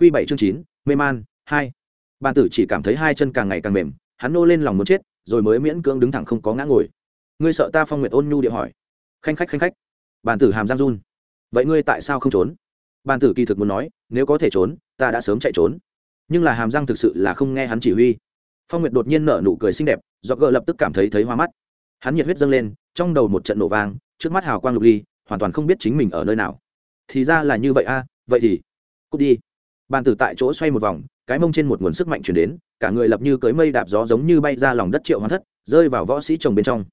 q bảy chương chín, mê man, hai. Bàn tử chỉ cảm thấy hai chân càng ngày càng mềm, hắn nô lên lòng muốn chết, rồi mới miễn cưỡng đứng thẳng không có ngã ngồi. Ngươi sợ ta phong nguyệt ôn nhu địa hỏi. Khanh khách khanh khách. Bàn tử hàm giang run. Vậy ngươi tại sao không trốn? Bàn tử kỳ thực muốn nói, nếu có thể trốn, ta đã sớm chạy trốn. Nhưng là hàm răng thực sự là không nghe hắn chỉ huy. Phong nguyệt đột nhiên nở nụ cười xinh đẹp do gợ lập tức cảm thấy thấy hoa mắt. Hắn nhiệt huyết dâng lên, trong đầu một trận nổ vang, trước mắt hào quang lục ly, hoàn toàn không biết chính mình ở nơi nào. Thì ra là như vậy a, vậy thì, cút đi bàn tử tại chỗ xoay một vòng, cái mông trên một nguồn sức mạnh chuyển đến, cả người lập như cưới mây đạp gió giống như bay ra lòng đất triệu hoán thất, rơi vào võ sĩ chồng bên trong.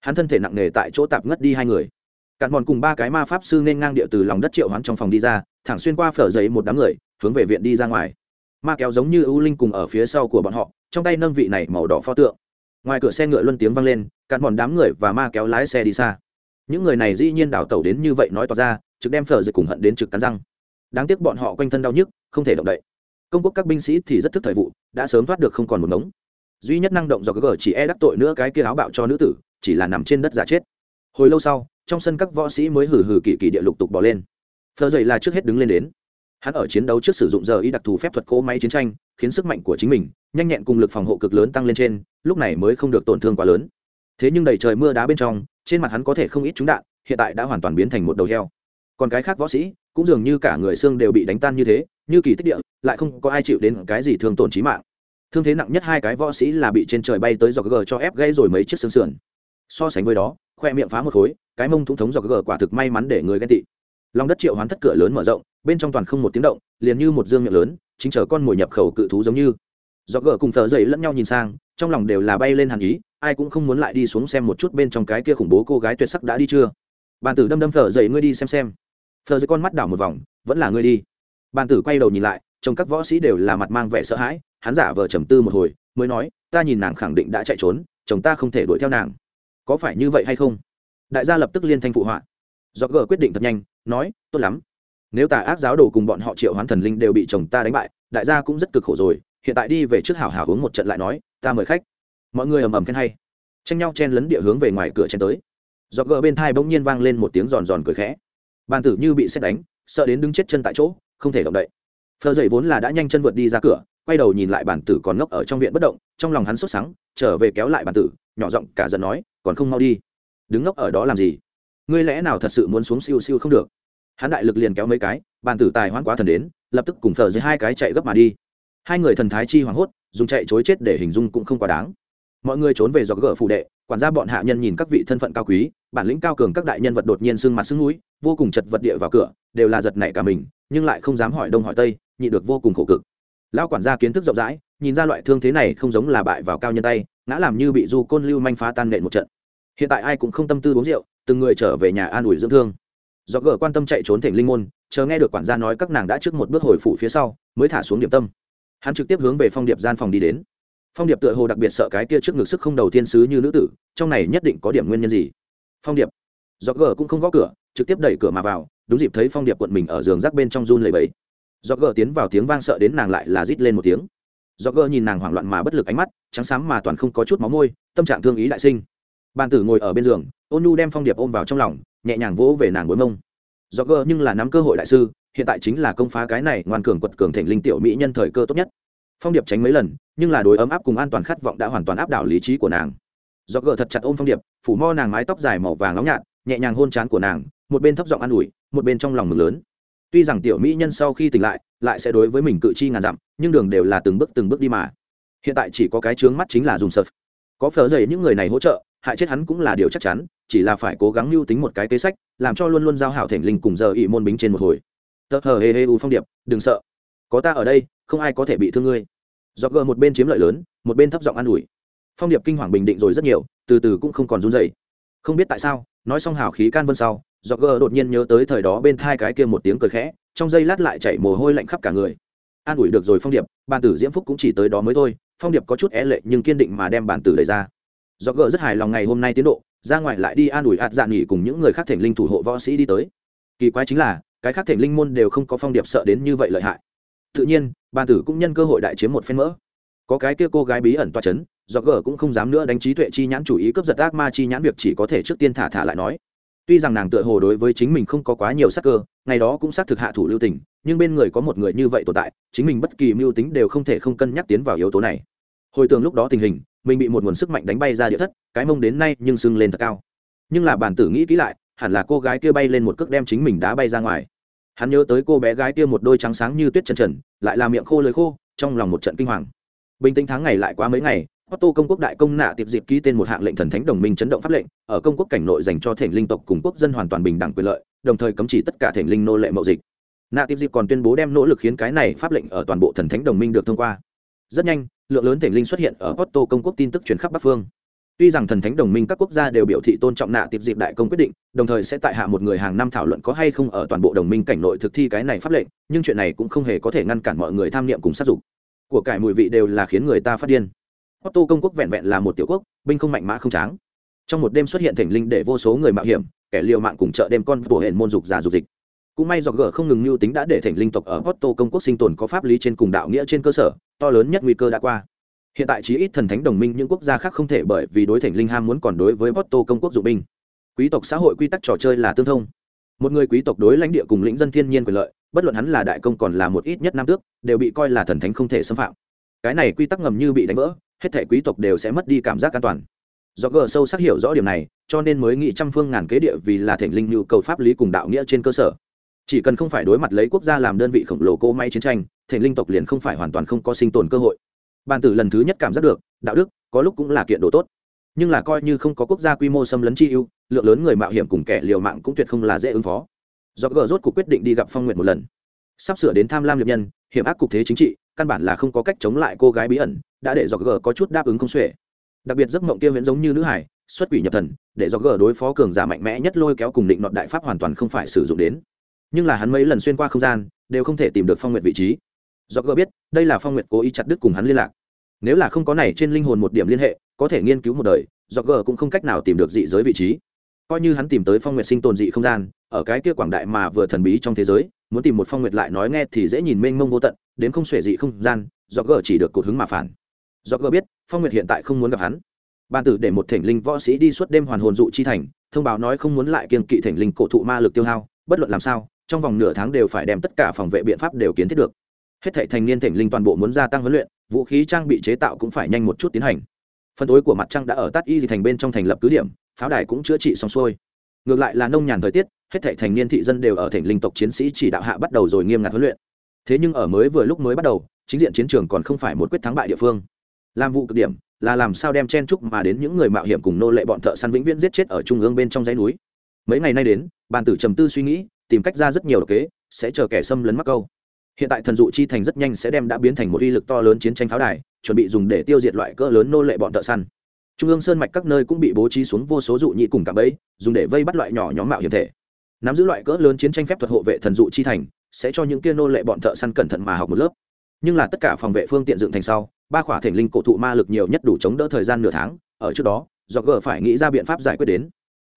Hắn thân thể nặng nề tại chỗ tạp ngất đi hai người. Cạn mòn cùng ba cái ma pháp sư nên ngang địa từ lòng đất triệu hoán trong phòng đi ra, thẳng xuyên qua phở giấy một đám người, hướng về viện đi ra ngoài. Ma kéo giống như ưu linh cùng ở phía sau của bọn họ, trong tay nâng vị này màu đỏ pho tượng. Ngoài cửa xe ngựa luân tiếng vang lên cạn mòn đám người và ma kéo lái xe đi xa. Những người này dĩ nhiên đảo tẩu đến như vậy nói tỏ ra, trực đem phở giấy cùng hận đến trực cắn răng đáng tiếc bọn họ quanh thân đau nhức, không thể động đậy. Công quốc các binh sĩ thì rất thức thời vụ, đã sớm thoát được không còn một ngống. Duy nhất năng động do gg chỉ e đắc tội nữa cái kia áo bạo cho nữ tử, chỉ là nằm trên đất giả chết. Hồi lâu sau, trong sân các võ sĩ mới hử hử kỳ kỳ địa lục tục bỏ lên. Thờ dậy là trước hết đứng lên đến. Hắn ở chiến đấu trước sử dụng giờ y đặc thù phép thuật cỗ máy chiến tranh, khiến sức mạnh của chính mình, nhanh nhẹn cùng lực phòng hộ cực lớn tăng lên trên, lúc này mới không được tổn thương quá lớn. Thế nhưng đầy trời mưa đá bên trong, trên mặt hắn có thể không ít trúng đạn, hiện tại đã hoàn toàn biến thành một đầu heo. Còn cái khác võ sĩ cũng dường như cả người xương đều bị đánh tan như thế, như kỳ tích địa, lại không có ai chịu đến cái gì thương tổn trí mạng. Thương thế nặng nhất hai cái võ sĩ là bị trên trời bay tới dọc gờ cho ép gây rồi mấy chiếc xương sườn. So sánh với đó, khoe miệng phá một khối, cái mông thủng thống dọc gờ quả thực may mắn để người ghen tị. Lòng đất triệu hoán thất cửa lớn mở rộng, bên trong toàn không một tiếng động, liền như một dương miệng lớn, chính chờ con mồi nhập khẩu cự thú giống như. Dọc gờ cùng thợ dậy lẫn nhau nhìn sang, trong lòng đều là bay lên hàn ý, ai cũng không muốn lại đi xuống xem một chút bên trong cái kia khủng bố cô gái tuyệt sắc đã đi chưa. Bàn tử đâm đâm thợ dậy, ngươi đi xem xem thờ dưới con mắt đảo một vòng, vẫn là ngươi đi. Bàn tử quay đầu nhìn lại, trông các võ sĩ đều là mặt mang vẻ sợ hãi, hắn giả vờ trầm tư một hồi, mới nói, ta nhìn nàng khẳng định đã chạy trốn, chồng ta không thể đuổi theo nàng. Có phải như vậy hay không? Đại gia lập tức liên thanh phụ họa. Do gờ quyết định thật nhanh, nói, tốt lắm. Nếu tà ác giáo đồ cùng bọn họ triệu hoán thần linh đều bị chồng ta đánh bại, đại gia cũng rất cực khổ rồi. Hiện tại đi về trước hảo hảo uống một trận lại nói, ta mời khách. Mọi người ầm ầm khen hay. Tranh nhau chen lấn địa hướng về ngoài cửa chen tới. Do gờ bên thai bỗng nhiên vang lên một tiếng giòn giòn cười khẽ bàn tử như bị xét đánh, sợ đến đứng chết chân tại chỗ, không thể động đậy. Phờ dậy vốn là đã nhanh chân vượt đi ra cửa, quay đầu nhìn lại bản tử còn ngốc ở trong viện bất động, trong lòng hắn sốt sắng, trở về kéo lại bản tử, nhỏ giọng cả giận nói, còn không mau đi. Đứng ngốc ở đó làm gì? Ngươi lẽ nào thật sự muốn xuống siêu siêu không được? Hắn đại lực liền kéo mấy cái bản tử tài hoãn quá thần đến, lập tức cùng phờ dưới hai cái chạy gấp mà đi. Hai người thần thái chi hoảng hốt, dùng chạy chối chết để hình dung cũng không quá đáng. Mọi người trốn về dọc gỡ phụ đệ quản gia bọn hạ nhân nhìn các vị thân phận cao quý, bản lĩnh cao cường các đại nhân vật đột nhiên sưng mặt sưng núi, vô cùng chật vật địa vào cửa, đều là giật nảy cả mình, nhưng lại không dám hỏi đông hỏi tây, nhị được vô cùng khổ cực. Lão quản gia kiến thức rộng rãi, nhìn ra loại thương thế này không giống là bại vào cao nhân tay, ngã làm như bị du côn lưu manh phá tan nện một trận. Hiện tại ai cũng không tâm tư uống rượu, từng người trở về nhà an ủi dưỡng thương. Do gỡ quan tâm chạy trốn thỉnh linh môn, chờ nghe được quản gia nói các nàng đã trước một bước hồi phủ phía sau, mới thả xuống điểm tâm. Hắn trực tiếp hướng về phong điệp gian phòng đi đến phong điệp tựa hồ đặc biệt sợ cái kia trước ngực sức không đầu tiên sứ như nữ tử, trong này nhất định có điểm nguyên nhân gì? Phong điệp. Do gờ cũng không gõ cửa, trực tiếp đẩy cửa mà vào, đúng dịp thấy phong điệp quận mình ở giường rác bên trong run lầy bẫy do gờ tiến vào tiếng vang sợ đến nàng lại là rít lên một tiếng. Do gờ nhìn nàng hoảng loạn mà bất lực ánh mắt, trắng xám mà toàn không có chút máu môi, tâm trạng thương ý đại sinh. Bàn tử ngồi ở bên giường, ôn nhu đem phong điệp ôm vào trong lòng, nhẹ nhàng vỗ về nàng bối mông. Do gờ nhưng là nắm cơ hội đại sư, hiện tại chính là công phá cái này ngoan cường quật cường thịnh linh tiểu mỹ nhân thời cơ tốt nhất phong điệp tránh mấy lần, nhưng là đối ấm áp cùng an toàn khát vọng đã hoàn toàn áp đảo lý trí của nàng. Do gỡ thật chặt ôm phong điệp, phủ mo nàng mái tóc dài màu vàng nóng nhạt, nhẹ nhàng hôn trán của nàng, một bên thấp giọng an ủi, một bên trong lòng mừng lớn. Tuy rằng tiểu mỹ nhân sau khi tỉnh lại lại sẽ đối với mình cự chi ngàn dặm, nhưng đường đều là từng bước từng bước đi mà. Hiện tại chỉ có cái chướng mắt chính là dùng sợt. Có phở dày những người này hỗ trợ, hại chết hắn cũng là điều chắc chắn, chỉ là phải cố gắng mưu tính một cái kế sách, làm cho luôn luôn giao hảo thành linh cùng giờ ỵ môn bính trên một hồi. Tớ hờ hê hê u phong điệp, đừng sợ. Có ta ở đây, không ai có thể bị thương ngươi do gờ một bên chiếm lợi lớn, một bên thấp giọng an ủi. Phong điệp kinh hoàng bình định rồi rất nhiều, từ từ cũng không còn run dày không biết tại sao, nói xong hào khí can vân sau, do gờ đột nhiên nhớ tới thời đó bên thai cái kia một tiếng cười khẽ, trong giây lát lại chảy mồ hôi lạnh khắp cả người. An ủi được rồi phong điệp, bàn tử diễm phúc cũng chỉ tới đó mới thôi, phong điệp có chút é lệ nhưng kiên định mà đem bàn tử đẩy ra. Do gờ rất hài lòng ngày hôm nay tiến độ, ra ngoài lại đi an ủi ạt dạ nghỉ cùng những người khác thành linh thủ hộ võ sĩ đi tới. Kỳ quái chính là, cái khác thành linh môn đều không có phong điệp sợ đến như vậy lợi hại tự nhiên bàn tử cũng nhân cơ hội đại chiếm một phen mỡ. Có cái kia cô gái bí ẩn toa c h ấ n do gờ cũng không dám nữa đánh trí tuệ chi nhãn chủ ý cướp giật ác ma chi nhãn việc chỉ có thể trước tiên thả thả lại nói. Tuy rằng nàng tựa hồ đối với chính mình không có quá nhiều sắc cơ, ngày đó cũng xác thực hạ thủ lưu tình, nhưng bên người có một người như vậy tồn tại, chính mình bất kỳ mưu tính đều không thể không cân nhắc tiến vào yếu tố này. Hồi tưởng lúc đó tình hình, mình bị một nguồn sức mạnh đánh bay ra địa thất, cái mông đến nay nhưng sưng lên thật cao. Nhưng là bản tử nghĩ kỹ lại, hẳn là cô gái kia bay lên một cước đem chính mình đá bay ra ngoài hắn nhớ tới cô bé gái kia một đôi trắng sáng như tuyết chân trần lại là miệng khô lưới khô trong lòng một trận kinh hoàng bình tĩnh tháng ngày lại quá mấy ngày Otto công quốc đại công nạ tiệp dịp ký tên một hạng lệnh thần thánh đồng minh chấn động pháp lệnh, ở công quốc cảnh nội dành cho thể linh tộc cùng quốc dân hoàn toàn bình đẳng quyền lợi, đồng thời cấm chỉ tất cả thể linh nô lệ mậu dịch. Nạ tiệp dịp còn tuyên bố đem nỗ lực khiến cái này pháp lệnh ở toàn bộ thần thánh đồng minh được thông qua. Rất nhanh, lượng lớn thể linh xuất hiện ở Otto công quốc tin tức truyền khắp bắc phương. Tuy rằng thần thánh đồng minh các quốc gia đều biểu thị tôn trọng nạ tiệp dịp đại công quyết định, đồng thời sẽ tại hạ một người hàng năm thảo luận có hay không ở toàn bộ đồng minh cảnh nội thực thi cái này pháp lệnh, nhưng chuyện này cũng không hề có thể ngăn cản mọi người tham niệm cùng sát dục. Của cải mùi vị đều là khiến người ta phát điên. Otto công quốc vẹn vẹn là một tiểu quốc, binh không mạnh mã không tráng. Trong một đêm xuất hiện thỉnh linh để vô số người mạo hiểm, kẻ liều mạng cùng chợ đêm con của hển môn dục giả dục dịch. Cũng may dọc gở không ngừng lưu tính đã để thỉnh linh tộc ở Otto công quốc sinh tồn có pháp lý trên cùng đạo nghĩa trên cơ sở, to lớn nhất nguy cơ đã qua hiện tại chí ít thần thánh đồng minh những quốc gia khác không thể bởi vì đối thành linh ham muốn còn đối với Porto công quốc dụng binh. Quý tộc xã hội quy tắc trò chơi là tương thông. Một người quý tộc đối lãnh địa cùng lĩnh dân thiên nhiên quyền lợi, bất luận hắn là đại công còn là một ít nhất nam tước, đều bị coi là thần thánh không thể xâm phạm. Cái này quy tắc ngầm như bị đánh vỡ, hết thể quý tộc đều sẽ mất đi cảm giác an toàn. Do gờ sâu sắc hiểu rõ điểm này, cho nên mới nghĩ trăm phương ngàn kế địa vì là thành linh nhu cầu pháp lý cùng đạo nghĩa trên cơ sở. Chỉ cần không phải đối mặt lấy quốc gia làm đơn vị khổng lồ cô may chiến tranh thành linh tộc liền không phải hoàn toàn không có sinh tồn cơ hội bàn tử lần thứ nhất cảm giác được, đạo đức, có lúc cũng là kiện đồ tốt. Nhưng là coi như không có quốc gia quy mô xâm lấn chi ưu, lượng lớn người mạo hiểm cùng kẻ liều mạng cũng tuyệt không là dễ ứng phó. Do gờ rốt cuộc quyết định đi gặp phong nguyện một lần. Sắp sửa đến tham lam liệp nhân, hiểm ác cục thế chính trị, căn bản là không có cách chống lại cô gái bí ẩn, đã để do gờ có chút đáp ứng không xuể. Đặc biệt giấc mộng kia viễn giống như nữ hải, xuất quỷ nhập thần, để do gờ đối phó cường giả mạnh mẽ nhất lôi kéo cùng định nọt đại pháp hoàn toàn không phải sử dụng đến. Nhưng là hắn mấy lần xuyên qua không gian, đều không thể tìm được phong nguyện vị trí do gỡ biết, đây là phong nguyệt cố ý chặt đứt cùng hắn liên lạc. Nếu là không có này trên linh hồn một điểm liên hệ, có thể nghiên cứu một đời do gỡ cũng không cách nào tìm được dị giới vị trí. Coi như hắn tìm tới phong nguyệt sinh tồn dị không gian, ở cái kia quảng đại mà vừa thần bí trong thế giới, muốn tìm một phong nguyệt lại nói nghe thì dễ nhìn mênh mông vô tận, đến không xuể dị không gian do gỡ chỉ được cột hứng mà phản. Do gỡ biết, phong nguyệt hiện tại không muốn gặp hắn. Ban tử để một thỉnh linh võ sĩ đi suốt đêm hoàn hồn dụ chi thành, thông báo nói không muốn lại kiên kỵ thỉnh linh cổ thụ ma lực tiêu hao, bất luận làm sao, trong vòng nửa tháng đều phải đem tất cả phòng vệ biện pháp đều kiến thiết được hết thảy thành niên thỉnh linh toàn bộ muốn gia tăng huấn luyện, vũ khí trang bị chế tạo cũng phải nhanh một chút tiến hành. Phần tối của mặt trăng đã ở tát y thì thành bên trong thành lập cứ điểm, pháo đài cũng chữa trị xong xuôi. Ngược lại là nông nhàn thời tiết, hết thảy thành niên thị dân đều ở thành linh tộc chiến sĩ chỉ đạo hạ bắt đầu rồi nghiêm ngặt huấn luyện. Thế nhưng ở mới vừa lúc mới bắt đầu, chính diện chiến trường còn không phải một quyết thắng bại địa phương. Làm vụ cực điểm, là làm sao đem chen trúc mà đến những người mạo hiểm cùng nô lệ bọn thợ săn vĩnh viễn giết chết ở trung ương bên trong dãy núi. Mấy ngày nay đến, bàn tử trầm tư suy nghĩ, tìm cách ra rất nhiều độc kế, sẽ chờ kẻ xâm lấn mắc câu hiện tại thần dụ chi thành rất nhanh sẽ đem đã biến thành một uy lực to lớn chiến tranh pháo đài, chuẩn bị dùng để tiêu diệt loại cỡ lớn nô lệ bọn thợ săn. Trung ương sơn mạch các nơi cũng bị bố trí xuống vô số dụ nhị cùng cạm bẫy, dùng để vây bắt loại nhỏ nhóm mạo hiểm thể. Nắm giữ loại cỡ lớn chiến tranh phép thuật hộ vệ thần dụ chi thành, sẽ cho những kia nô lệ bọn thợ săn cẩn thận mà học một lớp. Nhưng là tất cả phòng vệ phương tiện dựng thành sau, ba khỏa thành linh cổ thụ ma lực nhiều nhất đủ chống đỡ thời gian nửa tháng, ở trước đó, do g phải nghĩ ra biện pháp giải quyết đến.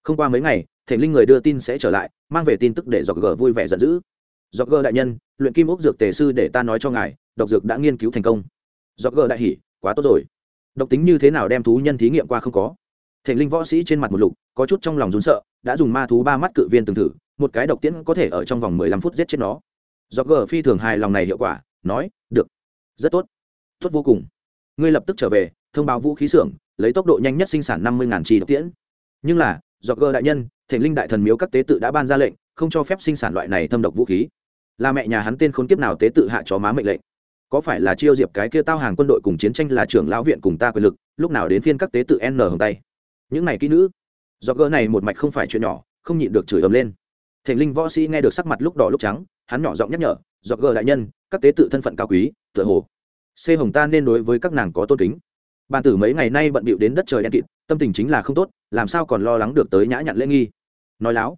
Không qua mấy ngày thành linh người đưa tin sẽ trở lại, mang về tin tức để do g vui vẻ giận dữ do gờ đại nhân, luyện kim ốc dược tề sư để ta nói cho ngài, độc dược đã nghiên cứu thành công. Do gờ đại hỉ, quá tốt rồi. Độc tính như thế nào đem thú nhân thí nghiệm qua không có? Thể linh võ sĩ trên mặt một lục, có chút trong lòng rún sợ, đã dùng ma thú ba mắt cự viên từng thử, một cái độc tiễn có thể ở trong vòng mười lăm phút giết chết nó. Do gờ phi thường hài lòng này hiệu quả, nói, được, rất tốt tốt vô cùng. Ngươi lập tức trở về, thông báo vũ khí xưởng, lấy tốc độ nhanh nhất sinh sản năm mươi chi độc tiễn. Nhưng là do gờ đại nhân thể linh đại thần miếu các tế tự đã ban ra lệnh, không cho phép sinh sản loại này thâm độc vũ khí là mẹ nhà hắn tên khốn kiếp nào tế tự hạ chó má mệnh lệnh. Có phải là chiêu diệp cái kia tao hàng quân đội cùng chiến tranh là trưởng lão viện cùng ta quyền lực, lúc nào đến phiên các tế tự n hồng tay? Những này kỹ nữ. Do gỡ này một mạch không phải chuyện nhỏ, không nhịn được chửi ầm lên. Thành linh võ sĩ nghe được sắc mặt lúc đỏ lúc trắng, hắn nhỏ giọng nhắc nhở do gỡ đại nhân, các tế tự thân phận cao quý, tựa hồ c hồng ta nên đối với các nàng có tôn kính. Bàn tử mấy ngày nay bận bịu đến đất trời đen kịt, tâm tình chính là không tốt, làm sao còn lo lắng được tới nhã nhặn lễ nghi? Nói láo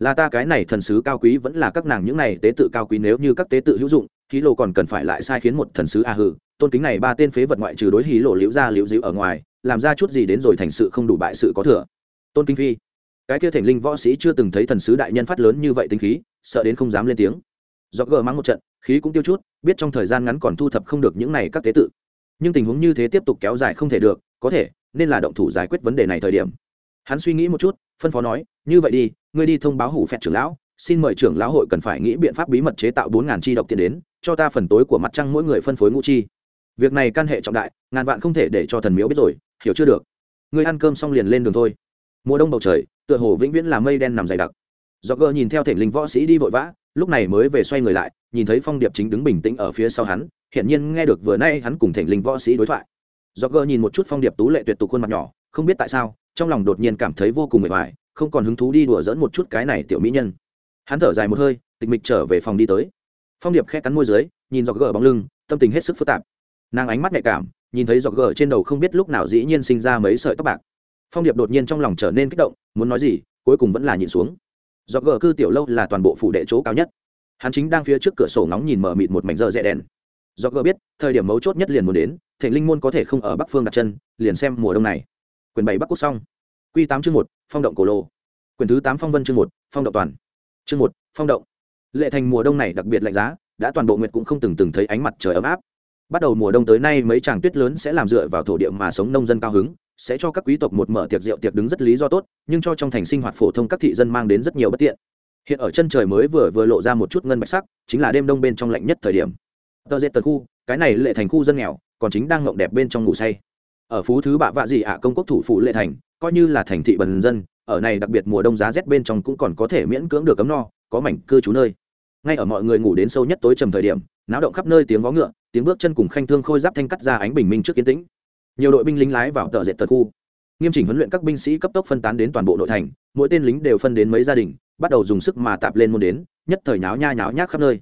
là ta cái này thần sứ cao quý vẫn là các nàng những này tế tự cao quý nếu như các tế tự hữu dụng, hí lộ còn cần phải lại sai khiến một thần sứ a hừ tôn kính này ba tên phế vật ngoại trừ đối hí lộ liễu ra liễu dịu ở ngoài, làm ra chút gì đến rồi thành sự không đủ bại sự có thừa. Tôn kính phi, cái kia thành linh võ sĩ chưa từng thấy thần sứ đại nhân phát lớn như vậy tính khí, sợ đến không dám lên tiếng. Do gờ mắng một trận, khí cũng tiêu chút, biết trong thời gian ngắn còn thu thập không được những này các tế tự. Nhưng tình huống như thế tiếp tục kéo dài không thể được, có thể, nên là động thủ giải quyết vấn đề này thời điểm. Hắn suy nghĩ một chút, phân phó nói, như vậy đi ngươi đi thông báo hủ phẹt trưởng lão, xin mời trưởng lão hội cần phải nghĩ biện pháp bí mật chế tạo bốn ngàn chi độc tiền đến, cho ta phần tối của mặt trăng mỗi người phân phối ngũ chi. Việc này căn hệ trọng đại, ngàn vạn không thể để cho thần miếu biết rồi, hiểu chưa được? Ngươi ăn cơm xong liền lên đường thôi. Mùa đông bầu trời, tựa hồ vĩnh viễn là mây đen nằm dày đặc. Do gờ nhìn theo thể linh võ sĩ đi vội vã, lúc này mới về xoay người lại, nhìn thấy phong điệp chính đứng bình tĩnh ở phía sau hắn, hiển nhiên nghe được vừa nay hắn cùng thể linh võ sĩ đối thoại. Do gờ nhìn một chút phong điệp tú lệ tuyệt tục khuôn mặt nhỏ, không biết tại sao, trong lòng đột nhiên cảm thấy vô cùng mệt mỏi không còn hứng thú đi đùa dỡn một chút cái này tiểu mỹ nhân. Hắn thở dài một hơi, tịch mịch trở về phòng đi tới. Phong điệp khẽ cắn môi dưới, nhìn dọc gờ bóng lưng, tâm tình hết sức phức tạp. Nàng ánh mắt nhạy cảm, nhìn thấy dọc gờ trên đầu không biết lúc nào dĩ nhiên sinh ra mấy sợi tóc bạc. Phong điệp đột nhiên trong lòng trở nên kích động, muốn nói gì, cuối cùng vẫn là nhìn xuống. Dọc gờ cư tiểu lâu là toàn bộ phủ đệ chỗ cao nhất. Hắn chính đang phía trước cửa sổ ngóng nhìn mở mịt một mảnh dơ rẽ đèn. Do gờ biết, thời điểm mấu chốt nhất liền muốn đến thể linh môn có thể không ở bắc phương đặt chân, liền xem mùa đông này. Quyền bảy bắc quốc xong. Quy tám chương một, phong động cổ lô. Quyền thứ tám phong vân chương một, phong động toàn. Chương một, phong động. Lệ thành mùa đông này đặc biệt lạnh giá, đã toàn bộ nguyệt cũng không từng từng thấy ánh mặt trời ấm áp. Bắt đầu mùa đông tới nay mấy tràng tuyết lớn sẽ làm dựa vào thổ địa mà sống nông dân cao hứng, sẽ cho các quý tộc một mở tiệc rượu tiệc đứng rất lý do tốt, nhưng cho trong thành sinh hoạt phổ thông các thị dân mang đến rất nhiều bất tiện. Hiện ở chân trời mới vừa vừa lộ ra một chút ngân bạch sắc, chính là đêm đông bên trong lạnh nhất thời điểm. Tờ dệt tần khu, cái này lệ thành khu dân nghèo, còn chính đang ngộng đẹp bên trong ngủ say. Ở phú thứ bạ vạ gì ạ, công quốc thủ phủ lệ thành coi như là thành thị bần dân, ở này đặc biệt mùa đông giá rét bên trong cũng còn có thể miễn cưỡng được cấm no, có mảnh cư trú nơi. Ngay ở mọi người ngủ đến sâu nhất tối trầm thời điểm, náo động khắp nơi tiếng vó ngựa, tiếng bước chân cùng khanh thương khôi giáp thanh cắt ra ánh bình minh trước kiến tĩnh. Nhiều đội binh lính lái vào tợ dệt tật khu. Nghiêm chỉnh huấn luyện các binh sĩ cấp tốc phân tán đến toàn bộ nội thành, mỗi tên lính đều phân đến mấy gia đình, bắt đầu dùng sức mà tạp lên môn đến, nhất thời nháo nha nháo nhác khắp nơi.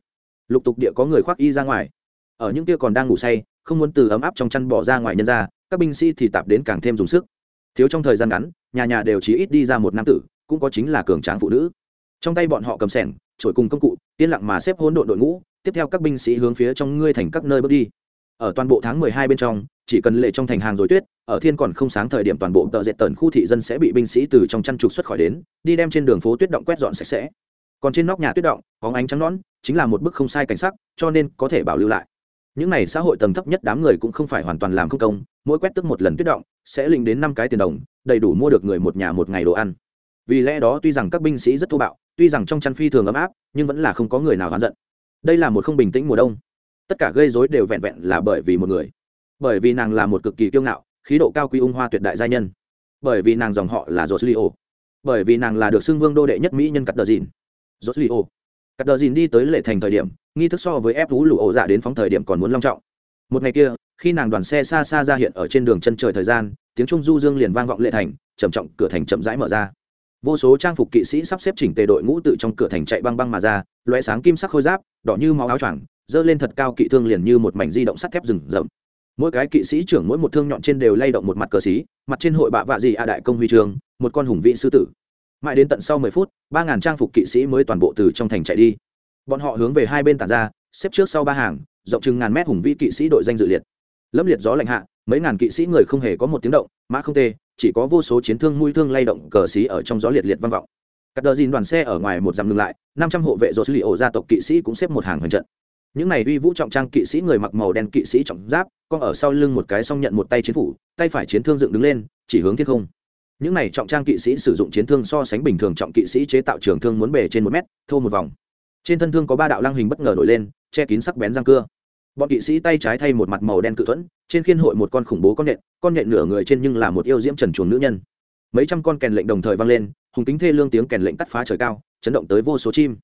Lục tục địa có người khoác y ra ngoài. Ở những kia còn đang ngủ say, không muốn từ ấm áp trong chăn bỏ ra ngoài nhân ra, các binh sĩ thì tạp đến càng thêm dùng sức thiếu trong thời gian ngắn, nhà nhà đều chỉ ít đi ra một nam tử, cũng có chính là cường tráng phụ nữ. Trong tay bọn họ cầm sẻng, trổi cùng công cụ, yên lặng mà xếp hỗn độn đội ngũ, tiếp theo các binh sĩ hướng phía trong ngươi thành các nơi bước đi. Ở toàn bộ tháng mười hai bên trong, chỉ cần lệ trong thành hàng rồi tuyết, ở thiên còn không sáng thời điểm toàn bộ tờ dệt tần khu thị dân sẽ bị binh sĩ từ trong chăn trục xuất khỏi đến, đi đem trên đường phố tuyết động quét dọn sạch sẽ. Còn trên nóc nhà tuyết động có ánh trắng nón chính là một bức không sai cảnh sắc, cho nên có thể bảo lưu lại. Những này xã hội tầng thấp nhất đám người cũng không phải hoàn toàn làm không công, mỗi quét tức một lần tuyết động sẽ lĩnh đến năm cái tiền đồng, đầy đủ mua được người một nhà một ngày đồ ăn. Vì lẽ đó tuy rằng các binh sĩ rất thô bạo, tuy rằng trong chăn phi thường ấm áp, nhưng vẫn là không có người nào oán giận. Đây là một không bình tĩnh mùa đông. Tất cả gây dối đều vẹn vẹn là bởi vì một người. Bởi vì nàng là một cực kỳ kiêu ngạo, khí độ cao quý ung hoa tuyệt đại gia nhân. Bởi vì nàng dòng họ là joslio. Bởi vì nàng là được xưng vương đô đệ nhất mỹ nhân cắt đờ dìn joslio. Cắt đờ dìn đi tới lệ thành thời điểm, nghi thức so với ép vũ lụ ổ dạ đến phóng thời điểm còn muốn long trọng. Một ngày kia khi nàng đoàn xe xa xa ra hiện ở trên đường chân trời thời gian, tiếng trung du dương liền vang vọng lệ thành, trầm trọng cửa thành chậm rãi mở ra. Vô số trang phục kỵ sĩ sắp xếp chỉnh tề đội ngũ tự trong cửa thành chạy băng băng mà ra loé sáng kim sắc khôi giáp, đỏ như máu áo choàng, dơ lên thật cao kỵ thương liền như một mảnh di động sắt thép rừng rậm. Mỗi cái kỵ sĩ trưởng mỗi một thương nhọn trên đều lay động một mặt cờ xí, mặt trên hội bạ vạ gì a đại công huy trường, một con hùng vị sư tử. Mãi đến tận sau mười phút, ba ngàn trang phục kỵ sĩ mới toàn bộ từ trong thành chạy đi. Bọn họ hướng về hai bên tàn ra, xếp trước sau ba hàng, rộng chừng ngàn mét hùng vĩ kỵ sĩ đội danh dự liệt lâm liệt gió lạnh hạ, mấy ngàn kỵ sĩ người không hề có một tiếng động, mã không tê, chỉ có vô số chiến thương mũi thương lay động, cờ xí ở trong gió liệt liệt vang vọng. Các đờ dìn đoàn xe ở ngoài một dặm ngừng lại, năm trăm hộ vệ dột lì ổ gia tộc kỵ sĩ cũng xếp một hàng hoành trận. Những này uy vũ trọng trang kỵ sĩ người mặc màu đen kỵ sĩ trọng giáp con ở sau lưng một cái song nhận một tay chiến phủ, tay phải chiến thương dựng đứng lên, chỉ hướng thiết không. Những này trọng trang kỵ sĩ sử dụng chiến thương so sánh bình thường trọng kỵ sĩ chế tạo trường thương muốn bề trên một mét, thô một vòng. Trên thân thương có ba đạo lăng hình bất ngờ nổi lên, che kín sắc bén răng cưa bọn kỵ sĩ tay trái thay một mặt màu đen cự thuẫn, trên khiên hội một con khủng bố con nhện con nhện nửa người trên nhưng là một yêu diễm trần chuồng nữ nhân. Mấy trăm con kèn lệnh đồng thời vang lên, hùng kính thê lương tiếng kèn lệnh cắt phá trời cao, chấn động tới vô số chim.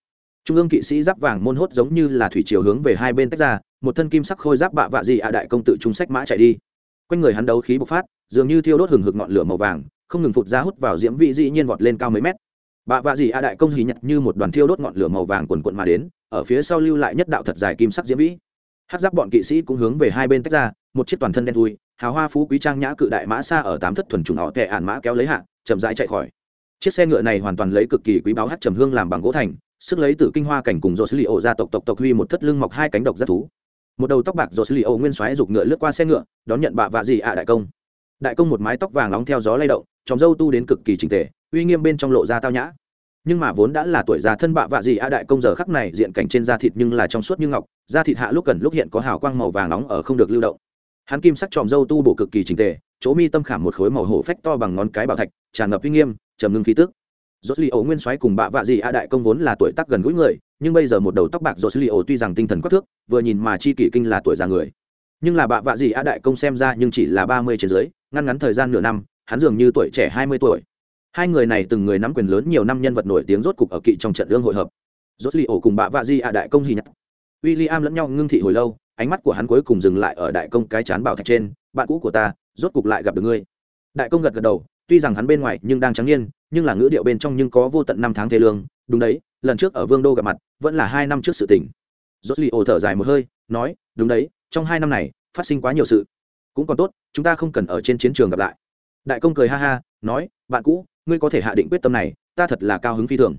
Trung ương kỵ sĩ giáp vàng môn hốt giống như là thủy chiều hướng về hai bên tách ra, một thân kim sắc khôi giáp bạ vạ dị ạ đại công tự trung sách mã chạy đi. Quanh người hắn đấu khí bộc phát, dường như thiêu đốt hừng hực ngọn lửa màu vàng, không ngừng phụt ra hút vào diễm vị dĩ nhiên vọt lên cao mấy mét. Bạ vạ dị ạ đại công hí nhặt như một đoàn thiêu đốt ngọn lửa màu vàng quần quận mà đến, ở phía sau lưu lại nhất đạo thật dài kim sắc diễm vĩ hát giáp bọn kỵ sĩ cũng hướng về hai bên tách ra, một chiếc toàn thân đen thui, hào hoa phú quý trang nhã cự đại mã xa ở tám thất thuần trùng họ tệ ản mã kéo lấy hạ, chậm rãi chạy khỏi. Chiếc xe ngựa này hoàn toàn lấy cực kỳ quý báo hát trầm hương làm bằng gỗ thành, sức lấy từ kinh hoa cảnh cùng dột xử lý ổ ra tộc tộc tộc huy một thất lưng mọc hai cánh độc rất thú. Một đầu tóc bạc dột xử lý ổ nguyên xoáy giục ngựa lướt qua xe ngựa, đón nhận bạ vạ gì ạ đại công. Đại công một mái tóc vàng nóng theo gió lay động tròng dâu tu đến cực kỳ trình tề, uy nghiêm bên trong lộ ra tao nhã nhưng mà vốn đã là tuổi già thân bạ vạ gì a đại công giờ khắc này, diện cảnh trên da thịt nhưng là trong suốt như ngọc, da thịt hạ lúc cần lúc hiện có hào quang màu vàng nóng ở không được lưu động. Hắn kim sắc tròm dâu tu bổ cực kỳ trình tề, chỗ mi tâm khảm một khối màu hổ phách to bằng ngón cái bảo thạch, tràn ngập uy nghiêm, trầm ngưng khí tức. Dốt li ổ nguyên xoáy cùng bạ vạ gì a đại công vốn là tuổi tác gần gũi người, nhưng bây giờ một đầu tóc bạc dốt li ổ tuy rằng tinh thần quắc thước, vừa nhìn mà chi kỷ kinh là tuổi già người. Nhưng là bạ vạ gì a đại công xem ra nhưng chỉ là ba mươi trên dưới, ngăn ngắn thời gian nửa năm, hắn dường như tuổi trẻ hai mươi tuổi hai người này từng người nắm quyền lớn nhiều năm nhân vật nổi tiếng rốt cục ở kỵ trong trận đương hội hợp. Rốt li ổ cùng bà vạ di ạ đại công hy nhặt w i l l i am lẫn nhau ngưng thị hồi lâu, ánh mắt của hắn cuối cùng dừng lại ở đại công cái chán bảo thạch trên. Bạn cũ của ta, rốt cục lại gặp được ngươi. Đại công gật gật đầu, tuy rằng hắn bên ngoài nhưng đang trắng niên, nhưng là ngữ điệu bên trong nhưng có vô tận năm tháng thế lương. Đúng đấy, lần trước ở vương đô gặp mặt, vẫn là hai năm trước sự tình. Rốt li ổ thở dài một hơi, nói, đúng đấy, trong hai năm này, phát sinh quá nhiều sự. Cũng còn tốt, chúng ta không cần ở trên chiến trường gặp lại. Đại công cười ha ha, nói, bạn cũ ngươi có thể hạ định quyết tâm này, ta thật là cao hứng phi thường.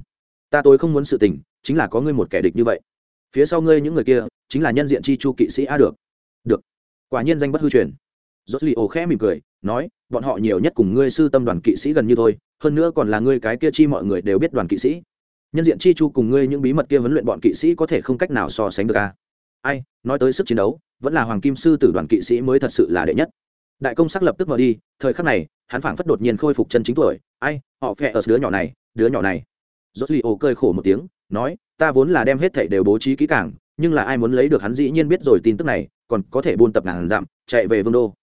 Ta tối không muốn sự tình, chính là có ngươi một kẻ địch như vậy. Phía sau ngươi những người kia, chính là nhân diện chi chu kỵ sĩ a được. Được. Quả nhiên danh bất hư truyền. Rốt li ổ khẽ mỉm cười, nói, bọn họ nhiều nhất cùng ngươi sư tâm đoàn kỵ sĩ gần như thôi, hơn nữa còn là ngươi cái kia chi mọi người đều biết đoàn kỵ sĩ. Nhân diện chi chu cùng ngươi những bí mật kia huấn luyện bọn kỵ sĩ có thể không cách nào so sánh được a. Ai, nói tới sức chiến đấu, vẫn là hoàng kim sư tử đoàn kỵ sĩ mới thật sự là đệ nhất đại công sắc lập tức mở đi, thời khắc này, hắn phảng phất đột nhiên khôi phục chân chính tuổi. Ai, họ phe ở đứa nhỏ này, đứa nhỏ này. Rốt li ô cơi khổ một tiếng, nói, ta vốn là đem hết thảy đều bố trí kỹ càng, nhưng là ai muốn lấy được hắn dĩ nhiên biết rồi tin tức này, còn có thể buôn tập ngàn dặm, chạy về vương đô.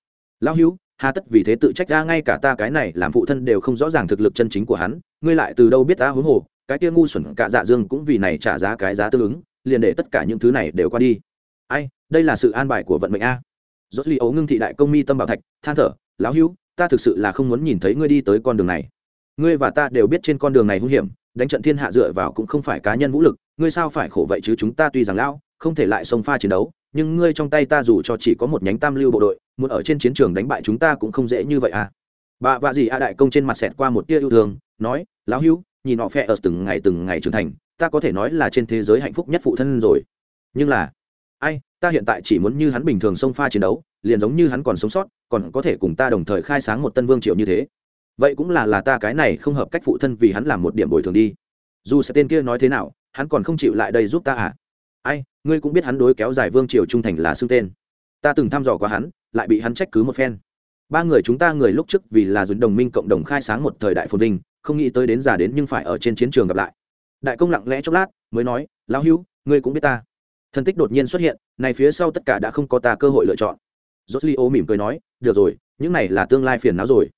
Lão hữu, hà tất vì thế tự trách ra ngay cả ta cái này làm phụ thân đều không rõ ràng thực lực chân chính của hắn, ngươi lại từ đâu biết ta huống hồ, cái kia ngu xuẩn cả dạ dương cũng vì này trả giá cái giá tương ứng, liền để tất cả những thứ này đều qua đi. Ai, đây là sự an bài của vận mệnh a rốt li ấu ngưng thị đại công mi tâm bảo thạch, than thở, lão hữu, ta thực sự là không muốn nhìn thấy ngươi đi tới con đường này. Ngươi và ta đều biết trên con đường này hung hiểm, đánh trận thiên hạ dựa vào cũng không phải cá nhân vũ lực, ngươi sao phải khổ vậy chứ chúng ta tuy rằng lão, không thể lại xông pha chiến đấu, nhưng ngươi trong tay ta dù cho chỉ có một nhánh tam lưu bộ đội, muốn ở trên chiến trường đánh bại chúng ta cũng không dễ như vậy à. Bà vạ gì a đại công trên mặt xẹt qua một tia yêu thương, nói, lão hữu, nhìn họ phe ở từng ngày từng ngày trưởng thành, ta có thể nói là trên thế giới hạnh phúc nhất phụ thân rồi. Nhưng là, ai ta hiện tại chỉ muốn như hắn bình thường xông pha chiến đấu, liền giống như hắn còn sống sót, còn có thể cùng ta đồng thời khai sáng một tân vương triều như thế. Vậy cũng là là ta cái này không hợp cách phụ thân vì hắn làm một điểm bồi thường đi. Dù sẽ tên kia nói thế nào, hắn còn không chịu lại đây giúp ta à? Ai, ngươi cũng biết hắn đối kéo dài vương triều trung thành là xưng tên. Ta từng thăm dò qua hắn, lại bị hắn trách cứ một phen. Ba người chúng ta người lúc trước vì là dùng đồng minh cộng đồng khai sáng một thời đại phồn vinh, không nghĩ tới đến già đến nhưng phải ở trên chiến trường gặp lại. Đại công lặng lẽ chốc lát, mới nói, lão hữu, ngươi cũng biết ta. Thần tích đột nhiên xuất hiện, này phía sau tất cả đã không có ta cơ hội lựa chọn. Rốt li mỉm cười nói, được rồi, những này là tương lai phiền não rồi.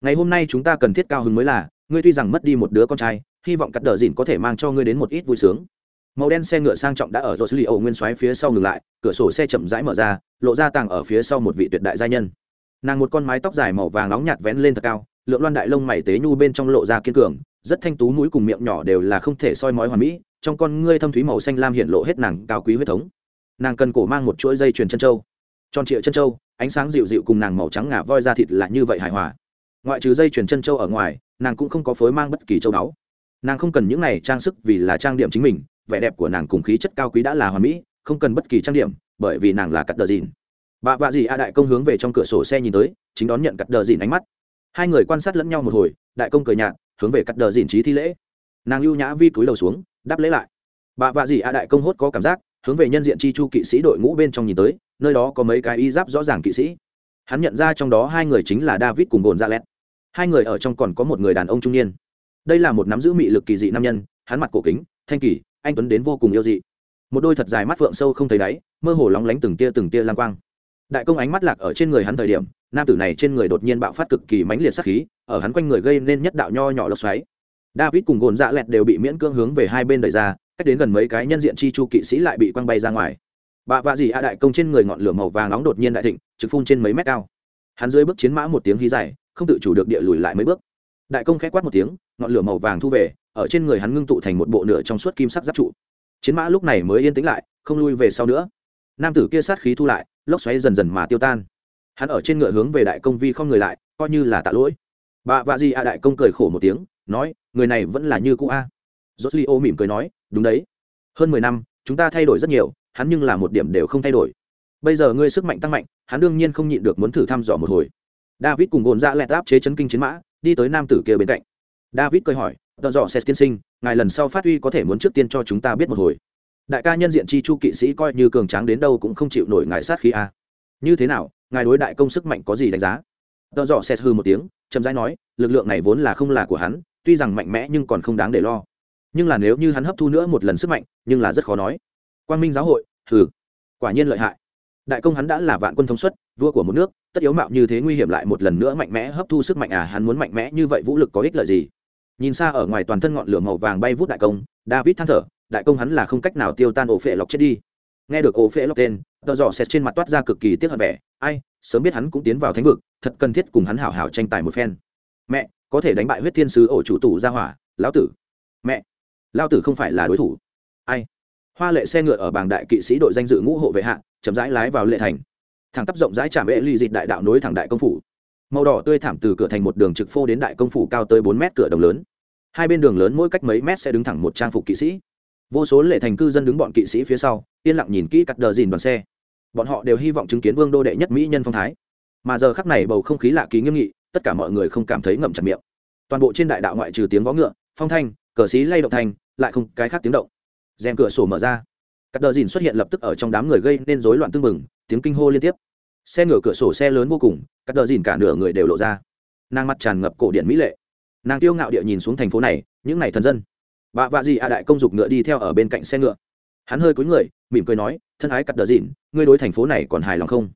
Ngày hôm nay chúng ta cần thiết cao hứng mới là, ngươi tuy rằng mất đi một đứa con trai, hy vọng cắt đờ dìn có thể mang cho ngươi đến một ít vui sướng. Màu đen xe ngựa sang trọng đã ở rốt li nguyên xoáy phía sau ngừng lại, cửa sổ xe chậm rãi mở ra, lộ ra tàng ở phía sau một vị tuyệt đại gia nhân. Nàng một con mái tóc dài màu vàng nóng nhạt vén lên thật cao, lượng loan đại lông mày tế nhu bên trong lộ ra kiên cường, rất thanh tú mũi cùng miệng nhỏ đều là không thể soi mói hoàn mỹ trong con ngươi thâm thúy màu xanh lam hiện lộ hết nàng cao quý huyết thống. Nàng cần cổ mang một chuỗi dây chuyền chân trâu tròn trịa chân trâu ánh sáng dịu dịu cùng nàng màu trắng ngà voi ra thịt là như vậy hài hòa. Ngoại trừ dây chuyền chân trâu ở ngoài, nàng cũng không có phối mang bất kỳ châu báu. Nàng không cần những này trang sức vì là trang điểm chính mình, vẻ đẹp của nàng cùng khí chất cao quý đã là hoàn mỹ, không cần bất kỳ trang điểm, bởi vì nàng là cắt đờ dìn. Bà vạ dì a đại công hướng về trong cửa sổ xe nhìn tới, chính đón nhận cắt đờ dìn ánh mắt. Hai người quan sát lẫn nhau một hồi, đại công cười nhạt, hướng về cắt đờ dìn trí thi lễ. Nàng lưu nhã vi túi đầu xuống đáp lễ lại. Bà vạ dị a đại công hốt có cảm giác, hướng về nhân diện chi chu kỵ sĩ đội ngũ bên trong nhìn tới, nơi đó có mấy cái y giáp rõ ràng kỵ sĩ. Hắn nhận ra trong đó hai người chính là david cùng gồn dạ ra lét hai người ở trong còn có một người đàn ông trung niên. Đây là một nắm giữ mị lực kỳ dị nam nhân, hắn mặt cổ kính, thanh kỳ, anh tuấn đến vô cùng yêu dị. Một đôi thật dài mắt phượng sâu không thấy đáy, mơ hồ lóng lánh từng tia từng tia lang quang. Đại công ánh mắt lạc ở trên người hắn thời điểm, nam tử này trên người đột nhiên bạo phát cực kỳ mãnh liệt sắc khí, ở hắn quanh người gây nên nhất đạo nho nhỏ lốc xoáy david cùng gồn dạ lẹt đều bị miễn cưỡng hướng về hai bên đẩy ra, cách đến gần mấy cái nhân diện chi chu kỵ sĩ lại bị quăng bay ra ngoài. Bà vạ gì a đại công trên người ngọn lửa màu vàng nóng đột nhiên đại thịnh, trực phun trên mấy mét cao. Hắn dưới bước chiến mã một tiếng hí dài, không tự chủ được địa lùi lại mấy bước. Đại công khẽ quát một tiếng, ngọn lửa màu vàng thu về, ở trên người hắn ngưng tụ thành một bộ nửa trong suốt kim sắc giáp trụ. Chiến mã lúc này mới yên tĩnh lại, không lui về sau nữa. Nam tử kia sát khí thu lại, lốc xoáy dần dần mà tiêu tan. Hắn ở trên ngựa hướng về đại công vi không người lại, coi như là tạ lỗi. Bà vạ gì a đại công cười khổ một tiếng nói, người này vẫn là như cũ a. Rốt li ô mỉm cười nói, đúng đấy. Hơn mười năm, chúng ta thay đổi rất nhiều, hắn nhưng là một điểm đều không thay đổi. Bây giờ ngươi sức mạnh tăng mạnh, hắn đương nhiên không nhịn được muốn thử thăm dò một hồi. David cùng gồn ra lẹt áp chế chấn kinh chiến mã, đi tới nam tử kia bên cạnh. David cười hỏi, tợ dò xét tiên sinh, ngài lần sau phát huy có thể muốn trước tiên cho chúng ta biết một hồi. Đại ca nhân diện chi chu kỵ sĩ coi như cường tráng đến đâu cũng không chịu nổi ngài sát khí a. Như thế nào, ngài đối đại công sức mạnh có gì đánh giá? Tợ dò xét hư một tiếng, chậm rãi nói, lực lượng này vốn là không là của hắn tuy rằng mạnh mẽ nhưng còn không đáng để lo. Nhưng là nếu như hắn hấp thu nữa một lần sức mạnh, nhưng là rất khó nói. Quang minh giáo hội, hừ, quả nhiên lợi hại. Đại công hắn đã là vạn quân thống suất, vua của một nước, tất yếu mạo như thế nguy hiểm lại một lần nữa mạnh mẽ hấp thu sức mạnh à hắn muốn mạnh mẽ như vậy vũ lực có ích lợi gì? Nhìn xa ở ngoài toàn thân ngọn lửa màu vàng bay vút đại công, david than thở, đại công hắn là không cách nào tiêu tan ổ phệ lọc chết đi. Nghe được ổ phệ lọc tên tờ dò xét trên mặt toát ra cực kỳ tiếc hận vẻ. Ai, sớm biết hắn cũng tiến vào thánh vực, thật cần thiết cùng hắn hảo hảo tranh tài một phen. Mẹ có thể đánh bại huyết thiên sứ ổ chủ tủ ra hỏa, lão tử. Mẹ, lão tử không phải là đối thủ. Ai? Hoa lệ xe ngựa ở bảng đại kỵ sĩ đội danh dự ngũ hộ vệ hạng chậm rãi lái vào lệ thành. Thẳng tắp rộng rãi trạm bệ ly dịt đại đạo nối thẳng đại công phủ. Màu đỏ tươi thảm từ cửa thành một đường trực phô đến đại công phủ cao tới bốn mét cửa đồng lớn. Hai bên đường lớn mỗi cách mấy mét sẽ đứng thẳng một trang phục kỵ sĩ. Vô số lệ thành cư dân đứng bọn kỵ sĩ phía sau, yên lặng nhìn kỹ cắt đờ dìn đoàn xe. Bọn họ đều hy vọng chứng kiến vương đô đệ nhất mỹ nhân phong thái. Mà giờ khắc này bầu không khí lạ kỳ nghiêm nghị tất cả mọi người không cảm thấy ngậm chặt miệng. Toàn bộ trên đại đạo ngoại trừ tiếng vó ngựa, phong thanh, cờ xí lay động thanh, lại không cái khác tiếng động. Rèm cửa sổ mở ra. Các đờ dìn xuất hiện lập tức ở trong đám người gây nên rối loạn tưng bừng, tiếng kinh hô liên tiếp. Xe ngựa cửa sổ xe lớn vô cùng các đờ dìn cả nửa người đều lộ ra. Nàng mặt tràn ngập cổ điện mỹ lệ. Nàng tiêu ngạo địa nhìn xuống thành phố này, những n à y thần dân. Bà vạ gì a đại công dục ngựa đi theo ở bên cạnh xe ngựa. Hắn hơi cúi người, mỉm cười nói, thân ái cắt đờ dìn, ngươi đối thành phố này còn hài lòng không?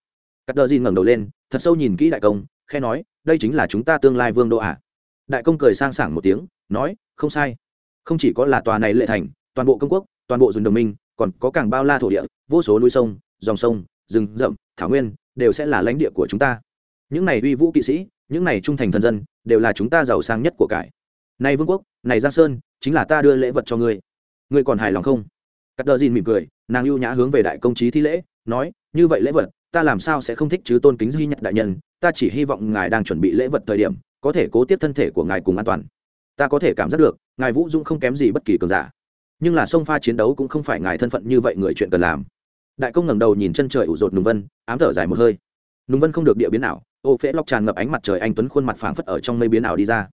Cắt đờ dìn ngẩng đầu lên, thật sâu nhìn kỹ đại công khe nói đây chính là chúng ta tương lai vương đô ạ à. đại công cười sang sảng một tiếng, nói, không sai. Không chỉ có là tòa này lệ thành, toàn bộ công quốc, toàn bộ dùng đồng minh, còn có càng bao la thổ địa, vô số núi sông, dòng sông, rừng rậm, thảo nguyên, đều sẽ là lãnh địa của chúng ta. Những này uy vũ kỵ sĩ, những này trung thành thần dân, đều là chúng ta giàu sang nhất của cải. Này vương quốc, này giang sơn, chính là ta đưa lễ vật cho ngươi. Ngươi còn hài lòng không? Cắt đờ dìn mỉm cười, nàng ưu nhã hướng về đại công trí thi lễ, nói, như vậy lễ vật ta làm sao sẽ không thích chứ tôn kính duy nhất đại nhân, ta chỉ hy vọng ngài đang chuẩn bị lễ vật thời điểm, có thể cố tiếp thân thể của ngài cùng an toàn. Ta có thể cảm giác được, ngài vũ dũng không kém gì bất kỳ cường giả. Nhưng là sông pha chiến đấu cũng không phải ngài thân phận như vậy người chuyện cần làm. Đại công ngẩng đầu nhìn chân trời ủ rột nùng vân, ám thở dài một hơi. Nùng vân không được địa biến nào ô phễ lọc tràn ngập ánh mặt trời anh tuấn khuôn mặt phảng phất ở trong mây biến ảo đi ra.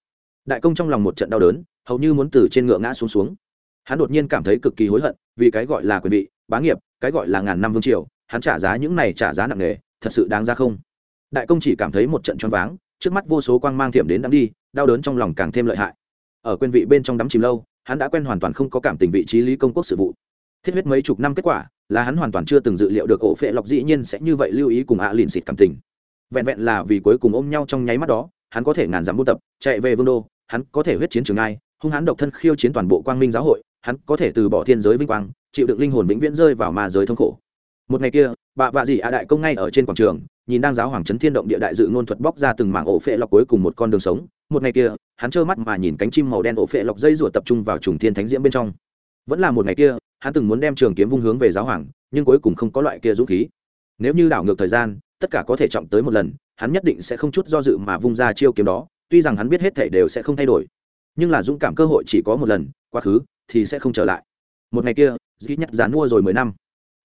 Đại công trong lòng một trận đau đớn, hầu như muốn từ trên ngựa ngã xuống xuống. Hắn đột nhiên cảm thấy cực kỳ hối hận, vì cái gọi là quyền vị, bá nghiệp, cái gọi là ngàn năm vương triều hắn trả giá những này trả giá nặng nề, thật sự đáng ra không? Đại công chỉ cảm thấy một trận choáng váng, trước mắt vô số quang mang thiểm đến đắm đi, đau đớn trong lòng càng thêm lợi hại. Ở quên vị bên trong đắm chìm lâu, hắn đã quen hoàn toàn không có cảm tình vị trí lý công quốc sự vụ. Thiết huyết mấy chục năm kết quả, là hắn hoàn toàn chưa từng dự liệu được ổ phệ lọc dĩ nhiên sẽ như vậy lưu ý cùng ạ à lìn xịt cảm tình. Vẹn vẹn là vì cuối cùng ôm nhau trong nháy mắt đó, hắn có thể ngàn dặm buôn tập, chạy về vương đô, hắn có thể huyết chiến trường ai, hung hắn độc thân khiêu chiến toàn bộ quang minh giáo hội, hắn có thể từ bỏ thiên giới vinh quang, chịu đựng linh hồn vĩnh viễn rơi vào ma giới thống khổ một ngày kia, bà vạ dị ạ đại công ngay ở trên quảng trường, nhìn đang giáo hoàng trấn thiên động địa đại dự ngôn thuật bóc ra từng mảng ổ phệ lọc cuối cùng một con đường sống. Một ngày kia, hắn trơ mắt mà nhìn cánh chim màu đen ổ phệ lọc dây rủa tập trung vào trùng thiên thánh diễm bên trong. Vẫn là một ngày kia, hắn từng muốn đem trường kiếm vung hướng về giáo hoàng, nhưng cuối cùng không có loại kia dũng khí. Nếu như đảo ngược thời gian, tất cả có thể trọng tới một lần, hắn nhất định sẽ không chút do dự mà vung ra chiêu kiếm đó, tuy rằng hắn biết hết thể đều sẽ không thay đổi. Nhưng là dũng cảm cơ hội chỉ có một lần, quá khứ thì sẽ không trở lại. Một ngày kia, dĩ nhắc dán mua rồi mười năm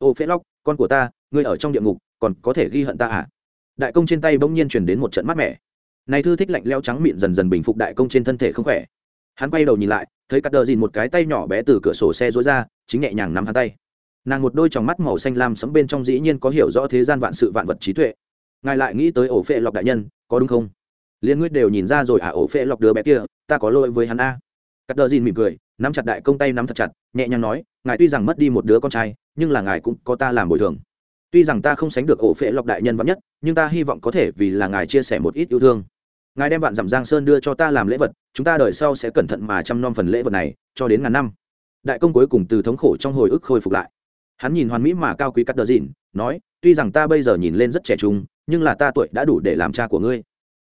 ô, phế lóc con của ta, ngươi ở trong địa ngục, còn có thể ghi hận ta à? Đại công trên tay bỗng nhiên chuyển đến một trận mát mẻ. Này thư thích lạnh leo trắng mịn dần dần bình phục đại công trên thân thể không khỏe. Hắn quay đầu nhìn lại, thấy cắt đờ dìn một cái tay nhỏ bé từ cửa sổ xe rối ra, chính nhẹ nhàng nắm hắn tay. Nàng một đôi tròng mắt màu xanh lam sẫm bên trong dĩ nhiên có hiểu rõ thế gian vạn sự vạn vật trí tuệ. Ngài lại nghĩ tới ổ phệ lọc đại nhân, có đúng không? Liên nguyết đều nhìn ra rồi à ổ phệ lọc đứa bé kia, ta có lỗi với hắn a. Cắt đờ dìn mỉm cười, nắm chặt đại công tay nắm thật chặt nhẹ nhàng nói, ngài tuy rằng mất đi một đứa con trai, nhưng là ngài cũng có ta làm bồi thường. Tuy rằng ta không sánh được ổ phễ lọc đại nhân vắn nhất, nhưng ta hy vọng có thể vì là ngài chia sẻ một ít yêu thương. Ngài đem vạn dặm giang sơn đưa cho ta làm lễ vật, chúng ta đợi sau sẽ cẩn thận mà chăm nom phần lễ vật này, cho đến ngàn năm. Đại công cuối cùng từ thống khổ trong hồi ức khôi phục lại. Hắn nhìn hoàn mỹ mà cao quý cắt đờ dìn nói, tuy rằng ta bây giờ nhìn lên rất trẻ trung, nhưng là ta tuổi đã đủ để làm cha của ngươi.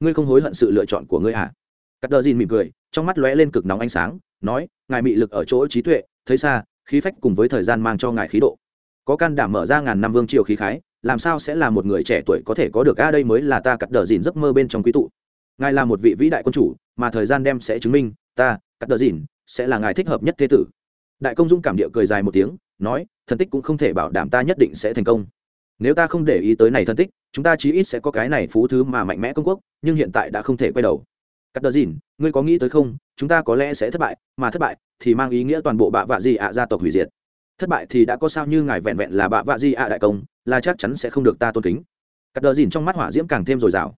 Ngươi không hối hận sự lựa chọn của ngươi à? Cắt đờ dìn mỉm cười, trong mắt lóe lên cực nóng ánh sáng, nói, ngài mị lực ở chỗ trí tuệ thấy xa, khí phách cùng với thời gian mang cho ngài khí độ. Có can đảm mở ra ngàn năm vương triều khí khái, làm sao sẽ là một người trẻ tuổi có thể có được, a, đây mới là ta cắt đờ dìn giấc mơ bên trong quý tụ. Ngài là một vị vĩ đại quân chủ, mà thời gian đem sẽ chứng minh, ta, cắt đờ dìn, sẽ là ngài thích hợp nhất thế tử. Đại công dung cảm địa cười dài một tiếng, nói, thần tích cũng không thể bảo đảm ta nhất định sẽ thành công. Nếu ta không để ý tới này thân tích, chúng ta chí ít sẽ có cái này phú thứ mà mạnh mẽ công quốc, nhưng hiện tại đã không thể quay đầu. Cắt đờ dìn, ngươi có nghĩ tới không chúng ta có lẽ sẽ thất bại, mà thất bại thì mang ý nghĩa toàn bộ bạ vạ di ạ gia tộc hủy diệt. Thất bại thì đã có sao như ngài vẹn vẹn là bạ vạ di ạ đại công, là chắc chắn sẽ không được ta tôn kính. Cắt đờ dìn trong mắt hỏa diễm càng thêm dồi dào.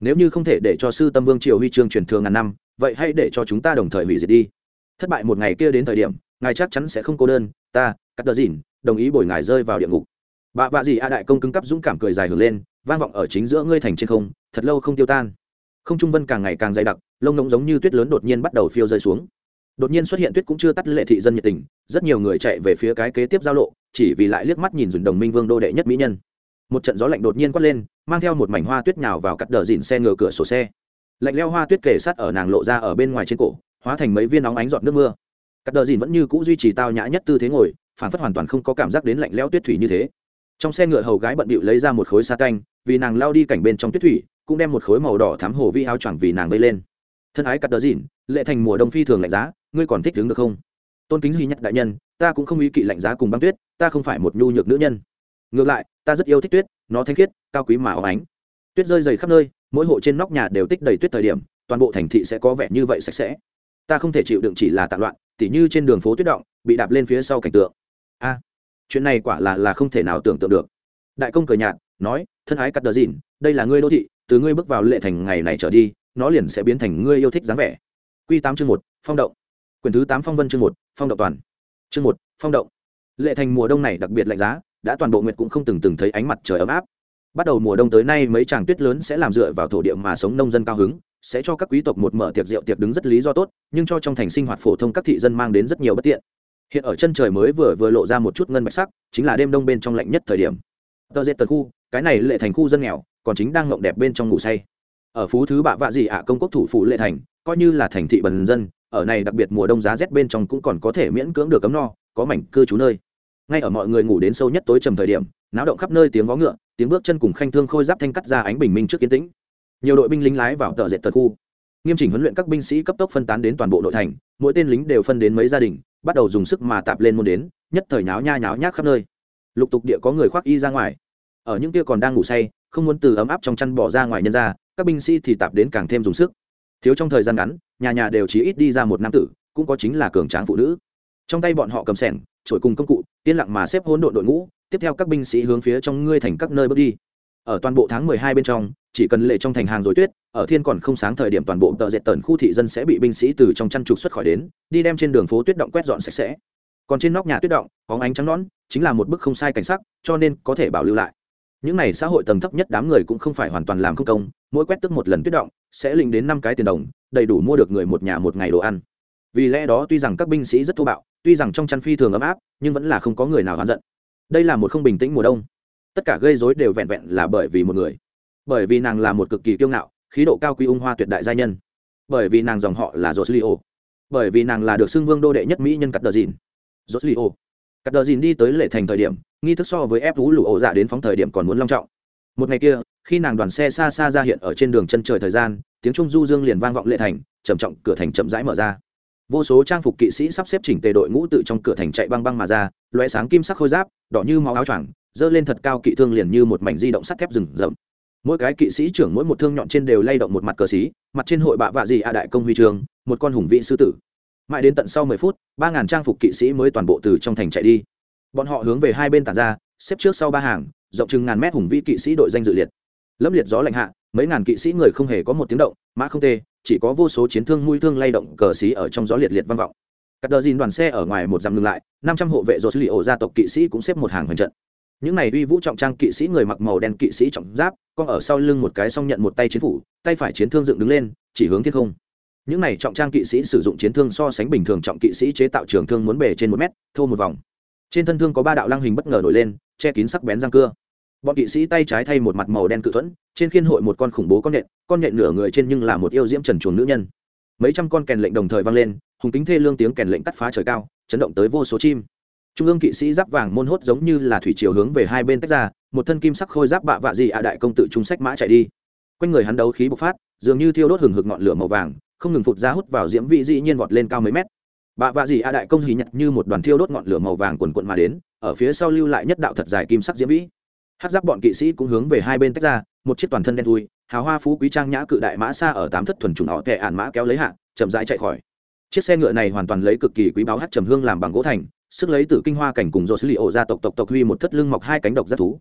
Nếu như không thể để cho sư tâm vương triều huy chương truyền thường ngàn năm, vậy hãy để cho chúng ta đồng thời hủy diệt đi. Thất bại một ngày kia đến thời điểm, ngài chắc chắn sẽ không cô đơn, ta, cắt đờ dìn, đồng ý bồi ngài rơi vào địa ngục. Bạ vạ gì a đại công cứng cắp dũng cảm cười dài hưởng lên, vang vọng ở chính giữa ngươi thành trên không, thật lâu không tiêu tan không trung vân càng ngày càng dày đặc, lông ngỗng giống như tuyết lớn đột nhiên bắt đầu phiêu rơi xuống. Đột nhiên xuất hiện tuyết cũng chưa tắt lệ thị dân nhiệt tình, rất nhiều người chạy về phía cái kế tiếp giao lộ, chỉ vì lại liếc mắt nhìn dùn đồng minh vương đô đệ nhất mỹ nhân. Một trận gió lạnh đột nhiên quát lên, mang theo một mảnh hoa tuyết nhào vào cắt đờ dìn xe ngựa cửa sổ xe. Lạnh leo hoa tuyết kề sát ở nàng lộ ra ở bên ngoài trên cổ, hóa thành mấy viên nóng ánh giọt nước mưa. Cắt đờ dìn vẫn như cũ duy trì tao nhã nhất tư thế ngồi phản phất hoàn toàn không có cảm giác đến lạnh leo tuyết thủy như thế. Trong xe ngựa hầu gái bận bịu lấy ra một khối sa canh, vì nàng lao đi cảnh bên trong tuyết thủy cũng đem một khối màu đỏ thắm hồ vi áo choàng vì nàng vây lên. Thân ái cắt đờ dìn, lệ thành mùa đông phi thường lạnh giá, ngươi còn thích đứng được không? Tôn kính duy nhất đại nhân, ta cũng không ý kỵ lạnh giá cùng băng tuyết, ta không phải một nhu nhược nữ nhân. Ngược lại, ta rất yêu thích tuyết, nó thanh khiết, cao quý mà óng ánh. Tuyết rơi dày khắp nơi, mỗi hộ trên nóc nhà đều tích đầy tuyết thời điểm, toàn bộ thành thị sẽ có vẻ như vậy sạch sẽ. Ta không thể chịu đựng chỉ là tạm loạn, tỉ như trên đường phố tuyết động, bị đạp lên phía sau cảnh tượng. A, chuyện này quả là là không thể nào tưởng tượng được. Đại công cười nhạt, nói, thân ái cắt đờ dìn, đây là ngươi đô thị từ ngươi bước vào lệ thành ngày này trở đi, nó liền sẽ biến thành ngươi yêu thích dáng vẻ. Q tám chương một, phong động. Quyển thứ tám phong vân chương một, phong động toàn. Chương một, phong động. Lệ thành mùa đông này đặc biệt lạnh giá, đã toàn bộ nguyệt cũng không từng từng thấy ánh mặt trời ấm áp. Bắt đầu mùa đông tới nay, mấy tràng tuyết lớn sẽ làm dựa vào thổ địa mà sống nông dân cao hứng, sẽ cho các quý tộc một mở tiệc rượu tiệc đứng rất lý do tốt, nhưng cho trong thành sinh hoạt phổ thông các thị dân mang đến rất nhiều bất tiện. Hiện ở chân trời mới vừa vừa lộ ra một chút ngân bạch sắc, chính là đêm đông bên trong lạnh nhất thời điểm. Tờ dệt tần khu, cái này lệ thành khu dân nghèo còn chính đang ngộng đẹp bên trong ngủ say. Ở phú thứ bạ vạ gì ạ, công quốc thủ phủ lệ thành, coi như là thành thị bần dân, ở này đặc biệt mùa đông giá rét bên trong cũng còn có thể miễn cưỡng được cấm no, có mảnh cư trú nơi. Ngay ở mọi người ngủ đến sâu nhất tối trầm thời điểm, náo động khắp nơi tiếng vó ngựa, tiếng bước chân cùng khanh thương khôi giáp thanh cắt ra ánh bình minh trước kiến tĩnh. Nhiều đội binh lính lái vào tờ dệt tật khu. Nghiêm chỉnh huấn luyện các binh sĩ cấp tốc phân tán đến toàn bộ nội thành, mỗi tên lính đều phân đến mấy gia đình, bắt đầu dùng sức mà tạp lên môn đến, nhất thời nháo nha nháo nhác khắp nơi. Lục tục địa có người khoác y ra ngoài. Ở những kia còn đang ngủ say không muốn từ ấm áp trong chăn bỏ ra ngoài nhân ra, các binh sĩ thì tạp đến càng thêm dùng sức. Thiếu trong thời gian ngắn, nhà nhà đều chỉ ít đi ra một nam tử, cũng có chính là cường tráng phụ nữ. Trong tay bọn họ cầm sẻng, trổi cùng công cụ, yên lặng mà xếp hỗn độn đội ngũ, tiếp theo các binh sĩ hướng phía trong ngươi thành các nơi bước đi. Ở toàn bộ tháng mười hai bên trong, chỉ cần lệ trong thành hàng rồi tuyết, ở thiên còn không sáng thời điểm toàn bộ tờ dệt tần khu thị dân sẽ bị binh sĩ từ trong chăn trục xuất khỏi đến, đi đem trên đường phố tuyết động quét dọn sạch sẽ. Còn trên nóc nhà tuyết động, có ánh trắng nón chính là một bức không sai cảnh sắc, cho nên có thể bảo lưu lại những này xã hội tầng thấp nhất đám người cũng không phải hoàn toàn làm không công, mỗi quét tức một lần tuyết động, sẽ lĩnh đến năm cái tiền đồng, đầy đủ mua được người một nhà một ngày đồ ăn. Vì lẽ đó tuy rằng các binh sĩ rất thô bạo, tuy rằng trong chăn phi thường ấm áp, nhưng vẫn là không có người nào oán giận. Đây là một không bình tĩnh mùa đông. Tất cả gây dối đều vẹn vẹn là bởi vì một người. Bởi vì nàng là một cực kỳ kiêu ngạo, khí độ cao quý ung hoa tuyệt đại gia nhân. Bởi vì nàng dòng họ là joslio. Bởi vì nàng là được xưng vương đô đệ nhất mỹ nhân cắt đờ dìn. Joslio cắt đờ dìn đi tới lệ thành thời điểm, nghi thức so với ép vũ lũ ổ dạ đến phóng thời điểm còn muốn long trọng. Một ngày kia, khi nàng đoàn xe xa xa ra hiện ở trên đường chân trời thời gian, tiếng trung du dương liền vang vọng lệ thành, trầm trọng, cửa thành chậm rãi mở ra. Vô số trang phục kỵ sĩ sắp xếp chỉnh tề đội ngũ tự trong cửa thành chạy băng băng mà ra loé sáng kim sắc khôi giáp, đỏ như máu áo choàng, dơ lên thật cao kỵ thương liền như một mảnh di động sắt thép rừng rậm. Mỗi cái kỵ sĩ trưởng mỗi một thương nhọn trên đều lay động một mặt cờ xí, mặt trên hội bạ vạ gì a đại công huy trường một con hùng vị sư tử mãi đến tận sau mười phút, ba ngàn trang phục kỵ sĩ mới toàn bộ từ trong thành chạy đi. Bọn họ hướng về hai bên tàn ra, xếp trước sau ba hàng, rộng chừng ngàn mét hùng vĩ kỵ sĩ đội danh dự liệt. Lâm liệt gió lạnh hạ, mấy ngàn kỵ sĩ người không hề có một tiếng động, mã không tê, chỉ có vô số chiến thương mũi thương lay động cờ xí ở trong gió liệt liệt vang vọng. Các đờ dìn đoàn xe ở ngoài một dặm ngừng lại, năm trăm hộ vệ dột lì ổ gia tộc kỵ sĩ cũng xếp một hàng hoành trận. Những này uy vũ trọng trang kỵ sĩ người mặc màu đen kỵ sĩ trọng giáp con ở sau lưng một cái song nhận một tay chiến phủ, tay phải chiến thương dựng đứng lên, chỉ hướng thiên không những này trọng trang kỵ sĩ sử dụng chiến thương so sánh bình thường trọng kỵ sĩ chế tạo trường thương muốn bề trên một mét, thô một vòng. Trên thân thương có ba đạo lăng hình bất ngờ nổi lên, che kín sắc bén răng cưa. Bọn kỵ sĩ tay trái thay một mặt màu đen cự thuẫn, trên khiên hội một con khủng bố con nhện con nhện nửa người trên nhưng là một yêu diễm trần chuồng nữ nhân. Mấy trăm con kèn lệnh đồng thời vang lên, hùng tính thê lương tiếng kèn lệnh cắt phá trời cao, chấn động tới vô số chim. Trung ương kỵ sĩ giáp vàng môn hốt giống như là thủy chiều hướng về hai bên tách ra, một thân kim sắc khôi giáp bạ vạ gì ạ đại công tự trung sách mã chạy đi. Quanh người hắn đấu khí bộc phát, dường như thiêu đốt hừng hực ngọn lửa màu vàng không ngừng phụt ra hút vào diễm vị dĩ nhiên vọt lên cao mấy mét. Bạ vạ dị a đại công hí nhặt như một đoàn thiêu đốt ngọn lửa màu vàng quần quận mà đến, ở phía sau lưu lại nhất đạo thật dài kim sắc diễm vĩ. Hát giáp bọn kỵ sĩ cũng hướng về hai bên tách ra, một chiếc toàn thân đen thui, hào hoa phú quý trang nhã cự đại mã xa ở tám thất thuần trùng họ tệ ản mã kéo lấy hạ, chậm rãi chạy khỏi. Chiếc xe ngựa này hoàn toàn lấy cực kỳ quý báo hát trầm hương làm bằng gỗ thành, sức lấy từ kinh hoa cảnh cùng dột li ô ra tộc tộc tộc huy một thất lưng mọc hai cánh độc rất thú.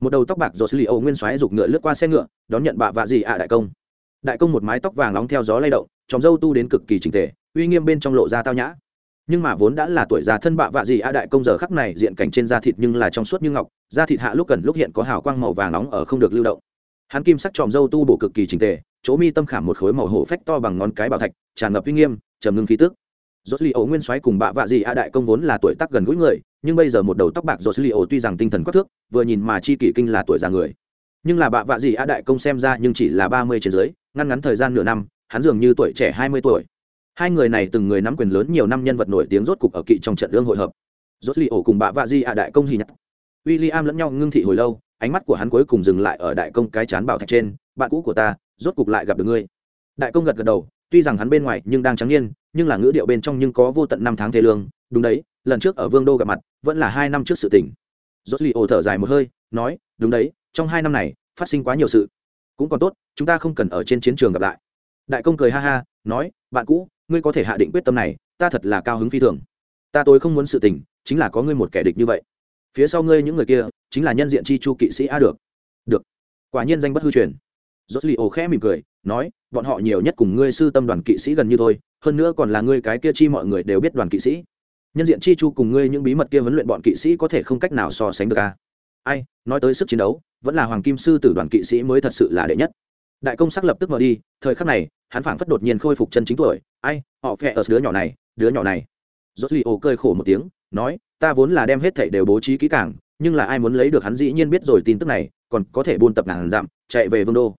Một đầu tóc bạc dột li ô nguyên xoáy giục ngựa lướt qua xe ngựa, đón nhận bạ vạ dị ạ đại công. Đại công một mái tóc vàng nóng theo gió lay động tròm dâu tu đến cực kỳ trình tề, uy nghiêm bên trong lộ ra tao nhã. Nhưng mà vốn đã là tuổi già thân bạ vạ gì a đại công giờ khắc này, diện cảnh trên da thịt nhưng là trong suốt như ngọc, da thịt hạ lúc cần lúc hiện có hào quang màu vàng nóng ở không được lưu động. Hắn kim sắc tròm dâu tu bổ cực kỳ trình tề, chỗ mi tâm khảm một khối màu hổ phách to bằng ngón cái bảo thạch, tràn ngập uy nghiêm, trầm ngưng khí tức. Dốt li ấu nguyên soái cùng bạ vạ gì a đại công vốn là tuổi tác gần gũi người, nhưng bây giờ một đầu tóc bạc dốt li ấu tuy rằng tinh thần quắc thước, vừa nhìn mà chi kỷ kinh là tuổi già người. Nhưng là bạ vạ gì a đại công xem ra nhưng chỉ là ba mươi trên dưới ngăn ngắn thời gian nửa năm hắn dường như tuổi trẻ hai mươi tuổi. Hai người này từng người nắm quyền lớn nhiều năm nhân vật nổi tiếng rốt cục ở kỵ trong trận đương hội hợp. Rốt li ổ cùng bà vạ di a đại công hì nhặt w i l l i am lẫn nhau ngưng thị hồi lâu, ánh mắt của hắn cuối cùng dừng lại ở đại công cái chán bảo thạch trên, bạn cũ của ta, rốt cục lại gặp được ngươi. Đại công gật gật đầu, tuy rằng hắn bên ngoài nhưng đang trắng niên, nhưng là ngữ điệu bên trong nhưng có vô tận năm tháng thế lương. Đúng đấy, lần trước ở vương đô gặp mặt, vẫn là hai năm trước sự tình. Rốt li ổ thở dài một hơi, nói, đúng đấy, trong hai năm này, phát sinh quá nhiều sự. Cũng còn tốt, chúng ta không cần ở trên chiến trường gặp lại đại công cười ha ha, nói, bạn cũ, ngươi có thể hạ định quyết tâm này, ta thật là cao hứng phi thường. Ta tối không muốn sự tình, chính là có ngươi một kẻ địch như vậy. Phía sau ngươi những người kia, chính là nhân diện chi chu kỵ sĩ a được. Được. Quả nhiên danh bất hư truyền. Rốt li ổ khẽ mỉm cười, nói, bọn họ nhiều nhất cùng ngươi sư tâm đoàn kỵ sĩ gần như thôi, hơn nữa còn là ngươi cái kia chi mọi người đều biết đoàn kỵ sĩ. Nhân diện chi chu cùng ngươi những bí mật kia huấn luyện bọn kỵ sĩ có thể không cách nào so sánh được a. Ai, nói tới sức chiến đấu, vẫn là hoàng kim sư tử đoàn kỵ sĩ mới thật sự là đệ nhất đại công sắc lập tức mở đi, thời khắc này, hắn phảng phất đột nhiên khôi phục chân chính tuổi. Ai, họ phe ở đứa nhỏ này, đứa nhỏ này. Rốt li ô cười khổ một tiếng, nói, ta vốn là đem hết thảy đều bố trí kỹ càng, nhưng là ai muốn lấy được hắn dĩ nhiên biết rồi tin tức này, còn có thể buôn tập ngàn dặm, chạy về vương đô.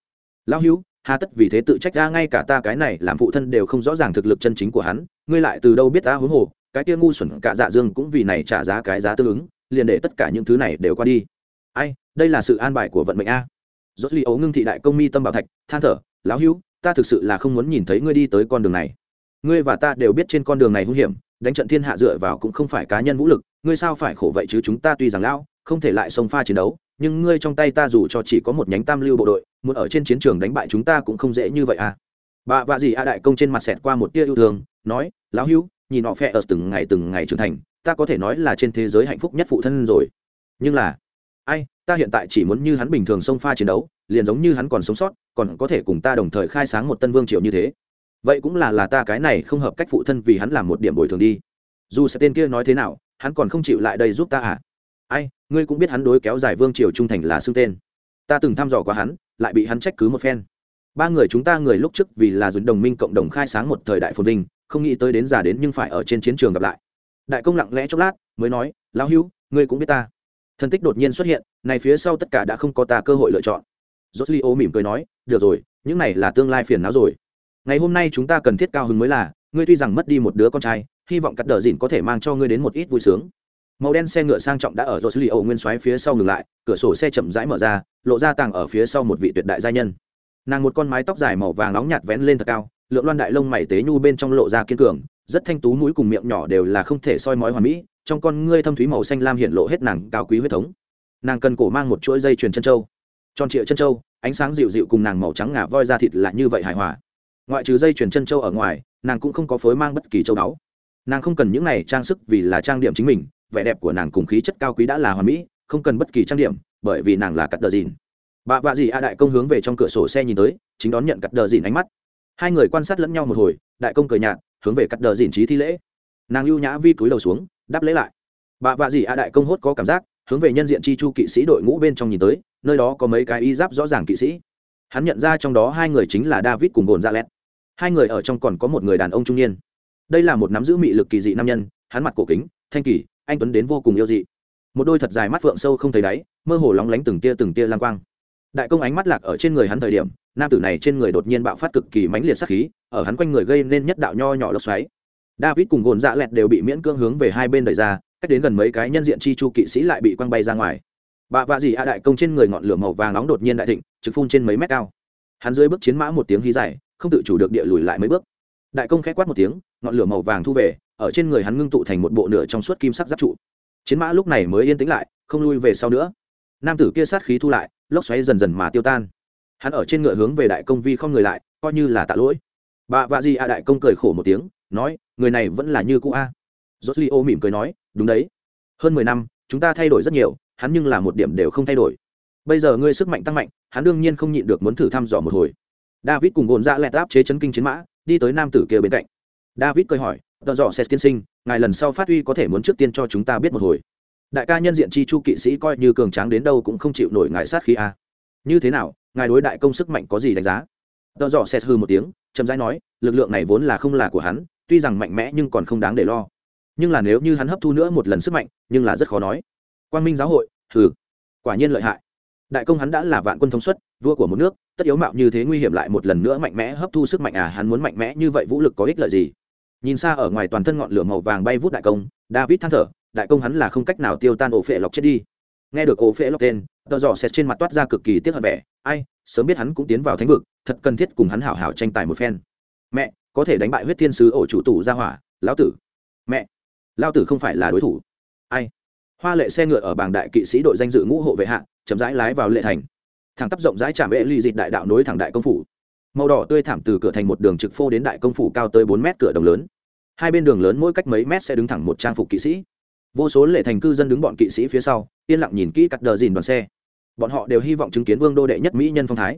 Lão hữu, hà tất vì thế tự trách ra ngay cả ta cái này làm phụ thân đều không rõ ràng thực lực chân chính của hắn, ngươi lại từ đâu biết ta huống hồ, cái kia ngu xuẩn cả dạ dương cũng vì này trả giá cái giá tương ứng, liền để tất cả những thứ này đều qua đi. Ai, đây là sự an bài của vận mệnh a rốt li ấu ngưng thị đại công mi tâm bảo thạch, than thở, lão hữu, ta thực sự là không muốn nhìn thấy ngươi đi tới con đường này. Ngươi và ta đều biết trên con đường này hung hiểm, đánh trận thiên hạ dựa vào cũng không phải cá nhân vũ lực, ngươi sao phải khổ vậy chứ? Chúng ta tuy rằng lão, không thể lại xông pha chiến đấu, nhưng ngươi trong tay ta dù cho chỉ có một nhánh tam lưu bộ đội, muốn ở trên chiến trường đánh bại chúng ta cũng không dễ như vậy à. Bà vạ gì a đại công trên mặt xẹt qua một tia yêu thương, nói, lão hữu, nhìn họ phe ở từng ngày từng ngày trưởng thành, ta có thể nói là trên thế giới hạnh phúc nhất phụ thân rồi. Nhưng là, ai ta hiện tại chỉ muốn như hắn bình thường xông pha chiến đấu, liền giống như hắn còn sống sót, còn có thể cùng ta đồng thời khai sáng một tân vương triều như thế. Vậy cũng là là ta cái này không hợp cách phụ thân vì hắn làm một điểm bồi thường đi. Dù sẽ tên kia nói thế nào, hắn còn không chịu lại đây giúp ta à? Ai, ngươi cũng biết hắn đối kéo dài vương triều trung thành là xưng tên. Ta từng thăm dò qua hắn, lại bị hắn trách cứ một phen. Ba người chúng ta người lúc trước vì là dùng đồng minh cộng đồng khai sáng một thời đại phồn vinh, không nghĩ tới đến già đến nhưng phải ở trên chiến trường gặp lại. Đại công lặng lẽ chốc lát, mới nói, lão hữu, ngươi cũng biết ta. Thần tích đột nhiên xuất hiện, này phía sau tất cả đã không có ta cơ hội lựa chọn. Rốt mỉm cười nói, được rồi, những này là tương lai phiền não rồi. Ngày hôm nay chúng ta cần thiết cao hứng mới là, ngươi tuy rằng mất đi một đứa con trai, hy vọng cắt đờ dìn có thể mang cho ngươi đến một ít vui sướng. Màu đen xe ngựa sang trọng đã ở rốt nguyên xoáy phía sau ngừng lại, cửa sổ xe chậm rãi mở ra, lộ ra tàng ở phía sau một vị tuyệt đại gia nhân. Nàng một con mái tóc dài màu vàng nóng nhạt vén lên thật cao, lượng loan đại lông mày tế nhu bên trong lộ ra kiên cường, rất thanh tú mũi cùng miệng nhỏ đều là không thể soi mói hoàn mỹ trong con ngươi thâm thúy màu xanh lam hiện lộ hết nàng cao quý huyết thống. Nàng cần cổ mang một chuỗi dây chuyền chân trâu tròn trịa chân trâu ánh sáng dịu dịu cùng nàng màu trắng ngà voi ra thịt lại như vậy hài hòa. Ngoại trừ dây chuyền chân trâu ở ngoài, nàng cũng không có phối mang bất kỳ châu báu. Nàng không cần những này trang sức vì là trang điểm chính mình, vẻ đẹp của nàng cùng khí chất cao quý đã là hoàn mỹ, không cần bất kỳ trang điểm, bởi vì nàng là cắt đờ dìn. Bà vạ dì a đại công hướng về trong cửa sổ xe nhìn tới, chính đón nhận cắt đờ dìn ánh mắt. Hai người quan sát lẫn nhau một hồi, đại công cười nhạt, hướng về cắt đờ dìn trí thi lễ. Nàng lưu nhã vi túi đầu xuống đáp lễ lại. Bà vạ dị a đại công hốt có cảm giác, hướng về nhân diện chi chu kỵ sĩ đội ngũ bên trong nhìn tới, nơi đó có mấy cái y giáp rõ ràng kỵ sĩ. Hắn nhận ra trong đó hai người chính là david cùng gồn dạ ra lét hai người ở trong còn có một người đàn ông trung niên. Đây là một nắm giữ mị lực kỳ dị nam nhân, hắn mặt cổ kính, thanh kỳ, anh tuấn đến vô cùng yêu dị. Một đôi thật dài mắt phượng sâu không thấy đáy, mơ hồ lóng lánh từng tia từng tia lang quang. Đại công ánh mắt lạc ở trên người hắn thời điểm, nam tử này trên người đột nhiên bạo phát cực kỳ mãnh liệt sắc khí, ở hắn quanh người gây nên nhất đạo nho nhỏ lốc xoáy david cùng gồn dạ lẹt đều bị miễn cưỡng hướng về hai bên đẩy ra, cách đến gần mấy cái nhân diện chi chu kỵ sĩ lại bị quăng bay ra ngoài. Bà vạ dì a đại công trên người ngọn lửa màu vàng nóng đột nhiên đại thịnh, trực phun trên mấy mét cao. Hắn dưới bước chiến mã một tiếng hí dài, không tự chủ được địa lùi lại mấy bước. Đại công khẽ quát một tiếng, ngọn lửa màu vàng thu về, ở trên người hắn ngưng tụ thành một bộ nửa trong suốt kim sắc giáp trụ. Chiến mã lúc này mới yên tĩnh lại, không lui về sau nữa. Nam tử kia sát khí thu lại, lốc xoáy dần dần mà tiêu tan. Hắn ở trên ngựa hướng về đại công vi không người lại, coi như là tạ lỗi. Bà vạ di a đại công cười khổ một tiếng nói, người này vẫn là như cũ a. Rốt li mỉm cười nói, đúng đấy. Hơn mười năm, chúng ta thay đổi rất nhiều, hắn nhưng là một điểm đều không thay đổi. Bây giờ ngươi sức mạnh tăng mạnh, hắn đương nhiên không nhịn được muốn thử thăm dò một hồi. David cùng gồn ra lẹt áp chế chấn kinh chiến mã, đi tới nam tử kia bên cạnh. David cười hỏi, tợ dọ xét tiên sinh, ngài lần sau phát huy có thể muốn trước tiên cho chúng ta biết một hồi. Đại ca nhân diện chi chu kỵ sĩ coi như cường tráng đến đâu cũng không chịu nổi ngài sát khí a. Như thế nào, ngài đối đại công sức mạnh có gì đánh giá? Tợ dọ xét hư một tiếng, chậm rãi nói, lực lượng này vốn là không là của hắn tuy rằng mạnh mẽ nhưng còn không đáng để lo. Nhưng là nếu như hắn hấp thu nữa một lần sức mạnh, nhưng là rất khó nói. Quang minh giáo hội, hừ, quả nhiên lợi hại. Đại công hắn đã là vạn quân thống suất, vua của một nước, tất yếu mạo như thế nguy hiểm lại một lần nữa mạnh mẽ hấp thu sức mạnh à hắn muốn mạnh mẽ như vậy vũ lực có ích lợi gì? Nhìn xa ở ngoài toàn thân ngọn lửa màu vàng bay vút đại công, david than thở, đại công hắn là không cách nào tiêu tan ổ phệ lọc chết đi. Nghe được ổ phệ lọc tên tờ dò xét trên mặt toát ra cực kỳ tiếc hận vẻ. Ai, sớm biết hắn cũng tiến vào thánh vực, thật cần thiết cùng hắn hảo hảo tranh tài một phen. Mẹ có thể đánh bại huyết thiên sứ ổ chủ tủ ra hỏa, lão tử. Mẹ lao tử không phải là đối thủ. Ai? Hoa lệ xe ngựa ở bảng đại kỵ sĩ đội danh dự ngũ hộ vệ hạ, chậm rãi lái vào lệ thành. Thẳng tắp rộng rãi trạm bệ ly dịt đại đạo nối thẳng đại công phủ. Màu đỏ tươi thảm từ cửa thành một đường trực phô đến đại công phủ cao tới bốn mét cửa đồng lớn. Hai bên đường lớn mỗi cách mấy mét sẽ đứng thẳng một trang phục kỵ sĩ. Vô số lệ thành cư dân đứng bọn kỵ sĩ phía sau, yên lặng nhìn kỹ cắt đờ dìn đoàn xe. Bọn họ đều hy vọng chứng kiến vương đô đệ nhất mỹ nhân phong thái.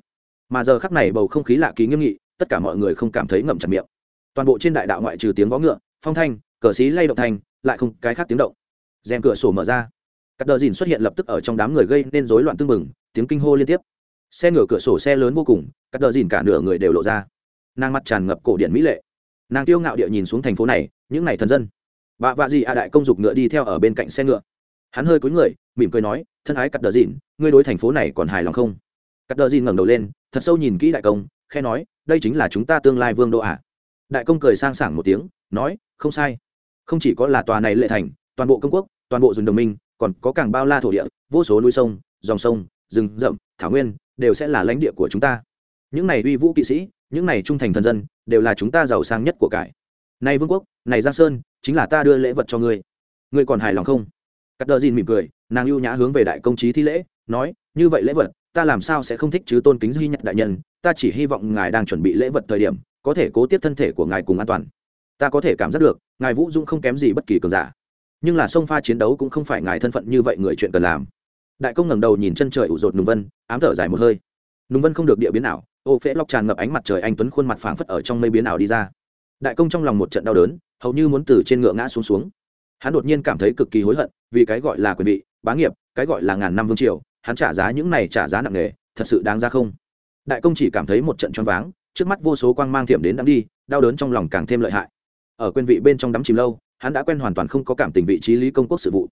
Mà giờ khắc này bầu không khí lạ kỳ nghiêm nghị tất cả mọi người không cảm thấy ngậm chặt miệng. Toàn bộ trên đại đạo ngoại trừ tiếng vó ngựa, phong thanh, cờ xí lay động thành, lại không cái khác tiếng động. Rèm cửa sổ mở ra. Các đờ dìn xuất hiện lập tức ở trong đám người gây nên rối loạn tưng bừng, tiếng kinh hô liên tiếp. Xe ngửa cửa sổ xe lớn vô cùng các đờ dìn cả nửa người đều lộ ra. Nàng mặt tràn ngập cổ điển mỹ lệ. Nàng tiêu ngạo địa nhìn xuống thành phố này, những n à y thần dân. Bà vạ gì a đại công dục ngựa đi theo ở bên cạnh xe ngựa. Hắn hơi cúi người, mỉm cười nói, thân ái cắt đờ dìn, ngươi đối thành phố này còn hài lòng không? Cắt đờ dìn ngẩng đầu lên, thật sâu nhìn kỹ đại công khe nói đây chính là chúng ta tương lai vương đô ạ. À. đại công cười sang sảng một tiếng, nói, không sai. Không chỉ có là tòa này lệ thành, toàn bộ công quốc, toàn bộ dùng đồng minh, còn có càng bao la thổ địa, vô số núi sông, dòng sông, rừng rậm, thảo nguyên, đều sẽ là lãnh địa của chúng ta. Những này uy vũ kỵ sĩ, những này trung thành thần dân, đều là chúng ta giàu sang nhất của cải. Này vương quốc, này giang sơn, chính là ta đưa lễ vật cho ngươi. Ngươi còn hài lòng không? Cắt đờ dìn mỉm cười, nàng ưu nhã hướng về đại công trí thi lễ, nói, như vậy lễ vật ta làm sao sẽ không thích chứ tôn kính duy nhất đại nhân, ta chỉ hy vọng ngài đang chuẩn bị lễ vật thời điểm, có thể cố tiếp thân thể của ngài cùng an toàn. Ta có thể cảm giác được, ngài vũ dũng không kém gì bất kỳ cường giả. Nhưng là sông pha chiến đấu cũng không phải ngài thân phận như vậy người chuyện cần làm. Đại công ngẩng đầu nhìn chân trời ủ rột nùng vân, ám thở dài một hơi. Nùng vân không được địa biến ảo, ô phễ lóc tràn ngập ánh mặt trời anh tuấn khuôn mặt phảng phất ở trong mây biến ảo đi ra. Đại công trong lòng một trận đau đớn, hầu như muốn từ trên ngựa ngã xuống xuống. Hắn đột nhiên cảm thấy cực kỳ hối hận, vì cái gọi là quyền vị, bá nghiệp, cái gọi là ngàn năm vương triều hắn trả giá những này trả giá nặng nề, thật sự đáng ra không? Đại công chỉ cảm thấy một trận choáng váng, trước mắt vô số quang mang thiểm đến đắm đi, đau đớn trong lòng càng thêm lợi hại. Ở quên vị bên trong đắm chìm lâu, hắn đã quen hoàn toàn không có cảm tình vị trí lý công quốc sự vụ.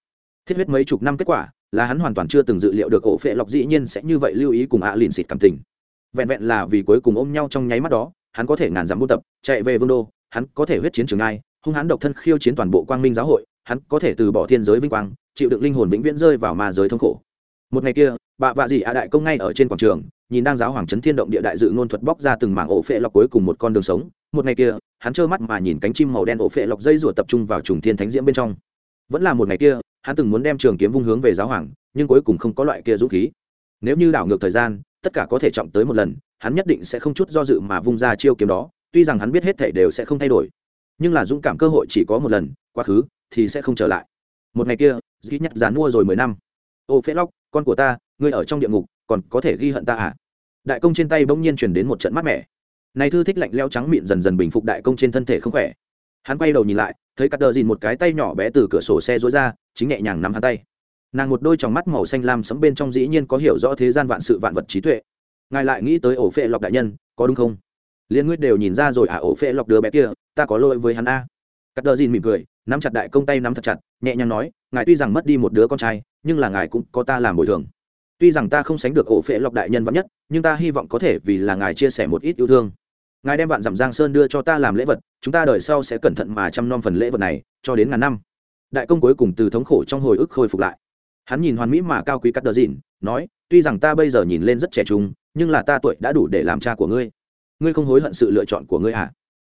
Thiết huyết mấy chục năm kết quả, là hắn hoàn toàn chưa từng dự liệu được ổ phệ lọc dĩ nhiên sẽ như vậy lưu ý cùng ạ lìn xịt cảm tình. Vẹn vẹn là vì cuối cùng ôm nhau trong nháy mắt đó, hắn có thể ngàn dặm buôn tập, chạy về vương đô, hắn có thể huyết chiến trường ai, hung hắn độc thân khiêu chiến toàn bộ quang minh giáo hội, hắn có thể từ bỏ thiên giới vinh quang, chịu đựng linh hồn vĩnh viễn rơi vào ma giới thống khổ một ngày kia, bà vạ dị ạ đại công ngay ở trên quảng trường, nhìn đang giáo hoàng trấn thiên động địa đại dự ngôn thuật bóc ra từng mảng ổ phệ lọc cuối cùng một con đường sống. Một ngày kia, hắn trơ mắt mà nhìn cánh chim màu đen ổ phệ lọc dây rùa tập trung vào trùng thiên thánh diễm bên trong. Vẫn là một ngày kia, hắn từng muốn đem trường kiếm vung hướng về giáo hoàng, nhưng cuối cùng không có loại kia dũng khí. Nếu như đảo ngược thời gian, tất cả có thể trọng tới một lần, hắn nhất định sẽ không chút do dự mà vung ra chiêu kiếm đó, tuy rằng hắn biết hết thể đều sẽ không thay đổi. Nhưng là dũng cảm cơ hội chỉ có một lần, quá khứ thì sẽ không trở lại. Một ngày kia dĩ nhắc dán mua rồi mười năm ô phễ lóc con của ta, ngươi ở trong địa ngục, còn có thể ghi hận ta à? Đại công trên tay bỗng nhiên chuyển đến một trận mát mẻ. Này thư thích lạnh leo trắng mịn dần dần bình phục đại công trên thân thể không khỏe. Hắn quay đầu nhìn lại, thấy cắt đờ dìn một cái tay nhỏ bé từ cửa sổ xe rối ra, chính nhẹ nhàng nắm hắn tay. Nàng một đôi tròng mắt màu xanh lam sẫm bên trong dĩ nhiên có hiểu rõ thế gian vạn sự vạn vật trí tuệ. Ngài lại nghĩ tới ổ phệ lọc đại nhân, có đúng không? Liên nguyết đều nhìn ra rồi à ổ phệ lọc đứa bé kia, ta có lỗi với hắn a cắt đờ dìn mỉm cười nắm chặt đại công tay nắm thật chặt, nhẹ nhàng nói, ngài tuy rằng mất đi một đứa con trai, nhưng là ngài cũng có ta làm bồi thường. Tuy rằng ta không sánh được ổ phệ lọc đại nhân vắn nhất, nhưng ta hy vọng có thể vì là ngài chia sẻ một ít yêu thương. Ngài đem vạn dặm giang sơn đưa cho ta làm lễ vật, chúng ta đời sau sẽ cẩn thận mà chăm nom phần lễ vật này, cho đến ngàn năm. Đại công cuối cùng từ thống khổ trong hồi ức khôi phục lại. Hắn nhìn hoàn mỹ mà cao quý cắt đờ dìn nói, tuy rằng ta bây giờ nhìn lên rất trẻ trung, nhưng là ta tuổi đã đủ để làm cha của ngươi. Ngươi không hối hận sự lựa chọn của ngươi à?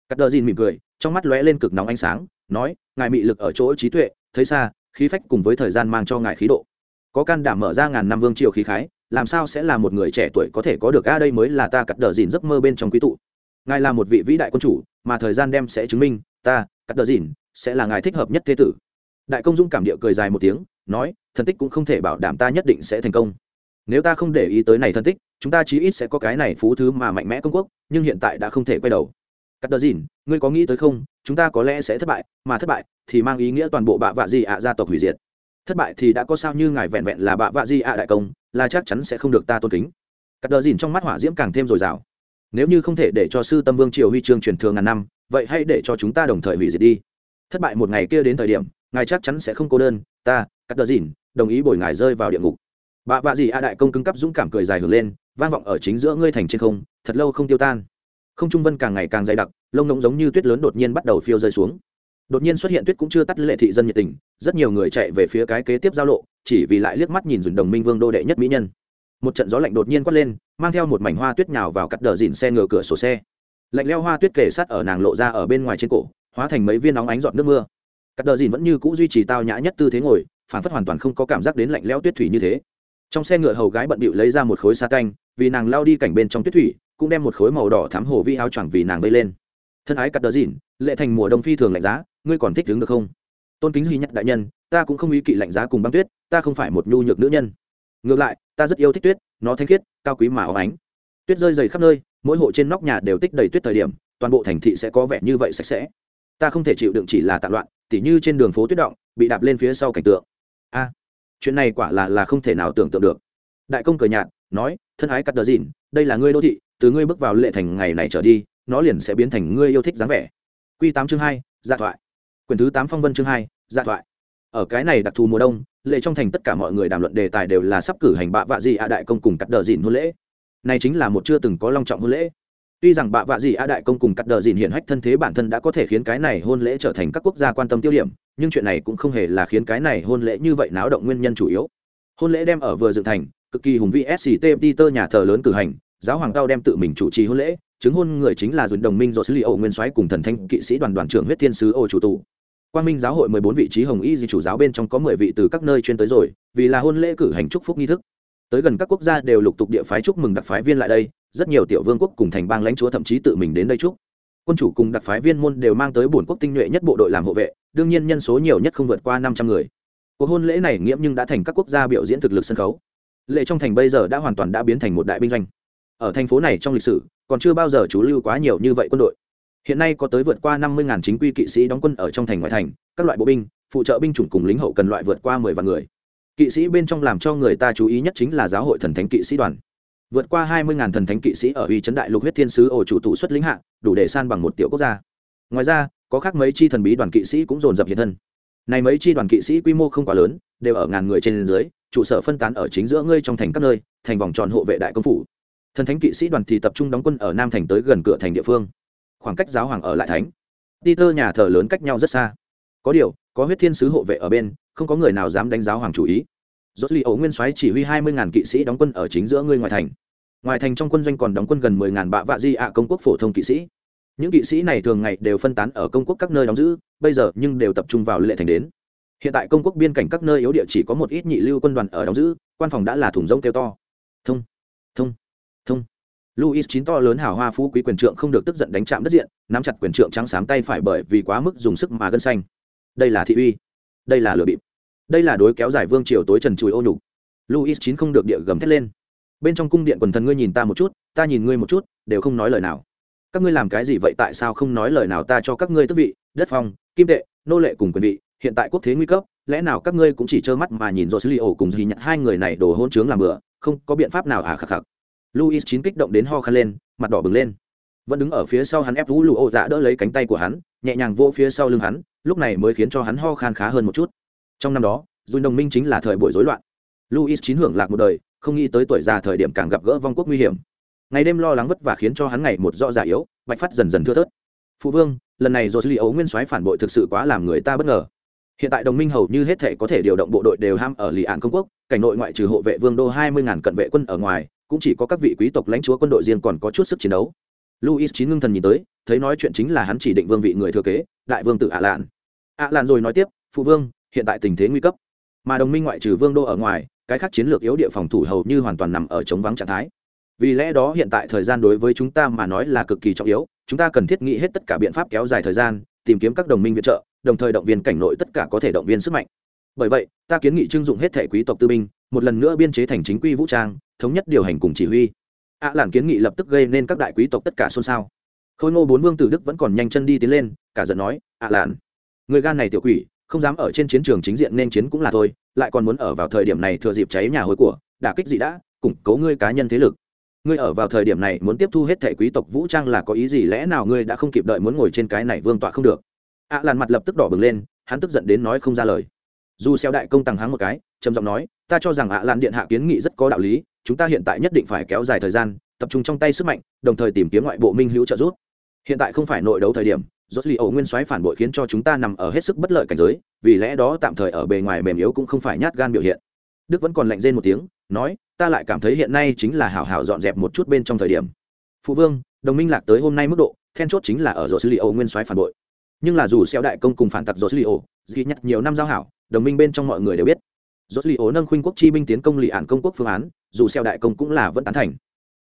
Cắt đờ dìn mỉm cười, trong mắt lóe lên cực nóng ánh sáng, nói ngài mị lực ở chỗ trí tuệ, thấy xa, khí phách cùng với thời gian mang cho ngài khí độ. Có can đảm mở ra ngàn năm vương triều khí khái, làm sao sẽ là một người trẻ tuổi có thể có được? A, đây mới là ta cắt đờ dìn giấc mơ bên trong quý tụ. Ngài là một vị vĩ đại quân chủ, mà thời gian đem sẽ chứng minh, ta, cắt đờ dìn, sẽ là ngài thích hợp nhất thế tử. Đại công dung cảm điệu cười dài một tiếng, nói, thần tích cũng không thể bảo đảm ta nhất định sẽ thành công. Nếu ta không để ý tới này thần tích, chúng ta chí ít sẽ có cái này phú thứ mà mạnh mẽ công quốc, nhưng hiện tại đã không thể quay đầu cắt đờ dìn, ngươi có nghĩ tới không? Chúng ta có lẽ sẽ thất bại, mà thất bại thì mang ý nghĩa toàn bộ bạ vạ di ạ gia tộc hủy diệt. Thất bại thì đã có sao như ngài vẹn vẹn là bạ vạ di ạ đại công, là chắc chắn sẽ không được ta tôn kính. Cắt đờ dìn trong mắt hỏa diễm càng thêm dồi dào. Nếu như không thể để cho sư tâm vương triều huy chương truyền thường ngàn năm, vậy hãy để cho chúng ta đồng thời hủy diệt đi. Thất bại một ngày kia đến thời điểm, ngài chắc chắn sẽ không cô đơn, ta, cắt đờ dìn, đồng ý bồi ngài rơi vào địa ngục. Bạ vạ gì a đại công cứng cắp dũng cảm cười dài hưởng lên, vang vọng ở chính giữa ngươi thành trên không, thật lâu không tiêu tan không trung vân càng ngày càng dày đặc, lông ngỗng giống như tuyết lớn đột nhiên bắt đầu phiêu rơi xuống. Đột nhiên xuất hiện tuyết cũng chưa tắt lệ thị dân nhiệt tình, rất nhiều người chạy về phía cái kế tiếp giao lộ, chỉ vì lại liếc mắt nhìn dùn đồng minh vương đô đệ nhất mỹ nhân. Một trận gió lạnh đột nhiên quát lên, mang theo một mảnh hoa tuyết nhào vào cắt đờ dìn xe ngựa cửa sổ xe. Lạnh leo hoa tuyết kể sát ở nàng lộ ra ở bên ngoài trên cổ, hóa thành mấy viên nóng ánh giọt nước mưa. Cắt đờ dìn vẫn như cũ duy trì tao nhã nhất tư thế ngồi, phản phất hoàn toàn không có cảm giác đến lạnh leo tuyết thủy như thế. Trong xe ngựa hầu gái bận bịu lấy ra một khối sa canh, vì nàng lao đi cảnh bên trong tuyết thủy cũng đem một khối màu đỏ thắm hồ vi áo choàng vì nàng vây lên. Thân ái cắt đờ dìn, lệ thành mùa đông phi thường lạnh giá, ngươi còn thích đứng được không? Tôn kính duy nhất đại nhân, ta cũng không ý kỵ lạnh giá cùng băng tuyết, ta không phải một nhu nhược nữ nhân. Ngược lại, ta rất yêu thích tuyết, nó thanh khiết, cao quý mà óng ánh. Tuyết rơi dày khắp nơi, mỗi hộ trên nóc nhà đều tích đầy tuyết thời điểm, toàn bộ thành thị sẽ có vẻ như vậy sạch sẽ. Ta không thể chịu đựng chỉ là tạm loạn, tỉ như trên đường phố tuyết động, bị đạp lên phía sau cảnh tượng. A, chuyện này quả là là không thể nào tưởng tượng được. Đại công cờ nhạt, nói, thân ái cắt đờ dìn, đây là ngươi đô thị từ ngươi bước vào lệ thành ngày này trở đi, nó liền sẽ biến thành ngươi yêu thích dáng vẻ. Q tám chương hai dạ thoại. Quyển thứ tám phong vân chương hai dạ thoại. Ở cái này đặc thù mùa đông, lệ trong thành tất cả mọi người đàm luận đề tài đều là sắp cử hành bạ vạ gì ạ đại công cùng cắt đờ dìn hôn lễ. Này chính là một chưa từng có long trọng hôn lễ. Tuy rằng bạ vạ gì ạ đại công cùng cắt đờ dìn hiện hách thân thế bản thân đã có thể khiến cái này hôn lễ trở thành các quốc gia quan tâm tiêu điểm, nhưng chuyện này cũng không hề là khiến cái này hôn lễ như vậy náo động nguyên nhân chủ yếu. Hôn lễ đem ở vừa dựng thành, cực kỳ hùng vĩ sct peter nhà thờ lớn cử hành giáo hoàng cao đem tự mình chủ trì hôn lễ, chứng hôn người chính là dùn đồng minh do sứ liệu nguyên soái cùng thần thanh kỵ sĩ đoàn đoàn trưởng huyết thiên sứ ô chủ tụ Quan minh giáo hội mười bốn vị trí hồng y di chủ giáo bên trong có mười vị từ các nơi chuyên tới rồi, vì là hôn lễ cử hành chúc phúc nghi thức. Tới gần các quốc gia đều lục tục địa phái chúc mừng đặc phái viên lại đây, rất nhiều tiểu vương quốc cùng thành bang lãnh chúa thậm chí tự mình đến đây chúc. Quân chủ cùng đặc phái viên môn đều mang tới bổn quốc tinh nhuệ nhất bộ đội làm hộ vệ, đương nhiên nhân số nhiều nhất không vượt qua năm trăm người. Cuộc hôn lễ này nghiễm nhưng đã thành các quốc gia biểu diễn thực lực sân khấu. Lệ trong thành bây giờ đã hoàn toàn đã biến thành một đại binh doanh ở thành phố này trong lịch sử, còn chưa bao giờ trú lưu quá nhiều như vậy quân đội. Hiện nay có tới vượt qua năm mươi chính quy kỵ sĩ đóng quân ở trong thành ngoại thành, các loại bộ binh, phụ trợ binh chủng cùng lính hậu cần loại vượt qua mười vạn người. Kỵ sĩ bên trong làm cho người ta chú ý nhất chính là giáo hội thần thánh kỵ sĩ đoàn. Vượt qua hai mươi thần thánh kỵ sĩ ở uy trấn đại lục huyết thiên sứ ổ chủ tụ xuất lĩnh hạ, đủ để san bằng một tiểu quốc gia. Ngoài ra, có khác mấy chi thần bí đoàn kỵ sĩ cũng dồn dập hiện thân. Này mấy chi đoàn kỵ sĩ quy mô không quá lớn, đều ở ngàn người trên dưới, trụ sở phân tán ở chính giữa ngươi trong thành các nơi, thành vòng tròn hộ vệ đại công phủ thần thánh kỵ sĩ đoàn thì tập trung đóng quân ở nam thành tới gần cửa thành địa phương. Khoảng cách giáo hoàng ở lại thánh đi tơ nhà thờ lớn cách nhau rất xa. Có điều, có huyết thiên sứ hộ vệ ở bên, không có người nào dám đánh giáo hoàng chủ ý. Dốt li ấu nguyên soái chỉ huy hai mươi ngàn kỵ sĩ đóng quân ở chính giữa ngươi ngoài thành. Ngoài thành trong quân doanh còn đóng quân gần mười ngàn bạ vạ di ạ công quốc phổ thông kỵ sĩ. Những kỵ sĩ này thường ngày đều phân tán ở công quốc các nơi đóng giữ, bây giờ nhưng đều tập trung vào lệ thành đến. Hiện tại công quốc biên cảnh các nơi yếu địa chỉ có một ít nhị lưu quân đoàn ở đóng giữ, quan phòng đã là thủng rông kêu to. Thông thông. Louis chín to lớn hào hoa phú quý quyền trượng không được tức giận đánh chạm đất diện, nắm chặt quyền trượng trắng sáng tay phải bởi vì quá mức dùng sức mà gân xanh. Đây là thị uy. Đây là lừa bịp. Đây là đối kéo dài vương triều tối trần chùi ô nhục. Louis chín không được địa gầm thét lên. Bên trong cung điện quần thần ngươi nhìn ta một chút, ta nhìn ngươi một chút, đều không nói lời nào. Các ngươi làm cái gì vậy, tại sao không nói lời nào ta cho các ngươi tước vị, đất phong, kim tệ, nô lệ cùng quyền vị, hiện tại quốc thế nguy cấp, lẽ nào các ngươi cũng chỉ trơ mắt mà nhìn rồi xử lý ổ cùng gì nhận hai người này đổ hôn chướng làm bừa, không có biện pháp nào à khắc khắc luis chín kích động đến ho khăn lên, mặt đỏ bừng lên. Vẫn đứng ở phía sau hắn ép vũ lụ ô dạ đỡ lấy cánh tay của hắn, nhẹ nhàng vô phía sau lưng hắn, lúc này mới khiến cho hắn ho khan khá hơn một chút. Trong năm đó dùn đồng minh chính là thời buổi rối loạn. Luis chín hưởng lạc một đời, không nghĩ tới tuổi già thời điểm càng gặp gỡ vong quốc nguy hiểm. Ngày đêm lo lắng vất vả khiến cho hắn ngày một rõ già yếu, bạch phát dần dần thưa thớt. Phụ vương, lần này rồi li ấu nguyên soái phản bội thực sự quá làm người ta bất ngờ hiện tại đồng minh hầu như hết thể có thể điều động bộ đội đều ham ở lì ạn công quốc, cảnh nội ngoại trừ hộ vệ vương đô hai mươi ngàn cận vệ quân ở ngoài, cũng chỉ có các vị quý tộc lãnh chúa quân đội riêng còn có chút sức chiến đấu. Luis chín ngưng thần nhìn tới, thấy nói chuyện chính là hắn chỉ định vương vị người thừa kế, đại vương tự ạ lạn. Ạ lạn rồi nói tiếp, phụ vương, hiện tại tình thế nguy cấp. Mà đồng minh ngoại trừ vương đô ở ngoài, cái khác chiến lược yếu địa phòng thủ hầu như hoàn toàn nằm ở chống vắng trạng thái. Vì lẽ đó hiện tại thời gian đối với chúng ta mà nói là cực kỳ trọng yếu, chúng ta cần thiết nghĩ hết tất cả biện pháp kéo dài thời gian, tìm kiếm các đồng minh viện trợ đồng thời động viên cảnh nội tất cả có thể động viên sức mạnh. Bởi vậy, ta kiến nghị trưng dụng hết thể quý tộc tư binh, một lần nữa biên chế thành chính quy vũ trang, thống nhất điều hành cùng chỉ huy. Ạ lạn kiến nghị lập tức gây nên các đại quý tộc tất cả xôn xao. Khôi ngô bốn vương tử đức vẫn còn nhanh chân đi tiến lên, cả giận nói, ạ làn người gan này tiểu quỷ, không dám ở trên chiến trường chính diện nên chiến cũng là thôi, lại còn muốn ở vào thời điểm này thừa dịp cháy nhà hối của, đả kích gì đã, củng cố ngươi cá nhân thế lực. Ngươi ở vào thời điểm này muốn tiếp thu hết thể quý tộc vũ trang là có ý gì lẽ nào ngươi đã không kịp đợi muốn ngồi trên cái này vương tọa không được? Ạ làn mặt lập tức đỏ bừng lên, hắn tức giận đến nói không ra lời. Dù xeo đại công tăng háng một cái, trầm giọng nói, ta cho rằng ạ làn điện hạ kiến nghị rất có đạo lý, chúng ta hiện tại nhất định phải kéo dài thời gian, tập trung trong tay sức mạnh, đồng thời tìm kiếm ngoại bộ minh hữu trợ giúp. Hiện tại không phải nội đấu thời điểm rốt li ổ nguyên soái phản bội khiến cho chúng ta nằm ở hết sức bất lợi cảnh giới, vì lẽ đó tạm thời ở bề ngoài mềm yếu cũng không phải nhát gan biểu hiện. Đức vẫn còn lạnh rên một tiếng, nói, ta lại cảm thấy hiện nay chính là hảo hảo dọn dẹp một chút bên trong thời điểm. Phụ vương, đồng minh lạc tới hôm nay mức độ, then chốt chính là ở rốt li ổ nguyên soái phản bội nhưng là dù xeo đại công cùng phản tặc rốt li ổ ghi nhắc nhiều năm giao hảo, đồng minh bên trong mọi người đều biết. Rốt li ổ nâng khuynh quốc chi binh tiến công lì ản công quốc phương án, dù xeo đại công cũng là vẫn tán thành.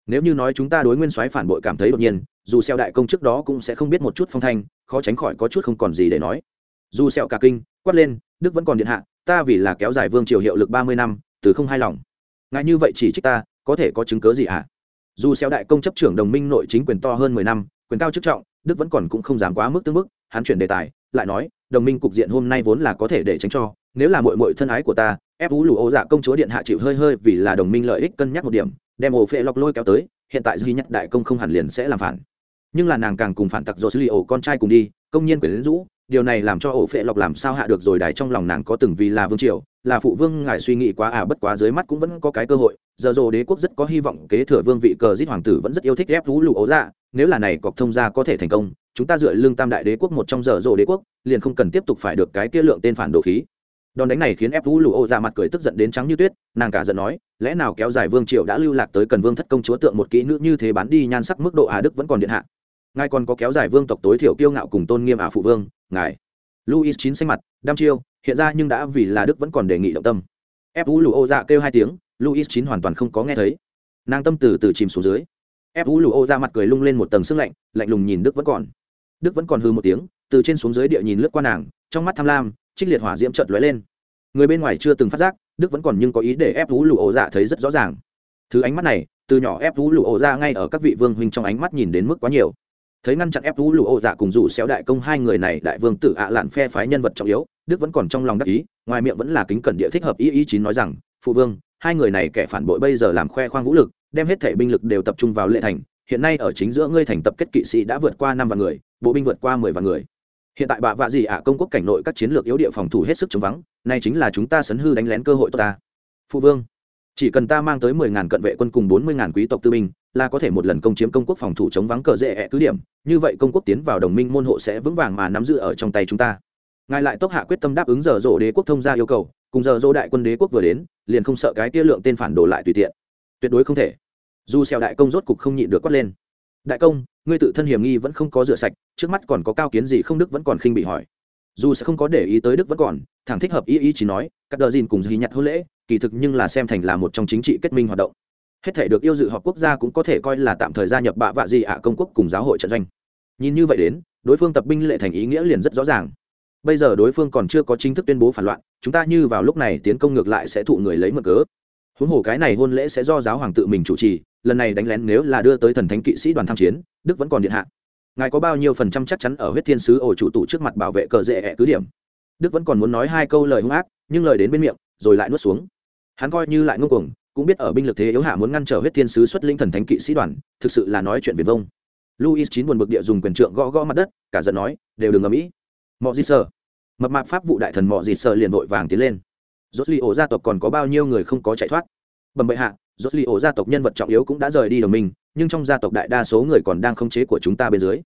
Nếu như nói chúng ta đối nguyên soái phản bội cảm thấy đột nhiên, dù xeo đại công trước đó cũng sẽ không biết một chút phong thanh, khó tránh khỏi có chút không còn gì để nói. Dù xeo cả kinh, quát lên, đức vẫn còn điện hạ, ta vì là kéo dài vương triều hiệu lực ba mươi năm, từ không hai lòng. Ngại như vậy chỉ trích ta, có thể có chứng cứ gì ạ? À? dù xeo đại công chấp trưởng đồng minh nội chính quyền to hơn mười năm, quyền cao chức trọng, đức vẫn còn cũng không dám quá mức tương mức hắn chuyển đề tài, lại nói, đồng minh cục diện hôm nay vốn là có thể để tránh cho, nếu là muội muội thân ái của ta, ép vũ lù ô dạ công chúa điện hạ chịu hơi hơi vì là đồng minh lợi ích cân nhắc một điểm, đem ổ phệ lọc lôi kéo tới, hiện tại duy nhất đại công không hẳn liền sẽ làm phản. Nhưng là nàng càng cùng phản tặc rồi xử lý ổ con trai cùng đi, công nhiên quyền rũ, điều này làm cho ổ phệ lọc làm sao hạ được rồi đài trong lòng nàng có từng vì là vương triều, là phụ vương ngài suy nghĩ quá à bất quá dưới mắt cũng vẫn có cái cơ hội, giờ rồ đế quốc rất có hy vọng kế thừa vương vị cờ giết hoàng tử vẫn rất yêu thích ép vũ lụ ấu dạ nếu là này cọc thông gia có thể thành công chúng ta dựa lương tam đại đế quốc một trong giờ rộ đế quốc, liền không cần tiếp tục phải được cái kia lượng tên phản đồ khí. Đòn đánh này khiến ép vũ lụ ô ra mặt cười tức giận đến trắng như tuyết, nàng cả giận nói, lẽ nào kéo dài vương triều đã lưu lạc tới cần vương thất công chúa tượng một kỹ nữ như thế bán đi nhan sắc mức độ à đức vẫn còn điện hạ. Ngài còn có kéo dài vương tộc tối thiểu kiêu ngạo cùng tôn nghiêm ả phụ vương, ngài. Luis chín xanh mặt, đăm chiêu, hiện ra nhưng đã vì là đức vẫn còn đề nghị động tâm. Ép vũ lù ô ra kêu hai tiếng luis chín hoàn toàn không có nghe thấy. Nàng tâm từ từ chìm xuống dưới. Ép vũ lù ô ra mặt cười lung lên một tầng sương lạnh lạnh lùng nhìn đức vẫn còn đức vẫn còn hư một tiếng, từ trên xuống dưới địa nhìn lướt qua nàng, trong mắt tham lam, trích liệt hỏa diễm trợt lóe lên. Người bên ngoài chưa từng phát giác, đức vẫn còn nhưng có ý để ép vũ lụ ổ dạ thấy rất rõ ràng. Thứ ánh mắt này, từ nhỏ ép vũ lụ ổ dạ ngay ở các vị vương huynh trong ánh mắt nhìn đến mức quá nhiều. Thấy ngăn chặn ép vũ lụ ổ dạ cùng rủ xéo đại công hai người này, đại vương tử ạ lạn phe phái nhân vật trọng yếu, đức vẫn còn trong lòng đắc ý, ngoài miệng vẫn là kính cẩn địa thích hợp ý ý chín nói rằng, phụ vương, hai người này kẻ phản bội bây giờ làm khoe khoang vũ lực, đem hết thể binh lực đều tập trung vào lệ thành, hiện nay ở chính giữa ngươi thành tập kết kỵ sĩ đã vượt qua năm vạn người bộ binh vượt qua mười vạn người. Hiện tại bạ vạ gì ạ, công quốc cảnh nội các chiến lược yếu địa phòng thủ hết sức chống vắng, nay chính là chúng ta sấn hư đánh lén cơ hội tốt ta. Phụ vương, chỉ cần ta mang tới mười ngàn cận vệ quân cùng bốn mươi ngàn quý tộc tư binh, là có thể một lần công chiếm công quốc phòng thủ chống vắng cờ dễ ẹ cứ điểm, như vậy công quốc tiến vào đồng minh môn hộ sẽ vững vàng mà nắm giữ ở trong tay chúng ta. Ngài lại tốc hạ quyết tâm đáp ứng giờ rộ đế quốc thông gia yêu cầu, cùng giờ rộ đại quân đế quốc vừa đến, liền không sợ cái tia lượng tên phản đồ lại tùy tiện. Tuyệt đối không thể. Dù xèo đại công rốt cục không nhịn được quát lên đại công, ngươi tự thân hiểm nghi vẫn không có rửa sạch, trước mắt còn có cao kiến gì không đức vẫn còn khinh bị hỏi. Dù sẽ không có để ý tới đức vẫn còn, thẳng thích hợp ý ý chỉ nói các đờ dìn cùng dì nhặt hôn lễ, kỳ thực nhưng là xem thành là một trong chính trị kết minh hoạt động. Hết thể được yêu dự họp quốc gia cũng có thể coi là tạm thời gia nhập bạ vạ gì ạ công quốc cùng giáo hội trận doanh. Nhìn như vậy đến, đối phương tập binh lệ thành ý nghĩa liền rất rõ ràng. Bây giờ đối phương còn chưa có chính thức tuyên bố phản loạn, chúng ta như vào lúc này tiến công ngược lại sẽ thụ người lấy mực cớ. Huống hồ cái này hôn lễ sẽ do giáo hoàng tự mình chủ trì lần này đánh lén nếu là đưa tới thần thánh kỵ sĩ đoàn tham chiến, đức vẫn còn điện hạ. Ngài có bao nhiêu phần trăm chắc chắn ở huyết thiên sứ ổ chủ tụ trước mặt bảo vệ cờ dễ ẹ cứ điểm? Đức vẫn còn muốn nói hai câu lời hung ác, nhưng lời đến bên miệng, rồi lại nuốt xuống. Hắn coi như lại ngông cuồng, cũng biết ở binh lực thế yếu hạ muốn ngăn trở huyết thiên sứ xuất linh thần thánh kỵ sĩ đoàn, thực sự là nói chuyện viền vông. Luis chín buồn bực địa dùng quyền trượng gõ gõ mặt đất, cả giận nói, đều đừng ở mỹ mọi gì sơ mập mạp pháp vụ đại thần mọi gì sơ liền vội vàng tiến lên. Rốt li ổ gia tộc còn có bao nhiêu người không có chạy thoát? Bẩm bệ hạ rốt li ổ gia tộc nhân vật trọng yếu cũng đã rời đi đồng minh, nhưng trong gia tộc đại đa số người còn đang khống chế của chúng ta bên dưới.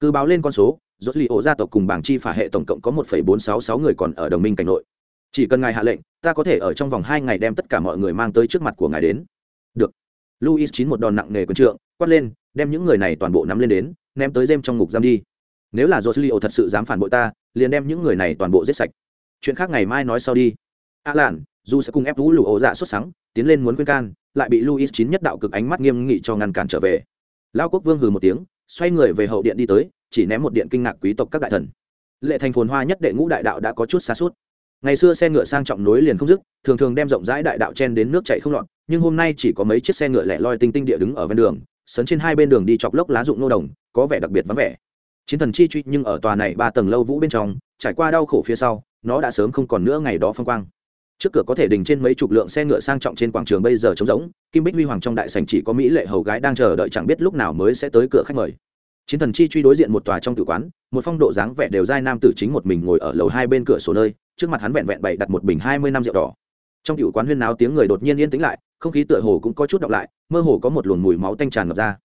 Cứ báo lên con số, rốt li ổ gia tộc cùng bảng chi phả hệ tổng cộng có một bốn sáu sáu người còn ở đồng minh cảnh nội. Chỉ cần ngài hạ lệnh, ta có thể ở trong vòng hai ngày đem tất cả mọi người mang tới trước mặt của ngài đến. Được. Luis chín một đòn nặng nề quân trượng, quát lên, đem những người này toàn bộ nắm lên đến, ném tới dêm trong ngục giam đi. Nếu là joslio thật sự dám phản bội ta, liền đem những người này toàn bộ giết sạch. Chuyện khác ngày mai nói sau đi. A lạn, dù sẽ cùng ép vũ lụ ổ dạ xuất sáng tiến lên muốn khuyên can lại bị luis chín nhất đạo cực ánh mắt nghiêm nghị cho ngăn cản trở về. Lao quốc vương hừ một tiếng, xoay người về hậu điện đi tới, chỉ ném một điện kinh ngạc quý tộc các đại thần. Lệ thành phồn hoa nhất đệ ngũ đại đạo đã có chút xa suốt. Ngày xưa xe ngựa sang trọng nối liền không dứt, thường thường đem rộng rãi đại đạo chen đến nước chạy không lọt, nhưng hôm nay chỉ có mấy chiếc xe ngựa lẻ loi tinh tinh địa đứng ở ven đường, sấn trên hai bên đường đi chọc lốc lá dụng nô đồng, có vẻ đặc biệt vắng vẻ. Chiến thần chi truy nhưng ở tòa này ba tầng lâu vũ bên trong, trải qua đau khổ phía sau, nó đã sớm không còn nữa ngày đó phong quang trước cửa có thể đình trên mấy chục lượng xe ngựa sang trọng trên quảng trường bây giờ trống rỗng, kim bích huy hoàng trong đại sành chỉ có mỹ lệ hầu gái đang chờ đợi chẳng biết lúc nào mới sẽ tới cửa khách mời. Chiến thần chi truy đối diện một tòa trong tử quán, một phong độ dáng vẻ đều dai nam tử chính một mình ngồi ở lầu hai bên cửa sổ nơi, trước mặt hắn vẹn vẹn bày đặt một bình hai mươi năm rượu đỏ. Trong tử quán huyên náo tiếng người đột nhiên yên tĩnh lại, không khí tựa hồ cũng có chút đọc lại, mơ hồ có một luồng mùi máu tanh tràn ngập ra.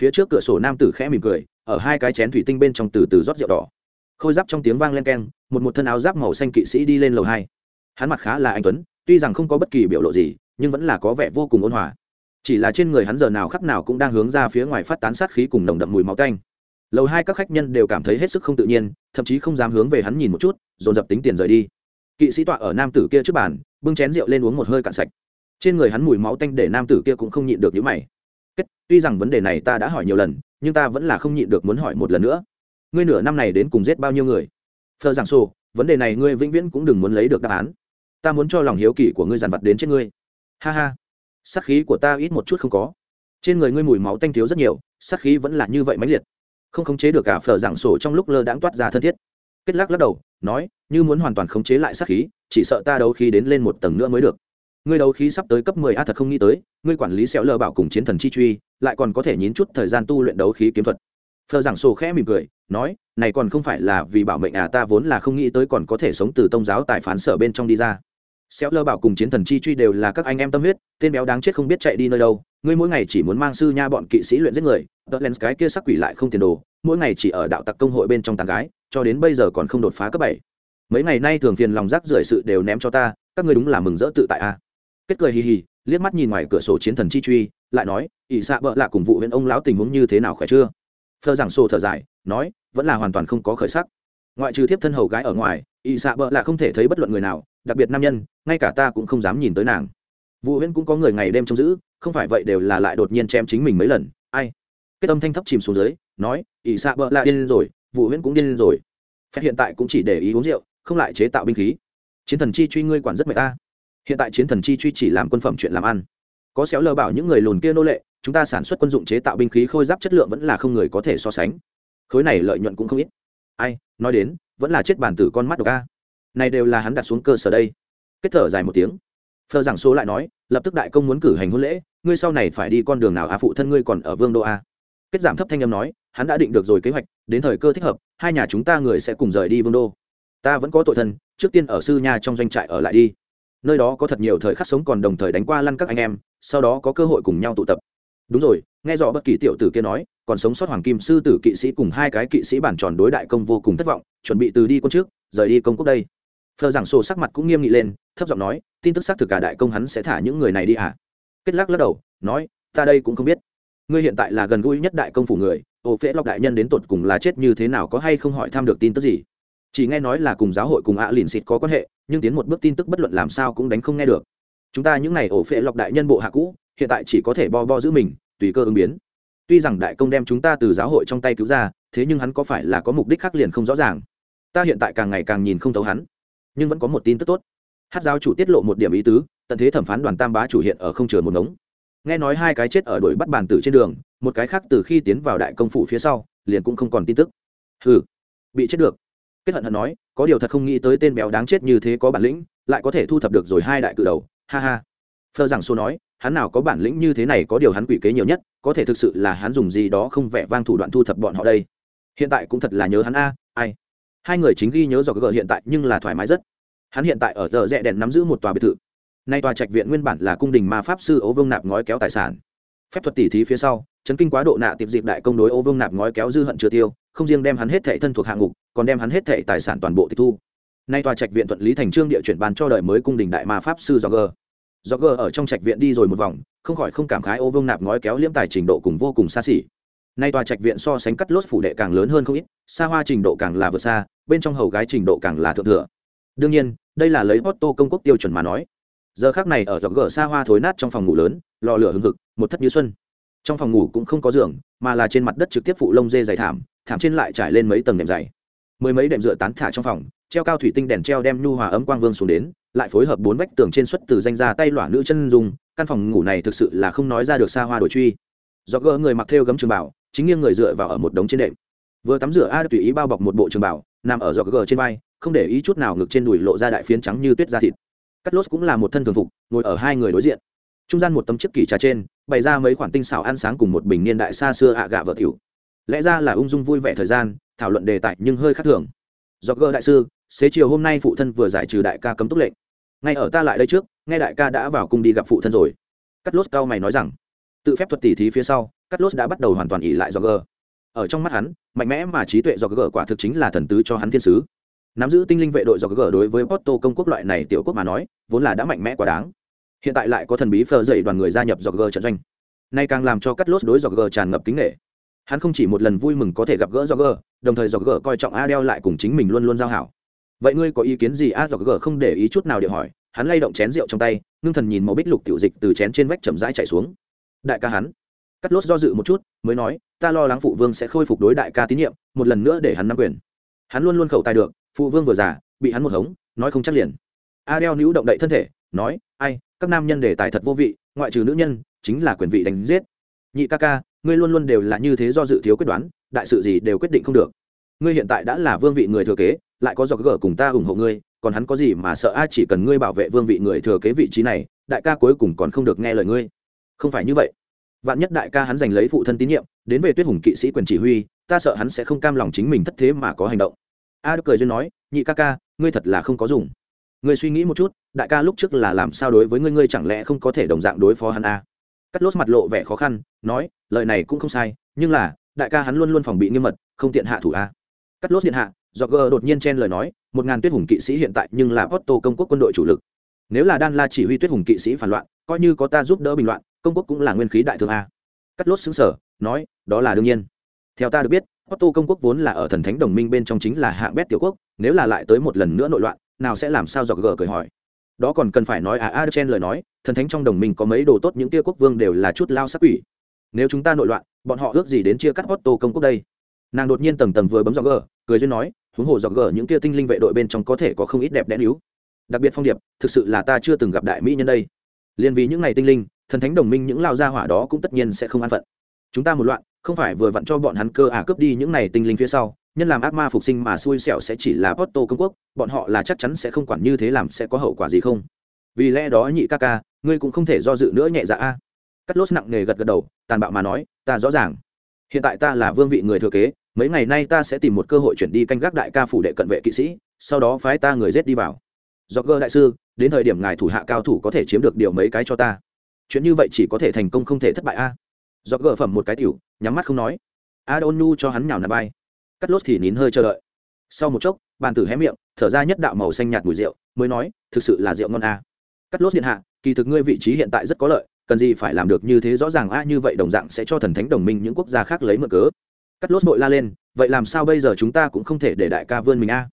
Phía trước cửa sổ nam tử khẽ mỉm cười, ở hai cái chén thủy tinh bên trong từ từ rót rượu đỏ. Khôi giáp trong tiếng vang len keng, một một thân áo giáp màu xanh kỵ sĩ đi lên lầu hai hắn mặt khá là anh tuấn, tuy rằng không có bất kỳ biểu lộ gì, nhưng vẫn là có vẻ vô cùng ôn hòa. Chỉ là trên người hắn giờ nào khắc nào cũng đang hướng ra phía ngoài phát tán sát khí cùng nồng đậm mùi máu tanh. Lầu hai các khách nhân đều cảm thấy hết sức không tự nhiên, thậm chí không dám hướng về hắn nhìn một chút, dồn dập tính tiền rời đi. Kỵ sĩ tọa ở nam tử kia trước bàn, bưng chén rượu lên uống một hơi cạn sạch. Trên người hắn mùi máu tanh để nam tử kia cũng không nhịn được những mày. Kết, tuy rằng vấn đề này ta đã hỏi nhiều lần, nhưng ta vẫn là không nhịn được muốn hỏi một lần nữa. Ngươi nửa năm này đến cùng giết bao nhiêu người? Phờ giảng sô vấn đề này ngươi vĩnh viễn cũng đừng muốn lấy được đáp án ta muốn cho lòng hiếu kỳ của ngươi dàn vặt đến trên ngươi. Ha ha. Sát khí của ta ít một chút không có. Trên người ngươi mùi máu tanh thiếu rất nhiều, sát khí vẫn là như vậy mãnh liệt. Không khống chế được cả phở giảng sổ trong lúc lơ đãng toát ra thân thiết. Kết lắc lắc đầu, nói, như muốn hoàn toàn khống chế lại sát khí, chỉ sợ ta đấu khí đến lên một tầng nữa mới được. Ngươi đấu khí sắp tới cấp mười a thật không nghĩ tới, ngươi quản lý xéo lơ bảo cùng chiến thần chi truy, lại còn có thể nhín chút thời gian tu luyện đấu khí kiếm thuật. Phờ giảng sổ khẽ mỉm cười, nói, này còn không phải là vì bảo mệnh à ta vốn là không nghĩ tới còn có thể sống từ tông giáo tài phán sở bên trong đi ra xéo lơ bảo cùng chiến thần chi truy đều là các anh em tâm huyết, tên béo đáng chết không biết chạy đi nơi đâu, ngươi mỗi ngày chỉ muốn mang sư nha bọn kỵ sĩ luyện giết người tờ len cái kia sắc quỷ lại không tiền đồ, mỗi ngày chỉ ở đạo tặc công hội bên trong tàn gái, cho đến bây giờ còn không đột phá cấp bảy. Mấy ngày nay thường phiền lòng rác rưởi sự đều ném cho ta, các ngươi đúng là mừng rỡ tự tại a. À. kết cười hì hì, liếc mắt nhìn ngoài cửa sổ chiến thần chi truy, lại nói, ỷ xạ bợ lạ cùng vụ huyện ông lão tình huống như thế nào khỏe chưa? Phơ giảng sổ thở dài, nói, vẫn là hoàn toàn không có khởi sắc. Ngoại trừ thiếp thân hầu gái ở ngoài, ỷ xạ bợ lạ không thể thấy bất luận người nào đặc biệt nam nhân, ngay cả ta cũng không dám nhìn tới nàng. Vụ huyễn cũng có người ngày đêm trông giữ, không phải vậy đều là lại đột nhiên chém chính mình mấy lần. Ai? Cái tâm thanh thấp chìm xuống dưới, nói, ỷ xạ bợ lại điên rồi vụ huyễn cũng điên rồi. Phép hiện tại cũng chỉ để ý uống rượu, không lại chế tạo binh khí. Chiến thần chi truy ngươi quản rất mệt ta. Hiện tại chiến thần chi truy chỉ làm quân phẩm chuyện làm ăn. Có xéo lờ bảo những người lùn kia nô lệ, chúng ta sản xuất quân dụng chế tạo binh khí khôi giáp chất lượng vẫn là không người có thể so sánh. Khối này lợi nhuận cũng không ít. Ai? Nói đến, vẫn là chết bản tử con mắt độc a này đều là hắn đặt xuống cơ sở đây. Kết thở dài một tiếng. Phờ giảng số lại nói, lập tức đại công muốn cử hành hôn lễ, ngươi sau này phải đi con đường nào a phụ thân ngươi còn ở vương đô a kết giảm thấp thanh âm nói, hắn đã định được rồi kế hoạch, đến thời cơ thích hợp, hai nhà chúng ta người sẽ cùng rời đi vương đô. Ta vẫn có tội thân, trước tiên ở sư nhà trong doanh trại ở lại đi. Nơi đó có thật nhiều thời khắc sống còn đồng thời đánh qua lăn các anh em, sau đó có cơ hội cùng nhau tụ tập. Đúng rồi, nghe rõ bất kỳ tiểu tử kia nói, còn sống sót hoàng kim sư tử kỵ sĩ cùng hai cái kỵ sĩ bản tròn đối đại công vô cùng thất vọng, chuẩn bị từ đi quân trước, rời đi công quốc đây phờ giảng sổ sắc mặt cũng nghiêm nghị lên, thấp giọng nói, tin tức xác thực cả đại công hắn sẽ thả những người này đi à? Kết lắc lắc đầu, nói, ta đây cũng không biết. Ngươi hiện tại là gần gũi nhất đại công phủ người ổ phễ lọc đại nhân đến tột cùng là chết như thế nào có hay không hỏi thăm được tin tức gì? Chỉ nghe nói là cùng giáo hội cùng ạ à lìn xịt có quan hệ, nhưng tiến một bước tin tức bất luận làm sao cũng đánh không nghe được. Chúng ta những n à y ổ phễ lọc đại nhân bộ hạ cũ, hiện tại chỉ có thể bo bo giữ mình, tùy cơ ứng biến. Tuy rằng đại công đem chúng ta từ giáo hội trong tay cứu ra, thế nhưng hắn có phải là có mục đích khác liền không rõ ràng. Ta hiện tại càng ngày càng nhìn không thấu hắn nhưng vẫn có một tin tức tốt. Hát giáo chủ tiết lộ một điểm ý tứ, tận thế thẩm phán đoàn tam bá chủ hiện ở không chừa một ngống. Nghe nói hai cái chết ở đuổi bắt bàn tử trên đường, một cái khác từ khi tiến vào đại công phủ phía sau, liền cũng không còn tin tức. Hừ, bị chết được. Kết hận hận nói, có điều thật không nghĩ tới tên béo đáng chết như thế có bản lĩnh, lại có thể thu thập được rồi hai đại cự đầu, ha ha. Phơ rằng xô nói, hắn nào có bản lĩnh như thế này có điều hắn quỷ kế nhiều nhất, có thể thực sự là hắn dùng gì đó không vẻ vang thủ đoạn thu thập bọn họ đây. Hiện tại cũng thật là nhớ hắn a, ai? Hai người chính ghi nhớ do gờ hiện tại nhưng là thoải mái rất. Hắn hiện tại ở giờ rẽ đèn nắm giữ một tòa biệt thự. Nay tòa trạch viện nguyên bản là cung đình ma pháp sư ấu vương nạp ngói kéo tài sản. Phép thuật tỉ thí phía sau, chấn kinh quá độ nạ tiệp dịp đại công đối ô vương nạp ngói kéo dư hận chưa tiêu, không riêng đem hắn hết thệ thân thuộc hạng ngục còn đem hắn hết thệ tài sản toàn bộ tịch thu. Nay tòa trạch viện thuận lý thành trương địa chuyển bàn cho đời mới cung đình đại ma pháp sư do gờ ở trong trạch viện đi rồi một vòng, không khỏi không cảm khái ô vương nạp ngói kéo liễm tài trình độ cùng vô cùng xa xỉ nay tòa trạch viện so sánh cắt lốt phủ đệ càng lớn hơn không ít, xa hoa trình độ càng là vượt xa, bên trong hầu gái trình độ càng là thượng thừa. Đương nhiên, đây là lấy otto công quốc tiêu chuẩn mà nói. Giờ khác này ở dọc gở xa hoa thối nát trong phòng ngủ lớn, lò lửa hừng hực, một thất như xuân. Trong phòng ngủ cũng không có giường, mà là trên mặt đất trực tiếp phụ lông dê dày thảm thảm trên lại trải lên mấy tầng đệm dày. Mười mấy đệm dựa tán thả trong phòng, treo cao thủy tinh đèn treo đem nhu hòa ấm quang vương xuống đến, lại phối hợp bốn vách tường trên xuất từ danh ra tay lỏa nữ chân dùng căn phòng ngủ này thực sự là không nói ra được xa hoa đổi truy. Do gỡ người mặc theo gấm trường bảo chính nghiêng người dựa vào ở một đống trên đệm. Vừa tắm rửa, a tùy ý bao bọc một bộ trường bảo, nằm ở giọt gờ trên vai, không để ý chút nào ngực trên đùi lộ ra đại phiến trắng như tuyết da thịt. Cắt lốt cũng là một thân thường phục, ngồi ở hai người đối diện. Trung gian một tấm chiếc kỷ trà trên, bày ra mấy khoản tinh xảo ăn sáng cùng một bình niên đại xa xưa ạ gạ vợ tiểu. Lẽ ra là ung dung vui vẻ thời gian, thảo luận đề tài nhưng hơi khác thường. Do gơ đại sư, xế chiều hôm nay phụ thân vừa giải trừ đại ca cấm túc lệnh. Ngay ở ta lại đây trước, nghe đại ca đã vào cung đi gặp phụ thân rồi. Cắt lốt cao mày nói rằng, tự phép thuật tỉ thí phía sau cắt lốt đã bắt đầu hoàn toàn ỷ lại do ở trong mắt hắn, mạnh mẽ mà trí tuệ do gờ quả thực chính là thần tứ cho hắn thiên sứ. Nắm giữ tinh linh vệ đội do gờ đối với porto công quốc loại này tiểu quốc mà nói, vốn là đã mạnh mẽ quá đáng. Hiện tại lại có thần bí phờ dậy đoàn người gia nhập do gờ trận doanh. Nay càng làm cho cắt lốt đối do gờ tràn ngập kính nghệ hắn không chỉ một lần vui mừng có thể gặp gỡ do gờ đồng thời do gờ coi trọng adel lại cùng chính mình luôn luôn giao hảo. Vậy ngươi có ý kiến gì? A do gờ không để ý chút nào để hỏi. Hắn lay động chén rượu trong tay, ngưng thần nhìn màu bích lục tiểu dịch từ chén trên vách chậm rãi chảy xuống. Đại ca hắn cắt lốt do dự một chút, mới nói, ta lo lắng phụ vương sẽ khôi phục đối đại ca tín nhiệm, một lần nữa để hắn nắm quyền. Hắn luôn luôn khẩu tài được, phụ vương vừa già, bị hắn một hống, nói không chắc liền. Adel níu động đậy thân thể, nói, ai, các nam nhân đề tài thật vô vị, ngoại trừ nữ nhân, chính là quyền vị đánh giết. Nhị ca ca, ngươi luôn luôn đều là như thế do dự thiếu quyết đoán, đại sự gì đều quyết định không được. Ngươi hiện tại đã là vương vị người thừa kế, lại có dọc gở cùng ta ủng hộ ngươi, còn hắn có gì mà sợ a chỉ cần ngươi bảo vệ vương vị người thừa kế vị trí này, đại ca cuối cùng còn không được nghe lời ngươi. Không phải như vậy vạn nhất đại ca hắn giành lấy phụ thân tín nhiệm, đến về tuyết hùng kỵ sĩ quyền chỉ huy, ta sợ hắn sẽ không cam lòng chính mình thất thế mà có hành động. A đức cười duyên nói, nhị ca ca, ngươi thật là không có dùng. Ngươi suy nghĩ một chút, đại ca lúc trước là làm sao đối với ngươi ngươi chẳng lẽ không có thể đồng dạng đối phó hắn a? Cắt lốt mặt lộ vẻ khó khăn, nói, lời này cũng không sai, nhưng là, đại ca hắn luôn luôn phòng bị nghiêm mật, không tiện hạ thủ a. Cắt lốt điện hạ do gờ đột nhiên chen lời nói, một ngàn tuyết hùng kỵ sĩ hiện tại nhưng là otto công quốc quân đội chủ lực. Nếu là đan la chỉ huy tuyết hùng kỵ sĩ phản loạn, coi như có ta giúp đỡ bình loạn công quốc cũng là nguyên khí đại thương a. Cắt lốt xứng sở, nói, đó là đương nhiên. Theo ta được biết otto công quốc vốn là ở thần thánh đồng minh bên trong chính là hạng bét tiểu quốc, nếu là lại tới một lần nữa nội loạn, nào sẽ làm sao dọc gờ cười hỏi. Đó còn cần phải nói à, à a chen lời nói, thần thánh trong đồng minh có mấy đồ tốt những tia quốc vương đều là chút lao sắc quỷ. Nếu chúng ta nội loạn, bọn họ ước gì đến chia cắt otto công quốc đây? Nàng đột nhiên tầng tầng vừa bấm dọc gờ, cười duyên nói, huống hồ dọc gờ những tia tinh linh vệ đội bên trong có thể có không ít đẹp đẽ níu. Đặc biệt phong điệp, thực sự là ta chưa từng gặp đại mỹ nhân đây. Liền vì những ngày tinh linh thần thánh đồng minh những lao gia hỏa đó cũng tất nhiên sẽ không an phận chúng ta một loạn không phải vừa vặn cho bọn hắn cơ à cướp đi những này tinh linh phía sau nhân làm ác ma phục sinh mà xui xẻo sẽ chỉ là Porto công quốc, bọn họ là chắc chắn sẽ không quản như thế làm sẽ có hậu quả gì không. Vì lẽ đó nhị ca ca, ngươi cũng không thể do dự nữa nhẹ dạ a. Cắt lốt nặng nề gật gật đầu, tàn bạo mà nói, ta rõ ràng. Hiện tại ta là vương vị người thừa kế, mấy ngày nay ta sẽ tìm một cơ hội chuyển đi canh gác đại ca phủ đệ cận vệ kỵ sĩ, sau đó phái ta người giết đi vào. Roger đại sư, đến thời điểm ngài thủ hạ cao thủ có thể chiếm được điều mấy cái cho ta. Chuyện như vậy chỉ có thể thành công không thể thất bại a. Roger phẩm một cái tiểu, nhắm mắt không nói. Adonu cho hắn nhào nạp bay cắt lốt thì nín hơi chờ đợi sau một chốc bàn tử hé miệng thở ra nhất đạo màu xanh nhạt mùi rượu mới nói thực sự là rượu ngon a à. cắt lốt điện hạ kỳ thực ngươi vị trí hiện tại rất có lợi cần gì phải làm được như thế rõ ràng a như vậy đồng dạng sẽ cho thần thánh đồng minh những quốc gia khác lấy mượn cớ cắt lốt vội la lên vậy làm sao bây giờ chúng ta cũng không thể để đại ca vươn mình a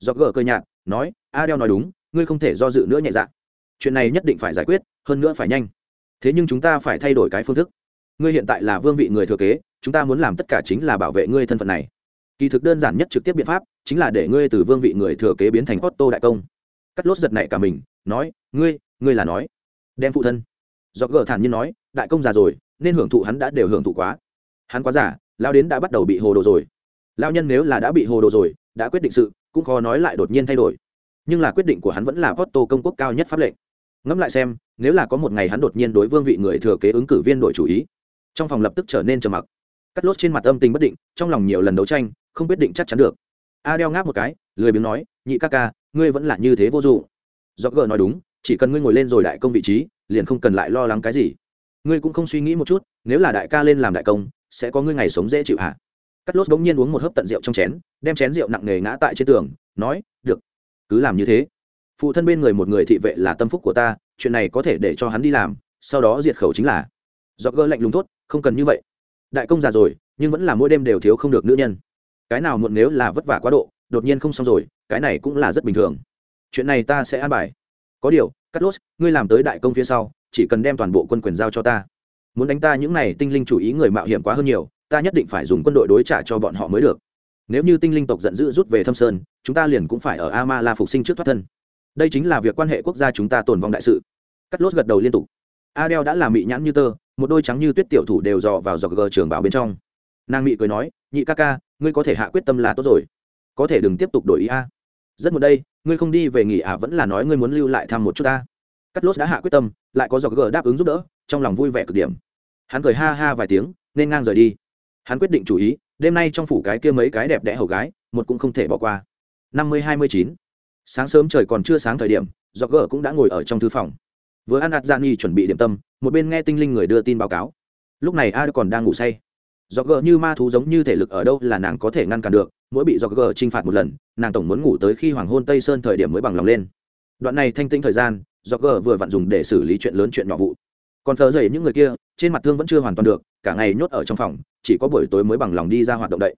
do gỡ cơ nhạt nói a đeo nói đúng ngươi không thể do dự nữa nhẹ dạ chuyện này nhất định phải giải quyết hơn nữa phải nhanh thế nhưng chúng ta phải thay đổi cái phương thức. Ngươi hiện tại là vương vị người thừa kế, chúng ta muốn làm tất cả chính là bảo vệ ngươi thân phận này. Kỳ thực đơn giản nhất trực tiếp biện pháp chính là để ngươi từ vương vị người thừa kế biến thành otto đại công. Cắt lốt giật nảy cả mình, nói, ngươi ngươi là nói. Đem phụ thân. Do gờ thản nhiên nói, đại công già rồi, nên hưởng thụ hắn đã đều hưởng thụ quá. Hắn quá giả lao đến đã bắt đầu bị hồ đồ rồi. Lao nhân nếu là đã bị hồ đồ rồi, đã quyết định sự, cũng khó nói lại đột nhiên thay đổi. Nhưng là quyết định của hắn vẫn là otto công quốc cao nhất pháp lệnh. Ngẫm lại xem nếu là có một ngày hắn đột nhiên đối vương vị người thừa kế ứng cử viên đổi chủ ý. Trong phòng lập tức trở nên trầm mặc. Cắt lốt trên mặt âm tình bất định, trong lòng nhiều lần đấu tranh, không quyết định chắc chắn được. Adel ngáp một cái, lười biếng nói, nhị ca ca, ngươi vẫn là như thế vô dụng. Do gờ nói đúng, chỉ cần ngươi ngồi lên rồi đại công vị trí, liền không cần lại lo lắng cái gì. Ngươi cũng không suy nghĩ một chút, nếu là đại ca lên làm đại công, sẽ có ngươi ngày sống dễ chịu hả? Cắt lốt bỗng nhiên uống một hớp tận rượu trong chén, đem chén rượu nặng nề ngã tại trên tường, nói, được, cứ làm như thế. Phụ thân bên người một người thị vệ là tâm phúc của ta chuyện này có thể để cho hắn đi làm, sau đó diệt khẩu chính là. Do gỡ lạnh lùng tốt không cần như vậy. Đại công già rồi, nhưng vẫn là mỗi đêm đều thiếu không được nữ nhân. Cái nào muộn nếu là vất vả quá độ, đột nhiên không xong rồi, cái này cũng là rất bình thường. Chuyện này ta sẽ an bài. Có điều cắt lốt ngươi làm tới đại công phía sau, chỉ cần đem toàn bộ quân quyền giao cho ta. Muốn đánh ta những này tinh linh chủ ý người mạo hiểm quá hơn nhiều, ta nhất định phải dùng quân đội đối trả cho bọn họ mới được. Nếu như tinh linh tộc giận dữ rút về thâm sơn, chúng ta liền cũng phải ở ama la phục sinh trước thoát thân. Đây chính là việc quan hệ quốc gia chúng ta tồn vong đại sự cắt lốt gật đầu liên tục. Adel đã làm mị nhãn như tơ, một đôi trắng như tuyết tiểu thủ đều dò vào dọc gờ trường bảo bên trong. Nàng mị cười nói, nhị ca ca, ngươi có thể hạ quyết tâm là tốt rồi. Có thể đừng tiếp tục đổi ý a. Rất một đây, ngươi không đi về nghỉ à vẫn là nói ngươi muốn lưu lại thăm một chút ta. Cắt lốt đã hạ quyết tâm, lại có dọc gờ đáp ứng giúp đỡ, trong lòng vui vẻ cực điểm. Hắn cười ha ha vài tiếng, nên ngang rời đi. Hắn quyết định chủ ý, đêm nay trong phủ cái kia mấy cái đẹp đẽ hầu gái, một cũng không thể bỏ qua. Năm mươi hai mươi chín. Sáng sớm trời còn chưa sáng thời điểm, dọc gờ cũng đã ngồi ở trong thư phòng vừa ăn ạt gian nghi chuẩn bị điểm tâm, một bên nghe tinh linh người đưa tin báo cáo. Lúc này a còn đang ngủ say. Do gờ như ma thú giống như thể lực ở đâu là nàng có thể ngăn cản được, mỗi bị do gờ chinh phạt một lần, nàng tổng muốn ngủ tới khi hoàng hôn tây sơn thời điểm mới bằng lòng lên. Đoạn này thanh tĩnh thời gian do gờ vừa vặn dùng để xử lý chuyện lớn chuyện nhỏ vụ. Còn thờ dậy những người kia, trên mặt thương vẫn chưa hoàn toàn được, cả ngày nhốt ở trong phòng, chỉ có buổi tối mới bằng lòng đi ra hoạt động đậy.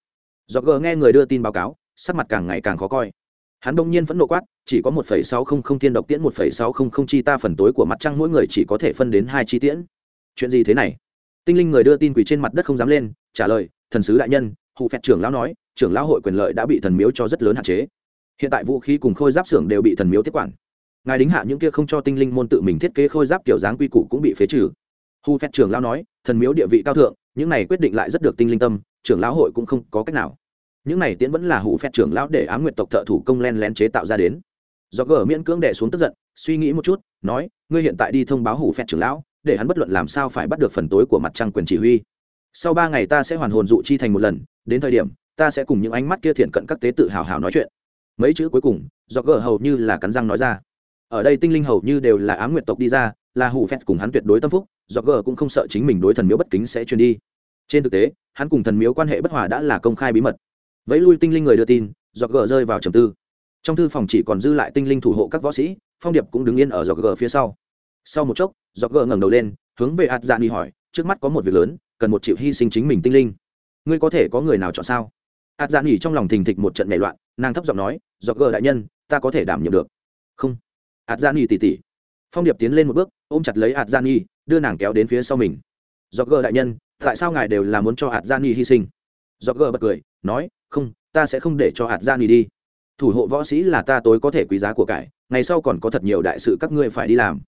Do gờ nghe người đưa tin báo cáo, sắc mặt càng ngày càng khó coi. Hắn đông nhiên vẫn nộ quát chỉ có một phẩy sáu không không thiên độc tiễn, một phẩy sáu không không chi ta phần tối của mặt trăng mỗi người chỉ có thể phân đến hai chi tiễn. Chuyện gì thế này? Tinh linh người đưa tin quỷ trên mặt đất không dám lên, trả lời, thần sứ đại nhân hù phẹt trưởng lão nói, trưởng lão hội quyền lợi đã bị thần miếu cho rất lớn hạn chế. Hiện tại vũ khí cùng khôi giáp xưởng đều bị thần miếu tiếp quản. Ngài đính hạ những kia không cho tinh linh môn tự mình thiết kế khôi giáp kiểu dáng quy củ cũng bị phế trừ. Hù phẹt trưởng lão nói, thần miếu địa vị cao thượng, những này quyết định lại rất được tinh linh tâm, trưởng lão hội cũng không có cách nào. Những này tiễn vẫn là hủ phép trưởng lão để á nguyệt tộc thợ thủ công len lén chế tạo ra đến do gờ miễn cưỡng đẻ xuống tức giận, suy nghĩ một chút, nói, ngươi hiện tại đi thông báo hủ phép trưởng lão, để hắn bất luận làm sao phải bắt được phần tối của mặt trăng quyền chỉ huy. Sau ba ngày ta sẽ hoàn hồn dụ chi thành một lần, đến thời điểm, ta sẽ cùng những ánh mắt kia thiện cận các tế tự hào hào nói chuyện. Mấy chữ cuối cùng, do gờ hầu như là cắn răng nói ra. Ở đây tinh linh hầu như đều là á nguyện tộc đi ra, là hủ phép cùng hắn tuyệt đối tâm phúc, do gờ cũng không sợ chính mình đối thần miếu bất kính sẽ truyền đi. Trên thực tế, hắn cùng thần miếu quan hệ bất hòa đã là công khai bí mật. Vẫy lui tinh linh người đưa tin, do gờ rơi vào trầm tư trong thư phòng chỉ còn dư lại tinh linh thủ hộ các võ sĩ, phong điệp cũng đứng yên ở dọc gờ phía sau. Sau một chốc, dọc gờ ngẩng đầu lên, hướng về ạt dạ ni hỏi, trước mắt có một việc lớn, cần một chịu hy sinh chính mình tinh linh. Ngươi có thể có người nào chọn sao? Ạt dạ ni trong lòng thình thịch một trận nảy loạn, nàng thấp giọng nói, dọc gờ đại nhân, ta có thể đảm nhiệm được. Không. Ạt dạ ni tỉ tỉ. Phong điệp tiến lên một bước, ôm chặt lấy ạt dạ ni đưa nàng kéo đến phía sau mình. Dọc gờ đại nhân, tại sao ngài đều là muốn cho hạt dạ ni hy sinh? Dọc gờ bật cười, nói, không, ta sẽ không để cho hạt ra dạ nghỉ đi thủ hộ võ sĩ là ta tối có thể quý giá của cải, ngày sau còn có thật nhiều đại sự các ngươi phải đi làm.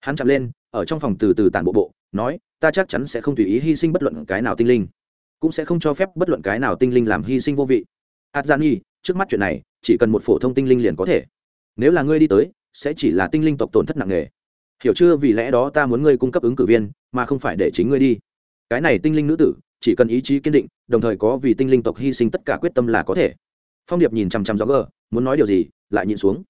Hắn chạm lên, ở trong phòng từ từ tản bộ bộ, nói, ta chắc chắn sẽ không tùy ý hy sinh bất luận cái nào tinh linh, cũng sẽ không cho phép bất luận cái nào tinh linh làm hy sinh vô vị. Adjani, trước mắt chuyện này, chỉ cần một phổ thông tinh linh liền có thể. Nếu là ngươi đi tới, sẽ chỉ là tinh linh tộc tổn thất nặng nề. Hiểu chưa? Vì lẽ đó ta muốn ngươi cung cấp ứng cử viên, mà không phải để chính ngươi đi. Cái này tinh linh nữ tử, chỉ cần ý chí kiên định, đồng thời có vì tinh linh tộc hy sinh tất cả quyết tâm là có thể phong điệp nhìn chằm chằm gió gờ, muốn nói điều gì, lại nhìn xuống.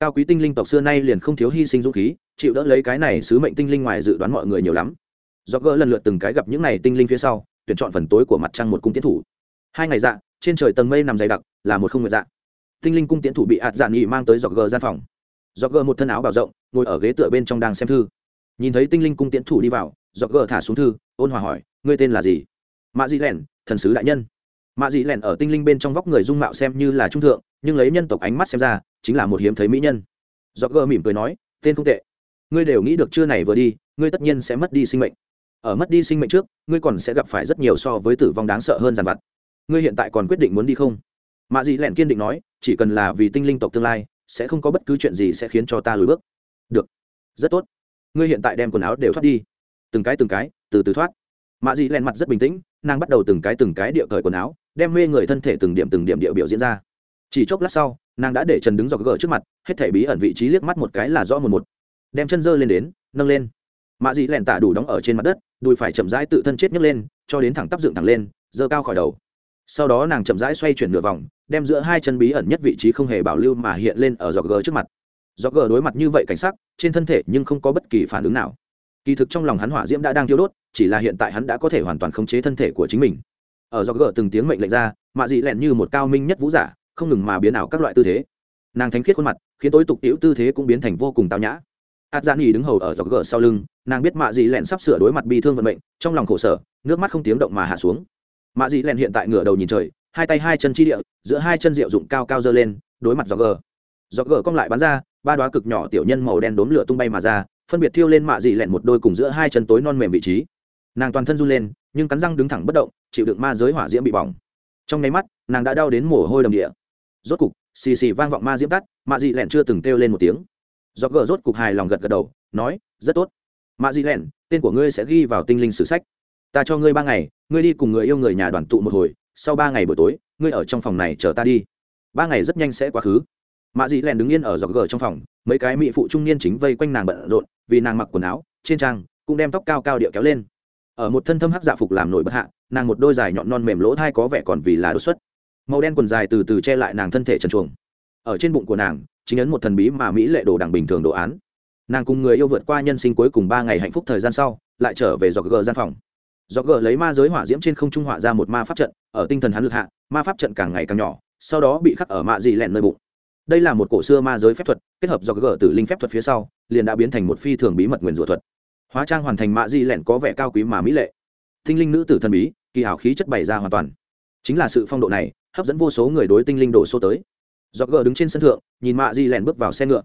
Cao quý tinh linh tộc xưa nay liền không thiếu hy sinh dũng khí, chịu đỡ lấy cái này sứ mệnh tinh linh ngoài dự đoán mọi người nhiều lắm. Do gỡ lần lượt từng cái gặp những này tinh linh phía sau, tuyển chọn phần tối của mặt trăng một cung tiến thủ. Hai ngày dạ trên trời tầng mây nằm dày đặc, là một không nguyện dạ. Tinh linh cung tiến thủ bị ạt dạ nghị mang tới dọc gờ gian phòng. Dọc gờ một thân áo bảo rộng, ngồi ở ghế tựa bên trong đang xem thư. Nhìn thấy tinh linh cung tiến thủ đi vào dọc gờ thả xuống thư, ôn hòa hỏi, ngươi tên là gì? Mạ Di lẻn thần sứ đại nhân mạ dị lẻn ở tinh linh bên trong vóc người dung mạo xem như là trung thượng, nhưng lấy nhân tộc ánh mắt xem ra, chính là một hiếm thấy mỹ nhân. Do gờ mỉm cười nói, tên không tệ. Ngươi đều nghĩ được chưa này vừa đi, ngươi tất nhiên sẽ mất đi sinh mệnh. Ở mất đi sinh mệnh trước, ngươi còn sẽ gặp phải rất nhiều so với tử vong đáng sợ hơn dàn vặt. Ngươi hiện tại còn quyết định muốn đi không? Mạ dị lẻn kiên định nói, chỉ cần là vì tinh linh tộc tương lai, sẽ không có bất cứ chuyện gì sẽ khiến cho ta lùi bước. Được. Rất tốt. Ngươi hiện tại đem quần áo đều thoát đi. Từng cái từng cái, từ từ thoát. Mạ dị Lẻn mặt rất bình tĩnh, nàng bắt đầu từng cái từng cái địa cởi quần áo đem mê người thân thể từng điểm từng điểm địa biểu diễn ra. Chỉ chốc lát sau, nàng đã để trần đứng dọc gờ trước mặt, hết thể bí ẩn vị trí liếc mắt một cái là rõ một một. Đem chân dơ lên đến, nâng lên. Mạ dị lẹn tả đủ đóng ở trên mặt đất, đùi phải chậm rãi tự thân chết nhấc lên, cho đến thẳng tắp dựng thẳng lên dơ cao khỏi đầu. Sau đó nàng chậm rãi xoay chuyển nửa vòng, đem giữa hai chân bí ẩn nhất vị trí không hề bảo lưu mà hiện lên ở dọc gờ trước mặt. Dọc gờ đối mặt như vậy cảnh sắc, trên thân thể nhưng không có bất kỳ phản ứng nào. Kỳ thực trong lòng hắn hỏa diễm đã đang thiêu đốt, chỉ là hiện tại hắn đã có thể hoàn toàn khống chế thân thể của chính mình ở do gỡ từng tiếng mệnh lệnh ra, mạ dị lẹn như một cao minh nhất vũ giả, không ngừng mà biến ảo các loại tư thế. Nàng thánh khiết khuôn mặt, khiến tối tục tiểu tư thế cũng biến thành vô cùng tao nhã. Ạt gian nghỉ đứng hầu ở dọc gỡ sau lưng, nàng biết mạ dị lẹn sắp sửa đối mặt bi thương vận mệnh, trong lòng khổ sở, nước mắt không tiếng động mà hạ xuống. Mạ dị lẹn hiện tại ngửa đầu nhìn trời, hai tay hai chân chi địa, giữa hai chân rượu dụng cao cao dơ lên, đối mặt dọc gỡ dọc gỡ cong lại bắn ra, ba đoá cực nhỏ tiểu nhân màu đen đốm lửa tung bay mà ra, phân biệt thiêu lên mạ dị lẹn một đôi cùng giữa hai chân tối non mềm vị trí. Nàng toàn thân run lên nhưng cắn răng đứng thẳng bất động, chịu đựng ma giới hỏa diễm bị bỏng. Trong nháy mắt, nàng đã đau đến mồ hôi đầm địa. Rốt cục, xì xì vang vọng ma diễm tắt, mạ dị lẹn chưa từng kêu lên một tiếng. Do gờ rốt cục hài lòng gật gật đầu, nói, rất tốt. Mạ dị lẹn, tên của ngươi sẽ ghi vào tinh linh sử sách. Ta cho ngươi ba ngày, ngươi đi cùng người yêu người nhà đoàn tụ một hồi, sau ba ngày buổi tối, ngươi ở trong phòng này chờ ta đi. Ba ngày rất nhanh sẽ quá khứ. Mạ dị lẹn đứng yên ở dọc gờ trong phòng, mấy cái mỹ phụ trung niên chính vây quanh nàng bận rộn, vì nàng mặc quần áo, trên trang, cũng đem tóc cao cao điệu kéo lên ở một thân thâm hắc dạ phục làm nổi bất hạ, nàng một đôi dài nhọn non mềm lỗ thai có vẻ còn vì là đột xuất. Màu đen quần dài từ từ che lại nàng thân thể trần chuồng ở trên bụng của nàng, chính ấn một thần bí mà mỹ lệ đồ đẳng bình thường đồ án. Nàng cùng người yêu vượt qua nhân sinh cuối cùng ba ngày hạnh phúc thời gian sau, lại trở về dọc gờ gian phòng. Dọc gờ lấy ma giới hỏa diễm trên không trung hỏa ra một ma pháp trận, ở tinh thần hắn lực hạ, ma pháp trận càng ngày càng nhỏ, sau đó bị khắc ở mạ dị lẹn nơi bụng. Đây là một cổ xưa ma giới phép thuật, kết hợp do gờ tử linh phép thuật phía sau, liền đã biến thành một phi thường bí mật nguyền rủa thuật hóa trang hoàn thành mạ di lẹn có vẻ cao quý mà mỹ lệ. Tinh linh nữ tử thần bí, kỳ hảo khí chất bày ra hoàn toàn. Chính là sự phong độ này, hấp dẫn vô số người đối tinh linh đổ số tới. Do Gờ đứng trên sân thượng, nhìn mạ di lẹn bước vào xe ngựa.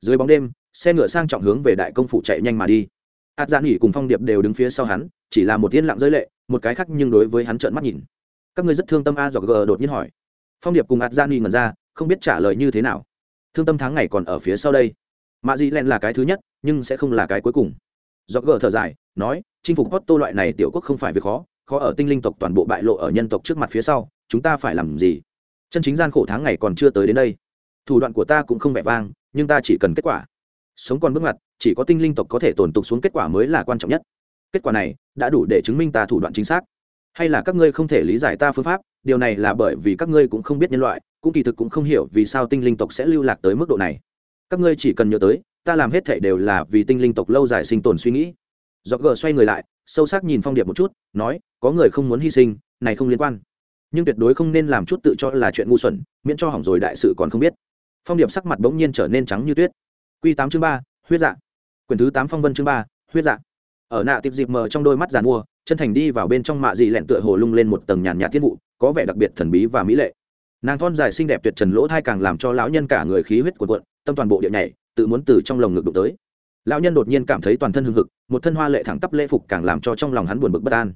Dưới bóng đêm, xe ngựa sang trọng hướng về đại công phủ chạy nhanh mà đi. Ạt gian nghỉ cùng phong điệp đều đứng phía sau hắn, chỉ là một yên lặng giới lệ, một cái khác nhưng đối với hắn trợn mắt nhìn. Các ngươi rất thương tâm a do gờ đột nhiên hỏi. Phong điệp cùng ạt gian nghỉ ngẩn ra, không biết trả lời như thế nào. Thương tâm tháng ngày còn ở phía sau đây. Mạ Di len là cái thứ nhất, nhưng sẽ không là cái cuối cùng do gờ thở dài, nói, chinh phục Otto loại này tiểu quốc không phải việc khó khó ở tinh linh tộc toàn bộ bại lộ ở nhân tộc trước mặt phía sau, chúng ta phải làm gì? Chân chính gian khổ tháng ngày còn chưa tới đến đây. Thủ đoạn của ta cũng không vẻ vang, nhưng ta chỉ cần kết quả. Sống còn bước ngoặt, chỉ có tinh linh tộc có thể tồn tục xuống kết quả mới là quan trọng nhất. Kết quả này, đã đủ để chứng minh ta thủ đoạn chính xác. Hay là các ngươi không thể lý giải ta phương pháp, điều này là bởi vì các ngươi cũng không biết nhân loại, cũng kỳ thực cũng không hiểu vì sao tinh linh tộc sẽ lưu lạc tới mức độ này. Các ngươi chỉ cần nhớ tới ta làm hết thể đều là vì tinh linh tộc lâu dài sinh tồn suy nghĩ. Do gờ xoay người lại, sâu sắc nhìn phong điệp một chút, nói, có người không muốn hy sinh, này không liên quan. Nhưng tuyệt đối không nên làm chút tự cho là chuyện ngu xuẩn, miễn cho hỏng rồi đại sự còn không biết. Phong điệp sắc mặt bỗng nhiên trở nên trắng như tuyết. Q tám chương ba, huyết dạ. Quyển thứ tám phong vân chương ba, huyết dạ. Ở nạ tiệp dịp mờ trong đôi mắt giàn mua, chân thành đi vào bên trong mạ dị lẹn tựa hồ lung lên một tầng nhàn nhạt tiết vụ, có vẻ đặc biệt thần bí và mỹ lệ. Nàng thon dài xinh đẹp tuyệt trần lỗ thai càng làm cho lão nhân cả người khí huyết cuộn cuộn, tâm toàn bộ địa nhảy tự muốn từ trong lồng ngực đụng tới. Lão nhân đột nhiên cảm thấy toàn thân hưng hực, một thân hoa lệ thẳng tắp lễ phục càng làm cho trong lòng hắn buồn bực bất an.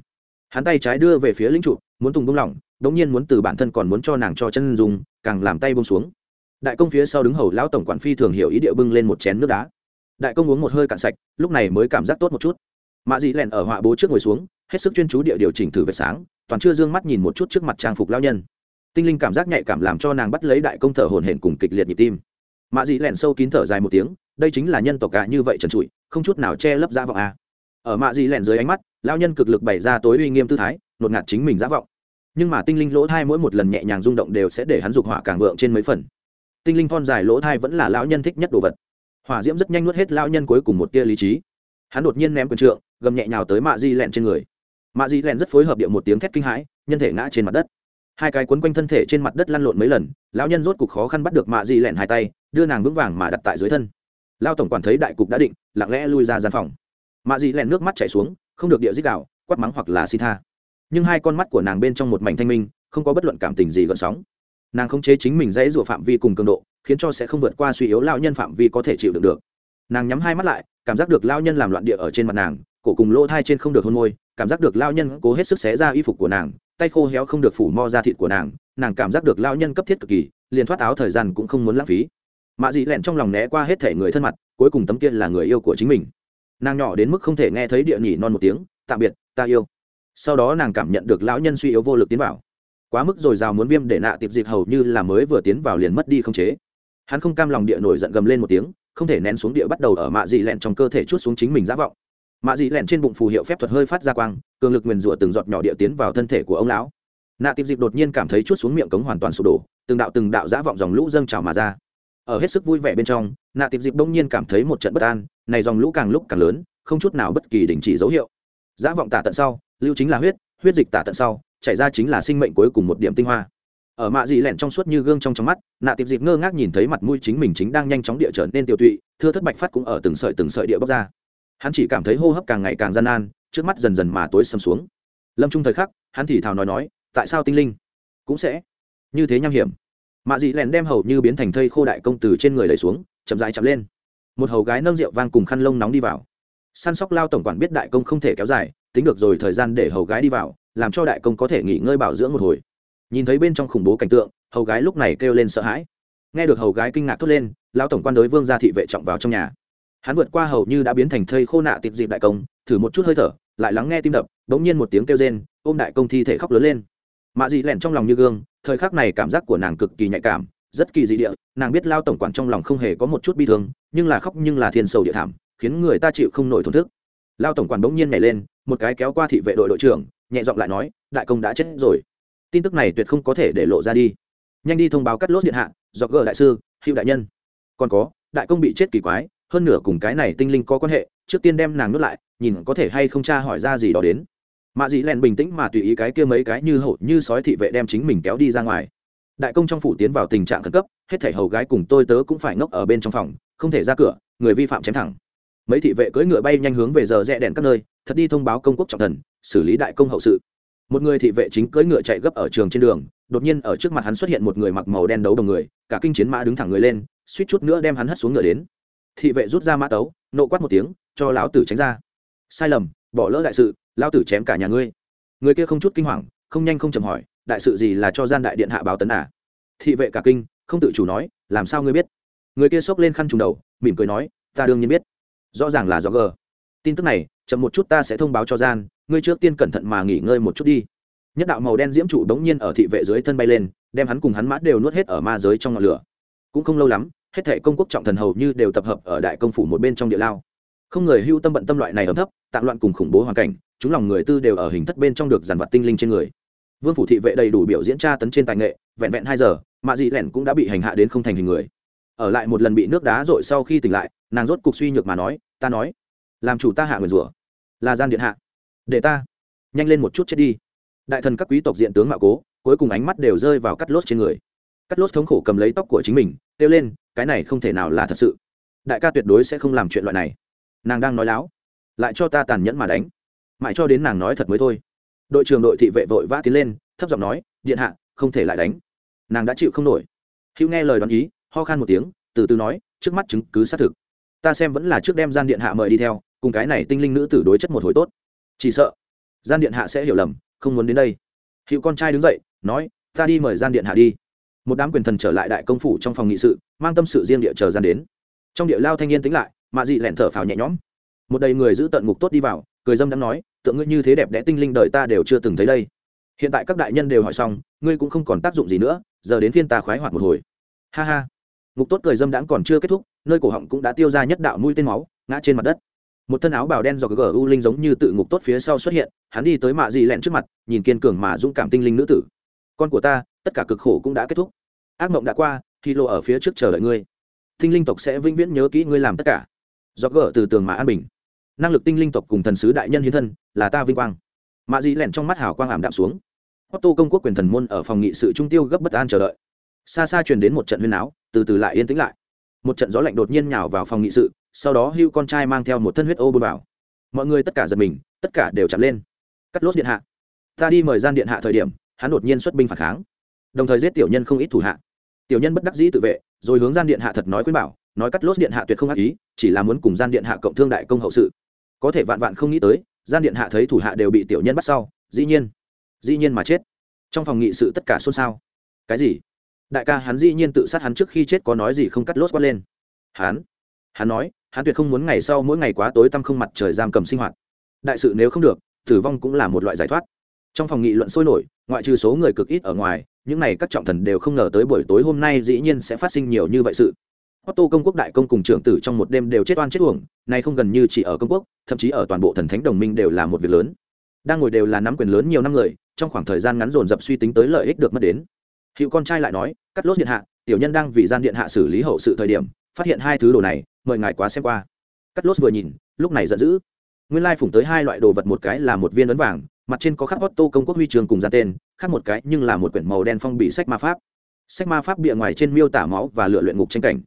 Hắn tay trái đưa về phía linh trụ, muốn tùng bông lỏng đống nhiên muốn từ bản thân còn muốn cho nàng cho chân dùng càng làm tay bông xuống. Đại công phía sau đứng hầu lão tổng quản phi thường hiểu ý địa bưng lên một chén nước đá. Đại công uống một hơi cạn sạch, lúc này mới cảm giác tốt một chút. Mạ dị lẹn ở họa bố trước ngồi xuống, hết sức chuyên chú địa điều chỉnh thử về sáng, toàn chưa d ư ơ n g mắt nhìn một chút trước mặt trang phục lao nhân. Tinh linh cảm giác nhạy cảm làm cho nàng bắt lấy đại công thở hồn hển cùng kịch liệt nhịp tim mạ dị lẹn sâu kín thở dài một tiếng, đây chính là nhân tộc cả như vậy trần trụi, không chút nào che lấp ra vọng a ở mạ dị lẹn dưới ánh mắt lao nhân cực lực bày ra tối uy nghiêm tư thái, nột ngạt chính mình giả vọng. Nhưng mà tinh linh lỗ thai mỗi một lần nhẹ nhàng rung động đều sẽ để hắn dục hỏa càng vượng trên mấy phần. Tinh linh thon dài lỗ thai vẫn là lão nhân thích nhất đồ vật. Hỏa diễm rất nhanh nuốt hết lão nhân cuối cùng một tia lý trí. Hắn đột nhiên ném quyền trượng, gầm nhẹ nhào tới mạ di lẹn trên người. Mạ di lẹn rất phối hợp điệu một tiếng thét kinh hãi, nhân thể ngã trên mặt đất hai cái quấn quanh thân thể trên mặt đất lăn lộn mấy lần, lão nhân rốt cục khó khăn bắt được mạ Dị lẹn hai tay, đưa nàng vững vàng mà đặt tại dưới thân. Lao tổng quản thấy đại cục đã định, lặng lẽ lui ra gian phòng. Mạ Dị lẹn nước mắt chảy xuống, không được địa dích đạo, quát mắng hoặc là xin tha. Nhưng hai con mắt của nàng bên trong một mảnh thanh minh, không có bất luận cảm tình gì gợn sóng. Nàng không chế chính mình dãy rủa phạm vi cùng cường độ, khiến cho sẽ không vượt qua suy yếu lao nhân phạm vi có thể chịu đựng được. Nàng nhắm hai mắt lại, cảm giác được lao nhân làm loạn địa ở trên mặt nàng, cổ cùng lỗ thai trên không được hôn môi cảm giác được lao nhân cố hết sức xé ra y phục của nàng, tay khô héo không được phủ mo ra thịt của nàng nàng cảm giác được lao nhân cấp thiết cực kỳ, liền thoát áo thời gian cũng không muốn lãng phí. Mạ dị lẹn trong lòng né qua hết thể người thân mặt, cuối cùng tấm kia là người yêu của chính mình. Nàng nhỏ đến mức không thể nghe thấy địa nhỉ non một tiếng, tạm biệt, ta yêu. Sau đó nàng cảm nhận được lão nhân suy yếu vô lực tiến vào. Quá mức rồi rào muốn viêm để nạ tiệp dịp hầu như là mới vừa tiến vào liền mất đi không chế. Hắn không cam lòng địa nổi giận gầm lên một tiếng, không thể nén xuống địa bắt đầu ở mạ dị lẹn trong cơ thể chút xuống chính mình giả vọng mạ dị lẹn trên bụng phù hiệu phép thuật hơi phát ra quang, cường lực nguyền rủa từng giọt nhỏ địa tiến vào thân thể của ông lão. Nạ tiệp dịp đột nhiên cảm thấy chút xuống miệng cống hoàn toàn sụp đổ, từng đạo từng đạo giã vọng dòng lũ dâng trào mà ra. Ở hết sức vui vẻ bên trong, nạ tiệp dịp đông nhiên cảm thấy một trận bất an, này dòng lũ càng lúc càng lớn, không chút nào bất kỳ đình chỉ dấu hiệu. Giã vọng tả tận sau, lưu chính là huyết huyết dịch tả tận sau, chảy ra chính là sinh mệnh cuối cùng một điểm tinh hoa. Ở mạ dị lẹn trong suốt như gương trong trong mắt, nạ tiệp dịp ngơ ngác nhìn thấy mặt mũi chính mình chính đang nhanh chóng địa trở nên tiêu tụy, thưa thất bạch phát cũng ở từng sợi từng sợi địa bóc ra hắn chỉ cảm thấy hô hấp càng ngày càng gian nan, trước mắt dần dần mà tối sầm xuống. Lâm trung thời khắc, hắn thì thào nói nói, tại sao tinh linh cũng sẽ như thế nham hiểm? Mạ dị lẹn đem hầu như biến thành thây khô đại công từ trên người lấy xuống, chậm dại chậm lên. Một hầu gái nâng rượu vang cùng khăn lông nóng đi vào. Săn sóc lao tổng quản biết đại công không thể kéo dài, tính được rồi thời gian để hầu gái đi vào, làm cho đại công có thể nghỉ ngơi bảo dưỡng một hồi. Nhìn thấy bên trong khủng bố cảnh tượng, hầu gái lúc này kêu lên sợ hãi. Nghe được hầu gái kinh ngạc thốt lên lão tổng quan đối vương gia thị vệ trọng vào trong nhà hắn vượt qua hầu như đã biến thành thây khô nạ tịp dịp đại công, thử một chút hơi thở, lại lắng nghe tim đập, bỗng nhiên một tiếng kêu rên, ôm đại công thi thể khóc lớn lên. Mạ dị lẻn trong lòng như gương, thời khắc này cảm giác của nàng cực kỳ nhạy cảm, rất kỳ dị địa, nàng biết lao tổng quản trong lòng không hề có một chút bi thương, nhưng là khóc nhưng là thiên sầu địa thảm, khiến người ta chịu không nổi thổn thức. Lao tổng quản bỗng nhiên nhảy lên, một cái kéo qua thị vệ đội đội trưởng, nhẹ giọng lại nói, đại công đã chết rồi. Tin tức này tuyệt không có thể để lộ ra đi. Nhanh đi thông báo cắt lốt điện hạ do gờ đại sư hiệu đại nhân. Còn có, đại công bị chết kỳ quái hơn nửa cùng cái này tinh linh có quan hệ, trước tiên đem nàng nuốt lại, nhìn có thể hay không tra hỏi ra gì đó đến. Mạ dị len bình tĩnh mà tùy ý cái kia mấy cái như hổ, như sói thị vệ đem chính mình kéo đi ra ngoài. Đại công trong phủ tiến vào tình trạng khẩn cấp, hết thảy hầu gái cùng tôi tớ cũng phải ngốc ở bên trong phòng, không thể ra cửa, người vi phạm chém thẳng. Mấy thị vệ cưỡi ngựa bay nhanh hướng về giờ rẽ đèn các nơi, thật đi thông báo công quốc trọng thần, xử lý đại công hậu sự. Một người thị vệ chính cưỡi ngựa chạy gấp ở trường trên đường, đột nhiên ở trước mặt hắn xuất hiện một người mặc màu đen đấu đồng người, cả kinh chiến mã đứng thẳng người lên, suýt chút nữa đem hắn hất xuống ngựa đến thị vệ rút ra mã tấu, nộ quát một tiếng, cho lão tử tránh ra. Sai lầm, bỏ lỡ đại sự, lão tử chém cả nhà ngươi. Người kia không chút kinh hoàng, không nhanh không chậm hỏi, đại sự gì là cho gian đại điện hạ báo tấn à? Thị vệ cả kinh, không tự chủ nói, làm sao ngươi biết? Người kia xốc lên khăn trùng đầu, mỉm cười nói, ta đương nhiên biết. Rõ ràng là do gờ. Tin tức này, chậm một chút ta sẽ thông báo cho gian, ngươi trước tiên cẩn thận mà nghỉ ngơi một chút đi. Nhất đạo màu đen diễm trụ đống nhiên ở thị vệ dưới thân bay lên, đem hắn cùng hắn mã đều nuốt hết ở ma giới trong ngọn lửa. Cũng không lâu lắm hết thệ công quốc trọng thần hầu như đều tập hợp ở đại công phủ một bên trong địa lao. Không người hưu tâm bận tâm loại này ấm thấp, tạm loạn cùng khủng bố hoàn cảnh, chúng lòng người tư đều ở hình thất bên trong được giàn vật tinh linh trên người. Vương phủ thị vệ đầy đủ biểu diễn tra tấn trên tài nghệ, vẹn vẹn hai giờ, mạ dị lẻn cũng đã bị hành hạ đến không thành hình người. Ở lại một lần bị nước đá rội sau khi tỉnh lại, nàng rốt cục suy nhược mà nói, ta nói, làm chủ ta hạ nguyền rủa, là gian điện hạ. Để ta, nhanh lên một chút chết đi. Đại thần các quý tộc diện tướng mạo cố, cuối cùng ánh mắt đều rơi vào cắt lốt trên người cắt lốt thống khổ cầm lấy tóc của chính mình, kêu lên, cái này không thể nào là thật sự. Đại ca tuyệt đối sẽ không làm chuyện loại này. Nàng đang nói láo. Lại cho ta tàn nhẫn mà đánh. Mãi cho đến nàng nói thật mới thôi. Đội trưởng đội thị vệ vội vã tiến lên, thấp giọng nói, điện hạ, không thể lại đánh. Nàng đã chịu không nổi. Hữu nghe lời đoán ý, ho khan một tiếng, từ từ nói, trước mắt chứng cứ xác thực. Ta xem vẫn là trước đem gian điện hạ mời đi theo, cùng cái này tinh linh nữ tử đối chất một hồi tốt. Chỉ sợ, gian điện hạ sẽ hiểu lầm, không muốn đến đây. Hữu con trai đứng dậy, nói, ta đi mời gian điện hạ đi một đám quyền thần trở lại đại công phủ trong phòng nghị sự, mang tâm sự riêng địa chờ gian đến. Trong địa lao thanh niên tính lại, mạ dị lẹn thở phào nhẹ nhõm. Một đầy người giữ tận ngục tốt đi vào, cười dâm đã nói, tượng ngươi như thế đẹp đẽ tinh linh đời ta đều chưa từng thấy đây. Hiện tại các đại nhân đều hỏi xong, ngươi cũng không còn tác dụng gì nữa, giờ đến phiên ta khoái hoạt một hồi. Ha ha. Ngục tốt cười dâm đãng còn chưa kết thúc, nơi cổ họng cũng đã tiêu ra nhất đạo mũi tên máu, ngã trên mặt đất. Một thân áo bào đen do u linh giống như tự ngục tốt phía sau xuất hiện, hắn đi tới mạ dị lẹn trước mặt, nhìn kiên cường mà dũng cảm tinh linh nữ tử. Con của ta tất cả cực khổ cũng đã kết thúc. Ác mộng đã qua thì lộ ở phía trước chờ đợi ngươi. Tinh linh tộc sẽ vĩnh viễn nhớ kỹ ngươi làm tất cả. Do gỡ từ tường mà an bình. Năng lực tinh linh tộc cùng thần sứ đại nhân hiến thân, là ta vinh quang. Mạ dĩ lẹn trong mắt hào quang ảm đạm xuống. Otto công quốc quyền thần môn ở phòng nghị sự trung tiêu gấp bất an chờ đợi. Xa xa truyền đến một trận huyên áo từ từ lại yên tĩnh lại. Một trận gió lạnh đột nhiên nhào vào phòng nghị sự, sau đó hưu con trai mang theo một thân huyết ô bôn vào. Mọi người tất cả giật mình, tất cả đều chặt lên. Cắt lốt điện hạ. Ta đi mời gian điện hạ thời điểm, hắn đột nhiên xuất binh phản kháng đồng thời giết tiểu nhân không ít thủ hạ. Tiểu nhân bất đắc dĩ tự vệ, rồi hướng gian điện hạ thật nói khuyên bảo, nói cắt lốt điện hạ tuyệt không ác ý, chỉ là muốn cùng gian điện hạ cộng thương đại công hậu sự. Có thể vạn vạn không nghĩ tới, gian điện hạ thấy thủ hạ đều bị tiểu nhân bắt sau, dĩ nhiên dĩ nhiên mà chết. Trong phòng nghị sự tất cả xôn xao. Cái gì? Đại ca hắn dĩ nhiên tự sát hắn trước khi chết có nói gì không cắt lốt quát lên. Hắn? Hắn nói, hắn tuyệt không muốn ngày sau mỗi ngày quá tối tăm không mặt trời giam cầm sinh hoạt. Đại sự nếu không được, tử vong cũng là một loại giải thoát. Trong phòng nghị luận sôi nổi, ngoại trừ số người cực ít ở ngoài những này các trọng thần đều không ngờ tới buổi tối hôm nay dĩ nhiên sẽ phát sinh nhiều như vậy sự Otto công quốc đại công cùng trưởng tử trong một đêm đều chết oan chết uổng, này không gần như chỉ ở công quốc, thậm chí ở toàn bộ thần thánh đồng minh đều là một việc lớn. Đang ngồi đều là nắm quyền lớn nhiều năm người, trong khoảng thời gian ngắn dồn dập suy tính tới lợi ích được mất đến. Hiệu con trai lại nói, cắt lốt điện hạ, tiểu nhân đang vì gian điện hạ xử lý hậu sự thời điểm, phát hiện hai thứ đồ này, mời ngài quá xem qua. Cắt lốt vừa nhìn, lúc này giận dữ. Nguyên lai phủng tới hai loại đồ vật một cái là một viên ấn vàng, mặt trên có khắc Otto công quốc huy trường cùng gian tên, khác một cái nhưng là một quyển màu đen phong bì sách ma pháp. Sách ma pháp bìa ngoài trên miêu tả máu và lựa luyện ngục tranh cảnh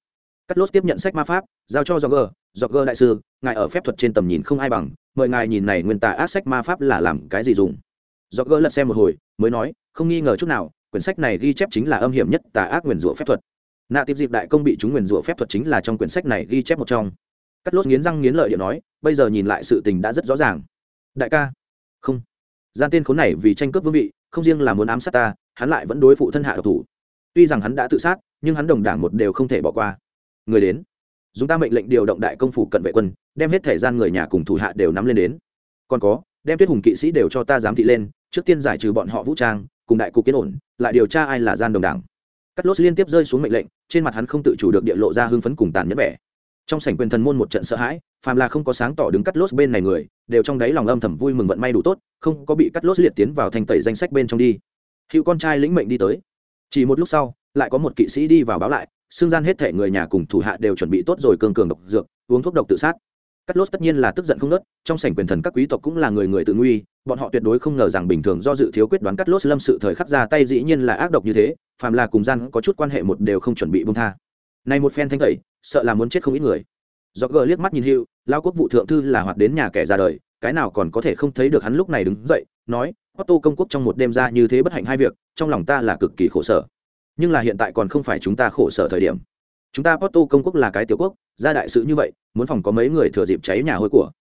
cắt lốt tiếp nhận sách ma pháp giao cho Jogger, Jogger đại sư, ngài ở phép thuật trên tầm nhìn không ai bằng, mời ngài nhìn này nguyên tà ác sách ma pháp là làm cái gì dùng. Jogger lật xem một hồi, mới nói, không nghi ngờ chút nào, quyển sách này ghi chép chính là âm hiểm nhất tà ác nguyên rủa phép thuật. Nạ tiếp dịp đại công bị chúng nguyên rủa phép thuật chính là trong quyển sách này ghi chép một trong. Cắt lốt nghiến răng nghiến lợi điện nói, bây giờ nhìn lại sự tình đã rất rõ ràng. Đại ca, không, gian tên khốn này vì tranh cướp vương vị, không riêng là muốn ám sát ta, hắn lại vẫn đối phụ thân hạ độc thủ. Tuy rằng hắn đã tự sát nhưng hắn đồng đảng một đều không thể bỏ qua. Người đến. Dùng ta mệnh lệnh điều động đại công phủ cận vệ quân đem hết thời gian người nhà cùng thủ hạ đều nắm lên đến. Còn có đem tuyết hùng kỵ sĩ đều cho ta giám thị lên trước tiên giải trừ bọn họ vũ trang cùng đại cục kiến ổn lại điều tra ai là gian đồng đảng. Cắt lốt liên tiếp rơi xuống mệnh lệnh trên mặt hắn không tự chủ được địa lộ ra hưng phấn cùng tàn nhẫn vẻ trong sảnh quyền thần môn một trận sợ hãi, phàm là không có sáng tỏ đứng cắt lốt bên này người, đều trong đáy lòng âm thầm vui mừng vận may đủ tốt, không có bị cắt lốt liệt tiến vào thành tẩy danh sách bên trong đi. Hữu con trai lĩnh mệnh đi tới. Chỉ một lúc sau, lại có một kỵ sĩ đi vào báo lại xương gian hết thể người nhà cùng thủ hạ đều chuẩn bị tốt rồi cường cường độc dược, uống thuốc độc tự sát. Cắt lốt tất nhiên là tức giận không nớt trong sảnh quyền thần các quý tộc cũng là người người tự nguy, bọn họ tuyệt đối không ngờ rằng bình thường do dự thiếu quyết đoán cắt lốt lâm sự thời khắc ra tay dĩ nhiên là ác độc như thế, phàm là cùng gian có chút quan hệ một đều không chuẩn bị bông tha này một phen thanh tẩy sợ là muốn chết không ít người do gờ liếc mắt nhìn hữu lao quốc vụ thượng thư là hoạt đến nhà kẻ ra đời cái nào còn có thể không thấy được hắn lúc này đứng dậy nói otto công quốc trong một đêm ra như thế bất hạnh hai việc trong lòng ta là cực kỳ khổ sở nhưng là hiện tại còn không phải chúng ta khổ sở thời điểm chúng ta Porto công quốc là cái tiểu quốc, ra đại sự như vậy, muốn phòng có mấy người thừa dịp cháy nhà hôi của.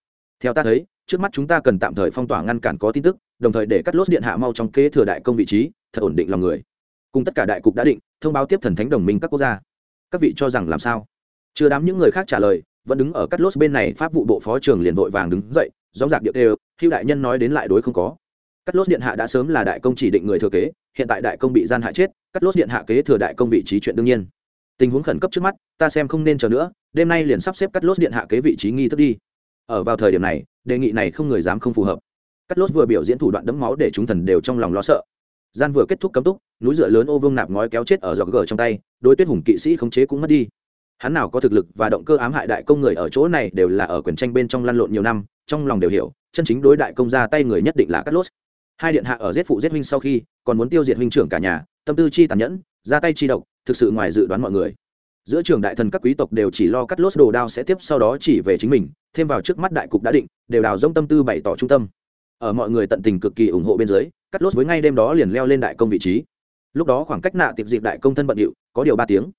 Theo ta thấy, trước mắt chúng ta cần tạm thời phong tỏa ngăn cản có tin tức, đồng thời để cắt lốt điện hạ mau trong kế thừa đại công vị trí, thật ổn định lòng người. Cùng tất cả đại cục đã định, thông báo tiếp thần thánh đồng minh các quốc gia. Các vị cho rằng làm sao? Chưa đám những người khác trả lời, vẫn đứng ở cắt lốt bên này, pháp vụ bộ phó trưởng liền vội vàng đứng dậy, rõ dạc điệu đều, Hưu đại nhân nói đến lại đối không có. Cắt lốt điện hạ đã sớm là đại công chỉ định người thừa kế, hiện tại đại công bị gian hại chết, cắt lốt điện hạ kế thừa đại công vị trí chuyện đương nhiên tình huống khẩn cấp trước mắt ta xem không nên chờ nữa đêm nay liền sắp xếp cắt lốt điện hạ kế vị trí nghi thức đi ở vào thời điểm này đề nghị này không người dám không phù hợp cắt lốt vừa biểu diễn thủ đoạn đấm máu để chúng thần đều trong lòng lo sợ gian vừa kết thúc cấm túc, núi dựa lớn ô vương nạp ngói kéo chết ở giọt gờ trong tay, đối tuyết hùng kỵ sĩ khống chế cũng mất đi. Hắn nào có thực lực và động cơ ám hại đại công người ở chỗ này đều là ở quyền tranh bên trong lăn lộn nhiều năm, trong lòng đều hiểu, chân chính đối đại công ra tay người nhất định là cắt lốt. Hai điện hạ ở giết phụ giết huynh sau khi, còn muốn tiêu diệt huynh trưởng cả nhà, tâm tư chi tàn nhẫn, ra tay chi độc, thực sự ngoài dự đoán mọi người. Giữa trường đại thần các quý tộc đều chỉ lo cắt lốt đồ đao sẽ tiếp sau đó chỉ về chính mình, thêm vào trước mắt đại cục đã định, đều đào dông tâm tư bày tỏ trung tâm ở mọi người tận tình cực kỳ ủng hộ bên dưới, cắt lốt với ngay đêm đó liền leo lên đại công vị trí. Lúc đó khoảng cách nạ tiệp dịp đại công thân bận điệu, có điều ba tiếng.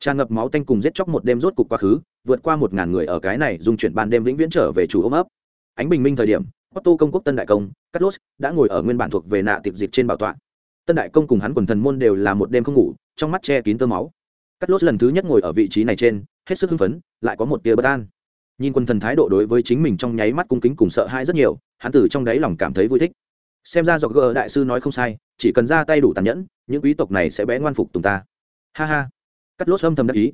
Tràn ngập máu tanh cùng giết chóc một đêm rốt cục quá khứ, vượt qua một ngàn người ở cái này dùng chuyển ban đêm vĩnh viễn trở về chủ ôm ấp. Ánh bình minh thời điểm, Otto công quốc tân đại công, cắt lốt, đã ngồi ở nguyên bản thuộc về nạ tiệp dịp trên bảo tọa. Tân đại công cùng hắn quần thần môn đều là một đêm không ngủ, trong mắt che kín tơ máu. Cắt lốt lần thứ nhất ngồi ở vị trí này trên, hết sức hưng phấn, lại có một tia bất an nhìn quần thần thái độ đối với chính mình trong nháy mắt cung kính cùng sợ hãi rất nhiều, hắn từ trong đáy lòng cảm thấy vui thích. Xem ra do gờ đại sư nói không sai, chỉ cần ra tay đủ tàn nhẫn, những quý tộc này sẽ bé ngoan phục tùng ta. Ha ha. Cắt lốt âm thầm đắc ý.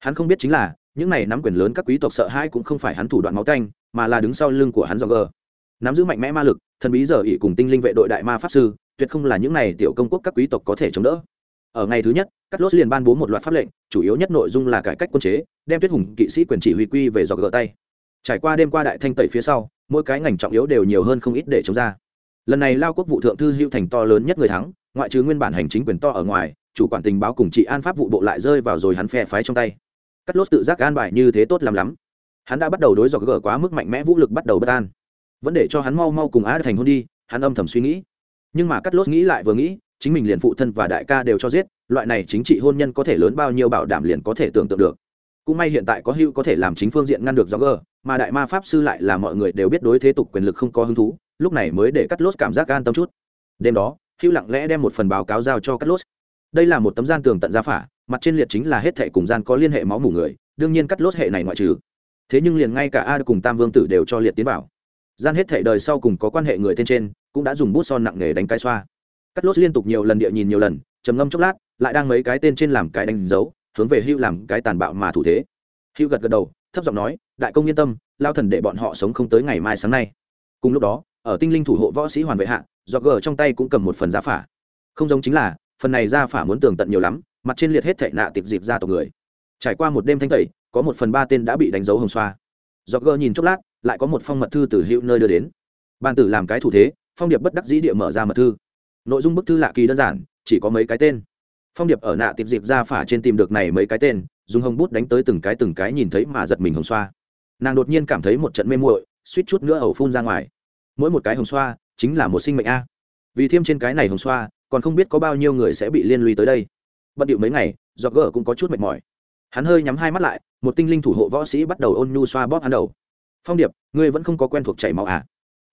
Hắn không biết chính là, những này nắm quyền lớn các quý tộc sợ hãi cũng không phải hắn thủ đoạn máu tanh mà là đứng sau lưng của hắn do gờ nắm giữ mạnh mẽ ma lực, thần bí giờ ỉ cùng tinh linh vệ đội đại ma pháp sư, tuyệt không là những này tiểu công quốc các quý tộc có thể chống đỡ ở ngày thứ nhất cắt lốt liền ban bố một loạt pháp lệnh, chủ yếu nhất nội dung là cải cách quân chế, đem tuyết hùng kỵ sĩ quyền chỉ huy quy về dọc gỡ tay. Trải qua đêm qua đại thanh tẩy phía sau, mỗi cái ngành trọng yếu đều nhiều hơn không ít để chống ra. Lần này lao quốc vụ thượng thư hữu thành to lớn nhất người thắng, ngoại trừ nguyên bản hành chính quyền to ở ngoài, chủ quản tình báo cùng trị an pháp vụ bộ lại rơi vào rồi hắn phe phái trong tay. Cắt lốt tự giác an bài như thế tốt lắm lắm. Hắn đã bắt đầu đối dọc gỡ quá mức mạnh mẽ vũ lực bắt đầu bất an. Vẫn để cho hắn mau mau cùng á thành hôn đi, hắn âm thầm suy nghĩ. Nhưng mà cắt lốt nghĩ lại vừa nghĩ chính mình liền phụ thân và đại ca đều cho giết, loại này chính trị hôn nhân có thể lớn bao nhiêu bảo đảm liền có thể tưởng tượng được. Cũng may hiện tại có hữu có thể làm chính phương diện ngăn được do gờ mà đại ma pháp sư lại là mọi người đều biết đối thế tục quyền lực không có hứng thú, lúc này mới để cắt lốt cảm giác an tâm chút. Đêm đó, hữu lặng lẽ đem một phần báo cáo giao cho cắt lốt đây là một tấm gian tường tận gia phả, mặt trên liệt chính là hết thệ cùng gian có liên hệ máu mủ người, đương nhiên cắt lốt hệ này ngoại trừ. Thế nhưng liền ngay cả a cùng tam vương tử đều cho liệt tiến vào. Gian hết thệ đời sau cùng có quan hệ người tên trên, cũng đã dùng bút son nặng nghề đánh cái xoa cắt lốt liên tục nhiều lần địa nhìn nhiều lần, trầm ngâm chốc lát, lại đang mấy cái tên trên làm cái đánh dấu, hướng về hưu làm cái tàn bạo mà thủ thế. Hưu gật gật đầu, thấp giọng nói, đại công yên tâm, lao thần để bọn họ sống không tới ngày mai sáng nay. Cùng lúc đó, ở tinh linh thủ hộ võ sĩ hoàn vệ hạ do gờ trong tay cũng cầm một phần giá phả. Không giống chính là, phần này ra phả muốn tường tận nhiều lắm, mặt trên liệt hết thệ nạ tiệp dịp ra tộc người. Trải qua một đêm thanh tẩy, có một phần ba tên đã bị đánh dấu hồng xoa. Do gờ nhìn chốc lát, lại có một phong mật thư từ hữu nơi đưa đến. Ban tử làm cái thủ thế, phong điệp bất đắc dĩ địa mở ra mật thư nội dung bức thư lạ kỳ đơn giản, chỉ có mấy cái tên. Phong điệp ở nạ tiệp dịp ra phả trên tìm được này mấy cái tên, dùng hồng bút đánh tới từng cái từng cái nhìn thấy mà giật mình hồng xoa. Nàng đột nhiên cảm thấy một trận mê muội, suýt chút nữa ẩu phun ra ngoài. Mỗi một cái hồng xoa, chính là một sinh mệnh a. Vì thêm trên cái này hồng xoa, còn không biết có bao nhiêu người sẽ bị liên lụy tới đây. Bận điệu mấy ngày do gỡ cũng có chút mệt mỏi. Hắn hơi nhắm hai mắt lại, một tinh linh thủ hộ võ sĩ bắt đầu ôn nhu xoa bóp hắn đầu. Phong điệp, ngươi vẫn không có quen thuộc chảy máu à?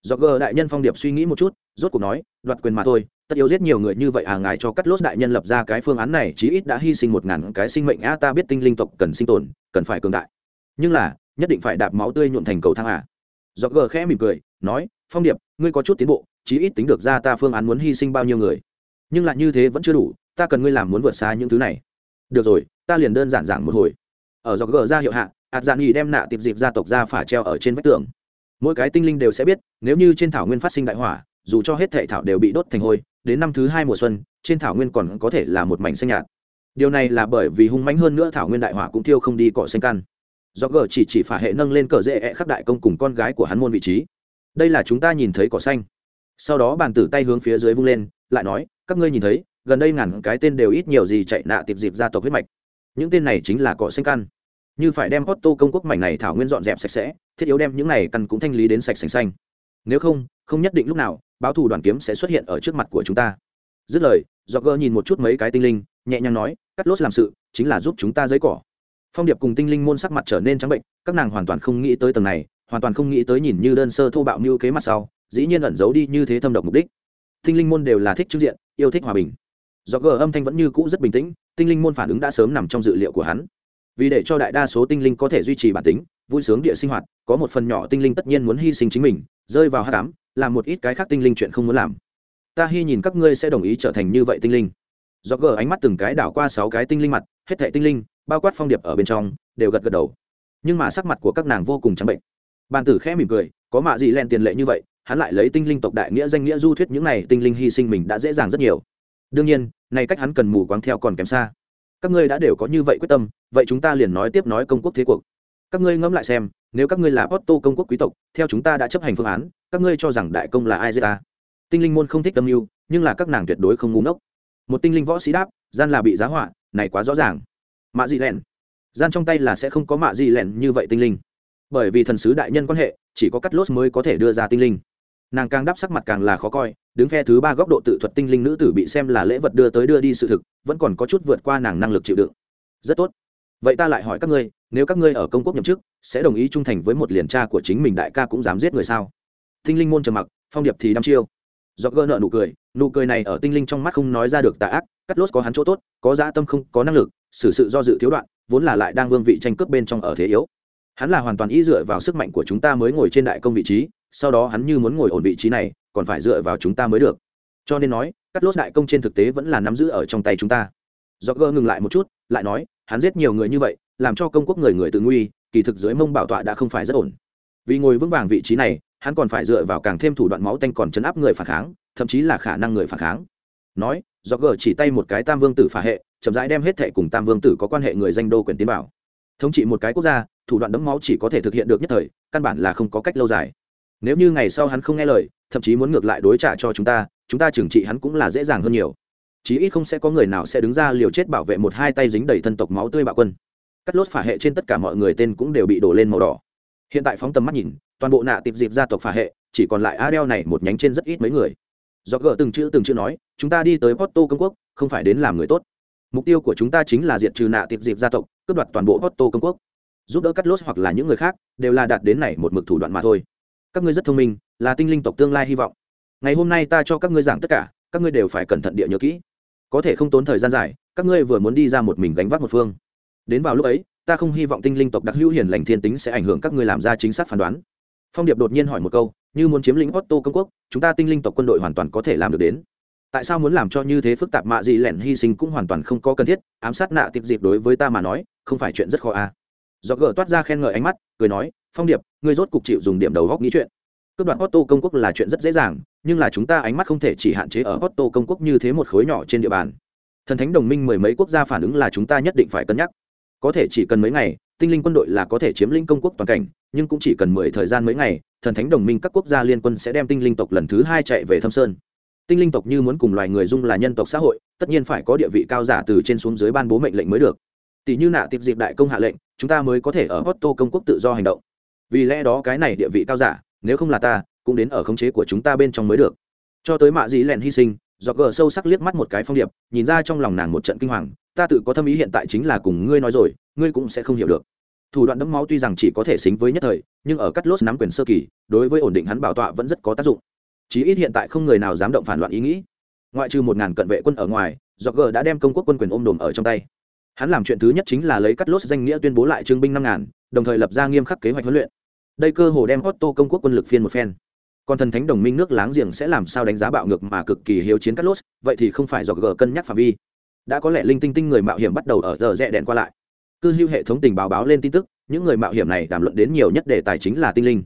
Do gờ đại nhân phong điệp suy nghĩ một chút, rốt cuộc nói, đoạt quyền mà thôi, tất yếu giết nhiều người như vậy à ngài cho cắt lốt đại nhân lập ra cái phương án này, chí ít đã hy sinh một ngàn cái sinh mệnh a ta biết tinh linh tộc cần sinh tồn, cần phải cường đại. Nhưng là, nhất định phải đạp máu tươi nhuộn thành cầu thang à. Do gờ khẽ mỉm cười, nói, phong điệp, ngươi có chút tiến bộ, chí ít tính được ra ta phương án muốn hy sinh bao nhiêu người. Nhưng lại như thế vẫn chưa đủ, ta cần ngươi làm muốn vượt xa những thứ này. Được rồi, ta liền đơn giản giảng một hồi. Ở do gờ ra hiệu hạ hạt dạn nghỉ đem nạ tiệp dịp gia tộc ra phả treo ở trên vách tường mỗi cái tinh linh đều sẽ biết, nếu như trên thảo nguyên phát sinh đại hỏa, dù cho hết thệ thảo đều bị đốt thành hôi, đến năm thứ hai mùa xuân, trên thảo nguyên còn có thể là một mảnh xanh nhạt. Điều này là bởi vì hung mãnh hơn nữa thảo nguyên đại hỏa cũng thiêu không đi cỏ xanh căn. Do gờ chỉ chỉ phả hệ nâng lên cờ dễ ẹ khắc đại công cùng con gái của hắn môn vị trí. Đây là chúng ta nhìn thấy cỏ xanh. Sau đó bàn tử tay hướng phía dưới vung lên, lại nói, các ngươi nhìn thấy, gần đây ngàn cái tên đều ít nhiều gì chạy nạ tiệp dịp gia tộc huyết mạch. Những tên này chính là cỏ xanh căn như phải đem Otto công quốc mảnh này thảo nguyên dọn dẹp sạch sẽ, thiết yếu đem những này căn cũng thanh lý đến sạch sành xanh. Nếu không, không nhất định lúc nào, báo thủ đoàn kiếm sẽ xuất hiện ở trước mặt của chúng ta. Dứt lời, Roger nhìn một chút mấy cái tinh linh, nhẹ nhàng nói, cắt lốt làm sự, chính là giúp chúng ta giấy cỏ. Phong Điệp cùng tinh linh môn sắc mặt trở nên trắng bệnh, các nàng hoàn toàn không nghĩ tới tầng này, hoàn toàn không nghĩ tới nhìn như đơn sơ thô bạo như kế mặt sau, dĩ nhiên ẩn giấu đi như thế thâm độc mục đích. Tinh linh môn đều là thích trước diện, yêu thích hòa bình. Roger âm thanh vẫn như cũ rất bình tĩnh, tinh linh môn phản ứng đã sớm nằm trong dự liệu của hắn vì để cho đại đa số tinh linh có thể duy trì bản tính, vui sướng địa sinh hoạt, có một phần nhỏ tinh linh tất nhiên muốn hy sinh chính mình, rơi vào hát cám làm một ít cái khác tinh linh chuyện không muốn làm. Ta hy nhìn các ngươi sẽ đồng ý trở thành như vậy tinh linh. Do gờ ánh mắt từng cái đảo qua sáu cái tinh linh mặt, hết thệ tinh linh, bao quát phong điệp ở bên trong, đều gật gật đầu. Nhưng mà sắc mặt của các nàng vô cùng trắng bệnh. Bàn tử khẽ mỉm cười, có mạ gì len tiền lệ như vậy, hắn lại lấy tinh linh tộc đại nghĩa danh nghĩa du thuyết những này tinh linh hy sinh mình đã dễ dàng rất nhiều. Đương nhiên, này cách hắn cần mù quáng theo còn kém xa các ngươi đã đều có như vậy quyết tâm, vậy chúng ta liền nói tiếp nói công quốc thế cuộc. Các ngươi ngẫm lại xem, nếu các ngươi là Otto công quốc quý tộc, theo chúng ta đã chấp hành phương án, các ngươi cho rằng đại công là ai ta? Tinh linh môn không thích tâm mưu, nhưng là các nàng tuyệt đối không ngu ngốc. Một tinh linh võ sĩ đáp, gian là bị giá họa, này quá rõ ràng. Mạ dị lẻn gian trong tay là sẽ không có mạ dị lẻn như vậy tinh linh. Bởi vì thần sứ đại nhân quan hệ, chỉ có cắt lốt mới có thể đưa ra tinh linh nàng càng đáp sắc mặt càng là khó coi, đứng phe thứ ba góc độ tự thuật tinh linh nữ tử bị xem là lễ vật đưa tới đưa đi sự thực, vẫn còn có chút vượt qua nàng năng lực chịu đựng. Rất tốt. Vậy ta lại hỏi các ngươi, nếu các ngươi ở công quốc nhậm chức, sẽ đồng ý trung thành với một liền cha của chính mình đại ca cũng dám giết người sao? Tinh linh môn trầm mặc, phong điệp thì đăm chiêu. Do gỡ nợ nụ cười nụ cười này ở tinh linh trong mắt không nói ra được tà ác, cắt lốt có hắn chỗ tốt, có dã tâm không, có năng lực, xử sự do dự thiếu đoạn, vốn là lại đang vương vị tranh cướp bên trong ở thế yếu. Hắn là hoàn toàn ý dựa vào sức mạnh của chúng ta mới ngồi trên đại công vị trí sau đó hắn như muốn ngồi ổn vị trí này, còn phải dựa vào chúng ta mới được. Cho nên nói, cắt lốt đại công trên thực tế vẫn là nắm giữ ở trong tay chúng ta. Do gơ ngừng lại một chút, lại nói, hắn giết nhiều người như vậy, làm cho công quốc người người tự nguy, kỳ thực dưới mông bảo tọa đã không phải rất ổn. Vì ngồi vững vàng vị trí này, hắn còn phải dựa vào càng thêm thủ đoạn máu tanh còn chấn áp người phản kháng, thậm chí là khả năng người phản kháng. Nói do gờ chỉ tay một cái tam vương tử phả hệ, chậm rãi đem hết thệ cùng tam vương tử có quan hệ người danh đô quyền tiến bảo thống trị một cái quốc gia, thủ đoạn đấm máu chỉ có thể thực hiện được nhất thời, căn bản là không có cách lâu dài nếu như ngày sau hắn không nghe lời, thậm chí muốn ngược lại đối trả cho chúng ta chúng ta trừng trị hắn cũng là dễ dàng hơn nhiều. Chí ít không sẽ có người nào sẽ đứng ra liều chết bảo vệ một hai tay dính đầy thân tộc máu tươi bạo quân. Cắt lốt phả hệ trên tất cả mọi người tên cũng đều bị đổ lên màu đỏ. Hiện tại phóng tầm mắt nhìn, toàn bộ nạ tiệp dịp gia tộc phả hệ, chỉ còn lại a đeo này một nhánh trên rất ít mấy người. Do gỡ từng chữ từng chữ nói, chúng ta đi tới porto công quốc, không phải đến làm người tốt. Mục tiêu của chúng ta chính là diệt trừ nạ tiệp dịp gia tộc, cướp đoạt toàn bộ porto công quốc. Giúp đỡ cắt lốt hoặc là những người khác, đều là đạt đến này một mực thủ đoạn mà thôi các ngươi rất thông minh, là tinh linh tộc tương lai hy vọng. Ngày hôm nay ta cho các ngươi giảng tất cả, các ngươi đều phải cẩn thận địa nhớ kỹ. Có thể không tốn thời gian dài, các ngươi vừa muốn đi ra một mình gánh vác một phương. Đến vào lúc ấy, ta không hy vọng tinh linh tộc đặc hữu hiền lành thiên tính sẽ ảnh hưởng các ngươi làm ra chính xác phán đoán. Phong điệp đột nhiên hỏi một câu, như muốn chiếm lĩnh otto công quốc, chúng ta tinh linh tộc quân đội hoàn toàn có thể làm được đến? Tại sao muốn làm cho như thế phức tạp mạ gì lẻn hy sinh cũng hoàn toàn không có cần thiết, ám sát nạ tiệp dịp đối với ta mà nói, không phải chuyện rất khó à. do gỡ toát ra khen ngợi ánh mắt, cười nói, phong điệp ngươi rốt cục chịu dùng điểm đầu góc nghĩ chuyện cướp đoạt Otto công quốc là chuyện rất dễ dàng, nhưng là chúng ta ánh mắt không thể chỉ hạn chế ở Otto công quốc như thế một khối nhỏ trên địa bàn. Thần thánh đồng minh mười mấy quốc gia phản ứng là chúng ta nhất định phải cân nhắc. Có thể chỉ cần mấy ngày, tinh linh quân đội là có thể chiếm lĩnh công quốc toàn cảnh, nhưng cũng chỉ cần mười thời gian mấy ngày, thần thánh đồng minh các quốc gia liên quân sẽ đem tinh linh tộc lần thứ hai chạy về Thâm Sơn. Tinh linh tộc như muốn cùng loài người dung là nhân tộc xã hội, tất nhiên phải có địa vị cao giả từ trên xuống dưới ban bố mệnh lệnh mới được. Tỷ như nạ tiếp dịp đại công hạ lệnh, chúng ta mới có thể ở Otto công quốc tự do hành động. Vì lẽ đó cái này địa vị cao giả, nếu không là ta cũng đến ở khống chế của chúng ta bên trong mới được. Cho tới mạ dĩ lẹn hy sinh do gờ sâu sắc liếc mắt một cái phong điệp nhìn ra trong lòng nàng một trận kinh hoàng ta tự có tâm ý hiện tại chính là cùng ngươi nói rồi ngươi cũng sẽ không hiểu được. Thủ đoạn đẫm máu tuy rằng chỉ có thể xính với nhất thời nhưng ở cắt lốt nắm quyền sơ kỳ đối với ổn định hắn bảo tọa vẫn rất có tác dụng. Chí ít hiện tại không người nào dám động phản loạn ý nghĩ. Ngoại trừ một ngàn cận vệ quân ở ngoài do g đã đem công quốc quân quyền ôm đồm ở trong tay. Hắn làm chuyện thứ nhất chính là lấy cắt lốt danh nghĩa tuyên bố lại trương binh năm ngàn đồng thời lập ra nghiêm khắc kế hoạch huấn luyện. Đây cơ hồ đem otto công quốc quân lực phiên một phen. Còn thần thánh đồng minh nước láng giềng sẽ làm sao đánh giá bạo ngược mà cực kỳ hiếu chiến cắt lốt vậy thì không phải do g cân nhắc phạm vi. Đã có lẽ linh tinh tinh người mạo hiểm bắt đầu ở giờ rẽ đèn qua lại. Cư hưu hệ thống tình báo báo lên tin tức, những người mạo hiểm này đàm luận đến nhiều nhất đề tài chính là tinh linh.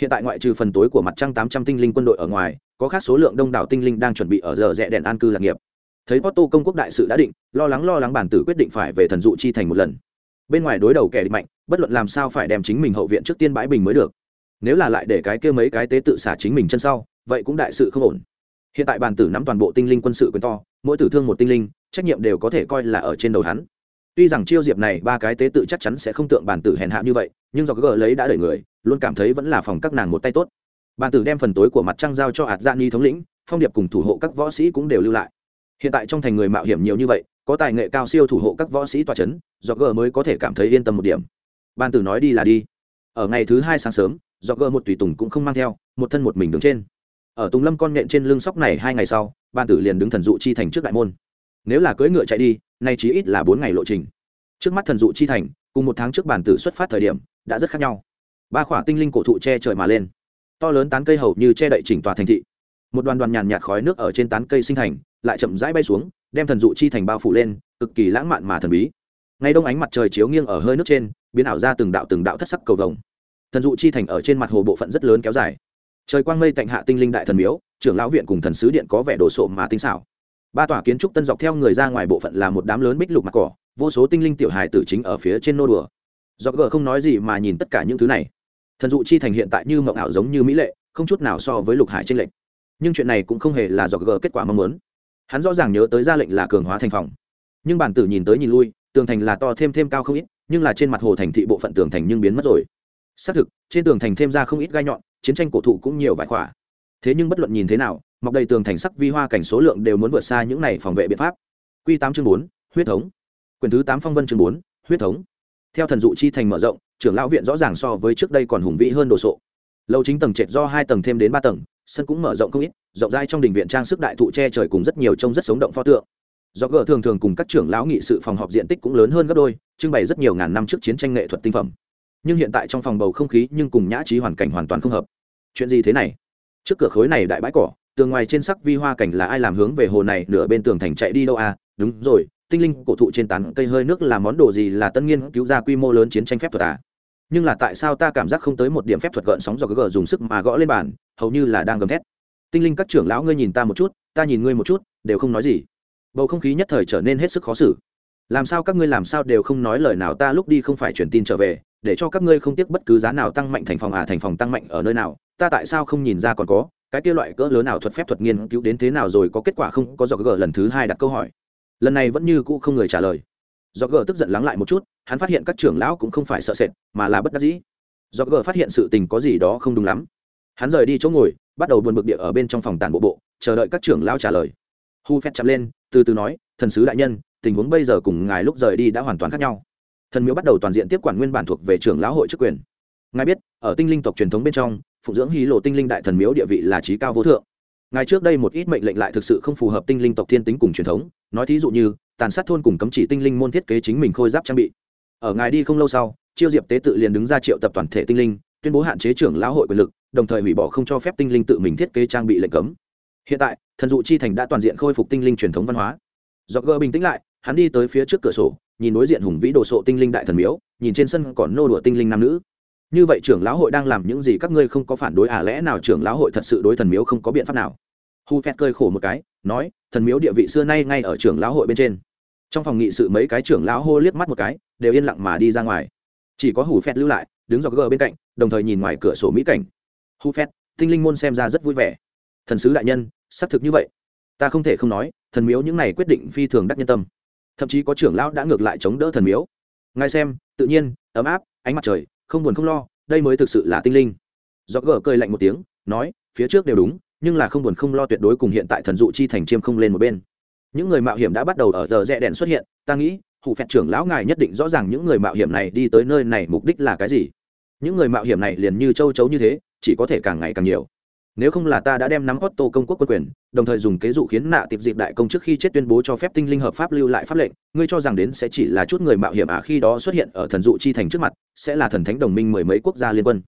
Hiện tại ngoại trừ phần tối của mặt trăng tám trăm tinh linh quân đội ở ngoài, có khác số lượng đông đảo tinh linh đang chuẩn bị ở giờ rẽ đèn an cư lạc nghiệp. Thấy Porto công quốc đại sự đã định, lo lắng lo lắng bản tử quyết định phải về thần dụ chi thành một lần. Bên ngoài đối đầu kẻ địch mạnh bất luận làm sao phải đem chính mình hậu viện trước tiên bãi bình mới được. Nếu là lại để cái kia mấy cái tế tự xả chính mình chân sau, vậy cũng đại sự không ổn. Hiện tại bàn tử nắm toàn bộ tinh linh quân sự quyền to, mỗi tử thương một tinh linh, trách nhiệm đều có thể coi là ở trên đầu hắn. Tuy rằng chiêu diệp này ba cái tế tự chắc chắn sẽ không tượng bàn tử hèn hạ như vậy, nhưng do gờ lấy đã đợi người, luôn cảm thấy vẫn là phòng các nàng một tay tốt. Bàn tử đem phần tối của mặt trăng giao cho hạt gia ni thống lĩnh, phong điệp cùng thủ hộ các võ sĩ cũng đều lưu lại. Hiện tại trong thành người mạo hiểm nhiều như vậy, có tài nghệ cao siêu thủ hộ các võ sĩ tòa c h ấ n do gờ mới có thể cảm thấy yên tâm một điểm ban tử nói đi là đi. Ở ngày thứ hai sáng sớm do gỡ một tùy tùng cũng không mang theo, một thân một mình đứng trên. Ở tùng lâm con nghện trên lưng sóc này hai ngày sau, ban tử liền đứng thần dụ chi thành trước đại môn. Nếu là cưỡi ngựa chạy đi, nay chỉ ít là bốn ngày lộ trình. Trước mắt thần dụ chi thành, cùng một tháng trước bản tử xuất phát thời điểm, đã rất khác nhau. Ba khỏa tinh linh cổ thụ che trời mà lên. To lớn tán cây hầu như che đậy chỉnh tòa thành thị. Một đoàn đoàn nhàn nhạt khói nước ở trên tán cây sinh thành, lại chậm rãi bay xuống, đem thần dụ chi thành bao phủ lên, cực kỳ lãng mạn mà thần bí. Ngay đông ánh mặt trời chiếu nghiêng ở hơi nước trên biến ảo ra từng đạo từng đạo thất sắc cầu vồng. Thần dụ chi thành ở trên mặt hồ bộ phận rất lớn kéo dài. Trời quang mây tạnh hạ tinh linh đại thần miếu, trưởng lão viện cùng thần sứ điện có vẻ đồ sộ mà tinh xảo. Ba tòa kiến trúc tân dọc theo người ra ngoài bộ phận là một đám lớn bích lục mặt cỏ, vô số tinh linh tiểu hài tử chính ở phía trên nô đùa. Do gờ không nói gì mà nhìn tất cả những thứ này. Thần dụ chi thành hiện tại như mộng ảo giống như mỹ lệ, không chút nào so với lục hải tranh lệch. Nhưng chuyện này cũng không hề là do gờ kết quả mong muốn. Hắn rõ ràng nhớ tới ra lệnh là cường hóa thành phòng. Nhưng bản tử nhìn tới nhìn lui, tường thành là to thêm thêm cao không ít nhưng là trên mặt hồ thành thị bộ phận tường thành nhưng biến mất rồi. Xác thực, trên tường thành thêm ra không ít gai nhọn, chiến tranh cổ thụ cũng nhiều vải khỏa. Thế nhưng bất luận nhìn thế nào, mọc đầy tường thành sắc vi hoa cảnh số lượng đều muốn vượt xa những này phòng vệ biện pháp. Q tám chương bốn, huyết thống. Quyền thứ tám phong vân chương bốn, huyết thống. Theo thần dụ chi thành mở rộng, trưởng lão viện rõ ràng so với trước đây còn hùng vĩ hơn đồ sộ. Lâu chính tầng trệt do hai tầng thêm đến ba tầng, sân cũng mở rộng không ít, rộng rãi trong đình viện trang sức đại thụ che trời cùng rất nhiều trông rất sống động pho tượng do gỡ thường thường cùng các trưởng lão nghị sự phòng họp diện tích cũng lớn hơn gấp đôi, trưng bày rất nhiều ngàn năm trước chiến tranh nghệ thuật tinh phẩm. Nhưng hiện tại trong phòng bầu không khí nhưng cùng nhã trí hoàn cảnh hoàn toàn không hợp. Chuyện gì thế này? Trước cửa khối này đại bãi cỏ, tường ngoài trên sắc vi hoa cảnh là ai làm hướng về hồ này, nửa bên tường thành chạy đi đâu à? Đúng rồi, tinh linh cổ thụ trên tán cây hơi nước là món đồ gì là tân nghiên cứu ra quy mô lớn chiến tranh phép thuật à? Nhưng là tại sao ta cảm giác không tới một điểm phép thuật gợn sóng do gỡ dùng sức mà gõ lên bàn, hầu như là đang gầm thét. Tinh linh các trưởng lão ngươi nhìn ta một chút, ta nhìn ngươi một chút, đều không nói gì bầu không khí nhất thời trở nên hết sức khó xử. Làm sao các ngươi làm sao đều không nói lời nào ta lúc đi không phải truyền tin trở về, để cho các ngươi không tiếc bất cứ giá nào tăng mạnh thành phòng à thành phòng tăng mạnh ở nơi nào, ta tại sao không nhìn ra còn có, cái kia loại cỡ lớn nào thuật phép thuật nghiên cứu đến thế nào rồi, có kết quả không, có do gờ lần thứ hai đặt câu hỏi. Lần này vẫn như cũ không người trả lời. Do gờ tức giận lắng lại một chút, hắn phát hiện các trưởng lão cũng không phải sợ sệt, mà là bất đắc dĩ. Do gờ phát hiện sự tình có gì đó không đúng lắm. Hắn rời đi chỗ ngồi, bắt đầu buồn bực địa ở bên trong phòng tàn bộ bộ, chờ đợi các trưởng lão trả lời. Hu phép chậm lên từ từ nói, thần sứ đại nhân, tình huống bây giờ cùng ngài lúc rời đi đã hoàn toàn khác nhau. Thần miếu bắt đầu toàn diện tiếp quản nguyên bản thuộc về trưởng lão hội chức quyền. Ngài biết, ở tinh linh tộc truyền thống bên trong phụng dưỡng hí lộ tinh linh đại thần miếu địa vị là trí cao vô thượng. Ngài trước đây một ít mệnh lệnh lại thực sự không phù hợp tinh linh tộc thiên tính cùng truyền thống, nói thí dụ như, tàn sát thôn cùng cấm chỉ tinh linh môn thiết kế chính mình khôi giáp trang bị. Ở ngài đi không lâu sau, chiêu diệp tế tự liền đứng ra triệu tập toàn thể tinh linh, tuyên bố hạn chế trưởng lão hội quyền lực, đồng thời hủy bỏ không cho phép tinh linh tự mình thiết kế trang bị lệnh cấm. Hiện tại thần dụ chi thành đã toàn diện khôi phục tinh linh truyền thống văn hóa. Do gờ bình tĩnh lại, hắn đi tới phía trước cửa sổ, nhìn đối diện hùng vĩ đồ sộ tinh linh đại thần miếu, nhìn trên sân còn nô đùa tinh linh nam nữ. Như vậy trưởng lão hội đang làm những gì các ngươi không có phản đối à lẽ nào trưởng lão hội thật sự đối thần miếu không có biện pháp nào? Hu phét cơi khổ một cái, nói, thần miếu địa vị xưa nay ngay ở trưởng lão hội bên trên. Trong phòng nghị sự mấy cái trưởng lão hô liếc mắt một cái, đều yên lặng mà đi ra ngoài. Chỉ có hù phét lưu lại, đứng dọc gờ bên cạnh, đồng thời nhìn ngoài cửa sổ mỹ cảnh. Hu phét tinh linh môn xem ra rất vui vẻ. Thần sứ đại nhân xác thực như vậy. Ta không thể không nói, thần miếu những này quyết định phi thường đắc nhân tâm. Thậm chí có trưởng lão đã ngược lại chống đỡ thần miếu. Ngài xem, tự nhiên, ấm áp, ánh mặt trời, không buồn không lo, đây mới thực sự là tinh linh. Do gờ cười lạnh một tiếng, nói, phía trước đều đúng, nhưng là không buồn không lo tuyệt đối cùng hiện tại thần dụ chi thành chiêm không lên một bên. Những người mạo hiểm đã bắt đầu ở giờ rẽ đèn xuất hiện, ta nghĩ hụ phẹt trưởng lão ngài nhất định rõ ràng những người mạo hiểm này đi tới nơi này mục đích là cái gì. Những người mạo hiểm này liền như châu chấu như thế, chỉ có thể càng ngày càng nhiều nếu không là ta đã đem nắm Otto công quốc quân quyền, đồng thời dùng kế dụ khiến nạ tiệp dịp đại công trước khi chết tuyên bố cho phép tinh linh hợp pháp lưu lại pháp lệnh, ngươi cho rằng đến sẽ chỉ là chút người mạo hiểm à khi đó xuất hiện ở thần dụ chi thành trước mặt, sẽ là thần thánh đồng minh mười mấy quốc gia liên quân.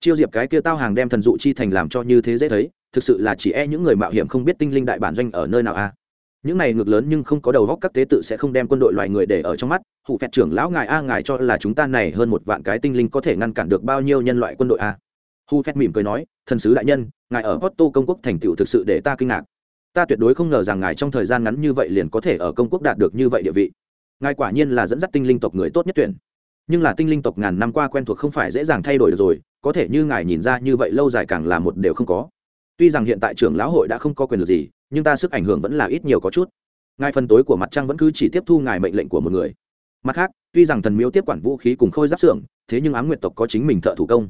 Chiêu diệp cái kia tao hàng đem thần dụ chi thành làm cho như thế dễ thấy, thực sự là chỉ e những người mạo hiểm không biết tinh linh đại bản doanh ở nơi nào à những này ngược lớn nhưng không có đầu góc các tế tự sẽ không đem quân đội loài người để ở trong mắt hủ phẹt trưởng lão ngài a ngài cho là chúng ta này hơn một vạn cái tinh linh có thể ngăn cản được bao nhiêu nhân loại quân đội à. a hu phẹt mỉm cười nói thần sứ đại nhân ngài ở porto công quốc thành tựu thực sự để ta kinh ngạc. Ta tuyệt đối không ngờ rằng ngài trong thời gian ngắn như vậy liền có thể ở công quốc đạt được như vậy địa vị. Ngài quả nhiên là dẫn dắt tinh linh tộc người tốt nhất tuyển. Nhưng là tinh linh tộc ngàn năm qua quen thuộc không phải dễ dàng thay đổi được rồi, có thể như ngài nhìn ra như vậy lâu dài càng là một đều không có. Tuy rằng hiện tại trưởng lão hội đã không có quyền lực gì, nhưng ta sức ảnh hưởng vẫn là ít nhiều có chút. Ngài phần tối của mặt trăng vẫn cứ chỉ tiếp thu ngài mệnh lệnh của một người. Mặt khác, tuy rằng thần miếu tiếp quản vũ khí cùng khôi giáp xưởng, thế nhưng ám nguyệt tộc có chính mình thợ thủ công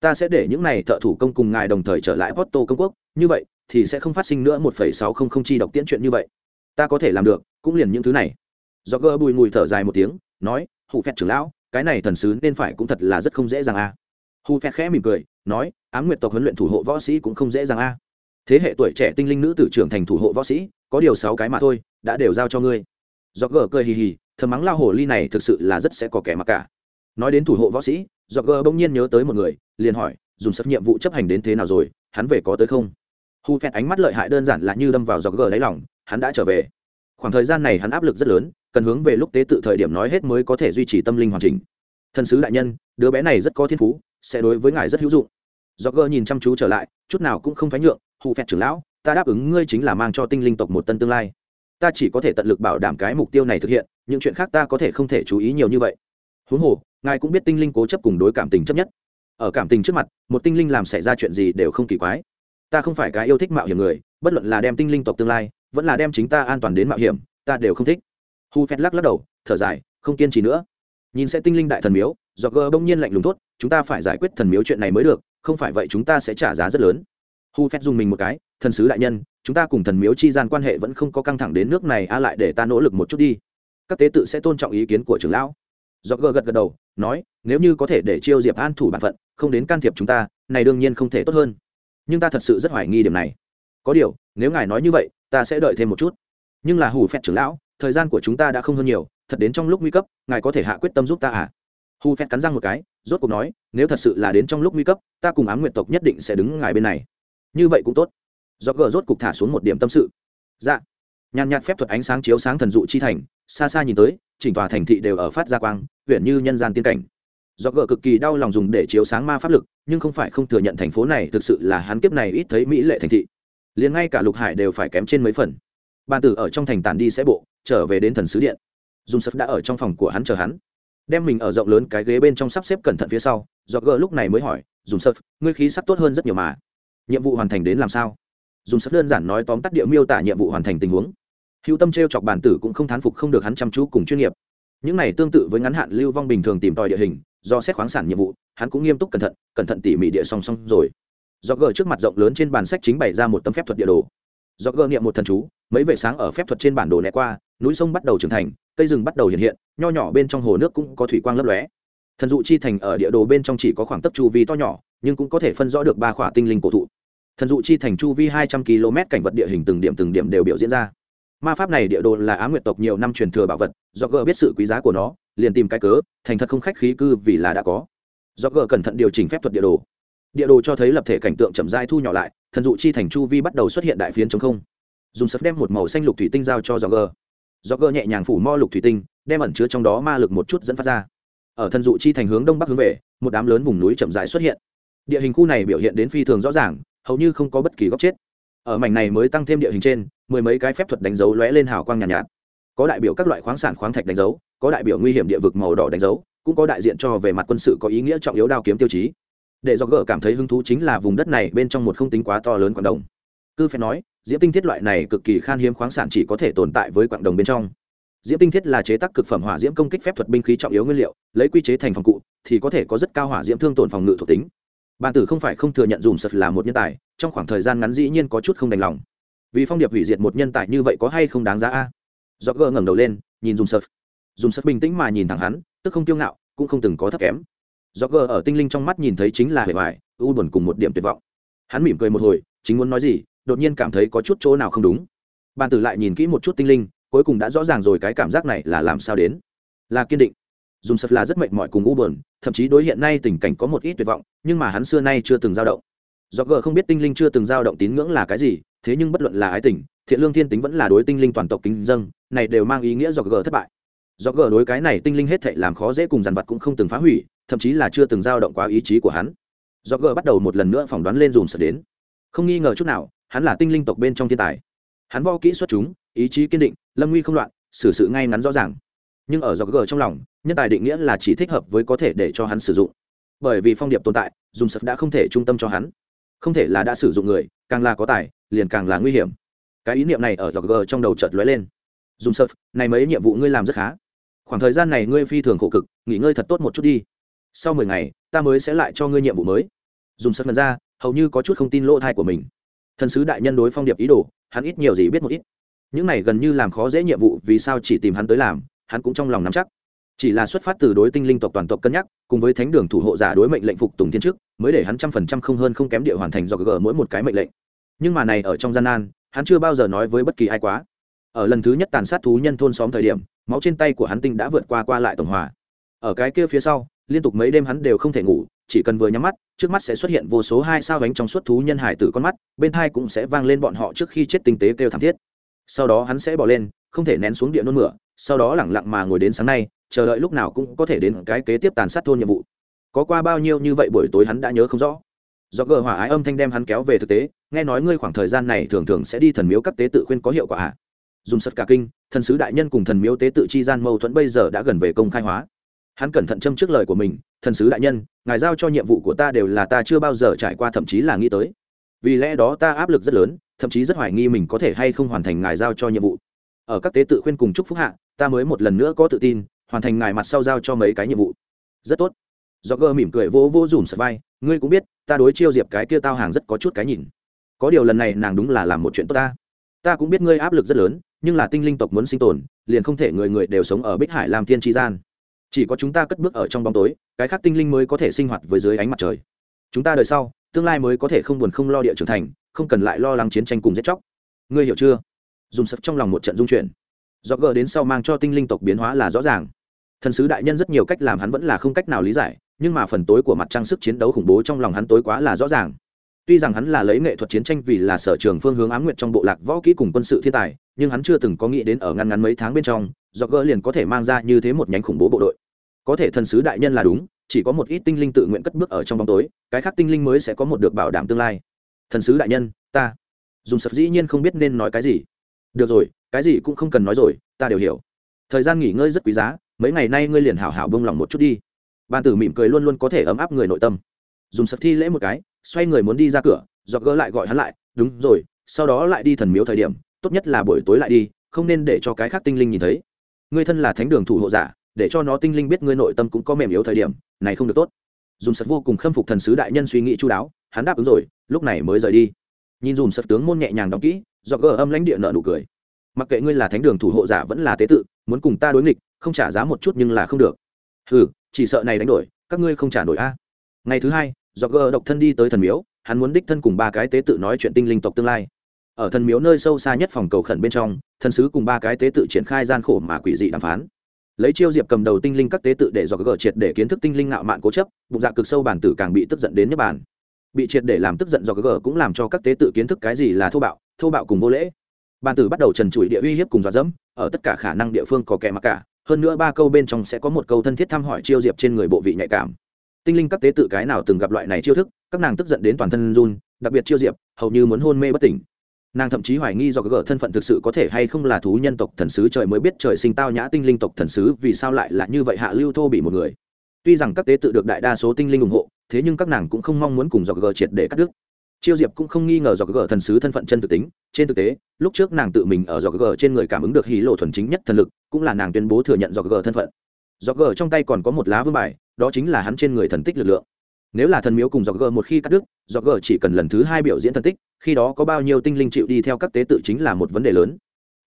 ta sẽ để những này thợ thủ công cùng ngài đồng thời trở lại porto công quốc. Như vậy, thì sẽ không phát sinh nữa một phẩy sáu không không chi độc tiễn chuyện như vậy. Ta có thể làm được, cũng liền những thứ này. Roger bùi ngùi thở dài một tiếng, nói "Hủ Phẹt trưởng lão, cái này thần sứ nên phải cũng thật là rất không dễ dàng a à. hụ khẽ mỉm cười, nói, ám Nguyệt tộc huấn luyện thủ hộ võ sĩ cũng không dễ dàng a thế hệ tuổi trẻ tinh linh nữ tử trưởng thành thủ hộ võ sĩ, có điều sáu cái mà thôi, đã đều giao cho ngươi. Roger cười hì hì, thầm mắng lao hồ ly này thực sự là rất sẽ có kẻ mặc cả. Nói đến thủ hộ võ sĩ do gờ bỗng nhiên nhớ tới một người, liền hỏi, dùng sắp nhiệm vụ chấp hành đến thế nào rồi? Hắn về có tới không? Hu phẹt ánh mắt lợi hại đơn giản là như đâm vào dọc gờ đáy lòng, hắn đã trở về. Khoảng thời gian này hắn áp lực rất lớn, cần hướng về lúc tế tự thời điểm nói hết mới có thể duy trì tâm linh hoàn chỉnh. Thần sứ đại nhân, đứa bé này rất có thiên phú, sẽ đối với ngài rất hữu dụng. Do gờ nhìn chăm chú trở lại, chút nào cũng không phái nhượng, Hu phẹt trưởng lão, ta đáp ứng ngươi chính là mang cho tinh linh tộc một tân tương lai. Ta chỉ có thể tận lực bảo đảm cái mục tiêu này thực hiện, những chuyện khác ta có thể không thể chú ý nhiều như vậy. Huống hồ ngài cũng biết tinh linh cố chấp cùng đối cảm tình chấp nhất. Ở cảm tình trước mặt, một tinh linh làm xảy ra chuyện gì đều không kỳ quái. Ta không phải cái yêu thích mạo hiểm người, bất luận là đem tinh linh tộc tương lai, vẫn là đem chính ta an toàn đến mạo hiểm, ta đều không thích. Hu phét lắc lắc đầu, thở dài, không kiên trì nữa. Nhìn sẽ tinh linh đại thần miếu do gờ bỗng nhiên lạnh lùng tốt chúng ta phải giải quyết thần miếu chuyện này mới được, không phải vậy chúng ta sẽ trả giá rất lớn. Hu phét dùng mình một cái, thần sứ đại nhân, chúng ta cùng thần miếu chi gian quan hệ vẫn không có căng thẳng đến nước này, a lại để ta nỗ lực một chút đi. Các tế tự sẽ tôn trọng ý kiến của trưởng lão. Do gờ gật gật đầu nói, nếu như có thể để chiêu diệp an thủ bản phận, không đến can thiệp chúng ta, này đương nhiên không thể tốt hơn. Nhưng ta thật sự rất hoài nghi điểm này. Có điều, nếu ngài nói như vậy, ta sẽ đợi thêm một chút. Nhưng là hù phét trưởng lão, thời gian của chúng ta đã không hơn nhiều, thật đến trong lúc nguy cấp, ngài có thể hạ quyết tâm giúp ta à? Hù phét cắn răng một cái, rốt cuộc nói, nếu thật sự là đến trong lúc nguy cấp, ta cùng ám nguyện tộc nhất định sẽ đứng ngài bên này. Như vậy cũng tốt. Do gờ rốt cục thả xuống một điểm tâm sự. Dạ. Nhàn nhạt phép thuật ánh sáng chiếu sáng thần dụ chi thành, xa xa nhìn tới chỉnh tòa thành thị đều ở phát ra quang, huyện như nhân gian tiên cảnh. Do gờ cực kỳ đau lòng dùng để chiếu sáng ma pháp lực, nhưng không phải không thừa nhận thành phố này thực sự là hắn kiếp này ít thấy mỹ lệ thành thị. Liền ngay cả lục hải đều phải kém trên mấy phần. Ban tử ở trong thành tản đi sẽ bộ, trở về đến thần sứ điện. Dùng sập đã ở trong phòng của hắn chờ hắn. Đem mình ở rộng lớn cái ghế bên trong sắp xếp cẩn thận phía sau, do gờ lúc này mới hỏi dùng sập ngươi khí sắc tốt hơn rất nhiều mà. Nhiệm vụ hoàn thành đến làm sao? Dùng sắp đơn giản nói tóm tắt địa miêu tả nhiệm vụ hoàn thành tình huống hữu tâm t r e o chọc bản tử cũng không thán phục không được hắn chăm chú cùng chuyên nghiệp. Những này tương tự với ngắn hạn lưu vong bình thường tìm tòi địa hình, do xét khoáng sản nhiệm vụ, hắn cũng nghiêm túc cẩn thận cẩn thận tỉ mỉ địa song song rồi. Do gờ trước mặt rộng lớn trên bàn sách chính bày ra một tấm phép thuật địa đồ. Do gờ niệm một thần chú, mấy vệ sáng ở phép thuật trên bản đồ né qua, núi sông bắt đầu trưởng thành, cây rừng bắt đầu hiện hiện, nho nhỏ bên trong hồ nước cũng có thủy quang lấp lóe. Thần dụ chi thành ở địa đồ bên trong chỉ có khoảng tấc chu vi to nhỏ, nhưng cũng có thể phân rõ được ba khỏa tinh linh cổ thụ. Thần dụ chi thành chu vi hai trăm km cảnh vật địa hình từng điểm từng điểm đều biểu diễn ra ma pháp này địa đồ là á nguyệt tộc nhiều năm truyền thừa bảo vật, do g biết sự quý giá của nó, liền tìm cái cớ, thành thật không khách khí cư vì là đã có. Do g cẩn thận điều chỉnh phép thuật địa đồ. Địa đồ cho thấy lập thể cảnh tượng chậm dai thu nhỏ lại, thần dụ chi thành chu vi bắt đầu xuất hiện đại phiến chống không. Dùng sập đem một màu xanh lục thủy tinh giao cho do g. Do g nhẹ nhàng phủ mo lục thủy tinh, đem ẩn chứa trong đó ma lực một chút dẫn phát ra. Ở thần dụ chi thành hướng đông bắc hướng về, một đám lớn vùng núi chậm rãi xuất hiện. Địa hình khu này biểu hiện đến phi thường rõ ràng, hầu như không có bất kỳ góc chết. Ở mảnh này mới tăng thêm địa hình trên mười mấy cái phép thuật đánh dấu lóe lên hào quang nhàn nhạt, nhạt. Có đại biểu các loại khoáng sản khoáng thạch đánh dấu có đại biểu nguy hiểm địa vực màu đỏ đánh dấu cũng có đại diện cho về mặt quân sự có ý nghĩa trọng yếu đao kiếm tiêu chí. Để do gỡ cảm thấy hứng thú chính là vùng đất này bên trong một không tính quá to lớn quảng đồng. Cư phải nói diễm tinh thiết loại này cực kỳ khan hiếm khoáng sản chỉ có thể tồn tại với quảng đồng bên trong. Diễm tinh thiết là chế tác cực phẩm hỏa diễm công kích phép thuật binh khí trọng yếu nguyên liệu lấy quy chế thành phòng cụ thì có thể có rất cao hỏa diễm thương tổn phòng ngự thuộc tính. Bàn tử không phải không thừa nhận dùng sật là một nhân tài trong khoảng thời gian ngắn dĩ nhiên có chút không đành lòng vì phong điệp hủy diệt một nhân tài như vậy có hay không đáng giá a? Do gờ ngẩng đầu lên, nhìn dùng sật dùng sức bình tĩnh mà nhìn thẳng hắn, tức không tiêu ngạo, cũng không từng có thấp kém. Do gờ ở tinh linh trong mắt nhìn thấy chính là hề vải u buồn cùng một điểm tuyệt vọng. Hắn mỉm cười một hồi, chính muốn nói gì, đột nhiên cảm thấy có chút chỗ nào không đúng. Bàn tử lại nhìn kỹ một chút tinh linh, cuối cùng đã rõ ràng rồi cái cảm giác này là làm sao đến. Là kiên định. Dùng sật là rất mệt mỏi cùng u buồn, thậm chí đối hiện nay tình cảnh có một ít tuyệt vọng, nhưng mà hắn xưa nay chưa từng dao động. Do gờ không biết tinh linh chưa từng dao động tín ngưỡng là cái gì thế nhưng bất luận là ái tình, thiện lương thiên tính vẫn là đối tinh linh toàn tộc kính dâng này đều mang ý nghĩa do gờ thất bại. Do gờ đối cái này tinh linh hết thệ làm khó dễ cùng dàn vật cũng không từng phá hủy, thậm chí là chưa từng dao động quá ý chí của hắn. Do gờ bắt đầu một lần nữa phỏng đoán lên dùm sợ đến. Không nghi ngờ chút nào, hắn là tinh linh tộc bên trong thiên tài. Hắn vo kỹ xuất chúng, ý chí kiên định, lâm nguy không loạn, xử sự ngay ngắn rõ ràng. Nhưng ở do gờ trong lòng, nhân tài định nghĩa là chỉ thích hợp với có thể để cho hắn sử dụng. Bởi vì phong điệp tồn tại dùng sập đã không thể trung tâm cho hắn. Không thể là đã sử dụng người, càng là có tài liền càng là nguy hiểm. Cái ý niệm này ở dọc g trong đầu chợt lóe lên. Dùng Sơ, này mấy nhiệm vụ ngươi làm rất khá. Khoảng thời gian này ngươi phi thường khổ cực nghỉ ngơi thật tốt một chút đi. Sau mười ngày ta mới sẽ lại cho ngươi nhiệm vụ mới. Dùng Sơ ngần ra hầu như có chút không tin lỗ thai của mình. Thần sứ đại nhân đối phong điệp ý đồ hắn ít nhiều gì biết một ít. Những này gần như làm khó dễ nhiệm vụ vì sao chỉ tìm hắn tới làm hắn cũng trong lòng nắm chắc. Chỉ là xuất phát từ đối tinh linh tộc toàn tộc cân nhắc cùng với thánh đường thủ hộ giả đối mệnh lệnh phục tùng thiên chức mới để hắn trăm phần trăm không hơn không kém địa hoàn thành do gờ mỗi một cái mệnh lệnh nhưng mà này ở trong gian nan, hắn chưa bao giờ nói với bất kỳ ai quá. Ở lần thứ nhất tàn sát thú nhân thôn xóm thời điểm, máu trên tay của hắn tinh đã vượt qua qua lại tổng hòa. Ở cái kia phía sau, liên tục mấy đêm hắn đều không thể ngủ, chỉ cần vừa nhắm mắt, trước mắt sẽ xuất hiện vô số hai sao bánh trong suốt thú nhân hải tử con mắt, bên thai cũng sẽ vang lên bọn họ trước khi chết tinh tế kêu thảm thiết. Sau đó hắn sẽ bỏ lên, không thể nén xuống địa nôn mửa, sau đó lẳng lặng mà ngồi đến sáng nay, chờ đợi lúc nào cũng có thể đến cái kế tiếp tàn sát thôn nhiệm vụ. Có qua bao nhiêu như vậy buổi tối hắn đã nhớ không rõ. Do gờ hỏa ái âm thanh đem hắn kéo về thực tế nghe nói ngươi khoảng thời gian này thường thường sẽ đi thần miếu cấp tế tự khuyên có hiệu quả ạ dùng sật cả kinh, thần sứ đại nhân cùng thần miếu tế tự chi gian mâu thuẫn bây giờ đã gần về công khai hóa. Hắn cẩn thận châm trước lời của mình, thần sứ đại nhân, ngài giao cho nhiệm vụ của ta đều là ta chưa bao giờ trải qua thậm chí là nghĩ tới. Vì lẽ đó ta áp lực rất lớn, thậm chí rất hoài nghi mình có thể hay không hoàn thành ngài giao cho nhiệm vụ. Ở các tế tự khuyên cùng chúc phúc hạ, ta mới một lần nữa có tự tin, hoàn thành ngài mặt sau giao cho mấy cái nhiệm vụ. Rất tốt. Do gơ mỉm cười vô vô dùm sờ vai, ngươi cũng biết, ta đối chiêu diệp cái kia tao hàng rất có chút cái nhìn có điều lần này nàng đúng là làm một chuyện tốt ta. Ta cũng biết ngươi áp lực rất lớn, nhưng là tinh linh tộc muốn sinh tồn, liền không thể người người đều sống ở bích hải làm thiên tri gian. Chỉ có chúng ta cất bước ở trong bóng tối, cái khác tinh linh mới có thể sinh hoạt với dưới ánh mặt trời. Chúng ta đời sau, tương lai mới có thể không buồn không lo địa trưởng thành, không cần lại lo lắng chiến tranh cùng giết chóc. Ngươi hiểu chưa? Dùng sập trong lòng một trận dung chuyển do gờ đến sau mang cho tinh linh tộc biến hóa là rõ ràng. Thần sứ đại nhân rất nhiều cách làm hắn vẫn là không cách nào lý giải, nhưng mà phần tối của mặt trang sức chiến đấu khủng bố trong lòng hắn tối quá là rõ ràng tuy rằng hắn là lấy nghệ thuật chiến tranh vì là sở trường phương hướng ám nguyện trong bộ lạc võ kỹ cùng quân sự thiên tài, nhưng hắn chưa từng có nghĩ đến ở ngăn ngắn mấy tháng bên trong do gỡ liền có thể mang ra như thế một nhánh khủng bố bộ đội. Có thể thần sứ đại nhân là đúng, chỉ có một ít tinh linh tự nguyện cất bước ở trong bóng tối, cái khác tinh linh mới sẽ có một được bảo đảm tương lai. Thần sứ đại nhân, ta. Dùng sập dĩ nhiên không biết nên nói cái gì. Được rồi, cái gì cũng không cần nói rồi, ta đều hiểu. Thời gian nghỉ ngơi rất quý giá, mấy ngày nay ngươi liền hảo hảo bông lòng một chút đi. Ban tử mỉm cười luôn luôn có thể ấm áp người nội tâm. Dùng sập thi lễ một cái xoay người muốn đi ra cửa dọc gỡ lại gọi hắn lại, đúng rồi, sau đó lại đi thần miếu thời điểm, tốt nhất là buổi tối lại đi, không nên để cho cái khác tinh linh nhìn thấy. Ngươi thân là thánh đường thủ hộ giả, để cho nó tinh linh biết ngươi nội tâm cũng có mềm yếu thời điểm, này không được tốt. Dùng sật vô cùng khâm phục thần sứ đại nhân suy nghĩ chú đáo, hắn đáp ứng rồi, lúc này mới rời đi. Nhìn dùng sật tướng môn nhẹ nhàng đóng kỹ do gỡ âm lãnh địa nợ nụ cười. Mặc kệ ngươi là thánh đường thủ hộ giả vẫn là tế tự, muốn cùng ta đối nghịch, không trả giá một chút nhưng là không được. Ừ chỉ sợ này đánh đổi, các ngươi không trả nổi a. Ngày thứ hai do gờ độc thân đi tới thần miếu, hắn muốn đích thân cùng ba cái tế tự nói chuyện tinh linh tộc tương lai. Ở thần miếu nơi sâu xa nhất phòng cầu khẩn bên trong, thần sứ cùng ba cái tế tự triển khai gian khổ mà quỷ dị đàm phán. Lấy chiêu diệp cầm đầu tinh linh các tế tự để do gờ triệt để kiến thức tinh linh ngạo mạn cố chấp, bụng dạ cực sâu bản tử càng bị tức giận đến nhất bản bị triệt để làm tức giận do gờ cũng làm cho các tế tự kiến thức cái gì là thô bạo thô bạo cùng vô lễ. Bản tử bắt đầu trần trụi địa uy hiếp cùng dọa dẫm, ở tất cả khả năng địa phương có kẻ mặc cả, hơn nữa ba câu bên trong sẽ có một câu thân thiết thăm hỏi chiêu diệp trên người bộ vị nhạy cảm tinh linh các tế tự cái nào từng gặp loại này chiêu thức, các nàng tức giận đến toàn thân run, đặc biệt chiêu diệp, hầu như muốn hôn mê bất tỉnh. Nàng thậm chí hoài nghi do gỡ thân phận thực sự có thể hay không là thú nhân tộc thần sứ trời mới biết trời sinh tao nhã tinh linh tộc thần sứ, vì sao lại là như vậy hạ lưu thô bị một người. Tuy rằng các tế tự được đại đa số tinh linh ủng hộ, thế nhưng các nàng cũng không mong muốn cùng do gỡ triệt để cắt đứt. Chiêu diệp cũng không nghi ngờ do gỡ thần sứ thân phận chân thực tính, trên thực tế, lúc trước nàng tự mình ở do gỡ trên người cảm ứng được hí lộ thuần chính nhất thần lực, cũng là nàng tuyên bố thừa nhận do gỡ thân phận. Do gỡ trong tay còn có một lá vương bài đó chính là hắn trên người thần tích lực lượng. Nếu là thần miếu cùng dọc g một khi cắt đứt, dọc g chỉ cần lần thứ hai biểu diễn thần tích, khi đó có bao nhiêu tinh linh chịu đi theo các tế tự chính là một vấn đề lớn.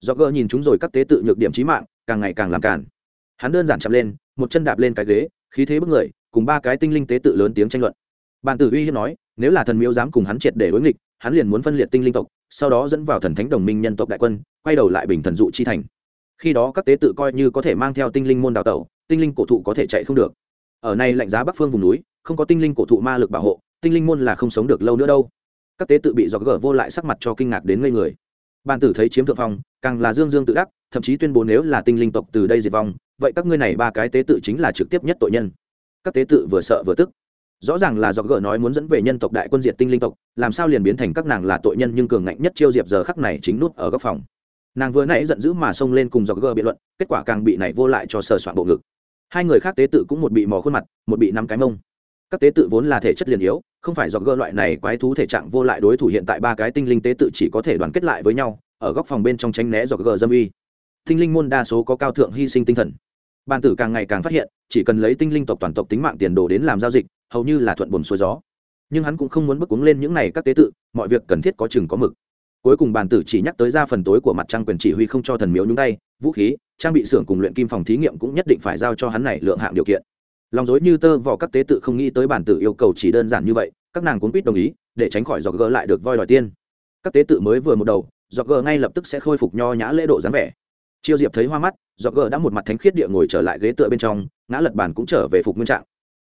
Dọc g nhìn chúng rồi các tế tự nhược điểm trí mạng, càng ngày càng làm cản hắn đơn giản chạm lên, một chân đạp lên cái ghế, khí thế bức người, cùng ba cái tinh linh tế tự lớn tiếng tranh luận. Bàn tử uy hiếp nói, nếu là thần miếu dám cùng hắn triệt để đối nghịch, hắn liền muốn phân liệt tinh linh tộc, sau đó dẫn vào thần thánh đồng minh nhân tộc đại quân, quay đầu lại bình thần dụ chi thành. Khi đó các tế tự coi như có thể mang theo tinh linh môn đào tẩu, tinh linh cổ thụ có thể chạy không được ở này lạnh giá bắc phương vùng núi, không có tinh linh cổ thụ ma lực bảo hộ, tinh linh môn là không sống được lâu nữa đâu. Các tế tự bị dọc gở vô lại sắc mặt cho kinh ngạc đến ngây người. Bàn tử thấy chiếm thượng phong, càng là dương dương tự đắc, thậm chí tuyên bố nếu là tinh linh tộc từ đây diệt vong, vậy các ngươi này ba cái tế tự chính là trực tiếp nhất tội nhân. Các tế tự vừa sợ vừa tức. Rõ ràng là dọc gở nói muốn dẫn về nhân tộc đại quân diệt tinh linh tộc, làm sao liền biến thành các nàng là tội nhân nhưng cường ngạnh nhất chiêu diệp giờ khắc này chính nút ở góc phòng. Nàng vừa nãy giận dữ mà xông lên cùng dọc gở biện luận, kết quả càng bị này vô lại cho sờ soạn bộ ngực hai người khác tế tự cũng một bị mò khuôn mặt, một bị năm cái mông. Các tế tự vốn là thể chất liền yếu, không phải do gỡ loại này quái thú thể trạng vô lại đối thủ hiện tại ba cái tinh linh tế tự chỉ có thể đoàn kết lại với nhau, ở góc phòng bên trong tránh né do gỡ dâm uy. Tinh linh môn đa số có cao thượng hy sinh tinh thần. Bàn tử càng ngày càng phát hiện, chỉ cần lấy tinh linh tộc toàn tộc tính mạng tiền đồ đến làm giao dịch, hầu như là thuận buồn xuôi gió. Nhưng hắn cũng không muốn bức cuống lên những này các tế tự, mọi việc cần thiết có chừng có mực. Cuối cùng bàn tử chỉ nhắc tới ra phần tối của mặt trăng quyền chỉ huy không cho thần miếu nhúng tay vũ khí, trang bị xưởng cùng luyện kim phòng thí nghiệm cũng nhất định phải giao cho hắn này lượng hạng điều kiện. Lòng dối như tơ vò các tế tự không nghĩ tới bản tử yêu cầu chỉ đơn giản như vậy, các nàng cuốn quyết đồng ý, để tránh khỏi dọc gỡ lại được voi đòi tiên. Các tế tự mới vừa một đầu, dọc gỡ ngay lập tức sẽ khôi phục nho nhã lễ độ dáng vẻ. Chiêu diệp thấy hoa mắt, dọc gỡ đã một mặt thánh khiết địa ngồi trở lại ghế tựa bên trong, ngã lật bàn cũng trở về phục nguyên trạng.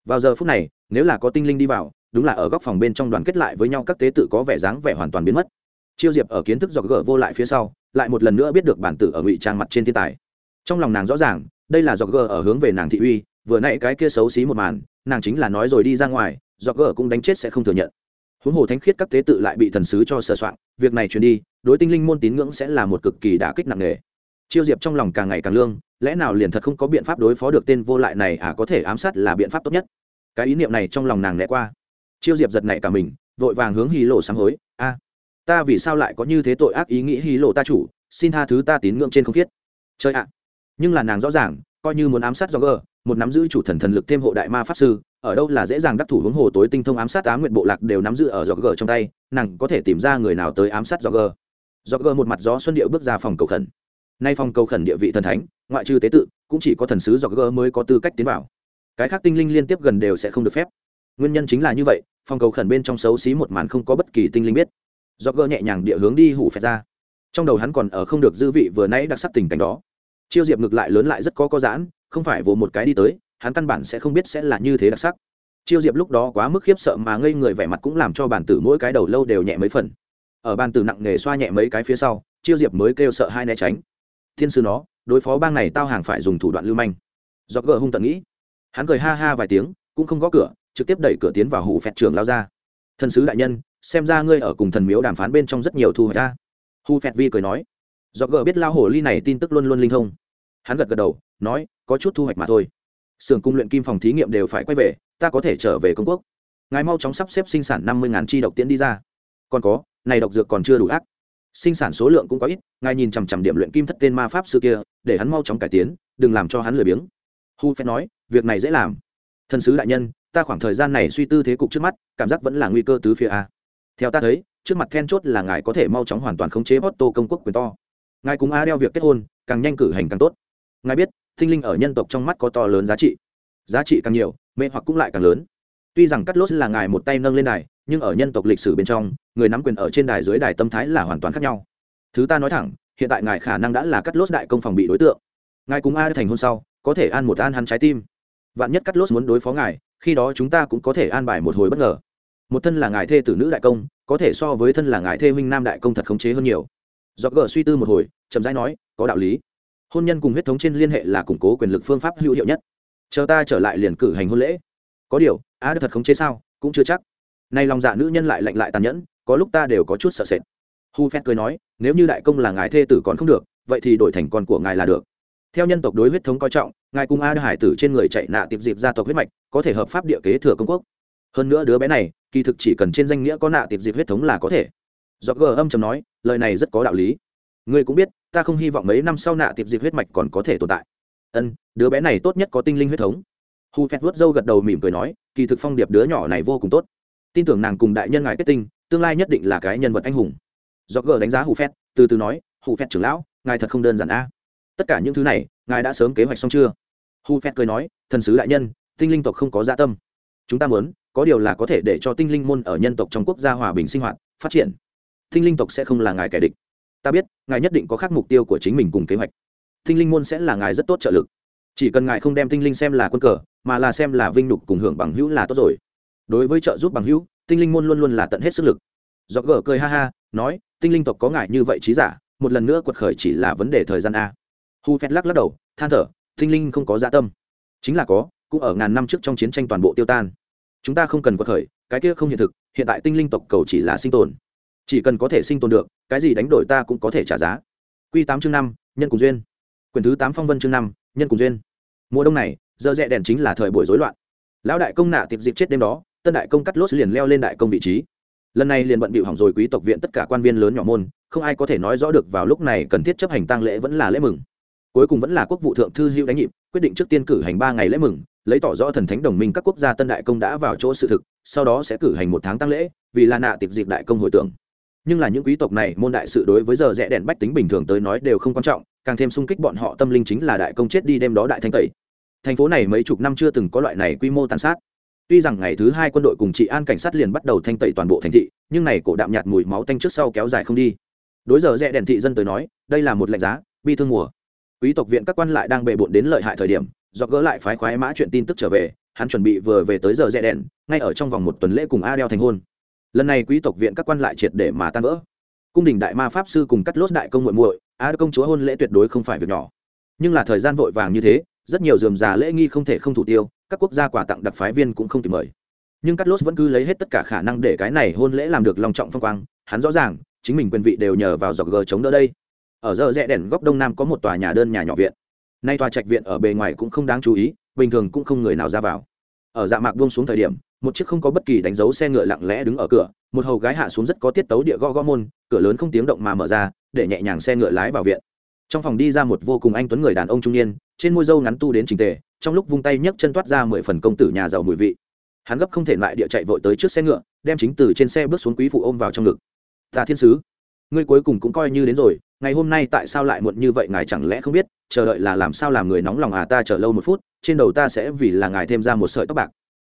Vào giờ phút này, nếu là có tinh linh đi vào, đúng là ở góc phòng bên trong đoàn kết lại với nhau các tế tự có vẻ dáng vẻ hoàn toàn biến mất. Chiêu diệp ở kiến thức dọc gỡ vô lại phía sau lại một lần nữa biết được bản tử ở ngụy trang mặt trên thiên tài. Trong lòng nàng rõ ràng, đây là dọc gờ ở hướng về nàng thị uy, vừa nãy cái kia xấu xí một màn, nàng chính là nói rồi đi ra ngoài dọc gờ cũng đánh chết sẽ không thừa nhận. Huống hồ thánh khiết các tế tự lại bị thần sứ cho sờ soạn, việc này truyền đi, đối tinh linh môn tín ngưỡng sẽ là một cực kỳ đả kích nặng nề. Chiêu diệp trong lòng càng ngày càng lương, lẽ nào liền thật không có biện pháp đối phó được tên vô lại này à có thể ám sát là biện pháp tốt nhất. Cái ý niệm này trong lòng nàng lẽ qua. Chiêu diệp giật nảy cả mình, vội vàng hướng hí lộ sáng hối, a ta vì sao lại có như thế tội ác ý nghĩ hí lộ ta chủ, xin tha thứ ta tín ngưỡng trên không khiết. Chơi ạ, nhưng là nàng rõ ràng, coi như muốn ám sát do gờ một nắm giữ chủ thần thần lực thêm hộ đại ma pháp sư, ở đâu là dễ dàng đắc thủ hướng hồ tối tinh thông ám sát á nguyện bộ lạc đều nắm giữ ở do gờ trong tay, nàng có thể tìm ra người nào tới ám sát do gờ do gờ một mặt gió xuân điệu bước ra phòng cầu khẩn. Nay phòng cầu khẩn địa vị thần thánh, ngoại trừ tế tự, cũng chỉ có thần sứ do gờ mới có tư cách tiến vào. Cái khác tinh linh liên tiếp gần đều sẽ không được phép. Nguyên nhân chính là như vậy, phòng cầu khẩn bên trong xấu xí một màn không có bất kỳ tinh linh biết do gờ nhẹ nhàng địa hướng đi hủ phẹt ra. Trong đầu hắn còn ở không được dư vị vừa nãy đặc sắc tình cảnh đó. Chiêu diệp ngược lại lớn lại rất có có giãn, không phải vồ một cái đi tới, hắn căn bản sẽ không biết sẽ là như thế đặc sắc. Chiêu diệp lúc đó quá mức khiếp sợ mà ngây người vẻ mặt cũng làm cho bản tử mỗi cái đầu lâu đều nhẹ mấy phần. Ở bàn tử nặng nề xoa nhẹ mấy cái phía sau, chiêu diệp mới kêu sợ hai né tránh. Thiên sư nó, đối phó bang này tao hàng phải dùng thủ đoạn lưu manh. Do gờ hung tận nghĩ. Hắn cười ha ha vài tiếng, cũng không gõ cửa, trực tiếp đẩy cửa tiến vào hủ phẹt trường lao ra. Thần sứ đại nhân xem ra ngươi ở cùng thần miếu đàm phán bên trong rất nhiều thu hoạch ta. Hu phẹt vi cười nói. Do gờ biết lao hổ ly này tin tức luôn luôn linh thông. Hắn gật gật đầu, nói, có chút thu hoạch mà thôi. Xưởng cung luyện kim phòng thí nghiệm đều phải quay về, ta có thể trở về công quốc. Ngài mau chóng sắp xếp sinh sản năm mươi chi độc tiễn đi ra. Còn có, này độc dược còn chưa đủ ác. Sinh sản số lượng cũng có ít, ngài nhìn chằm chằm điểm luyện kim thất tên ma pháp sư kia, để hắn mau chóng cải tiến, đừng làm cho hắn lười biếng. Hu phép nói, việc này dễ làm. Thần sứ đại nhân, ta khoảng thời gian này suy tư thế cục trước mắt, cảm giác vẫn là nguy cơ tứ phía a theo ta thấy, trước mặt then chốt là ngài có thể mau chóng hoàn toàn khống chế Otto công quốc quyền to. Ngài cùng a đeo việc kết hôn, càng nhanh cử hành càng tốt. Ngài biết tinh linh ở nhân tộc trong mắt có to lớn giá trị. Giá trị càng nhiều, mê hoặc cũng lại càng lớn. Tuy rằng cắt lốt là ngài một tay nâng lên đài, nhưng ở nhân tộc lịch sử bên trong, người nắm quyền ở trên đài dưới đài tâm thái là hoàn toàn khác nhau. Thứ ta nói thẳng, hiện tại ngài khả năng đã là cắt lốt đại công phòng bị đối tượng. Ngài cùng a thành hôn sau, có thể an một an hắn trái tim. Vạn nhất cắt lốt muốn đối phó ngài, khi đó chúng ta cũng có thể an bài một hồi bất ngờ một thân là ngài thê tử nữ đại công, có thể so với thân là ngài thê huynh nam đại công thật khống chế hơn nhiều. Do gờ suy tư một hồi, chậm rãi nói, có đạo lý. Hôn nhân cùng huyết thống trên liên hệ là củng cố quyền lực phương pháp hữu hiệu nhất. Chờ ta trở lại liền cử hành hôn lễ. Có điều, á thật khống chế sao, cũng chưa chắc. Nay lòng dạ nữ nhân lại lạnh lại tàn nhẫn, có lúc ta đều có chút sợ sệt. Hu phét cười nói, nếu như đại công là ngài thê tử còn không được, vậy thì đổi thành con của ngài là được. Theo nhân tộc đối huyết thống coi trọng, ngài cùng a hải tử trên người chạy nạ tiệp dịp gia tộc huyết mạch, có thể hợp pháp địa kế thừa công quốc hơn nữa đứa bé này, kỳ thực chỉ cần trên danh nghĩa có nạ tiệp dịp huyết thống là có thể. Do gờ âm chầm nói, lời này rất có đạo lý. Ngươi cũng biết, ta không hy vọng mấy năm sau nạ tiệp dịp huyết mạch còn có thể tồn tại. Ân, đứa bé này tốt nhất có tinh linh huyết thống. Hu phét vớt râu gật đầu mỉm cười nói, kỳ thực phong điệp đứa nhỏ này vô cùng tốt. Tin tưởng nàng cùng đại nhân ngài kết tinh, tương lai nhất định là cái nhân vật anh hùng. Do gờ đánh giá hu phét từ từ nói, hu phét trưởng lão, ngài thật không đơn giản a. Tất cả những thứ này, ngài đã sớm kế hoạch xong chưa? Hu phét cười nói, thần sứ đại nhân, tinh linh tộc không có dạ tâm. Chúng ta muốn có điều là có thể để cho tinh linh môn ở nhân tộc trong quốc gia hòa bình sinh hoạt, phát triển. Tinh linh tộc sẽ không là ngài kẻ địch. Ta biết, ngài nhất định có khác mục tiêu của chính mình cùng kế hoạch. Tinh linh môn sẽ là ngài rất tốt trợ lực. Chỉ cần ngài không đem tinh linh xem là quân cờ, mà là xem là vinh nhục cùng hưởng bằng hữu là tốt rồi. Đối với trợ giúp bằng hữu, tinh linh môn luôn luôn là tận hết sức lực. Do gờ cười ha ha, nói, tinh linh tộc có ngài như vậy trí giả, một lần nữa quật khởi chỉ là vấn đề thời gian a. Hu phét lắc lắc đầu, than thở, tinh linh không có dạ tâm. Chính là có, cũng ở ngàn năm trước trong chiến tranh toàn bộ tiêu tan chúng ta không cần quật khởi, cái kia không hiện thực, hiện tại tinh linh tộc cầu chỉ là sinh tồn. Chỉ cần có thể sinh tồn được, cái gì đánh đổi ta cũng có thể trả giá. Q tám chương năm, nhân cùng duyên. Quyển thứ tám phong vân chương năm, nhân cùng duyên. Mùa đông này, giờ rẽ đèn chính là thời buổi rối loạn. Lão đại công nạ tiệp dịp chết đêm đó, tân đại công cắt lốt liền leo lên đại công vị trí. Lần này liền bận bịu hỏng rồi quý tộc viện tất cả quan viên lớn nhỏ môn, không ai có thể nói rõ được vào lúc này cần thiết chấp hành tăng lễ vẫn là lễ mừng. Cuối cùng vẫn là quốc vụ thượng thư hữu đánh nhịp, quyết định trước tiên cử hành ba ngày lễ mừng lấy tỏ rõ thần thánh đồng minh các quốc gia tân đại công đã vào chỗ sự thực, sau đó sẽ cử hành một tháng tăng lễ, vì là nạ tiệp dịp đại công hồi tưởng. Nhưng là những quý tộc này, môn đại sự đối với giờ rẽ đèn bách tính bình thường tới nói đều không quan trọng, càng thêm sung kích bọn họ tâm linh chính là đại công chết đi đêm đó đại thanh tẩy. Thành phố này mấy chục năm chưa từng có loại này quy mô tàn sát. Tuy rằng ngày thứ hai quân đội cùng trị an cảnh sát liền bắt đầu thanh tẩy toàn bộ thành thị, nhưng này cổ đạm nhạt mùi máu tanh trước sau kéo dài không đi. Đối giờ rẽ đèn thị dân tới nói, đây là một lạnh giá, bi thương mùa. Quý tộc viện các quan lại đang bề bộn đến lợi hại thời điểm do gỡ lại phái khoái mã chuyện tin tức trở về, hắn chuẩn bị vừa về tới giờ rẽ đèn, ngay ở trong vòng một tuần lễ cùng a đeo thành hôn. Lần này quý tộc viện các quan lại triệt để mà tan vỡ. Cung đình đại ma pháp sư cùng cắt lốt đại công muội muội a công chúa hôn lễ tuyệt đối không phải việc nhỏ. Nhưng là thời gian vội vàng như thế, rất nhiều dườm già lễ nghi không thể không thủ tiêu, các quốc gia quà tặng đặc phái viên cũng không kịp mời. Nhưng cắt lốt vẫn cứ lấy hết tất cả khả năng để cái này hôn lễ làm được long trọng phong quang, hắn rõ ràng, chính mình quyền vị đều nhờ vào dọc gờ chống đỡ đây. Ở giờ rẽ đèn góc đông nam có một tòa nhà đơn nhà nhỏ viện nay tòa trạch viện ở bề ngoài cũng không đáng chú ý, bình thường cũng không người nào ra vào. Ở dạ mạc buông xuống thời điểm, một chiếc không có bất kỳ đánh dấu xe ngựa lặng lẽ đứng ở cửa, một hầu gái hạ xuống rất có tiết tấu địa gõ gõ môn, cửa lớn không tiếng động mà mở ra, để nhẹ nhàng xe ngựa lái vào viện. Trong phòng đi ra một vô cùng anh tuấn người đàn ông trung niên, trên môi dâu ngắn tu đến trình tề, trong lúc vung tay nhấc chân toát ra mười phần công tử nhà giàu mùi vị. Hắn gấp không thể lại địa chạy vội tới trước xe ngựa, đem chính từ trên xe bước xuống quý phụ ôm vào trong ngực. Ta thiên sứ ngươi cuối cùng cũng coi như đến rồi, ngày hôm nay tại sao lại muộn như vậy ngài chẳng lẽ không biết, chờ đợi là làm sao làm người nóng lòng à ta chờ lâu một phút, trên đầu ta sẽ vì là ngài thêm ra một sợi tóc bạc.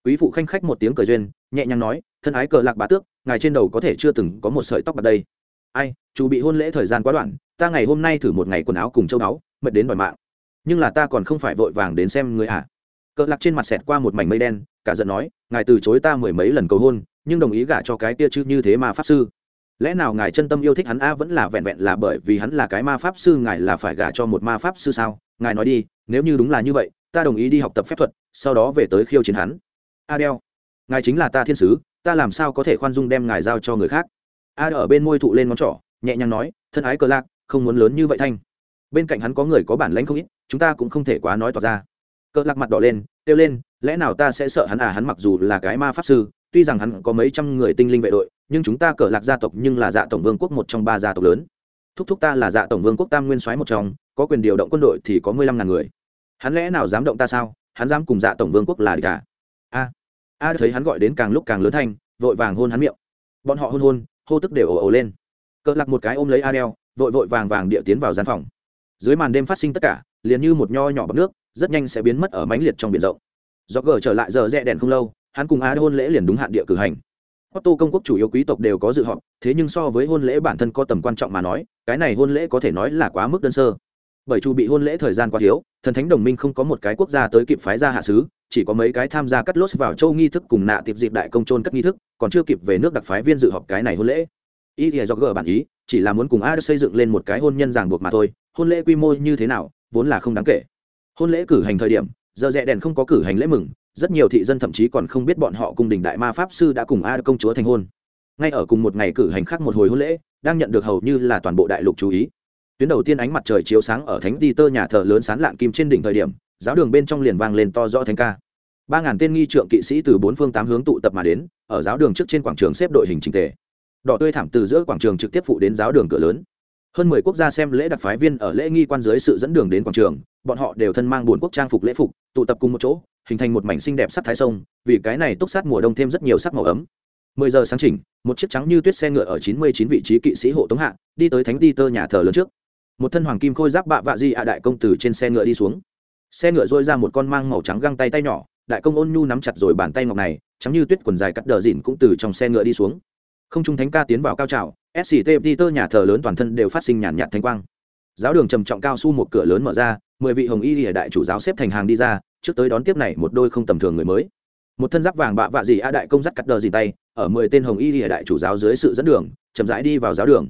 Quý phụ khanh khách một tiếng cười duyên, nhẹ nhàng nói, thân ái cờ lạc bá tước, ngài trên đầu có thể chưa từng có một sợi tóc bạc đây. Ai, chú bị hôn lễ thời gian quá đoạn, ta ngày hôm nay thử một ngày quần áo cùng châu báu, mệt đến đòi mạng. Nhưng là ta còn không phải vội vàng đến xem người à. Cờ lạc trên mặt xẹt qua một mảnh mây đen, cả giận nói, ngài từ chối ta mười mấy lần cầu hôn, nhưng đồng ý gả cho cái kia chứ như thế mà pháp sư lẽ nào ngài chân tâm yêu thích hắn a vẫn là vẹn vẹn là bởi vì hắn là cái ma pháp sư, ngài là phải gả cho một ma pháp sư sao? Ngài nói đi, nếu như đúng là như vậy, ta đồng ý đi học tập phép thuật, sau đó về tới khiêu chiến hắn. Adel, ngài chính là ta thiên sứ, ta làm sao có thể khoan dung đem ngài giao cho người khác? A ở bên môi thụ lên ngón trỏ, nhẹ nhàng nói, thân ái cờ lạc, không muốn lớn như vậy thanh. Bên cạnh hắn có người có bản lãnh không ít, chúng ta cũng không thể quá nói tỏ ra. Cờ lạc mặt đỏ lên, kêu lên, lẽ nào ta sẽ sợ hắn à? Hắn mặc dù là cái ma pháp sư, tuy rằng hắn có mấy trăm người tinh linh vệ đội nhưng chúng ta cờ lạc gia tộc nhưng là dạ tổng vương quốc một trong ba gia tộc lớn. Thúc thúc ta là dạ tổng vương quốc tam nguyên soái một trong, có quyền điều động quân đội thì có mười lăm ngàn người. Hắn lẽ nào dám động ta sao? Hắn dám cùng dạ tổng vương quốc là địch cả a a thấy hắn gọi đến càng lúc càng lớn thanh, vội vàng hôn hắn miệng. Bọn họ hôn hôn, hô tức đều ồ ồ lên. Cờ lạc một cái ôm lấy adel, vội vội vàng vàng địa tiến vào gian phòng. Dưới màn đêm phát sinh tất cả, liền như một nho nhỏ bọc nước, rất nhanh sẽ biến mất ở mãnh liệt trong biển rộng. Do gờ trở lại giờ rẽ đèn không lâu, hắn cùng a hôn lễ liền đúng hạn địa cử hành. Otto công quốc chủ yếu quý tộc đều có dự họp, thế nhưng so với hôn lễ bản thân có tầm quan trọng mà nói, cái này hôn lễ có thể nói là quá mức đơn sơ. Bởi chu bị hôn lễ thời gian quá thiếu, thần thánh đồng minh không có một cái quốc gia tới kịp phái ra hạ sứ, chỉ có mấy cái tham gia cắt lốt vào châu nghi thức cùng nạ tiệp dịp đại công trôn cất nghi thức, còn chưa kịp về nước đặc phái viên dự họp cái này hôn lễ. Ý thì do gỡ bản ý, chỉ là muốn cùng A xây dựng lên một cái hôn nhân ràng buộc mà thôi, hôn lễ quy mô như thế nào, vốn là không đáng kể. Hôn lễ cử hành thời điểm, giờ rẽ đèn không có cử hành lễ mừng, rất nhiều thị dân thậm chí còn không biết bọn họ cung đình đại ma pháp sư đã cùng a công chúa thành hôn. Ngay ở cùng một ngày cử hành khác một hồi hôn lễ, đang nhận được hầu như là toàn bộ đại lục chú ý. Tuyến đầu tiên ánh mặt trời chiếu sáng ở thánh ti tơ nhà thờ lớn sán lạng kim trên đỉnh thời điểm, giáo đường bên trong liền vang lên to rõ thánh ca. Ba ngàn tên nghi trượng kỵ sĩ từ bốn phương tám hướng tụ tập mà đến, ở giáo đường trước trên quảng trường xếp đội hình trình tề. Đỏ tươi thảm từ giữa quảng trường trực tiếp phụ đến giáo đường cửa lớn. Hơn mười quốc gia xem lễ đặc phái viên ở lễ nghi quan dưới sự dẫn đường đến quảng trường, bọn họ đều thân mang buồn quốc trang phục lễ phục, tụ tập cùng một chỗ hình thành một mảnh xinh đẹp sắc thái sông, vì cái này túc sát mùa đông thêm rất nhiều sắc màu ấm. Mười giờ sáng chỉnh, một chiếc trắng như tuyết xe ngựa ở chín mươi chín vị trí kỵ sĩ hộ tống hạ, đi tới thánh ti tơ nhà thờ lớn trước. Một thân hoàng kim khôi giáp bạ vạ di ạ đại công tử trên xe ngựa đi xuống. Xe ngựa dôi ra một con mang màu trắng găng tay tay nhỏ, đại công ôn nhu nắm chặt rồi bàn tay ngọc này, trắng như tuyết quần dài cắt đờ dìn cũng từ trong xe ngựa đi xuống. Không trung thánh ca tiến vào cao trào sct peter nhà thờ lớn toàn thân đều phát sinh nhàn nhạt thanh quang. Giáo đường trầm trọng cao su một cửa lớn mở ra, mười vị hồng y lìa đại chủ giáo xếp thành hàng đi ra trước tới đón tiếp này một đôi không tầm thường người mới. Một thân giáp vàng bạ vạ gì a đại công dắt cắt đờ dìn tay, ở mười tên hồng y lìa đại chủ giáo dưới sự dẫn đường, chậm rãi đi vào giáo đường.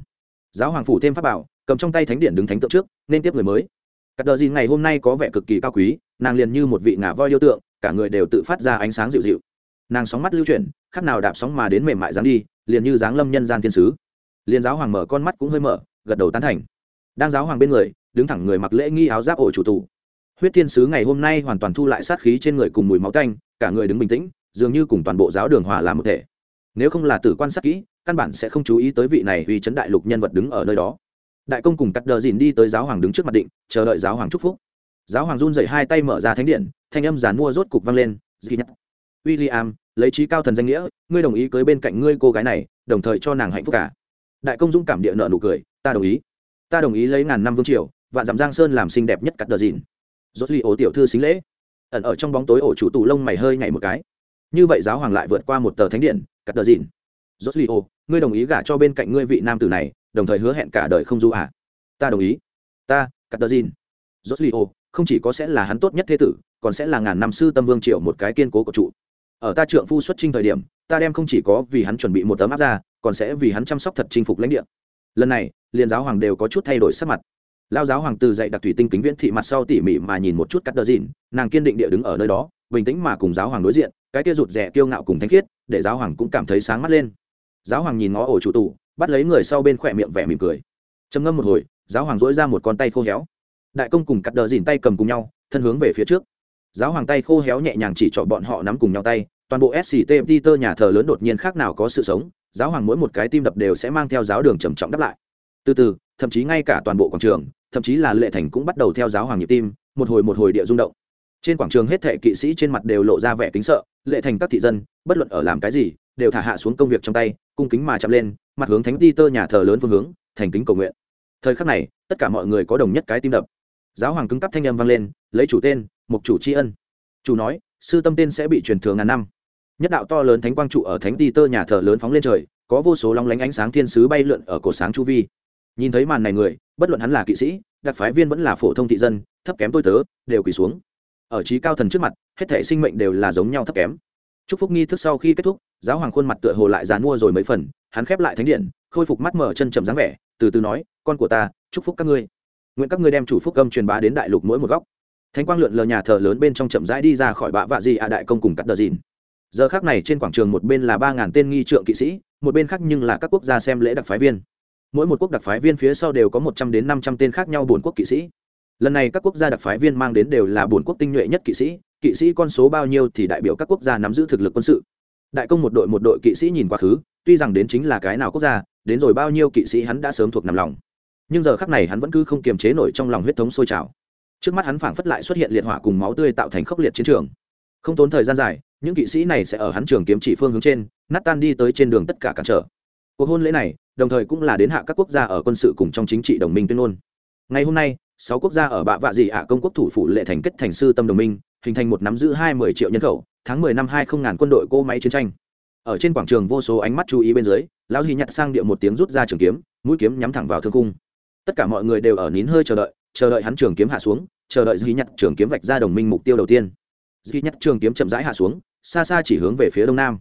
Giáo hoàng phủ thêm pháp bảo, cầm trong tay thánh điện đứng thánh tượng trước, nên tiếp người mới. Cắt đờ dìn ngày hôm nay có vẻ cực kỳ cao quý, nàng liền như một vị ngả voi yêu tượng, cả người đều tự phát ra ánh sáng dịu dịu. Nàng sóng mắt lưu chuyển, khác nào đạp sóng mà đến mềm mại dáng đi, liền như dáng lâm nhân gian thiên sứ. Liền giáo hoàng mở con mắt cũng hơi mở, gật đầu tán thành. Đang giáo hoàng bên người, đứng thẳng người mặc lễ nghi áo giáp ổ chủ tù huyết thiên sứ ngày hôm nay hoàn toàn thu lại sát khí trên người cùng mùi máu tanh, cả người đứng bình tĩnh dường như cùng toàn bộ giáo đường hòa làm một thể nếu không là tử quan sát kỹ căn bản sẽ không chú ý tới vị này uy chấn đại lục nhân vật đứng ở nơi đó đại công cùng cắt đờ dìn đi tới giáo hoàng đứng trước mặt định chờ đợi giáo hoàng chúc phúc giáo hoàng run dậy hai tay mở ra thánh điện thanh âm giàn mua rốt cục vang lên dì nhắc William, lấy trí cao thần danh nghĩa, ngươi đồng ý cưới bên cạnh ngươi cô gái này, đồng thời cho nàng hạnh phúc cả. Đại công dũng cảm địa nợ nụ cười, ta đồng ý. Ta đồng ý lấy ngàn năm vương triều, vạn dặm giang sơn làm xinh đẹp nhất cắt đờ dìn. Rốt ly ổ tiểu thư xính lễ. Ẩn ở trong bóng tối ổ chủ tù lông mày hơi nhảy một cái. Như vậy giáo hoàng lại vượt qua một tờ thánh điện, cắt đờ dìn. Rốt ly ổ, ngươi đồng ý gả cho bên cạnh ngươi vị nam tử này, đồng thời hứa hẹn cả đời không du à? Ta đồng ý. Ta, cắt đờ dìn. Rốt ly ổ, không chỉ có sẽ là hắn tốt nhất thế tử, còn sẽ là ngàn năm sư tâm vương triệu một cái kiên cố của trụ ở ta trượng phu xuất trinh thời điểm ta đem không chỉ có vì hắn chuẩn bị một tấm áp ra còn sẽ vì hắn chăm sóc thật chinh phục lãnh địa lần này liền giáo hoàng đều có chút thay đổi sắc mặt lao giáo hoàng từ dạy đặc thủy tinh kính viễn thị mặt sau tỉ mỉ mà nhìn một chút cắt đờ dìn, nàng kiên định địa đứng ở nơi đó, bình tĩnh mà cùng giáo hoàng đối diện, cái kia rụt rè kiêu ngạo cùng thanh khiết, để giáo hoàng cũng cảm thấy sáng mắt lên. Giáo hoàng nhìn ngó ổ chủ tù, bắt lấy người sau bên khỏe miệng vẻ mỉm cười. Trầm ngâm một hồi, giáo hoàng dỗi ra một con tay khô héo. Đại công cùng cắt đờ dìn tay cầm cùng nhau, thân hướng về phía trước. Giáo hoàng tay khô héo nhẹ nhàng chỉ cho bọn họ nắm cùng nhau tay, toàn bộ sct peter nhà thờ lớn đột nhiên khác nào có sự sống, giáo hoàng mỗi một cái tim đập đều sẽ mang theo giáo đường trầm trọng đáp lại. Từ từ thậm chí ngay cả toàn bộ quảng trường, thậm chí là lệ thành cũng bắt đầu theo giáo hoàng nhịp tim, một hồi một hồi địa rung động. Trên quảng trường hết thệ kỵ sĩ trên mặt đều lộ ra vẻ kính sợ, lệ thành các thị dân, bất luận ở làm cái gì, đều thả hạ xuống công việc trong tay, cung kính mà chậm lên, mặt hướng thánh ti tơ nhà thờ lớn phương hướng, thành kính cầu nguyện. Thời khắc này, tất cả mọi người có đồng nhất cái tim đập. Giáo hoàng cứng cắp thanh âm vang lên, lấy chủ tên mục chủ tri ân. Chủ nói, sư tâm tên sẽ bị truyền thừa ngàn năm. Nhất đạo to lớn thánh quang trụ ở thánh ti tơ nhà thờ lớn phóng lên trời, có vô số long lánh ánh sáng thiên sứ bay lượn ở cổ sáng chu vi nhìn thấy màn này người, bất luận hắn là kỵ sĩ, đặc phái viên vẫn là phổ thông thị dân, thấp kém tôi tớ, đều quỳ xuống. Ở trí cao thần trước mặt, hết thể sinh mệnh đều là giống nhau thấp kém. Chúc phúc nghi thức sau khi kết thúc, giáo hoàng khuôn mặt tựa hồ lại dàn mua rồi mấy phần, hắn khép lại thánh điện, khôi phục mắt mở chân chậm dáng vẻ, từ từ nói, con của ta, chúc phúc các ngươi. Nguyện các ngươi đem chủ phúc âm truyền bá đến đại lục mỗi một góc. Thánh quang lượn lờ nhà thờ lớn bên trong chậm rãi đi ra khỏi bạ vạ gì ạ đại công cùng cắt đờ dìn. Giờ khác này trên quảng trường một bên là ba ngàn tên nghi trượng kỵ sĩ, một bên khác nhưng là các quốc gia xem lễ đặc phái viên mỗi một quốc đặc phái viên phía sau đều có một trăm đến năm trăm tên khác nhau bổn quốc kỵ sĩ. Lần này các quốc gia đặc phái viên mang đến đều là bổn quốc tinh nhuệ nhất kỵ sĩ kỵ sĩ con số bao nhiêu thì đại biểu các quốc gia nắm giữ thực lực quân sự. Đại công một đội một đội kỵ sĩ nhìn quá khứ, tuy rằng đến chính là cái nào quốc gia, đến rồi bao nhiêu kỵ sĩ hắn đã sớm thuộc nằm lòng. Nhưng giờ khắc này hắn vẫn cứ không kiềm chế nổi trong lòng huyết thống sôi trào. Trước mắt hắn phảng phất lại xuất hiện liệt hỏa cùng máu tươi tạo thành khốc liệt chiến trường. Không tốn thời gian dài, những kỵ sĩ này sẽ ở hắn trường kiếm chỉ phương hướng trên, nát tan đi tới trên đường tất cả cản trở cuộc hôn lễ này, đồng thời cũng là đến hạ các quốc gia ở quân sự cùng trong chính trị đồng minh tuyên ngôn. Ngày hôm nay, sáu quốc gia ở bạ vạ dị ạ công quốc thủ phủ lệ thành kết thành sư tâm đồng minh, hình thành một nắm giữ hai mươi triệu nhân khẩu, tháng mười năm hai không ngàn quân đội cỗ máy chiến tranh. Ở trên quảng trường vô số ánh mắt chú ý bên dưới, lão di nhặt sang địa một tiếng rút ra trường kiếm, mũi kiếm nhắm thẳng vào thương cung tất cả mọi người đều ở nín hơi chờ đợi chờ đợi hắn trường kiếm hạ xuống, chờ đợi duy nhặt trường kiếm vạch ra đồng minh mục tiêu đầu tiên. Duy nhặt trường kiếm chậm rãi hạ xuống, xa xa chỉ hướng về phía đông nam.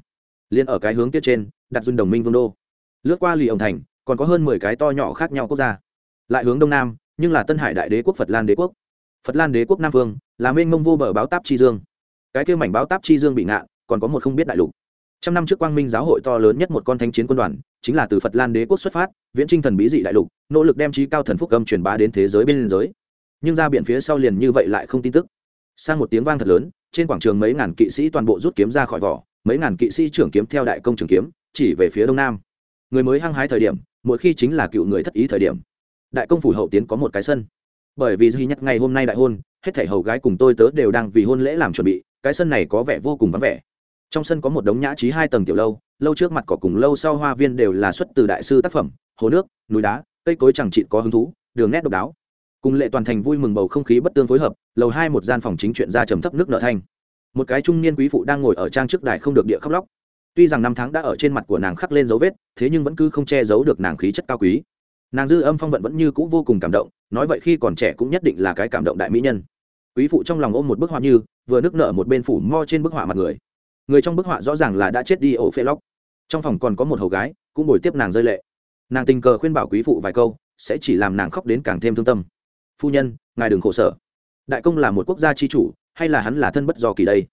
Liên ở cái hướng tiết trên, đặt dun đồng minh vương đô lướt qua lì ổng thành, còn có hơn mười cái to nhỏ khác nhau quốc gia. Lại hướng đông nam, nhưng là tân hải đại đế quốc phật lan đế quốc. Phật lan đế quốc nam vương là mênh mông vô bờ báo táp chi dương. Cái kêu mảnh báo táp chi dương bị ngạn, còn có một không biết đại lục. Trăm năm trước quang minh giáo hội to lớn nhất một con thanh chiến quân đoàn, chính là từ phật lan đế quốc xuất phát, viễn trinh thần bí dị đại lục, nỗ lực đem trí cao thần phúc âm truyền bá đến thế giới bên liên giới. Nhưng ra biển phía sau liền như vậy lại không tin tức. Sang một tiếng vang thật lớn, trên quảng trường mấy ngàn kỵ sĩ toàn bộ rút kiếm ra khỏi vỏ, mấy ngàn kỵ sĩ trưởng kiếm theo đại công trường kiếm, chỉ về phía đông nam người mới hăng hái thời điểm, mỗi khi chính là cựu người thất ý thời điểm. Đại công phủ hậu tiến có một cái sân. Bởi vì duy nhất ngày hôm nay đại hôn, hết thảy hầu gái cùng tôi tớ đều đang vì hôn lễ làm chuẩn bị, cái sân này có vẻ vô cùng vắng vẻ. Trong sân có một đống nhã trí hai tầng tiểu lâu lâu trước mặt cỏ cùng lâu sau hoa viên đều là xuất từ đại sư tác phẩm, hồ nước, núi đá, cây cối chẳng chịt có hứng thú, đường nét độc đáo. Cùng lệ toàn thành vui mừng bầu không khí bất tương phối hợp, lầu hai một gian phòng chính chuyện ra trầm thấp nước nợ thanh. Một cái trung niên quý phụ đang ngồi ở trang trước đài không được địa khóc lóc tuy rằng năm tháng đã ở trên mặt của nàng khắc lên dấu vết, thế nhưng vẫn cứ không che giấu được nàng khí chất cao quý. Nàng dư âm phong vận vẫn như cũ vô cùng cảm động, nói vậy khi còn trẻ cũng nhất định là cái cảm động đại mỹ nhân. Quý phụ trong lòng ôm một bức họa như, vừa nước nở một bên phủ mo trên bức họa mặt người. Người trong bức họa rõ ràng là đã chết đi ổ phê lóc. Trong phòng còn có một hầu gái, cũng bồi tiếp nàng rơi lệ. Nàng tình cờ khuyên bảo quý phụ vài câu, sẽ chỉ làm nàng khóc đến càng thêm thương tâm. Phu nhân, ngài đừng khổ sở. Đại công là một quốc gia tri chủ, hay là hắn là thân bất do kỳ đây?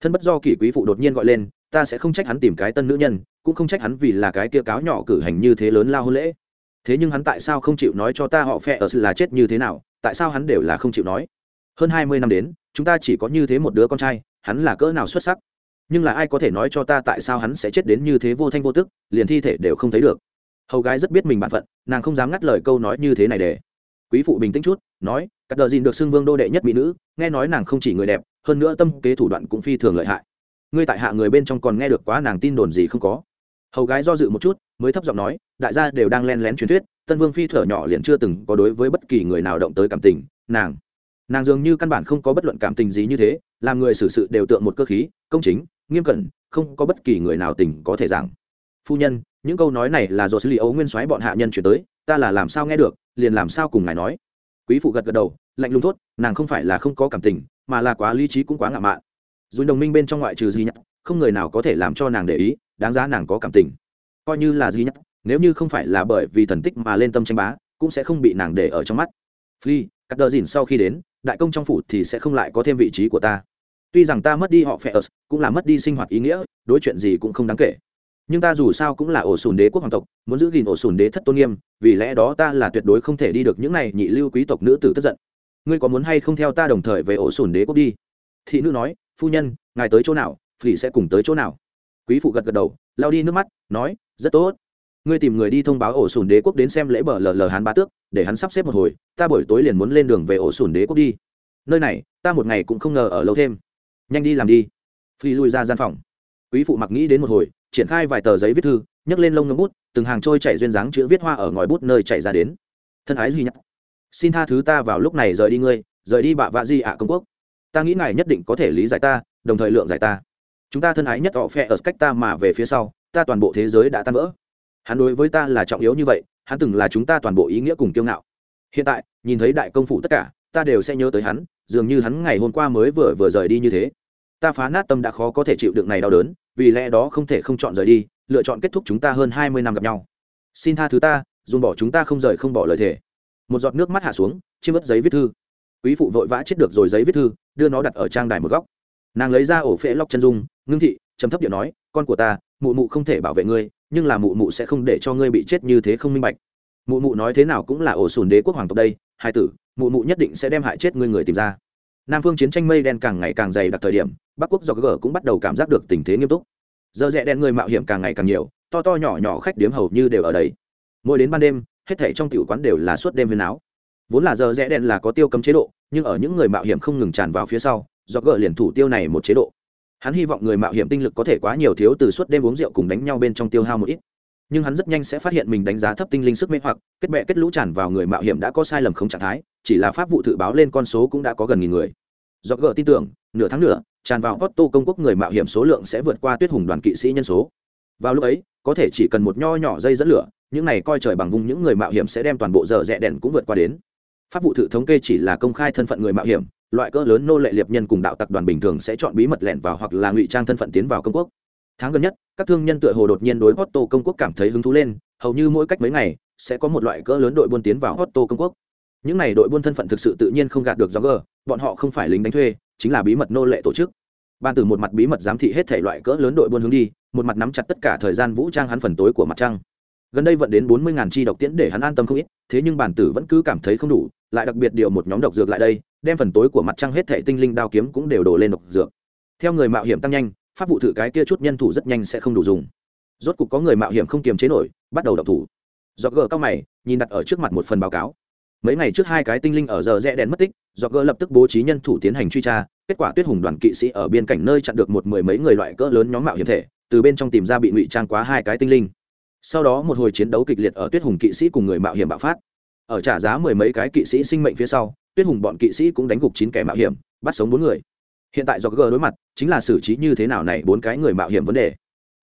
Thân bất do kỳ quý phụ đột nhiên gọi lên ta sẽ không trách hắn tìm cái tân nữ nhân, cũng không trách hắn vì là cái kia cáo nhỏ cử hành như thế lớn lao hôn lễ. Thế nhưng hắn tại sao không chịu nói cho ta họ phe ở là chết như thế nào, tại sao hắn đều là không chịu nói? Hơn hai mươi năm đến, chúng ta chỉ có như thế một đứa con trai, hắn là cỡ nào xuất sắc? Nhưng là ai có thể nói cho ta tại sao hắn sẽ chết đến như thế vô thanh vô tức, liền thi thể đều không thấy được? Hầu gái rất biết mình bản phận, nàng không dám ngắt lời câu nói như thế này để. Quý phụ bình tĩnh chút, nói, cắt đờ dìn được xưng vương đô đệ nhất mỹ nữ, nghe nói nàng không chỉ người đẹp, hơn nữa tâm kế thủ đoạn cũng phi thường lợi hại ngươi tại hạ người bên trong còn nghe được quá nàng tin đồn gì không có. Hầu gái do dự một chút, mới thấp giọng nói, đại gia đều đang len lén truyền thuyết, tân vương phi thở nhỏ liền chưa từng có đối với bất kỳ người nào động tới cảm tình, nàng. Nàng dường như căn bản không có bất luận cảm tình gì như thế, làm người xử sự đều tượng một cơ khí, công chính, nghiêm cẩn, không có bất kỳ người nào tình có thể giảng. Phu nhân, những câu nói này là do xử lý ấu nguyên soái bọn hạ nhân chuyển tới, ta là làm sao nghe được, liền làm sao cùng ngài nói. Quý phụ gật gật đầu, lạnh lùng thốt, nàng không phải là không có cảm tình, mà là quá lý trí cũng quá ngạo mạn dù đồng minh bên trong ngoại trừ duy nhất không người nào có thể làm cho nàng để ý đáng giá nàng có cảm tình. Coi như là duy nhất nếu như không phải là bởi vì thần tích mà lên tâm tranh bá cũng sẽ không bị nàng để ở trong mắt. Phi, cắt đờ dìn sau khi đến đại công trong phủ thì sẽ không lại có thêm vị trí của ta. Tuy rằng ta mất đi họ phe ớt cũng là mất đi sinh hoạt ý nghĩa đối chuyện gì cũng không đáng kể. Nhưng ta dù sao cũng là ổ sùn đế quốc hoàng tộc muốn giữ gìn ổ sùn đế thất tôn nghiêm vì lẽ đó ta là tuyệt đối không thể đi được những này nhị lưu quý tộc nữ tử tức giận. Ngươi có muốn hay không theo ta đồng thời về ổ sùn đế quốc đi? Thị nữ nói phu nhân, ngài tới chỗ nào, phỉ sẽ cùng tới chỗ nào. Quý phụ gật gật đầu lao đi nước mắt, nói, rất tốt. Ngươi tìm người đi thông báo ổ sùn đế quốc đến xem lễ bờ lờ lờ hán ba tước, để hắn sắp xếp một hồi, ta buổi tối liền muốn lên đường về ổ sùn đế quốc đi. Nơi này, ta một ngày cũng không ngờ ở lâu thêm. Nhanh đi làm đi. Phi lui ra gian phòng. Quý phụ mặc nghĩ đến một hồi, triển khai vài tờ giấy viết thư, nhấc lên lông ngâm bút, từng hàng trôi chảy duyên dáng chữ viết hoa ở ngòi bút nơi chạy ra đến. Thân ái duy nhất xin tha thứ ta vào lúc này rời đi ngươi, rời đi bạ vạ di ạ công quốc ta nghĩ ngài nhất định có thể lý giải ta, đồng thời lượng giải ta. Chúng ta thân ái nhất họ phe ở cách ta mà về phía sau, ta toàn bộ thế giới đã tan vỡ. Hắn đối với ta là trọng yếu như vậy, hắn từng là chúng ta toàn bộ ý nghĩa cùng kiêu ngạo. Hiện tại, nhìn thấy đại công phụ tất cả, ta đều sẽ nhớ tới hắn, dường như hắn ngày hôm qua mới vừa vừa rời đi như thế. Ta phá nát tâm đã khó có thể chịu đựng này đau đớn, vì lẽ đó không thể không chọn rời đi, lựa chọn kết thúc chúng ta hơn hai mươi năm gặp nhau. Xin tha thứ ta, dùng bỏ chúng ta không rời không bỏ lời thề. Một giọt nước mắt hạ xuống chiêm ớt giấy viết thư quý phụ vội vã chết được rồi giấy viết thư, đưa nó đặt ở trang đài một góc. Nàng lấy ra ổ phễ lóc chân dung, ngưng thị, trầm thấp điệu nói, con của ta, mụ mụ không thể bảo vệ ngươi, nhưng là mụ mụ sẽ không để cho ngươi bị chết như thế không minh bạch. Mụ mụ nói thế nào cũng là ổ sùn đế quốc hoàng tộc đây, hai tử, mụ mụ nhất định sẽ đem hại chết ngươi người tìm ra. Nam phương chiến tranh mây đen càng ngày càng dày đặc thời điểm, bắc quốc do gờ cũng bắt đầu cảm giác được tình thế nghiêm túc. Giờ rẽ đen người mạo hiểm càng ngày càng nhiều, to to nhỏ nhỏ khách điếm hầu như đều ở đấy mỗi đến ban đêm, hết thảy trong tiểu quán đều là suốt đêm huyền áo vốn là giờ rẽ đen là có tiêu cấm chế độ, nhưng ở những người mạo hiểm không ngừng tràn vào phía sau do gỡ liền thủ tiêu này một chế độ. Hắn hy vọng người mạo hiểm tinh lực có thể quá nhiều thiếu từ suốt đêm uống rượu cùng đánh nhau bên trong tiêu hao một ít. Nhưng hắn rất nhanh sẽ phát hiện mình đánh giá thấp tinh linh sức mê hoặc, kết bệ kết lũ tràn vào người mạo hiểm đã có sai lầm không trạng thái, chỉ là pháp vụ thự báo lên con số cũng đã có gần nghìn người. Do gỡ tin tưởng, nửa tháng nữa, tràn vào Otto công quốc người mạo hiểm số lượng sẽ vượt qua tuyết hùng đoàn kỵ sĩ nhân số. Vào lúc ấy, có thể chỉ cần một nho nhỏ dây dẫn lửa, những này coi trời bằng vùng những người mạo hiểm sẽ đem toàn bộ giờ rẽ đèn cũng vượt qua đến pháp vụ thự thống kê chỉ là công khai thân phận người mạo hiểm, loại cỡ lớn nô lệ liệp nhân cùng đạo tặc đoàn bình thường sẽ chọn bí mật lẻn vào hoặc là ngụy trang thân phận tiến vào công quốc. Tháng gần nhất, các thương nhân tựa hồ đột nhiên đối Hotto công quốc cảm thấy hứng thú lên, hầu như mỗi cách mấy ngày, sẽ có một loại cỡ lớn đội buôn tiến vào Hotto công quốc. Những này đội buôn thân phận thực sự tự nhiên không gạt được do g, bọn họ không phải lính đánh thuê, chính là bí mật nô lệ tổ chức. Ban từ một mặt bí mật giám thị hết thể loại cỡ lớn đội buôn hướng đi, một mặt nắm chặt tất cả thời gian vũ trang hắn phần tối của mặt trăng gần đây vận đến bốn mươi ngàn chi độc tiễn để hắn an tâm không ít, thế nhưng bản tử vẫn cứ cảm thấy không đủ, lại đặc biệt điều một nhóm độc dược lại đây, đem phần tối của mặt trăng hết thệ tinh linh đao kiếm cũng đều đổ lên độc dược. Theo người mạo hiểm tăng nhanh, pháp vụ thử cái kia chút nhân thủ rất nhanh sẽ không đủ dùng. Rốt cục có người mạo hiểm không kiềm chế nổi, bắt đầu độc thủ. Do gờ cao mày, nhìn đặt ở trước mặt một phần báo cáo. Mấy ngày trước hai cái tinh linh ở giờ rẽ đèn mất tích do gỡ lập tức bố trí nhân thủ tiến hành truy tra, kết quả tuyết hùng đoàn kỵ sĩ ở biên cảnh nơi chặn được một mười mấy người loại cỡ lớn nhóm mạo hiểm thể, từ bên trong tìm ra bị ngụy trang quá hai cái tinh linh sau đó một hồi chiến đấu kịch liệt ở tuyết hùng kỵ sĩ cùng người mạo hiểm bạo phát. Ở trả giá mười mấy cái kỵ sĩ sinh mệnh phía sau, tuyết hùng bọn kỵ sĩ cũng đánh gục chín kẻ mạo hiểm, bắt sống bốn người. Hiện tại do g đối mặt, chính là xử trí như thế nào này bốn cái người mạo hiểm vấn đề.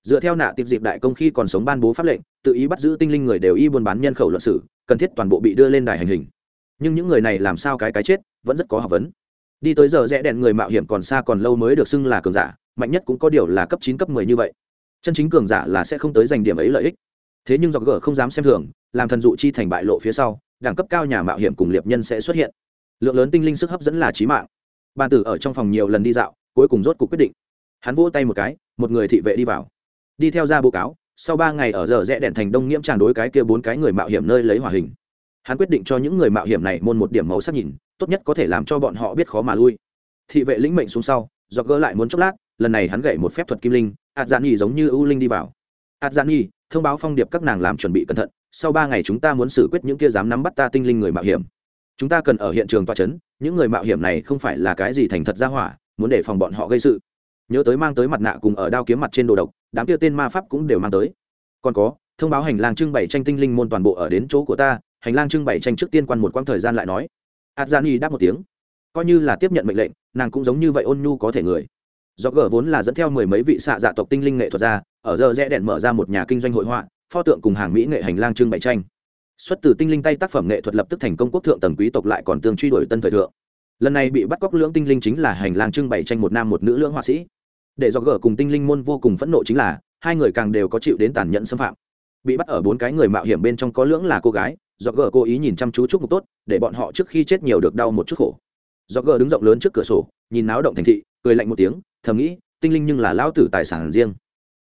Dựa theo nạ tiệp dịp đại công khi còn sống ban bố pháp lệnh, tự ý bắt giữ tinh linh người đều y buôn bán nhân khẩu luận sử, cần thiết toàn bộ bị đưa lên đài hành hình. Nhưng những người này làm sao cái cái chết, vẫn rất có học vấn. Đi tới giờ rẽ đèn người mạo hiểm còn xa còn lâu mới được xưng là cường giả, mạnh nhất cũng có điều là cấp chín, cấp mười như vậy. Chân chính cường giả là sẽ không tới giành điểm ấy lợi ích thế nhưng dọc g không dám xem thường, làm thần dụ chi thành bại lộ phía sau, đẳng cấp cao nhà mạo hiểm cùng liệp nhân sẽ xuất hiện. Lượng lớn tinh linh sức hấp dẫn là trí mạng. Bàn tử ở trong phòng nhiều lần đi dạo, cuối cùng rốt cuộc quyết định. Hắn vỗ tay một cái, một người thị vệ đi vào. Đi theo ra báo cáo, sau ba ngày ở giờ rẽ đèn thành đông nghiễm tràn đối cái kia bốn cái người mạo hiểm nơi lấy hỏa hình. Hắn quyết định cho những người mạo hiểm này môn một điểm màu sắc nhìn, tốt nhất có thể làm cho bọn họ biết khó mà lui. Thị vệ lĩnh mệnh xuống sau do gỡ lại muốn chốc lát, lần này hắn gậy một phép thuật kim linh, ạt dạn nhi giống như ưu linh đi vào. Ạt dạn nhi thông báo phong điệp các nàng làm chuẩn bị cẩn thận, sau ba ngày chúng ta muốn xử quyết những kia dám nắm bắt ta tinh linh người mạo hiểm. Chúng ta cần ở hiện trường toa c h ấ n những người mạo hiểm này không phải là cái gì thành thật ra hỏa, muốn để phòng bọn họ gây sự. Nhớ tới mang tới mặt nạ cùng ở đao kiếm mặt trên đồ độc, đám kia tên ma pháp cũng đều mang tới. Còn có, thông báo hành lang trưng bày tranh tinh linh môn toàn bộ ở đến chỗ của ta, hành lang trưng bày tranh trước tiên quan một quãng thời gian lại nói. Adjani đáp một tiếng. Coi như là tiếp nhận mệnh lệnh, nàng cũng giống như vậy ôn nhu có thể người do Gờ vốn là dẫn theo mười mấy vị xạ dạ tộc tinh linh nghệ thuật ra, ở giờ rẽ đèn mở ra một nhà kinh doanh hội họa, pho tượng cùng hàng mỹ nghệ hành lang trưng bày tranh. Xuất từ tinh linh tay tác phẩm nghệ thuật lập tức thành công quốc thượng tầng quý tộc lại còn tương truy đuổi tân thời thượng. Lần này bị bắt cóc lưỡng tinh linh chính là hành lang trưng bày tranh một nam một nữ lưỡng họa sĩ. Để do Gờ cùng tinh linh môn vô cùng phẫn nộ chính là, hai người càng đều có chịu đến tàn nhẫn xâm phạm. Bị bắt ở bốn cái người mạo hiểm bên trong có lưỡng là cô gái do Gờ cố ý nhìn chăm chú chúc mục tốt, để bọn họ trước khi chết nhiều được đau một chút khổ. Do Gờ đứng rộng lớn trước cửa sổ, nhìn náo động thành thị, cười lạnh một tiếng thầm nghĩ, tinh linh nhưng là lão tử tài sản riêng.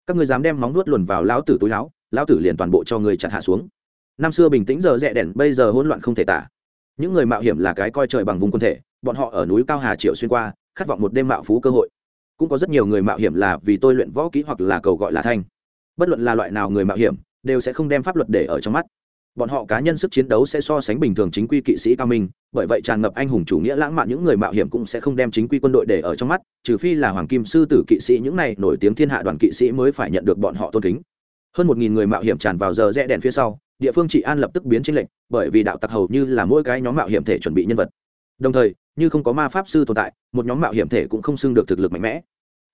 Các người dám đem móng nuốt luồn vào lão tử túi láo lão tử liền toàn bộ cho người chặt hạ xuống. Năm xưa bình tĩnh giờ rẽ đèn, bây giờ hỗn loạn không thể tả. Những người mạo hiểm là cái coi trời bằng vùng quân thể, bọn họ ở núi cao hà triệu xuyên qua, khát vọng một đêm mạo phú cơ hội. Cũng có rất nhiều người mạo hiểm là vì tôi luyện võ kỹ hoặc là cầu gọi là thanh. Bất luận là loại nào người mạo hiểm, đều sẽ không đem pháp luật để ở trong mắt bọn họ cá nhân sức chiến đấu sẽ so sánh bình thường chính quy kỵ sĩ cao minh, bởi vậy tràn ngập anh hùng chủ nghĩa lãng mạn, những người mạo hiểm cũng sẽ không đem chính quy quân đội để ở trong mắt, trừ phi là hoàng kim sư tử kỵ sĩ, những này nổi tiếng thiên hạ đoàn kỵ sĩ mới phải nhận được bọn họ tôn kính. Hơn một nghìn người mạo hiểm tràn vào giờ rẽ đèn phía sau, địa phương trị an lập tức biến tranh lệnh bởi vì đạo tặc hầu như là mỗi cái nhóm mạo hiểm thể chuẩn bị nhân vật. Đồng thời, như không có ma pháp sư tồn tại, một nhóm mạo hiểm thể cũng không xưng được thực lực mạnh mẽ.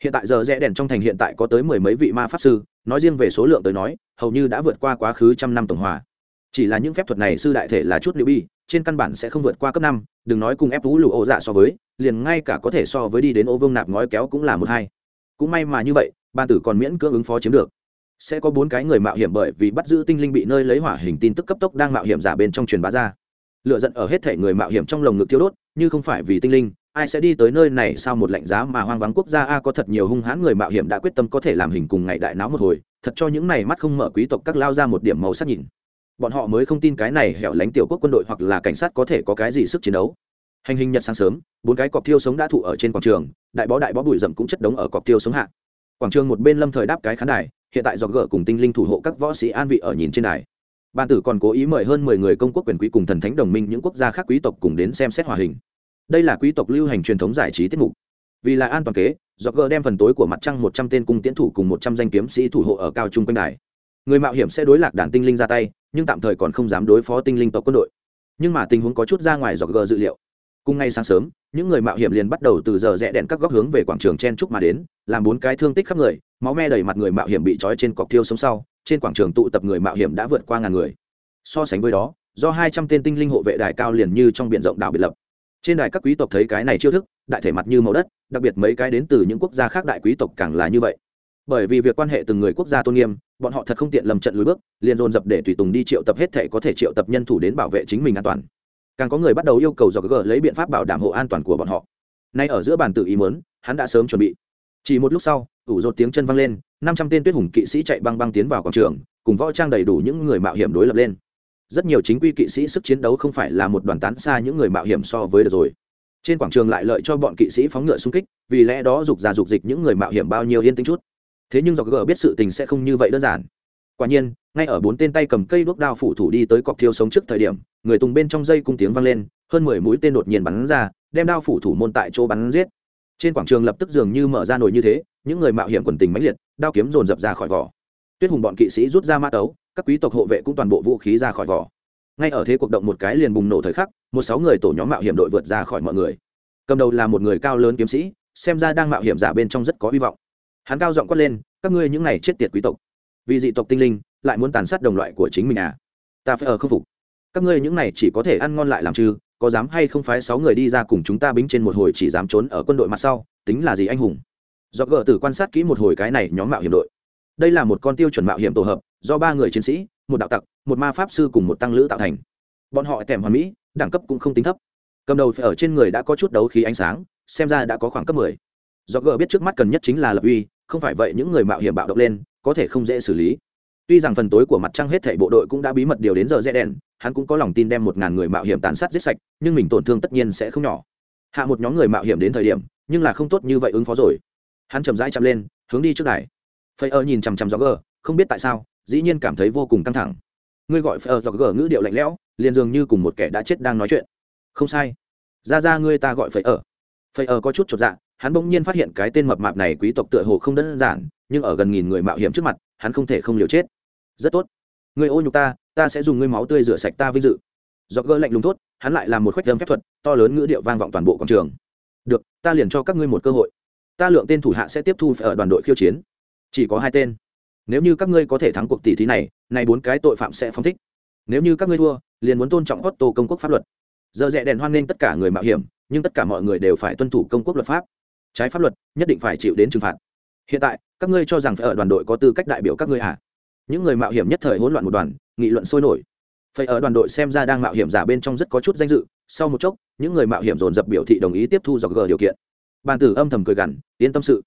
Hiện tại giờ rẽ đèn trong thành hiện tại có tới mười mấy vị ma pháp sư, nói riêng về số lượng tới nói, hầu như đã vượt qua quá khứ trăm năm tổng hòa chỉ là những phép thuật này sư đại thể là chút liệu bi, trên căn bản sẽ không vượt qua cấp năm, đừng nói cùng ép vũ lụ ô dạ so với, liền ngay cả có thể so với đi đến ô vương nạp ngói kéo cũng là một hai. Cũng may mà như vậy, ban tử còn miễn cưỡng ứng phó chiếm được. Sẽ có bốn cái người mạo hiểm bởi vì bắt giữ tinh linh bị nơi lấy hỏa hình tin tức cấp tốc đang mạo hiểm giả bên trong truyền bá ra. Lựa giận ở hết thể người mạo hiểm trong lồng ngực tiêu đốt, như không phải vì tinh linh, ai sẽ đi tới nơi này sau một lạnh giá mà hoang vắng quốc gia a có thật nhiều hung hãn người mạo hiểm đã quyết tâm có thể làm hình cùng ngày đại náo một hồi, thật cho những này mắt không mở quý tộc các lao ra một điểm màu sắc nhìn bọn họ mới không tin cái này hẻo lánh tiểu quốc quân đội hoặc là cảnh sát có thể có cái gì sức chiến đấu. Hành hình nhật sáng sớm, bốn cái cọc thiêu sống đã thụ ở trên quảng trường, đại bó đại bó bụi rậm cũng chất đống ở cọc thiêu sống hạ. Quảng trường một bên lâm thời đáp cái khán đài, hiện tại do gỡ cùng tinh linh thủ hộ các võ sĩ an vị ở nhìn trên đài. Ban tử còn cố ý mời hơn mười người công quốc quyền quý cùng thần thánh đồng minh những quốc gia khác quý tộc cùng đến xem xét hòa hình. Đây là quý tộc lưu hành truyền thống giải trí tiết mục. Vì là an toàn kế do gỡ đem phần tối của mặt trăng một trăm tên cung tiến thủ cùng một trăm danh kiếm sĩ thủ hộ ở cao trung quanh đài người mạo hiểm sẽ đối lạc đàn tinh linh ra tay, nhưng tạm thời còn không dám đối phó tinh linh tộc quân đội. Nhưng mà tình huống có chút ra ngoài dọc gỡ dự liệu. Cùng ngay sáng sớm, những người mạo hiểm liền bắt đầu từ giờ rẽ đèn các góc hướng về quảng trường chen trúc mà đến, làm bốn cái thương tích khắp người, máu me đầy mặt người mạo hiểm bị trói trên cọc thiêu sống sau, trên quảng trường tụ tập người mạo hiểm đã vượt qua ngàn người. So sánh với đó, do hai trăm tên tinh linh hộ vệ đài cao liền như trong biển rộng đảo biệt lập. Trên đài các quý tộc thấy cái này chiêu thức, đại thể mặt như màu đất, đặc biệt mấy cái đến từ những quốc gia khác đại quý tộc càng là như vậy bởi vì việc quan hệ từng người quốc gia tôn nghiêm, bọn họ thật không tiện lầm trận lùi bước, liền dồn dập để tùy tùng đi triệu tập hết thể có thể triệu tập nhân thủ đến bảo vệ chính mình an toàn. Càng có người bắt đầu yêu cầu do g lấy biện pháp bảo đảm hộ an toàn của bọn họ. Nay ở giữa bàn tự ý mớn hắn đã sớm chuẩn bị. Chỉ một lúc sau, ủ rột tiếng chân văng lên, năm trăm tên tuyết hùng kỵ sĩ chạy băng băng tiến vào quảng trường, cùng võ trang đầy đủ những người mạo hiểm đối lập lên. Rất nhiều chính quy kỵ sĩ sức chiến đấu không phải là một đoàn tán xa những người mạo hiểm so với được rồi. Trên quảng trường lại lợi cho bọn kỵ sĩ phóng ngựa xung kích, vì lẽ đó dục ra dục dịch những người mạo hiểm bao nhiêu yên tĩnh chút thế nhưng do g biết sự tình sẽ không như vậy đơn giản. Quả nhiên, ngay ở bốn tên tay cầm cây đuốc đao phủ thủ đi tới cọc thiêu sống trước thời điểm, người tùng bên trong dây cung tiếng vang lên, hơn mười mũi tên đột nhiên bắn ra, đem đao phủ thủ môn tại chỗ bắn giết. Trên quảng trường lập tức dường như mở ra nồi như thế, những người mạo hiểm quần tình mãnh liệt, đao kiếm dồn dập ra khỏi vỏ. Tuyết hùng bọn kỵ sĩ rút ra mã tấu, các quý tộc hộ vệ cũng toàn bộ vũ khí ra khỏi vỏ. Ngay ở thế cuộc động một cái liền bùng nổ thời khắc, một sáu người tổ nhóm mạo hiểm đội vượt ra khỏi mọi người. Cầm đầu là một người cao lớn kiếm sĩ, xem ra đang mạo hiểm giả bên trong rất có hy vọng hắn cao giọng quát lên, các ngươi những này chết tiệt quý tộc, vì dị tộc tinh linh, lại muốn tàn sát đồng loại của chính mình à? Ta phải ở không phục. Các ngươi những này chỉ có thể ăn ngon lại làm chư có dám hay không phái sáu người đi ra cùng chúng ta bính trên một hồi chỉ dám trốn ở quân đội mặt sau, tính là gì anh hùng? Do gỡ tử quan sát kỹ một hồi cái này nhóm mạo hiểm đội. Đây là một con tiêu chuẩn mạo hiểm tổ hợp, do ba người chiến sĩ, một đạo tặc, một ma pháp sư cùng một tăng lữ tạo thành. Bọn họ tèm hoàn mỹ, đẳng cấp cũng không tính thấp. Cầm đầu phải ở trên người đã có chút đấu khí ánh sáng, xem ra đã có khoảng cấp mười. Do gỡ biết trước mắt cần nhất chính là lập uy không phải vậy những người mạo hiểm bạo động lên, có thể không dễ xử lý. Tuy rằng phần tối của mặt trăng hết thảy bộ đội cũng đã bí mật điều đến giờ rẽ đèn, hắn cũng có lòng tin đem một ngàn người mạo hiểm tàn sát giết sạch, nhưng mình tổn thương tất nhiên sẽ không nhỏ. Hạ một nhóm người mạo hiểm đến thời điểm, nhưng là không tốt như vậy ứng phó rồi. Hắn chầm rãi chậm lên, hướng đi trước đài. Phây ơ nhìn chằm chằm gió gờ, không biết tại sao, dĩ nhiên cảm thấy vô cùng căng thẳng. Ngươi gọi phây ơ gió gờ ngữ điệu lạnh lẽo, liền dường như cùng một kẻ đã chết đang nói chuyện. Không sai. Ra ra ngươi ta gọi phây ơ. Phây ơ có chút chột dạ hắn bỗng nhiên phát hiện cái tên mập mạp này quý tộc tựa hồ không đơn giản, nhưng ở gần nghìn người mạo hiểm trước mặt, hắn không thể không liều chết. Rất tốt. Người ô nhục ta ta sẽ dùng ngươi máu tươi rửa sạch ta vinh dự. Do gỡ lạnh lùng tốt hắn lại làm một khoách lâm phép thuật, to lớn ngữ điệu vang vọng toàn bộ quảng trường. Được, ta liền cho các ngươi một cơ hội. Ta lượng tên thủ hạ sẽ tiếp thu phải ở đoàn đội khiêu chiến. Chỉ có hai tên. Nếu như các ngươi có thể thắng cuộc tỷ thí này này bốn cái tội phạm sẽ phóng thích. Nếu như các ngươi thua, liền muốn tôn trọng otto công quốc pháp luật. Giờ rẽ đèn hoan nghênh tất cả người mạo hiểm, nhưng tất cả mọi người đều phải tuân thủ công quốc luật pháp trái pháp luật, nhất định phải chịu đến trừng phạt. Hiện tại, các ngươi cho rằng phải ở đoàn đội có tư cách đại biểu các ngươi à? Những người mạo hiểm nhất thời hỗn loạn một đoàn, nghị luận sôi nổi. Phải ở đoàn đội xem ra đang mạo hiểm giả bên trong rất có chút danh dự, sau một chốc, những người mạo hiểm dồn dập biểu thị đồng ý tiếp thu dọc g điều kiện. Bàn tử âm thầm cười gằn, yên tâm sự.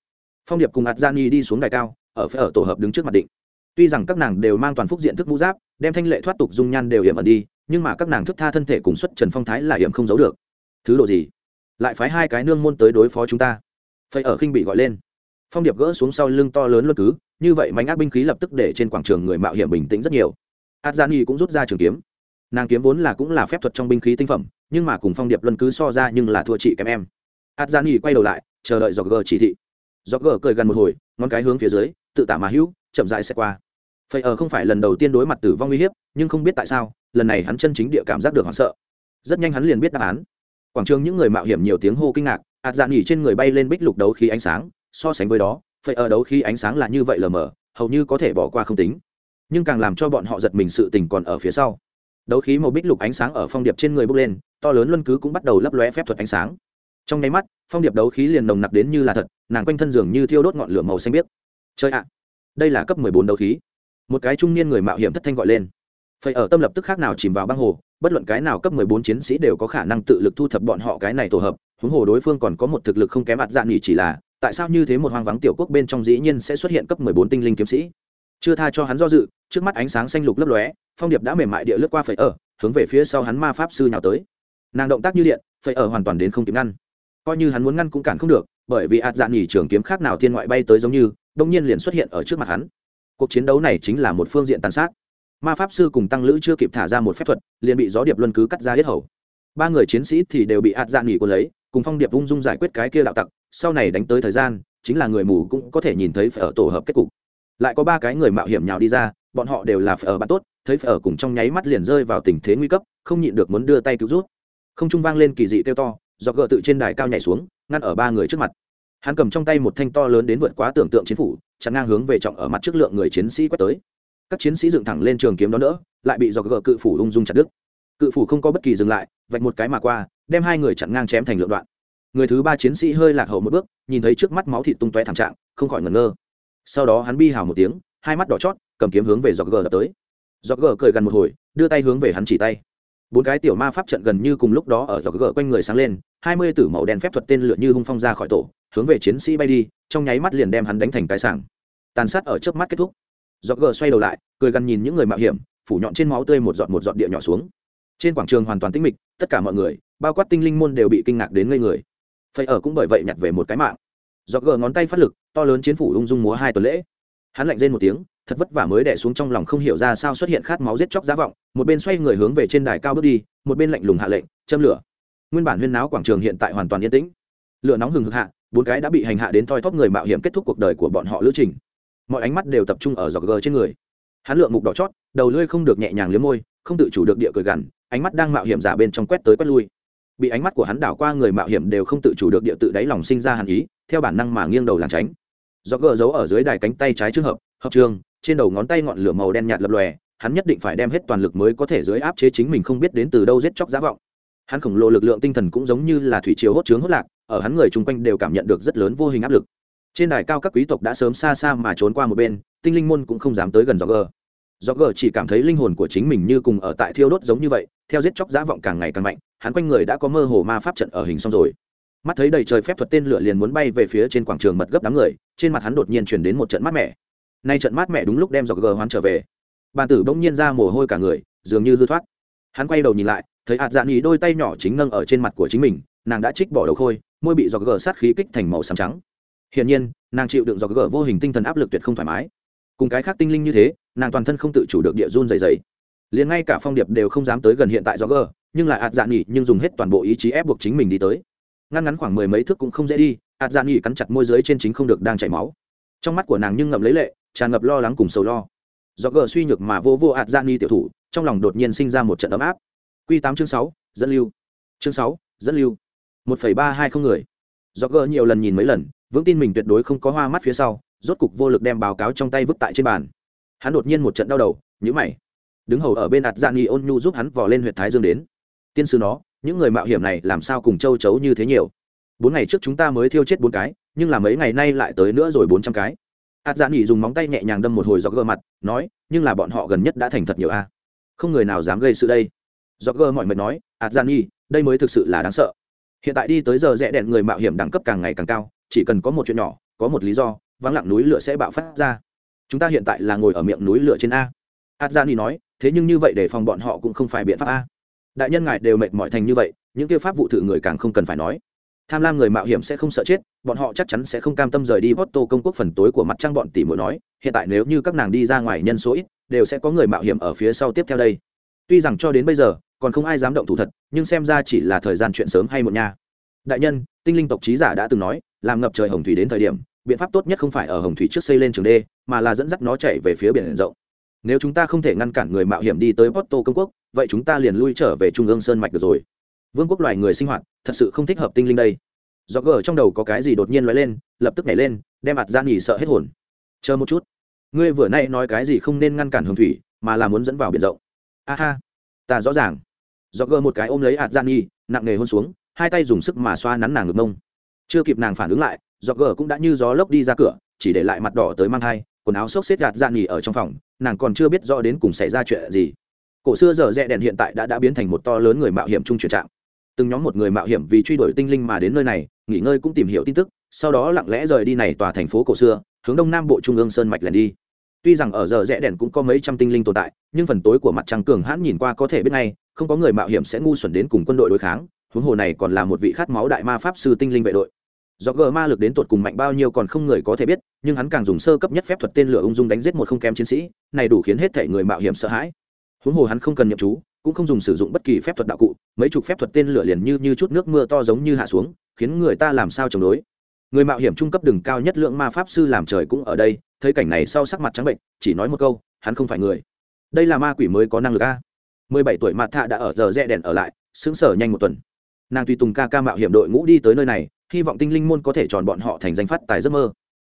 Phong điệp cùng ạt gian đi xuống đài cao, ở phải ở tổ hợp đứng trước mặt định. Tuy rằng các nàng đều mang toàn phúc diện thức mũ giáp, đem thanh lệ thoát tục dung nhan đều hiểm ẩn đi, nhưng mà các nàng thức tha thân thể cùng xuất trần phong thái là hiểm không giấu được. Thứ độ gì? Lại phái hai cái nương môn tới đối phó chúng ta phải ở khinh bị gọi lên. Phong điệp gỡ xuống sau lưng to lớn luân cứ, như vậy mánh ác binh khí lập tức để trên quảng trường người mạo hiểm bình tĩnh rất nhiều. Adjani cũng rút ra trường kiếm. Nàng kiếm vốn là cũng là phép thuật trong binh khí tinh phẩm, nhưng mà cùng phong điệp luân cứ so ra nhưng là thua chị kém em. Adjani quay đầu lại, chờ đợi dọc gờ chỉ thị. Dọc gờ cười gần một hồi, ngón cái hướng phía dưới, tự tả mà hữu, chậm dại sẽ qua. Phây ở không phải lần đầu tiên đối mặt tử vong uy hiếp, nhưng không biết tại sao, lần này hắn chân chính địa cảm giác được hoảng sợ. Rất nhanh hắn liền biết đáp án. Quảng trường những người mạo hiểm nhiều tiếng hô kinh ngạc ạt dạn nghỉ trên người bay lên bích lục đấu khí ánh sáng, so sánh với đó phải ở đấu khí ánh sáng là như vậy lờ mờ, hầu như có thể bỏ qua không tính. Nhưng càng làm cho bọn họ giật mình sự tình còn ở phía sau. Đấu khí màu bích lục ánh sáng ở phong điệp trên người bốc lên, to lớn luân cứ cũng bắt đầu lấp lóe phép thuật ánh sáng. Trong nháy mắt, phong điệp đấu khí liền nồng nặc đến như là thật, nàng quanh thân giường như thiêu đốt ngọn lửa màu xanh biếc. Chơi ạ, đây là cấp mười bốn đấu khí. Một cái trung niên người mạo hiểm thất thanh gọi lên. Phải ở tâm lập tức khác nào chìm vào băng hồ, bất luận cái nào cấp mười bốn chiến sĩ đều có khả năng tự lực thu thập bọn họ cái này tổ hợp huống hồ đối phương còn có một thực lực không kém mặt dạ nghỉ chỉ là, tại sao như thế một hoang vắng tiểu quốc bên trong dĩ nhiên sẽ xuất hiện cấp mười bốn tinh linh kiếm sĩ? Chưa tha cho hắn do dự, trước mắt ánh sáng xanh lục lấp lóe, phong điệp đã mềm mại địa lướt qua phải ở, hướng về phía sau hắn ma pháp sư nhào tới. Nàng động tác như điện phải ở hoàn toàn đến không kịp ngăn. Coi như hắn muốn ngăn cũng cản không được, bởi vì ạt dạn nhỉ trường kiếm khác nào thiên ngoại bay tới giống như đông nhiên liền xuất hiện ở trước mặt hắn. Cuộc chiến đấu này chính là một phương diện tàn sát. Ma pháp sư cùng tăng lữ chưa kịp thả ra một phép thuật, liền bị gió điệp luân cứ cắt ra hết hầu. Ba người chiến sĩ thì đều bị ạt dạn nhỉ quân lấy cùng phong điệp ung dung giải quyết cái kia đạo tặc, sau này đánh tới thời gian, chính là người mù cũng có thể nhìn thấy phải ở tổ hợp kết cục. Lại có ba cái người mạo hiểm nhào đi ra, bọn họ đều là phải ở bạn tốt, thấy phải ở cùng trong nháy mắt liền rơi vào tình thế nguy cấp, không nhịn được muốn đưa tay cứu rút. Không trung vang lên kỳ dị kêu to, do gợ tự trên đài cao nhảy xuống, ngăn ở ba người trước mặt. Hắn cầm trong tay một thanh to lớn đến vượt quá tưởng tượng chiến phủ chắn ngang hướng về trọng ở mặt trước lượng người chiến sĩ quét tới. Các chiến sĩ dựng thẳng lên trường kiếm đó nữa, lại bị do gợ cự phủ ung dung chặt đứt cự phủ không có bất kỳ dừng lại, vạch một cái mà qua, đem hai người chặn ngang chém thành lượng đoạn. Người thứ ba chiến sĩ hơi lạc hậu một bước, nhìn thấy trước mắt máu thịt tung tóe thảm trạng, không khỏi ngẩn ngơ. Sau đó hắn bi hào một tiếng, hai mắt đỏ chót, cầm kiếm hướng về dọc gờ đập tới. Dọc gờ cười gần một hồi, đưa tay hướng về hắn chỉ tay. Bốn cái tiểu ma pháp trận gần như cùng lúc đó ở dọc gờ quanh người sáng lên, hai mươi tử màu đen phép thuật tên lửa như hung phong ra khỏi tổ, hướng về chiến sĩ bay đi, trong nháy mắt liền đem hắn đánh thành cái sảng. Tàn sát ở trước mắt kết thúc. Dọc gờ xoay đầu lại, cười gần nhìn những người mạo hiểm, phủ nhọn trên máu tươi một giọt một giọt địa nhỏ xuống trên quảng trường hoàn toàn tĩnh mịch, tất cả mọi người, bao quát tinh linh môn đều bị kinh ngạc đến ngây người. Phây ở cũng bởi vậy nhặt về một cái mạng. Do gờ ngón tay phát lực, to lớn chiến phủ ung dung múa hai tuần lễ. Hắn lạnh rên một tiếng, thật vất vả mới đẻ xuống trong lòng không hiểu ra sao xuất hiện khát máu giết chóc giá vọng, một bên xoay người hướng về trên đài cao bước đi, một bên lạnh lùng hạ lệnh, châm lửa. Nguyên bản huyên náo quảng trường hiện tại hoàn toàn yên tĩnh. Lửa nóng hừng hực hạ, bốn cái đã bị hành hạ đến thoi thóp người mạo hiểm kết thúc cuộc đời của bọn họ lữ trình. Mọi ánh mắt đều tập trung ở giọt gờ trên người. Hắn lượng mục đỏ chót, đầu lưỡi không được nhẹ nhàng liếm môi không tự chủ được địa cười gằn, ánh mắt đang mạo hiểm giả bên trong quét tới quét lui. Bị ánh mắt của hắn đảo qua người mạo hiểm đều không tự chủ được địa tự đáy lòng sinh ra hàn ý, theo bản năng mà nghiêng đầu làng tránh. Do gờ giấu ở dưới đài cánh tay trái trường hợp hợp trường, trên đầu ngón tay ngọn lửa màu đen nhạt lập lòe, hắn nhất định phải đem hết toàn lực mới có thể dưới áp chế chính mình không biết đến từ đâu giết chóc giá vọng. Hắn khổng lồ lực lượng tinh thần cũng giống như là thủy chiều hốt trướng hốt lạc, ở hắn người chung quanh đều cảm nhận được rất lớn vô hình áp lực. Trên đài cao các quý tộc đã sớm xa xa mà trốn qua một bên, tinh linh môn cũng không dám tới gần do gờ do gờ chỉ cảm thấy linh hồn của chính mình như cùng ở tại thiêu đốt giống như vậy, theo giết chóc giá vọng càng ngày càng mạnh, hắn quanh người đã có mơ hồ ma pháp trận ở hình xong rồi. Mắt thấy đầy trời phép thuật tên lửa liền muốn bay về phía trên quảng trường mật gấp đám người, trên mặt hắn đột nhiên chuyển đến một trận mát mẻ. Nay trận mát mẻ đúng lúc đem dọc gờ hoán trở về. Bàn tử bỗng nhiên ra mồ hôi cả người, dường như hư thoát. Hắn quay đầu nhìn lại, thấy hạt dạn ý đôi tay nhỏ chính nâng ở trên mặt của chính mình, nàng đã trích bỏ đầu khôi, môi bị dọc gờ sát khí kích thành màu xám trắng. Hiển nhiên, nàng chịu đựng dọc gờ vô hình tinh thần áp lực tuyệt không thoải mái. Cùng cái khác tinh linh như thế nàng toàn thân không tự chủ được địa run dày dày liền ngay cả phong điệp đều không dám tới gần hiện tại do gờ nhưng lại ạt dạ nghỉ nhưng dùng hết toàn bộ ý chí ép buộc chính mình đi tới. Ngăn ngắn khoảng mười mấy thước cũng không dễ đi ạt dạ nghỉ cắn chặt môi dưới trên chính không được đang chảy máu. Trong mắt của nàng nhưng ngậm lấy lệ, tràn ngập lo lắng cùng sầu lo. Do gờ suy nhược mà vô vô ạt dạ nghỉ tiểu thủ, trong lòng đột nhiên sinh ra một trận ấm áp. Q tám chương sáu, dẫn lưu. Chương sáu, dẫn lưu. Một phẩy ba hai không người. Do gờ nhiều lần nhìn mấy lần, vững tin mình tuyệt đối không có hoa mắt phía sau, rốt cục vô lực đem báo cáo trong tay vứt tại trên bàn hắn đột nhiên một trận đau đầu nhữ mày. Đứng hầu ở bên ạt dạ nghi ôn nhu giúp hắn vò lên huyện thái dương đến. Tiên sư nó, những người mạo hiểm này làm sao cùng châu chấu như thế nhiều? Bốn ngày trước chúng ta mới thiêu chết bốn cái, nhưng là mấy ngày nay lại tới nữa rồi bốn trăm cái. Ạt dạ nghỉ dùng móng tay nhẹ nhàng đâm một hồi dọc gơ mặt, nói, nhưng là bọn họ gần nhất đã thành thật nhiều a. Không người nào dám gây sự đây. Dọc gơ mọi mệt nói, ạt dạ nghỉ đây mới thực sự là đáng sợ. Hiện tại đi tới giờ rẽ đèn người mạo hiểm đẳng cấp càng ngày càng cao, chỉ cần có một chuyện nhỏ, có một lý do, vắng lặng núi lửa sẽ bạo phát ra chúng ta hiện tại là ngồi ở miệng núi lửa trên a. Adjani nói, thế nhưng như vậy để phòng bọn họ cũng không phải biện pháp a. Đại nhân ngài đều mệt mỏi thành như vậy, những kia pháp vụ thử người càng không cần phải nói. Tham lam người mạo hiểm sẽ không sợ chết, bọn họ chắc chắn sẽ không cam tâm rời đi Porto công quốc phần tối của mặt trăng bọn tỷ muội nói, hiện tại nếu như các nàng đi ra ngoài nhân số ít, đều sẽ có người mạo hiểm ở phía sau tiếp theo đây. Tuy rằng cho đến bây giờ, còn không ai dám động thủ thật, nhưng xem ra chỉ là thời gian chuyện sớm hay một nha. Đại nhân, tinh linh tộc trí giả đã từng nói, làm ngập trời hồng thủy đến thời điểm biện pháp tốt nhất không phải ở hồng thủy trước xây lên trường đê, mà là dẫn dắt nó chạy về phía biển rộng. Nếu chúng ta không thể ngăn cản người mạo hiểm đi tới porto công quốc, vậy chúng ta liền lui trở về trung ương sơn mạch được rồi. Vương quốc loài người sinh hoạt, thật sự không thích hợp tinh linh đây. Do gờ trong đầu có cái gì đột nhiên nói lên, lập tức nhảy lên, đem mặt ra nghỉ sợ hết hồn. Chờ một chút. Ngươi vừa nay nói cái gì không nên ngăn cản hồng thủy, mà là muốn dẫn vào biển rộng. A ha. Ta rõ ràng. Do gờ một cái ôm lấy hạt gian nhi nặng nề hôn xuống, hai tay dùng sức mà xoa nắn nàng ngực mông. Chưa kịp nàng phản ứng lại do gờ cũng đã như gió lốc đi ra cửa, chỉ để lại mặt đỏ tới mang thai, quần áo xốc xếp gạt dạn nghỉ ở trong phòng, nàng còn chưa biết rõ đến cùng xảy ra chuyện gì. Cổ xưa giờ rẽ đèn hiện tại đã đã biến thành một to lớn người mạo hiểm trung chuyển trạng. Từng nhóm một người mạo hiểm vì truy đuổi tinh linh mà đến nơi này, nghỉ ngơi cũng tìm hiểu tin tức, sau đó lặng lẽ rời đi này tòa thành phố cổ xưa, hướng đông nam bộ trung ương sơn mạch lẻn đi. Tuy rằng ở giờ rẽ đèn cũng có mấy trăm tinh linh tồn tại, nhưng phần tối của mặt trăng cường hãn nhìn qua có thể biết ngay, không có người mạo hiểm sẽ ngu xuẩn đến cùng quân đội đối kháng, huống hồ này còn là một vị khát máu đại ma pháp sư tinh linh vệ đội do gờ ma lực đến tột cùng mạnh bao nhiêu còn không người có thể biết, nhưng hắn càng dùng sơ cấp nhất phép thuật tên lửa ung dung đánh giết một không kém chiến sĩ, này đủ khiến hết thể người mạo hiểm sợ hãi. Huống hồ hắn không cần nhậm chú, cũng không dùng sử dụng bất kỳ phép thuật đạo cụ, mấy chục phép thuật tên lửa liền như như chút nước mưa to giống như hạ xuống, khiến người ta làm sao chống đối. Người mạo hiểm trung cấp đừng cao nhất lượng ma pháp sư làm trời cũng ở đây, thấy cảnh này sau sắc mặt trắng bệnh, chỉ nói một câu, hắn không phải người. Đây là ma quỷ mới có năng lực a. Mười bảy tuổi mặt thạ đã ở giờ rẽ đèn ở lại xứng sở nhanh một tuần. Nàng tùy tùng ca ca mạo hiểm đội ngũ đi tới nơi này hy vọng tinh linh môn có thể tròn bọn họ thành danh phát tài giấc mơ.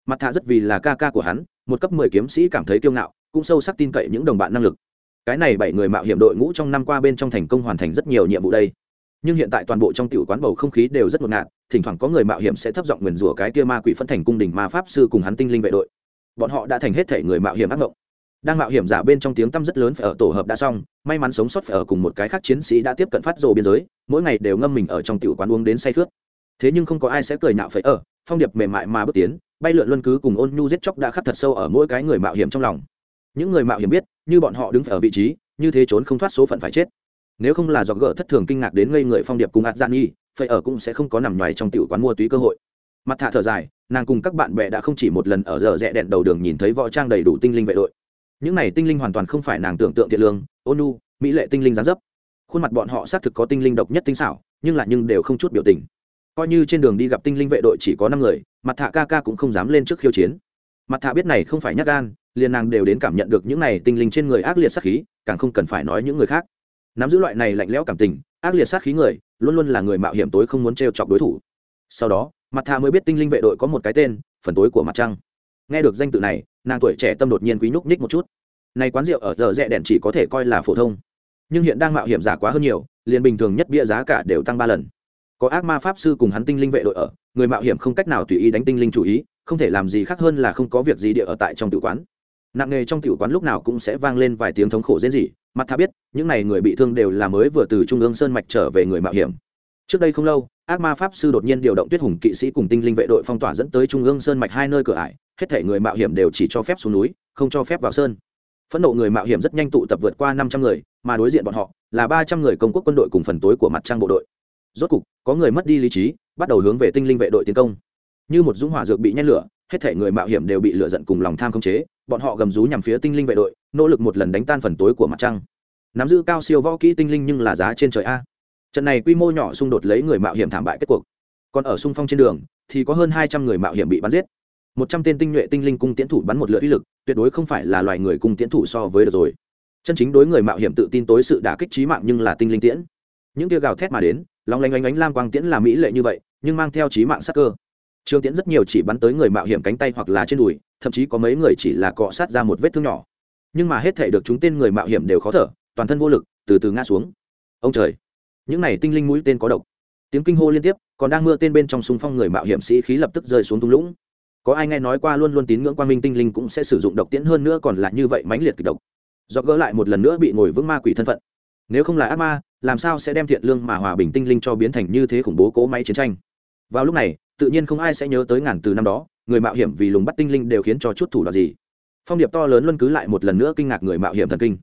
Mặt thạ rất vì là ca ca của hắn, một cấp mười kiếm sĩ cảm thấy kiêu ngạo, cũng sâu sắc tin cậy những đồng bạn năng lực. Cái này bảy người mạo hiểm đội ngũ trong năm qua bên trong thành công hoàn thành rất nhiều nhiệm vụ đây. Nhưng hiện tại toàn bộ trong tiểu quán bầu không khí đều rất ngột ngạt, thỉnh thoảng có người mạo hiểm sẽ thấp giọng nguyền rủa cái kia ma quỷ phân thành cung đình ma pháp sư cùng hắn tinh linh vệ đội. Bọn họ đã thành hết thể người mạo hiểm ác mộng đang mạo hiểm giả bên trong tiếng tăm rất lớn phải ở tổ hợp đã xong, may mắn sống sót phải ở cùng một cái khác chiến sĩ đã tiếp cận phát rồ biên giới, mỗi ngày đều ngâm mình ở trong tiểu quán uống đến say khướt thế nhưng không có ai sẽ cười nạo phải ở, phong điệp mềm mại mà bước tiến, bay lượn luân cứ cùng ôn nhu giết chóc đã khắc thật sâu ở mỗi cái người mạo hiểm trong lòng. Những người mạo hiểm biết, như bọn họ đứng phải ở vị trí, như thế trốn không thoát số phận phải chết. Nếu không là do gỡ thất thường kinh ngạc đến ngây người phong điệp cùng ạt gian nghi phải ở cũng sẽ không có nằm ngoài trong tiểu quán mua túy cơ hội. Mặt thả thở dài, nàng cùng các bạn bè đã không chỉ một lần ở giờ rẽ đèn đầu đường nhìn thấy võ trang đầy đủ tinh linh vệ đội. Những này tinh linh hoàn toàn không phải nàng tưởng tượng thiện lương, ôn nhu, mỹ lệ tinh linh gián dấp. Khuôn mặt bọn họ xác thực có tinh linh độc nhất tinh xảo, nhưng lại nhưng đều không chút biểu tình coi như trên đường đi gặp tinh linh vệ đội chỉ có năm người, mặt thạ ca ca cũng không dám lên trước khiêu chiến. Mặt thạ biết này không phải nhắc gan, liền nàng đều đến cảm nhận được những này tinh linh trên người ác liệt sát khí, càng không cần phải nói những người khác. Nắm giữ loại này lạnh lẽo cảm tình, ác liệt sát khí người, luôn luôn là người mạo hiểm tối không muốn t chọc đối thủ. Sau đó, mặt thà mới biết tinh linh vệ đội có một cái tên, phần tối của mặt trăng. Nghe được danh tự này, nàng tuổi trẻ tâm đột nhiên quý nhúc ních một chút. Này quán rượu ở giờ rẽ đèn chỉ có thể coi là phổ thông, nhưng hiện đang mạo hiểm giả quá hơn nhiều, liền bình thường nhất bia giá cả đều tăng ba lần có ác ma pháp sư cùng hắn tinh linh vệ đội ở, người mạo hiểm không cách nào tùy ý đánh tinh linh chủ ý, không thể làm gì khác hơn là không có việc gì địa ở tại trong tử quán. Nặng nề trong tử quán lúc nào cũng sẽ vang lên vài tiếng thống khổ diễn gì mặt tha biết, những n à y người bị thương đều là mới vừa từ trung ương sơn mạch trở về người mạo hiểm. Trước đây không lâu, ác ma pháp sư đột nhiên điều động tuyết hùng kỵ sĩ cùng tinh linh vệ đội phong tỏa dẫn tới trung ương sơn mạch hai nơi cửa ải, hết thể người mạo hiểm đều chỉ cho phép xuống núi, không cho phép vào sơn. Phẫn nộ người mạo hiểm rất nhanh tụ tập vượt qua năm trăm người, mà đối diện bọn họ là ba trăm người công quốc quân đội cùng phần tối của mặt trăng bộ đội rốt cục, có người mất đi lý trí, bắt đầu hướng về tinh linh vệ đội tiến công. Như một dũng hỏa dược bị nhét lửa, hết thể người mạo hiểm đều bị lửa giận cùng lòng tham khống chế, bọn họ gầm rú nhằm phía tinh linh vệ đội, nỗ lực một lần đánh tan phần tối của mặt trăng. Nắm giữ cao siêu võ kỹ tinh linh nhưng là giá trên trời a. Trận này quy mô nhỏ xung đột lấy người mạo hiểm thảm bại kết cuộc. Còn ở xung phong trên đường, thì có hơn hai trăm người mạo hiểm bị bắn giết. Một trăm tên tinh nhuệ tinh linh cung tiến thủ bắn một lượt uy lực, tuyệt đối không phải là loài người cung tiến thủ so với được rồi. Chân chính đối người mạo hiểm tự tin tối sự đả kích trí mạng nhưng là tinh linh tiễn. Những tia gào thét mà đến lóng lanh ánh ánh lam quang tiễn là mỹ lệ như vậy, nhưng mang theo trí mạng sắc cơ. Trường tiễn rất nhiều chỉ bắn tới người mạo hiểm cánh tay hoặc là trên đùi, thậm chí có mấy người chỉ là cọ sát ra một vết thương nhỏ. Nhưng mà hết thể được chúng tên người mạo hiểm đều khó thở, toàn thân vô lực, từ từ ngã xuống. Ông trời! Những này tinh linh mũi tên có độc. Tiếng kinh hô liên tiếp, còn đang mưa tên bên trong súng phong người mạo hiểm sĩ khí lập tức rơi xuống thung lũng. Có ai nghe nói qua luôn luôn tín ngưỡng quan minh tinh linh cũng sẽ sử dụng độc tiễn hơn nữa còn là như vậy mãnh liệt kịch độc. Do gỡ lại một lần nữa bị ngồi vững ma quỷ thân phận nếu không là ác ma, làm sao sẽ đem thiện lương mà hòa bình tinh linh cho biến thành như thế khủng bố cố máy chiến tranh? Vào lúc này, tự nhiên không ai sẽ nhớ tới ngàn từ năm đó, người mạo hiểm vì lùng bắt tinh linh đều khiến cho chút thủ đoạn gì. Phong điệp to lớn luân cứ lại một lần nữa kinh ngạc người mạo hiểm thần kinh.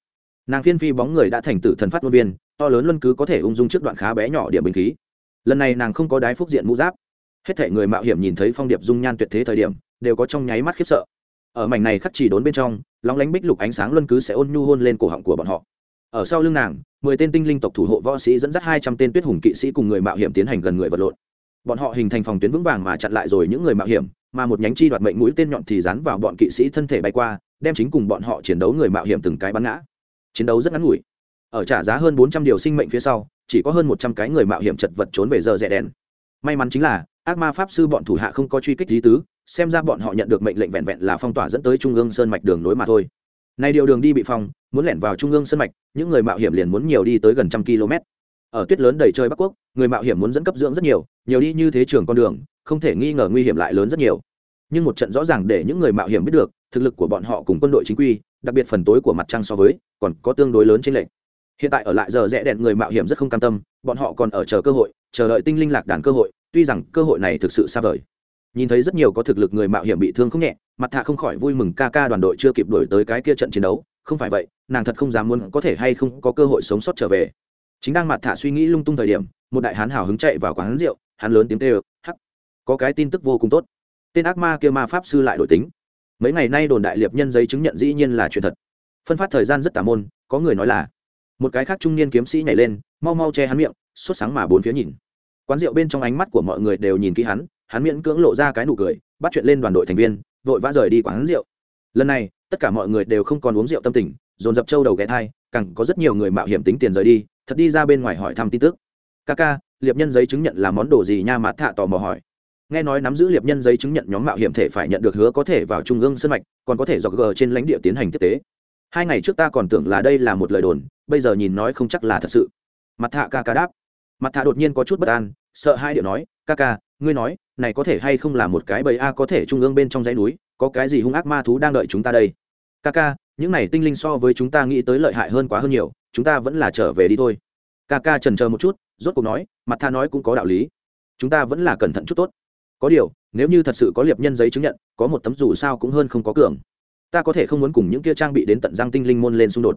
Nàng phiên phi bóng người đã thành tử thần phát ngôn viên, to lớn luân cứ có thể ung dung trước đoạn khá bé nhỏ điểm bình khí. Lần này nàng không có đái phúc diện mũ giáp. Hết thể người mạo hiểm nhìn thấy phong điệp dung nhan tuyệt thế thời điểm, đều có trong nháy mắt khiếp sợ. Ở mảnh này khắc chỉ đốn bên trong, lóng lánh bích lục ánh sáng luân cứ sẽ ôn nhu hôn lên cổ họng của bọn họ. Ở sau lưng nàng mười tên tinh linh tộc thủ hộ võ sĩ dẫn dắt hai trăm tên tuyết hùng kỵ sĩ cùng người mạo hiểm tiến hành gần người vật lộn. Bọn họ hình thành phòng tuyến vững vàng mà chặn lại rồi những người mạo hiểm, mà một nhánh chi đoạt mệnh mũi tên nhọn thì dán vào bọn kỵ sĩ thân thể bay qua, đem chính cùng bọn họ chiến đấu người mạo hiểm từng cái bắn ngã. Chiến đấu rất ngắn ngủi. Ở trả giá hơn bốn trăm điều sinh mệnh phía sau, chỉ có hơn một trăm cái người mạo hiểm chật vật trốn về giờ rẽ đèn. May mắn chính là, ác ma pháp sư bọn thủ hạ không có truy kích lý tứ, xem ra bọn họ nhận được mệnh lệnh vẹn vẹn là phong tỏa dẫn tới trung ương sơn mạch đường nối mà thôi nay điều đường đi bị phong, muốn lẻn vào trung ương sơn mạch, những người mạo hiểm liền muốn nhiều đi tới gần trăm km. Ở tuyết lớn đầy trời bắc quốc, người mạo hiểm muốn dẫn cấp dưỡng rất nhiều nhiều đi như thế trường con đường, không thể nghi ngờ nguy hiểm lại lớn rất nhiều. Nhưng một trận rõ ràng để những người mạo hiểm biết được, thực lực của bọn họ cùng quân đội chính quy, đặc biệt phần tối của mặt trăng so với, còn có tương đối lớn trên lệnh hiện tại ở lại giờ rẽ đèn người mạo hiểm rất không cam tâm, bọn họ còn ở chờ cơ hội, chờ đợi tinh linh lạc đàn cơ hội, tuy rằng cơ hội này thực sự xa vời nhìn thấy rất nhiều có thực lực người mạo hiểm bị thương không nhẹ, mặt thạ không khỏi vui mừng ca ca đoàn đội chưa kịp đổi tới cái kia trận chiến đấu, không phải vậy, nàng thật không dám muốn có thể hay không có cơ hội sống sót trở về. Chính đang mặt thạ suy nghĩ lung tung thời điểm, một đại hán hào hứng chạy vào quán rượu, hắn lớn tiếng kêu, hắc, có cái tin tức vô cùng tốt. Tên ác ma kia ma pháp sư lại đổi tính. Mấy ngày nay đồn đại liệp nhân giấy chứng nhận dĩ nhiên là chuyện thật. Phân phát thời gian rất tà môn, có người nói là, một cái khác trung niên kiếm sĩ nhảy lên, mau mau che hắn miệng, sốt sáng mà bốn phía nhìn. Quán rượu bên trong ánh mắt của mọi người đều nhìn kỹ hắn hắn miễn cưỡng lộ ra cái nụ cười, bắt chuyện lên đoàn đội thành viên, vội vã rời đi quán rượu. Lần này, tất cả mọi người đều không còn uống rượu tâm tình, dồn dập trâu đầu ghé thai, càng có rất nhiều người mạo hiểm tính tiền rời đi, thật đi ra bên ngoài hỏi thăm tin tức. Ca ca, liệp nhân giấy chứng nhận là món đồ gì nha? Mạt thạ tò mò hỏi. Nghe nói nắm giữ liệp nhân giấy chứng nhận nhóm mạo hiểm thể phải nhận được hứa có thể vào trung ương sân mạch, còn có thể dọc g trên lãnh địa tiến hành tiếp tế. Hai ngày trước ta còn tưởng là đây là một lời đồn, bây giờ nhìn nói không chắc là thật sự. Mặt thạ ca ca đáp. Mặt thạ đột nhiên có chút bất an, sợ hai điệu nói ca ca, ngươi nói, này có thể hay không là một cái bầy a có thể trung ương bên trong dãy núi, có cái gì hung ác ma thú đang đợi chúng ta đây? Ca ca, những này tinh linh so với chúng ta nghĩ tới lợi hại hơn quá hơn nhiều, chúng ta vẫn là trở về đi thôi. Ca ca trần chờ một chút, rốt cuộc nói, mặt tha nói cũng có đạo lý. Chúng ta vẫn là cẩn thận chút tốt. Có điều, nếu như thật sự có liệp nhân giấy chứng nhận, có một tấm dù sao cũng hơn không có cường. Ta có thể không muốn cùng những kia trang bị đến tận giang tinh linh môn lên xung đột.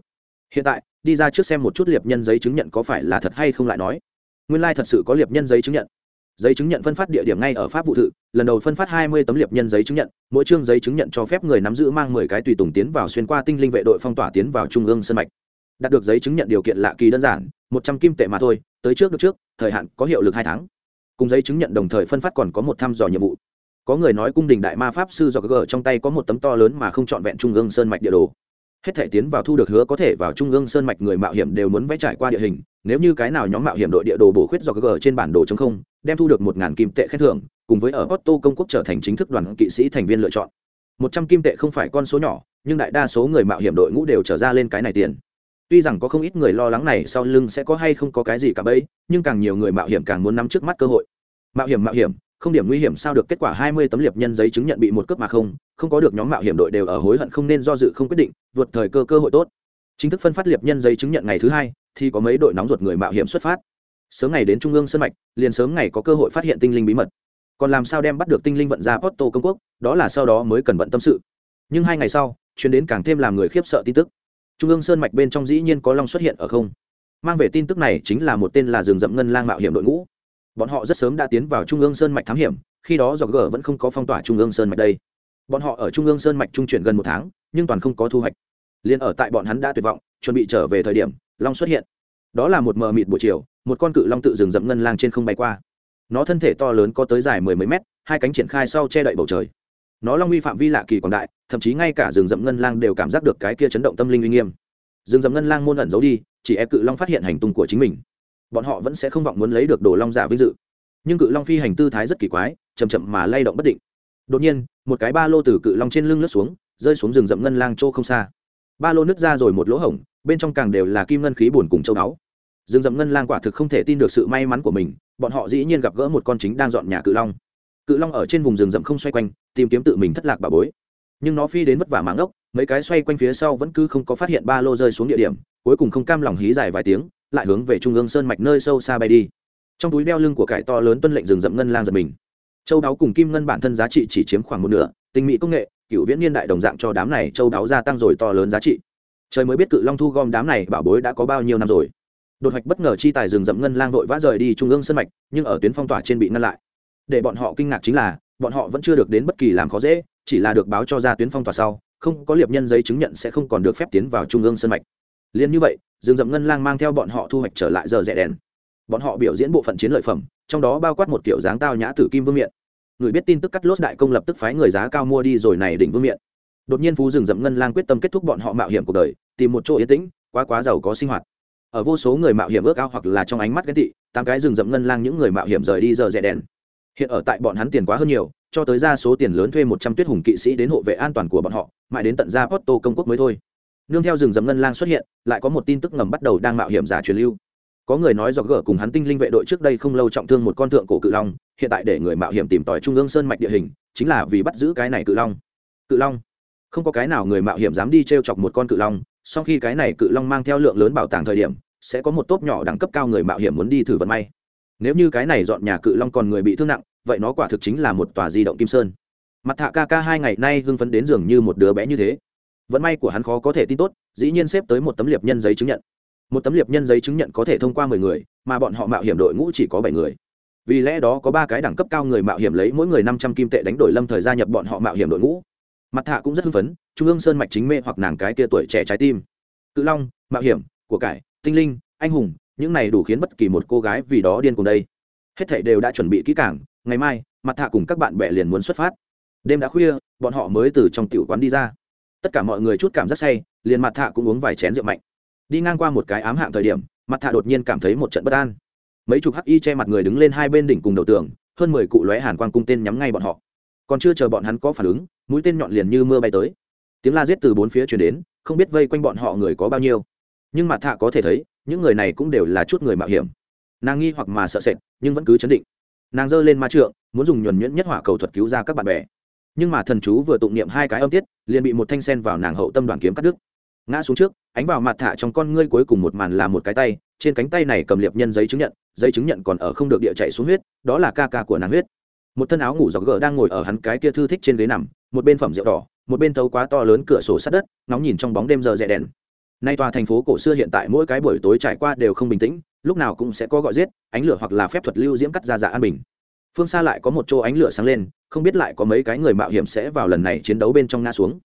Hiện tại, đi ra trước xem một chút liệp nhân giấy chứng nhận có phải là thật hay không lại nói. Nguyên lai thật sự có liệp nhân giấy chứng nhận giấy chứng nhận phân phát địa điểm ngay ở pháp vụ thự, lần đầu phân phát hai mươi tấm liệp nhân giấy chứng nhận, mỗi chương giấy chứng nhận cho phép người nắm giữ mang mười cái tùy tùng tiến vào xuyên qua tinh linh vệ đội phong tỏa tiến vào trung ương sân mạch. Đạt được giấy chứng nhận điều kiện lạ kỳ đơn giản, một trăm kim tệ mà thôi, tới trước được trước, thời hạn có hiệu lực hai tháng. Cùng giấy chứng nhận đồng thời phân phát còn có một thăm dò nhiệm vụ. Có người nói cung đình đại ma pháp sư do gờ trong tay có một tấm to lớn mà không trọn vẹn trung ương sơn mạch địa đồ. Hết thể tiến vào thu được hứa có thể vào trung ương sơn mạch người mạo hiểm đều muốn vẽ trải qua địa hình, nếu như cái nào nhóm mạo hiểm đội địa đồ bổ khuyết do gờ trên bản đồ chống không đem thu được một ngàn kim tệ khen thưởng, cùng với ở Otto công quốc trở thành chính thức đoàn kỵ sĩ thành viên lựa chọn. Một trăm kim tệ không phải con số nhỏ, nhưng đại đa số người mạo hiểm đội ngũ đều trở ra lên cái này tiền. Tuy rằng có không ít người lo lắng này sau lưng sẽ có hay không có cái gì cả bấy, nhưng càng nhiều người mạo hiểm càng muốn nắm trước mắt cơ hội. Mạo hiểm mạo hiểm, không điểm nguy hiểm sao được kết quả hai mươi tấm liệp nhân giấy chứng nhận bị một cướp mà không không có được nhóm mạo hiểm đội đều ở hối hận không nên do dự không quyết định, vượt thời cơ cơ hội tốt. Chính thức phân phát liệp nhân giấy chứng nhận ngày thứ hai, thì có mấy đội nóng ruột người mạo hiểm xuất phát sớm ngày đến trung ương sân mạch, liền sớm ngày có cơ hội phát hiện tinh linh bí mật. Còn làm sao đem bắt được tinh linh vận ra porto công quốc, đó là sau đó mới cần vận tâm sự. Nhưng hai ngày sau, chuyến đến càng thêm làm người khiếp sợ tin tức. Trung ương sơn mạch bên trong dĩ nhiên có long xuất hiện ở không. Mang về tin tức này chính là một tên là rừng rậm ngân lang mạo hiểm đội ngũ. Bọn họ rất sớm đã tiến vào trung ương sơn mạch thám hiểm, khi đó dọc gờ vẫn không có phong tỏa trung ương sơn mạch đây. Bọn họ ở trung ương sơn mạch trung chuyển gần một tháng, nhưng toàn không có thu hoạch. Liền ở tại bọn hắn đã tuyệt vọng, chuẩn bị trở về thời điểm, long xuất hiện đó là một mờ mịt buổi chiều, một con cự long tự rừng rậm ngân lang trên không bay qua. Nó thân thể to lớn có tới dài mười mấy mét, hai cánh triển khai sau che đậy bầu trời. Nó long uy phạm vi lạ kỳ quảng đại, thậm chí ngay cả rừng rậm ngân lang đều cảm giác được cái kia chấn động tâm linh uy nghiêm. Rừng rậm ngân lang môn ẩn giấu đi, chỉ e cự long phát hiện hành tung của chính mình. Bọn họ vẫn sẽ không vọng muốn lấy được đồ long giả vinh dự. Nhưng cự long phi hành tư thái rất kỳ quái chầm chậm mà lay động bất định. Đột nhiên, một cái ba lô từ cự long trên lưng lướt xuống, rơi xuống rừng rậm ngân lang chỗ không xa ba lô nứt ra rồi một lỗ hổng, bên trong càng đều là kim ngân khí buồn cùng châu báu. Rừng rậm ngân lang quả thực không thể tin được sự may mắn của mình, bọn họ dĩ nhiên gặp gỡ một con chính đang dọn nhà cự long. Cự long ở trên vùng rừng rậm không xoay quanh, tìm kiếm tự mình thất lạc bà bối. Nhưng nó phi đến vất vả mạng ốc mấy cái xoay quanh phía sau vẫn cứ không có phát hiện ba lô rơi xuống địa điểm, cuối cùng không cam lòng hí dài vài tiếng, lại hướng về trung ương sơn mạch nơi sâu xa bay đi. Trong túi đeo lưng của cải to lớn tuân lệnh rừng rậm ngân lang giật mình. Châu đáo cùng kim ngân bản thân giá trị chỉ chiếm khoảng một nửa, tinh mỹ công nghệ cựu viễn niên đại đồng dạng cho đám này châu đáo gia tăng rồi to lớn giá trị. Trời mới biết cự long thu gom đám này bảo bối đã có bao nhiêu năm rồi. Đột hoạch bất ngờ chi tài rừng rậm ngân lang vội vã rời đi trung ương sân mạch, nhưng ở tuyến phong tỏa trên bị ngăn lại. Để bọn họ kinh ngạc chính là, bọn họ vẫn chưa được đến bất kỳ làm khó dễ, chỉ là được báo cho ra tuyến phong tỏa sau, không có liệp nhân giấy chứng nhận sẽ không còn được phép tiến vào trung ương sân mạch. Liền như vậy, rừng rậm ngân lang mang theo bọn họ thu hoạch trở lại giờ rẻ đèn. Bọn họ biểu diễn bộ phận chiến lợi phẩm, trong đó bao quát một kiểu dáng tao nhã tử kim vương miện người biết tin tức cắt lốt đại công lập tức phái người giá cao mua đi rồi này đỉnh vương miện. Đột nhiên phú rừng rậm ngân lang quyết tâm kết thúc bọn họ mạo hiểm cuộc đời, tìm một chỗ yên tĩnh, quá quá giàu có sinh hoạt. Ở vô số người mạo hiểm ước ao hoặc là trong ánh mắt ghen tị, tám cái rừng rậm ngân lang những người mạo hiểm rời đi giờ rẻ đèn. Hiện ở tại bọn hắn tiền quá hơn nhiều, cho tới ra số tiền lớn thuê một trăm tuyết hùng kỵ sĩ đến hộ vệ an toàn của bọn họ, mãi đến tận ra porto công quốc mới thôi. Nương theo rừng rậm ngân lang xuất hiện, lại có một tin tức ngầm bắt đầu đang mạo hiểm giả truyền lưu có người nói do gở cùng hắn tinh linh vệ đội trước đây không lâu trọng thương một con thượng cổ cự long, hiện tại để người mạo hiểm tìm tòi trung ương sơn mạch địa hình, chính là vì bắt giữ cái này cự long. Cự long? Không có cái nào người mạo hiểm dám đi t r e o chọc một con cự long sau khi cái này cự long mang theo lượng lớn bảo tàng thời điểm, sẽ có một tốp nhỏ đẳng cấp cao người mạo hiểm muốn đi thử vận may. Nếu như cái này dọn nhà cự long còn người bị thương nặng, vậy nó quả thực chính là một tòa di động kim sơn. Mặt thạ ca ca hai ngày nay hưng phấn đến dường như một đứa bé như thế. Vận may của hắn khó có thể tin tốt, dĩ nhiên xếp tới một tấm liệp nhân giấy chứng nhận một tấm liệp nhân giấy chứng nhận có thể thông qua mười người, mà bọn họ mạo hiểm đội ngũ chỉ có bảy người. Vì lẽ đó có ba cái đẳng cấp cao người mạo hiểm lấy mỗi người năm trăm kim tệ đánh đổi lâm thời gia nhập bọn họ mạo hiểm đội ngũ. Mặt thạ cũng rất hưng phấn, trung ương sơn mạch chính mê hoặc nàng cái kia tuổi trẻ trái tim. Cự long, mạo hiểm, của cải, tinh linh, anh hùng, những này đủ khiến bất kỳ một cô gái vì đó điên cùng đây. Hết thảy đều đã chuẩn bị kỹ càng, ngày mai, mặt thạ cùng các bạn bè liền muốn xuất phát. Đêm đã khuya, bọn họ mới từ trong tiểu quán đi ra. Tất cả mọi người chút cảm giác say, liền mặt thạ cũng uống vài chén rượu mạnh đi ngang qua một cái ám hạng thời điểm, mặt thạ đột nhiên cảm thấy một trận bất an. Mấy chục hắc y che mặt người đứng lên hai bên đỉnh cùng đầu tường, hơn mười cụ lóe hàn quang cung tên nhắm ngay bọn họ. Còn chưa chờ bọn hắn có phản ứng, mũi tên nhọn liền như mưa bay tới. Tiếng la giết từ bốn phía chuyển đến, không biết vây quanh bọn họ người có bao nhiêu. Nhưng mặt thạ có thể thấy, những người này cũng đều là chút người mạo hiểm. Nàng nghi hoặc mà sợ sệt, nhưng vẫn cứ chấn định. Nàng giơ lên ma trượng, muốn dùng nhuẩn nhuyễn nhất hỏa cầu thuật cứu ra các bạn bè. Nhưng mà thần chú vừa tụng niệm hai cái âm tiết, liền bị một thanh sen vào nàng hậu tâm đoàn kiếm cắt đứt ngã xuống trước, ánh vào mặt thả trong con ngươi cuối cùng một màn là một cái tay, trên cánh tay này cầm liệp nhân giấy chứng nhận, giấy chứng nhận còn ở không được địa chạy xuống huyết, đó là ca ca của nàng huyết. Một thân áo ngủ dọc gờ đang ngồi ở hắn cái kia thư thích trên ghế nằm, một bên phẩm rượu đỏ, một bên thấu quá to lớn cửa sổ sát đất nóng nhìn trong bóng đêm giờ rẽ đèn. Nay tòa thành phố cổ xưa hiện tại mỗi cái buổi tối trải qua đều không bình tĩnh, lúc nào cũng sẽ có gọi giết, ánh lửa hoặc là phép thuật lưu diễm cắt ra dạ an bình. Phương xa lại có một chỗ ánh lửa sáng lên, không biết lại có mấy cái người mạo hiểm sẽ vào lần này chiến đấu bên trong ngã xuống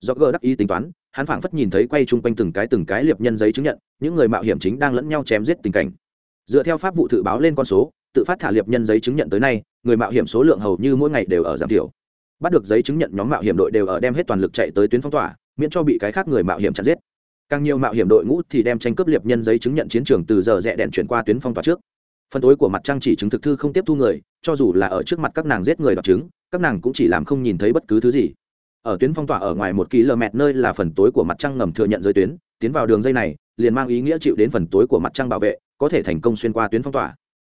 do gờ đắc ý tính toán, hắn phảng phất nhìn thấy quay chung quanh từng cái từng cái liệp nhân giấy chứng nhận, những người mạo hiểm chính đang lẫn nhau chém giết tình cảnh. Dựa theo pháp vụ tự báo lên con số, tự phát thả liệp nhân giấy chứng nhận tới nay, người mạo hiểm số lượng hầu như mỗi ngày đều ở giảm thiểu. Bắt được giấy chứng nhận nhóm mạo hiểm đội đều ở đem hết toàn lực chạy tới tuyến phong tỏa, miễn cho bị cái khác người mạo hiểm chặn giết. Càng nhiều mạo hiểm đội ngũ thì đem tranh cướp liệp nhân giấy chứng nhận chiến trường từ giờ rẽ đèn chuyển qua tuyến phong tỏa trước. Phần tối của mặt trăng chỉ chứng thực thư không tiếp thu người, cho dù là ở trước mặt các nàng giết người đọc chứng, các nàng cũng chỉ làm không nhìn thấy bất cứ thứ gì ở tuyến phong tỏa ở ngoài một km nơi là phần tối của mặt trăng ngầm thừa nhận giới tuyến, tiến vào đường dây này, liền mang ý nghĩa chịu đến phần tối của mặt trăng bảo vệ, có thể thành công xuyên qua tuyến phong tỏa.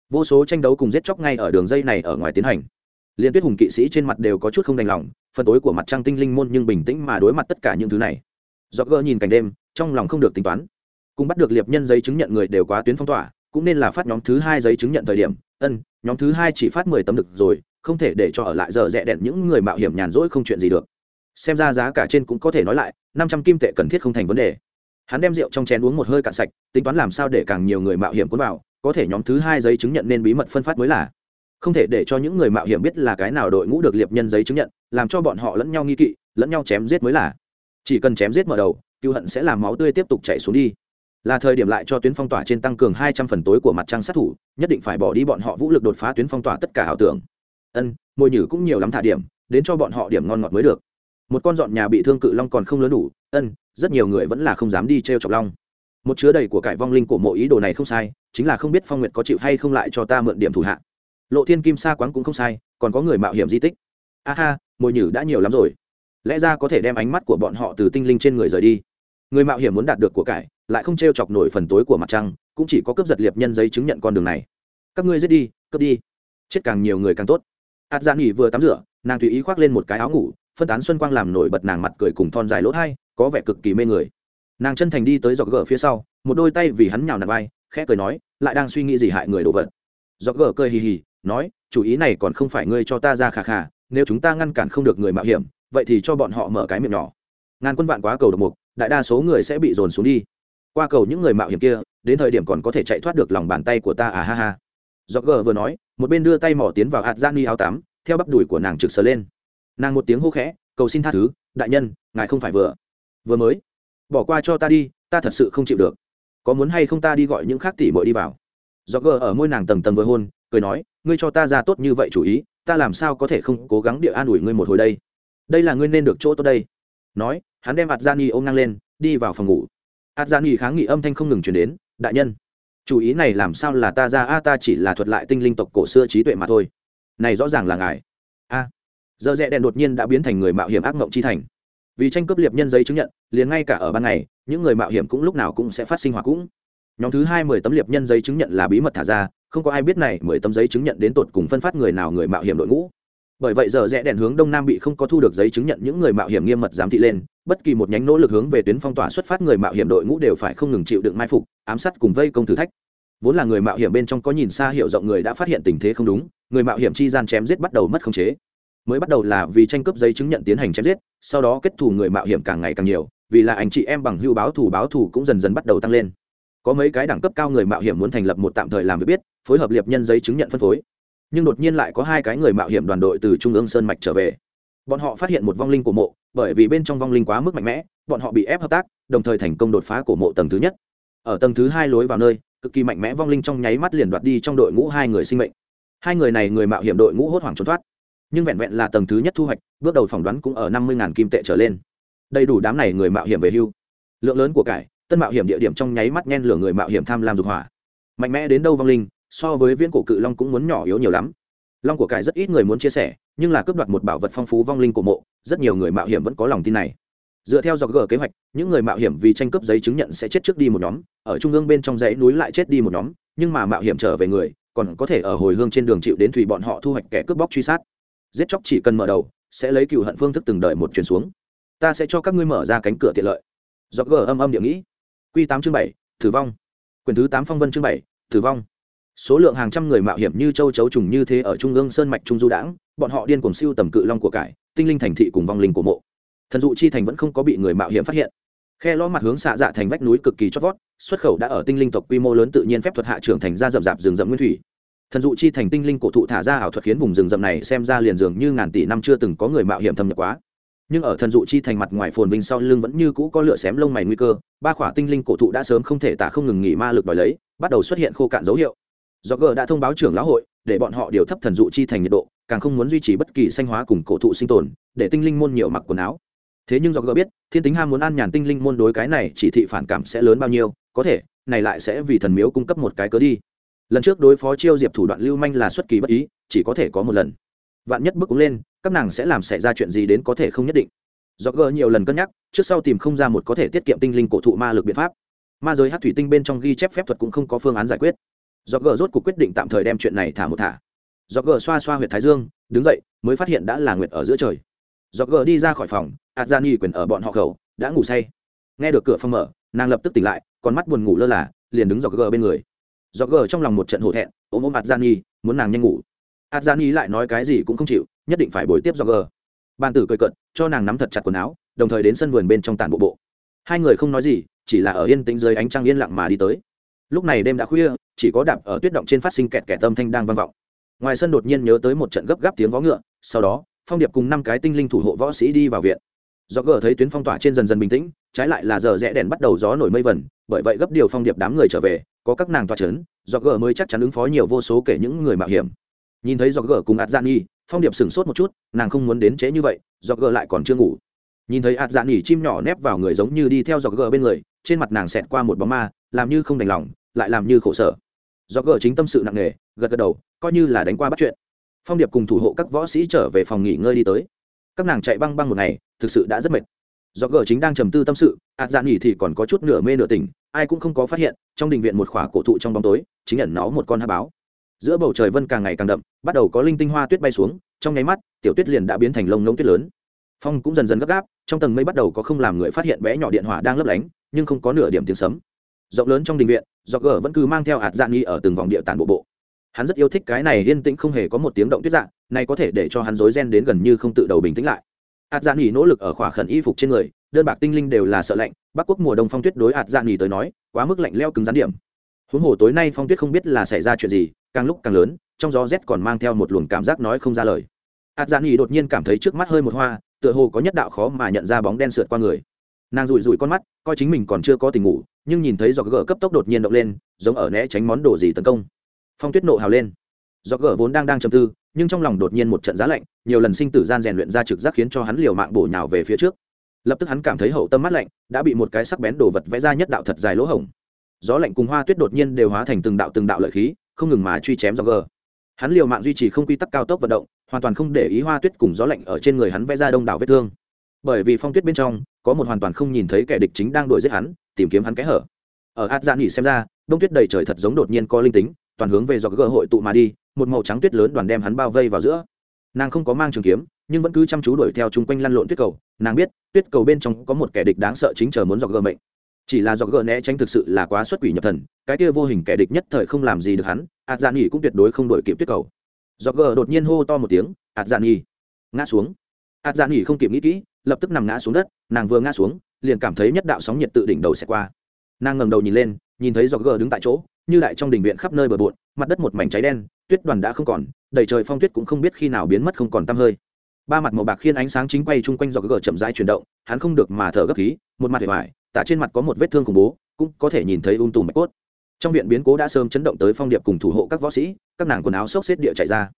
Vô số tranh đấu cùng giết chóc ngay ở đường dây này ở ngoài tiến hành. Liên tuyết hùng kỵ sĩ trên mặt đều có chút không đành lòng, phần tối của mặt trăng tinh linh môn nhưng bình tĩnh mà đối mặt tất cả những thứ này. Do gỡ nhìn cảnh đêm, trong lòng không được tính toán. Cùng bắt được liệp nhân giấy chứng nhận người đều quá tuyến phong tỏa, cũng nên là phát nhóm thứ hai giấy chứng nhận thời điểm. Ân, nhóm thứ hai chỉ phát mười tấm được rồi, không thể để cho ở lại giờ rẽ đèn những người mạo hiểm nhàn rỗi không chuyện gì được xem ra giá cả trên cũng có thể nói lại, năm trăm kim tệ cần thiết không thành vấn đề. Hắn đem rượu trong chén uống một hơi cạn sạch, tính toán làm sao để càng nhiều người mạo hiểm cuốn vào, có thể nhóm thứ hai giấy chứng nhận nên bí mật phân phát mới là. Không thể để cho những người mạo hiểm biết là cái nào đội ngũ được liệp nhân giấy chứng nhận, làm cho bọn họ lẫn nhau nghi kỵ, lẫn nhau chém giết mới là. Chỉ cần chém giết mở đầu cựu hận sẽ làm máu tươi tiếp tục chảy xuống đi. Là thời điểm lại cho tuyến phong tỏa trên tăng cường hai trăm phần tối của mặt trăng sát thủ, nhất định phải bỏ đi bọn họ vũ lực đột phá tuyến phong tỏa tất cả ảo tưởng. Ân, mồi nhử cũng nhiều lắm thả điểm, đến cho bọn họ điểm ngon ngọt mới được một con dọn nhà bị thương cự long còn không lớn đủ, ân, rất nhiều người vẫn là không dám đi t r e o chọc long. Một chứa đầy của cải vong linh của mộ ý đồ này không sai, chính là không biết phong nguyệt có chịu hay không lại cho ta mượn điểm thủ hạ. Lộ thiên kim sa quán cũng không sai, còn có người mạo hiểm di tích. A ha, mồi nhử đã nhiều lắm rồi. Lẽ ra có thể đem ánh mắt của bọn họ từ tinh linh trên người rời đi. Người mạo hiểm muốn đạt được của cải, lại không t r e o chọc nổi phần tối của mặt trăng, cũng chỉ có cướp giật liệp nhân giấy chứng nhận con đường này. Các ngươi giết đi, cướp đi. Chết càng nhiều người càng tốt. Ạt dạ nghỉ vừa tắm rửa, nàng tùy ý khoác lên một cái áo ngủ phân tán xuân quang làm nổi bật nàng mặt cười cùng thon dài lỗ thai, có vẻ cực kỳ mê người. Nàng chân thành đi tới dọc gờ phía sau, một đôi tay vì hắn nhào nạt vai, khẽ cười nói, lại đang suy nghĩ gì hại người đồ vật? Dọc gờ cười hì hì, nói, chủ ý này còn không phải ngươi cho ta ra khà khà, nếu chúng ta ngăn cản không được người mạo hiểm, vậy thì cho bọn họ mở cái miệng nhỏ. Ngàn quân vạn quá cầu độc mục, đại đa số người sẽ bị dồn xuống đi. Qua cầu những người mạo hiểm kia, đến thời điểm còn có thể chạy thoát được lòng bàn tay của ta à ha ha. Dọc gờ vừa nói, một bên đưa tay mỏ tiến vào hạt gian ni áo tắm, theo bắp đùi của nàng trực sờ lên nàng một tiếng hô khẽ, cầu xin tha thứ, đại nhân, ngài không phải vừa vừa mới. Bỏ qua cho ta đi, ta thật sự không chịu được. Có muốn hay không ta đi gọi những khác tỉ mội đi vào? Do gờ ở môi nàng tầng tầng vừa hôn, cười nói, ngươi cho ta ra tốt như vậy chủ ý, ta làm sao có thể không cố gắng địa an ủi ngươi một hồi đây? Đây là ngươi nên được chỗ tốt đây. Nói, hắn đem ạt ôm ngang lên, đi vào phòng ngủ. Ạt kháng nghị âm thanh không ngừng chuyển đến, đại nhân, chủ ý này làm sao là ta ra? A, ta chỉ là thuật lại tinh linh tộc cổ xưa trí tuệ mà thôi. Này rõ ràng là ngài. A giờ rẽ đèn đột nhiên đã biến thành người mạo hiểm ác mộng chi thành. Vì tranh cướp liệp nhân giấy chứng nhận, liền ngay cả ở ban ngày, những người mạo hiểm cũng lúc nào cũng sẽ phát sinh hỏa cũng. Nhóm thứ hai mười tấm liệp nhân giấy chứng nhận là bí mật thả ra, không có ai biết này mười tấm giấy chứng nhận đến tột cùng phân phát người nào người mạo hiểm đội ngũ. Bởi vậy giờ rẽ đèn hướng đông nam bị không có thu được giấy chứng nhận những người mạo hiểm nghiêm mật giám thị lên, bất kỳ một nhánh nỗ lực hướng về tuyến phong tỏa xuất phát người mạo hiểm đội ngũ đều phải không ngừng chịu đựng mai phục, ám sát cùng vây công thử thách. Vốn là người mạo hiểm bên trong có nhìn xa hiểu rộng người đã phát hiện tình thế không đúng, người mạo hiểm chi gian chém giết bắt đầu mất khống chế mới bắt đầu là vì tranh cướp giấy chứng nhận tiến hành chém giết, sau đó kết thù người mạo hiểm càng ngày càng nhiều, vì là anh chị em bằng hưu báo thù báo thù cũng dần dần bắt đầu tăng lên. Có mấy cái đẳng cấp cao người mạo hiểm muốn thành lập một tạm thời làm việc biết, phối hợp liệp nhân giấy chứng nhận phân phối. Nhưng đột nhiên lại có hai cái người mạo hiểm đoàn đội từ trung ương sơn mạch trở về. Bọn họ phát hiện một vong linh của mộ, bởi vì bên trong vong linh quá mức mạnh mẽ, bọn họ bị ép hợp tác, đồng thời thành công đột phá cổ mộ tầng thứ nhất. Ở tầng thứ hai lối vào nơi, cực kỳ mạnh mẽ vong linh trong nháy mắt liền đoạt đi trong đội ngũ hai người sinh mệnh. Hai người này người mạo hiểm đội ngũ hốt hoảng trốn thoát nhưng vẹn vẹn là tầng thứ nhất thu hoạch, bước đầu phỏng đoán cũng ở năm mươi kim tệ trở lên. Đầy đủ đám này người mạo hiểm về hưu. Lượng lớn của cải, tân mạo hiểm địa điểm trong nháy mắt nhen lửa người mạo hiểm tham lam dục hỏa. Mạnh mẽ đến đâu vong linh, so với viễn cổ cự long cũng muốn nhỏ yếu nhiều lắm. Long của cải rất ít người muốn chia sẻ, nhưng là cướp đoạt một bảo vật phong phú vong linh của mộ, rất nhiều người mạo hiểm vẫn có lòng tin này. Dựa theo dọc gờ kế hoạch, những người mạo hiểm vì tranh cướp giấy chứng nhận sẽ chết trước đi một nhóm, ở trung ương bên trong dãy núi lại chết đi một nhóm, nhưng mà mạo hiểm trở về người, còn có thể ở hồi hương trên đường chịu đến thủy bọn họ thu hoạch kẻ cướp bóc truy sát giết chóc chỉ cần mở đầu, sẽ lấy cựu hận phương thức từng đợi một chuyển xuống. Ta sẽ cho các ngươi mở ra cánh cửa tiện lợi. Do gờ âm âm địa nghĩ. Q tám chương bảy thử vong. Quyền thứ tám phong vân chương bảy thử vong. Số lượng hàng trăm người mạo hiểm như châu chấu trùng như thế ở trung ương sơn mạch trung du đãng, bọn họ điên cùng siêu tầm cự long của cải, tinh linh thành thị cùng vong linh của mộ. Thần dụ chi thành vẫn không có bị người mạo hiểm phát hiện. Khe lo mặt hướng xạ dạ thành vách núi cực kỳ chót vót, xuất khẩu đã ở tinh linh tộc quy mô lớn tự nhiên phép thuật hạ trưởng thành ra rậm rạp rừng rậm nguyên thủy thần dụ chi thành tinh linh cổ thụ thả ra ảo thuật khiến vùng rừng rậm này xem ra liền dường như ngàn tỷ năm chưa từng có người mạo hiểm thâm nhập quá. Nhưng ở thần dụ chi thành mặt ngoài phồn vinh sau lưng vẫn như cũ có lửa xém lông mày nguy cơ, ba khỏa tinh linh cổ thụ đã sớm không thể tả không ngừng nghỉ ma lực đòi lấy, bắt đầu xuất hiện khô cạn dấu hiệu. Do g đã thông báo trưởng lão hội, để bọn họ điều thấp thần dụ chi thành nhiệt độ, càng không muốn duy trì bất kỳ sanh hóa cùng cổ thụ sinh tồn, để tinh linh môn nhiều mặc quần áo. Thế nhưng do g biết, thiên tính ham muốn an nhàn tinh linh môn đối cái này chỉ thị phản cảm sẽ lớn bao nhiêu, có thể, này lại sẽ vì thần miếu cung cấp một cái cớ đi lần trước đối phó chiêu diệp thủ đoạn lưu manh là xuất kỳ bất ý, chỉ có thể có một lần. Vạn nhất bước lên, các nàng sẽ làm xảy ra chuyện gì đến có thể không nhất định. Do gờ nhiều lần cân nhắc, trước sau tìm không ra một có thể tiết kiệm tinh linh cổ thụ ma lực biện pháp. Ma giới hát thủy tinh bên trong ghi chép phép thuật cũng không có phương án giải quyết. Do gờ rốt cuộc quyết định tạm thời đem chuyện này thả một thả. Do gờ xoa xoa huyệt thái dương, đứng dậy, mới phát hiện đã là nguyệt ở giữa trời. Do gờ đi ra khỏi phòng, adjani quyền ở bọn họ khẩu, đã ngủ say. Nghe được cửa phòng mở, nàng lập tức tỉnh lại, còn mắt buồn ngủ lơ là, liền đứng do gờ bên người do gờ trong lòng một trận hổ thẹn ôm ôm Nhi, muốn nàng nhanh ngủ. Adjani lại nói cái gì cũng không chịu nhất định phải bồi tiếp do gờ. Ban tử cười cận cho nàng nắm thật chặt quần áo đồng thời đến sân vườn bên trong tàn bộ bộ. Hai người không nói gì chỉ là ở yên tĩnh dưới ánh trăng yên lặng mà đi tới. Lúc này đêm đã khuya chỉ có đạp ở tuyết động trên phát sinh kẹt kẹt tâm thanh đang vang vọng. Ngoài sân đột nhiên nhớ tới một trận gấp gáp tiếng vó ngựa sau đó phong điệp cùng năm cái tinh linh thủ hộ võ sĩ đi vào viện. Do gờ thấy tuyến phong tỏa trên dần dần bình tĩnh trái lại là giờ rẽ đèn bắt đầu gió nổi mây vẩn bởi vậy gấp điều phong điệp đám người trở về có các nàng tỏa chấn do gờ mới chắc chắn ứng phó nhiều vô số kể những người mạo hiểm. Nhìn thấy do gờ cùng ạt gian nghi phong điệp sửng sốt một chút, nàng không muốn đến trễ như vậy do gờ lại còn chưa ngủ. Nhìn thấy ạt dạn nghỉ chim nhỏ nép vào người giống như đi theo dọc gờ bên người, trên mặt nàng xẹt qua một bóng ma, làm như không đành lòng, lại làm như khổ sở. Do gờ chính tâm sự nặng nề, gật gật đầu, coi như là đánh qua bắt chuyện. Phong điệp cùng thủ hộ các võ sĩ trở về phòng nghỉ ngơi đi tới. Các nàng chạy băng băng một ngày, thực sự đã rất mệt do gờ chính đang trầm tư tâm sự, ạt dạn nghỉ thì còn có chút nửa mê nửa tỉnh, ai cũng không có phát hiện, trong đình viện một khỏa cổ thụ trong bóng tối, chính ẩn nó một con hát báo. Giữa bầu trời vân càng ngày càng đậm, bắt đầu có linh tinh hoa tuyết bay xuống, trong nháy mắt, tiểu tuyết liền đã biến thành lông ngông tuyết lớn. Phong cũng dần dần gấp gáp, trong tầng mây bắt đầu có không làm người phát hiện bé nhỏ điện hỏa đang lấp lánh, nhưng không có nửa điểm tiếng sấm. Rộng lớn trong đình viện, do gờ vẫn cứ mang theo hạt dạng nghi ở từng vòng địa tản bộ bộ. Hắn rất yêu thích cái này yên tĩnh không hề có một tiếng động tuyết dạng này có thể để cho hắn rối ren đến gần như không tự đầu bình tĩnh lại hạt dạ nghỉ nỗ lực ở khỏa khẩn y phục trên người, đơn bạc tinh linh đều là sợ lạnh, bắc quốc mùa đông phong tuyết đối hạt dạ nghỉ tới nói, quá mức lạnh leo cứng rắn điểm. Huống hồ tối nay phong tuyết không biết là xảy ra chuyện gì, càng lúc càng lớn, trong gió rét còn mang theo một luồng cảm giác nói không ra lời. Hạt dạ nghỉ đột nhiên cảm thấy trước mắt hơi một hoa, tựa hồ có nhất đạo khó mà nhận ra bóng đen sượt qua người. Nàng rủi rủi con mắt, coi chính mình còn chưa có tình ngủ, nhưng nhìn thấy giọt gỡ cấp tốc đột nhiên động lên, giống ở né tránh món đồ gì tấn công. Phong tuyết nộ hào lên. Giọt gỡ vốn đang đang trầm tư nhưng trong lòng đột nhiên một trận giá lạnh, nhiều lần sinh tử gian rèn luyện ra trực giác khiến cho hắn liều mạng bổ nhào về phía trước. Lập tức hắn cảm thấy hậu tâm mắt lạnh, đã bị một cái sắc bén đồ vật vẽ ra nhất đạo thật dài lỗ hổng. Gió lạnh cùng hoa tuyết đột nhiên đều hóa thành từng đạo từng đạo lợi khí, không ngừng mà truy chém giọt gờ. Hắn liều mạng duy trì không quy tắc cao tốc vận động, hoàn toàn không để ý hoa tuyết cùng gió lạnh ở trên người hắn vẽ ra đông đảo vết thương. Bởi vì phong tuyết bên trong, có một hoàn toàn không nhìn thấy kẻ địch chính đang đuổi giết hắn, tìm kiếm hắn kẽ hở. Ở át dạ nghỉ xem ra, đông tuyết đầy trời thật giống đột nhiên có linh tính, toàn hướng về do gờ hội tụ mà đi một màu trắng tuyết lớn đoàn đem hắn bao vây vào giữa. Nàng không có mang trường kiếm, nhưng vẫn cứ chăm chú đuổi theo chung quanh lăn lộn tuyết cầu. Nàng biết, tuyết cầu bên trong có một kẻ địch đáng sợ chính chờ muốn dọc gờ mệnh. Chỉ là dọc gờ né tránh thực sự là quá xuất quỷ nhập thần, cái kia vô hình kẻ địch nhất thời không làm gì được hắn ạt dạ nghỉ cũng tuyệt đối không đổi kịp tuyết cầu. Dọc gờ đột nhiên hô to một tiếng ạt dạ nghỉ ngã xuống. Ạt dạ nghỉ không kịp nghĩ kỹ, lập tức nằm ngã xuống đất, nàng vừa ngã xuống, liền cảm thấy nhất đạo sóng nhiệt tự đỉnh đầu xẹt qua. Nàng ngẩng đầu nhìn lên, nhìn thấy dọc gờ đứng tại chỗ như đại trong đình viện khắp nơi bờ bộn, mặt đất một mảnh cháy đen, tuyết đoàn đã không còn, đầy trời phong tuyết cũng không biết khi nào biến mất không còn tăm hơi. Ba mặt màu bạc khiên ánh sáng chính quay chung quanh do gờ chậm rãi chuyển động, hắn không được mà thở gấp khí, một mặt hề hoài, tả trên mặt có một vết thương khủng bố, cũng có thể nhìn thấy ung tùm mạch cốt. Trong viện biến cố đã sớm chấn động tới phong điệp cùng thủ hộ các võ sĩ, các nàng quần áo xốc xếp địa chạy ra.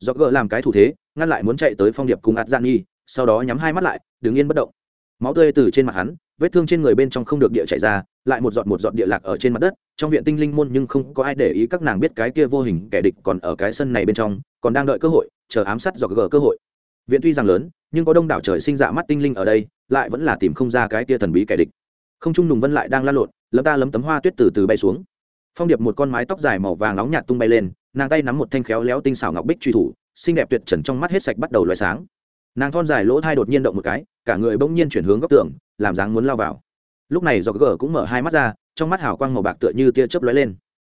Do gờ làm cái thủ thế, ngăn lại muốn chạy tới phong điệp cùng ạt gian nghi sau đó nhắm hai mắt lại, đứng yên bất động. Máu tươi từ trên mặt hắn, vết thương trên người bên trong không được địa chạy ra lại một giọt một giọt địa lạc ở trên mặt đất, trong viện tinh linh môn nhưng không có ai để ý các nàng biết cái kia vô hình kẻ địch còn ở cái sân này bên trong, còn đang đợi cơ hội, chờ ám sát dọc gỡ cơ hội. Viện tuy rằng lớn, nhưng có đông đảo trời sinh dạ mắt tinh linh ở đây, lại vẫn là tìm không ra cái kia thần bí kẻ địch. Không trung nùng vân lại đang lan lộn, lấm ta lấm tấm hoa tuyết từ từ bay xuống. Phong điệp một con mái tóc dài màu vàng nóng nhạt tung bay lên, nàng tay nắm một thanh khéo léo tinh xảo ngọc bích truy thủ, xinh đẹp tuyệt trần trong mắt hết sạch bắt đầu loài sáng. Nàng thon dài lỗ thai đột nhiên động một cái, cả người bỗng nhiên chuyển hướng góc tường, làm dáng muốn lao vào lúc này do gờ cũng mở hai mắt ra, trong mắt hào quang màu bạc tựa như tia chớp lóe lên.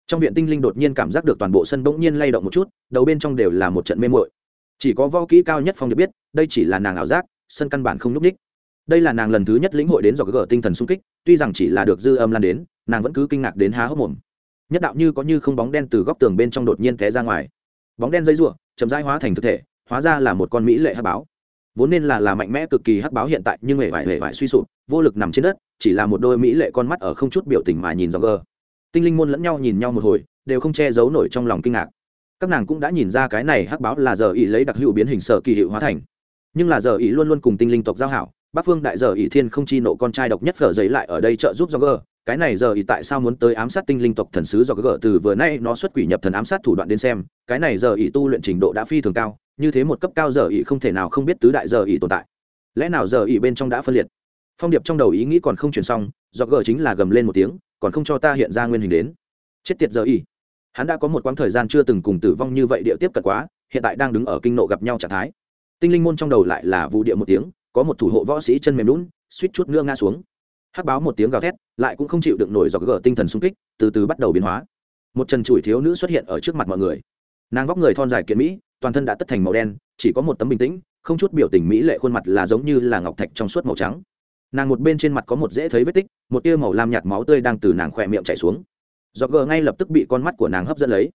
Trong viện tinh linh đột nhiên cảm giác được toàn bộ sân bỗng nhiên lay động một chút, đầu bên trong đều là một trận mê muội. Chỉ có vo kỹ cao nhất phong được biết, đây chỉ là nàng ảo giác, sân căn bản không n ú c ních. Đây là nàng lần thứ nhất lĩnh hội đến do gờ tinh thần sung kích, tuy rằng chỉ là được dư âm lan đến, nàng vẫn cứ kinh ngạc đến há hốc mồm. Nhất đạo như có như không bóng đen từ góc tường bên trong đột nhiên té ra ngoài. Bóng đen dây r u ộ chậm rãi hóa thành thực thể, hóa ra là một con mỹ lệ hát báo vốn nên là là mạnh mẽ cực kỳ hắc báo hiện tại, nhưng hề vải hề vải suy sụp, vô lực nằm trên đất, chỉ là một đôi mỹ lệ con mắt ở không chút biểu tình mà nhìn do gờ tinh linh môn lẫn nhau nhìn nhau một hồi, đều không che giấu nổi trong lòng kinh ngạc. Các nàng cũng đã nhìn ra cái này hắc báo là giờ ý lấy đặc hữu biến hình sở kỳ hiệu hóa thành. Nhưng là giờ ý luôn luôn cùng tinh linh tộc giao hảo, bắc phương đại giờ ý thiên không chi nộ con trai độc nhất phở giấy lại ở đây trợ giúp do gờ cái này giờ ý tại sao muốn tới ám sát tinh linh tộc thần sứ do gờ từ vừa nay nó xuất quỷ nhập thần ám sát thủ đoạn đến xem, cái này giờ ý tu luyện trình độ đã phi thường cao như thế một cấp cao giờ ỉ không thể nào không biết tứ đại giờ ỉ tồn tại. Lẽ nào giờ ỉ bên trong đã phân liệt? Phong điệp trong đầu ý nghĩ còn không chuyển xong, do gờ chính là gầm lên một tiếng, còn không cho ta hiện ra nguyên hình đến. Chết tiệt giờ ỉ hắn đã có một quãng thời gian chưa từng cùng tử vong như vậy địa tiếp cận quá, hiện tại đang đứng ở kinh nộ gặp nhau trạng thái. Tinh linh môn trong đầu lại là vụ địa một tiếng, có một thủ hộ võ sĩ chân mềm lún, suýt chút nữa ngã xuống. Hắc báo một tiếng gào thét, lại cũng không chịu được nổi do gờ tinh thần sung kích, từ từ bắt đầu biến hóa. Một trần chủi thiếu nữ xuất hiện ở trước mặt mọi người. Nàng vóc người thon dài kiện mỹ toàn thân đã tất thành màu đen, chỉ có một tấm bình tĩnh, không chút biểu tình mỹ lệ khuôn mặt là giống như là ngọc thạch trong suốt màu trắng. Nàng một bên trên mặt có một dễ thấy vết tích, một tia màu lam nhạt máu tươi đang từ nàng khỏe miệng chảy xuống. Do gờ ngay lập tức bị con mắt của nàng hấp dẫn lấy.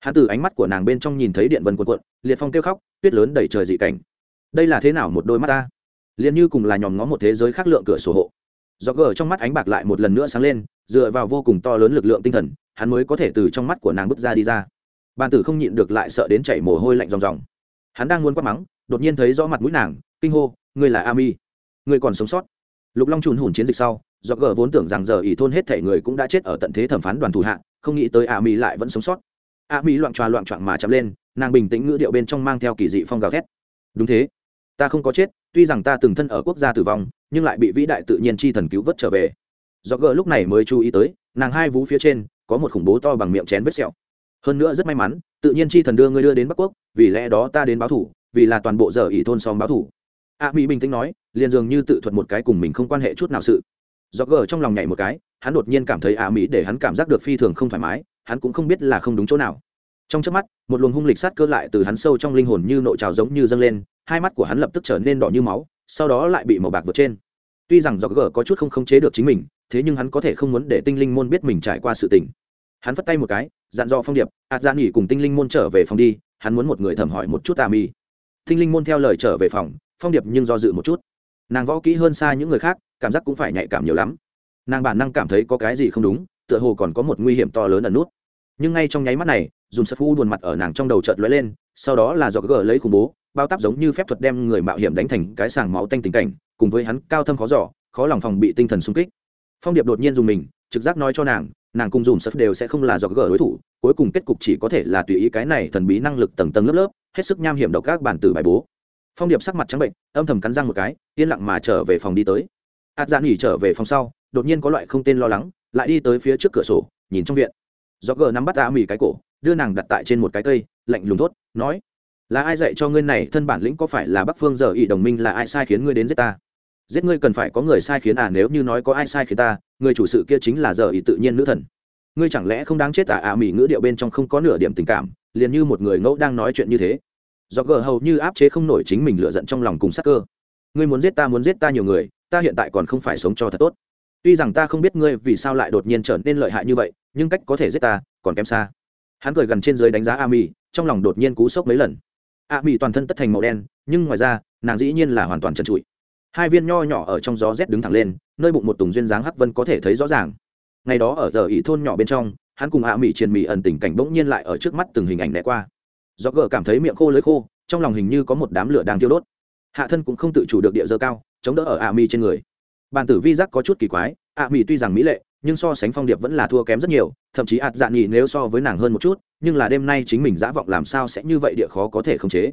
Hắn từ ánh mắt của nàng bên trong nhìn thấy điện vân cuộn cuộn, liệt phong kêu khóc, tuyết lớn đầy trời dị cảnh. Đây là thế nào một đôi mắt ta? Liền như cùng là nhòm ngó một thế giới khác lượng cửa sổ hộ. Do gờ trong mắt ánh bạc lại một lần nữa sáng lên, dựa vào vô cùng to lớn lực lượng tinh thần, hắn mới có thể từ trong mắt của nàng bước ra đi ra bàn tử không nhịn được lại sợ đến chảy mồ hôi lạnh ròng ròng. Hắn đang muốn quát mắng, đột nhiên thấy rõ mặt mũi nàng, kinh hô, ngươi là ami, ngươi còn sống sót. Lục long trùn hùn chiến dịch sau do gờ vốn tưởng rằng giờ ỷ thôn hết thể người cũng đã chết ở tận thế thẩm phán đoàn thủ hạ, không nghĩ tới a lại vẫn sống sót. A loạn tròa loạn trọn mà chậm lên, nàng bình tĩnh ngữ điệu bên trong mang theo kỳ dị phong gào thét. Đúng thế, ta không có chết, tuy rằng ta từng thân ở quốc gia tử vong, nhưng lại bị vĩ đại tự nhiên chi thần cứu vớt trở về. Do gờ lúc này mới chú ý tới, nàng hai vú phía trên có một khủng bố to bằng miệng chén vết sẹo hơn nữa rất may mắn, tự nhiên chi thần đưa ngươi đưa đến bắc quốc, vì lẽ đó ta đến báo thủ, vì là toàn bộ giờ ỷ thôn xóm báo thủ. A mỹ bình tĩnh nói, liền dường như tự thuật một cái cùng mình không quan hệ chút nào sự. Do gờ trong lòng nhảy một cái, hắn đột nhiên cảm thấy a mỹ để hắn cảm giác được phi thường không thoải mái, hắn cũng không biết là không đúng chỗ nào. Trong trước mắt, một luồng hung lịch sát cơ lại từ hắn sâu trong linh hồn như nội trào giống như dâng lên, hai mắt của hắn lập tức trở nên đỏ như máu, sau đó lại bị màu bạc vượt trên. Tuy rằng do gờ có chút không khống chế được chính mình, thế nhưng hắn có thể không muốn để tinh linh môn biết mình trải qua sự tình. Hắn vất tay một cái dặn dò phong điệp, ạt ra nghỉ cùng tinh linh môn trở về phòng đi, hắn muốn một người thẩm hỏi một chút tà mi tinh linh môn theo lời trở về phòng, phong điệp nhưng do dự một chút. Nàng võ kỹ hơn xa những người khác, cảm giác cũng phải nhạy cảm nhiều lắm. Nàng bản năng cảm thấy có cái gì không đúng, tựa hồ còn có một nguy hiểm to lớn ẩn nút. Nhưng ngay trong nháy mắt này dùng sập phu buồn mặt ở nàng trong đầu chợt lóe lên, sau đó là do gờ lấy khủng bố, bao tắp giống như phép thuật đem người mạo hiểm đánh thành cái sàng máu tanh tình cảnh, cùng với hắn cao thâm khó giỏ khó lòng phòng bị tinh thần xung kích. Phong điệp đột nhiên dùng mình, trực giác nói cho nàng nàng cùng dùng sập đều sẽ không là do gờ đối thủ, cuối cùng kết cục chỉ có thể là tùy ý cái này thần bí năng lực tầng tầng lớp lớp, hết sức nham hiểm độc các bản tử bài bố. Phong điệp sắc mặt trắng bệnh, âm thầm cắn răng một cái, yên lặng mà trở về phòng đi tới. Ạt dạ nghỉ trở về phòng sau, đột nhiên có loại không tên lo lắng, lại đi tới phía trước cửa sổ, nhìn trong viện. Do gờ nắm bắt a mỉ cái cổ, đưa nàng đặt tại trên một cái cây, lạnh lùng thốt, nói, là ai dạy cho ngươi này, thân bản lĩnh có phải là bắc phương giờ ỉ đồng minh là ai sai khiến ngươi đến giết ta? Giết ngươi cần phải có người sai khiến à nếu như nói có ai sai khiến ta, người chủ sự kia chính là giờ ý tự nhiên nữ thần. Ngươi chẳng lẽ không đáng chết à à mỹ ngữ điệu bên trong không có nửa điểm tình cảm, liền như một người ngẫu đang nói chuyện như thế. Do gờ hầu như áp chế không nổi chính mình lựa giận trong lòng cùng sắc cơ. Ngươi muốn giết ta, muốn giết ta nhiều người, ta hiện tại còn không phải sống cho thật tốt. Tuy rằng ta không biết ngươi vì sao lại đột nhiên trở nên lợi hại như vậy, nhưng cách có thể giết ta còn kém xa. Hắn cười gần trên dưới đánh giá a mi, trong lòng đột nhiên cú sốc mấy lần. A mi toàn thân tất thành màu đen, nhưng ngoài ra, nàng dĩ nhiên là hoàn toàn trần trụi hai viên nho nhỏ ở trong gió rét đứng thẳng lên, nơi bụng một tùng duyên dáng hắc vân có thể thấy rõ ràng. Ngày đó ở giờ ỉ thôn nhỏ bên trong, hắn cùng hạ mỹ triền mỹ ẩn tình cảnh bỗng nhiên lại ở trước mắt từng hình ảnh né qua. Do gờ cảm thấy miệng khô lưới khô, trong lòng hình như có một đám lửa đang thiêu đốt. Hạ thân cũng không tự chủ được địa dơ cao, chống đỡ ở hạ mỹ trên người. Bàn tử vi giác có chút kỳ quái hạ mỹ tuy rằng mỹ lệ, nhưng so sánh phong điệp vẫn là thua kém rất nhiều, thậm chí ạt dạ nhị nếu so với nàng hơn một chút, nhưng là đêm nay chính mình dã vọng làm sao sẽ như vậy địa khó có thể khống chế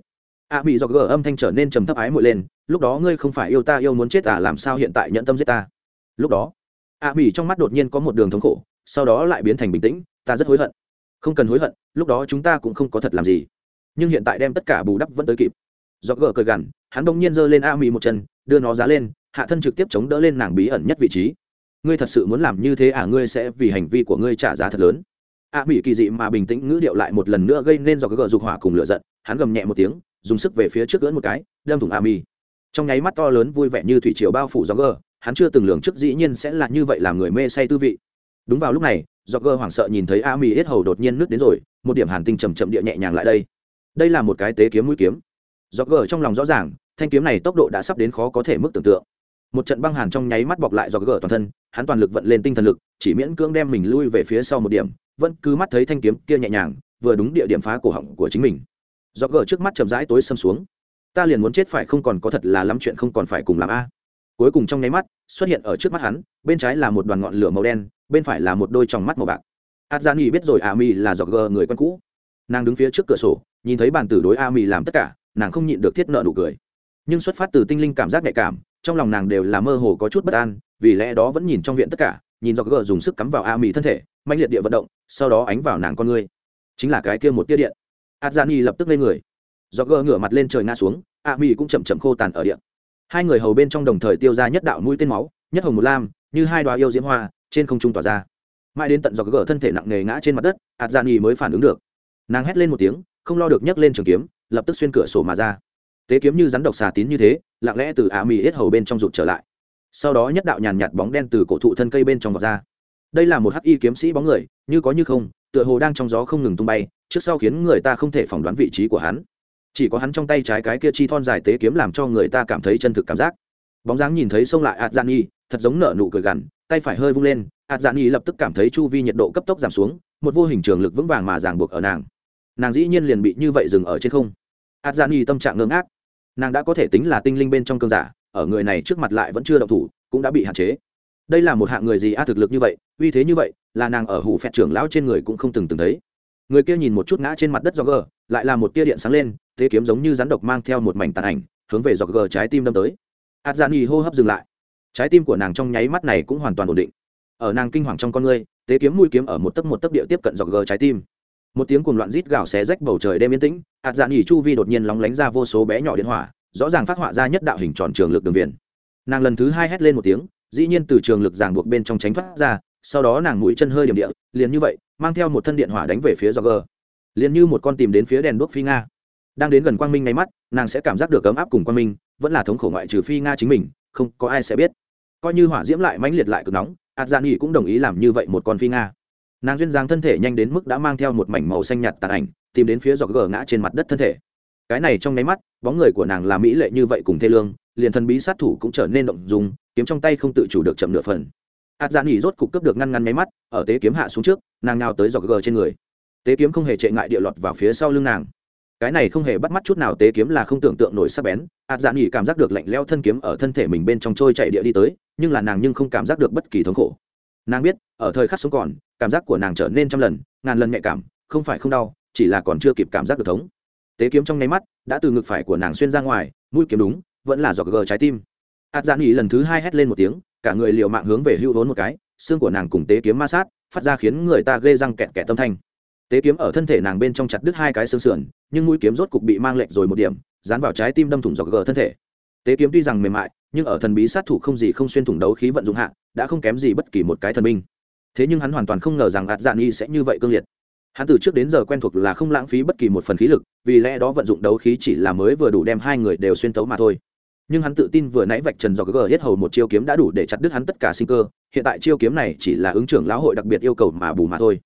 a mỹ do gờ âm thanh trở nên trầm thấp ái muội lên, lúc đó ngươi không phải yêu ta, yêu muốn chết à làm sao hiện tại nhận tâm giết ta? Lúc đó à, a mỹ trong mắt đột nhiên có một đường thống khổ, sau đó lại biến thành bình tĩnh, ta rất hối hận. Không cần hối hận, lúc đó chúng ta cũng không có thật làm gì. Nhưng hiện tại đem tất cả bù đắp vẫn tới kịp. Do gờ cười gằn, hắn bỗng nhiên giơ lên a mỹ một chân, đưa nó giá lên, hạ thân trực tiếp chống đỡ lên nàng bí ẩn nhất vị trí. Ngươi thật sự muốn làm như thế à ngươi sẽ vì hành vi của ngươi trả giá thật lớn. A mỹ kỳ dị mà bình tĩnh ngữ điệu lại một lần nữa gây nên do cái gờ dục hỏa cùng lửa giận, hắn gầm nhẹ một tiếng dùng sức về phía trước gỡn một cái, đâm thủng a mi trong nháy mắt to lớn vui vẻ như thủy triều bao phủ gió gờ hắn chưa từng lường trước dĩ nhiên sẽ là như vậy làm người mê say tư vị. Đúng vào lúc này do gờ hoảng sợ nhìn thấy a mi hết hầu đột nhiên nước đến rồi, một điểm hàn tinh chầm chậm địa nhẹ nhàng lại đây. Đây là một cái tế kiếm mũi kiếm. Do gờ trong lòng rõ ràng, thanh kiếm này tốc độ đã sắp đến khó có thể mức tưởng tượng. Một trận băng hàn trong nháy mắt bọc lại do gờ toàn thân, hắn toàn lực vận lên tinh thần lực, chỉ miễn cưỡng đem mình lui về phía sau một điểm, vẫn cứ mắt thấy thanh kiếm kia nhẹ nhàng, vừa đúng địa điểm phá cổ họng của chính mình do gờ trước mắt chậm rãi tối xâm xuống. Ta liền muốn chết phải không còn có thật là lắm chuyện không còn phải cùng làm a. Cuối cùng trong nháy mắt, xuất hiện ở trước mắt hắn, bên trái là một đoàn ngọn lửa màu đen, bên phải là một đôi tròng mắt màu bạc. Adjani biết rồi a mi là do gờ người quen cũ. Nàng đứng phía trước cửa sổ, nhìn thấy bàn tử đối a mi làm tất cả, nàng không nhịn được thiết nợ nụ cười. Nhưng xuất phát từ tinh linh cảm giác nhạy cảm, trong lòng nàng đều là mơ hồ có chút bất an, vì lẽ đó vẫn nhìn trong viện tất cả, nhìn do gờ dùng sức cắm vào a mi thân thể mạnh liệt địa vận động, sau đó ánh vào nàng con ngươi chính là cái kia một tia điện adjani lập tức lên người. Do gờ ngửa mặt lên trời ngã xuống, a mi cũng chậm chậm khô tàn ở điện hai người hầu bên trong đồng thời tiêu ra nhất đạo mũi tên máu, nhất hồng một lam, như hai đoá yêu diễm hoa, trên không trung tỏa ra. Mãi đến tận do gờ thân thể nặng nề ngã trên mặt đất, adjani mới phản ứng được. Nàng hét lên một tiếng, không lo được nhấc lên trường kiếm, lập tức xuyên cửa sổ mà ra. Tế kiếm như rắn độc xà tín như thế, lặng lẽ từ a mì hết hầu bên trong rụt trở lại. Sau đó nhất đạo nhàn nhạt bóng đen từ cổ thụ thân cây bên trong vọt ra. Đây là một hắc y kiếm sĩ bóng người, như có như không tựa hồ đang trong gió không ngừng tung bay, trước sau khiến người ta không thể phỏng đoán vị trí của hắn. Chỉ có hắn trong tay trái cái kia chi thon dài tế kiếm làm cho người ta cảm thấy chân thực cảm giác. Bóng dáng nhìn thấy xông lại ạt dạn nhi thật giống nở nụ cười gằn, tay phải hơi vung lên ạt dạn nhi lập tức cảm thấy chu vi nhiệt độ cấp tốc giảm xuống, một vô hình trường lực vững vàng mà ràng buộc ở nàng. Nàng dĩ nhiên liền bị như vậy dừng ở trên không. Ạt dạn nhi tâm trạng ngưng ác nàng đã có thể tính là tinh linh bên trong cơn giả, ở người này trước mặt lại vẫn chưa động thủ, cũng đã bị hạn chế đây là một hạng người gì a thực lực như vậy, uy thế như vậy, là nàng ở hủ phẹt trưởng lão trên người cũng không từng từng thấy. Người kia nhìn một chút ngã trên mặt đất do gờ lại là một tia điện sáng lên, thế kiếm giống như rắn độc mang theo một mảnh tàn ảnh, hướng về do gờ trái tim đâm tới. Ạt dạn nghỉ hô hấp dừng lại. Trái tim của nàng trong nháy mắt này cũng hoàn toàn ổn định. Ở nàng kinh hoàng trong con ngươi tế kiếm mũi kiếm ở một tấc một tấc địa tiếp cận dọc gờ trái tim. Một tiếng cuồng loạn rít gào xé rách bầu trời đêm yên tĩnh hạt dạn nhì chu vi đột nhiên lóng lánh ra vô số bé nhỏ điện hỏa, rõ ràng phát họa ra nhất đạo hình tròn trường lực đường viền. Nàng lần thứ hai hét lên một tiếng dĩ nhiên từ trường lực giảng buộc bên trong tránh thoát ra, sau đó nàng mũi chân hơi điểm địa, liền như vậy, mang theo một thân điện hỏa đánh về phía do gờ liền như một con tìm đến phía đèn đuốc phi nga. Đang đến gần quang minh ngay mắt, nàng sẽ cảm giác được ấm áp cùng quang minh, vẫn là thống khổ ngoại trừ phi nga chính mình, không có ai sẽ biết. Coi như hỏa diễm lại mãnh liệt lại cực nóng ạt dạ nghỉ cũng đồng ý làm như vậy một con phi nga. Nàng duyên dáng thân thể nhanh đến mức đã mang theo một mảnh màu xanh nhạt tàn ảnh, tìm đến phía dọc gờ ngã trên mặt đất thân thể. Cái này trong nháy mắt, bóng người của nàng là mỹ lệ như vậy cùng thê lương liền thần bí sát thủ cũng trở nên động dùng kiếm trong tay không tự chủ được chậm nửa phần. Ạt dạn nghỉ rốt cục cướp được ngăn ngăn nháy mắt, ở tế kiếm hạ xuống trước, nàng nào tới dọc gờ trên người. Tế kiếm không hề trệ ngại địa lọt vào phía sau lưng nàng. Cái này không hề bắt mắt chút nào, tế kiếm là không tưởng tượng nổi sắc bén. Ạt dạn nghỉ cảm giác được lạnh leo thân kiếm ở thân thể mình bên trong trôi chạy địa đi tới, nhưng là nàng nhưng không cảm giác được bất kỳ thống khổ. Nàng biết, ở thời khắc sống còn, cảm giác của nàng trở nên trăm lần, ngàn lần nhạy cảm, không phải không đau, chỉ là còn chưa kịp cảm giác được thống. Tế kiếm trong nháy mắt, đã từ ngực phải của nàng xuyên ra ngoài, mũi kiếm đúng vẫn là giọt gờ trái tim. Ạt dạ nghỉ lần thứ hai hét lên một tiếng, cả người liều mạng hướng về hưu vốn một cái, xương của nàng cùng tế kiếm ma sát, phát ra khiến người ta ghê răng kẹt kẹt tâm thanh. Tế kiếm ở thân thể nàng bên trong chặt đứt hai cái xương sườn, nhưng mũi kiếm rốt cục bị mang lệch rồi một điểm, dán vào trái tim đâm thủng giọt gờ thân thể. Tế kiếm tuy rằng mềm mại, nhưng ở thần bí sát thủ không gì không xuyên thủng đấu khí vận dụng hạ, đã không kém gì bất kỳ một cái thần binh. Thế nhưng hắn hoàn toàn không ngờ rằng ạt dạ nghi sẽ như vậy cương liệt. Hắn từ trước đến giờ quen thuộc là không lãng phí bất kỳ một phần khí lực, vì lẽ đó vận dụng đấu khí chỉ là mới vừa đủ đem hai người đều xuyên tấu mà thôi nhưng hắn tự tin vừa nãy vạch trần do gờ hết hầu một chiêu kiếm đã đủ để chặt đứt hắn tất cả sinh cơ, hiện tại chiêu kiếm này chỉ là ứng trưởng lão hội đặc biệt yêu cầu mà bù mà thôi.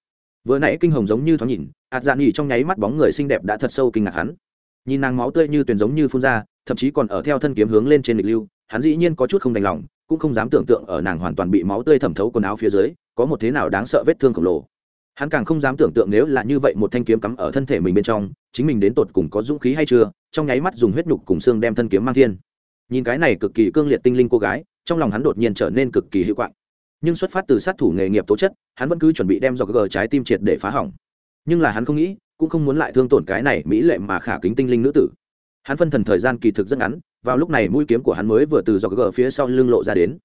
Vừa nãy kinh hồng giống như thoáng nhìn, ạt dạ nghỉ trong nháy mắt bóng người xinh đẹp đã thật sâu kinh ngạc hắn. Nhìn nàng máu tươi như tuyền giống như phun ra, thậm chí còn ở theo thân kiếm hướng lên trên lịch lưu, hắn dĩ nhiên có chút không đành lòng, cũng không dám tưởng tượng ở nàng hoàn toàn bị máu tươi thẩm thấu quần áo phía dưới, có một thế nào đáng sợ vết thương khổng lồ. Hắn càng không dám tưởng tượng nếu là như vậy một thanh kiếm cắm ở thân thể mình bên trong, chính mình đến tột cùng có dũng khí hay chưa, trong nháy mắt dùng huyết nhục cùng xương đem thân kiếm mang thiên nhìn cái này cực kỳ cương liệt tinh linh cô gái, trong lòng hắn đột nhiên trở nên cực kỳ hữu quạng. Nhưng xuất phát từ sát thủ nghề nghiệp tố chất, hắn vẫn cứ chuẩn bị đem dọc gờ trái tim triệt để phá hỏng. Nhưng là hắn không nghĩ, cũng không muốn lại thương tổn cái này mỹ lệ mà khả kính tinh linh nữ tử. Hắn phân thần thời gian kỳ thực rất ngắn, vào lúc này mũi kiếm của hắn mới vừa từ dọc gờ phía sau lưng lộ ra đến.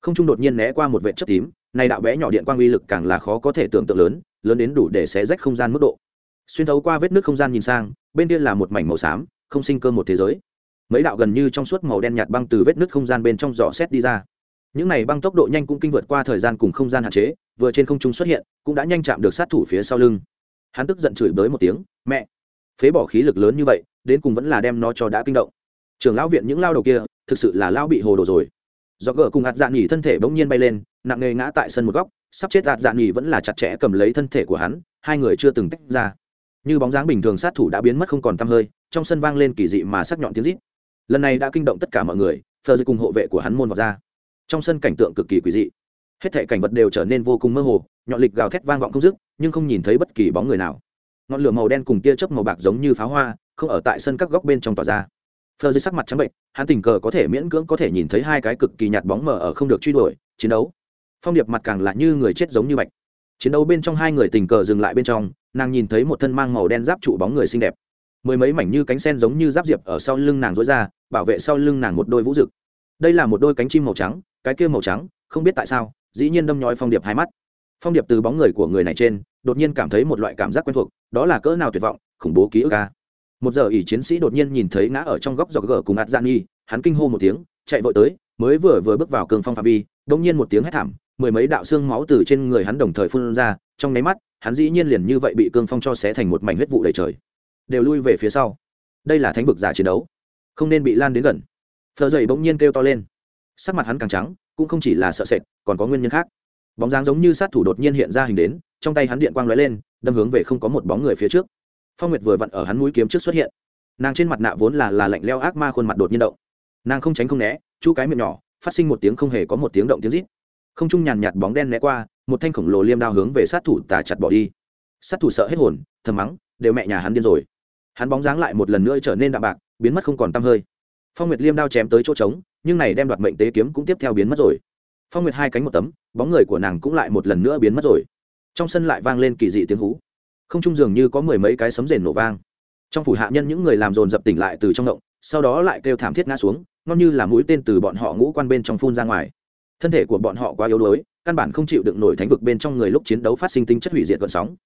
Không trung đột nhiên né qua một vệ chất tím, này đạo bé nhỏ điện quang uy lực càng là khó có thể tưởng tượng lớn lớn đến đủ để xé rách không gian mức độ. Xuyên thấu qua vết nước không gian nhìn sang, bên kia là một mảnh màu xám, không sinh cơ một thế giới mấy đạo gần như trong suốt màu đen nhạt băng từ vết nứt không gian bên trong giỏ xét đi ra. Những này băng tốc độ nhanh cũng kinh vượt qua thời gian cùng không gian hạn chế, vừa trên không trung xuất hiện, cũng đã nhanh chạm được sát thủ phía sau lưng. Hắn tức giận chửi bới một tiếng, mẹ! Phế bỏ khí lực lớn như vậy, đến cùng vẫn là đem nó cho đã kinh động. Trường lão viện những lao đầu kia, thực sự là lao bị hồ đồ rồi. Do gỡ cùng hạt dạ nghỉ thân thể bỗng nhiên bay lên, nặng nề ngã tại sân một góc, sắp chết hạt dạ nghỉ vẫn là chặt chẽ cầm lấy thân thể của hắn, hai người chưa từng tách ra. Như bóng dáng bình thường sát thủ đã biến mất không còn tăm hơi, trong sân vang lên kỳ dị mà sắc nhọn tiếng rít lần này đã kinh động tất cả mọi người, phờ dư cùng hộ vệ của hắn môn vào ra. Trong sân cảnh tượng cực kỳ quỷ dị. Hết thể cảnh vật đều trở nên vô cùng mơ hồ, nhọn lịch gào thét vang vọng không dứt, nhưng không nhìn thấy bất kỳ bóng người nào. Ngọn lửa màu đen cùng tia chớp màu bạc giống như pháo hoa, không ở tại sân các góc bên trong tỏa ra. Phờ dưới sắc mặt trắng bệnh, hắn tình cờ có thể miễn cưỡng có thể nhìn thấy hai cái cực kỳ nhạt bóng mờ ở không được truy đuổi, chiến đấu. Phong điệp mặt càng lạ như người chết giống như bạch. Chiến đấu bên trong hai người tình cờ dừng lại bên trong, nàng nhìn thấy một thân mang màu đen giáp trụ bóng người xinh đẹp mười mấy mảnh như cánh sen giống như giáp diệp ở sau lưng nàng rối ra, bảo vệ sau lưng nàng một đôi vũ rực. Đây là một đôi cánh chim màu trắng, cái kia màu trắng, không biết tại sao, dĩ nhiên đâm nhói phong điệp hai mắt. Phong điệp từ bóng người của người này trên, đột nhiên cảm thấy một loại cảm giác quen thuộc, đó là cỡ nào tuyệt vọng, khủng bố ký ức ca một giờ ỷ chiến sĩ đột nhiên nhìn thấy ngã ở trong góc giọt gờ cùng ạt gian nghi, hắn kinh hô một tiếng, chạy vội tới, mới vừa vừa bước vào cường phong phạm vi, đột nhiên một tiếng hét thảm, mười mấy đạo xương máu từ trên người hắn đồng thời phun ra, trong nháy mắt, hắn dĩ nhiên liền như vậy bị cương phong cho xé thành một mảnh huyết vụ đầy trời đều lui về phía sau. Đây là thánh vực giả chiến đấu, không nên bị lan đến gần. Phờ dậy bỗng nhiên kêu to lên. Sắc mặt hắn càng trắng, cũng không chỉ là sợ sệt, còn có nguyên nhân khác. Bóng dáng giống như sát thủ đột nhiên hiện ra hình đến, trong tay hắn điện quang lóe lên, đâm hướng về không có một bóng người phía trước. Phong nguyệt vừa vặn ở hắn mũi kiếm trước xuất hiện. Nàng trên mặt nạ vốn là là lạnh leo ác ma khuôn mặt đột nhiên động. Nàng không tránh không né, chu cái miệng nhỏ, phát sinh một tiếng không hề có một tiếng động tiếng rít. Không trung nhàn nhạt bóng đen né qua, một thanh khổng lồ liêm đao hướng về sát thủ tà chặt bỏ đi. Sát thủ sợ hết hồn, thầm mắng, đều mẹ nhà hắn điên rồi hắn bóng dáng lại một lần nữa trở nên đạm bạc, biến mất không còn tăm hơi. Phong nguyệt liêm đao chém tới chỗ trống, nhưng này đem đoạt mệnh tế kiếm cũng tiếp theo biến mất rồi. Phong nguyệt hai cánh một tấm, bóng người của nàng cũng lại một lần nữa biến mất rồi. Trong sân lại vang lên kỳ dị tiếng hú. Không trung dường như có mười mấy cái sấm rền nổ vang. Trong phủ hạ nhân những người làm dồn dập tỉnh lại từ trong động, sau đó lại kêu thảm thiết ngã xuống, ngon như là mũi tên từ bọn họ ngũ quan bên trong phun ra ngoài. Thân thể của bọn họ quá yếu đuối, căn bản không chịu đựng nổi thánh vực bên trong người lúc chiến đấu phát sinh tính chất hủy diệt gợn sóng.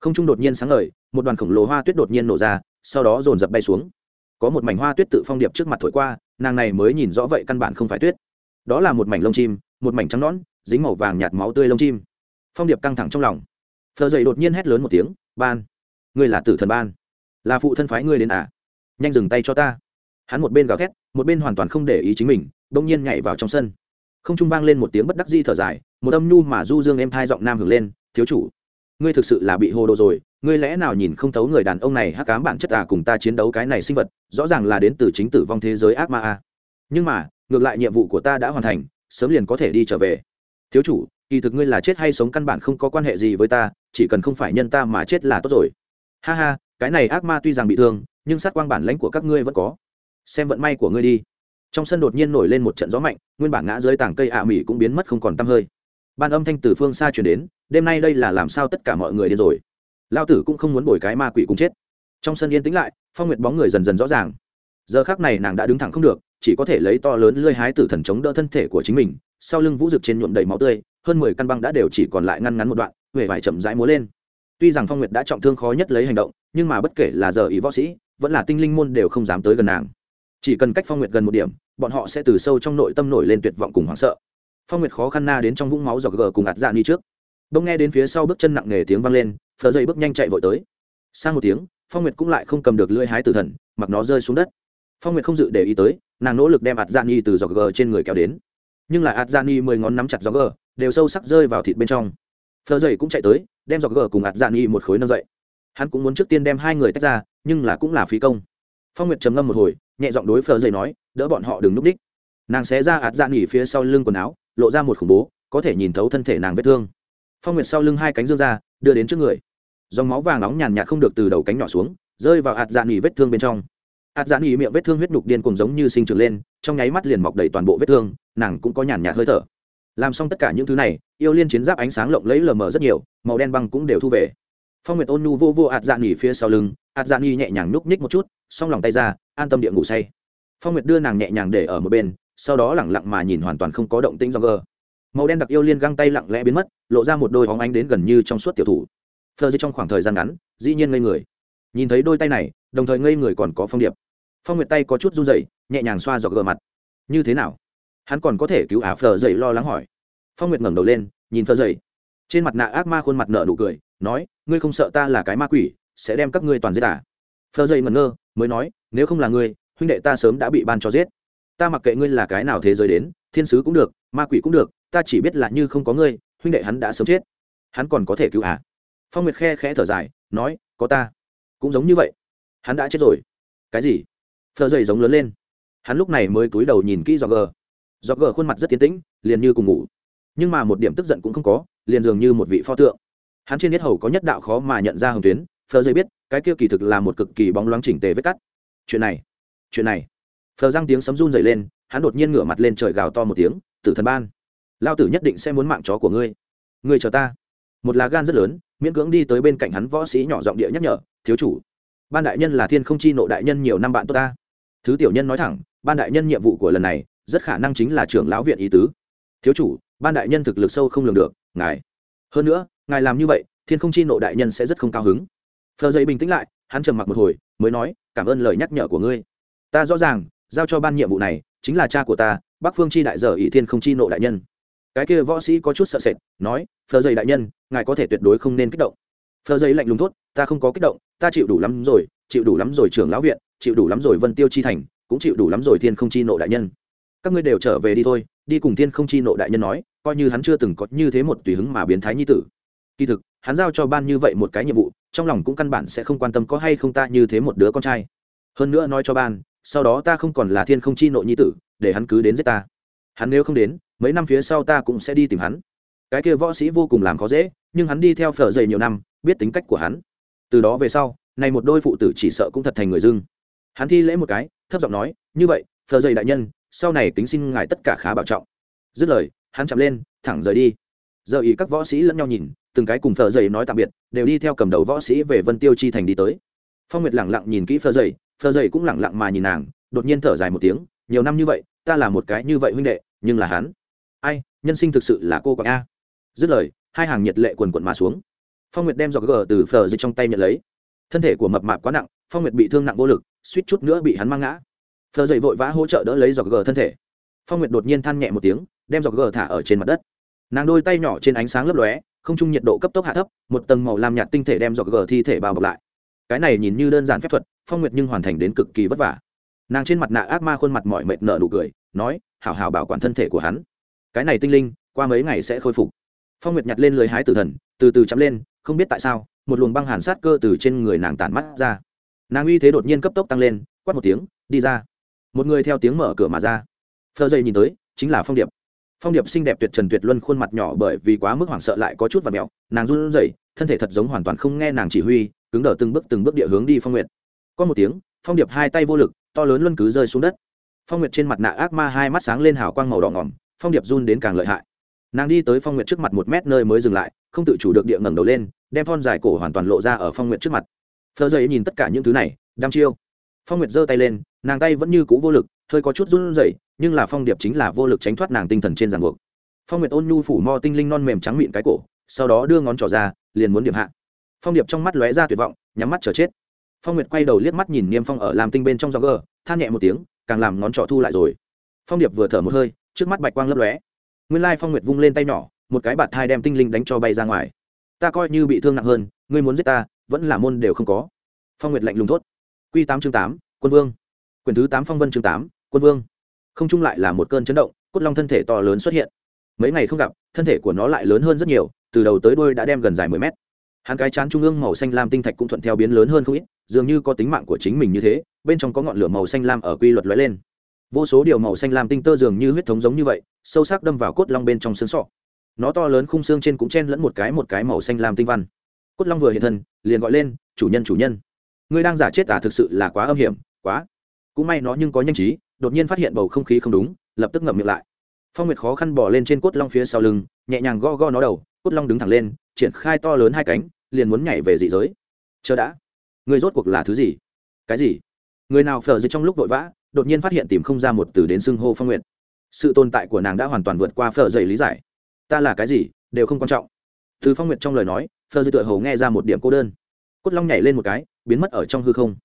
Không trung đột nhiên sáng ngời, một đoàn khổng lồ hoa tuyết đột nhiên nổ ra sau đó dồn dập bay xuống. Có một mảnh hoa tuyết tự phong điệp trước mặt thổi qua, nàng này mới nhìn rõ vậy căn bản không phải tuyết. Đó là một mảnh lông chim, một mảnh trắng nõn, dính màu vàng nhạt máu tươi lông chim. Phong điệp căng thẳng trong lòng. Phờ dậy đột nhiên hét lớn một tiếng, ban, ngươi là tử thần ban. Là phụ thân phái ngươi đến à? Nhanh dừng tay cho ta. Hắn một bên gào thét, một bên hoàn toàn không để ý chính mình, bỗng nhiên nhảy vào trong sân. Không trung vang lên một tiếng bất đắc di thở dài, một âm nhu mà du dương em thai giọng nam hưởng lên, thiếu chủ, ngươi thực sự là bị hồ đồ rồi ngươi lẽ nào nhìn không thấu người đàn ông này hắc cám bản chất à cùng ta chiến đấu cái này sinh vật, rõ ràng là đến từ chính tử vong thế giới ác ma a nhưng mà, ngược lại nhiệm vụ của ta đã hoàn thành, sớm liền có thể đi trở về. Thiếu chủ, kỳ thực ngươi là chết hay sống căn bản không có quan hệ gì với ta, chỉ cần không phải nhân ta mà chết là tốt rồi. Ha ha, cái này ác ma tuy rằng bị thương, nhưng sát quang bản lãnh của các ngươi vẫn có. Xem vận may của ngươi đi. Trong sân đột nhiên nổi lên một trận gió mạnh, nguyên bản ngã dưới tảng cây ạ à cũng biến mất không còn t hơi. Ban âm thanh từ phương xa chuyển đến, đêm nay đây là làm sao tất cả mọi người điên rồi? Lao tử cũng không muốn bồi cái ma quỷ cùng chết. Trong sân yên tĩnh lại, phong nguyệt bóng người dần dần rõ ràng. Giờ khác này nàng đã đứng thẳng không được, chỉ có thể lấy to lớn lơi hái tử thần chống đỡ thân thể của chính mình, sau lưng vũ rực trên nhuộm đầy máu tươi, hơn mười căn băng đã đều chỉ còn lại ngăn ngắn một đoạn huệ vải chậm rãi múa lên. Tuy rằng phong nguyệt đã trọng thương khó nhất lấy hành động, nhưng mà bất kể là giờ ý võ sĩ, vẫn là tinh linh môn đều không dám tới gần nàng. Chỉ cần cách phong nguyệt gần một điểm, bọn họ sẽ từ sâu trong nội tâm nổi lên tuyệt vọng cùng hoảng sợ. Phong nguyệt khó khăn na đến trong vũng máu giọt gờ cùng ạt dạ đi trước. Bỗng nghe đến phía sau bước chân nặng nề tiếng vang lên phờ dây bước nhanh chạy vội tới. Sang một tiếng, phong nguyệt cũng lại không cầm được lưỡi hái tử thần, mặc nó rơi xuống đất. Phong nguyệt không dự để ý tới, nàng nỗ lực đem ạt gian y từ dọc gờ trên người kéo đến. Nhưng lại ạt gian y mười ngón nắm chặt dọc gờ, đều sâu sắc rơi vào thịt bên trong. Phờ dây cũng chạy tới, đem dọc gờ cùng ạt gian y một khối nâng dậy. Hắn cũng muốn trước tiên đem hai người tách ra, nhưng là cũng là phí công. Phong nguyệt trầm ngâm một hồi, nhẹ giọng đối phờ dây nói, đỡ bọn họ đừng núp đích. Nàng xé ra ạt gian nghỉ phía sau lưng quần áo, lộ ra một khủng bố, có thể nhìn thấu thân thể nàng vết thương. Phong nguyệt sau lưng hai cánh dương ra, đưa đến trước người dòng máu vàng nóng nhàn nhạt không được từ đầu cánh nhỏ xuống, rơi vào hạt dạ nghỉ vết thương bên trong. Hạt dạ nghỉ miệng vết thương huyết nhục điên cùng giống như sinh trưởng lên, trong nháy mắt liền mọc đầy toàn bộ vết thương, nàng cũng có nhàn nhạt hơi thở. Làm xong tất cả những thứ này, yêu liên chiến giáp ánh sáng lộng lấy lờ mờ rất nhiều, màu đen băng cũng đều thu về. Phong nguyệt ôn nhu vô vô ạt dạ nghỉ phía sau lưng ạt dạ nghỉ nhẹ nhàng núp ních một chút xong lòng tay ra, an tâm địa ngủ say. Phong nguyệt đưa nàng nhẹ nhàng để ở một bên, sau đó lẳng lặng mà nhìn hoàn toàn không có động tĩnh do gờ. Màu đen đặc yêu liên găng tay lặng lẽ biến mất, lộ ra một đôi hóng ánh đến gần như trong suốt tiểu thủ phờ dây trong khoảng thời gian ngắn, dĩ nhiên ngây người. Nhìn thấy đôi tay này, đồng thời ngây người còn có phong điệp. Phong nguyệt tay có chút run dậy nhẹ nhàng xoa dọc gờ mặt. Như thế nào? Hắn còn có thể cứu ả phờ dậy lo lắng hỏi. Phong nguyệt ngẩng đầu lên, nhìn phờ dậy. Trên mặt nạ ác ma khuôn mặt nợ nụ cười, nói, ngươi không sợ ta là cái ma quỷ, sẽ đem các ngươi toàn giết à? Phờ dậy ngẩn ngơ, mới nói, nếu không là ngươi, huynh đệ ta sớm đã bị ban cho giết. Ta mặc kệ ngươi là cái nào thế giới đến, thiên sứ cũng được, ma quỷ cũng được, ta chỉ biết là như không có ngươi, huynh đệ hắn đã sớm chết. Hắn còn có thể cứu à? Phong nguyệt khe khẽ thở dài, nói, có ta. Cũng giống như vậy. Hắn đã chết rồi. Cái gì? Phờ dày giống lớn lên. Hắn lúc này mới cúi đầu nhìn kỹ do gờ. Do gờ khuôn mặt rất tiến tĩnh, liền như cùng ngủ. Nhưng mà một điểm tức giận cũng không có, liền dường như một vị pho tượng. Hắn trên nhất hầu có nhất đạo khó mà nhận ra hồng tuyến. Phờ dây biết, cái kia kỳ thực là một cực kỳ bóng loáng chỉnh tề vết cắt. Chuyện này chuyện này. Phờ răng tiếng sấm run dày lên, hắn đột nhiên ngửa mặt lên trời gào to một tiếng, tử thần ban, lao tử nhất định sẽ muốn mạng chó của ngươi. Ngươi chờ ta một lá gan rất lớn, miễn cưỡng đi tới bên cạnh hắn võ sĩ nhỏ giọng địa nhắc nhở, thiếu chủ, ban đại nhân là thiên không chi nộ đại nhân nhiều năm bạn tốt ta. Thứ tiểu nhân nói thẳng, ban đại nhân nhiệm vụ của lần này, rất khả năng chính là trưởng lão viện ý tứ. Thiếu chủ, ban đại nhân thực lực sâu không lường được, ngài. Hơn nữa, ngài làm như vậy, thiên không chi nộ đại nhân sẽ rất không cao hứng. Phờ dây bình tĩnh lại, hắn trầm mặc một hồi, mới nói, cảm ơn lời nhắc nhở của ngươi. Ta rõ ràng, giao cho ban nhiệm vụ này, chính là cha của ta, bắc phương chi đại dở ỷ thiên không chi nộ đại nhân. Cái kia võ sĩ có chút sợ sệt, nói phờ dây đại nhân, ngài có thể tuyệt đối không nên kích động. Phờ dây lạnh lùng thốt, ta không có kích động, ta chịu đủ lắm rồi, chịu đủ lắm rồi trưởng lão viện, chịu đủ lắm rồi vân tiêu chi thành, cũng chịu đủ lắm rồi thiên không chi nộ đại nhân. Các ngươi đều trở về đi thôi, đi cùng thiên không chi nộ đại nhân nói, coi như hắn chưa từng có như thế một tùy hứng mà biến thái nhi tử. Kỳ thực, hắn giao cho ban như vậy một cái nhiệm vụ, trong lòng cũng căn bản sẽ không quan tâm có hay không ta như thế một đứa con trai. Hơn nữa nói cho ban, sau đó ta không còn là thiên không chi nộ nhi tử, để hắn cứ đến giết ta. Hắn nếu không đến, mấy năm phía sau ta cũng sẽ đi tìm hắn cái kia võ sĩ vô cùng làm khó dễ, nhưng hắn đi theo phở dày nhiều năm, biết tính cách của hắn. Từ đó về sau, này một đôi phụ tử chỉ sợ cũng thật thành người dưng. Hắn thi lễ một cái, thấp giọng nói, như vậy, phở dày đại nhân, sau này tính xin ngài tất cả khá bảo trọng. Dứt lời, hắn chậm lên, thẳng rời đi. Giờ ý các võ sĩ lẫn nhau nhìn, từng cái cùng phở dày nói tạm biệt, đều đi theo cầm đầu võ sĩ về vân tiêu chi thành đi tới. Phong nguyệt lẳng lặng nhìn kỹ phở dày phở dày cũng lẳng lặng mà nhìn nàng, đột nhiên thở dài một tiếng, nhiều năm như vậy, ta là một cái như vậy huynh đệ, nhưng là hắn. Ai, nhân sinh thực sự là cô quạng a dứt lời, hai hàng nhiệt lệ quần quận mà xuống. Phong nguyệt đem giọt gờ từ phở dịch trong tay nhận lấy. Thân thể của mập mạp quá nặng, phong nguyệt bị thương nặng vô lực, suýt chút nữa bị hắn mang ngã. Phở dậy vội vã hỗ trợ đỡ lấy giọt gờ thân thể. Phong nguyệt đột nhiên than nhẹ một tiếng, đem giọt gờ thả ở trên mặt đất. Nàng đôi tay nhỏ trên ánh sáng lấp lóe, không trung nhiệt độ cấp tốc hạ thấp, một tầng màu làm nhạt tinh thể đem giọt gờ thi thể bao bọc lại. Cái này nhìn như đơn giản phép thuật, phong nguyệt nhưng hoàn thành đến cực kỳ vất vả. Nàng trên mặt nạ ác ma khuôn mặt mọi mệt nở nụ cười, nói, hảo hảo bảo quản thân thể của hắn. Cái này tinh linh, qua mấy ngày sẽ khôi phục phong nguyệt nhặt lên lưới hái tử thần từ từ chắm lên không biết tại sao một luồng băng hàn sát cơ từ trên người nàng tản mắt ra nàng uy thế đột nhiên cấp tốc tăng lên quát một tiếng đi ra một người theo tiếng mở cửa mà ra phơ dây nhìn tới chính là phong điệp phong điệp xinh đẹp tuyệt trần tuyệt luân khuôn mặt nhỏ bởi vì quá mức hoảng sợ lại có chút và mẹo nàng run rẩy, thân thể thật giống hoàn toàn không nghe nàng chỉ huy cứng đờ từng bước từng bước địa hướng đi phong nguyệt có một tiếng phong điệp hai tay vô lực to lớn luân cứ rơi xuống đất phong nguyệt trên mặt nạ ác ma hai mắt sáng lên hào quang màu đỏ ngỏm phong điệp run đến càng lợi hại nàng đi tới phong nguyệt trước mặt một mét nơi mới dừng lại, không tự chủ được địa ngẩng đầu lên, đem thon dài cổ hoàn toàn lộ ra ở phong nguyệt trước mặt. Phờ dậy nhìn tất cả những thứ này, đăm chiêu. Phong nguyệt giơ tay lên, nàng tay vẫn như cũ vô lực, hơi có chút run rẩy, nhưng là phong điệp chính là vô lực tránh thoát nàng tinh thần trên ràng buộc. Phong nguyệt ôn nhu phủ mo tinh linh non mềm trắng mịn cái cổ, sau đó đưa ngón trỏ ra, liền muốn điểm hạ. Phong điệp trong mắt lóe ra tuyệt vọng, nhắm mắt chờ chết. Phong nguyệt quay đầu liếc mắt nhìn niêm phong ở làm tinh bên trong gió gờ, than nhẹ một tiếng, càng làm ngón trỏ thu lại rồi. Phong điệp vừa thở một hơi, trước mắt bạch quang lấp lóe nguyên lai phong nguyệt vung lên tay nhỏ, một cái bạt thai đem tinh linh đánh cho bay ra ngoài. Ta coi như bị thương nặng hơn, ngươi muốn giết ta, vẫn là môn đều không có. Phong nguyệt lạnh lùng thốt. Q tám chương tám, quân vương. Quyền thứ tám phong vân chương tám, quân vương. Không chung lại là một cơn chấn động, cốt long thân thể to lớn xuất hiện. Mấy ngày không gặp, thân thể của nó lại lớn hơn rất nhiều, từ đầu tới đôi đã đem gần dài mười mét. Hắn cái chán trung ương màu xanh lam tinh thạch cũng thuận theo biến lớn hơn không ít, dường như có tính mạng của chính mình như thế, bên trong có ngọn lửa màu xanh lam ở quy luật lóe lên vô số điều màu xanh làm tinh tơ dường như huyết thống giống như vậy, sâu sắc đâm vào cốt long bên trong xương sọ. Nó to lớn khung xương trên cũng chen lẫn một cái một cái màu xanh làm tinh văn. Cốt long vừa hiện thân, liền gọi lên, chủ nhân chủ nhân. Ngươi đang giả chết à thực sự là quá âm hiểm, quá. Cũng may nó nhưng có nhanh trí, đột nhiên phát hiện bầu không khí không đúng, lập tức ngậm miệng lại. Phong nguyệt khó khăn bỏ lên trên cốt long phía sau lưng, nhẹ nhàng go go nó đầu, cốt long đứng thẳng lên, triển khai to lớn hai cánh, liền muốn nhảy về dị giới. Chờ đã. Người rốt cuộc là thứ gì? Cái gì? Người nào phở dưới trong lúc vội vã đột nhiên phát hiện tìm không ra một từ đến xưng hô phong nguyện. Sự tồn tại của nàng đã hoàn toàn vượt qua phờ dày lý giải. Ta là cái gì, đều không quan trọng. Từ phong nguyện trong lời nói phờ dày tựa hầu nghe ra một điểm cô đơn. Cốt long nhảy lên một cái, biến mất ở trong hư không.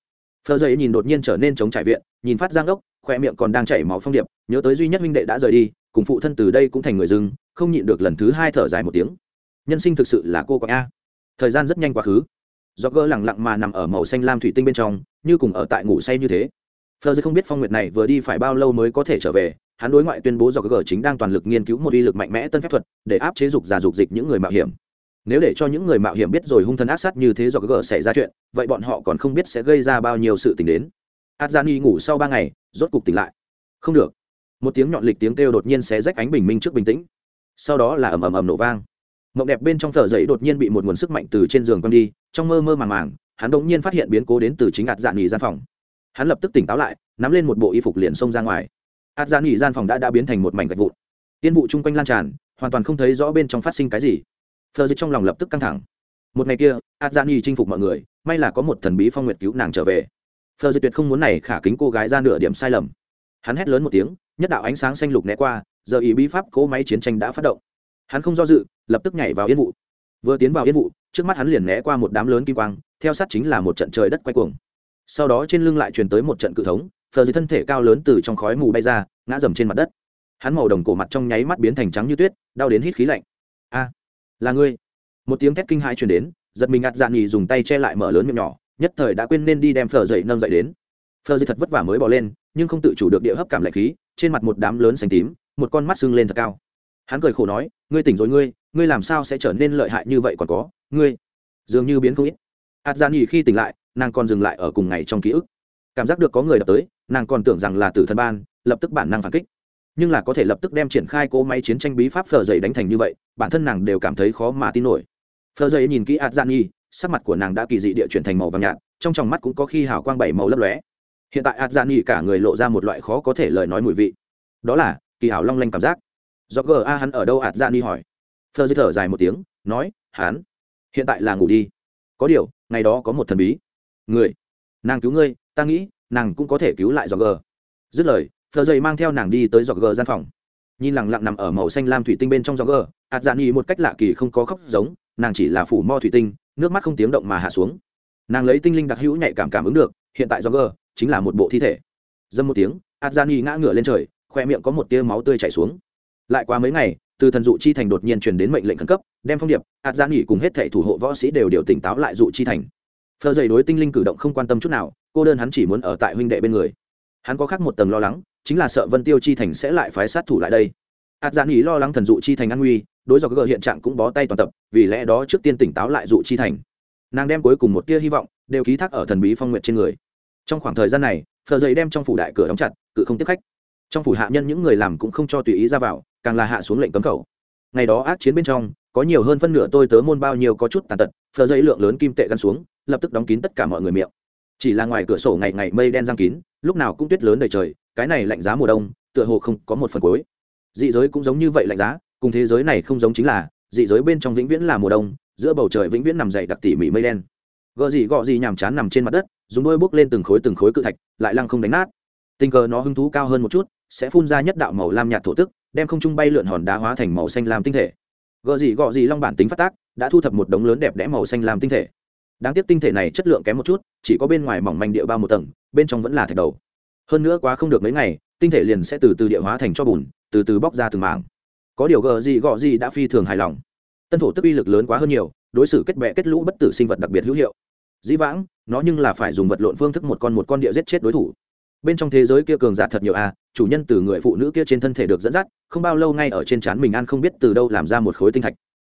Phờ dày nhìn đột nhiên trở nên chống trải viện, nhìn phát giang đốc khoe miệng còn đang chảy máu phong điệp, nhớ tới duy nhất huynh đệ đã rời đi, cùng phụ thân từ đây cũng thành người dưng, không nhịn được lần thứ hai thở dài một tiếng. Nhân sinh thực sự là cô quạng a. Thời gian rất nhanh quá khứ. Do gỡ lẳng lặng mà nằm ở màu xanh lam thủy tinh bên trong, như cùng ở tại ngủ say như thế phờ dư không biết phong nguyệt này vừa đi phải bao lâu mới có thể trở về, hắn đối ngoại tuyên bố do gỡ chính đang toàn lực nghiên cứu một uy lực mạnh mẽ tân phép thuật, để áp chế dục giả dục dịch những người mạo hiểm. Nếu để cho những người mạo hiểm biết rồi hung thần ác sát như thế do gỡ xảy ra chuyện, vậy bọn họ còn không biết sẽ gây ra bao nhiêu sự tình đến. Adjani ngủ sau ba ngày, rốt cục tỉnh lại. Không được. Một tiếng nhọn lịch tiếng kêu đột nhiên sẽ rách ánh bình minh trước bình tĩnh. Sau đó là ầm ầm ầm nổ vang. Mộng đẹp bên trong phở dậy đột nhiên bị một nguồn sức mạnh từ trên giường quăng đi, trong mơ mơ màng màng, hắn đột nhiên phát hiện biến cố đến từ chính ạt dạ nghỉ gian phòng hắn lập tức tỉnh táo lại, nắm lên một bộ y phục liền xông ra ngoài. Ạt gian nghỉ gian phòng đã đã biến thành một mảnh gạch vụn. Tiên vụ chung quanh lan tràn, hoàn toàn không thấy rõ bên trong phát sinh cái gì. Phờ dịch trong lòng lập tức căng thẳng. Một ngày kia ạt gian nghỉ chinh phục mọi người, may là có một thần bí phong nguyệt cứu nàng trở về. Phờ dịch tuyệt không muốn này khả kính cô gái ra nửa điểm sai lầm. Hắn hét lớn một tiếng, nhất đạo ánh sáng xanh lục né qua, giờ ý bí pháp cố máy chiến tranh đã phát động. Hắn không do dự, lập tức nhảy vào yên vụ. Vừa tiến vào yên vụ, trước mắt hắn liền né qua một đám lớn kim quang, theo sát chính là một trận trời đất quay cuồng sau đó trên lưng lại truyền tới một trận cự thống phờ dưới thân thể cao lớn từ trong khói mù bay ra, ngã dầm trên mặt đất. Hắn màu đồng cổ mặt trong nháy mắt biến thành trắng như tuyết, đau đến hít khí lạnh. A, là ngươi. Một tiếng thét kinh hãi truyền đến, giật mình ngặt dạn nhì dùng tay che lại mở lớn miệng nhỏ, nhất thời đã quên nên đi đem phờ dậy nâng dậy đến. Phờ dậy thật vất vả mới bỏ lên, nhưng không tự chủ được địa hấp cảm lạnh khí, trên mặt một đám lớn xanh tím, một con mắt sưng lên thật cao. Hắn cười khổ nói, ngươi tỉnh rồi ngươi ngươi làm sao sẽ trở nên lợi hại như vậy còn có? Ngươi dường như biến không ít. Ạt gian dạ nghỉ khi tỉnh lại nàng còn dừng lại ở cùng ngày trong ký ức. Cảm giác được có người đập tới, nàng còn tưởng rằng là tử thần ban, lập tức bản năng phản kích. Nhưng là có thể lập tức đem triển khai cỗ máy chiến tranh bí pháp phờ dày đánh thành như vậy, bản thân nàng đều cảm thấy khó mà tin nổi. Phờ dày nhìn kỹ ạt gian nhi sắc mặt của nàng đã kỳ dị địa chuyển thành màu vàng nhạt, trong tròng mắt cũng có khi hào quang bảy màu lấp lóe. Hiện tại ạt gian nhi cả người lộ ra một loại khó có thể lời nói mùi vị. Đó là, kỳ hảo long lanh cảm giác. Do g a hắn ở đâu ạt gian nhi hỏi. Phờ dày thở dài một tiếng, nói, hắn hiện tại là ngủ đi. Có điều, ngày đó có một thần bí người, nàng cứu ngươi, ta nghĩ, nàng cũng có thể cứu lại dọc g dứt lời phờ dây mang theo nàng đi tới dọc g gian phòng. Nhìn lẳng lặng nằm ở màu xanh lam thủy tinh bên trong dọc g ạt dạ nghi một cách lạ kỳ không có khóc giống, nàng chỉ là phủ mo thủy tinh, nước mắt không tiếng động mà hạ xuống. Nàng lấy tinh linh đặc hữu nhạy cảm cảm ứng được, hiện tại dọc g chính là một bộ thi thể. Dâm một tiếng ạt dạ nghi ngã ngửa lên trời, khoe miệng có một tia máu tươi chảy xuống. Lại qua mấy ngày, từ thần dụ chi thành đột nhiên truyền đến mệnh lệnh khẩn cấp, đem phong điệp, hạt dạ nghỉ cùng hết thệ thủ hộ võ sĩ đều điều tỉnh táo lại dụ chi thành phờ dày đối tinh linh cử động không quan tâm chút nào, cô đơn hắn chỉ muốn ở tại huynh đệ bên người. Hắn có khác một tầng lo lắng, chính là sợ vân tiêu chi thành sẽ lại phái sát thủ lại đây. Hạt giản nghỉ lo lắng thần dụ chi thành an nguy, đối dọc gỡ hiện trạng cũng bó tay toàn tập, vì lẽ đó trước tiên tỉnh táo lại dụ chi thành. Nàng đem cuối cùng một tia hy vọng đều ký thác ở thần bí phong nguyện trên người. Trong khoảng thời gian này phờ dày đem trong phủ đại cửa đóng chặt, cự không tiếp khách. Trong phủ hạ nhân những người làm cũng không cho tùy ý ra vào, càng là hạ xuống lệnh cấm khẩu. Ngày đó ác chiến bên trong, có nhiều hơn phân nửa tôi tớ môn bao nhiêu có chút tàn tật phờ dây lượng lớn kim tệ gắn xuống lập tức đóng kín tất cả mọi người miệng. Chỉ là ngoài cửa sổ ngày ngày mây đen giang kín, lúc nào cũng tuyết lớn đầy trời, cái này lạnh giá mùa đông, tựa hồ không có một phần cuối. Dị giới cũng giống như vậy lạnh giá, cùng thế giới này không giống chính là, dị giới bên trong vĩnh viễn là mùa đông, giữa bầu trời vĩnh viễn nằm dày đặc tỉ mỉ mây đen. Gợ gì gọ gì nhàm chán nằm trên mặt đất, dùng đôi bốc lên từng khối từng khối cự thạch, lại lăng không đánh nát. Tình cờ nó hứng thú cao hơn một chút, sẽ phun ra nhất đạo màu lam nhạt thổ tức, đem không trung bay lượn hòn đá hóa thành màu xanh lam tinh thể. Gợ gì gọ gì long bản tính phát tác, đã thu thập một đống lớn đẹp đẽ màu xanh lam tinh thể đáng tiếc tinh thể này chất lượng kém một chút, chỉ có bên ngoài mỏng manh địa bao một tầng, bên trong vẫn là thạch đầu. Hơn nữa quá không được mấy ngày, tinh thể liền sẽ từ từ địa hóa thành cho bùn, từ từ bóc ra từng mảng. Có điều gờ gì gọ gì đã phi thường hài lòng. Tân thổ tức uy lực lớn quá hơn nhiều, đối xử kết bệ kết lũ bất tử sinh vật đặc biệt hữu hiệu. Dĩ vãng, nó nhưng là phải dùng vật lộn phương thức một con một con địa giết chết đối thủ. Bên trong thế giới kia cường giả thật nhiều à chủ nhân từ người phụ nữ kia trên thân thể được dẫn dắt, không bao lâu ngay ở trên trán mình ăn không biết từ đâu làm ra một khối tinh thạch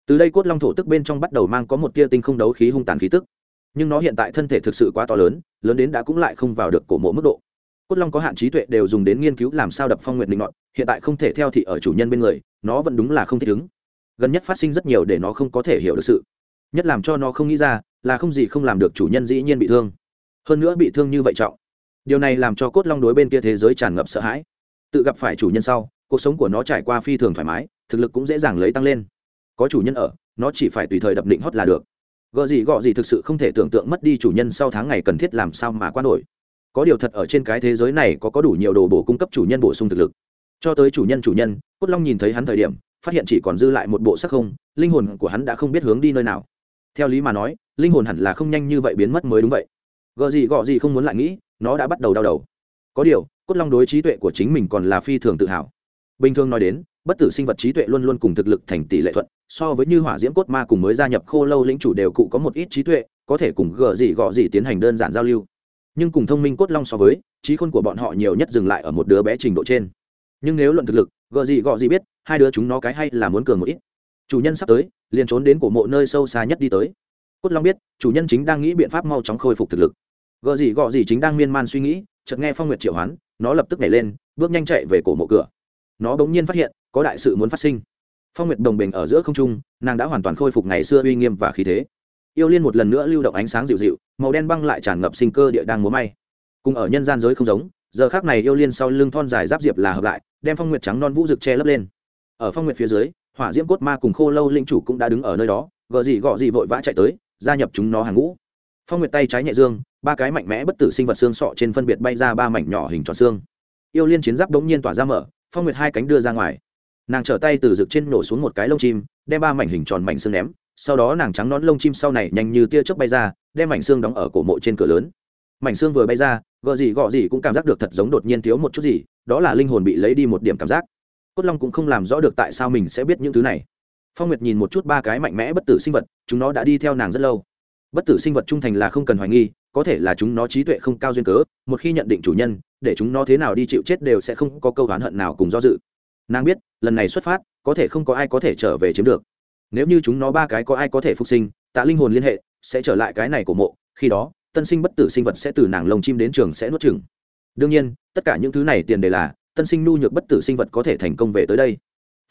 từ đây cốt long thổ tức bên trong bắt đầu mang có một tia tinh không đấu khí hung tàn khí tức. Nhưng nó hiện tại thân thể thực sự quá to lớn lớn đến đã cũng lại không vào được cổ mộ mức độ. Cốt long có hạn trí tuệ đều dùng đến nghiên cứu làm sao đập phong nguyện định ngọn, hiện tại không thể theo thị ở chủ nhân bên người, nó vẫn đúng là không thích ứng. Gần nhất phát sinh rất nhiều để nó không có thể hiểu được sự. Nhất làm cho nó không nghĩ ra, là không gì không làm được chủ nhân dĩ nhiên bị thương. Hơn nữa bị thương như vậy trọng. Điều này làm cho cốt long đối bên kia thế giới tràn ngập sợ hãi. Tự gặp phải chủ nhân sau, cuộc sống của nó trải qua phi thường thoải mái, thực lực cũng dễ dàng lấy tăng lên có chủ nhân ở, nó chỉ phải tùy thời đập định hót là được. Gợ gì gọ gì thực sự không thể tưởng tượng mất đi chủ nhân sau tháng ngày cần thiết làm sao mà qua nổi. Có điều thật ở trên cái thế giới này có có đủ nhiều đồ bổ cung cấp chủ nhân bổ sung thực lực. Cho tới chủ nhân chủ nhân, cốt long nhìn thấy hắn thời điểm, phát hiện chỉ còn dư lại một bộ sắc không, linh hồn của hắn đã không biết hướng đi nơi nào. Theo lý mà nói, linh hồn hẳn là không nhanh như vậy biến mất mới đúng vậy. Gợ gì gọ gì không muốn lại nghĩ, nó đã bắt đầu đau đầu. Có điều, cốt long đối trí tuệ của chính mình còn là phi thường tự hào. Bình thường nói đến, bất tử sinh vật trí tuệ luôn luôn cùng thực lực thành tỷ lệ thuận so với như hỏa diễm cốt ma cùng mới gia nhập khô lâu lĩnh chủ đều cụ có một ít trí tuệ, có thể cùng gờ gì gọ gì tiến hành đơn giản giao lưu. Nhưng cùng thông minh cốt long so với, trí khôn của bọn họ nhiều nhất dừng lại ở một đứa bé trình độ trên. Nhưng nếu luận thực lực gợ gì gọ gì biết, hai đứa chúng nó cái hay là muốn cường một ít. Chủ nhân sắp tới, liền trốn đến cổ mộ nơi sâu xa nhất đi tới. Cốt long biết, chủ nhân chính đang nghĩ biện pháp mau chóng khôi phục thực lực. Gợ gì gọ gì chính đang miên man suy nghĩ, chợt nghe phong nguyệt triệu hoán, nó lập tức nhảy lên, bước nhanh chạy về cổ mộ cửa. Nó bỗng nhiên phát hiện, có đại sự muốn phát sinh phong nguyệt đồng bình ở giữa không trung, nàng đã hoàn toàn khôi phục ngày xưa uy nghiêm và khí thế. Yêu liên một lần nữa lưu động ánh sáng dịu dịu, màu đen băng lại tràn ngập sinh cơ địa đang múa may. Cùng ở nhân gian giới không giống, giờ khác này yêu liên sau lưng thon dài giáp diệp là hợp lại, đem phong nguyệt trắng non vũ rực che lấp lên. Ở phong nguyệt phía dưới, hỏa diễm cốt ma cùng khô lâu linh chủ cũng đã đứng ở nơi đó gợ gì gọ gì vội vã chạy tới, gia nhập chúng nó hàng ngũ. Phong nguyệt tay trái nhẹ dương, ba cái mạnh mẽ bất tử sinh vật xương sọ trên phân biệt bay ra ba mảnh nhỏ hình tròn xương. Yêu liên chiến giáp đống nhiên tỏa ra mở, phong nguyệt hai cánh đưa ra ngoài nàng trở tay từ rực trên nổ xuống một cái lông chim, đem ba mảnh hình tròn mảnh xương ném, sau đó nàng trắng nón lông chim sau này nhanh như tia chớp bay ra, đem mảnh xương đóng ở cổ mộ trên cửa lớn. Mảnh xương vừa bay ra gọ gì gọ gì cũng cảm giác được thật giống đột nhiên thiếu một chút gì, đó là linh hồn bị lấy đi một điểm cảm giác. Cốt long cũng không làm rõ được tại sao mình sẽ biết những thứ này. Phong nguyệt nhìn một chút ba cái mạnh mẽ bất tử sinh vật, chúng nó đã đi theo nàng rất lâu. Bất tử sinh vật trung thành là không cần hoài nghi, có thể là chúng nó trí tuệ không cao duyên cớ, một khi nhận định chủ nhân, để chúng nó thế nào đi chịu chết đều sẽ không có câu oán hận nào cùng do dự nàng biết, lần này xuất phát, có thể không có ai có thể trở về chiếm được. Nếu như chúng nó ba cái có ai có thể phục sinh, tạ linh hồn liên hệ, sẽ trở lại cái này của mộ, khi đó, tân sinh bất tử sinh vật sẽ từ nàng lồng chim đến trường sẽ nuốt chừng đương nhiên, tất cả những thứ này tiền đề là, tân sinh nu nhược bất tử sinh vật có thể thành công về tới đây.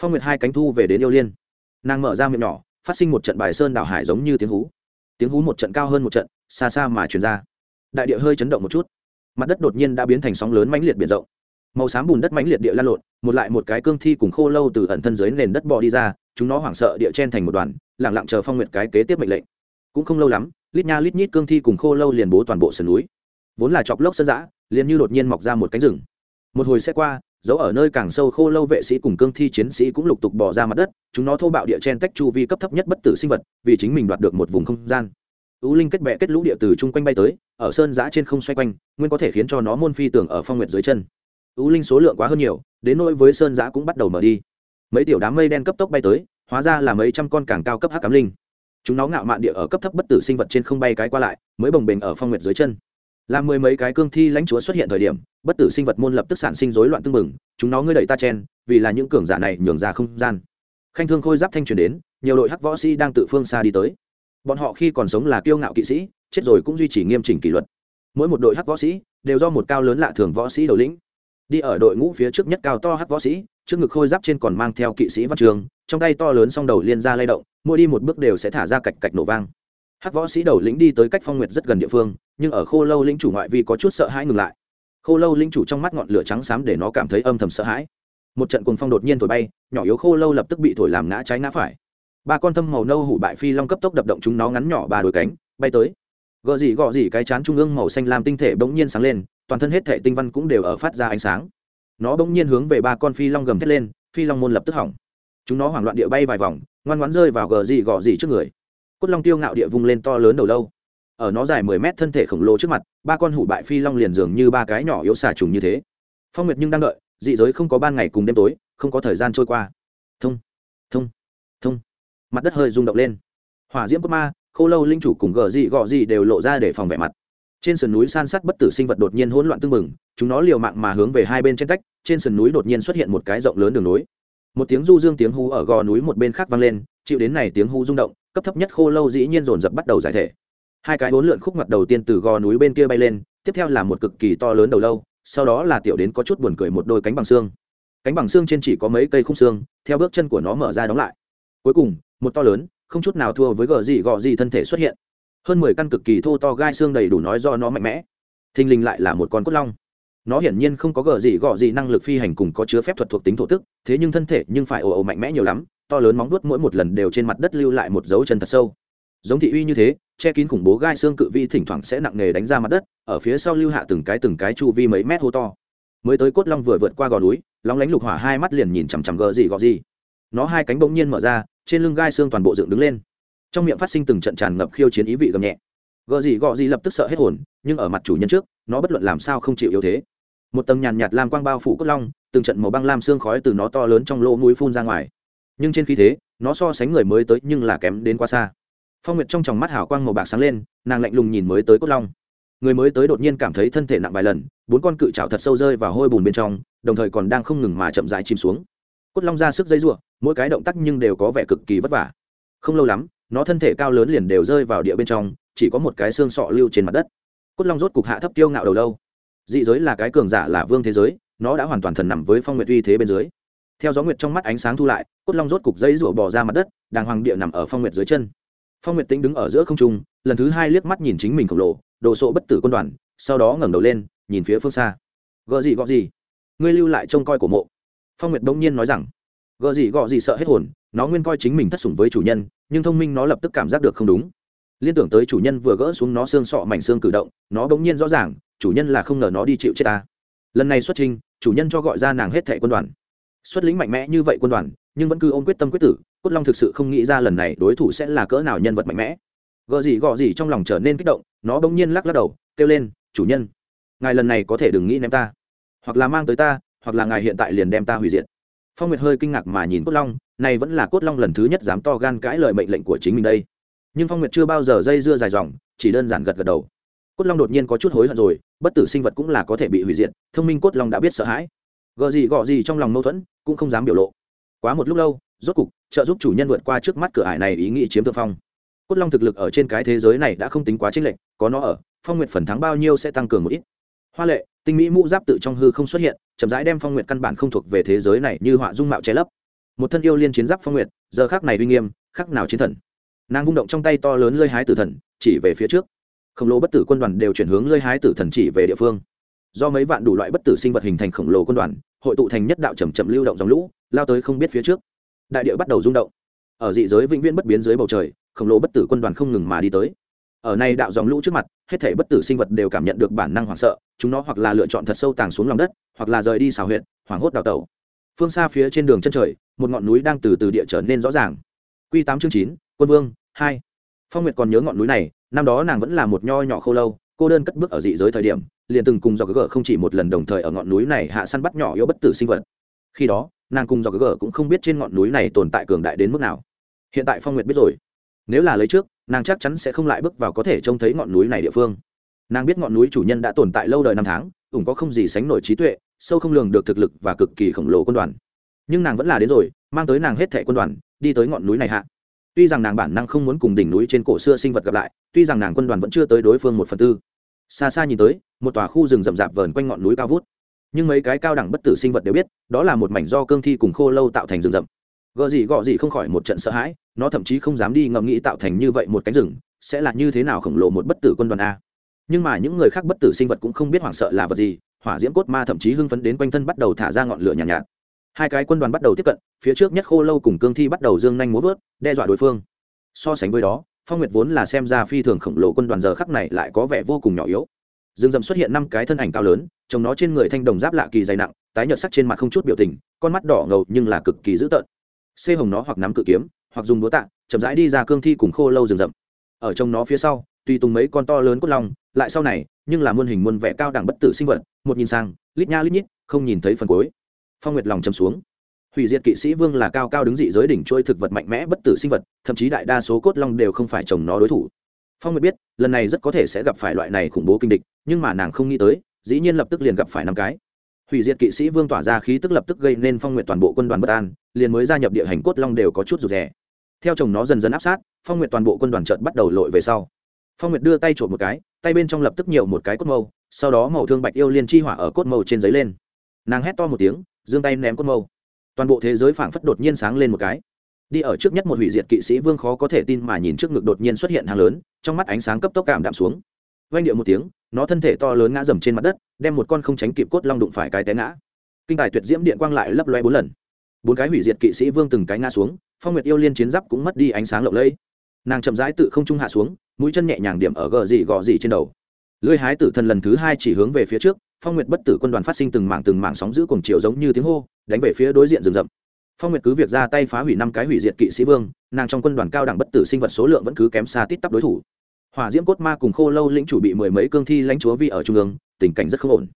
Phong nguyệt hai cánh thu về đến yêu liên. Nàng mở ra miệng nhỏ, phát sinh một trận bài sơn đảo hải giống như tiếng hú. Tiếng hú một trận cao hơn một trận, xa xa mà truyền ra. Đại địa hơi chấn động một chút. Mặt đất đột nhiên đã biến thành sóng lớn mãnh liệt biển rộng màu xám bùn đất mãnh liệt địa lan lộn, một lại một cái cương thi cùng khô lâu từ ẩn thân dưới nền đất bò đi ra, chúng nó hoảng sợ địa chen thành một đoàn lẳng lặng chờ phong nguyệt cái kế tiếp mệnh lệnh. Cũng không lâu lắm, lít nha lít nhít cương thi cùng khô lâu liền bố toàn bộ sườn núi. Vốn là chọc lốc sơn giã liền như đột nhiên mọc ra một cánh rừng. Một hồi xe qua, dấu ở nơi càng sâu khô lâu vệ sĩ cùng cương thi chiến sĩ cũng lục tục bỏ ra mặt đất, chúng nó thô bạo địa chen tách chu vi cấp thấp nhất bất tử sinh vật, vì chính mình đoạt được một vùng không gian. Ưu linh kết bẹ kết lũ địa từ chung quanh bay tới, ở sơn giã trên không xoay quanh, nguyên có thể khiến cho nó môn phi tưởng ở phong nguyệt dưới chân ưu linh số lượng quá hơn nhiều, đến nỗi với sơn giã cũng bắt đầu mở đi. Mấy tiểu đám mây đen cấp tốc bay tới, hóa ra là mấy trăm con càng cao cấp hắc cám linh. Chúng nó ngạo mạn địa ở cấp thấp bất tử sinh vật trên không bay cái qua lại, mới bồng bềnh ở phong nguyệt dưới chân. Làm mười mấy cái cương thi lãnh chúa xuất hiện thời điểm, bất tử sinh vật môn lập tức sản sinh rối loạn tương mừng chúng nó ngươi đẩy ta chen, vì là những cường giả này nhường ra không gian. Khanh thương khôi giáp thanh truyền đến, nhiều đội hắc võ sĩ đang tự phương xa đi tới. Bọn họ khi còn sống là kiêu ngạo kỵ sĩ, chết rồi cũng duy trì nghiêm chỉnh kỷ luật. Mỗi một đội hắc võ sĩ đều do một cao lớn lạ thường võ sĩ đầu lĩnh đi ở đội ngũ phía trước nhất cao to hắc võ sĩ, trước ngực khôi giáp trên còn mang theo kỵ sĩ văn trường, trong tay to lớn song đầu liên ra lay động, mỗi đi một bước đều sẽ thả ra cạch cạch nổ vang. Hắc võ sĩ đầu lĩnh đi tới cách phong nguyệt rất gần địa phương, nhưng ở khô lâu lĩnh chủ ngoại vi có chút sợ hãi ngừng lại. Khô lâu lĩnh chủ trong mắt ngọn lửa trắng xám để nó cảm thấy âm thầm sợ hãi. Một trận cuồng phong đột nhiên thổi bay, nhỏ yếu khô lâu lập tức bị thổi làm ngã trái ngã phải. Ba con thâm màu nâu hủ bại phi long cấp tốc đập động chúng nó ngắn nhỏ ba đôi cánh, bay tới. Gợ gì gọ gì cái chán trung ương màu xanh lam tinh thể bỗng nhiên sáng lên toàn thân hết thể tinh văn cũng đều ở phát ra ánh sáng. Nó bỗng nhiên hướng về ba con phi long gầm thét lên, phi long môn lập tức hỏng. Chúng nó hoảng loạn địa bay vài vòng, ngoan ngoãn rơi vào gờ gì gọ gì trước người. Cốt long tiêu ngạo địa vung lên to lớn đầu lâu. Ở nó dài mười mét thân thể khổng lồ trước mặt, ba con hủ bại phi long liền dường như ba cái nhỏ yếu xà trùng như thế. Phong nguyệt nhưng đang đợi, dị giới không có ban ngày cùng đêm tối, không có thời gian trôi qua. Thông thông thông. Mặt đất hơi rung động lên. Hỏa diễm cốt ma, khô lâu linh chủ cùng gờ dị gọ dị đều lộ ra để phòng vẻ mặt trên sườn núi san sát bất tử sinh vật đột nhiên hỗn loạn tương mừng chúng nó liều mạng mà hướng về hai bên trên tách, trên sườn núi đột nhiên xuất hiện một cái rộng lớn đường núi một tiếng du dương tiếng hú ở gò núi một bên khác vang lên, chịu đến này tiếng hú rung động, cấp thấp nhất khô lâu dĩ nhiên dồn dập bắt đầu giải thể. Hai cái bốn lượn khúc mặt đầu tiên từ gò núi bên kia bay lên, tiếp theo là một cực kỳ to lớn đầu lâu, sau đó là tiểu đến có chút buồn cười một đôi cánh bằng xương. Cánh bằng xương trên chỉ có mấy cây khung xương, theo bước chân của nó mở ra đóng lại. Cuối cùng, một to lớn, không chút nào thua với gò gì gò gì thân thể xuất hiện hơn mười căn cực kỳ thô to gai xương đầy đủ nói do nó mạnh mẽ. Thình lình lại là một con cốt long. Nó hiển nhiên không có gờ gì gọ gì năng lực phi hành cùng có chứa phép thuật thuộc tính thổ tức, thế nhưng thân thể nhưng phải ồ ồ mạnh mẽ nhiều lắm, to lớn móng vuốt mỗi một lần đều trên mặt đất lưu lại một dấu chân thật sâu. Giống thị uy như thế, che kín khủng bố gai xương cự vi thỉnh thoảng sẽ nặng nề đánh ra mặt đất, ở phía sau lưu hạ từng cái từng cái chu vi mấy mét hô to. Mới tới cốt long vừa vượt qua gò núi lóng lánh lục hỏa hai mắt liền nhìn chằm chằm gờ gì gò gì. Nó hai cánh bỗng nhiên mở ra, trên lưng gai xương toàn bộ dựng đứng lên trong miệng phát sinh từng trận tràn ngập khiêu chiến ý vị gầm nhẹ. Gợ gì gọ gì lập tức sợ hết hồn, nhưng ở mặt chủ nhân trước, nó bất luận làm sao không chịu yếu thế. Một tầng nhàn nhạt lam quang bao phủ cốt long, từng trận màu băng lam xương khói từ nó to lớn trong lỗ mũi phun ra ngoài. Nhưng trên khí thế, nó so sánh người mới tới nhưng là kém đến quá xa. Phong nguyệt trong tròng mắt hào quang màu bạc sáng lên, nàng lạnh lùng nhìn mới tới cốt long. Người mới tới đột nhiên cảm thấy thân thể nặng vài lần, bốn con cự trào thật sâu rơi vào hôi bùn bên trong, đồng thời còn đang không ngừng mà chậm dại chìm xuống. Cốt long ra sức dây r mỗi cái động tác nhưng đều có vẻ cực kỳ vất vả. Không lâu lắm nó thân thể cao lớn liền đều rơi vào địa bên trong, chỉ có một cái xương sọ lưu trên mặt đất. Cốt long rốt cục hạ thấp tiêu ngạo đầu lâu. Dị giới là cái cường giả là vương thế giới, nó đã hoàn toàn thần nằm với phong nguyệt uy thế bên dưới. Theo gió nguyệt trong mắt ánh sáng thu lại, cốt long rốt cục dây rủa bỏ ra mặt đất, đàng hoàng địa nằm ở phong nguyệt dưới chân. Phong nguyệt tính đứng ở giữa không trung, lần thứ hai liếc mắt nhìn chính mình khổng lồ, đồ sộ bất tử quân đoàn, sau đó ngẩng đầu lên, nhìn phía phương xa. Gợ gì gọ gì? Ngươi lưu lại trông coi của mộ. Phong nguyệt bỗng nhiên nói rằng. Gợ gì gọ gì sợ hết hồn, nó nguyên coi chính mình thất sủng với chủ nhân nhưng thông minh nó lập tức cảm giác được không đúng. Liên tưởng tới chủ nhân vừa gỡ xuống nó xương sọ mảnh xương cử động, nó bỗng nhiên rõ ràng, chủ nhân là không ngờ nó đi chịu chết ta. Lần này xuất trình, chủ nhân cho gọi ra nàng hết thẻ quân đoàn. Xuất lính mạnh mẽ như vậy quân đoàn, nhưng vẫn cứ ôm quyết tâm quyết tử, cốt long thực sự không nghĩ ra lần này đối thủ sẽ là cỡ nào nhân vật mạnh mẽ. Gợ gì gọ gì trong lòng trở nên kích động, nó bỗng nhiên lắc lắc đầu, kêu lên, chủ nhân, ngài lần này có thể đừng nghĩ ném ta. Hoặc là mang tới ta, hoặc là ngài hiện tại liền đem ta hủy diệt phong nguyệt hơi kinh ngạc mà nhìn cốt long này vẫn là cốt long lần thứ nhất dám to gan cãi lời mệnh lệnh của chính mình đây nhưng phong nguyệt chưa bao giờ dây dưa dài dòng chỉ đơn giản gật gật đầu cốt long đột nhiên có chút hối hận rồi bất tử sinh vật cũng là có thể bị hủy diệt thông minh cốt long đã biết sợ hãi gợ gì gọ gì trong lòng mâu thuẫn cũng không dám biểu lộ quá một lúc lâu rốt cục trợ giúp chủ nhân vượt qua trước mắt cửa ải này ý nghĩ chiếm thượng phong cốt long thực lực ở trên cái thế giới này đã không tính quá chênh lệch có nó ở phong nguyệt phần thắng bao nhiêu sẽ tăng cường một ít hoa lệ tinh mỹ mũ giáp tự trong hư không xuất hiện, chậm rãi đem phong nguyệt căn bản không thuộc về thế giới này như họa dung mạo che lấp. Một thân yêu liên chiến giáp phong nguyệt, giờ khác này uy nghiêm khác nào chiến thần. Nàng vung động trong tay to lớn lơi hái tử thần, chỉ về phía trước. Khổng lồ bất tử quân đoàn đều chuyển hướng lơi hái tử thần chỉ về địa phương. Do mấy vạn đủ loại bất tử sinh vật hình thành khổng lồ quân đoàn, hội tụ thành nhất đạo chầm chậm lưu động dòng lũ, lao tới không biết phía trước. Đại địa bắt đầu rung động. Ở dị giới vĩnh viễn bất biến dưới bầu trời, khổng lồ bất tử quân đoàn không ngừng mà đi tới ở này đạo dòng lũ trước mặt, hết thể bất tử sinh vật đều cảm nhận được bản năng hoảng sợ, chúng nó hoặc là lựa chọn thật sâu tàng xuống lòng đất, hoặc là rời đi xào huyện hoảng hốt đào tẩu. Phương xa phía trên đường chân trời, một ngọn núi đang từ từ địa trở nên rõ ràng. Q tám chương chín, quân vương, hai. Phong nguyệt còn nhớ ngọn núi này, năm đó nàng vẫn là một nho nhỏ khô lâu, cô đơn cất bước ở dị giới thời điểm, liền từng cùng dọc gỡ không chỉ một lần đồng thời ở ngọn núi này hạ săn bắt nhỏ yếu bất tử sinh vật. Khi đó, nàng cùng dọc gỡ cũng không biết trên ngọn núi này tồn tại cường đại đến mức nào. Hiện tại phong nguyệt biết rồi nếu là lấy trước, nàng chắc chắn sẽ không lại bước vào có thể trông thấy ngọn núi này địa phương. Nàng biết ngọn núi chủ nhân đã tồn tại lâu đời năm tháng, ủng có không gì sánh nổi trí tuệ, sâu không lường được thực lực và cực kỳ khổng lồ quân đoàn. Nhưng nàng vẫn là đến rồi, mang tới nàng hết thẻ quân đoàn, đi tới ngọn núi này hạ. Tuy rằng nàng bản năng không muốn cùng đỉnh núi trên cổ xưa sinh vật gặp lại, tuy rằng nàng quân đoàn vẫn chưa tới đối phương một phần tư. Xa xa nhìn tới, một tòa khu rừng rậm rạp vờn quanh ngọn núi cao vút. Nhưng mấy cái cao đẳng bất tử sinh vật đều biết, đó là một mảnh do cương thi cùng khô lâu tạo thành rừng rậm. Gợ gì gọ gì không khỏi một trận sợ hãi nó thậm chí không dám đi ngẫm nghĩ tạo thành như vậy một cánh rừng sẽ là như thế nào khổng lồ một bất tử quân đoàn a. Nhưng mà những người khác bất tử sinh vật cũng không biết hoảng sợ là vật gì hỏa diễm cốt ma thậm chí hưng phấn đến quanh thân bắt đầu thả ra ngọn lửa nhàn nhạt, nhạt. Hai cái quân đoàn bắt đầu tiếp cận phía trước nhất khô lâu cùng cương thi bắt đầu dương nhanh múa vớt đe dọa đối phương. So sánh với đó phong nguyệt vốn là xem ra phi thường khổng lồ quân đoàn giờ khắc này lại có vẻ vô cùng nhỏ yếu. Rừng rậm xuất hiện năm cái thân ảnh cao lớn trông nó trên người thanh đồng giáp lạ kỳ dày nặng tái nhợt sắc trên mặt không chút biểu tình con mắt đỏ ngầu nhưng là cực kỳ dữ tợn. Xê hồng nó hoặc nắm cự kiếm hoặc dùng đũa tạ, chậm rãi đi ra cương thi cùng khô lâu rừng rậm. Ở trong nó phía sau tùy tùng mấy con to lớn cốt long, lại sau này, nhưng là muôn hình muôn vẻ cao đẳng bất tử sinh vật, một nhìn sang, lít nha lít nhít, không nhìn thấy phần cuối. Phong nguyệt lòng chầm xuống. Hủy diệt kỵ sĩ vương là cao cao đứng dị giới đỉnh trôi thực vật mạnh mẽ bất tử sinh vật, thậm chí đại đa số cốt long đều không phải chồng nó đối thủ. Phong nguyệt biết, lần này rất có thể sẽ gặp phải loại này khủng bố kinh địch, nhưng mà nàng không nghĩ tới, dĩ nhiên lập tức liền gặp phải năm cái hủy diệt kỵ sĩ vương tỏa ra khí tức lập tức gây nên phong nguyệt toàn bộ quân đoàn bất an, liền mới gia nhập địa hành cốt long đều có chút rụt rè. Theo chồng nó dần dần áp sát, phong nguyệt toàn bộ quân đoàn trợt bắt đầu lội về sau. Phong nguyệt đưa tay trộm một cái, tay bên trong lập tức nhiều một cái cốt mâu, sau đó màu thương bạch yêu liên chi hỏa ở cốt mâu trên giấy lên. Nàng hét to một tiếng, giương tay ném cốt mâu. Toàn bộ thế giới phảng phất đột nhiên sáng lên một cái. Đi ở trước nhất một hủy diệt kỵ sĩ vương khó có thể tin mà nhìn trước ngực đột nhiên xuất hiện hàng lớn, trong mắt ánh sáng cấp tốc cảm đạm xuống vang điệu một tiếng, nó thân thể to lớn ngã dầm trên mặt đất, đem một con không tránh kịp cốt long đụng phải cái té ngã. Kinh tài tuyệt diễm điện quang lại lấp loe bốn lần. Bốn cái hủy diệt kỵ sĩ vương từng cái ngã xuống, phong nguyệt yêu liên chiến giáp cũng mất đi ánh sáng lộng lẫy. Nàng chậm rãi tự không trung hạ xuống, mũi chân nhẹ nhàng điểm ở gờ gì gò gì trên đầu. Lưỡi hái tử thần lần thứ hai chỉ hướng về phía trước, phong nguyệt bất tử quân đoàn phát sinh từng mảng từng mảng sóng giữ cùng chiều giống như tiếng hô, đánh về phía đối diện rừng rậm. Phong nguyệt cứ việc ra tay phá hủy năm cái hủy diệt kỵ sĩ vương, nàng trong quân đoàn cao đẳng bất tử sinh vật số lượng vẫn cứ kém xa tít tắp đối thủ hỏa diễm cốt ma cùng khô lâu lĩnh chủ bị mười mấy cương thi lãnh chúa vi ở trung ương, tình cảnh rất không ổn.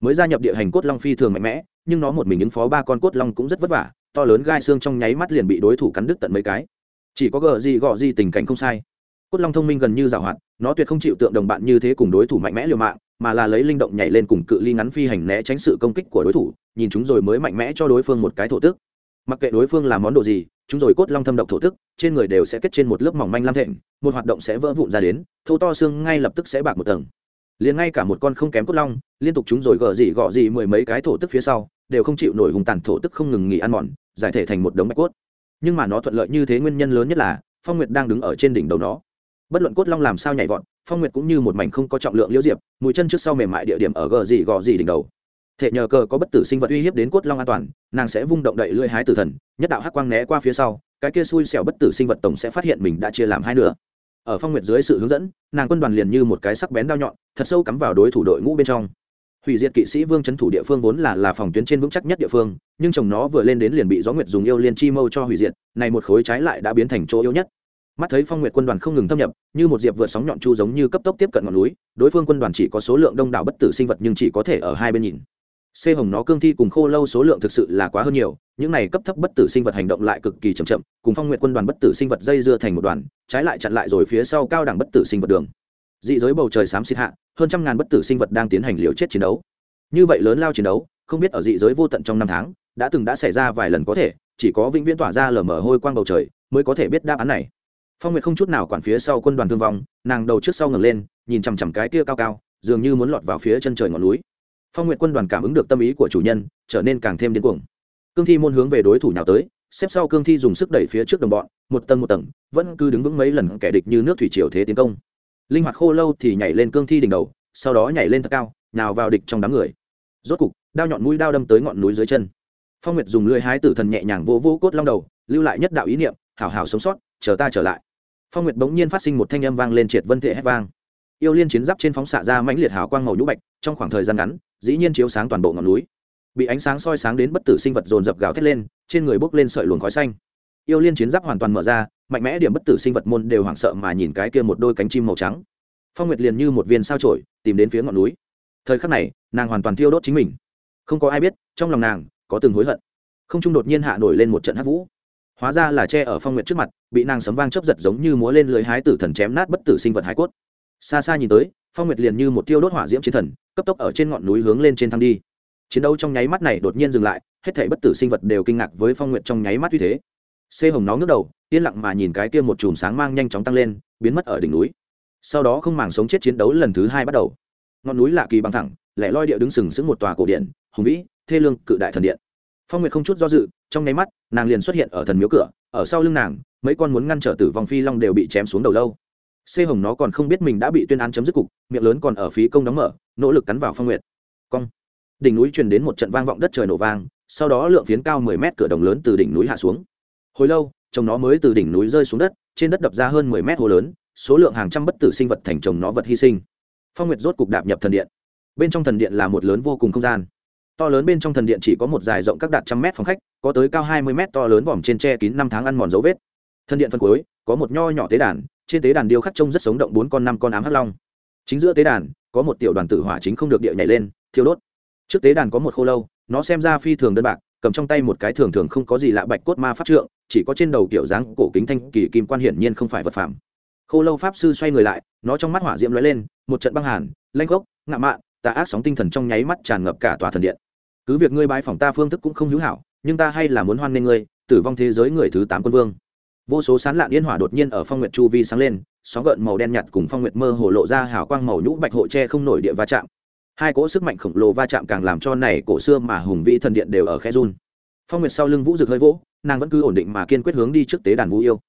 Mới gia nhập địa hành cốt long phi thường mạnh mẽ, nhưng nó một mình ứng phó ba con cốt long cũng rất vất vả, to lớn gai xương trong nháy mắt liền bị đối thủ cắn đứt tận mấy cái. Chỉ có gờ gì gọ gì tình cảnh không sai. Cốt long thông minh gần như giảo hoạt, nó tuyệt không chịu tượng đồng bạn như thế cùng đối thủ mạnh mẽ liều mạng, mà là lấy linh động nhảy lên cùng cự ly ngắn phi hành né tránh sự công kích của đối thủ, nhìn chúng rồi mới mạnh mẽ cho đối phương một cái thổ tức mặc kệ đối phương làm món đồ gì, chúng rồi cốt long thâm độc thổ tức, trên người đều sẽ kết trên một lớp mỏng manh lam thịnh, một hoạt động sẽ vỡ vụn ra đến, thô to xương ngay lập tức sẽ bạc một tầng. Liền ngay cả một con không kém cốt long, liên tục chúng rồi gờ gì gọ gì mười mấy cái thổ tức phía sau, đều không chịu nổi hùng tàn thổ tức không ngừng nghỉ ăn mòn, giải thể thành một đống bạch cốt. Nhưng mà nó thuận lợi như thế nguyên nhân lớn nhất là, phong nguyệt đang đứng ở trên đỉnh đầu nó. Bất luận cốt long làm sao nhảy vọt, phong nguyệt cũng như một mảnh không có trọng lượng liễu diệp, mũi chân trước sau mềm mại địa điểm ở gờ gì gò gì đỉnh đầu thể nhờ cờ có bất tử sinh vật uy hiếp đến cốt long an toàn, nàng sẽ vung động đậy lưỡi hái tử thần, nhất đạo hắc quang né qua phía sau, cái kia xui xẻo bất tử sinh vật tổng sẽ phát hiện mình đã chia làm hai nửa. Ở phong nguyệt dưới sự hướng dẫn, nàng quân đoàn liền như một cái sắc bén đao nhọn, thật sâu cắm vào đối thủ đội ngũ bên trong. Hủy diệt kỵ sĩ vương trấn thủ địa phương vốn là là phòng tuyến trên vững chắc nhất địa phương, nhưng chồng nó vừa lên đến liền bị gió nguyệt dùng yêu liên chi mâu cho hủy diệt, này một khối trái lại đã biến thành chỗ yếu nhất. Mắt thấy phong nguyệt quân đoàn không ngừng thâm nhập, như một diệp vượt sóng nhọn chu giống như cấp tốc tiếp cận ngọn núi, đối phương quân đoàn chỉ có số lượng đông đảo bất tử sinh vật nhưng chỉ có thể ở hai bên nhìn c hồng nó cương thi cùng khô lâu số lượng thực sự là quá hơn nhiều, những này cấp thấp bất tử sinh vật hành động lại cực kỳ chậm chậm, cùng phong nguyện quân đoàn bất tử sinh vật dây dưa thành một đoàn, trái lại chặn lại rồi phía sau cao đẳng bất tử sinh vật đường. Dị giới bầu trời xám xịt hạ, hơn trăm ngàn bất tử sinh vật đang tiến hành liều chết chiến đấu. Như vậy lớn lao chiến đấu, không biết ở dị giới vô tận trong năm tháng, đã từng đã xảy ra vài lần có thể, chỉ có vĩnh viễn tỏa ra lờ mờ hôi quang bầu trời mới có thể biết đáp án này. Phong nguyệt không chút nào quản phía sau quân đoàn thương vong, nàng đầu trước sau ngẩng lên, nhìn chằm chằm cái kia cao cao, dường như muốn lọt vào phía chân trời ngọn núi phong nguyệt quân đoàn cảm ứng được tâm ý của chủ nhân, trở nên càng thêm điên cuồng. Cương thi môn hướng về đối thủ nào tới, xếp sau cương thi dùng sức đẩy phía trước đồng bọn, một tầng một tầng, vẫn cứ đứng vững mấy lần kẻ địch như nước thủy triều thế tiến công. Linh hoạt khô lâu thì nhảy lên cương thi đỉnh đầu, sau đó nhảy lên thật cao nào vào địch trong đám người. Rốt cục, đao nhọn mũi đao đâm tới ngọn núi dưới chân. Phong nguyệt dùng lưỡi hái tử thần nhẹ nhàng vỗ vỗ cốt long đầu, lưu lại nhất đạo ý niệm, hảo hảo sống sót, chờ ta trở lại. Phong nguyệt bỗng nhiên phát sinh một thanh âm vang lên triệt vân thể hét vang. Yêu liên chiến giáp trên phóng xạ ra mãnh liệt hào quang màu nhũ bạch, trong khoảng thời gian ngắn dĩ nhiên chiếu sáng toàn bộ ngọn núi. Bị ánh sáng soi sáng đến bất tử sinh vật dồn dập gào thét lên, trên người bốc lên sợi luồng khói xanh. Yêu liên chiến giáp hoàn toàn mở ra, mạnh mẽ điểm bất tử sinh vật môn đều hoảng sợ mà nhìn cái kia một đôi cánh chim màu trắng. Phong nguyệt liền như một viên sao trổi tìm đến phía ngọn núi. Thời khắc này, nàng hoàn toàn thiêu đốt chính mình. Không có ai biết, trong lòng nàng, có từng hối hận. Không trung đột nhiên hạ nổi lên một trận hát vũ. Hóa ra là che ở phong nguyệt trước mặt, bị nàng sấm vang chấp giật giống như múa lên lưới hái tử thần chém nát bất tử sinh vật hải cốt xa xa nhìn tới, phong nguyệt liền như một tiêu đốt hỏa diễm chiến thần, cấp tốc ở trên ngọn núi hướng lên trên thăng đi. Chiến đấu trong nháy mắt này đột nhiên dừng lại, hết thảy bất tử sinh vật đều kinh ngạc với phong nguyệt trong nháy mắt như thế. Xê hồng nó ngước đầu, yên lặng mà nhìn cái kia một chùm sáng mang nhanh chóng tăng lên, biến mất ở đỉnh núi. Sau đó không màng sống chết chiến đấu lần thứ hai bắt đầu. Ngọn núi lạ kỳ bằng thẳng, lẻ loi địa đứng sừng sững một tòa cổ điện, hùng vĩ, thê lương, cự đại thần điện. Phong nguyệt không chút do dự, trong nháy mắt, nàng liền xuất hiện ở thần miếu cửa, ở sau lưng nàng, mấy con muốn ngăn trở tử vong phi long đều bị chém xuống đầu lâu xê hồng nó còn không biết mình đã bị tuyên án chấm dứt cục, miệng lớn còn ở phí công đóng mở, nỗ lực cắn vào phong nguyệt. Cong. Đỉnh núi truyền đến một trận vang vọng đất trời nổ vang, sau đó lượng phiến cao mười mét cửa đồng lớn từ đỉnh núi hạ xuống. Hồi lâu, chồng nó mới từ đỉnh núi rơi xuống đất, trên đất đập ra hơn mười mét hồ lớn, số lượng hàng trăm bất tử sinh vật thành chồng nó vật hy sinh. Phong nguyệt rốt cục đạp nhập thần điện. Bên trong thần điện là một lớn vô cùng không gian. To lớn bên trong thần điện chỉ có một dài rộng các đạt trăm mét phòng khách, có tới cao hai mươi mét to lớn vòm trên tre kín năm tháng ăn mòn dấu vết. Thần điện phân cuối, có một nho nhỏ tế đàn trên tế đàn điêu khắc trông rất sống động bốn con, năm con ám hắc long. Chính giữa tế đàn, có một tiểu đoàn tử hỏa chính không được địa nhảy lên, thiêu đốt. Trước tế đàn có một khô lâu, nó xem ra phi thường đơn bạc, cầm trong tay một cái thường thường không có gì lạ bạch cốt ma pháp trượng, chỉ có trên đầu kiểu dáng cổ kính thanh kỳ kim quan hiển nhiên không phải vật phẩm. Khô lâu pháp sư xoay người lại, nó trong mắt hỏa diễm lóe lên, một trận băng hàn, lanh gốc ngạ mạn, tà ác sóng tinh thần trong nháy mắt tràn ngập cả tòa thần điện. Cứ việc ngươi bái phỏng ta phương thức cũng không hữu hảo, nhưng ta hay là muốn hoan nghênh ngươi, tử vong thế giới người thứ tám quân vương vô số sán lạn yên hỏa đột nhiên ở phong nguyệt chu vi sáng lên, sóng gợn màu đen nhạt cùng phong nguyệt mơ hồ lộ ra hào quang màu nhũ bạch hộ tre không nổi địa va chạm. Hai cỗ sức mạnh khổng lồ va chạm càng làm cho này cổ xưa mà hùng vĩ thần điện đều ở khe run. Phong nguyệt sau lưng vũ rực hơi vỗ, nàng vẫn cứ ổn định mà kiên quyết hướng đi trước tế đàn vũ yêu.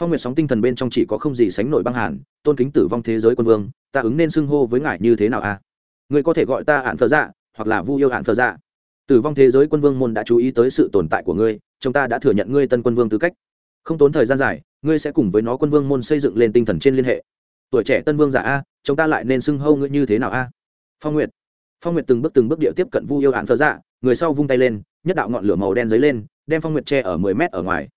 Phong nguyệt sóng tinh thần bên trong chỉ có không gì sánh nổi băng hàn, tôn kính tử vong thế giới quân vương, ta ứng nên xưng hô với ngài như thế nào a à? người có thể gọi ta hạn phờ dạ hoặc là vu yêu hạn phờ dạ. Tử vong thế giới quân vương môn đã chú ý tới sự tồn tại của ngươi, chúng ta đã thừa nhận ngươi tân quân vương tư cách không tốn thời gian dài, ngươi sẽ cùng với nó quân vương môn xây dựng lên tinh thần trên liên hệ. Tuổi trẻ tân vương giả a, chúng ta lại nên xưng hâu ngươi như thế nào a? Phong nguyệt. Phong nguyệt từng bước từng bước điệu tiếp cận vu yêu hạn phở dạ người sau vung tay lên, nhất đạo ngọn lửa màu đen dấy lên, đem phong nguyệt che ở mười mét ở ngoài.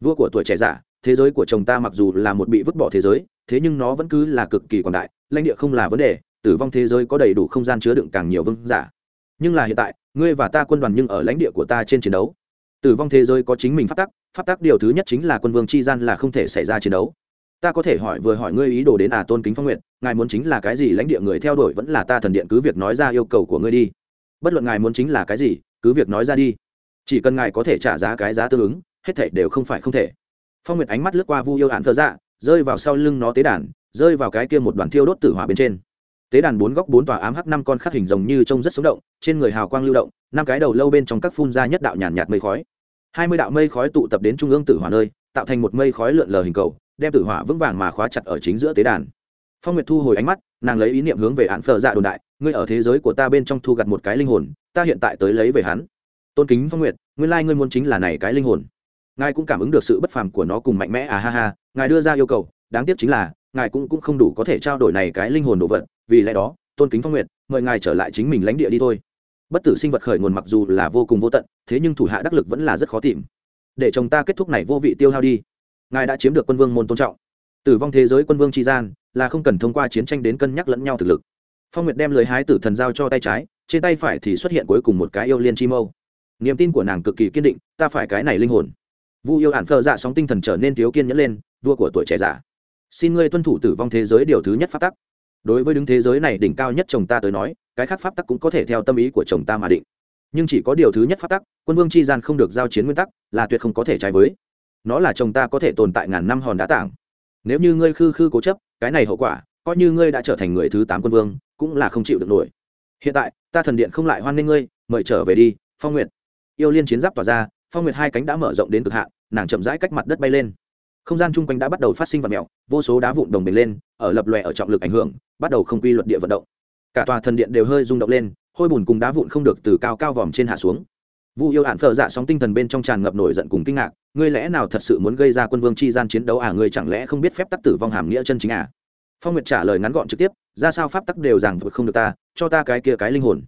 Vua của tuổi trẻ giả, thế giới của chồng ta mặc dù là một bị vứt bỏ thế giới, thế nhưng nó vẫn cứ là cực kỳ quảng đại, lãnh địa không là vấn đề, tử vong thế giới có đầy đủ không gian chứa đựng càng nhiều vương giả. Nhưng là hiện tại, ngươi và ta quân đoàn nhưng ở lãnh địa của ta trên chiến đấu. Tử vong thế giới có chính mình phát tắc Pháp tắc điều thứ nhất chính là quân vương chi gian là không thể xảy ra chiến đấu. Ta có thể hỏi vừa hỏi ngươi ý đồ đến à tôn kính phong nguyện ngài muốn chính là cái gì, lãnh địa người theo đuổi vẫn là ta thần điện, cứ việc nói ra yêu cầu của ngươi đi. Bất luận ngài muốn chính là cái gì, cứ việc nói ra đi. Chỉ cần ngài có thể trả giá cái giá tương ứng, hết thể đều không phải không thể. Phong nguyệt ánh mắt lướt qua vu yêu án thơ dạ rơi vào sau lưng nó tế đàn, rơi vào cái kia một đoàn thiêu đốt tử hỏa bên trên. Tế đàn bốn góc bốn tòa ám hắc năm con khắc hình rồng như trông rất sống động, trên người hào quang lưu động, năm cái đầu lâu bên trong các phun ra nhất đạo nhàn nhạt mây khói hai mươi đạo mây khói tụ tập đến trung ương tử hỏa nơi, tạo thành một mây khói lượn lờ hình cầu, đem tử hỏa vững vàng mà khóa chặt ở chính giữa tế đàn. Phong nguyệt thu hồi ánh mắt, nàng lấy ý niệm hướng về hạn phờ dạ đồn đại, ngươi ở thế giới của ta bên trong thu gặt một cái linh hồn, ta hiện tại tới lấy về hắn. Tôn kính phong nguyệt, nguyên lai ngươi muốn chính là này cái linh hồn. Ngài cũng cảm ứng được sự bất phàm của nó cùng mạnh mẽ à ha ha, ngài đưa ra yêu cầu, đáng tiếc chính là, ngài cũng cũng không đủ có thể trao đổi này cái linh hồn đồ vật, vì lẽ đó, tôn kính phong nguyệt, mời ngài trở lại chính mình lãnh địa đi thôi bất tử sinh vật khởi nguồn mặc dù là vô cùng vô tận, thế nhưng thủ hạ đắc lực vẫn là rất khó tìm. Để chồng ta kết thúc này vô vị tiêu hao đi. Ngài đã chiếm được quân vương môn tôn trọng. Tử vong thế giới quân vương tri gian là không cần thông qua chiến tranh đến cân nhắc lẫn nhau thực lực. Phong nguyệt đem lời hái tử thần giao cho tay trái, trên tay phải thì xuất hiện cuối cùng một cái yêu liên chi mâu. Niềm tin của nàng cực kỳ kiên định, ta phải cái này linh hồn. Vu yêu hạn phờ dạ sóng tinh thần trở nên thiếu kiên nhẫn lên, vua của tuổi trẻ giả xin ngươi tuân thủ tử vong thế giới điều thứ nhất pháp tắc đối với đứng thế giới này đỉnh cao nhất chồng ta tới nói, cái khác pháp tắc cũng có thể theo tâm ý của chồng ta mà định. Nhưng chỉ có điều thứ nhất pháp tắc, quân vương chi gian không được giao chiến nguyên tắc, là tuyệt không có thể trái với. Nó là chồng ta có thể tồn tại ngàn năm hòn đá tảng. Nếu như ngươi khư khư cố chấp, cái này hậu quả, coi như ngươi đã trở thành người thứ tám quân vương, cũng là không chịu được nổi. Hiện tại, ta thần điện không lại hoan nghênh ngươi, mời trở về đi, phong nguyệt. Yêu liên chiến giáp tỏa ra, phong nguyệt hai cánh đã mở rộng đến cực hạn, nàng chậm rãi cách mặt đất bay lên. Không gian chung quanh đã bắt đầu phát sinh vật mèo, vô số đá vụn đồng bền lên ở lập lòe ở trọng lực ảnh hưởng, bắt đầu không quy luật địa vận động. Cả tòa thần điện đều hơi rung động lên, hôi bùn cùng đá vụn không được từ cao cao vòm trên hạ xuống. Vu yêu hạn phở dạ sóng tinh thần bên trong tràn ngập nổi giận cùng kinh ngạc, ngươi lẽ nào thật sự muốn gây ra quân vương chi gian chiến đấu à ngươi chẳng lẽ không biết phép tắc tử vong hàm nghĩa chân chính à? Phong nguyệt trả lời ngắn gọn trực tiếp, ra sao pháp tắc đều rằng vực không được ta, cho ta cái kia cái linh hồn.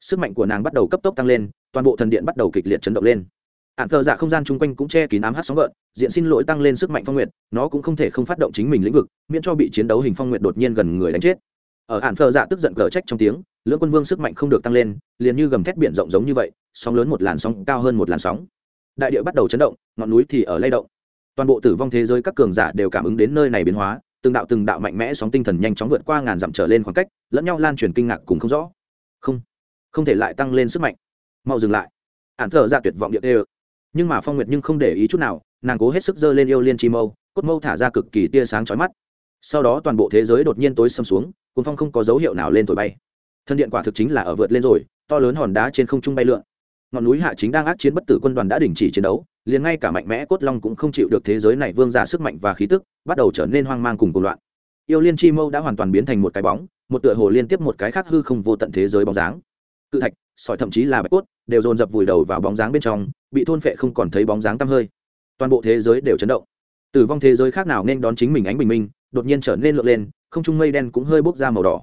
Sức mạnh của nàng bắt đầu cấp tốc tăng lên, toàn bộ thần điện bắt đầu kịch liệt chấn động lên hạn thờ dạ không gian chung quanh cũng che kín ám hát sóng gợn diện xin lỗi tăng lên sức mạnh phong nguyện, nó cũng không thể không phát động chính mình lĩnh vực miễn cho bị chiến đấu hình phong nguyện đột nhiên gần người đánh chết. Ở hạn thờ dạ tức giận cờ trách trong tiếng lưỡng quân vương sức mạnh không được tăng lên liền như gầm thét biển rộng giống như vậy sóng lớn một làn sóng cao hơn một làn sóng. Đại địa bắt đầu chấn động ngọn núi thì ở lay động. Toàn bộ tử vong thế giới các cường giả đều cảm ứng đến nơi này biến hóa từng đạo từng đạo mạnh mẽ sóng tinh thần nhanh chóng vượt qua ngàn dặm trở lên khoảng cách lẫn nhau lan truyền kinh ngạc cùng không rõ. Không không thể lại tăng lên sức mạnh. Mau dừng lại. Ản thợ ra dạ tuyệt vọng địa đê nhưng mà phong nguyệt nhưng không để ý chút nào, nàng cố hết sức giơ lên yêu liên chi mâu, cốt mâu thả ra cực kỳ tia sáng chói mắt. Sau đó toàn bộ thế giới đột nhiên tối xâm xuống cuốn phong không có dấu hiệu nào lên thổi bay. Thân điện quả thực chính là ở vượt lên rồi, to lớn hòn đá trên không trung bay lượn. Ngọn núi hạ chính đang ác chiến bất tử quân đoàn đã đình chỉ chiến đấu, liền ngay cả mạnh mẽ cốt long cũng không chịu được thế giới này vương giả sức mạnh và khí tức, bắt đầu trở nên hoang mang cùng cuộc loạn. Yêu liên chi mâu đã hoàn toàn biến thành một cái bóng, một tựa hồ liên tiếp một cái khác hư không vô tận thế giới bóng dáng. Cự thạch, sỏi thậm chí là bạch cốt, đều dồn dập vùi đầu vào bóng dáng bên trong bị thôn phệ không còn thấy bóng dáng tăm hơi. Toàn bộ thế giới đều chấn động. Tử vong thế giới khác nào nên đón chính mình ánh bình minh, đột nhiên trở nên lượn lên, không trung mây đen cũng hơi bốc ra màu đỏ.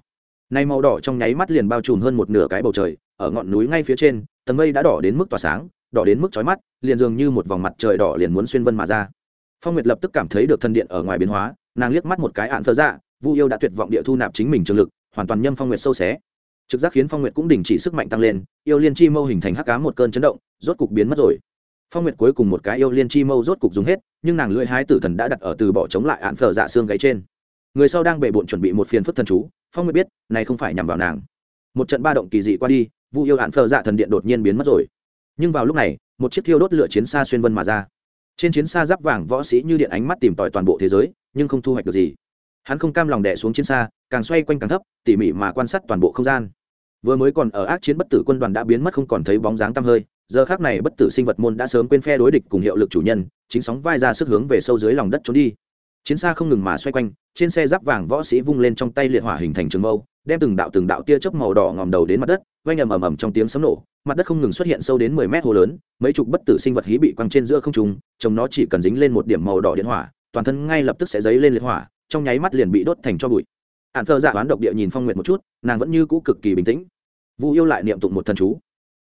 Nay màu đỏ trong nháy mắt liền bao trùm hơn một nửa cái bầu trời, ở ngọn núi ngay phía trên, tầng mây đã đỏ đến mức tỏa sáng, đỏ đến mức chói mắt, liền dường như một vòng mặt trời đỏ liền muốn xuyên vân mà ra. Phong nguyệt lập tức cảm thấy được thần điện ở ngoài biến hóa, nàng liếc mắt một cái ạn phơ dạ vu yêu đã tuyệt vọng địa thu nạp chính mình trường lực, hoàn toàn nhâm phong nguyệt sâu xé trực giác khiến phong nguyệt cũng đình chỉ sức mạnh tăng lên, yêu liên chi mâu hình thành hắc cá một cơn chấn động, rốt cục biến mất rồi. Phong nguyệt cuối cùng một cái yêu liên chi mâu rốt cục dùng hết, nhưng nàng lưỡi hái tử thần đã đặt ở từ bỏ chống lại ạn phở dạ xương gáy trên. Người sau đang bệ bộn chuẩn bị một phiền phức thần chú, phong nguyệt biết, này không phải nhằm vào nàng. Một trận ba động kỳ dị qua đi vụ yêu ạn phở dạ thần điện đột nhiên biến mất rồi. Nhưng vào lúc này, một chiếc thiêu đốt lửa chiến xa xuyên vân mà ra. Trên chiến xa giáp vàng võ sĩ như điện ánh mắt tìm tòi toàn bộ thế giới, nhưng không thu hoạch được gì. Hắn không cam lòng đẻ xuống chiến xa, càng xoay quanh càng thấp, tỉ mỉ mà quan sát toàn bộ không gian vừa mới còn ở ác chiến bất tử quân đoàn đã biến mất không còn thấy bóng dáng tăm hơi, giờ khác này bất tử sinh vật môn đã sớm quên phe đối địch cùng hiệu lực chủ nhân, chính sóng vai ra sức hướng về sâu dưới lòng đất trốn đi. Chiến xa không ngừng mà xoay quanh, trên xe giáp vàng võ sĩ vung lên trong tay liệt hỏa hình thành trường mâu, đem từng đạo từng đạo tia chớp màu đỏ ngòm đầu đến mặt đất, vang ầm ầm ầm trong tiếng sấm nổ, mặt đất không ngừng xuất hiện sâu đến mười mét hồ lớn, mấy chục bất tử sinh vật hí bị quăng trên giữa không trung, trông nó chỉ cần dính lên một điểm màu đỏ điện hỏa, toàn thân ngay lập tức sẽ dấy lên liệt hỏa, trong nháy mắt liền bị đốt thành cho bụi hạn thơ dạ đoán độc địa nhìn phong nguyệt một chút, nàng vẫn như cũ cực kỳ bình tĩnh. Vu yêu lại niệm tụng một thần chú.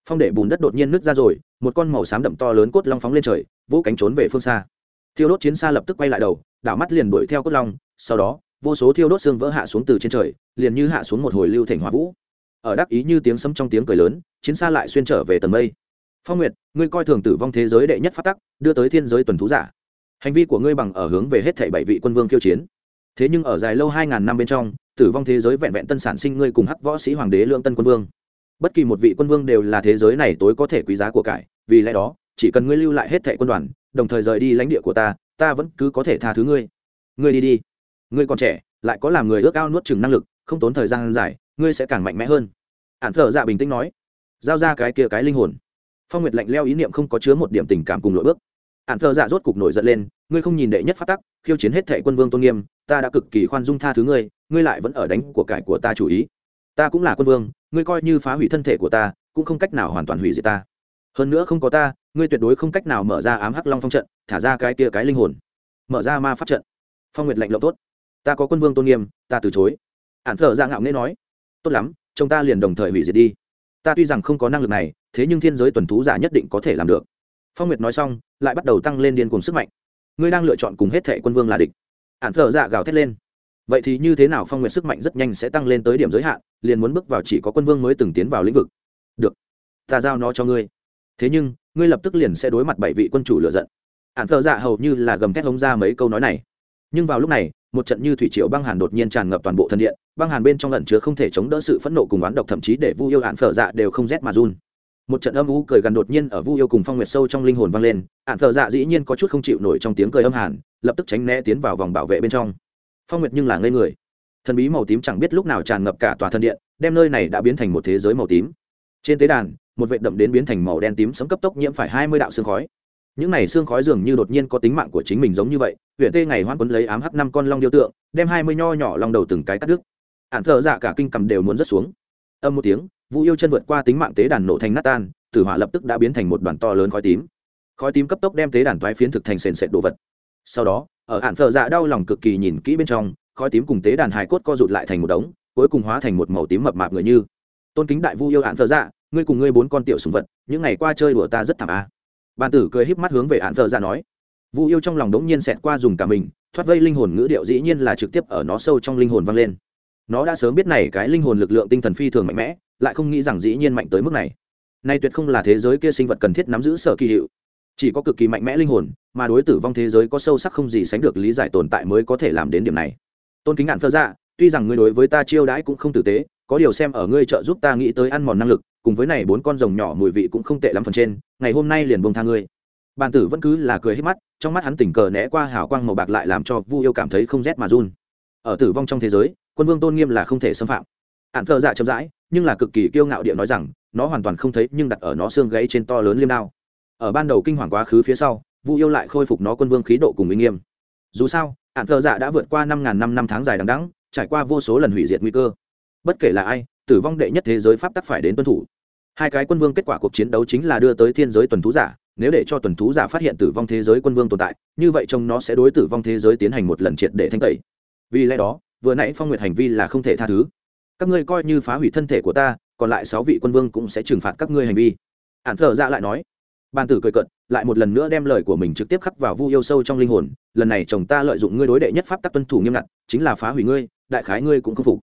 Phong để bùn đất đột nhiên nứt ra rồi, một con màu xám đậm to lớn cốt long phóng lên trời vỗ cánh trốn về phương xa. Thiêu đốt chiến xa lập tức quay lại đầu, đảo mắt liền đuổi theo cốt long, sau đó, vô số thiêu đốt xương vỡ hạ xuống từ trên trời, liền như hạ xuống một hồi lưu thành hỏa vũ. Ở đắc ý như tiếng sấm trong tiếng cười lớn, chiến xa lại xuyên trở về tầng mây. Phong nguyệt, ngươi coi thường tử vong thế giới đệ nhất phát tắc, đưa tới thiên giới tuần thú giả. Hành vi của ngươi bằng ở hướng về hết thảy bảy vị quân vương kiêu chiến. Thế nhưng ở dài lâu hai ngàn năm bên trong tử vong thế giới vẹn vẹn tân sản sinh ngươi cùng hắc võ sĩ hoàng đế lương tân quân vương. Bất kỳ một vị quân vương đều là thế giới này tối có thể quý giá của cải, vì lẽ đó, chỉ cần ngươi lưu lại hết thệ quân đoàn, đồng thời rời đi lãnh địa của ta ta vẫn cứ có thể tha thứ ngươi. Ngươi đi đi. Ngươi còn trẻ, lại có làm người ước ao nuốt chừng năng lực, không tốn thời gian dài, ngươi sẽ càng mạnh mẽ hơn. Ạn thợ dạ bình tĩnh nói. Giao ra cái kia cái linh hồn. Phong nguyệt lạnh leo ý niệm không có chứa một điểm tình cảm cùng lội bước. Ạn thợ dạ rốt cục nổi giận lên, ngươi không nhìn đệ nhất phát tắc, khiêu chiến hết thệ quân vương tôn nghiêm, ta đã cực kỳ khoan dung tha thứ ngươi ngươi lại vẫn ở đánh của cải của ta chủ ý. Ta cũng là quân vương, ngươi coi như phá hủy thân thể của ta, cũng không cách nào hoàn toàn hủy diệt ta. Hơn nữa không có ta, ngươi tuyệt đối không cách nào mở ra ám hắc long phong trận, thả ra cái kia cái linh hồn. Mở ra ma pháp trận. Phong nguyệt lạnh lộng tốt. Ta có quân vương tôn nghiêm, ta từ chối. Ạn thợ dạ ngạo nghễ nói. Tốt lắm chúng ta liền đồng thời hủy diệt đi. Ta tuy rằng không có năng lực này, thế nhưng thiên giới tuần thú giả nhất định có thể làm được. Phong nguyệt nói xong, lại bắt đầu tăng lên điên cùng sức mạnh. Ngươi đang lựa chọn cùng hết thệ quân vương là địch. Ạn thợ dạ gào thét lên vậy thì như thế nào phong nguyệt sức mạnh rất nhanh sẽ tăng lên tới điểm giới hạn, liền muốn bước vào chỉ có quân vương mới từng tiến vào lĩnh vực. Được, ta giao nó cho ngươi. Thế nhưng, ngươi lập tức liền sẽ đối mặt bảy vị quân chủ lựa giận. Ạn thợ dạ hầu như là gầm thét hống ra mấy câu nói này. Nhưng vào lúc này, một trận như thủy triều băng hàn đột nhiên tràn ngập toàn bộ thân điện, băng hàn bên trong lẩn chứa không thể chống đỡ sự phẫn nộ cùng oán độc thậm chí để vu yêu ạn phở dạ đều không rét mà run. Một trận âm u cười gần đột nhiên ở vu yêu cùng phong nguyệt sâu trong linh hồn vang lên ạn phở dạ dĩ nhiên có chút không chịu nổi trong tiếng cười âm hàn, lập tức tránh né tiến vào vòng bảo vệ bên trong phong nguyệt nhưng là ngây người. Thần bí màu tím chẳng biết lúc nào tràn ngập cả tòa thân điện, đem nơi này đã biến thành một thế giới màu tím. Trên tế đàn, một vệ đậm đến biến thành màu đen tím sấm cấp tốc nhiễm phải hai mươi đạo xương khói. Những này xương khói dường như đột nhiên có tính mạng của chính mình giống như vậy huyện tê ngày hoan quấn lấy ám hắc năm con long điêu tượng, đem hai mươi nho nhỏ long đầu từng cái cắt đứt. Ạn thợ dạ cả kinh cầm đều muốn rớt xuống. Âm một tiếng, vũ yêu chân vượt qua tính mạng tế đàn nổ thành nát tan, tử hỏa lập tức đã biến thành một đoàn to lớn khói tím. Khói tím cấp tốc đem tế đàn toái phiến thực thành sền sệt đồ vật. Sau đó ở hạn phở dạ đau lòng cực kỳ nhìn kỹ bên trong, khói tím cùng tế đàn hài cốt co rụt lại thành một đống, cuối cùng hóa thành một màu tím mập mạp người như. Tôn kính đại vu yêu hạn phở dạ ngươi cùng ngươi bốn con tiểu sùng vật, những ngày qua chơi đùa ta rất thảm a. Bàn tử cười híp mắt hướng về hạn phở dạ nói. Vu yêu trong lòng đống nhiên xẹt qua dùng cả mình, thoát vây linh hồn ngữ điệu dĩ nhiên là trực tiếp ở nó sâu trong linh hồn vang lên. Nó đã sớm biết này cái linh hồn lực lượng tinh thần phi thường mạnh mẽ, lại không nghĩ rằng dĩ nhiên mạnh tới mức này. Nay tuyệt không là thế giới kia sinh vật cần thiết nắm giữ sở kỳ hiệu chỉ có cực kỳ mạnh mẽ linh hồn, mà đối tử vong thế giới có sâu sắc không gì sánh được lý giải tồn tại mới có thể làm đến điểm này. Tôn kính ngạn phơ dạ tuy rằng ngươi đối với ta chiêu đãi cũng không tử tế, có điều xem ở ngươi trợ giúp ta nghĩ tới ăn mòn năng lực, cùng với này bốn con rồng nhỏ mùi vị cũng không tệ lắm phần trên, ngày hôm nay liền bông tha ngươi. Bàn tử vẫn cứ là cười hết mắt, trong mắt hắn tình cờ né qua hào quang màu bạc lại làm cho vu yêu cảm thấy không rét mà run. Ở tử vong trong thế giới, quân vương tôn nghiêm là không thể xâm phạm. Ạn thợ dạ chậm rãi, nhưng là cực kỳ kiêu ngạo địa nói rằng, nó hoàn toàn không thấy, nhưng đặt ở nó xương gãy trên to lớn liêm đao ở ban đầu kinh hoàng quá khứ phía sau, vu yêu lại khôi phục nó quân vương khí độ cùng uy nghiêm. Dù sao ạn thợ dạ đã vượt qua năm ngàn năm năm tháng dài đằng đẵng, trải qua vô số lần hủy diệt nguy cơ. Bất kể là ai, tử vong đệ nhất thế giới pháp tắc phải đến tuân thủ. Hai cái quân vương kết quả cuộc chiến đấu chính là đưa tới thiên giới tuần thú giả, nếu để cho tuần thú giả phát hiện tử vong thế giới quân vương tồn tại, như vậy trông nó sẽ đối tử vong thế giới tiến hành một lần triệt để thanh tẩy. Vì lẽ đó, vừa nãy phong nguyệt hành vi là không thể tha thứ. Các ngươi coi như phá hủy thân thể của ta, còn lại sáu vị quân vương cũng sẽ trừng phạt các ngươi hành vi. Ạn thợ dạ lại nói bàn tử cười cận lại một lần nữa đem lời của mình trực tiếp khắc vào vu yêu sâu trong linh hồn, lần này chồng ta lợi dụng ngươi đối đệ nhất pháp tắc tuân thủ nghiêm ngặt, chính là phá hủy ngươi, đại khái ngươi cũng không phục.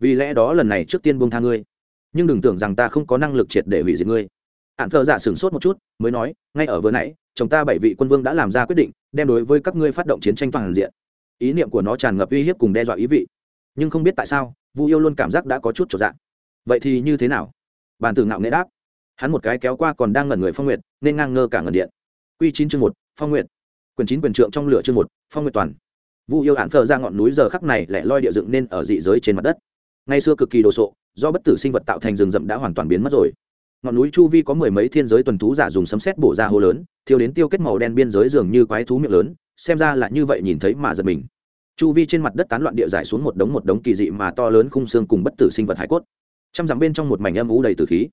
Vì lẽ đó lần này trước tiên buông tha ngươi. Nhưng đừng tưởng rằng ta không có năng lực triệt để hủy diệt ngươi. Ạn thợ dạ sửng sốt một chút, mới nói, ngay ở vừa nãy, chồng ta bảy vị quân vương đã làm ra quyết định, đem đối với các ngươi phát động chiến tranh toàn diện. Ý niệm của nó tràn ngập uy hiếp cùng đe dọa ý vị. Nhưng không biết tại sao, vu yêu luôn cảm giác đã có chút trở dạng vậy thì như thế nào? Bàn tử ngạo nghệ đáp hắn một cái kéo qua còn đang ngẩn người phong nguyệt, nên ngang ngơ cả ngẩn điện. Q chín chương một, phong nguyệt. Quyền chín quyền trượng trong lửa chương một, phong nguyệt toàn. Vu yêu hạn thờ ra ngọn núi giờ khắc này lại loi địa dựng nên ở dị giới trên mặt đất. Ngày xưa cực kỳ đồ sộ, do bất tử sinh vật tạo thành rừng rậm đã hoàn toàn biến mất rồi. Ngọn núi chu vi có mười mấy thiên giới tuần thú giả dùng sấm sét bổ ra hô lớn thiếu đến tiêu kết màu đen biên giới dường như quái thú miệng lớn, xem ra là như vậy nhìn thấy mà giật mình. Chu vi trên mặt đất tán loạn địa giải xuống một đống một đống kỳ dị mà to lớn khung xương cùng bất tử sinh vật hải cốt. Trăm dặm bên trong một mảnh âm ú đầy tử khí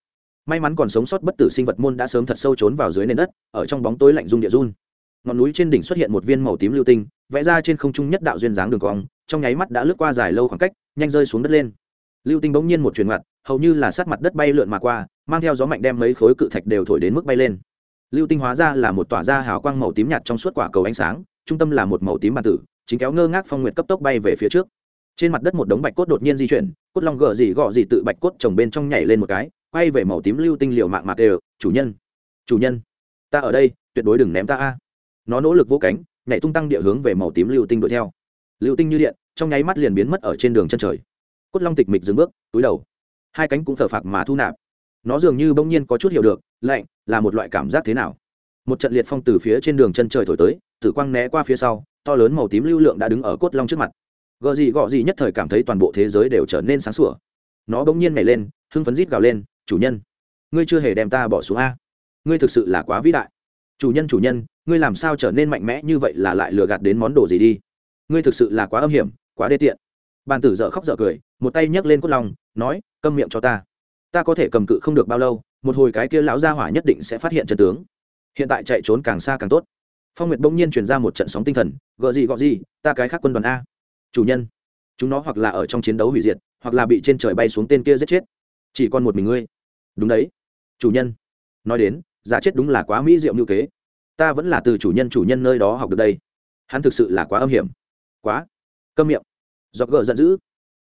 may mắn còn sống sót bất tử sinh vật môn đã sớm thật sâu trốn vào dưới nền đất, ở trong bóng tối lạnh rung địa run. Ngọn núi trên đỉnh xuất hiện một viên màu tím lưu tinh, vẽ ra trên không trung nhất đạo duyên dáng đường cong, trong nháy mắt đã lướt qua dài lâu khoảng cách, nhanh rơi xuống đất lên. Lưu tinh bỗng nhiên một chuyển ngoặt, hầu như là sát mặt đất bay lượn mà qua, mang theo gió mạnh đem mấy khối cự thạch đều thổi đến mức bay lên. Lưu tinh hóa ra là một tỏa ra hào quang màu tím nhạt trong suốt quả cầu ánh sáng, trung tâm là một màu tím bàn tử, chính kéo ngơ ngác phong nguyệt cấp tốc bay về phía trước. Trên mặt đất một đống bạch cốt đột nhiên di chuyển, cốt long gờ gì gọ gì tự bạch cốt trồng bên trong nhảy lên một cái quay về màu tím lưu tinh liệu mạng mạc đều chủ nhân chủ nhân, ta ở đây, tuyệt đối đừng ném ta a. Nó nỗ lực vỗ cánh, nhảy tung tăng địa hướng về màu tím lưu tinh đuổi theo. Lưu tinh như điện, trong nháy mắt liền biến mất ở trên đường chân trời. Cốt long tịch mịch dừng bước, túi đầu. Hai cánh cũng thở phạc mà thu nạp. Nó dường như bỗng nhiên có chút hiểu được, lạnh, là một loại cảm giác thế nào. Một trận liệt phong từ phía trên đường chân trời thổi tới, tử quang né qua phía sau, to lớn màu tím lưu lượng đã đứng ở cốt long trước mặt. Gợ gì gọ gì nhất thời cảm thấy toàn bộ thế giới đều trở nên sáng sủa. Nó bỗng nhiên nhảy lên, hưng phấn rít gào lên chủ nhân. Ngươi chưa hề đem ta bỏ xuống a. Ngươi thực sự là quá vĩ đại. Chủ nhân chủ nhân, ngươi làm sao trở nên mạnh mẽ như vậy là lại lừa gạt đến món đồ gì đi? Ngươi thực sự là quá âm hiểm, quá đê tiện. Bàn tử dợ khóc dợ cười, một tay nhấc lên cốt lòng, nói, câm miệng cho ta. Ta có thể cầm cự không được bao lâu, một hồi cái kia lão gia hỏa nhất định sẽ phát hiện trận tướng. Hiện tại chạy trốn càng xa càng tốt. Phong nguyệt bỗng nhiên truyền ra một trận sóng tinh thần gợ gì, gọ gì, ta cái khác quân đoàn a. Chủ nhân. Chúng nó hoặc là ở trong chiến đấu hủy diệt, hoặc là bị trên trời bay xuống tên kia giết chết. Chỉ còn một mình ngươi đúng đấy. Chủ nhân. Nói đến, giả chết đúng là quá mỹ diệu như kế. Ta vẫn là từ chủ nhân chủ nhân nơi đó học được đây. Hắn thực sự là quá âm hiểm. Quá. Câm miệng. Giọt gờ giận dữ.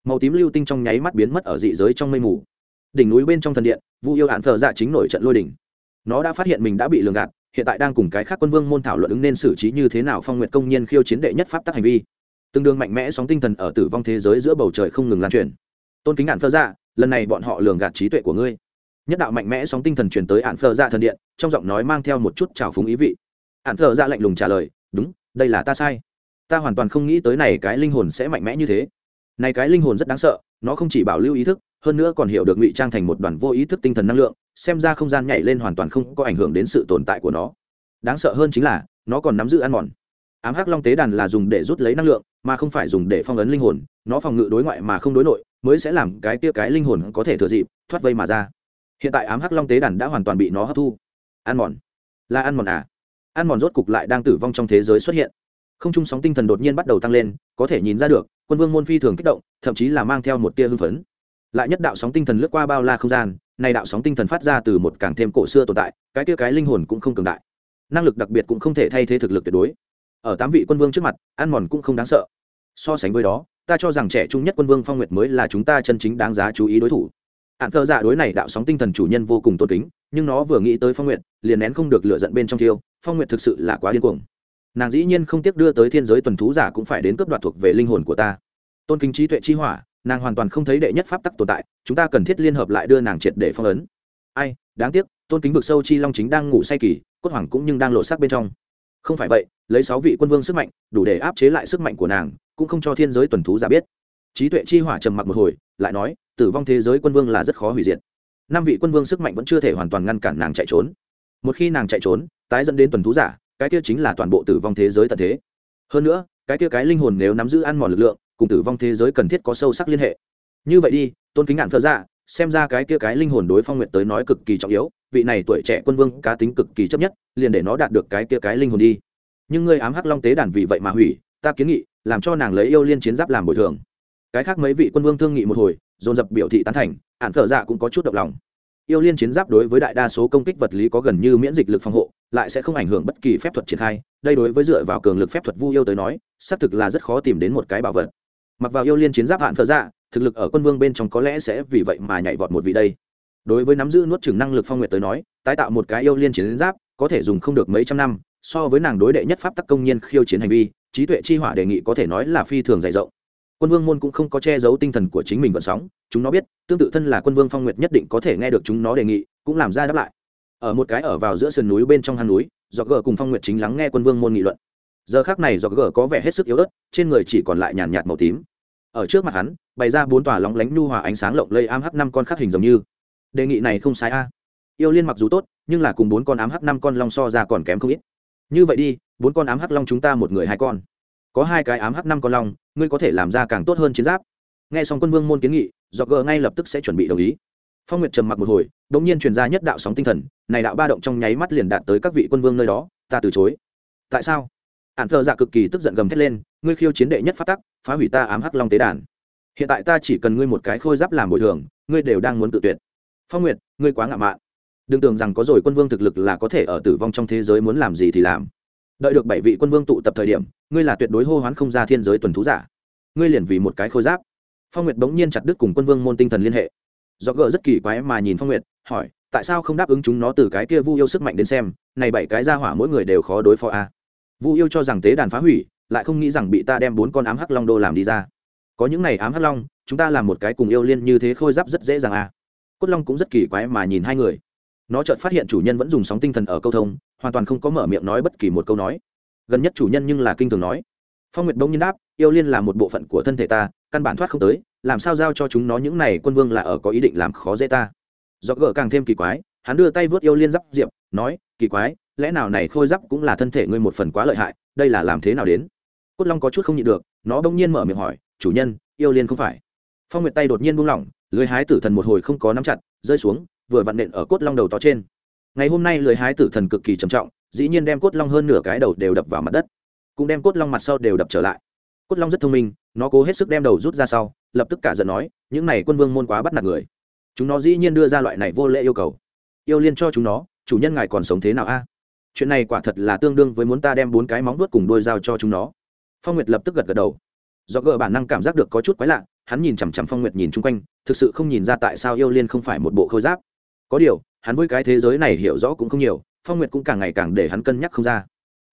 Màu tím lưu tinh trong nháy mắt biến mất ở dị giới trong mây mù. Đỉnh núi bên trong thần điện, vu yêu hạn thờ dạ chính nổi trận lôi đỉnh nó đã phát hiện mình đã bị lường gạt, hiện tại đang cùng cái khác quân vương môn thảo luận ứng nên xử trí như thế nào phong nguyện công nhiên khiêu chiến đệ nhất pháp tắc hành vi. Tương đương mạnh mẽ sóng tinh thần ở tử vong thế giới giữa bầu trời không ngừng lan truyền. Tôn kính hạn phơ dạ lần này bọn họ lường gạt trí tuệ của ngươi nhất đạo mạnh mẽ sóng tinh thần truyền tới hạn phờ dạ thần điện, trong giọng nói mang theo một chút trào phúng ý vị. Hạn phờ dạ lạnh lùng trả lời, đúng, đây là ta sai. Ta hoàn toàn không nghĩ tới này cái linh hồn sẽ mạnh mẽ như thế. Này cái linh hồn rất đáng sợ, nó không chỉ bảo lưu ý thức, hơn nữa còn hiểu được ngụy trang thành một đoàn vô ý thức tinh thần năng lượng, xem ra không gian nhảy lên hoàn toàn không có ảnh hưởng đến sự tồn tại của nó. Đáng sợ hơn chính là, nó còn nắm giữ ăn mòn. Ám hắc long tế đàn là dùng để rút lấy năng lượng, mà không phải dùng để phong ấn linh hồn. Nó phòng ngự đối ngoại mà không đối nội, mới sẽ làm cái kia cái linh hồn có thể thừa dịp, thoát vây mà ra hiện tại ám hắc long tế đàn đã hoàn toàn bị nó hấp thu. Ăn mòn. Là ăn mòn à? Ăn mòn rốt cục lại đang tử vong trong thế giới xuất hiện. Không trung sóng tinh thần đột nhiên bắt đầu tăng lên, có thể nhìn ra được, quân vương môn phi thường kích động, thậm chí là mang theo một tia hưng phấn. Lại nhất đạo sóng tinh thần lướt qua bao la không gian, này đạo sóng tinh thần phát ra từ một càng thêm cổ xưa tồn tại, cái tia cái linh hồn cũng không cường đại. Năng lực đặc biệt cũng không thể thay thế thực lực tuyệt đối. Ở tám vị quân vương trước mặt, ăn mòn cũng không đáng sợ. So sánh với đó, ta cho rằng trẻ trung nhất quân vương phong nguyệt mới là chúng ta chân chính đáng giá chú ý đối thủ ạn thơ dạ đối này đạo sóng tinh thần chủ nhân vô cùng tôn kính, nhưng nó vừa nghĩ tới phong nguyệt, liền nén không được lựa giận bên trong thiêu, phong nguyệt thực sự là quá điên cuồng. Nàng dĩ nhiên không tiếc đưa tới thiên giới tuần thú giả cũng phải đến cướp đoạt thuộc về linh hồn của ta. Tôn kính trí tuệ chi hỏa, nàng hoàn toàn không thấy đệ nhất pháp tắc tồn tại, chúng ta cần thiết liên hợp lại đưa nàng triệt để phong ấn. Ai, đáng tiếc, tôn kính vực sâu chi long chính đang ngủ say kỳ, cốt hoàng cũng nhưng đang lộ sắc bên trong. Không phải vậy, lấy sáu vị quân vương sức mạnh, đủ để áp chế lại sức mạnh của nàng, cũng không cho thiên giới tuần thú giả biết. Trí tuệ chi hỏa trầm mặc một hồi lại nói, tử vong thế giới quân vương là rất khó hủy diệt. Năm vị quân vương sức mạnh vẫn chưa thể hoàn toàn ngăn cản nàng chạy trốn. Một khi nàng chạy trốn, tái dẫn đến tuần thú giả, cái kia chính là toàn bộ tử vong thế giới tận thế. Hơn nữa, cái kia cái linh hồn nếu nắm giữ ăn mòn lực lượng, cùng tử vong thế giới cần thiết có sâu sắc liên hệ. Như vậy đi, tôn kính ngạn thơ ra, xem ra cái kia cái linh hồn đối phong nguyện tới nói cực kỳ trọng yếu, vị này tuổi trẻ quân vương cá tính cực kỳ chấp nhất, liền để nó đạt được cái kia cái linh hồn đi. Nhưng ngươi ám hắc long tế đàn vì vậy mà hủy, ta kiến nghị, làm cho nàng lấy yêu liên chiến giáp làm bồi thường cái khác mấy vị quân vương thương nghị một hồi, dồn dập biểu thị tán thành ạn thợ dạ cũng có chút động lòng. Yêu liên chiến giáp đối với đại đa số công kích vật lý có gần như miễn dịch lực phòng hộ, lại sẽ không ảnh hưởng bất kỳ phép thuật triển khai, đây đối với dựa vào cường lực phép thuật vu yêu tới nói, xác thực là rất khó tìm đến một cái bảo vật. Mặc vào yêu liên chiến giáp hạn thợ dạ thực lực ở quân vương bên trong có lẽ sẽ vì vậy mà nhảy vọt một vị đây. Đối với nắm giữ nuốt chừng năng lực phong nguyệt tới nói, tái tạo một cái yêu liên chiến giáp, có thể dùng không được mấy trăm năm, so với nàng đối đệ nhất pháp tắc công nhiên khiêu chiến hành vi, trí tuệ chi hỏa đề nghị có thể nói là phi thường dày rộng quân vương môn cũng không có che giấu tinh thần của chính mình vận sóng, chúng nó biết, tương tự thân là quân vương phong nguyệt nhất định có thể nghe được chúng nó đề nghị, cũng làm ra đáp lại. Ở một cái ở vào giữa sườn núi bên trong hang núi do gờ cùng phong nguyệt chính lắng nghe quân vương môn nghị luận. Giờ khác này do gờ có vẻ hết sức yếu ớt, trên người chỉ còn lại nhàn nhạt màu tím. Ở trước mặt hắn, bày ra bốn tòa lóng lánh nhu hòa ánh sáng lộng lây am h năm con khác hình giống như. Đề nghị này không sai a. Yêu liên mặc dù tốt, nhưng là cùng bốn con ám h năm con long so ra còn kém không ít. Như vậy đi, bốn con ám h long chúng ta một người hai con có hai cái ám h năm con long, ngươi có thể làm ra càng tốt hơn chiến giáp. Nghe xong quân vương môn kiến nghị do gờ ngay lập tức sẽ chuẩn bị đồng ý. Phong nguyệt trầm mặc một hồi đ ỗ n g nhiên truyền ra nhất đạo sóng tinh thần, này đạo ba động trong nháy mắt liền đạt tới các vị quân vương nơi đó, ta từ chối. Tại sao? Ạn thợ dạ cực kỳ tức giận gầm thét lên, ngươi khiêu chiến đệ nhất phát tắc, phá hủy ta ám hắc long tế đàn. Hiện tại ta chỉ cần ngươi một cái khôi giáp làm bồi thường, ngươi đều đang muốn tự tuyệt. Phong nguyệt, ngươi quá ngạo mạn. Đừng tưởng rằng có rồi quân vương thực lực là có thể ở tử vong trong thế giới muốn làm gì thì làm đợi được bảy vị quân vương tụ tập thời điểm, ngươi là tuyệt đối hô hoán không ra thiên giới tuần thú giả. Ngươi liền vì một cái khôi giáp. Phong nguyệt bỗng nhiên chặt đứt cùng quân vương môn tinh thần liên hệ. Do gỡ rất kỳ quái mà nhìn phong nguyệt, hỏi, tại sao không đáp ứng chúng nó từ cái kia vu yêu sức mạnh đến xem, này bảy cái ra hỏa mỗi người đều khó đối phó a vu yêu cho rằng tế đàn phá hủy, lại không nghĩ rằng bị ta đem bốn con ám hắc long đô làm đi ra. Có những này ám hắc long, chúng ta làm một cái cùng yêu liên như thế khôi giáp rất dễ dàng a cốt long cũng rất kỳ quái mà nhìn hai người nó chợt phát hiện chủ nhân vẫn dùng sóng tinh thần ở câu thông, hoàn toàn không có mở miệng nói bất kỳ một câu nói. Gần nhất chủ nhân nhưng là kinh thường nói. Phong nguyệt bỗng nhiên đáp, yêu liên là một bộ phận của thân thể ta, căn bản thoát không tới, làm sao giao cho chúng nó những này quân vương là ở có ý định làm khó dễ ta? Do gỡ càng thêm kỳ quái, hắn đưa tay vớt yêu liên giáp diệp, nói, kỳ quái, lẽ nào này khôi giáp cũng là thân thể ngươi một phần quá lợi hại, đây là làm thế nào đến? Cốt long có chút không nhịn được, nó bỗng nhiên mở miệng hỏi, chủ nhân, yêu liên không phải. Phong nguyệt tay đột nhiên buông lỏng, lưới hái tử thần một hồi không có nắm chặt, rơi xuống vừa vặn nện ở cốt long đầu to trên. Ngày hôm nay lưới hái tử thần cực kỳ trầm trọng, dĩ nhiên đem cốt long hơn nửa cái đầu đều đập vào mặt đất, cũng đem cốt long mặt sau đều đập trở lại. Cốt long rất thông minh, nó cố hết sức đem đầu rút ra sau, lập tức cả giận nói, những này quân vương môn quá bắt nạt người. Chúng nó dĩ nhiên đưa ra loại này vô lễ yêu cầu. Yêu liên cho chúng nó, chủ nhân ngài còn sống thế nào a? Chuyện này quả thật là tương đương với muốn ta đem bốn cái móng vuốt cùng đôi dao cho chúng nó. Phong nguyệt lập tức gật gật đầu. Do gỡ bản năng cảm giác được có chút quái lạ, hắn nhìn chằm chằm phong nguyệt nhìn chung quanh, thực sự không nhìn ra tại sao yêu liên không phải một bộ khôi giáp có điều, hắn với cái thế giới này hiểu rõ cũng không nhiều, phong nguyệt cũng càng ngày càng để hắn cân nhắc không ra.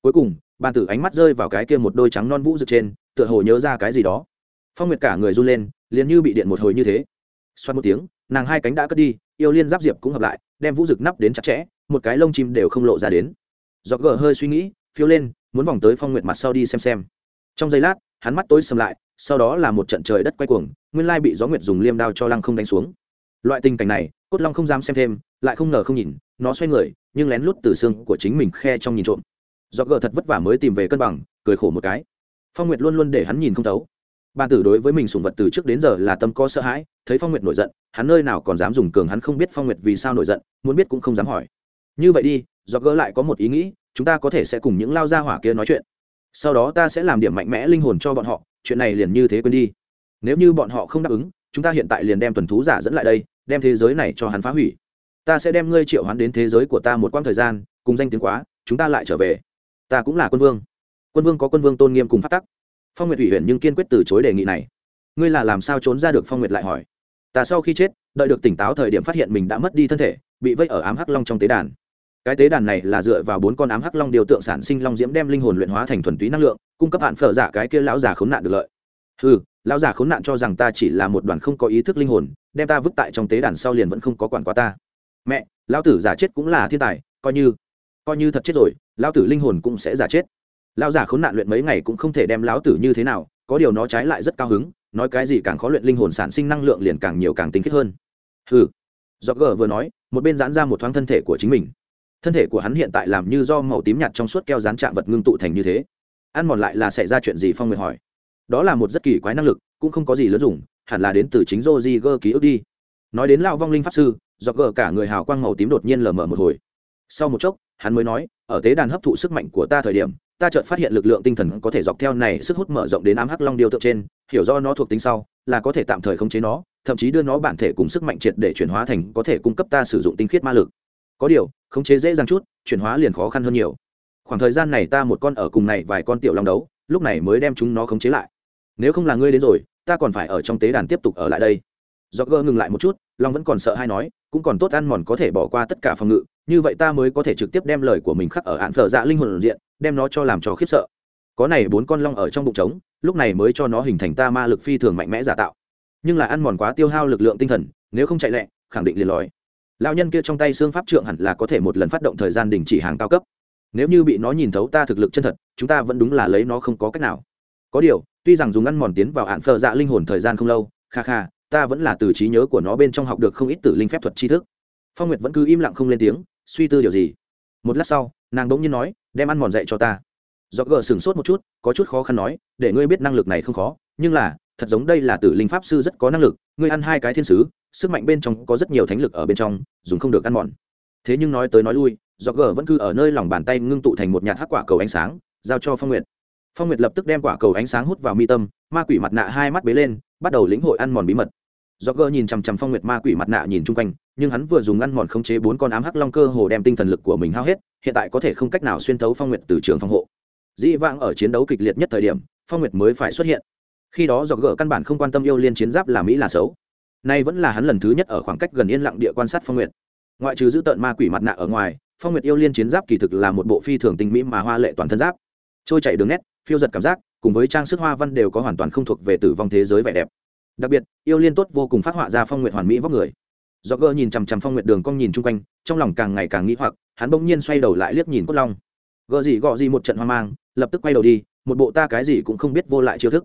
Cuối cùng, bàn tử ánh mắt rơi vào cái kia một đôi trắng non vũ rực trên, tựa hồ nhớ ra cái gì đó. Phong nguyệt cả người run lên, liền như bị điện một hồi như thế. Xoát một tiếng, nàng hai cánh đã cất đi, yêu liên giáp diệp cũng hợp lại, đem vũ rực nắp đến chặt chẽ, một cái lông chim đều không lộ ra đến. Gió gờ hơi suy nghĩ, phiêu lên, muốn vòng tới phong nguyệt mặt sau đi xem xem. Trong giây lát, hắn mắt tối sầm lại, sau đó là một trận trời đất quay cuồng, nguyên lai bị gió nguyệt dùng liêm đao cho lăng không đánh xuống. Loại tình cảnh này cốt long không dám xem thêm, lại không ngờ không nhìn, nó xoay người, nhưng lén lút từ xương của chính mình khe trong nhìn trộm. Do gờ thật vất vả mới tìm về cân bằng, cười khổ một cái. Phong nguyệt luôn luôn để hắn nhìn không thấu. Bàn tử đối với mình sùng vật từ trước đến giờ là tâm có sợ hãi, thấy phong nguyệt nổi giận, hắn nơi nào còn dám dùng cường hắn không biết phong nguyệt vì sao nổi giận, muốn biết cũng không dám hỏi. Như vậy đi do gỡ lại có một ý nghĩ, chúng ta có thể sẽ cùng những lao gia hỏa kia nói chuyện. Sau đó ta sẽ làm điểm mạnh mẽ linh hồn cho bọn họ, chuyện này liền như thế quên đi. Nếu như bọn họ không đáp ứng, chúng ta hiện tại liền đem tuần thú giả dẫn lại đây đem thế giới này cho hắn phá hủy. Ta sẽ đem ngươi triệu hắn đến thế giới của ta một quãng thời gian, cùng danh tiếng quá, chúng ta lại trở về. Ta cũng là quân vương. Quân vương có quân vương tôn nghiêm cùng phát tắc. Phong nguyệt ủy huyện nhưng kiên quyết từ chối đề nghị này. Ngươi là làm sao trốn ra được? Phong nguyệt lại hỏi. Ta sau khi chết, đợi được tỉnh táo thời điểm phát hiện mình đã mất đi thân thể, bị vây ở ám hắc long trong tế đàn. Cái tế đàn này là dựa vào bốn con ám hắc long điều tượng sản sinh long diễm đem linh hồn luyện hóa thành thuần túy năng lượng, cung cấp hạn phở giả cái kia lão già khốn nạn được lợi. Ừ lão giả khốn nạn cho rằng ta chỉ là một đoàn không có ý thức linh hồn, đem ta vứt tại trong tế đàn sau liền vẫn không có quản quá ta. Mẹ, lão tử giả chết cũng là thiên tài, coi như coi như thật chết rồi, lão tử linh hồn cũng sẽ giả chết. Lão giả khốn nạn luyện mấy ngày cũng không thể đem lão tử như thế nào, có điều nó trái lại rất cao hứng, nói cái gì càng khó luyện linh hồn sản sinh năng lượng liền càng nhiều càng tinh khiết hơn. Ừ do gờ vừa nói, một bên giãn ra một thoáng thân thể của chính mình. Thân thể của hắn hiện tại làm như do màu tím nhạt trong suốt keo dán chạm vật ngưng tụ thành như thế. Ăn mòn lại là xảy ra chuyện gì, phong nguyệt hỏi đó là một rất kỳ quái năng lực, cũng không có gì lớn dùng, hẳn là đến từ chính joji gơ ký ức đi. Nói đến lão vong linh pháp sư do gờ cả người hào quang màu tím đột nhiên lờ mờ một hồi. Sau một chốc, hắn mới nói, ở tế đàn hấp thụ sức mạnh của ta thời điểm, ta chợt phát hiện lực lượng tinh thần có thể dọc theo này sức hút mở rộng đến ám hắc long điêu tượng trên, hiểu do nó thuộc tính sau, là có thể tạm thời khống chế nó, thậm chí đưa nó bản thể cùng sức mạnh triệt để chuyển hóa thành có thể cung cấp ta sử dụng tinh khiết ma lực. Có điều, khống chế dễ dàng chút, chuyển hóa liền khó khăn hơn nhiều. Khoảng thời gian này ta một con ở cùng này vài con tiểu long đấu, lúc này mới đem chúng nó khống chế lại nếu không là ngươi đến rồi, ta còn phải ở trong tế đàn tiếp tục ở lại đây. Do gơ ngừng lại một chút, long vẫn còn sợ hay nói, cũng còn tốt ăn mòn có thể bỏ qua tất cả phòng ngự, như vậy ta mới có thể trực tiếp đem lời của mình khắc ở hạn phở dạ linh hồn diện, đem nó cho làm cho khiếp sợ. Có này bốn con long ở trong bụng trống, lúc này mới cho nó hình thành ta ma lực phi thường mạnh mẽ giả tạo. Nhưng là ăn mòn quá tiêu hao lực lượng tinh thần, nếu không chạy lẹ, khẳng định liền lòi. Lao nhân kia trong tay xương pháp trượng hẳn là có thể một lần phát động thời gian đình chỉ hàng cao cấp. Nếu như bị nó nhìn thấu ta thực lực chân thật, chúng ta vẫn đúng là lấy nó không có cách nào. Có điều tuy rằng dùng ăn mòn tiến vào hạn phờ dạ linh hồn thời gian không lâu, kha kha, ta vẫn là từ trí nhớ của nó bên trong học được không ít tử linh phép thuật tri thức. Phong nguyệt vẫn cứ im lặng không lên tiếng, suy tư điều gì. Một lát sau, nàng đ ỗ n g nhiên nói, đem ăn mòn dạy cho ta. Do gờ sửng sốt một chút, có chút khó khăn nói, để ngươi biết năng lực này không khó, nhưng là, thật giống đây là tử linh pháp sư rất có năng lực, ngươi ăn hai cái thiên sứ, sức mạnh bên trong có rất nhiều thánh lực ở bên trong, dùng không được ăn mòn. Thế nhưng nói tới nói lui do gờ vẫn cứ ở nơi lòng bàn tay ngưng tụ thành một nhạt hắc quả cầu ánh sáng, giao cho phong nguyệt phong nguyệt lập tức đem quả cầu ánh sáng hút vào mi tâm, ma quỷ mặt nạ hai mắt bế lên, bắt đầu lĩnh hội ăn mòn bí mật. Do gơ nhìn chằm chằm phong nguyệt ma quỷ mặt nạ nhìn chung quanh, nhưng hắn vừa dùng ăn mòn khống chế bốn con ám hắc long cơ hồ đem tinh thần lực của mình hao hết, hiện tại có thể không cách nào xuyên thấu phong nguyệt từ trường phòng hộ. Dĩ vãng ở chiến đấu kịch liệt nhất thời điểm, phong nguyệt mới phải xuất hiện. Khi đó do gờ căn bản không quan tâm yêu liên chiến giáp là mỹ là xấu. Nay vẫn là hắn lần thứ nhất ở khoảng cách gần yên lặng địa quan sát phong nguyệt. Ngoại trừ giữ tợn ma quỷ mặt nạ ở ngoài, phong nguyệt yêu liên chiến giáp kỳ thực là một bộ phi thường tinh mỹ mà hoa lệ toàn thân giáp. Trôi chảy đường nét phiêu giật cảm giác, cùng với trang sức hoa văn đều có hoàn toàn không thuộc về tử vong thế giới vẻ đẹp. Đặc biệt, yêu liên tốt vô cùng phát họa ra phong nguyện hoàn mỹ vóc người. Do gơ nhìn chằm chằm phong nguyện đường cong nhìn chung quanh, trong lòng càng ngày càng nghĩ hoặc, hắn bỗng nhiên xoay đầu lại liếc nhìn cốt long. Gỡ gì gọ gì một trận hoang mang, lập tức quay đầu đi, một bộ ta cái gì cũng không biết vô lại chiêu thức.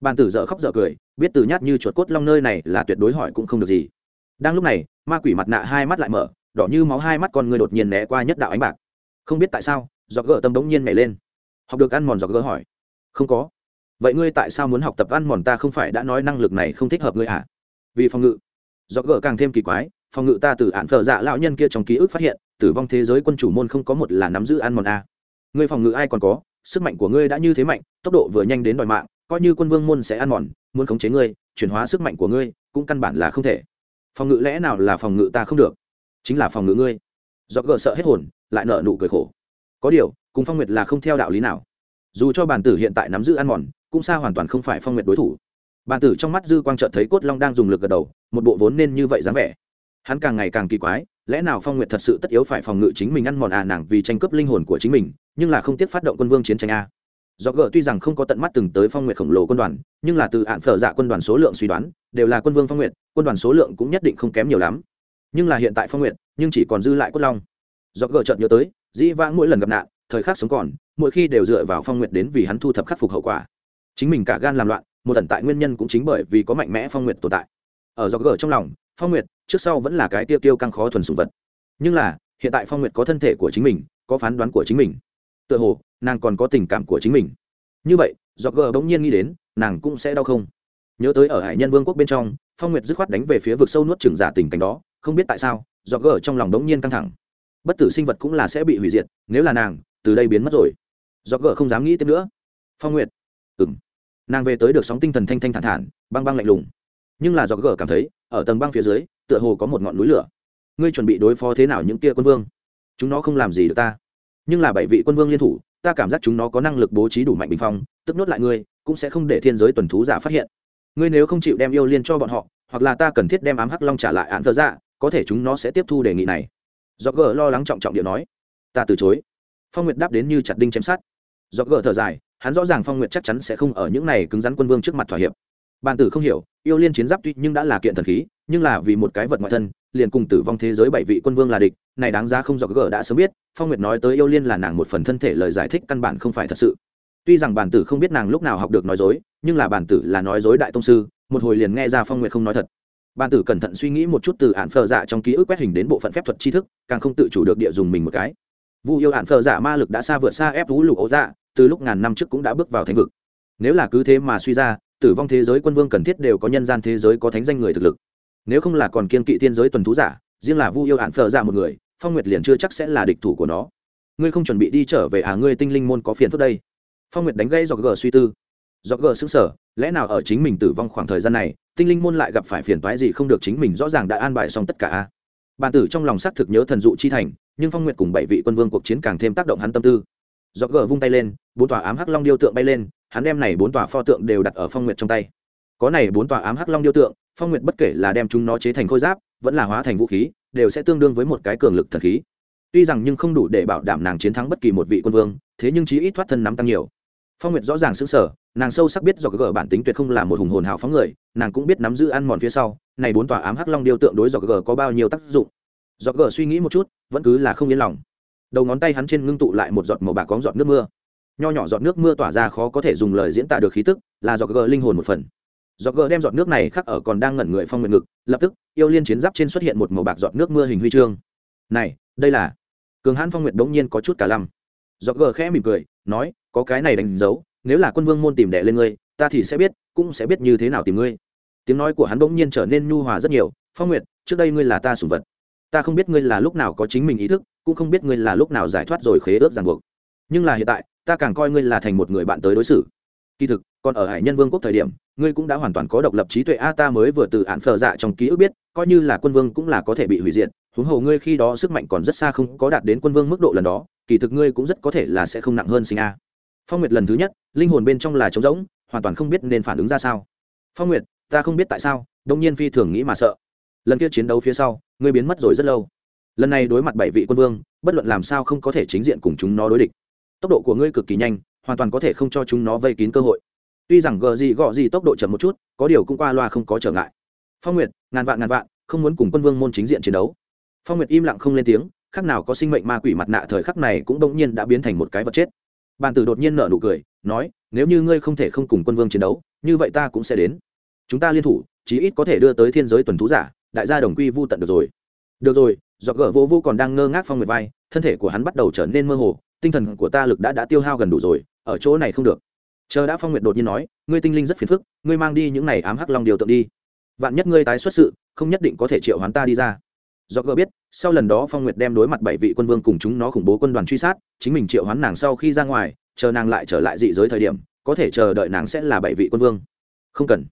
Bàn tử dở khóc dở cười, biết từ nhát như chuột cốt long nơi này là tuyệt đối hỏi cũng không được gì. Đang lúc này, ma quỷ mặt nạ hai mắt lại mở, đỏ như máu hai mắt con người đột nhiên né qua nhất đạo ánh bạc. Không biết tại sao do gỡ tâm bỗng nhiên nhảy lên học được ăn mòn giọt gỡ hỏi. Không có. Vậy ngươi tại sao muốn học tập ăn mòn ta không phải đã nói năng lực này không thích hợp ngươi à? Vì phòng ngự. Giọt gỡ càng thêm kỳ quái, phòng ngự ta từ ạn phở dạ lão nhân kia trong ký ức phát hiện, tử vong thế giới quân chủ môn không có một là nắm giữ ăn mòn a ngươi phòng ngự ai còn có, sức mạnh của ngươi đã như thế mạnh, tốc độ vừa nhanh đến đòi mạng, coi như quân vương môn sẽ ăn mòn, muốn khống chế ngươi, chuyển hóa sức mạnh của ngươi, cũng căn bản là không thể. Phòng ngự lẽ nào là phòng ngự ta không được? Chính là phòng ngự ngươi. Do gỡ sợ hết hồn, lại nợ nụ cười khổ. Có điều cùng phong nguyệt là không theo đạo lý nào. Dù cho bản tử hiện tại nắm giữ ăn mòn, cũng xa hoàn toàn không phải phong nguyệt đối thủ. Bản tử trong mắt dư quang trợt thấy cốt long đang dùng lực gật đầu, một bộ vốn nên như vậy dáng vẻ. Hắn càng ngày càng kỳ quái, lẽ nào phong nguyệt thật sự tất yếu phải phòng ngự chính mình ăn mòn à nàng vì tranh cướp linh hồn của chính mình, nhưng là không tiếc phát động quân vương chiến tranh a do gỡ tuy rằng không có tận mắt từng tới phong nguyệt khổng lồ quân đoàn, nhưng là từ hạn phở dạ quân đoàn số lượng suy đoán, đều là quân vương phong nguyệt, quân đoàn số lượng cũng nhất định không kém nhiều lắm. Nhưng là hiện tại phong nguyệt, nhưng chỉ còn dư lại cốt long. Do gỡ chợt nhớ tới, dĩ vãng mỗi lần gặp nạn thời khắc sống còn, mỗi khi đều dựa vào phong nguyệt đến vì hắn thu thập khắc phục hậu quả. Chính mình cả gan làm loạn, một tận tại nguyên nhân cũng chính bởi vì có mạnh mẽ phong nguyệt tồn tại. Ở do gỡ trong lòng, phong nguyệt trước sau vẫn là cái tiêu tiêu căng khó thuần sùng vật. Nhưng là, hiện tại phong nguyệt có thân thể của chính mình, có phán đoán của chính mình. Tựa hồ, nàng còn có tình cảm của chính mình. Như vậy do gờ bỗng nhiên nghĩ đến, nàng cũng sẽ đau không? Nhớ tới ở hải nhân vương quốc bên trong, phong nguyệt dứt khoát đánh về phía vực sâu nuốt trừng giả tình cảnh đó, không biết tại sao do gờ trong lòng bỗng nhiên căng thẳng. Bất tử sinh vật cũng là sẽ bị hủy diệt, nếu là nàng từ đây biến mất rồi. Do gờ không dám nghĩ tiếp nữa. Phong nguyệt. Ừng nàng về tới được sóng tinh thần thanh thanh thản thản, băng băng lạnh lùng. Nhưng là do gờ cảm thấy, ở tầng băng phía dưới, tựa hồ có một ngọn núi lửa. Ngươi chuẩn bị đối phó thế nào những tia quân vương? Chúng nó không làm gì được ta. Nhưng là bảy vị quân vương liên thủ, ta cảm giác chúng nó có năng lực bố trí đủ mạnh bình phong, tức nốt lại ngươi, cũng sẽ không để thiên giới tuần thú giả phát hiện. Ngươi nếu không chịu đem yêu liên cho bọn họ, hoặc là ta cần thiết đem ám hắc long trả lại án thờ ra có thể chúng nó sẽ tiếp thu đề nghị này. Do gờ lo lắng trọng trọng điện nói. Ta từ chối phong nguyệt đáp đến như chặt đinh chém sát do gờ thở dài, hắn rõ ràng phong nguyệt chắc chắn sẽ không ở những này cứng rắn quân vương trước mặt thỏa hiệp. Bàn tử không hiểu, yêu liên chiến giáp tuy nhưng đã là kiện thần khí, nhưng là vì một cái vật ngoại thân, liền cùng tử vong thế giới bảy vị quân vương là địch, này đáng giá không do gờ đã sớm biết, phong nguyệt nói tới yêu liên là nàng một phần thân thể lời giải thích căn bản không phải thật sự. Tuy rằng bản tử không biết nàng lúc nào học được nói dối, nhưng là bản tử là nói dối đại tông sư, một hồi liền nghe ra phong nguyệt không nói thật. Bản tử cẩn thận suy nghĩ một chút từ ạn phờ dạ trong ký ức quét hình đến bộ phận phép thuật tri thức, càng không tự chủ được địa dùng mình một cái vu yêu ạn phờ giả ma lực đã xa vượt xa ép vũ lục ấu dạ từ lúc ngàn năm trước cũng đã bước vào thánh vực. Nếu là cứ thế mà suy ra, tử vong thế giới quân vương cần thiết đều có nhân gian thế giới có thánh danh người thực lực. Nếu không là còn kiên kỵ tiên giới tuần thú giả, riêng là vu yêu hạn phờ giả một người, phong nguyệt liền chưa chắc sẽ là địch thủ của nó. Ngươi không chuẩn bị đi trở về à ngươi tinh linh môn có phiền phức đây? Phong nguyệt đánh gây do gờ suy tư. Do gờ xứng sở lẽ nào ở chính mình tử vong khoảng thời gian này, tinh linh môn lại gặp phải phiền toái gì không được chính mình rõ ràng đã an bài xong tất cả a bàn tử trong lòng xác thực nhớ thần dụ chi thành, nhưng phong nguyệt cùng bảy vị quân vương cuộc chiến càng thêm tác động hắn tâm tư. Do gờ vung tay lên, bốn tòa ám hắc long điêu tượng bay lên, hắn đem này bốn tòa pho tượng đều đặt ở phong nguyệt trong tay. Có này bốn tòa ám hắc long điêu tượng, phong nguyệt bất kể là đem chúng nó chế thành khôi giáp, vẫn là hóa thành vũ khí, đều sẽ tương đương với một cái cường lực thần khí. Tuy rằng nhưng không đủ để bảo đảm nàng chiến thắng bất kỳ một vị quân vương, thế nhưng chí ít thoát thân nắm tăng nhiều phong nguyệt rõ ràng xứng sở nàng sâu sắc biết do gờ bản tính tuyệt không là một hùng hồn hào phóng người, nàng cũng biết nắm giữ ăn mòn phía sau, này bốn tòa ám hắc long điêu tượng đối do gờ có bao nhiêu tác dụng. Do gờ suy nghĩ một chút, vẫn cứ là không yên lòng. Đầu ngón tay hắn trên ngưng tụ lại một giọt màu bạc cóng giọt nước mưa. Nho nhỏ giọt nước mưa tỏa ra khó có thể dùng lời diễn tả được khí tức, là do gờ linh hồn một phần. Do gờ đem giọt nước này khắc ở còn đang ngẩn người phong nguyện ngực, lập tức, yêu liên chiến giáp trên xuất hiện một màu bạc giọt nước mưa hình huy chương. Này, đây là? Cường hãn phong nguyện đống nhiên có chút cả lăm. Do gờ khẽ mỉm cười, nói có cái này đánh dấu, nếu là quân vương môn tìm đệ lên ngươi, ta thì sẽ biết, cũng sẽ biết như thế nào tìm ngươi. Tiếng nói của hắn bỗng nhiên trở nên nhu hòa rất nhiều, phong nguyệt, trước đây ngươi là ta sủng vật. Ta không biết ngươi là lúc nào có chính mình ý thức, cũng không biết ngươi là lúc nào giải thoát rồi khế ước ràng buộc. Nhưng là hiện tại, ta càng coi ngươi là thành một người bạn tới đối xử. Kỳ thực, còn ở hải nhân vương quốc thời điểm, ngươi cũng đã hoàn toàn có độc lập trí tuệ a, ta mới vừa từ hạn phờ dạ trong ký ức biết, coi như là quân vương cũng là có thể bị hủy diệt, huống hồ ngươi khi đó sức mạnh còn rất xa không có đạt đến quân vương mức độ lần đó, kỳ thực ngươi cũng rất có thể là sẽ không nặng hơn sinh a phong nguyệt lần thứ nhất, linh hồn bên trong là trống rỗng, hoàn toàn không biết nên phản ứng ra sao. Phong nguyệt, ta không biết tại sao, đông nhiên phi thường nghĩ mà sợ. Lần kia chiến đấu phía sau, ngươi biến mất rồi rất lâu. Lần này đối mặt bảy vị quân vương, bất luận làm sao không có thể chính diện cùng chúng nó đối địch. Tốc độ của ngươi cực kỳ nhanh, hoàn toàn có thể không cho chúng nó vây kín cơ hội. Tuy rằng gờ gì gọ gì tốc độ chậm một chút, có điều cũng qua loa không có trở ngại. Phong nguyệt, ngàn vạn ngàn vạn, không muốn cùng quân vương môn chính diện chiến đấu. Phong nguyệt im lặng không lên tiếng, khác nào có sinh mệnh ma quỷ mặt nạ thời khắc này cũng đông nhiên đã biến thành một cái vật chết bàn tử đột nhiên nở nụ cười, nói, nếu như ngươi không thể không cùng quân vương chiến đấu, như vậy ta cũng sẽ đến. Chúng ta liên thủ, chí ít có thể đưa tới thiên giới tuần thú giả, đại gia đồng quy vu tận được rồi. Được rồi. Do gỡ vô vô còn đang ngơ ngác phong nguyệt vai, thân thể của hắn bắt đầu trở nên mơ hồ, tinh thần của ta lực đã đã tiêu hao gần đủ rồi, ở chỗ này không được. Chờ đã phong nguyệt đột nhiên nói, ngươi tinh linh rất phiền phức, ngươi mang đi những này ám hắc long điều tượng đi. Vạn nhất ngươi tái xuất sự, không nhất định có thể triệu hoán ta đi ra do gỡ biết, sau lần đó phong nguyệt đem đối mặt bảy vị quân vương cùng chúng nó khủng bố quân đoàn truy sát, chính mình triệu hoán nàng sau khi ra ngoài, chờ nàng lại trở lại dị giới thời điểm, có thể chờ đợi nàng sẽ là bảy vị quân vương. Không cần.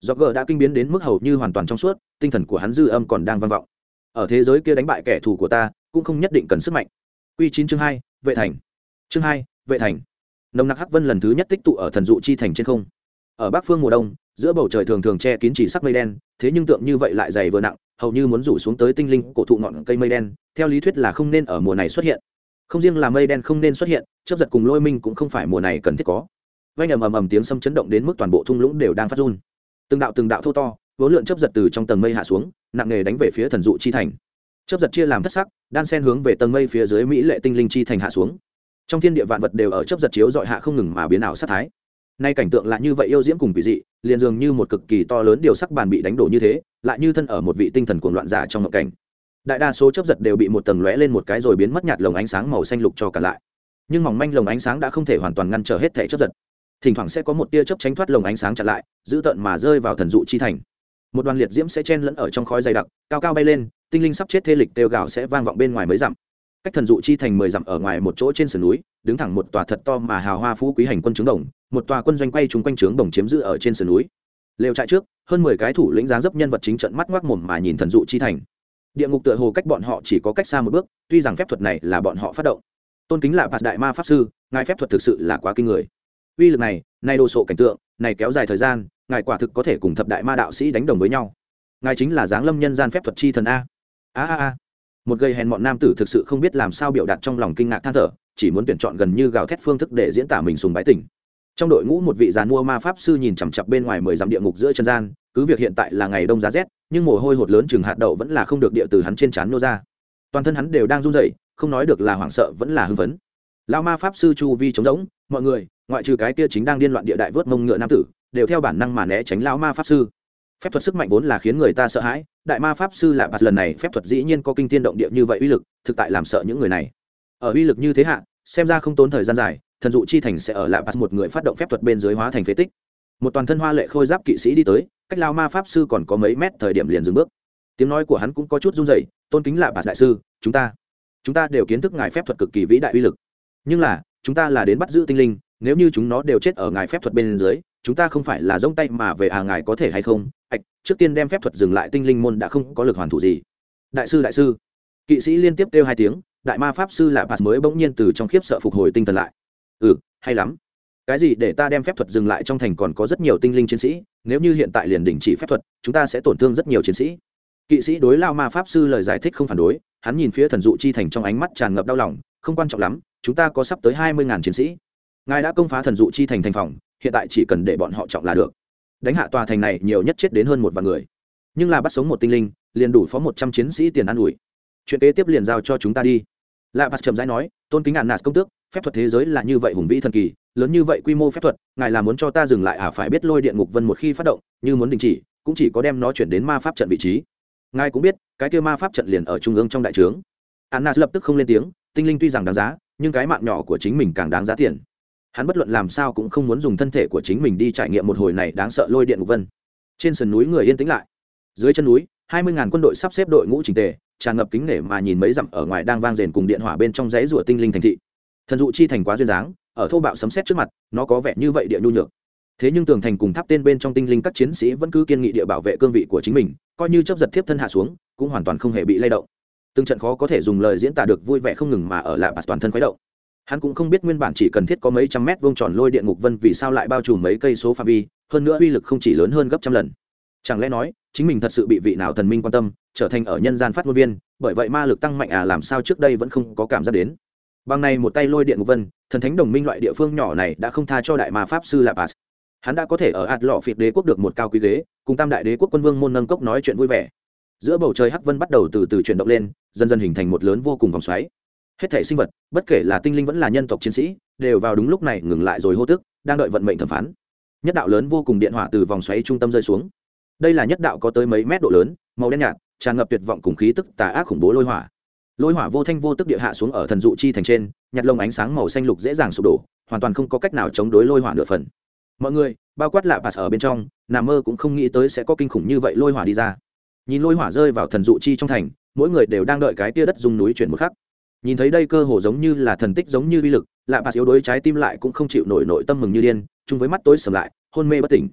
Do gỡ đã kinh biến đến mức hầu như hoàn toàn trong suốt, tinh thần của hắn dư âm còn đang vang vọng. Ở thế giới kia đánh bại kẻ thù của ta, cũng không nhất định cần sức mạnh. Q chín chương hai, vệ thành. Chương hai, vệ thành. Nồng nặc hắc vân lần thứ nhất tích tụ ở thần dụ chi thành trên không. Ở bắc phương mùa đông giữa bầu trời thường thường che kín chỉ sắc mây đen, thế nhưng tượng như vậy lại dày vừa nặng, hầu như muốn rủ xuống tới tinh linh cổ thụ ngọn cây mây đen, theo lý thuyết là không nên ở mùa này xuất hiện. Không riêng là mây đen không nên xuất hiện chấp giật cùng lôi minh cũng không phải mùa này cần thiết có. Vanh ầm ầm ầm tiếng sấm chấn động đến mức toàn bộ thung lũng đều đang phát run. Từng đạo từng đạo thô to vốn lượn chấp giật từ trong tầng mây hạ xuống, nặng nề đánh về phía thần dụ chi thành. Chấp giật chia làm thất sắc, đan sen hướng về tầng mây phía dưới mỹ lệ tinh linh chi thành hạ xuống. Trong thiên địa vạn vật đều ở chấp giật chiếu dọi hạ không ngừng mà biến ảo sát thái nay cảnh tượng lại như vậy yêu diễm cùng quỷ dị, liền dường như một cực kỳ to lớn điều sắc bàn bị đánh đổ như thế, lại như thân ở một vị tinh thần cuồng loạn giả trong ngộng cảnh. Đại đa số chấp giật đều bị một tầng lóe lên một cái rồi biến mất nhạt lồng ánh sáng màu xanh lục cho cả lại. Nhưng mỏng manh lồng ánh sáng đã không thể hoàn toàn ngăn trở hết thể chấp giật. Thỉnh thoảng sẽ có một tia chớp tránh thoát lồng ánh sáng chặn lại, giữ tận mà rơi vào thần dụ chi thành. Một đoàn liệt diễm sẽ chen lẫn ở trong khói dày đặc, cao cao bay lên, tinh linh sắp chết thê lịch đều gạo sẽ vang vọng bên ngoài mấy dặm cách thần dụ chi thành mười dặm ở ngoài một chỗ trên sườn núi, đứng thẳng một tòa thật to mà hào hoa phú quý hành quân trướng đồng, một tòa quân doanh quay chung quanh trướng đồng chiếm giữ ở trên sườn núi. Lều trại trước, hơn mười cái thủ lĩnh giá dấp nhân vật chính trận mắt ngoác mồm mà nhìn thần dụ chi thành. Địa ngục tựa hồ cách bọn họ chỉ có cách xa một bước, tuy rằng phép thuật này là bọn họ phát động. Tôn kính là bạt đại ma pháp sư, ngài phép thuật thực sự là quá kinh người. Uy lực này, nay đồ sộ cảnh tượng, này kéo dài thời gian, ngài quả thực có thể cùng thập đại ma đạo sĩ đánh đồng với nhau. Ngài chính là giáng lâm nhân gian phép thuật chi thần a. A a a một gầy hèn mọn nam tử thực sự không biết làm sao biểu đạt trong lòng kinh ngạc than thở, chỉ muốn tuyển chọn gần như gào thét phương thức để diễn tả mình sùng bái tỉnh trong đội ngũ một vị già mua ma pháp sư nhìn chằm chặp bên ngoài mười dặm địa ngục giữa chân gian, cứ việc hiện tại là ngày đông giá rét, nhưng mồ hôi hột lớn chừng hạt đậu vẫn là không được địa từ hắn trên trán nô ra. Toàn thân hắn đều đang run rẩy, không nói được là hoảng sợ vẫn là hưng phấn. Lao ma pháp sư chu vi trống rỗng, mọi người, ngoại trừ cái kia chính đang điên loạn địa đại vớt mông ngựa nam tử, đều theo bản năng mà né tránh lao ma pháp sư phép thuật sức mạnh vốn là khiến người ta sợ hãi, đại ma pháp sư lạ bạt lần này, phép thuật dĩ nhiên có kinh thiên động địa như vậy uy lực, thực tại làm sợ những người này. Ở uy lực như thế hạ, xem ra không tốn thời gian dài, thần dụ chi thành sẽ ở lạ bạt một người phát động phép thuật bên dưới hóa thành phế tích. Một toàn thân hoa lệ khôi giáp kỵ sĩ đi tới, cách lao ma pháp sư còn có mấy mét thời điểm liền dừng bước. Tiếng nói của hắn cũng có chút run dậy tôn kính lạ bạt đại sư, chúng ta chúng ta đều kiến thức ngài phép thuật cực kỳ vĩ đại uy lực. Nhưng là, chúng ta là đến bắt giữ tinh linh, nếu như chúng nó đều chết ở ngài phép thuật bên dưới chúng ta không phải là rông tay mà về à ngài có thể hay không? Ạch, trước tiên đem phép thuật dừng lại, tinh linh môn đã không có lực hoàn thủ gì. Đại sư đại sư. Kỵ sĩ liên tiếp kêu hai tiếng, đại ma pháp sư lạ bạt mới bỗng nhiên từ trong khiếp sợ phục hồi tinh thần lại. Ừ hay lắm. Cái gì để ta đem phép thuật dừng lại trong thành còn có rất nhiều tinh linh chiến sĩ, nếu như hiện tại liền đình chỉ phép thuật, chúng ta sẽ tổn thương rất nhiều chiến sĩ. Kỵ sĩ đối lao ma pháp sư lời giải thích không phản đối, hắn nhìn phía thần dụ chi thành trong ánh mắt tràn ngập đau lòng, không quan trọng lắm, chúng ta có sắp tới hai mươi ngàn chiến sĩ. Ngài đã công phá thần dụ chi thành thành phòng hiện tại chỉ cần để bọn họ trọng là được. Đánh hạ tòa thành này nhiều nhất chết đến hơn một vạn người. Nhưng là bắt sống một tinh linh, liền đủ phó một trăm chiến sĩ tiền an ủi. Chuyện kế tiếp liền giao cho chúng ta đi. Lạ bạt chậm rãi nói, tôn kính ạn nạt công tước, phép thuật thế giới là như vậy hùng vĩ thần kỳ, lớn như vậy quy mô phép thuật, ngài là muốn cho ta dừng lại à? Phải biết lôi điện ngục vân một khi phát động, như muốn đình chỉ, cũng chỉ có đem nó chuyển đến ma pháp trận vị trí. Ngài cũng biết, cái kia ma pháp trận liền ở trung ương trong đại trướng. Annas lập tức không lên tiếng, tinh linh tuy rằng đáng giá, nhưng cái mạng nhỏ của chính mình càng đáng giá tiền hắn bất luận làm sao cũng không muốn dùng thân thể của chính mình đi trải nghiệm một hồi này đáng sợ lôi điện ngục vân. Trên sườn núi người yên tĩnh lại. Dưới chân núi, hai mươi ngàn quân đội sắp xếp đội ngũ trình tề, tràn ngập kính nể mà nhìn mấy dặm ở ngoài đang vang rền cùng điện hỏa bên trong dãy rủa tinh linh thành thị. Thần dụ chi thành quá duyên dáng, ở thô bạo sấm xét trước mặt, nó có vẻ như vậy địa nhu nhược. Thế nhưng tường thành cùng tháp tên bên trong tinh linh các chiến sĩ vẫn cứ kiên nghị địa bảo vệ cương vị của chính mình, coi như chấp giật tiếp thân hạ xuống, cũng hoàn toàn không hề bị lay động. Từng trận khó có thể dùng lời diễn tả được vui vẻ không ngừng mà ở lại bạt toàn thân khuấy động hắn cũng không biết nguyên bản chỉ cần thiết có mấy trăm mét vuông tròn lôi điện ngục vân vì sao lại bao trùm mấy cây số pha vi, hơn nữa uy lực không chỉ lớn hơn gấp trăm lần. Chẳng lẽ nói, chính mình thật sự bị vị nào thần minh quan tâm, trở thành ở nhân gian phát ngôn viên, bởi vậy ma lực tăng mạnh à làm sao trước đây vẫn không có cảm giác đến. Bằng này một tay lôi điện ngục vân, thần thánh đồng minh loại địa phương nhỏ này đã không tha cho đại ma pháp sư lạp as hắn đã có thể ở ạt lọ phiệt đế quốc được một cao quý ghế, cùng tam đại đế quốc quân vương môn nâng cốc nói chuyện vui vẻ. Giữa bầu trời hắc vân bắt đầu từ từ chuyển động lên, dần dần hình thành một lớn vô cùng vòng xoáy hết thể sinh vật, bất kể là tinh linh vẫn là nhân tộc chiến sĩ, đều vào đúng lúc này ngừng lại rồi hô tức, đang đợi vận mệnh thẩm phán. Nhất đạo lớn vô cùng điện hỏa từ vòng xoáy trung tâm rơi xuống. Đây là nhất đạo có tới mấy mét độ lớn, màu đen nhạt, tràn ngập tuyệt vọng cùng khí tức tà ác khủng bố lôi hỏa. Lôi hỏa vô thanh vô tức địa hạ xuống ở thần dụ chi thành trên nhặt lông ánh sáng màu xanh lục dễ dàng sụp đổ, hoàn toàn không có cách nào chống đối lôi hỏa nửa phần. Mọi người, bao quát lạ bạt ở bên trong, nà mơ cũng không nghĩ tới sẽ có kinh khủng như vậy lôi hỏa đi ra. Nhìn lôi hỏa rơi vào thần dụ chi trong thành, mỗi người đều đang đợi cái tia đất dùng núi chuyển một khắc nhìn thấy đây cơ hồ giống như là thần tích giống như vi lực, lạ bạt yếu đối trái tim lại cũng không chịu nổi nội tâm mừng như điên, chung với mắt tối sầm lại, hôn mê bất tỉnh.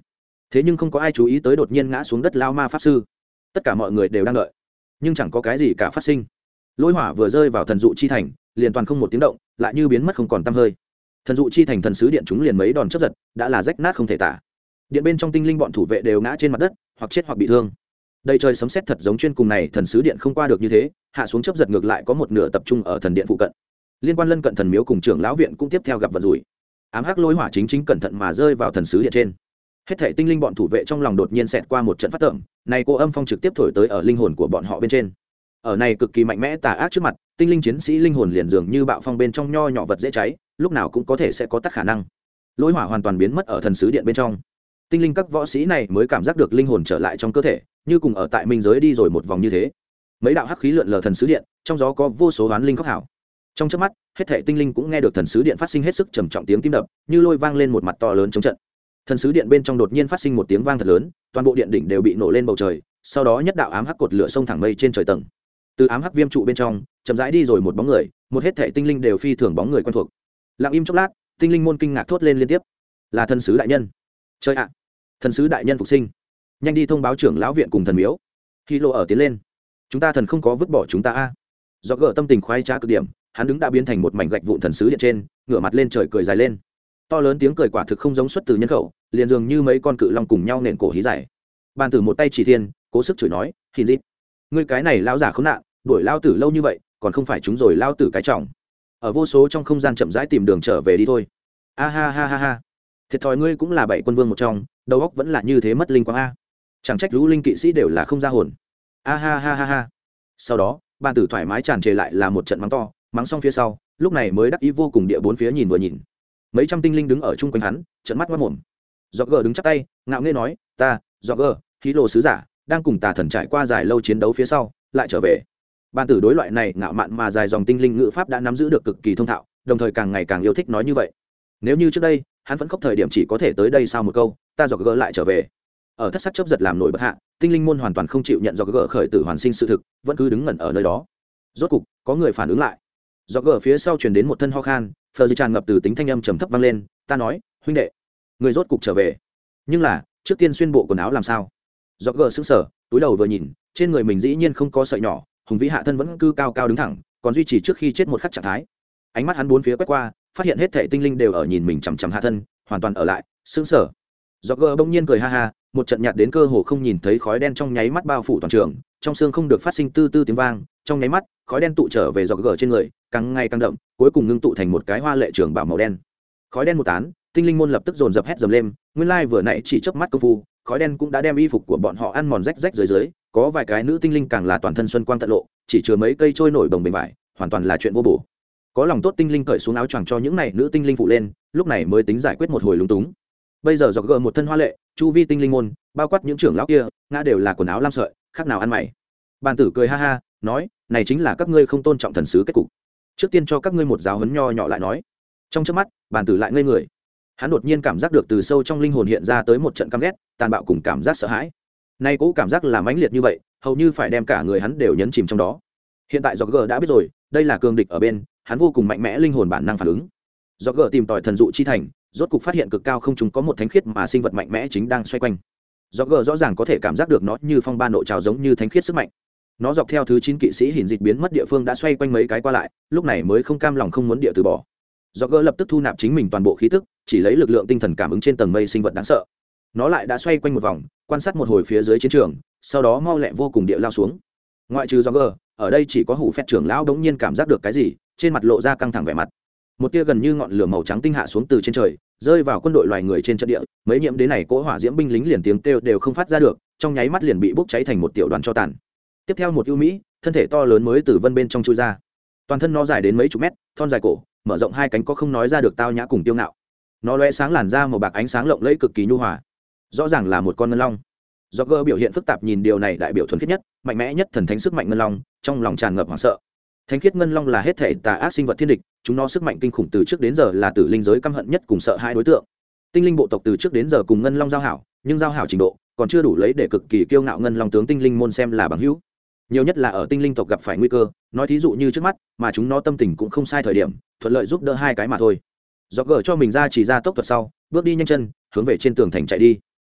Thế nhưng không có ai chú ý tới đột nhiên ngã xuống đất lao ma pháp sư. Tất cả mọi người đều đang đợi. Nhưng chẳng có cái gì cả phát sinh. Lôi hỏa vừa rơi vào thần dụ chi thành, liền toàn không một tiếng động, lại như biến mất không còn t hơi. Thần dụ chi thành thần sứ điện chúng liền mấy đòn chấp giật, đã là rách nát không thể tả. Điện bên trong tinh linh bọn thủ vệ đều ngã trên mặt đất, hoặc chết hoặc bị thương đây trời sấm xét thật giống chuyên cùng này thần sứ điện không qua được như thế, hạ xuống chấp giật ngược lại có một nửa tập trung ở thần điện phụ cận. Liên quan lân cận thần miếu cùng trưởng lão viện cũng tiếp theo gặp vật rủi. Ám hắc lôi hỏa chính chính cẩn thận mà rơi vào thần sứ điện trên. Hết thể tinh linh bọn thủ vệ trong lòng đột nhiên xẹt qua một trận phát tưởng này cô âm phong trực tiếp thổi tới ở linh hồn của bọn họ bên trên. Ở này cực kỳ mạnh mẽ tà ác trước mặt, tinh linh chiến sĩ linh hồn liền dường như bạo phong bên trong nho nhỏ vật dễ cháy, lúc nào cũng có thể sẽ có tắt khả năng. Lôi hỏa hoàn toàn biến mất ở thần sứ điện bên trong. Tinh linh các võ sĩ này mới cảm giác được linh hồn trở lại trong cơ thể như cùng ở tại minh giới đi rồi một vòng như thế. Mấy đạo hắc khí lượn lờ thần sứ điện, trong gió có vô số hoán linh khóc hảo trong trước mắt, hết thể tinh linh cũng nghe được thần sứ điện phát sinh hết sức trầm trọng tiếng tim đập, như lôi vang lên một mặt to lớn chống trận. Thần sứ điện bên trong đột nhiên phát sinh một tiếng vang thật lớn, toàn bộ điện đỉnh đều bị nổ lên bầu trời, sau đó nhất đạo ám hắc cột lửa sông thẳng mây trên trời tầng. Từ ám hắc viêm trụ bên trong, chậm rãi đi rồi một bóng người, một hết thể tinh linh đều phi thường bóng người quen thuộc. Lặng im chốc lát, tinh linh môn kinh ngạc thốt lên liên tiếp. Là thần sứ đại nhân. Chơi ạ! Thần sứ đại nhân phục sinh nhanh đi thông báo trưởng lão viện cùng thần miếu. Khi lộ ở tiến lên, chúng ta thần không có vứt bỏ chúng ta a. Do gỡ tâm tình khoái trá cực điểm, hắn đứng đã biến thành một mảnh gạch vụn thần sứ điện trên, ngửa mặt lên trời cười dài lên. To lớn tiếng cười quả thực không giống xuất từ nhân khẩu, liền dường như mấy con cự long cùng nhau nền cổ hí dài. Bàn tử một tay chỉ thiên, cố sức chửi nói hình dịp, ngươi cái này lao giả không nạn, đuổi lao tử lâu như vậy, còn không phải chúng rồi lao tử cái trọng. Ở vô số trong không gian chậm rãi tìm đường trở về đi thôi. A ha ha ha ha. Thiệt thòi ngươi cũng là bảy quân vương một trong, đầu óc vẫn là như thế mất linh quang a chẳng trách rú linh kỵ sĩ đều là không ra hồn. A ha ha ha ha. Sau đó, bàn tử thoải mái tràn trề lại là một trận mắng to, mắng xong phía sau, lúc này mới đắc ý vô cùng địa bốn phía nhìn vừa nhìn. Mấy trăm tinh linh đứng ở chung quanh hắn trận mắt mất mồm. Do gờ đứng chắc tay, ngạo nghê nói, ta do gờ khí lộ sứ giả, đang cùng tà thần trải qua dài lâu chiến đấu phía sau, lại trở về. Ban tử đối loại này ngạo mạn mà dài dòng tinh linh ngữ pháp đã nắm giữ được cực kỳ thông thạo, đồng thời càng ngày càng yêu thích nói như vậy. Nếu như trước đây, hắn vẫn khóc thời điểm chỉ có thể tới đây sau một câu, ta dọc gỡ lại trở về ở thất sắc chấp giật làm nổi bất hạ, tinh linh môn hoàn toàn không chịu nhận do gỡ khởi tử hoàn sinh sự thực, vẫn cứ đứng ngẩn ở nơi đó. Rốt cục, có người phản ứng lại. Do gỡ phía sau truyền đến một thân ho khan, phờ di tràn ngập từ tính thanh âm trầm thấp vang lên, ta nói, huynh đệ, người rốt cục trở về. Nhưng là, trước tiên xuyên bộ quần áo làm sao? Do gờ sững sờ, túi đầu vừa nhìn, trên người mình dĩ nhiên không có sợi nhỏ, hùng vĩ hạ thân vẫn cứ cao cao đứng thẳng, còn duy trì trước khi chết một khắc trạng thái. Ánh mắt hắn bốn phía quét qua, phát hiện hết thể tinh linh đều ở nhìn mình chằm chằm hạ thân, hoàn toàn ở lại, sững sờ. Do gờ bỗng nhiên cười ha ha một trận nhạt đến cơ hồ không nhìn thấy khói đen trong nháy mắt bao phủ toàn trường, trong xương không được phát sinh tư tư tiếng vang, trong nháy mắt, khói đen tụ trở về dọc gờ trên người, càng ngày càng đậm, cuối cùng ngưng tụ thành một cái hoa lệ trường bảo màu đen. Khói đen một tán, tinh linh môn lập tức dồn dập hét dầm lên, nguyên lai vừa nãy chỉ chớp mắt công phu, khói đen cũng đã đem y phục của bọn họ ăn mòn rách rách dưới dưới, có vài cái nữ tinh linh càng là toàn thân xuân quang tận lộ, chỉ chứa mấy cây trôi nổi đồng bềnh vải, hoàn toàn là chuyện vô bổ. Có lòng tốt tinh linh cởi xuống áo choàng cho những này nữ tinh linh phụ lên, lúc này mới tính giải quyết một hồi lúng túng bây giờ dọc gờ một thân hoa lệ, chu vi tinh linh môn, bao quát những trưởng lão kia, ngã đều là quần áo lam sợi, khác nào ăn mày. Bàn tử cười ha ha, nói, này chính là các ngươi không tôn trọng thần sứ kết cục. Trước tiên cho các ngươi một giáo hấn nho nhỏ lại nói. Trong trước mắt, bàn tử lại ngây người. Hắn đột nhiên cảm giác được từ sâu trong linh hồn hiện ra tới một trận căm ghét, tàn bạo cùng cảm giác sợ hãi. Nay cũ cảm giác làm mãnh liệt như vậy, hầu như phải đem cả người hắn đều nhấn chìm trong đó. Hiện tại dọc gờ đã biết rồi, đây là cường địch ở bên, hắn vô cùng mạnh mẽ linh hồn bản năng phản ứng. Dọc gờ tìm tòi thần dụ chi thành rốt cục phát hiện cực cao không chúng có một thánh khiết mà sinh vật mạnh mẽ chính đang xoay quanh. Do gờ rõ ràng có thể cảm giác được nó như phong ba nội trào giống như thánh khiết sức mạnh. Nó dọc theo thứ chín kỵ sĩ hình dịch biến mất địa phương đã xoay quanh mấy cái qua lại, lúc này mới không cam lòng không muốn địa từ bỏ. Do gỡ lập tức thu nạp chính mình toàn bộ khí tức, chỉ lấy lực lượng tinh thần cảm ứng trên tầng mây sinh vật đáng sợ. Nó lại đã xoay quanh một vòng, quan sát một hồi phía dưới chiến trường, sau đó mau lẹ vô cùng địa lao xuống. Ngoại trừ do gỡ ở đây chỉ có hủ phép trưởng lão đống nhiên cảm giác được cái gì, trên mặt lộ ra căng thẳng vẻ mặt một tia gần như ngọn lửa màu trắng tinh hạ xuống từ trên trời, rơi vào quân đội loài người trên trận địa, mấy nhiễm đến này cỗ hỏa diễm binh lính liền tiếng kêu đều không phát ra được, trong nháy mắt liền bị bốc cháy thành một tiểu đoàn cho tàn. Tiếp theo một ưu mỹ, thân thể to lớn mới từ vân bên trong chui ra. Toàn thân nó dài đến mấy chục mét, thon dài cổ, mở rộng hai cánh có không nói ra được tao nhã cùng tiêu ngạo. Nó loe sáng làn ra một bạc ánh sáng lộng lẫy cực kỳ nhu hòa. Rõ ràng là một con ngân long. Do gơ biểu hiện phức tạp nhìn điều này đại biểu thuần khiết nhất, mạnh mẽ nhất thần thánh sức mạnh ngân long, trong lòng tràn ngập hoảng sợ thánh khiết ngân long là hết thể tà ác sinh vật thiên địch, chúng nó sức mạnh kinh khủng từ trước đến giờ là tử linh giới căm hận nhất cùng sợ hai đối tượng. Tinh linh bộ tộc từ trước đến giờ cùng ngân long giao hảo, nhưng giao hảo trình độ còn chưa đủ lấy để cực kỳ kiêu ngạo ngân long tướng tinh linh môn xem là bằng hữu. Nhiều nhất là ở tinh linh tộc gặp phải nguy cơ, nói thí dụ như trước mắt, mà chúng nó tâm tình cũng không sai thời điểm, thuận lợi giúp đỡ hai cái mà thôi. Do gỡ cho mình ra chỉ ra tốc thuật sau, bước đi nhanh chân, hướng về trên tường thành chạy đi.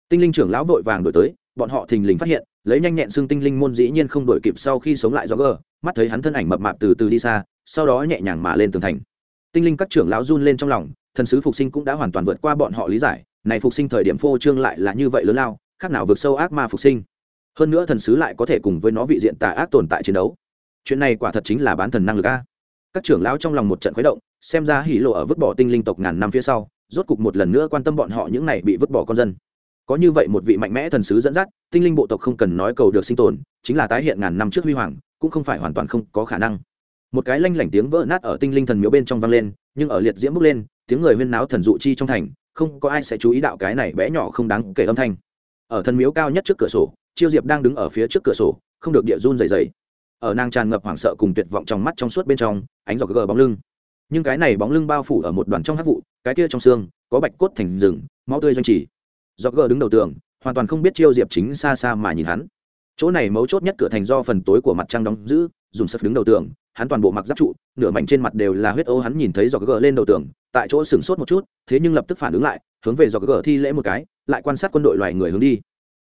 Tinh linh trưởng lão vội vàng đổi tới, bọn họ thình lình phát hiện lấy nhanh nhẹn xương tinh linh môn dĩ nhiên không đổi kịp sau khi sống lại do gờ, mắt thấy hắn thân ảnh mập mạp từ từ đi xa, sau đó nhẹ nhàng mà lên tường thành. Tinh linh các trưởng lão run lên trong lòng, thần sứ phục sinh cũng đã hoàn toàn vượt qua bọn họ lý giải, này phục sinh thời điểm phô trương lại là như vậy lớn lao, khác nào vượt sâu ác ma phục sinh. Hơn nữa thần sứ lại có thể cùng với nó vị diện tà ác tồn tại chiến đấu. Chuyện này quả thật chính là bán thần năng lực a. Các trưởng lão trong lòng một trận khuấy động, xem ra hỉ lộ ở vứt bỏ tinh linh tộc ngàn năm phía sau, rốt cục một lần nữa quan tâm bọn họ những này bị vứt bỏ con dân có như vậy một vị mạnh mẽ thần sứ dẫn dắt, tinh linh bộ tộc không cần nói cầu được sinh tồn, chính là tái hiện ngàn năm trước huy hoàng, cũng không phải hoàn toàn không có khả năng. Một cái lanh lảnh tiếng vỡ nát ở tinh linh thần miếu bên trong vang lên, nhưng ở liệt diễm bước lên, tiếng người huyên náo thần dụ chi trong thành, không có ai sẽ chú ý đạo cái này bé nhỏ không đáng kể âm thanh. Ở thần miếu cao nhất trước cửa sổ, chiêu diệp đang đứng ở phía trước cửa sổ, không được địa run dày dày ở nàng tràn ngập hoảng sợ cùng tuyệt vọng trong mắt trong suốt bên trong, ánh giọt gờ bóng lưng. Nhưng cái này bóng lưng bao phủ ở một đoàn trong hát vụ, cái kia trong xương, có bạch cốt thành rừng, máu tươi doanh trì giọt gờ đứng đầu tường, hoàn toàn không biết chiêu diệp chính xa xa mà nhìn hắn. Chỗ này mấu chốt nhất cửa thành do phần tối của mặt trăng đóng giữ, dùng sập đứng đầu tường, hắn toàn bộ mặc giáp trụ, nửa mảnh trên mặt đều là huyết ô, hắn nhìn thấy giọt gờ lên đầu tường, tại chỗ sửng sốt một chút, thế nhưng lập tức phản ứng lại, hướng về giọt gờ thi lễ một cái, lại quan sát quân đội loài người hướng đi.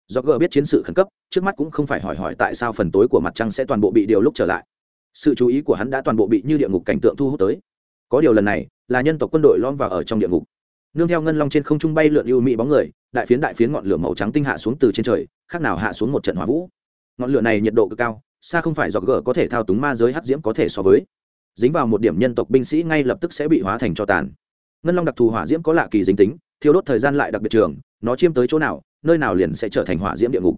Do gờ biết chiến sự khẩn cấp, trước mắt cũng không phải hỏi hỏi tại sao phần tối của mặt trăng sẽ toàn bộ bị điều lúc trở lại. Sự chú ý của hắn đã toàn bộ bị như địa ngục cảnh tượng thu hút tới. Có điều lần này, là nhân tộc quân đội lom vào ở trong địa ngục nương theo ngân long trên không trung bay lượn ưu mỹ bóng người, đại phiến đại phiến ngọn lửa màu trắng tinh hạ xuống từ trên trời, khác nào hạ xuống một trận hỏa vũ. Ngọn lửa này nhiệt độ cực cao, xa không phải do gờ có thể thao túng ma giới hắc diễm có thể so với. Dính vào một điểm nhân tộc binh sĩ ngay lập tức sẽ bị hóa thành cho tàn. Ngân long đặc thù hỏa diễm có lạ kỳ dính tính, thiêu đốt thời gian lại đặc biệt trường, nó chiêm tới chỗ nào, nơi nào liền sẽ trở thành hỏa diễm địa ngục.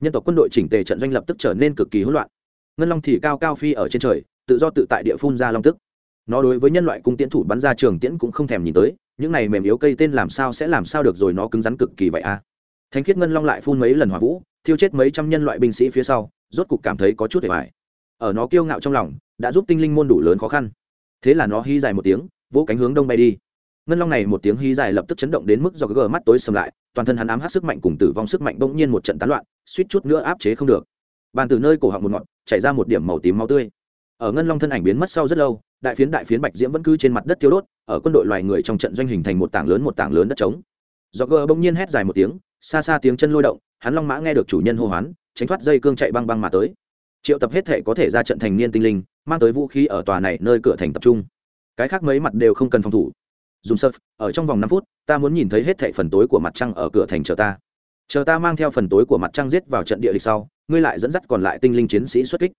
Nhân tộc quân đội chỉnh tề trận doanh lập tức trở nên cực kỳ hỗn loạn. Ngân long thì cao cao phi ở trên trời, tự do tự tại địa phun ra long tức. Nó đối với nhân loại cung tiễn thủ bắn ra trường tiễn cũng không thèm nhìn tới những này mềm yếu cây tên làm sao sẽ làm sao được rồi nó cứng rắn cực kỳ vậy a à? thánh khiết ngân long lại phun mấy lần hỏa vũ, thiêu chết mấy trăm nhân loại binh sĩ phía sau, rốt cục cảm thấy có chút để bài ở nó kiêu ngạo trong lòng, đã giúp tinh linh môn đủ lớn khó khăn. Thế là nó hy dài một tiếng, vỗ cánh hướng đông bay đi. Ngân long này một tiếng hí dài lập tức chấn động đến mức do gờ mắt tối sầm lại, toàn thân hắn ám hát sức mạnh cùng tử vong sức mạnh bỗng nhiên một trận tán loạn, suýt chút nữa áp chế không được. Bàn từ nơi cổ họng một ngọn, chảy ra một điểm màu tím máu tươi. Ở ngân long thân ảnh biến mất sau rất lâu đại phiến đại phiến bạch diễm vẫn cứ trên mặt đất tiêu đốt, ở quân đội loài người trong trận doanh hình thành một tảng lớn một tảng lớn đất trống. Do gờ bỗng nhiên hét dài một tiếng, xa xa tiếng chân lôi động, hắn long mã nghe được chủ nhân hô hoán, tránh thoát dây cương chạy băng băng mà tới. Triệu tập hết thể có thể ra trận thành niên tinh linh, mang tới vũ khí ở tòa này nơi cửa thành tập trung. Cái khác mấy mặt đều không cần phòng thủ. Dùng surf, ở trong vòng năm phút, ta muốn nhìn thấy hết thệ phần tối của mặt trăng ở cửa thành chờ ta. Chờ ta mang theo phần tối của mặt trăng giết vào trận địa địch sau, ngươi lại dẫn dắt còn lại tinh linh chiến sĩ xuất kích.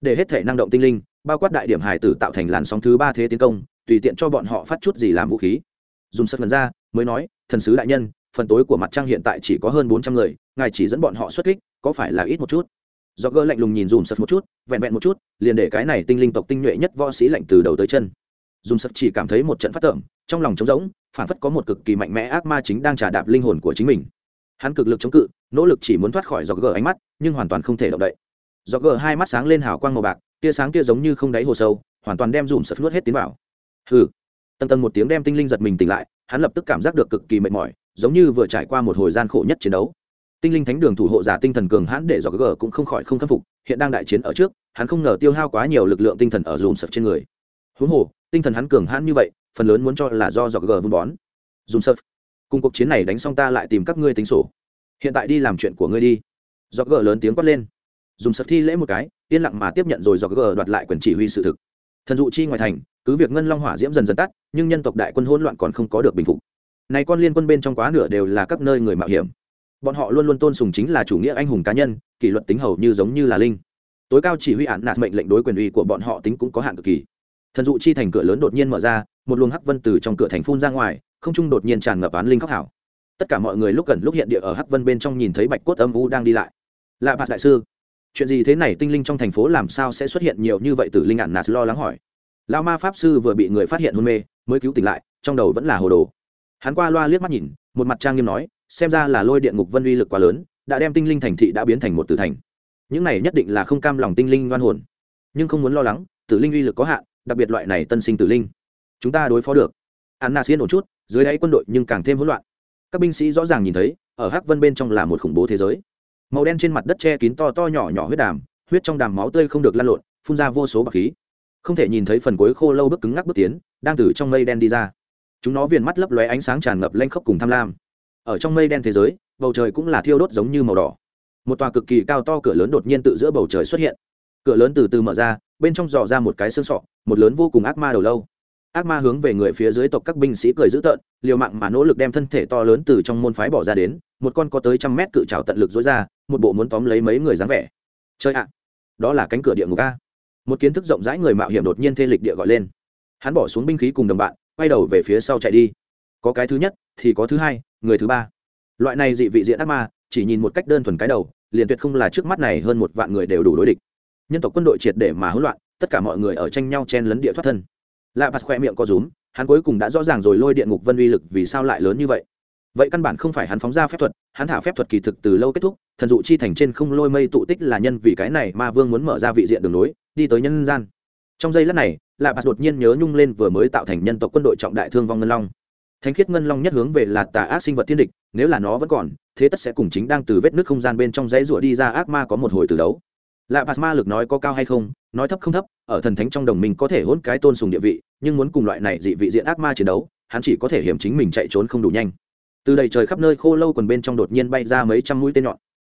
Để hết thể năng động tinh linh bao quát đại điểm hải tử tạo thành làn sóng thứ ba thế tiến công, tùy tiện cho bọn họ phát chút gì làm vũ khí. Dùng sật phần ra, mới nói, thần sứ đại nhân, phần tối của mặt trăng hiện tại chỉ có hơn bốn trăm người, ngài chỉ dẫn bọn họ xuất kích, có phải là ít một chút? Do gơ lạnh lùng nhìn dùm sật một chút, vẹn vẹn một chút, liền để cái này tinh linh tộc tinh nhuệ nhất võ sĩ lạnh từ đầu tới chân. Dùng sật chỉ cảm thấy một trận phát tởm, trong lòng trống rỗng, phản phất có một cực kỳ mạnh mẽ ác ma chính đang trà đạp linh hồn của chính mình. Hắn cực lực chống cự, nỗ lực chỉ muốn thoát khỏi do gỡ ánh mắt, nhưng hoàn toàn không thể động đậy. Do gỡ hai mắt sáng lên hào quang màu bạc tia sáng kia giống như không đáy hồ sâu, hoàn toàn đem dùm sập nuốt hết tiến vào. Hừ. Tầng tầng một tiếng đem tinh linh giật mình tỉnh lại, hắn lập tức cảm giác được cực kỳ mệt mỏi, giống như vừa trải qua một hồi gian khổ nhất chiến đấu. Tinh linh thánh đường thủ hộ giả tinh thần cường hãn để do gờ cũng không khỏi không khâm phục, hiện đang đại chiến ở trước, hắn không ngờ tiêu hao quá nhiều lực lượng tinh thần ở dùm sập trên người. Huống hồ, tinh thần hắn cường hãn như vậy, phần lớn muốn cho là do dọc gờ vun bón. Dùm sập cùng cuộc chiến này đánh xong ta lại tìm các ngươi tính sổ. Hiện tại đi làm chuyện của ngươi đi. Dọc gờ lớn tiếng quát lên dùng sập thi lễ một cái, yên lặng mà tiếp nhận rồi dọc gờ đoạt lại quyền chỉ huy sự thực. Thần dụ chi ngoài thành, cứ việc ngân long hỏa diễm dần dần tắt, nhưng nhân tộc đại quân hỗn loạn còn không có được bình phục. Này con liên quân bên trong quá nửa đều là các nơi người mạo hiểm. Bọn họ luôn luôn tôn sùng chính là chủ nghĩa anh hùng cá nhân, kỷ luật tính hầu như giống như là linh. Tối cao chỉ huy án nạt mệnh lệnh đối quyền uy của bọn họ tính cũng có hạn cực kỳ. Thần dụ chi thành cửa lớn đột nhiên mở ra, một luồng hắc vân từ trong cửa thành phun ra ngoài, không trung đột nhiên tràn ngập án linh khắc hảo tất cả mọi người lúc gần lúc hiện địa ở hắc vân bên trong nhìn thấy bạch cốt âm u đang đi lại. Lạ bạc đại sư chuyện gì thế này tinh linh trong thành phố làm sao sẽ xuất hiện nhiều như vậy Tử linh ạn nạt lo lắng hỏi. Lao ma pháp sư vừa bị người phát hiện hôn mê, mới cứu tỉnh lại, trong đầu vẫn là hồ đồ. Hắn qua loa liếc mắt nhìn, một mặt trang nghiêm nói, xem ra là lôi điện ngục vân uy lực quá lớn, đã đem tinh linh thành thị đã biến thành một tử thành. Những này nhất định là không cam lòng tinh linh oan hồn. Nhưng không muốn lo lắng, tử linh uy lực có hạn, đặc biệt loại này tân sinh tử linh. Chúng ta đối phó được. Anna xiên ổn chút, dưới đáy quân đội nhưng càng thêm hỗn loạn. Các binh sĩ rõ ràng nhìn thấy, ở hắc vân bên trong là một khủng bố thế giới màu đen trên mặt đất che kín to to nhỏ nhỏ huyết đàm, huyết trong đàm máu tươi không được lan lộn, phun ra vô số bạc khí. Không thể nhìn thấy phần cuối khô lâu bước cứng ngắc bước tiến, đang từ trong mây đen đi ra. Chúng nó viền mắt lấp lóe ánh sáng tràn ngập lanh khốc cùng tham lam. Ở trong mây đen thế giới, bầu trời cũng là thiêu đốt giống như màu đỏ. Một tòa cực kỳ cao to cửa lớn đột nhiên tự giữa bầu trời xuất hiện. Cửa lớn từ từ mở ra, bên trong dò ra một cái xương sọ, một lớn vô cùng ác ma đầu lâu. Ác ma hướng về người phía dưới tộc các binh sĩ cười dữ tợn, liều mạng mà nỗ lực đem thân thể to lớn từ trong môn phái bỏ ra đến một con có tới trăm mét cự trào tận lực dối ra, một bộ muốn tóm lấy mấy người dáng vẻ. Chơi ạ, đó là cánh cửa địa ngục a. Một kiến thức rộng rãi người mạo hiểm đột nhiên thê lịch địa gọi lên. Hắn bỏ xuống binh khí cùng đồng bạn, quay đầu về phía sau chạy đi. Có cái thứ nhất, thì có thứ hai, người thứ ba. Loại này dị vị diện ác ma, chỉ nhìn một cách đơn thuần cái đầu, liền tuyệt không là trước mắt này hơn một vạn người đều đủ đối địch. Nhân tộc quân đội triệt để mà hỗn loạn, tất cả mọi người ở tranh nhau chen lấn địa thoát thân. Lạ bạt khoe miệng có rúm, hắn cuối cùng đã rõ ràng rồi lôi địa ngục vân uy lực vì sao lại lớn như vậy vậy căn bản không phải hắn phóng ra phép thuật, hắn thả phép thuật kỳ thực từ lâu kết thúc, thần dụ chi thành trên không lôi mây tụ tích là nhân vì cái này ma vương muốn mở ra vị diện đường nối đi tới nhân gian. Trong giây lát này, lạ bạt đột nhiên nhớ nhung lên vừa mới tạo thành nhân tộc quân đội trọng đại thương vong ngân long. Thánh khiết ngân long nhất hướng về là tà ác sinh vật thiên địch, nếu là nó vẫn còn, thế tất sẽ cùng chính đang từ vết nước không gian bên trong dãy rủa đi ra ác ma có một hồi từ đấu. Lạ bạt ma lực nói có cao hay không, nói thấp không thấp, ở thần thánh trong đồng minh có thể hôn cái tôn sùng địa vị, nhưng muốn cùng loại này dị vị diện ác ma chiến đấu, hắn chỉ có thể hiểm chính mình chạy trốn không đủ nhanh từ đầy trời khắp nơi khô lâu quần bên trong đột nhiên bay ra mấy trăm mũi tên nhọn.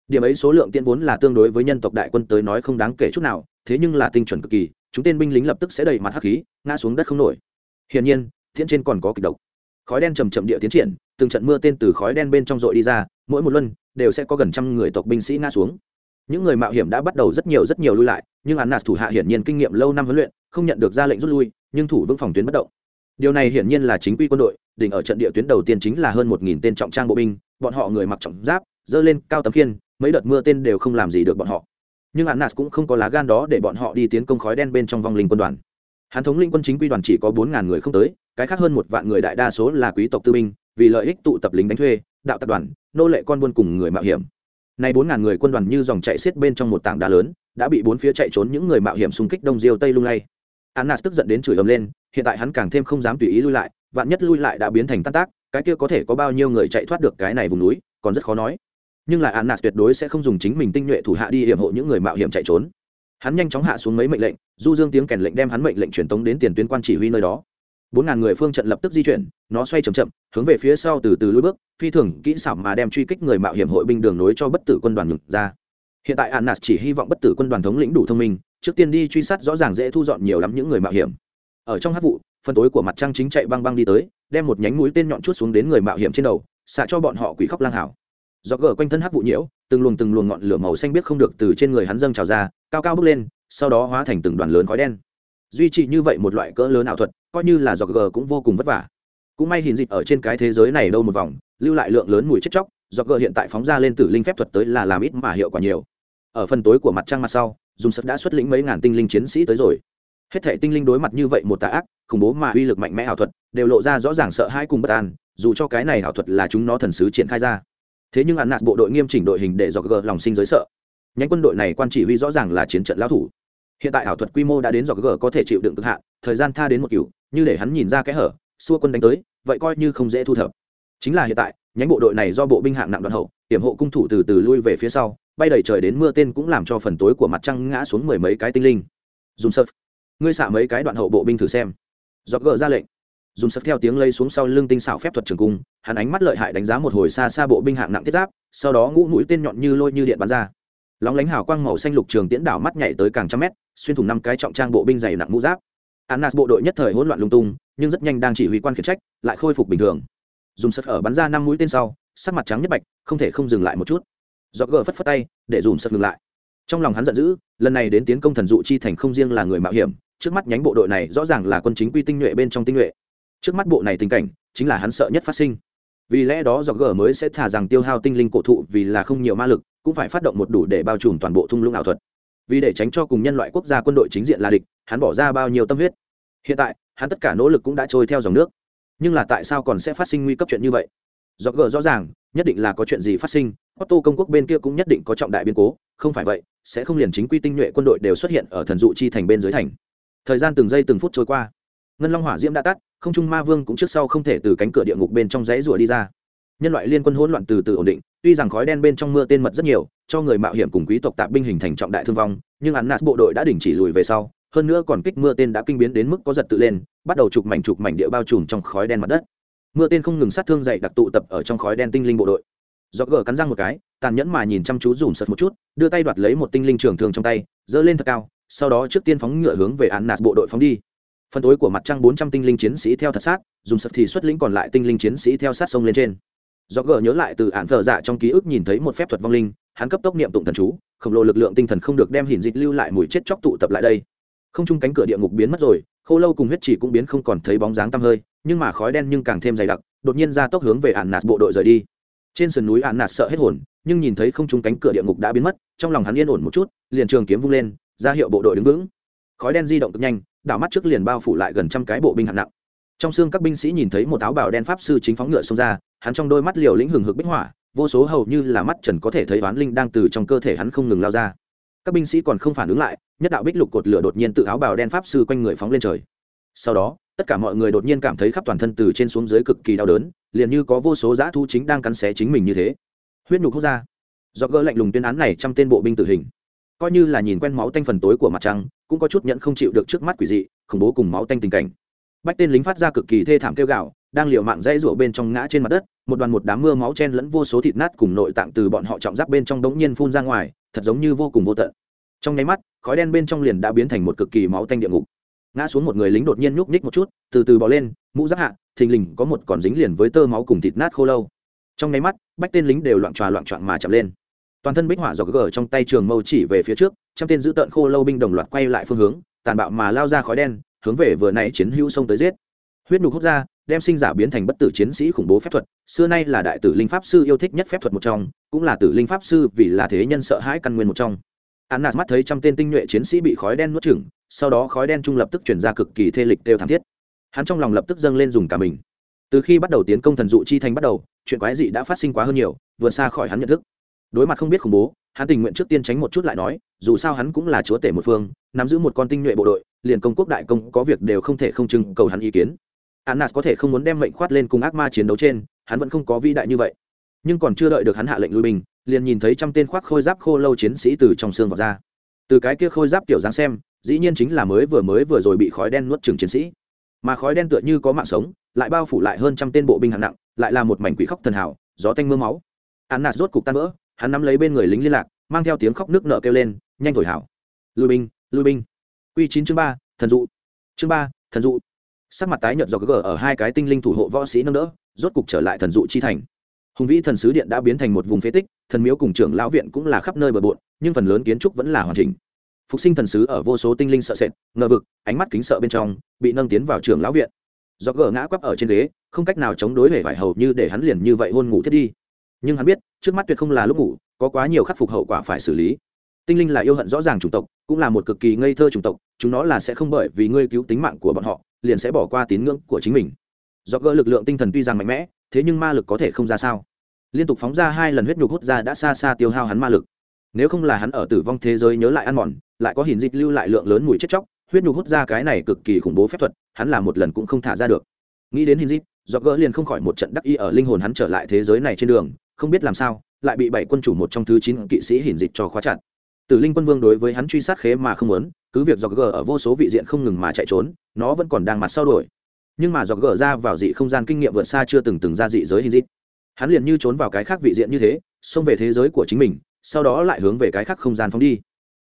Điểm ấy số lượng tiên vốn là tương đối với nhân tộc đại quân tới nói không đáng kể chút nào, thế nhưng là tinh chuẩn cực kỳ, chúng tên binh lính lập tức sẽ đẩy mặt hắc khí, ngã xuống đất không nổi. Hiển nhiên thiên trên còn có kịch độc. Khói đen chầm chậm địa tiến triển, từng trận mưa tên từ khói đen bên trong dội đi ra, mỗi một luân đều sẽ có gần trăm người tộc binh sĩ ngã xuống. Những người mạo hiểm đã bắt đầu rất nhiều rất nhiều lui lại, nhưng án nạt thủ hạ hiển nhiên kinh nghiệm lâu năm huấn luyện, không nhận được ra lệnh rút lui, nhưng thủ vững phòng tuyến bất động điều này hiển nhiên là chính quy quân đội đỉnh ở trận địa tuyến đầu tiên chính là hơn một nghìn tên trọng trang bộ binh bọn họ người mặc trọng giáp dơ lên cao tấm khiên mấy đợt mưa tên đều không làm gì được bọn họ. Nhưng hắn nạt cũng không có lá gan đó để bọn họ đi tiến công khói đen bên trong vong linh quân đoàn. Hắn thống linh quân chính quy đoàn chỉ có bốn ngàn người không tới cái khác hơn một vạn người đại đa số là quý tộc tư binh vì lợi ích tụ tập lính đánh thuê đạo tập đoàn nô lệ con buôn cùng người mạo hiểm. Nay bốn ngàn người quân đoàn như dòng chạy xiết bên trong một tảng đá lớn, đã bị bốn phía chạy trốn những người mạo hiểm xung kích đông diêu tây lung lay. Annas tức giận đến chửi ầm lên, hiện tại hắn càng thêm không dám tùy ý lui lại, vạn nhất lui lại đã biến thành tan tác, cái kia có thể có bao nhiêu người chạy thoát được cái này vùng núi, còn rất khó nói. Nhưng lại Annas tuyệt đối sẽ không dùng chính mình tinh nhuệ thủ hạ đi hiểm hộ những người mạo hiểm chạy trốn. Hắn nhanh chóng hạ xuống mấy mệnh lệnh, du dương tiếng kèn lệnh đem hắn mệnh lệnh truyền tống đến tiền tuyến quan chỉ huy nơi đó bốn ngàn người phương trận lập tức di chuyển nó xoay c h ậ m chậm hướng về phía sau từ từ lối bước phi thường kỹ xảo mà đem truy kích người mạo hiểm hội binh đường nối cho bất tử quân đoàn ngừng ra hiện tại annas chỉ hy vọng bất tử quân đoàn thống lĩnh đủ thông minh trước tiên đi truy sát rõ ràng dễ thu dọn nhiều lắm những người mạo hiểm. Ở trong hát vụ, phần tối của mặt trăng chính chạy băng băng đi tới, đem một nhánh mũi tên nhọn chút xuống đến người mạo hiểm trên đầu xạ cho bọn họ quỷ khóc lang hảo. Do gờ quanh thân hát vụ nhiễu, từng luồng từng luồng ngọn lửa màu xanh biết không được từ trên người hắn dâng trào ra, cao cao bước lên, sau đó hóa thành từng đoàn lớn khói đen. Duy trì như vậy một loại cỡ lớn ảo thuật, coi như là do gờ cũng vô cùng vất vả. Cũng may hình dịp ở trên cái thế giới này đâu một vòng, lưu lại lượng lớn mùi chết chóc do gờ hiện tại phóng ra lên tử linh phép thuật tới là làm ít mà hiệu quả nhiều. Ở phần tối của mặt trăng mặt sau dùng sật đã xuất lĩnh mấy ngàn tinh linh chiến sĩ tới rồi. Hết thể tinh linh đối mặt như vậy một tà ác khủng bố mà uy lực mạnh mẽ ảo thuật đều lộ ra rõ ràng sợ hãi cùng bất an dù cho cái này ảo thuật là chúng nó thần sứ triển khai ra. Thế nhưng ăn nạt bộ đội nghiêm chỉnh đội hình để dọc gờ lòng sinh giới sợ. Nhánh quân đội này quan chỉ huy rõ ràng là chiến trận lão thủ. Hiện tại ảo thuật quy mô đã đến dọc gờ có thể chịu đựng cực hạn thời gian tha đến một kiểu, như để hắn nhìn ra kẽ hở xua quân đánh tới vậy coi như không dễ thu thập. Chính là hiện tại nhánh bộ đội này do bộ binh hạng nặng đoàn hậu hiểm hộ cung thủ từ từ lui về phía sau bay đầy trời đến mưa tên cũng làm cho phần tối của mặt trăng ngã xuống mười mấy cái tinh linh. Dùng sập. Ngươi xạ mấy cái đoạn hậu bộ binh thử xem. Do gỡ ra lệnh. Dùng sập theo tiếng lây xuống sau lưng tinh xảo phép thuật trường cung hắn ánh mắt lợi hại đánh giá một hồi xa xa bộ binh hạng nặng thiết giáp sau đó ngũ mũi tên nhọn như lôi như điện bắn ra. Lóng lánh hào quang màu xanh lục trường tiễn đảo mắt nhảy tới càng trăm mét xuyên thủng năm cái trọng trang bộ binh dày nặng mũ giáp. Annas bộ đội nhất thời hỗn loạn lung tung, nhưng rất nhanh đang chỉ huy quan khiển trách, lại khôi phục bình thường. Dùng sập ở bắn ra năm mũi tên sau, sắc mặt trắng nhất bạch, không thể không dừng lại một chút. Giọt gờ phất phất tay, để dùm sắt ngừng lại. Trong lòng hắn giận dữ, lần này đến tiến công thần dụ chi thành không riêng là người mạo hiểm, trước mắt nhánh bộ đội này rõ ràng là quân chính quy tinh nhuệ bên trong tinh nhuệ. Trước mắt bộ này tình cảnh, chính là hắn sợ nhất phát sinh. Vì lẽ đó Giọt gờ mới sẽ thả rằng tiêu hao tinh linh cổ thụ vì là không nhiều ma lực, cũng phải phát động một đủ để bao trùm toàn bộ thung lũng ảo thuật vì để tránh cho cùng nhân loại quốc gia quân đội chính diện là địch hắn bỏ ra bao nhiêu tâm huyết hiện tại hắn tất cả nỗ lực cũng đã trôi theo dòng nước nhưng là tại sao còn sẽ phát sinh nguy cấp chuyện như vậy do gờ rõ ràng nhất định là có chuyện gì phát sinh otto công quốc bên kia cũng nhất định có trọng đại biến cố, không phải vậy, sẽ không liền chính quy tinh nhuệ quân đội đều xuất hiện ở thần dụ chi thành bên dưới thành. Thời gian từng giây từng phút trôi qua. Ngân long hỏa diễm đã tắt, không trung ma vương cũng trước sau không thể từ cánh cửa địa ngục bên trong dãy rủa đi ra. Nhân loại liên quân hỗn loạn từ từ ổn định, tuy rằng khói đen bên trong mưa tên mật rất nhiều, cho người mạo hiểm cùng quý tộc tạp binh hình thành trọng đại thương vong, nhưng hắn nạt bộ đội đã đình chỉ lùi về sau, hơn nữa còn kích mưa tên đã kinh biến đến mức có giật tự lên, bắt đầu chụp mảnh chụp mảnh địa bao trùm trong khói đen mặt đất mưa tên không ngừng sát thương dậy đặc tụ tập ở trong khói đen tinh linh bộ đội. Do gờ cắn răng một cái, tàn nhẫn mà nhìn chăm chú dùm sật một chút, đưa tay đoạt lấy một tinh linh trường thường trong tay, giơ lên thật cao, sau đó trước tiên phóng ngựa hướng về án nạt bộ đội phóng đi. Phần tối của mặt trăng bốn trăm tinh linh chiến sĩ theo thật sát dùng sật thì xuất lĩnh còn lại tinh linh chiến sĩ theo sát sông lên trên. Do gờ nhớ lại từ án thờ dạ trong ký ức nhìn thấy một phép thuật vong linh, hắn cấp tốc niệm tụng thần chú, khổng lồ lực lượng tinh thần không được đem hình dịch lưu lại mùi chết chóc tụ tập lại đây. Không chung cánh cửa địa ngục biến mất rồi, khô lâu cùng huyết chỉ cũng biến không còn thấy bóng dáng tăm hơi nhưng mà khói đen nhưng càng thêm dày đặc, đột nhiên ra tốc hướng về ạn nạt bộ đội rời đi. Trên sườn núi ạn nạt sợ hết hồn, nhưng nhìn thấy không chung cánh cửa địa ngục đã biến mất, trong lòng hắn yên ổn một chút, liền trường kiếm vung lên, ra hiệu bộ đội đứng vững. Khói đen di động cực nhanh, đảo mắt trước liền bao phủ lại gần trăm cái bộ binh hạng nặng. Trong xương các binh sĩ nhìn thấy một áo bào đen pháp sư chính phóng ngựa xông ra, hắn trong đôi mắt liều lĩnh hừng hực bích hỏa vô số hầu như là mắt trần có thể thấy oán linh đang từ trong cơ thể hắn không ngừng lao ra. Các binh sĩ còn không phản ứng lại, nhất đạo bích lục cột lửa đột nhiên tự áo bào đen pháp sư quanh người phóng lên trời. Sau đó tất cả mọi người đột nhiên cảm thấy khắp toàn thân từ trên xuống dưới cực kỳ đau đớn, liền như có vô số dã thu chính đang cắn xé chính mình như thế. Huyết nhục quốc gia do gỡ lạnh lùng tuyên án này trăm tên bộ binh tử hình. Coi như là nhìn quen máu tanh phần tối của mặt trăng, cũng có chút nhận không chịu được trước mắt quỷ dị, khủng bố cùng máu tanh tình cảnh. Bách tên lính phát ra cực kỳ thê thảm kêu gạo đang liều mạng dãy rụa bên trong ngã trên mặt đất, một đoàn một đám mưa máu chen lẫn vô số thịt nát cùng nội tạng từ bọn họ trọng giáp bên trong đống nhiên phun ra ngoài, thật giống như vô cùng vô tận. Trong nháy mắt, khói đen bên trong liền đã biến thành một cực kỳ máu tanh địa ngục ngã xuống một người lính đột nhiên nhúc nhích một chút, từ từ bỏ lên, mũ giáp hạ, thình lình có một còn dính liền với tơ máu cùng thịt nát khô lâu. Trong nháy mắt, bách tên lính đều loạn tròa loạn trọn mà chậm lên. Toàn thân bích hỏa dọc gờ trong tay trường mâu chỉ về phía trước, trăm tên giữ tợn khô lâu binh đồng loạt quay lại phương hướng, tàn bạo mà lao ra khói đen, hướng về vừa nãy chiến hữu xông tới giết. Huyết nục hút ra, đem sinh giả biến thành bất tử chiến sĩ khủng bố phép thuật, xưa nay là đại tử linh pháp sư yêu thích nhất phép thuật một trong, cũng là tử linh pháp sư vì là thế nhân sợ hãi căn nguyên một trong. Annas mắt thấy trăm tên tinh nhuệ chiến sĩ bị khói đen nuốt chửng, sau đó khói đen trung lập tức chuyển ra cực kỳ thê lịch đều thảm thiết. Hắn trong lòng lập tức dâng lên dùng cả mình. Từ khi bắt đầu tiến công thần dụ chi thành bắt đầu, chuyện quái dị đã phát sinh quá hơn nhiều, vượt xa khỏi hắn nhận thức. Đối mặt không biết khủng bố, hắn tình nguyện trước tiên tránh một chút lại nói, dù sao hắn cũng là chúa tể một phương, nắm giữ một con tinh nhuệ bộ đội, liền công quốc đại công có việc đều không thể không trưng cầu hắn ý kiến. Anas có thể không muốn đem mệnh khoát lên cùng ác ma chiến đấu trên, hắn vẫn không có vĩ đại như vậy. Nhưng còn chưa đợi được hắn hạ lệnh lui binh, liền nhìn thấy trăm tên khoác khôi giáp khô lâu chiến sĩ từ trong xương vào ra. Từ cái kia khôi giáp tiểu dáng xem, dĩ nhiên chính là mới vừa mới vừa rồi bị khói đen nuốt chừng chiến sĩ. Mà khói đen tựa như có mạng sống, lại bao phủ lại hơn trăm tên bộ binh hạng nặng, lại là một mảnh quỷ khóc thần hảo gió tanh mưa máu. Hắn nạt rốt cục tan vỡ, hắn nắm lấy bên người lính liên lạc, mang theo tiếng khóc nước nợ kêu lên, nhanh thổi hảo. Lui binh lui binh. Q chín chương ba, thần dụ. Chương ba, thần dụ. Sắc mặt tái nhợt do gờ ở hai cái tinh linh thủ hộ võ sĩ nâng đỡ, rốt cục trở lại thần dụ chi thành hùng vĩ thần sứ điện đã biến thành một vùng phế tích, thần miếu cùng trưởng lão viện cũng là khắp nơi bờ bộn, nhưng phần lớn kiến trúc vẫn là hoàn chỉnh. Phục sinh thần sứ ở vô số tinh linh sợ sệt, ngờ vực, ánh mắt kính sợ bên trong, bị nâng tiến vào trường lão viện. Do gỡ ngã quắp ở trên ghế, không cách nào chống đối hề vải hầu như để hắn liền như vậy hôn ngủ thiết đi. Nhưng hắn biết, trước mắt tuyệt không là lúc ngủ, có quá nhiều khắc phục hậu quả phải xử lý. Tinh linh là yêu hận rõ ràng chủng tộc, cũng là một cực kỳ ngây thơ chủng tộc, chúng nó là sẽ không bởi vì ngươi cứu tính mạng của bọn họ, liền sẽ bỏ qua tín ngưỡng của chính mình. Do gỡ lực lượng tinh thần tuy rằng mạnh mẽ, thế nhưng ma lực có thể không ra sao? Liên tục phóng ra hai lần huyết nhục hút ra đã xa xa tiêu hao hắn ma lực. Nếu không là hắn ở tử vong thế giới nhớ lại ăn mòn, lại có hình dịch lưu lại lượng lớn mùi chết chóc, huyết nhục hút ra cái này cực kỳ khủng bố phép thuật, hắn là một lần cũng không thả ra được. Nghĩ đến hình dịch do gỡ liền không khỏi một trận đắc y ở linh hồn hắn trở lại thế giới này trên đường, không biết làm sao, lại bị bảy quân chủ một trong thứ chín kỵ sĩ hình dịch cho khóa chặt. Tử linh quân vương đối với hắn truy sát khế mà không muốn, cứ việc do gỡ ở vô số vị diện không ngừng mà chạy trốn, nó vẫn còn đang mặt sau đuổi. Nhưng mà do gỡ ra vào dị không gian kinh nghiệm vượt xa chưa từng từng ra dị giới hình dịch hắn liền như trốn vào cái khác vị diện như thế, xông về thế giới của chính mình, sau đó lại hướng về cái khác không gian phóng đi.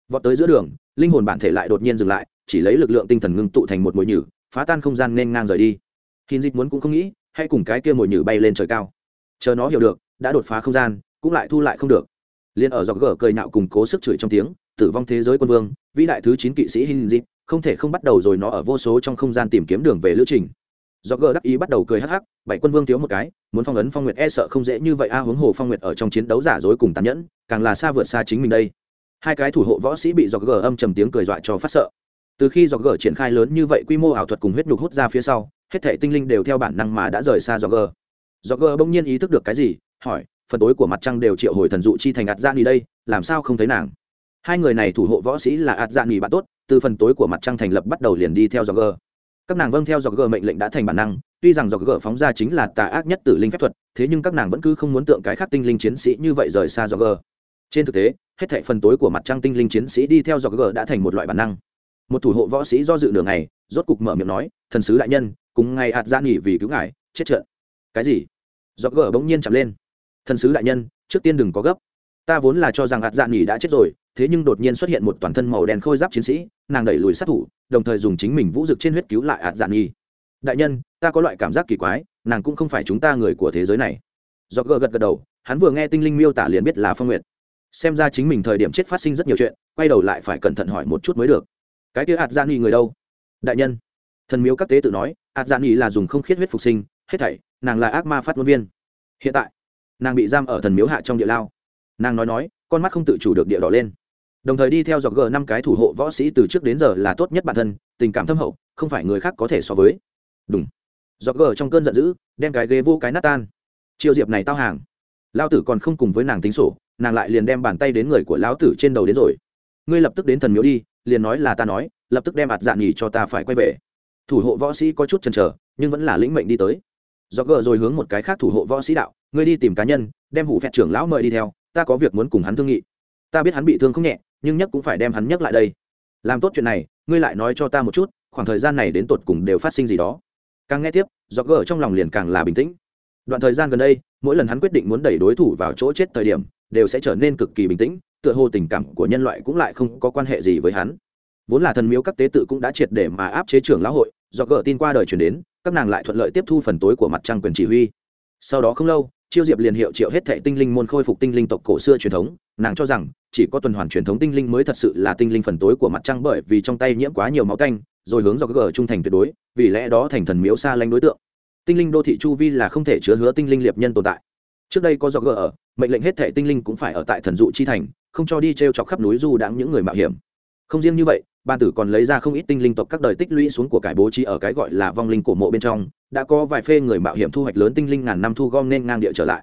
Vọt tới giữa đường, linh hồn bản thể lại đột nhiên dừng lại, chỉ lấy lực lượng tinh thần ngưng tụ thành một mồi nhử, phá tan không gian nên ngang rời đi. Hin dịch muốn cũng không nghĩ, hãy cùng cái kia mồi nhử bay lên trời cao. Chờ nó hiểu được, đã đột phá không gian, cũng lại thu lại không được. Liền ở dọc gở cười nạo cùng cố sức chửi trong tiếng, tử vong thế giới quân vương, vĩ đại thứ chín kỵsĩ hin dịch, không thể không bắt đầu rồi nó ở vô số trong không gian tìm kiếm đường về lữ trình do gờ đắc ý bắt đầu cười hắc hắc bảy quân vương thiếu một cái muốn phong ấn phong nguyệt e sợ không dễ như vậy a à, huống hồ phong nguyệt ở trong chiến đấu giả dối cùng tàn nhẫn càng là xa vượt xa chính mình đây. Hai cái thủ hộ võ sĩ bị do gờ âm trầm tiếng cười dọa cho phát sợ. Từ khi do gờ triển khai lớn như vậy quy mô ảo thuật cùng huyết nhục hút ra phía sau hết thể tinh linh đều theo bản năng mà đã rời xa do gờ. Do gờ bỗng nhiên ý thức được cái gì hỏi phần tối của mặt trăng đều triệu hồi thần dụ chi thành ạt dạ đi đây làm sao không thấy nàng? Hai người này thủ hộ võ sĩ là ạt dạ nghỉ bạn tốt từ phần tối của mặt trăng thành lập bắt đầu liền đi theo dọc gờ các nàng vâng theo dọc gờ mệnh lệnh đã thành bản năng, tuy rằng dọc gờ phóng ra chính là tà ác nhất tử linh phép thuật, thế nhưng các nàng vẫn cứ không muốn tượng cái khác tinh linh chiến sĩ như vậy rời xa dọc gờ. Trên thực tế, hết thệ phần tối của mặt trăng tinh linh chiến sĩ đi theo dọc gờ đã thành một loại bản năng. Một thủ hộ võ sĩ do dự đường này rốt cục mở miệng nói, thần sứ đại nhân, cùng ngày hạt ra nghỉ vì cứu ngài, chết trận cái gì? Dọc gờ bỗng nhiên chạm lên. Thần sứ đại nhân, trước tiên đừng có gấp. Ta vốn là cho rằng hạt dạ nghỉ đã chết rồi, thế nhưng đột nhiên xuất hiện một toàn thân màu đen khôi giáp chiến sĩ, nàng đẩy lùi sát thủ đồng thời dùng chính mình vũ dực trên huyết cứu lại ạt Dạn Nhi. đại nhân, ta có loại cảm giác kỳ quái, nàng cũng không phải chúng ta người của thế giới này. Do gờ gật gật đầu, hắn vừa nghe tinh linh miêu tả liền biết là phong nguyệt. Xem ra chính mình thời điểm chết phát sinh rất nhiều chuyện, quay đầu lại phải cẩn thận hỏi một chút mới được. Cái kia ạt Dạn Nhi người đâu? Đại nhân. Thần miếu các tế tự nói, ạt Dạn Nhi là dùng không khiết huyết phục sinh, hết thảy, nàng là ác ma phát ngôn viên. Hiện tại, nàng bị giam ở thần miếu hạ trong địa lao. Nàng nói nói, con mắt không tự chủ được địa đỏ lên đồng thời đi theo dọc g năm cái thủ hộ võ sĩ từ trước đến giờ là tốt nhất bản thân, tình cảm thâm hậu, không phải người khác có thể so với. Đúng dọc g trong cơn giận dữ, đem cái ghế vô cái nát tan. Triệu diệp này tao hàng. Lao tử còn không cùng với nàng tính sổ, nàng lại liền đem bàn tay đến người của lão tử trên đầu đến rồi. Ngươi lập tức đến thần miếu đi, liền nói là ta nói, lập tức đem ạt dạ nghỉ cho ta phải quay về. Thủ hộ võ sĩ có chút chần chờ, nhưng vẫn là lĩnh mệnh đi tới. Do gờ rồi hướng một cái khác thủ hộ võ sĩ đạo, ngươi đi tìm cá nhân, đem hủ phẹt trưởng lão mời đi theo, ta có việc muốn cùng hắn thương nghị. Ta biết hắn bị thương không nhẹ nhưng nhất cũng phải đem hắn nhắc lại đây. Làm tốt chuyện này, ngươi lại nói cho ta một chút, khoảng thời gian này đến tột cùng đều phát sinh gì đó. Càng nghe tiếp do gỡ trong lòng liền càng là bình tĩnh. Đoạn thời gian gần đây, mỗi lần hắn quyết định muốn đẩy đối thủ vào chỗ chết thời điểm, đều sẽ trở nên cực kỳ bình tĩnh, tựa hồ tình cảm của nhân loại cũng lại không có quan hệ gì với hắn. Vốn là thần miếu các tế tự cũng đã triệt để mà áp chế trưởng lão hội do gỡ tin qua đời chuyển đến, các nàng lại thuận lợi tiếp thu phần tối của mặt trăng quyền chỉ huy. Sau đó không lâu, chiêu diệp liền hiệu triệu hết thệ tinh linh môn khôi phục tinh linh tộc cổ xưa truyền thống, nàng cho rằng chỉ có tuần hoàn truyền thống tinh linh mới thật sự là tinh linh phần tối của mặt trăng bởi vì trong tay nhiễm quá nhiều máu canh, rồi hướng do gờ trung thành tuyệt đối, vì lẽ đó thành thần miếu xa lánh đối tượng. Tinh linh đô thị chu vi là không thể chứa hứa tinh linh liệp nhân tồn tại. Trước đây có do gờ ở, mệnh lệnh hết thể tinh linh cũng phải ở tại thần dụ chi thành, không cho đi t r e o chọc khắp núi du đãng những người mạo hiểm. Không riêng như vậy, ban tử còn lấy ra không ít tinh linh tộc các đời tích lũy xuống của cải bố trí ở cái gọi là vong linh cổ mộ bên trong, đã có vài phê người mạo hiểm thu hoạch lớn tinh linh ngàn năm thu gom nên ngang địa trở lại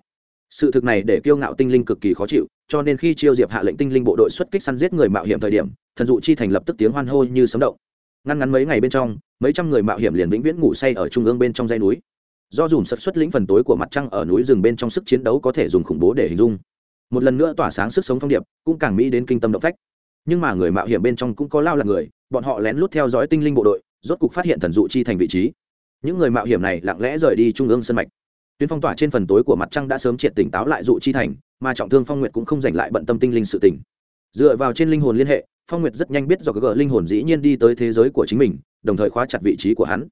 sự thực này để kiêu ngạo tinh linh cực kỳ khó chịu, cho nên khi chiêu diệp hạ lệnh tinh linh bộ đội xuất kích săn giết người mạo hiểm thời điểm, thần dụ chi thành lập tức tiếng hoan hô như sấm động. Ngăn ngắn mấy ngày bên trong, mấy trăm người mạo hiểm liền vĩnh viễn ngủ say ở trung ương bên trong dây núi. Do dùm sật xuất lĩnh phần tối của mặt trăng ở núi rừng bên trong sức chiến đấu có thể dùng khủng bố để hình dung. Một lần nữa tỏa sáng sức sống phong điệp, cũng càng mỹ đến kinh tâm động phách. Nhưng mà người mạo hiểm bên trong cũng có lao là người, bọn họ lén lút theo dõi tinh linh bộ đội, rốt cục phát hiện thần dụ chi thành vị trí. Những người mạo hiểm này lặng lẽ rời đi trung ương sân mạch tuyến phong tỏa trên phần tối của mặt trăng đã sớm triệt tỉnh táo lại dụ chi thành, mà trọng thương phong nguyệt cũng không giành lại bận tâm tinh linh sự tỉnh dựa vào trên linh hồn liên hệ, phong nguyệt rất nhanh biết do gỡ linh hồn dĩ nhiên đi tới thế giới của chính mình, đồng thời khóa chặt vị trí của hắn.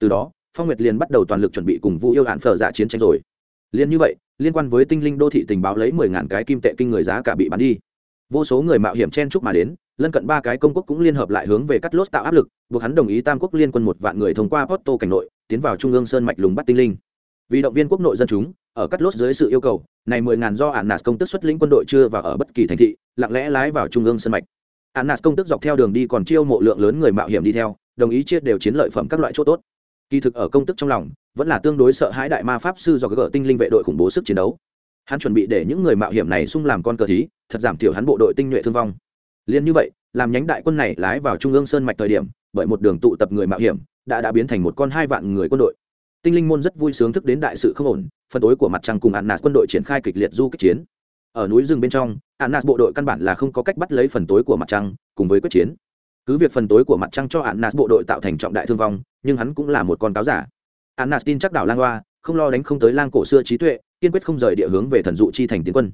Từ đó, phong nguyệt liền bắt đầu toàn lực chuẩn bị cùng vũ yêu hạn phở dạ chiến tranh rồi. Liền như vậy, liên quan với tinh linh đô thị tình báo lấy mười ngàn cái kim tệ kinh người giá cả bị bắn đi. Vô số người mạo hiểm chen chúc mà đến, lân cận ba cái công quốc cũng liên hợp lại hướng về cắt lốt tạo áp lực, buộc hắn đồng ý tam quốc liên quân một vạn người thông qua porto cảnh nội, tiến vào trung ương sơn mạch lùng bắt tinh linh vì động viên quốc nội dân chúng, ở cắt lốt dưới sự yêu cầu, này mười ngàn do ản nạt công tức xuất lĩnh quân đội chưa vào ở bất kỳ thành thị, lặng lẽ lái vào trung ương sơn mạch. Ản nạt công tức dọc theo đường đi còn chiêu mộ lượng lớn người mạo hiểm đi theo, đồng ý chia đều chiến lợi phẩm các loại chỗ tốt. Kỳ thực ở công tức trong lòng, vẫn là tương đối sợ hãi đại ma pháp sư do gỡ tinh linh vệ đội khủng bố sức chiến đấu. Hắn chuẩn bị để những người mạo hiểm này xung làm con cờ thí, thật giảm thiểu hắn bộ đội tinh nhuệ thương vong. Liền như vậy, làm nhánh đại quân này lái vào trung ương sơn mạch thời điểm, bởi một đường tụ tập người mạo hiểm, đã đã biến thành một con hai vạn người quân đội tinh linh môn rất vui sướng thức đến đại sự không ổn, Phần tối của mặt trăng cùng annas quân đội triển khai kịch liệt du kích chiến. Ở núi rừng bên trong, annas bộ đội căn bản là không có cách bắt lấy phần tối của mặt trăng cùng với quyết chiến. Cứ việc phần tối của mặt trăng cho annas bộ đội tạo thành trọng đại thương vong, nhưng hắn cũng là một con cáo giả. Annas tin chắc đảo lang hoa, không lo đánh không tới lang cổ xưa trí tuệ, kiên quyết không rời địa hướng về thần dụ chi thành tiến quân.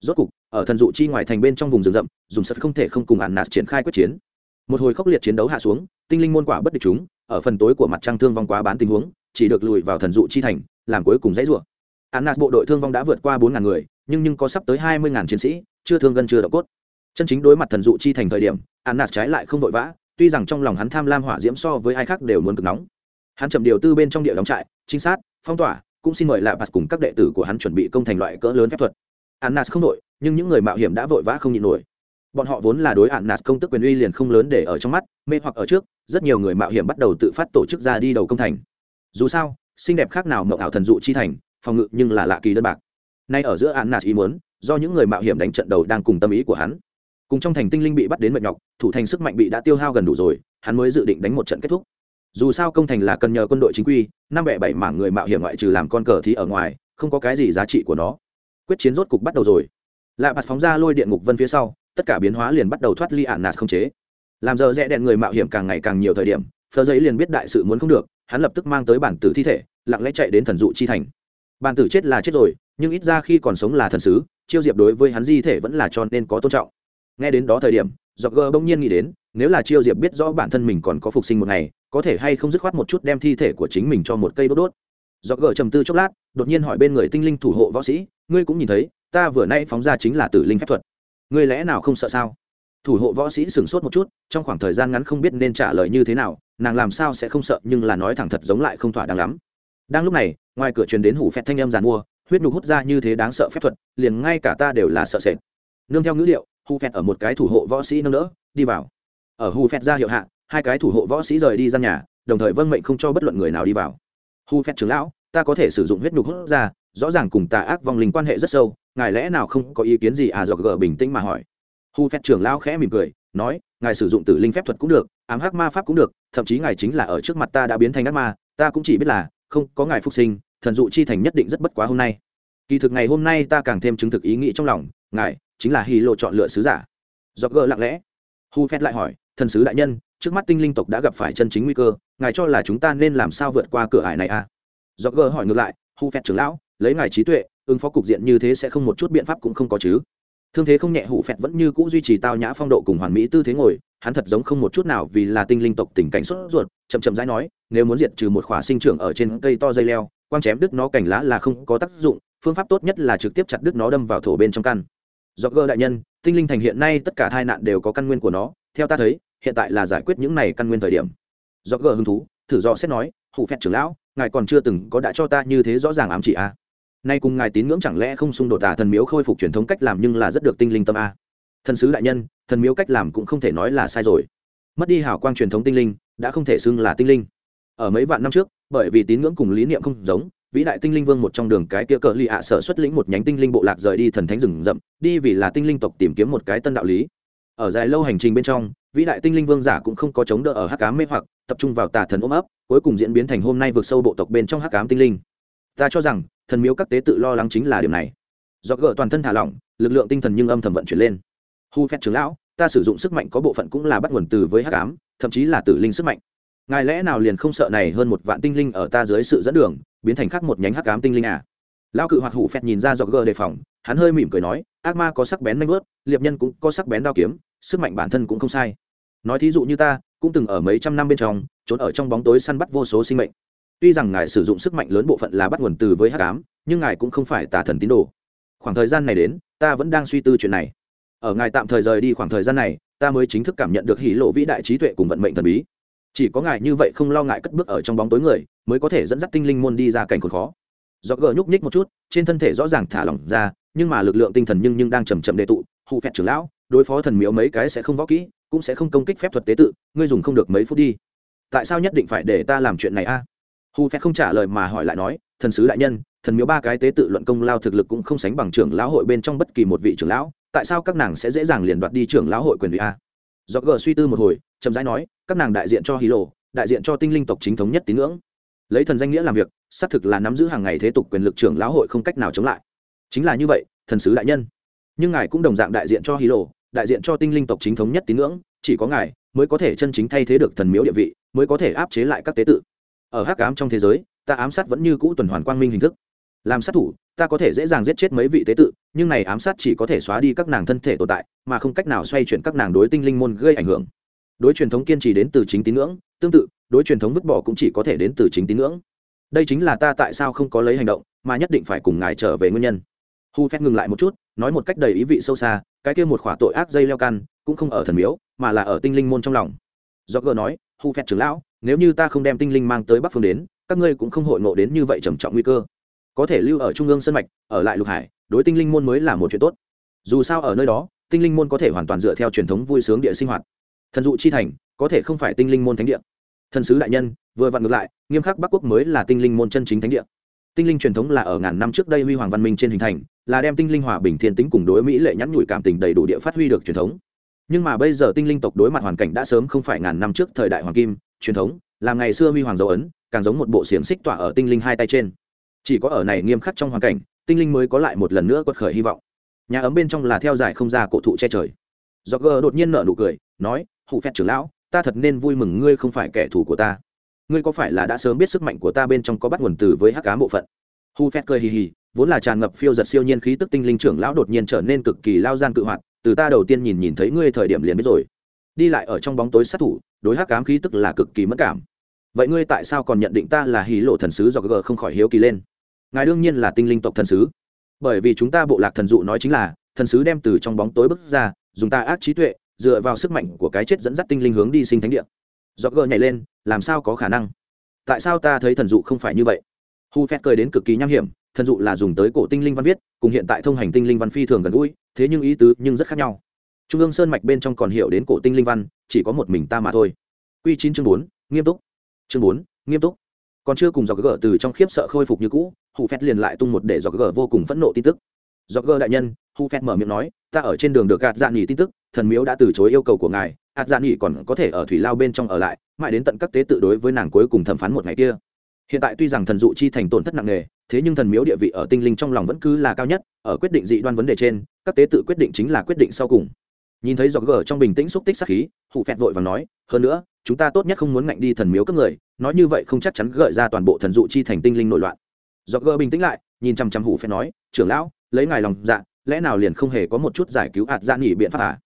Rốt cục, ở thần dụ chi ngoài thành bên trong vùng rừng rậm, dùng sật không thể không cùng annas triển khai quyết chiến. Một hồi khốc liệt chiến đấu hạ xuống, tinh linh môn quả bất địch chúng, ở phần tối của mặt trăng thương vong quá bán tình huống chỉ được lùi vào thần dụ chi thành, làm cuối cùng dãy rủa. Annas bộ đội thương vong đã vượt qua bốn ngàn người, nhưng nhưng có sắp tới hai mươi ngàn chiến sĩ, chưa thương gần chưa đậu cốt. Chân chính đối mặt thần dụ chi thành thời điểm annas trái lại không vội vã, tuy rằng trong lòng hắn tham lam hỏa diễm so với ai khác đều muốn cực nóng. Hắn chậm điều tư bên trong địa đóng trại, trinh sát, phong tỏa, cũng xin mời lạ bạt cùng các đệ tử của hắn chuẩn bị công thành loại cỡ lớn phép thuật. Annas không đội nhưng những người mạo hiểm đã vội vã không nhịn nổi. Bọn họ vốn là đối annas công tức quyền uy liền không lớn để ở trong mắt, mê hoặc ở trước, rất nhiều người mạo hiểm bắt đầu tự phát tổ chức ra đi đầu công thành dù sao, xinh đẹp khác nào mộng ảo thần dụ chi thành, phòng ngự nhưng là lạ kỳ đơn bạc. Nay ở giữa annas ý muốn, do những người mạo hiểm đánh trận đầu đang cùng tâm ý của hắn. Cùng trong thành tinh linh bị bắt đến mệt nhọc, thủ thành sức mạnh bị đã tiêu hao gần đủ rồi, hắn mới dự định đánh một trận kết thúc. Dù sao công thành là cần nhờ quân đội chính quy, năm bẻ bảy mảng người mạo hiểm ngoại trừ làm con cờ thì ở ngoài, không có cái gì giá trị của nó. Quyết chiến rốt cục bắt đầu rồi. Lạ bạt phóng ra lôi điện ngục vân phía sau, tất cả biến hóa liền bắt đầu thoát ly ạn nạt không chế. Làm giờ rẽ đèn người mạo hiểm càng ngày càng nhiều thời điểm, phờ giấy liền biết đại sự muốn không được hắn lập tức mang tới bản tử thi thể, lặng lẽ chạy đến thần dụ chi thành. Bản tử chết là chết rồi, nhưng ít ra khi còn sống là thần sứ, chiêu diệp đối với hắn di thể vẫn là cho nên có tôn trọng. Nghe đến đó thời điểm, dọc gờ bỗng nhiên nghĩ đến, nếu là chiêu diệp biết rõ bản thân mình còn có phục sinh một ngày, có thể hay không dứt khoát một chút đem thi thể của chính mình cho một cây đốt đốt. Dọc gờ trầm tư chốc lát, đột nhiên hỏi bên người tinh linh thủ hộ võ sĩ, ngươi cũng nhìn thấy, ta vừa nay phóng ra chính là tử linh phép thuật. Ngươi lẽ nào không sợ sao? Thủ hộ võ sĩ sửng sốt một chút, trong khoảng thời gian ngắn không biết nên trả lời như thế nào, nàng làm sao sẽ không sợ, nhưng là nói thẳng thật giống lại không thỏa đáng lắm. Đang lúc này, ngoài cửa truyền đến hủ phẹt thanh âm giàn mua, huyết nhục hút ra như thế đáng sợ phép thuật, liền ngay cả ta đều là sợ sệt. Nương theo ngữ liệu hù phẹt ở một cái thủ hộ võ sĩ nâng đỡ, đi vào. Ở hù phẹt ra hiệu hạ, hai cái thủ hộ võ sĩ rời đi ra nhà, đồng thời vâng mệnh không cho bất luận người nào đi vào. Hù phẹt trưởng lão, ta có thể sử dụng huyết nhục hút ra, rõ ràng cùng tà ác vong linh quan hệ rất sâu, ngài lẽ nào không có ý kiến gì à do gờ bình tĩnh mà hỏi hu phép trưởng lão khẽ mỉm cười, nói, ngài sử dụng tử linh phép thuật cũng được, ám hắc ma pháp cũng được, thậm chí ngài chính là ở trước mặt ta đã biến thành ác ma, ta cũng chỉ biết là, không, có ngài phục sinh, thần dụ chi thành nhất định rất bất quá hôm nay. Kỳ thực ngày hôm nay ta càng thêm chứng thực ý nghĩ trong lòng, ngài, chính là hy lộ chọn lựa sứ giả. Do gỡ lặng lẽ, hu phép lại hỏi, thần sứ đại nhân, trước mắt tinh linh tộc đã gặp phải chân chính nguy cơ, ngài cho là chúng ta nên làm sao vượt qua cửa ải này à? Do gỡ hỏi ngược lại, hu phép trưởng lão, lấy ngài trí tuệ, ứng phó cục diện như thế sẽ không một chút biện pháp cũng không có chứ? Thương thế không nhẹ, hủ phẹt vẫn như c ũ duy trì tao nhã phong độ cùng hoàn mỹ tư thế ngồi, hắn thật giống không một chút nào vì là tinh linh tộc tình cảnh sốt ruột, chậm chậm rãi nói, nếu muốn diệt trừ một khỏa sinh trưởng ở trên cây to dây leo, quang chém đứt nó cành lá là không có tác dụng, phương pháp tốt nhất là trực tiếp chặt đứt nó đâm vào thổ bên trong căn. Do gơ đại nhân, tinh linh thành hiện nay tất cả tai nạn đều có căn nguyên của nó, theo ta thấy, hiện tại là giải quyết những này căn nguyên thời điểm. Do gơ hứng thú, thử do xét nói, hủ phẹt trưởng lão, ngài còn chưa từng có đã cho ta như thế rõ ràng ám chỉ à? Nay cùng ngài tín ngưỡng chẳng lẽ không xung đột tà thần miếu khôi phục truyền thống cách làm nhưng là rất được tinh linh tâm a thần sứ đại nhân, thần miếu cách làm cũng không thể nói là sai rồi. Mất đi hào quang truyền thống tinh linh, đã không thể xưng là tinh linh. Ở mấy vạn năm trước, bởi vì tín ngưỡng cùng lý niệm không giống, vĩ đại tinh linh vương một trong đường cái kia cờ lì ạ sở xuất lĩnh một nhánh tinh linh bộ lạc rời đi thần thánh rừng rậm, đi vì là tinh linh tộc tìm kiếm một cái tân đạo lý. Ở dài lâu hành trình bên trong, vĩ đại tinh linh vương giả cũng không có chống đỡ ở hắc cám mê hoặc, tập trung vào tà thần ôm ấp, cuối cùng diễn biến thành hôm nay vượt sâu bộ tộc bên trong hắc cám tinh linh. Ta cho rằng thần miếu các tế tự lo lắng chính là điểm này. Do gỡ toàn thân thả lỏng, lực lượng tinh thần nhưng âm thầm vận chuyển lên. Hu phép trưởng lão, ta sử dụng sức mạnh có bộ phận cũng là bắt nguồn từ với hắc ám, thậm chí là tử linh sức mạnh. Ngài lẽ nào liền không sợ này hơn một vạn tinh linh ở ta dưới sự dẫn đường, biến thành khác một nhánh hắc ám tinh linh à? Lão cự hoạt hủ phép nhìn ra do gỡ đề phòng, hắn hơi mỉm cười nói, ác ma có sắc bén nanh vớt liệp nhân cũng có sắc bén đao kiếm, sức mạnh bản thân cũng không sai. Nói thí dụ như ta, cũng từng ở mấy trăm năm bên trong, trốn ở trong bóng tối săn bắt vô số sinh mệnh tuy rằng ngài sử dụng sức mạnh lớn bộ phận là bắt nguồn từ với hắc ám, nhưng ngài cũng không phải tà thần tín đồ. Khoảng thời gian này đến, ta vẫn đang suy tư chuyện này. Ở ngài tạm thời rời đi khoảng thời gian này, ta mới chính thức cảm nhận được hỷ lộ vĩ đại trí tuệ cùng vận mệnh thần bí. Chỉ có ngài như vậy không lo ngại cất bước ở trong bóng tối người, mới có thể dẫn dắt tinh linh môn đi ra cảnh khốn khó. Do gờ nhúc nhích một chút, trên thân thể rõ ràng thả lỏng ra, nhưng mà lực lượng tinh thần nhưng nhưng đang chầm chậm đệ tụ. Hụ phẹt trưởng lão, đối phó thần miếu mấy cái sẽ không võ kỹ, cũng sẽ không công kích phép thuật tế tự, ngươi dùng không được mấy phút đi. Tại sao nhất định phải để ta làm chuyện này a? Hu phép không trả lời mà hỏi lại nói, thần sứ đại nhân, thần miếu ba cái tế tự luận công lao thực lực cũng không sánh bằng trưởng lão hội bên trong bất kỳ một vị trưởng lão, tại sao các nàng sẽ dễ dàng liền đoạt đi trưởng lão hội quyền ủy a? Do g suy tư một hồi, chậm rãi nói, các nàng đại diện cho hí lộ đại diện cho tinh linh tộc chính thống nhất tín ngưỡng. Lấy thần danh nghĩa làm việc, xác thực là nắm giữ hàng ngày thế tục quyền lực trưởng lão hội không cách nào chống lại. Chính là như vậy, thần sứ đại nhân. Nhưng ngài cũng đồng dạng đại diện cho hí lộ đại diện cho tinh linh tộc chính thống nhất tín ngưỡng, chỉ có ngài mới có thể chân chính thay thế được thần miếu địa vị, mới có thể áp chế lại các tế tự ở hắc ám trong thế giới, ta ám sát vẫn như cũ tuần hoàn quang minh hình thức. Làm sát thủ, ta có thể dễ dàng giết chết mấy vị tế tự, nhưng này ám sát chỉ có thể xóa đi các nàng thân thể tồn tại, mà không cách nào xoay chuyển các nàng đối tinh linh môn gây ảnh hưởng. Đối truyền thống kiên trì đến từ chính tín ngưỡng, tương tự, đối truyền thống vứt bỏ cũng chỉ có thể đến từ chính tín ngưỡng. Đây chính là ta tại sao không có lấy hành động, mà nhất định phải cùng ngài trở về nguyên nhân. Hu phép ngừng lại một chút, nói một cách đầy ý vị sâu xa, cái kia một khỏa tội ác dây leo căn cũng không ở thần miếu, mà là ở tinh linh môn trong lòng. Do gờ nói hù phẹt trưởng lão, nếu như ta không đem tinh linh mang tới bắc phương đến, các ngươi cũng không hội ngộ đến như vậy trầm trọng nguy cơ. Có thể lưu ở trung ương sân mạch, ở lại lục hải, đối tinh linh môn mới là một chuyện tốt. Dù sao ở nơi đó, tinh linh môn có thể hoàn toàn dựa theo truyền thống vui sướng địa sinh hoạt. Thần dụ chi thành, có thể không phải tinh linh môn thánh địa. Thần sứ đại nhân, vừa vặn ngược lại, nghiêm khắc bắc quốc mới là tinh linh môn chân chính thánh địa. Tinh linh truyền thống là ở ngàn năm trước đây huy hoàng văn minh trên hình thành, là đem tinh linh hòa bình thiên tính cùng đối mỹ lệ nhắn nhủi cảm tình đầy đủ địa phát huy được truyền thống nhưng mà bây giờ tinh linh tộc đối mặt hoàn cảnh đã sớm không phải ngàn năm trước thời đại hoàng kim, truyền thống làm ngày xưa huy hoàng dấu ấn, càng giống một bộ xiềng xích tỏa ở tinh linh hai tay trên. Chỉ có ở này nghiêm khắc trong hoàn cảnh, tinh linh mới có lại một lần nữa quật khởi hy vọng. Nhà ấm bên trong là theo giải không ra cổ thụ che trời. Do gờ đột nhiên nở nụ cười, nói, hụ phép trưởng lão, ta thật nên vui mừng ngươi không phải kẻ thù của ta. Ngươi có phải là đã sớm biết sức mạnh của ta bên trong có bắt nguồn từ với hắc cá bộ phận? Hụ phép cười hì hì, vốn là tràn ngập phiêu giật siêu nhiên khí tức tinh linh trưởng lão đột nhiên trở nên cực kỳ lao gian cự hoạt từ ta đầu tiên nhìn nhìn thấy ngươi thời điểm liền biết rồi. Đi lại ở trong bóng tối sát thủ, đối hắc cám khí tức là cực kỳ mất cảm. Vậy ngươi tại sao còn nhận định ta là hí lộ thần sứ do g không khỏi hiếu kỳ lên? Ngài đương nhiên là tinh linh tộc thần sứ. Bởi vì chúng ta bộ lạc thần dụ nói chính là, thần sứ đem từ trong bóng tối bước ra, dùng ta ác trí tuệ, dựa vào sức mạnh của cái chết dẫn dắt tinh linh hướng đi sinh thánh địa. Do g nhảy lên, làm sao có khả năng? Tại sao ta thấy thần dụ không phải như vậy? Hu phét cười đến cực kỳ nham hiểm thần dụ là dùng tới cổ tinh linh văn viết, cùng hiện tại thông hành tinh linh văn phi thường gần gũi, thế nhưng ý tứ nhưng rất khác nhau. Trung ương sơn mạch bên trong còn hiểu đến cổ tinh linh văn, chỉ có một mình ta mà thôi. Q chín chương bốn, nghiêm túc. Chương bốn, nghiêm túc. Còn chưa cùng dọc gỡ từ trong khiếp sợ khôi phục như cũ hụ phét liền lại tung một để dọc gỡ vô cùng phẫn nộ tin tức. Dọc gỡ đại nhân hụ phét mở miệng nói, ta ở trên đường được gạt dạ nghỉ tin tức, thần miếu đã từ chối yêu cầu của ngài, gạt dạ nghỉ còn có thể ở thủy lao bên trong ở lại, mãi đến tận các tế tự đối với nàng cuối cùng thẩm phán một ngày kia. Hiện tại tuy rằng thần dụ chi thành tổn thất nặng nề thế nhưng thần miếu địa vị ở tinh linh trong lòng vẫn cứ là cao nhất, ở quyết định dị đoan vấn đề trên, các tế tự quyết định chính là quyết định sau cùng. Nhìn thấy giọt gờ trong bình tĩnh xúc tích sắc khí hụ phẹt vội và nói, hơn nữa, chúng ta tốt nhất không muốn ngạnh đi thần miếu cấp người, nói như vậy không chắc chắn gợi ra toàn bộ thần dụ chi thành tinh linh nội loạn. Giọt gờ bình tĩnh lại, nhìn chăm chăm hụ phẹt nói, trưởng lão, lấy ngài lòng dạ lẽ nào liền không hề có một chút giải cứu hạt dạ nghỉ biện pháp à?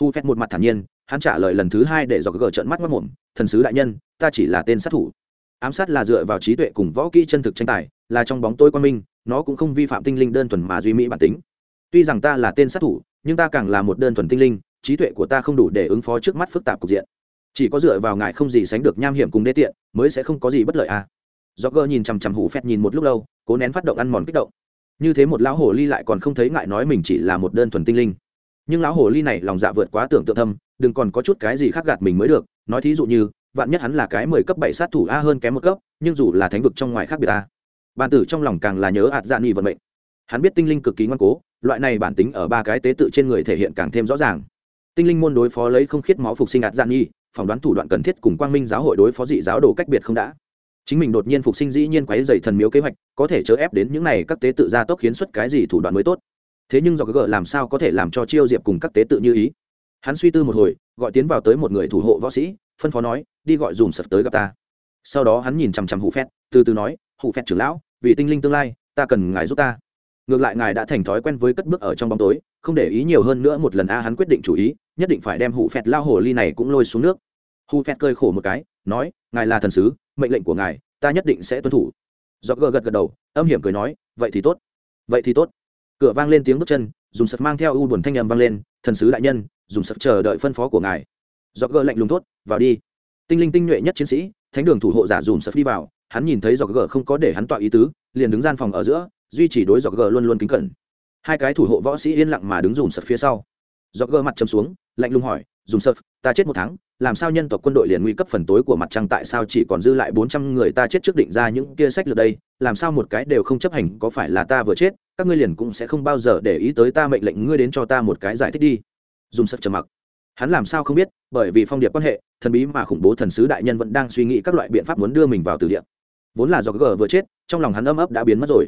Hụ phẹt một mặt thản nhiên, hắn trả lời lần thứ hai để giọt gờ trợn mắt mất mồm, thần sứ đại nhân, ta chỉ là tên sát thủ ám sát là dựa vào trí tuệ cùng võ kỹ chân thực tranh tài, là trong bóng tôi quan minh, nó cũng không vi phạm tinh linh đơn thuần mà duy mỹ bản tính. Tuy rằng ta là tên sát thủ, nhưng ta càng là một đơn thuần tinh linh, trí tuệ của ta không đủ để ứng phó trước mắt phức tạp cục diện. Chỉ có dựa vào ngài không gì sánh được nham hiểm cùng đê tiện, mới sẽ không có gì bất lợi à. Do gơ nhìn chằm chằm hủ phét nhìn một lúc lâu, cố nén phát động ăn mòn kích động. Như thế một lão hồ ly lại còn không thấy ngại nói mình chỉ là một đơn thuần tinh linh. Nhưng lão hồ ly này lòng dạ vượt quá tưởng tượng thâm, đừng còn có chút cái gì khác gạt mình mới được, nói thí dụ như vạn nhất hắn là cái mười cấp bảy sát thủ a hơn kém một cấp, nhưng dù là thánh vực trong ngoài khác biệt a. Bàn tử trong lòng càng là nhớ ạt dạ nghi vận mệnh. Hắn biết tinh linh cực kỳ ngoan cố, loại này bản tính ở ba cái tế tự trên người thể hiện càng thêm rõ ràng. Tinh linh môn đối phó lấy không khiết máu phục sinh ạt dạ nghi phỏng đoán thủ đoạn cần thiết cùng quang minh giáo hội đối phó dị giáo đồ cách biệt không đã. Chính mình đột nhiên phục sinh dĩ nhiên quấy dày thần miếu kế hoạch, có thể chớ ép đến những này các tế tự gia tốc khiến xuất cái gì thủ đoạn mới tốt. Thế nhưng do gỡ làm sao có thể làm cho chiêu diệp cùng các tế tự như ý? Hắn suy tư một hồi, gọi tiến vào tới một người thủ hộ võ sĩ phân phó nói, đi gọi dùm sập tới gặp ta. Sau đó hắn nhìn chằm chằm hụ phét, từ từ nói hụ phét trưởng lão, vì tinh linh tương lai, ta cần ngài giúp ta. Ngược lại ngài đã thành thói quen với cất bước ở trong bóng tối, không để ý nhiều hơn nữa một lần a, hắn quyết định chủ ý, nhất định phải đem hụ phét lao hồ ly này cũng lôi xuống nước. Hụ phét cơi khổ một cái, nói, ngài là thần sứ, mệnh lệnh của ngài, ta nhất định sẽ tuân thủ. Do gờ gật gật đầu, âm hiểm cười nói, vậy thì tốt, vậy thì tốt. Cửa vang lên tiếng bước chân dùng sập mang theo u buồn thanh âm vang lên, thần sứ đại nhân dùng sập chờ đợi phân phó của ngài do gờ lạnh lùng thốt, vào đi. Tinh linh tinh nhuệ nhất chiến sĩ, thánh đường thủ hộ giả dùm sập đi vào, hắn nhìn thấy do gờ không có để hắn tọa ý tứ, liền đứng gian phòng ở giữa, duy trì đối do gờ luôn luôn kính cẩn. Hai cái thủ hộ võ sĩ yên lặng mà đứng dùm sập phía sau. Do gờ mặt chấm xuống, lạnh lùng hỏi, dùm sập, ta chết một tháng, làm sao nhân tộc quân đội liền nguy cấp phần tối của mặt trăng tại sao chỉ còn dư lại bốn trăm người ta chết trước định ra những kia sách lược đây, làm sao một cái đều không chấp hành, có phải là ta vừa chết, các ngươi liền cũng sẽ không bao giờ để ý tới ta mệnh lệnh, ngươi đến cho ta một cái giải thích đi. Dùng sập trầm mặc hắn làm sao không biết, bởi vì phong điệp quan hệ, thần bí mà khủng bố thần sứ đại nhân vẫn đang suy nghĩ các loại biện pháp muốn đưa mình vào từ địa. Vốn là do g vừa chết, trong lòng hắn âm ấp đã biến mất rồi.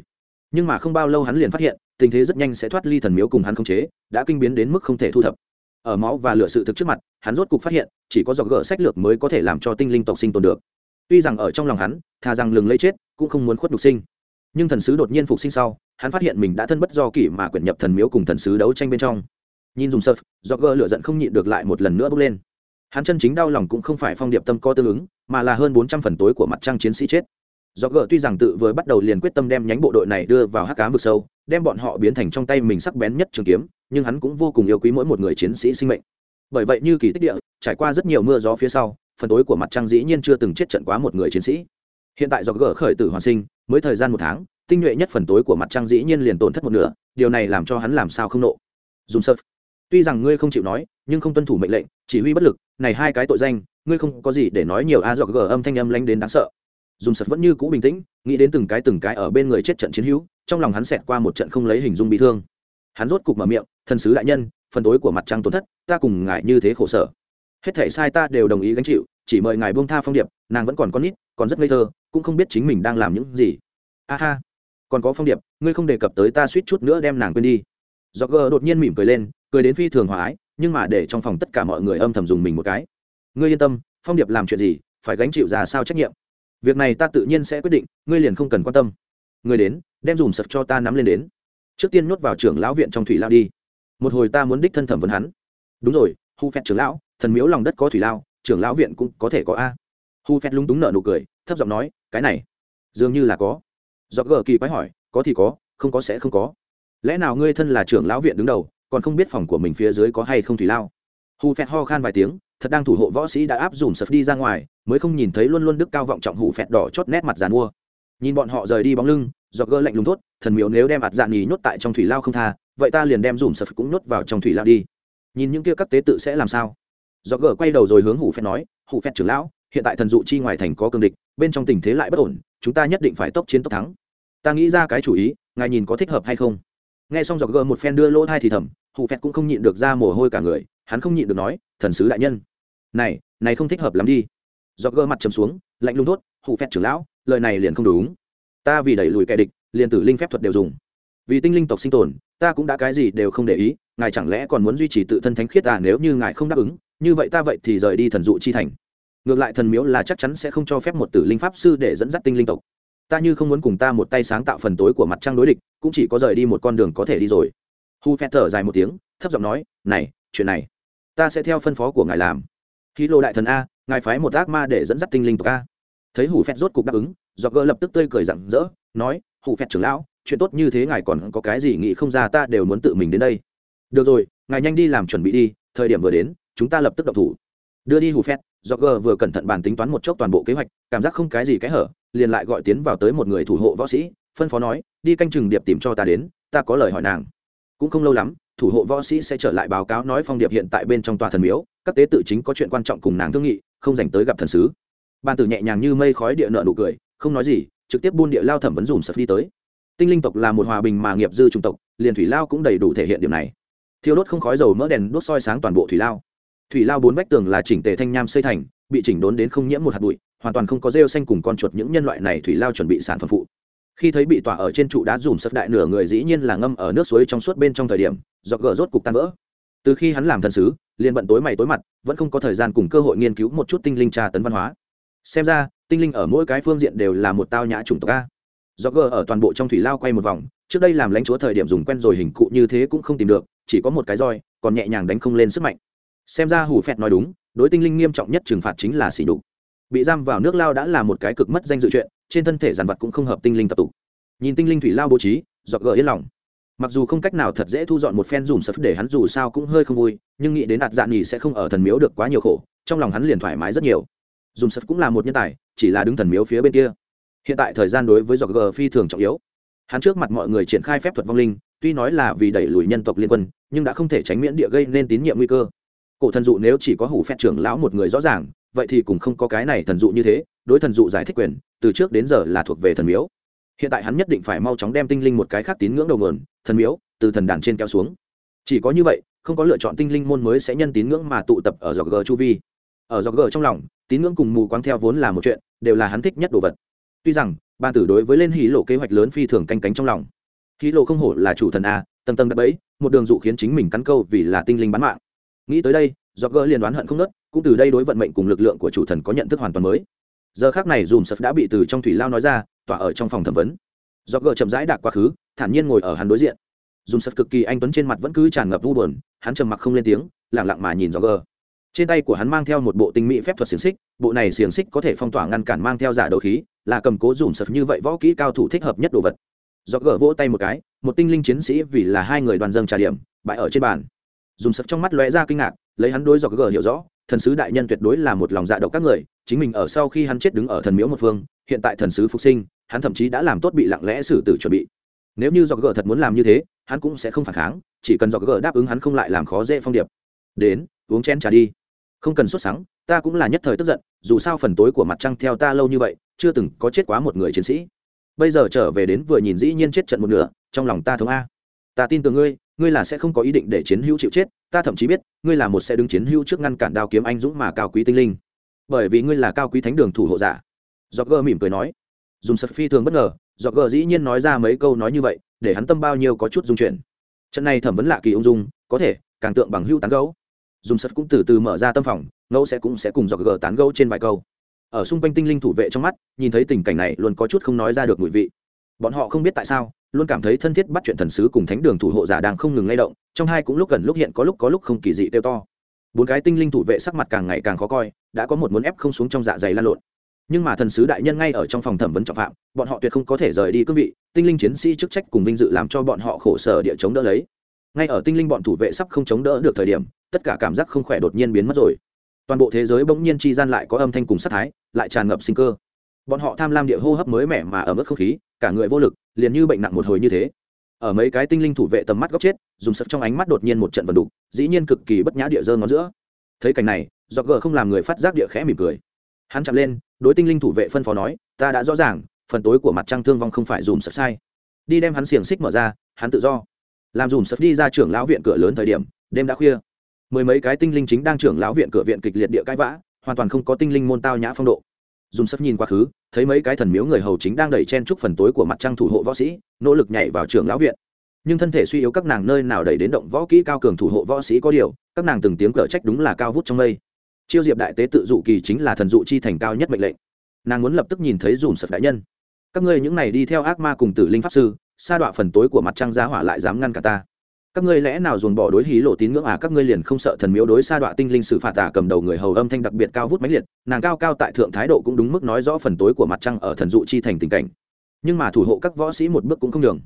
Nhưng mà không bao lâu hắn liền phát hiện, tình thế rất nhanh sẽ thoát ly thần miếu cùng hắn khống chế, đã kinh biến đến mức không thể thu thập. Ở máu và lửa sự thực trước mặt, hắn rốt cục phát hiện, chỉ có do g sách lược mới có thể làm cho tinh linh tộc sinh tồn được. Tuy rằng ở trong lòng hắn thà rằng lừng lấy chết, cũng không muốn khuất nhục sinh. Nhưng thần sứ đột nhiên phục sinh sau, hắn phát hiện mình đã thân bất do kỷ mà quyển nhập thần miếu cùng thần sứ đấu tranh bên trong nhìn dùng sợp do gỡ lựa giận không nhịn được lại một lần nữa bốc lên. Hắn chân chính đau lòng cũng không phải phong điệp tâm co tương ứng, mà là hơn bốn trăm phần tối của mặt trăng chiến sĩ chết. Do gỡ tuy rằng tự vừa bắt đầu liền quyết tâm đem nhánh bộ đội này đưa vào hắc cám vực sâu, đem bọn họ biến thành trong tay mình sắc bén nhất trường kiếm, nhưng hắn cũng vô cùng yêu quý mỗi một người chiến sĩ sinh mệnh. Bởi vậy như kỳ tích địa, trải qua rất nhiều mưa gió phía sau, phần tối của mặt trăng dĩ nhiên chưa từng chết trận quá một người chiến sĩ. Hiện tại do gỡ khởi tử hoàn sinh, mới thời gian một tháng, tinh nhuệ nhất phần tối của mặt trăng dĩ nhiên liền tổn thất một nửa, điều này làm cho hắn làm sao không nộ. Dùng sơ tuy rằng ngươi không chịu nói, nhưng không tuân thủ mệnh lệnh, chỉ huy bất lực, này hai cái tội danh, ngươi không có gì để nói nhiều a dọc gờ âm thanh âm lanh đến đáng sợ. Dùng sật vẫn như cũ bình tĩnh, nghĩ đến từng cái từng cái ở bên người chết trận chiến hữu, trong lòng hắn xẹt qua một trận không lấy hình dung bị thương. Hắn rốt cục mở miệng, thần sứ đại nhân, phần tối của mặt trăng tổn thất, ta cùng ngài như thế khổ sở. Hết thể sai ta đều đồng ý gánh chịu, chỉ mời ngài buông tha phong điệp, nàng vẫn còn con nít, còn rất ngây thơ, cũng không biết chính mình đang làm những gì. A ha, còn có phong điệp, ngươi không đề cập tới ta suýt chút nữa đem nàng quên đi. Do gờ đột nhiên mỉm cười lên cười đến phi thường hòa ái, nhưng mà để trong phòng tất cả mọi người âm thầm dùng mình một cái. Ngươi yên tâm, phong điệp làm chuyện gì, phải gánh chịu ra sao trách nhiệm? Việc này ta tự nhiên sẽ quyết định, ngươi liền không cần quan tâm. Người đến, đem dùm sập cho ta nắm lên đến. Trước tiên nhốt vào trưởng lão viện trong thủy lao đi. Một hồi ta muốn đích thân thẩm vấn hắn. Đúng rồi, hu phép trưởng lão, thần miếu lòng đất có thủy lao, trưởng lão viện cũng có thể có a. Hu phép lung túng nợ nụ cười, thấp giọng nói, cái này, dường như là có. Do gờ kỳ quái hỏi, có thì có, không có sẽ không có. Lẽ nào ngươi thân là trưởng lão viện đứng đầu còn không biết phòng của mình phía dưới có hay không thủy lao. Hù phẹt ho khan vài tiếng, thật đang thủ hộ võ sĩ đã áp dùm sập đi ra ngoài, mới không nhìn thấy luôn luôn đức cao vọng trọng Hù phẹt đỏ chót nét mặt giàn mua nhìn bọn họ rời đi bóng lưng do gỡ lạnh lùng tốt thần miếu nếu đem ạt dạn nhì nhốt tại trong thủy lao không tha, vậy ta liền đem dùm sập cũng nhốt vào trong thủy lao đi. Nhìn những kia các tế tự sẽ làm sao? Do gỡ quay đầu rồi hướng hủ phẹt nói hủ phẹt trưởng lão, hiện tại thần dụ chi ngoài thành có cương địch, bên trong tình thế lại bất ổn, chúng ta nhất định phải tốc chiến tốc thắng. Ta nghĩ ra cái chủ ý, ngài nhìn có thích hợp hay không? Nghe xong dọc gỡ một phen đưa lỗ thai thì thầm hủ phẹt cũng không nhịn được ra mồ hôi cả người, hắn không nhịn được nói, thần sứ đại nhân, này này không thích hợp lắm đi. Do gơ mặt chấm xuống, lạnh lùng thốt, hù phẹt trưởng lão, lời này liền không đúng. Ta vì đẩy lùi kẻ địch, liền tử linh phép thuật đều dùng. Vì tinh linh tộc sinh tồn, ta cũng đã cái gì đều không để ý, ngài chẳng lẽ còn muốn duy trì tự thân thánh khiết à nếu như ngài không đáp ứng, như vậy ta vậy thì rời đi thần dụ chi thành. Ngược lại thần miếu là chắc chắn sẽ không cho phép một tử linh pháp sư để dẫn dắt tinh linh tộc. Ta như không muốn cùng ta một tay sáng tạo phần tối của mặt trăng đối địch, cũng chỉ có rời đi một con đường có thể đi rồi hu phe thở dài một tiếng, thấp giọng nói, này, chuyện này, ta sẽ theo phân phó của ngài làm. Khi lô đại thần a, ngài phái một ác ma để dẫn dắt tinh linh tộc a. Thấy hủ phẹt rốt cục đáp ứng do gỡ lập tức tươi cười rặng rỡ, nói hủ phẹt trưởng lão, chuyện tốt như thế ngài còn có cái gì nghĩ không ra ta đều muốn tự mình đến đây. Được rồi, ngài nhanh đi làm chuẩn bị đi, thời điểm vừa đến, chúng ta lập tức động thủ. Đưa đi hủ phẹt do gỡ vừa cẩn thận bàn tính toán một chốc toàn bộ kế hoạch, cảm giác không cái gì cái hở, liền lại gọi tiến vào tới một người thủ hộ võ sĩ, phân phó nói, đi canh chừng điệp tìm cho ta đến, ta có lời hỏi nàng cũng không lâu lắm, thủ hộ võ sĩ sẽ trở lại báo cáo nói phong điệp hiện tại bên trong tòa thần miếu, các tế tự chính có chuyện quan trọng cùng nàng thương nghị, không dành tới gặp thần sứ. Ban tử nhẹ nhàng như mây khói địa nợ nụ cười, không nói gì, trực tiếp buôn địa lao thẩm vấn dùm sập đi tới. Tinh linh tộc là một hòa bình mà nghiệp dư trung tộc, liền thủy lao cũng đầy đủ thể hiện điểm này. Thiêu đốt không khói dầu mỡ đèn đốt soi sáng toàn bộ thủy lao. Thủy lao bốn vách tường là chỉnh tề thanh nham xây thành, bị chỉnh đốn đến không nhiễm một hạt bụi, hoàn toàn không có rêu xanh cùng con chuột những nhân loại này thủy lao chuẩn bị sản phẩm phụ khi thấy bị tỏa ở trên trụ đá dùm sập đại nửa người dĩ nhiên là ngâm ở nước suối trong suốt bên trong thời điểm do gỡ rốt cục tan vỡ. Từ khi hắn làm thần sứ, liền bận tối mày tối mặt, vẫn không có thời gian cùng cơ hội nghiên cứu một chút tinh linh tra tấn văn hóa. Xem ra, tinh linh ở mỗi cái phương diện đều là một tao nhã chủng tộc a. Do gờ ở toàn bộ trong thủy lao quay một vòng, trước đây làm lãnh chúa thời điểm dùng quen rồi hình cụ như thế cũng không tìm được, chỉ có một cái roi, còn nhẹ nhàng đánh không lên sức mạnh. Xem ra hủ phẹt nói đúng, đối tinh linh nghiêm trọng nhất trừng phạt chính là xỉ đục bị giam vào nước lao đã là một cái cực mất danh dự chuyện trên thân thể giàn vật cũng không hợp tinh linh tập tụ nhìn tinh linh thủy lao bố trí dọc gỡ yên lòng. Mặc dù không cách nào thật dễ thu dọn một phen dùm sập để hắn dù sao cũng hơi không vui, nhưng nghĩ đến đạt dạn nhì sẽ không ở thần miếu được quá nhiều khổ, trong lòng hắn liền thoải mái rất nhiều. Dùm sập cũng là một nhân tài, chỉ là đứng thần miếu phía bên kia. Hiện tại thời gian đối với dọc gờ phi thường trọng yếu. Hắn trước mặt mọi người triển khai phép thuật vong linh, tuy nói là vì đẩy lùi nhân tộc liên quân, nhưng đã không thể tránh miễn địa gây nên tín nhiệm nguy cơ. Cổ thần dụ nếu chỉ có hủ phép trưởng lão một người rõ ràng vậy thì cũng không có cái này thần dụ như thế, đối thần dụ giải thích quyền, từ trước đến giờ là thuộc về thần miếu. Hiện tại hắn nhất định phải mau chóng đem tinh linh một cái khác tín ngưỡng đầu nguồn, thần miếu, từ thần đàn trên kéo xuống. Chỉ có như vậy, không có lựa chọn tinh linh môn mới sẽ nhân tín ngưỡng mà tụ tập ở dọc g chu vi. Ở dọc g trong lòng, tín ngưỡng cùng mù quáng theo vốn là một chuyện, đều là hắn thích nhất đồ vật. Tuy rằng ban tử đối với lên hí lộ kế hoạch lớn phi thường canh cánh trong lòng. Hí lộ không hổ là chủ thần a, tầng tầng đập ấy một đường dụ khiến chính mình cắn câu vì là tinh linh bán mạng. Nghĩ tới đây, dọc g liền đoán hận không nớt cũng từ đây đối vận mệnh cùng lực lượng của chủ thần có nhận thức hoàn toàn mới. Giờ khác này dùm sập đã bị từ trong thủy lao nói ra, tỏa ở trong phòng thẩm vấn. Do gờ chậm rãi đạc quá khứ, thản nhiên ngồi ở hắn đối diện. Dùm sập cực kỳ anh tuấn trên mặt vẫn cứ tràn ngập vu buồn, hắn trầm mặc không lên tiếng lẳng lặng mà nhìn do gờ. Trên tay của hắn mang theo một bộ tinh mỹ phép thuật xiềng xích, bộ này xiềng xích có thể phong tỏa ngăn cản mang theo giả đấu khí, là cầm cố dùm sập như vậy võ kỹ cao thủ thích hợp nhất đồ vật. Do gờ vỗ tay một cái, một tinh linh chiến sĩ vì là hai người đoàn dâng trà điểm bại ở trên bàn. Dùm sập trong mắt lóe ra kinh ngạc, lấy hắn đối do gờ hiểu rõ thần sứ đại nhân tuyệt đối là một lòng dạ độc các người, chính mình ở sau khi hắn chết đứng ở thần miếu một phương, hiện tại thần sứ phục sinh, hắn thậm chí đã làm tốt bị lặng lẽ xử tử chuẩn bị. Nếu như do gờ thật muốn làm như thế, hắn cũng sẽ không phản kháng, chỉ cần do gờ đáp ứng hắn không lại làm khó dễ phong điệp. Đến, uống chén trà đi. Không cần xuất sáng ta cũng là nhất thời tức giận, dù sao phần tối của mặt trăng theo ta lâu như vậy, chưa từng có chết quá một người chiến sĩ. Bây giờ trở về đến vừa nhìn dĩ nhiên chết trận một nửa, trong lòng ta thống a. Ta tin tưởng ngươi ngươi là sẽ không có ý định để chiến hữu chịu chết ta thậm chí biết, ngươi là một sẽ đứng chiến hữu trước ngăn cản đao kiếm anh dũng mà cao quý tinh linh. Bởi vì ngươi là cao quý thánh đường thủ hộ giả. Do gơ mỉm cười nói. Dùng sật phi thường bất ngờ do gờ dĩ nhiên nói ra mấy câu nói như vậy, để hắn tâm bao nhiêu có chút dung chuyển. Trận này thẩm vấn lạ kỳ ung dung, có thể, càng tượng bằng hưu tán gấu dùng sật cũng từ từ mở ra tâm phòng, ngẫu sẽ cũng sẽ cùng do gờ tán gấu trên vài câu. Ở xung quanh tinh linh thủ vệ trong mắt, nhìn thấy tình cảnh này luôn có chút không nói ra được mùi vị bọn họ không biết tại sao, luôn cảm thấy thân thiết bắt chuyện thần sứ cùng thánh đường thủ hộ giả đang không ngừng lay động, trong hai cũng lúc gần lúc hiện có lúc có lúc không kỳ dị tiêu to. Bốn cái tinh linh thủ vệ sắc mặt càng ngày càng khó coi, đã có một muốn ép không xuống trong dạ dày lan lộn. Nhưng mà thần sứ đại nhân ngay ở trong phòng thẩm vấn trọng phạm, bọn họ tuyệt không có thể rời đi cương vị, tinh linh chiến sĩ chức trách cùng vinh dự làm cho bọn họ khổ sở địa chống đỡ lấy. Ngay ở tinh linh bọn thủ vệ sắp không chống đỡ được thời điểm, tất cả cảm giác không khỏe đột nhiên biến mất rồi. Toàn bộ thế giới bỗng nhiên chi gian lại có âm thanh cùng sát thái, lại tràn ngập sinh cơ bọn họ tham lam địa hô hấp mới mẻ mà ở mức không khí, cả người vô lực, liền như bệnh nặng một hồi như thế. Ở mấy cái tinh linh thủ vệ tầm mắt góc chết, dùng sập trong ánh mắt đột nhiên một trận vật đục, dĩ nhiên cực kỳ bất nhã địa dơ ngón giữa. Thấy cảnh này do gờ không làm người phát giác địa khẽ mỉm cười. Hắn chạm lên, đối tinh linh thủ vệ phân phó nói, ta đã rõ ràng, phần tối của mặt trăng thương vong không phải dùm sập sai. Đi đem hắn xiềng xích mở ra, hắn tự do. Làm dùm sập đi ra trưởng lão viện cửa lớn thời điểm, đêm đã khuya. Mười mấy cái tinh linh chính đang trưởng lão viện cửa viện kịch liệt địa cãi vã, hoàn toàn không có tinh linh môn tao nhã phong độ dùng sắp nhìn quá khứ, thấy mấy cái thần miếu người hầu chính đang đẩy chen chúc phần tối của mặt trăng thủ hộ võ sĩ, nỗ lực nhảy vào trường lão viện. Nhưng thân thể suy yếu các nàng nơi nào đẩy đến động võ kỹ cao cường thủ hộ võ sĩ có điều, các nàng từng tiếng cở trách đúng là cao vút trong mây. Chiêu diệp đại tế tự dụ kỳ chính là thần dụ chi thành cao nhất mệnh lệnh. Nàng muốn lập tức nhìn thấy dùm sập đại nhân. Các ngươi những này đi theo ác ma cùng tử linh pháp sư, sa đọa phần tối của mặt trăng giá hỏa lại dám ngăn cả ta các ngươi lẽ nào dồn bỏ đối hí lộ tín ngưỡng à? Các ngươi liền không sợ thần miếu đối sa đọa tinh linh xử phạt tả cầm đầu người hầu âm thanh đặc biệt cao vút mãnh liệt, nàng cao cao tại thượng thái độ cũng đúng mức nói rõ phần tối của mặt trăng ở thần dụ chi thành tình cảnh. Nhưng mà thủ hộ các võ sĩ một bước cũng không đường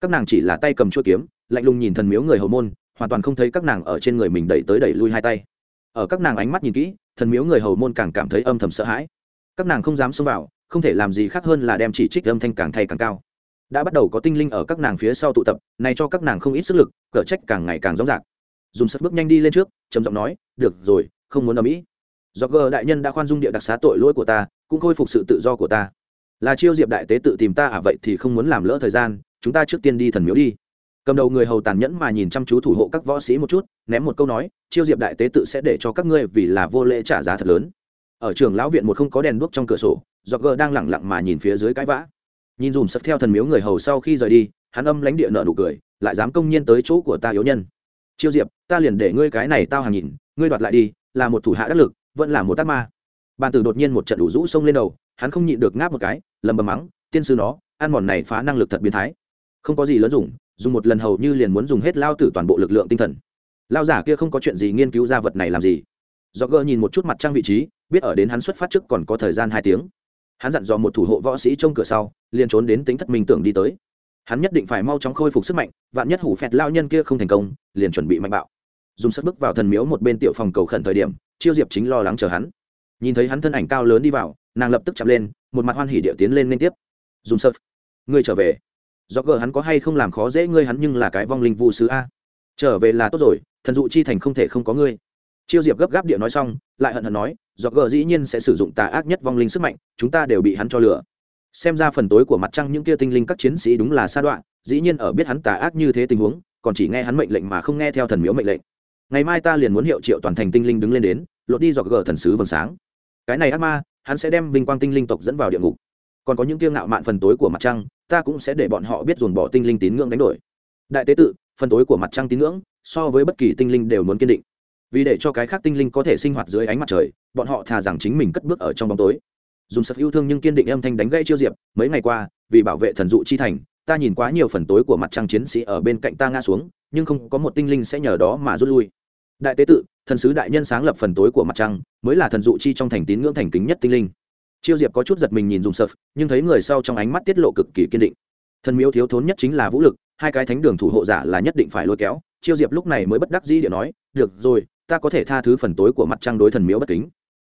các nàng chỉ là tay cầm chuôi kiếm, lạnh lùng nhìn thần miếu người hầu môn, hoàn toàn không thấy các nàng ở trên người mình đẩy tới đẩy lui hai tay. Ở các nàng ánh mắt nhìn kỹ, thần miếu người hầu môn càng cảm thấy âm thầm sợ hãi. Các nàng không dám xông vào, không thể làm gì khác hơn là đem chỉ trích âm thanh càng thay càng cao đã bắt đầu có tinh linh ở các nàng phía sau tụ tập, này cho các nàng không ít sức lực, cở trách càng ngày càng rõ rạc dùng sắt bước nhanh đi lên trước, trầm giọng nói, được rồi, không muốn ở mỹ do gờ đại nhân đã khoan dung địa đặc xá tội lỗi của ta, cũng khôi phục sự tự do của ta. Là chiêu diệp đại tế tự tìm ta à vậy thì không muốn làm lỡ thời gian, chúng ta trước tiên đi thần miếu đi. Cầm đầu người hầu tàn nhẫn mà nhìn chăm chú thủ hộ các võ sĩ một chút, ném một câu nói, chiêu diệp đại tế tự sẽ để cho các ngươi vì là vô lễ trả giá thật lớn. Ở trường lão viện một không có đèn đuốc trong cửa sổ do gờ đang lẳng lặng mà nhìn phía dưới cãi vã nhìn dùm sập theo thần miếu người hầu sau khi rời đi, hắn âm lánh địa nợ nụ cười, lại dám công nhiên tới chỗ của ta yếu nhân. Chiêu diệp, ta liền để ngươi cái này tao hàng nhìn, ngươi đoạt lại đi, là một thủ hạ đắc lực, vẫn là một tác ma. Bàn tử đột nhiên một trận đủ rũ xông lên đầu, hắn không nhịn được ngáp một cái, lầm bầm mắng, tiên sư nó, ăn mòn này phá năng lực thật biến thái. Không có gì lớn dùng dùng một lần hầu như liền muốn dùng hết lao tử toàn bộ lực lượng tinh thần. Lao giả kia không có chuyện gì nghiên cứu ra vật này làm gì. Do gỡ nhìn một chút mặt trăng vị trí, biết ở đến hắn xuất phát trước còn có thời gian hai tiếng hắn dặn dò một thủ hộ võ sĩ trông cửa sau, liền trốn đến tính thất minh tưởng đi tới. Hắn nhất định phải mau chóng khôi phục sức mạnh, vạn nhất hủ phẹt lao nhân kia không thành công, liền chuẩn bị mạnh bạo. Dùng sức bước vào thần miếu một bên tiểu phòng cầu khẩn thời điểm, chiêu diệp chính lo lắng chờ hắn. Nhìn thấy hắn thân ảnh cao lớn đi vào, nàng lập tức chạm lên, một mặt hoan hỉ điệu tiến lên liên tiếp. Dùng sơ ngươi trở về. Do gờ hắn có hay không làm khó dễ ngươi hắn nhưng là cái vong linh vu sứ a. Trở về là tốt rồi, thần dụ chi thành không thể không có ngươi. Chiêu diệp gấp gáp địa nói xong, lại hận hận nói do gờ dĩ nhiên sẽ sử dụng tà ác nhất vong linh sức mạnh, chúng ta đều bị hắn cho lửa. Xem ra phần tối của mặt trăng những kia tinh linh các chiến sĩ đúng là sa đoạn dĩ nhiên ở biết hắn tà ác như thế tình huống, còn chỉ nghe hắn mệnh lệnh mà không nghe theo thần miếu mệnh lệnh. Ngày mai ta liền muốn hiệu triệu toàn thành tinh linh đứng lên đến, lột đi dọc gờ thần sứ vầng sáng. Cái này ác ma, hắn sẽ đem vinh quang tinh linh tộc dẫn vào địa ngục. Còn có những kiêng ngạo mạn phần tối của mặt trăng, ta cũng sẽ để bọn họ biết dồn bỏ tinh linh tín ngưỡng đánh đổi. Đại tế tự, phần tối của mặt trăng tín ngưỡng, so với bất kỳ tinh linh đều muốn kiên định vì để cho cái khác tinh linh có thể sinh hoạt dưới ánh mặt trời, bọn họ thà rằng chính mình cất bước ở trong bóng tối. Dùng sập yêu thương nhưng kiên định âm thanh đánh gãy chiêu diệp, mấy ngày qua, vì bảo vệ thần dụ chi thành, ta nhìn quá nhiều phần tối của mặt trăng chiến sĩ ở bên cạnh ta ngã xuống, nhưng không có một tinh linh sẽ nhờ đó mà rút lui. Đại tế tự, thần sứ đại nhân sáng lập phần tối của mặt trăng, mới là thần dụ chi trong thành tín ngưỡng thành kính nhất tinh linh. Chiêu diệp có chút giật mình nhìn dùng sập nhưng thấy người sau trong ánh mắt tiết lộ cực kỳ kiên định. Thần miếu thiếu thốn nhất chính là vũ lực, hai cái thánh đường thủ hộ giả là nhất định phải lôi kéo. Chiêu diệp lúc này mới bất đắc dĩ điện nói, được rồi ta có thể tha thứ phần tối của mặt trăng đối thần miếu bất kính.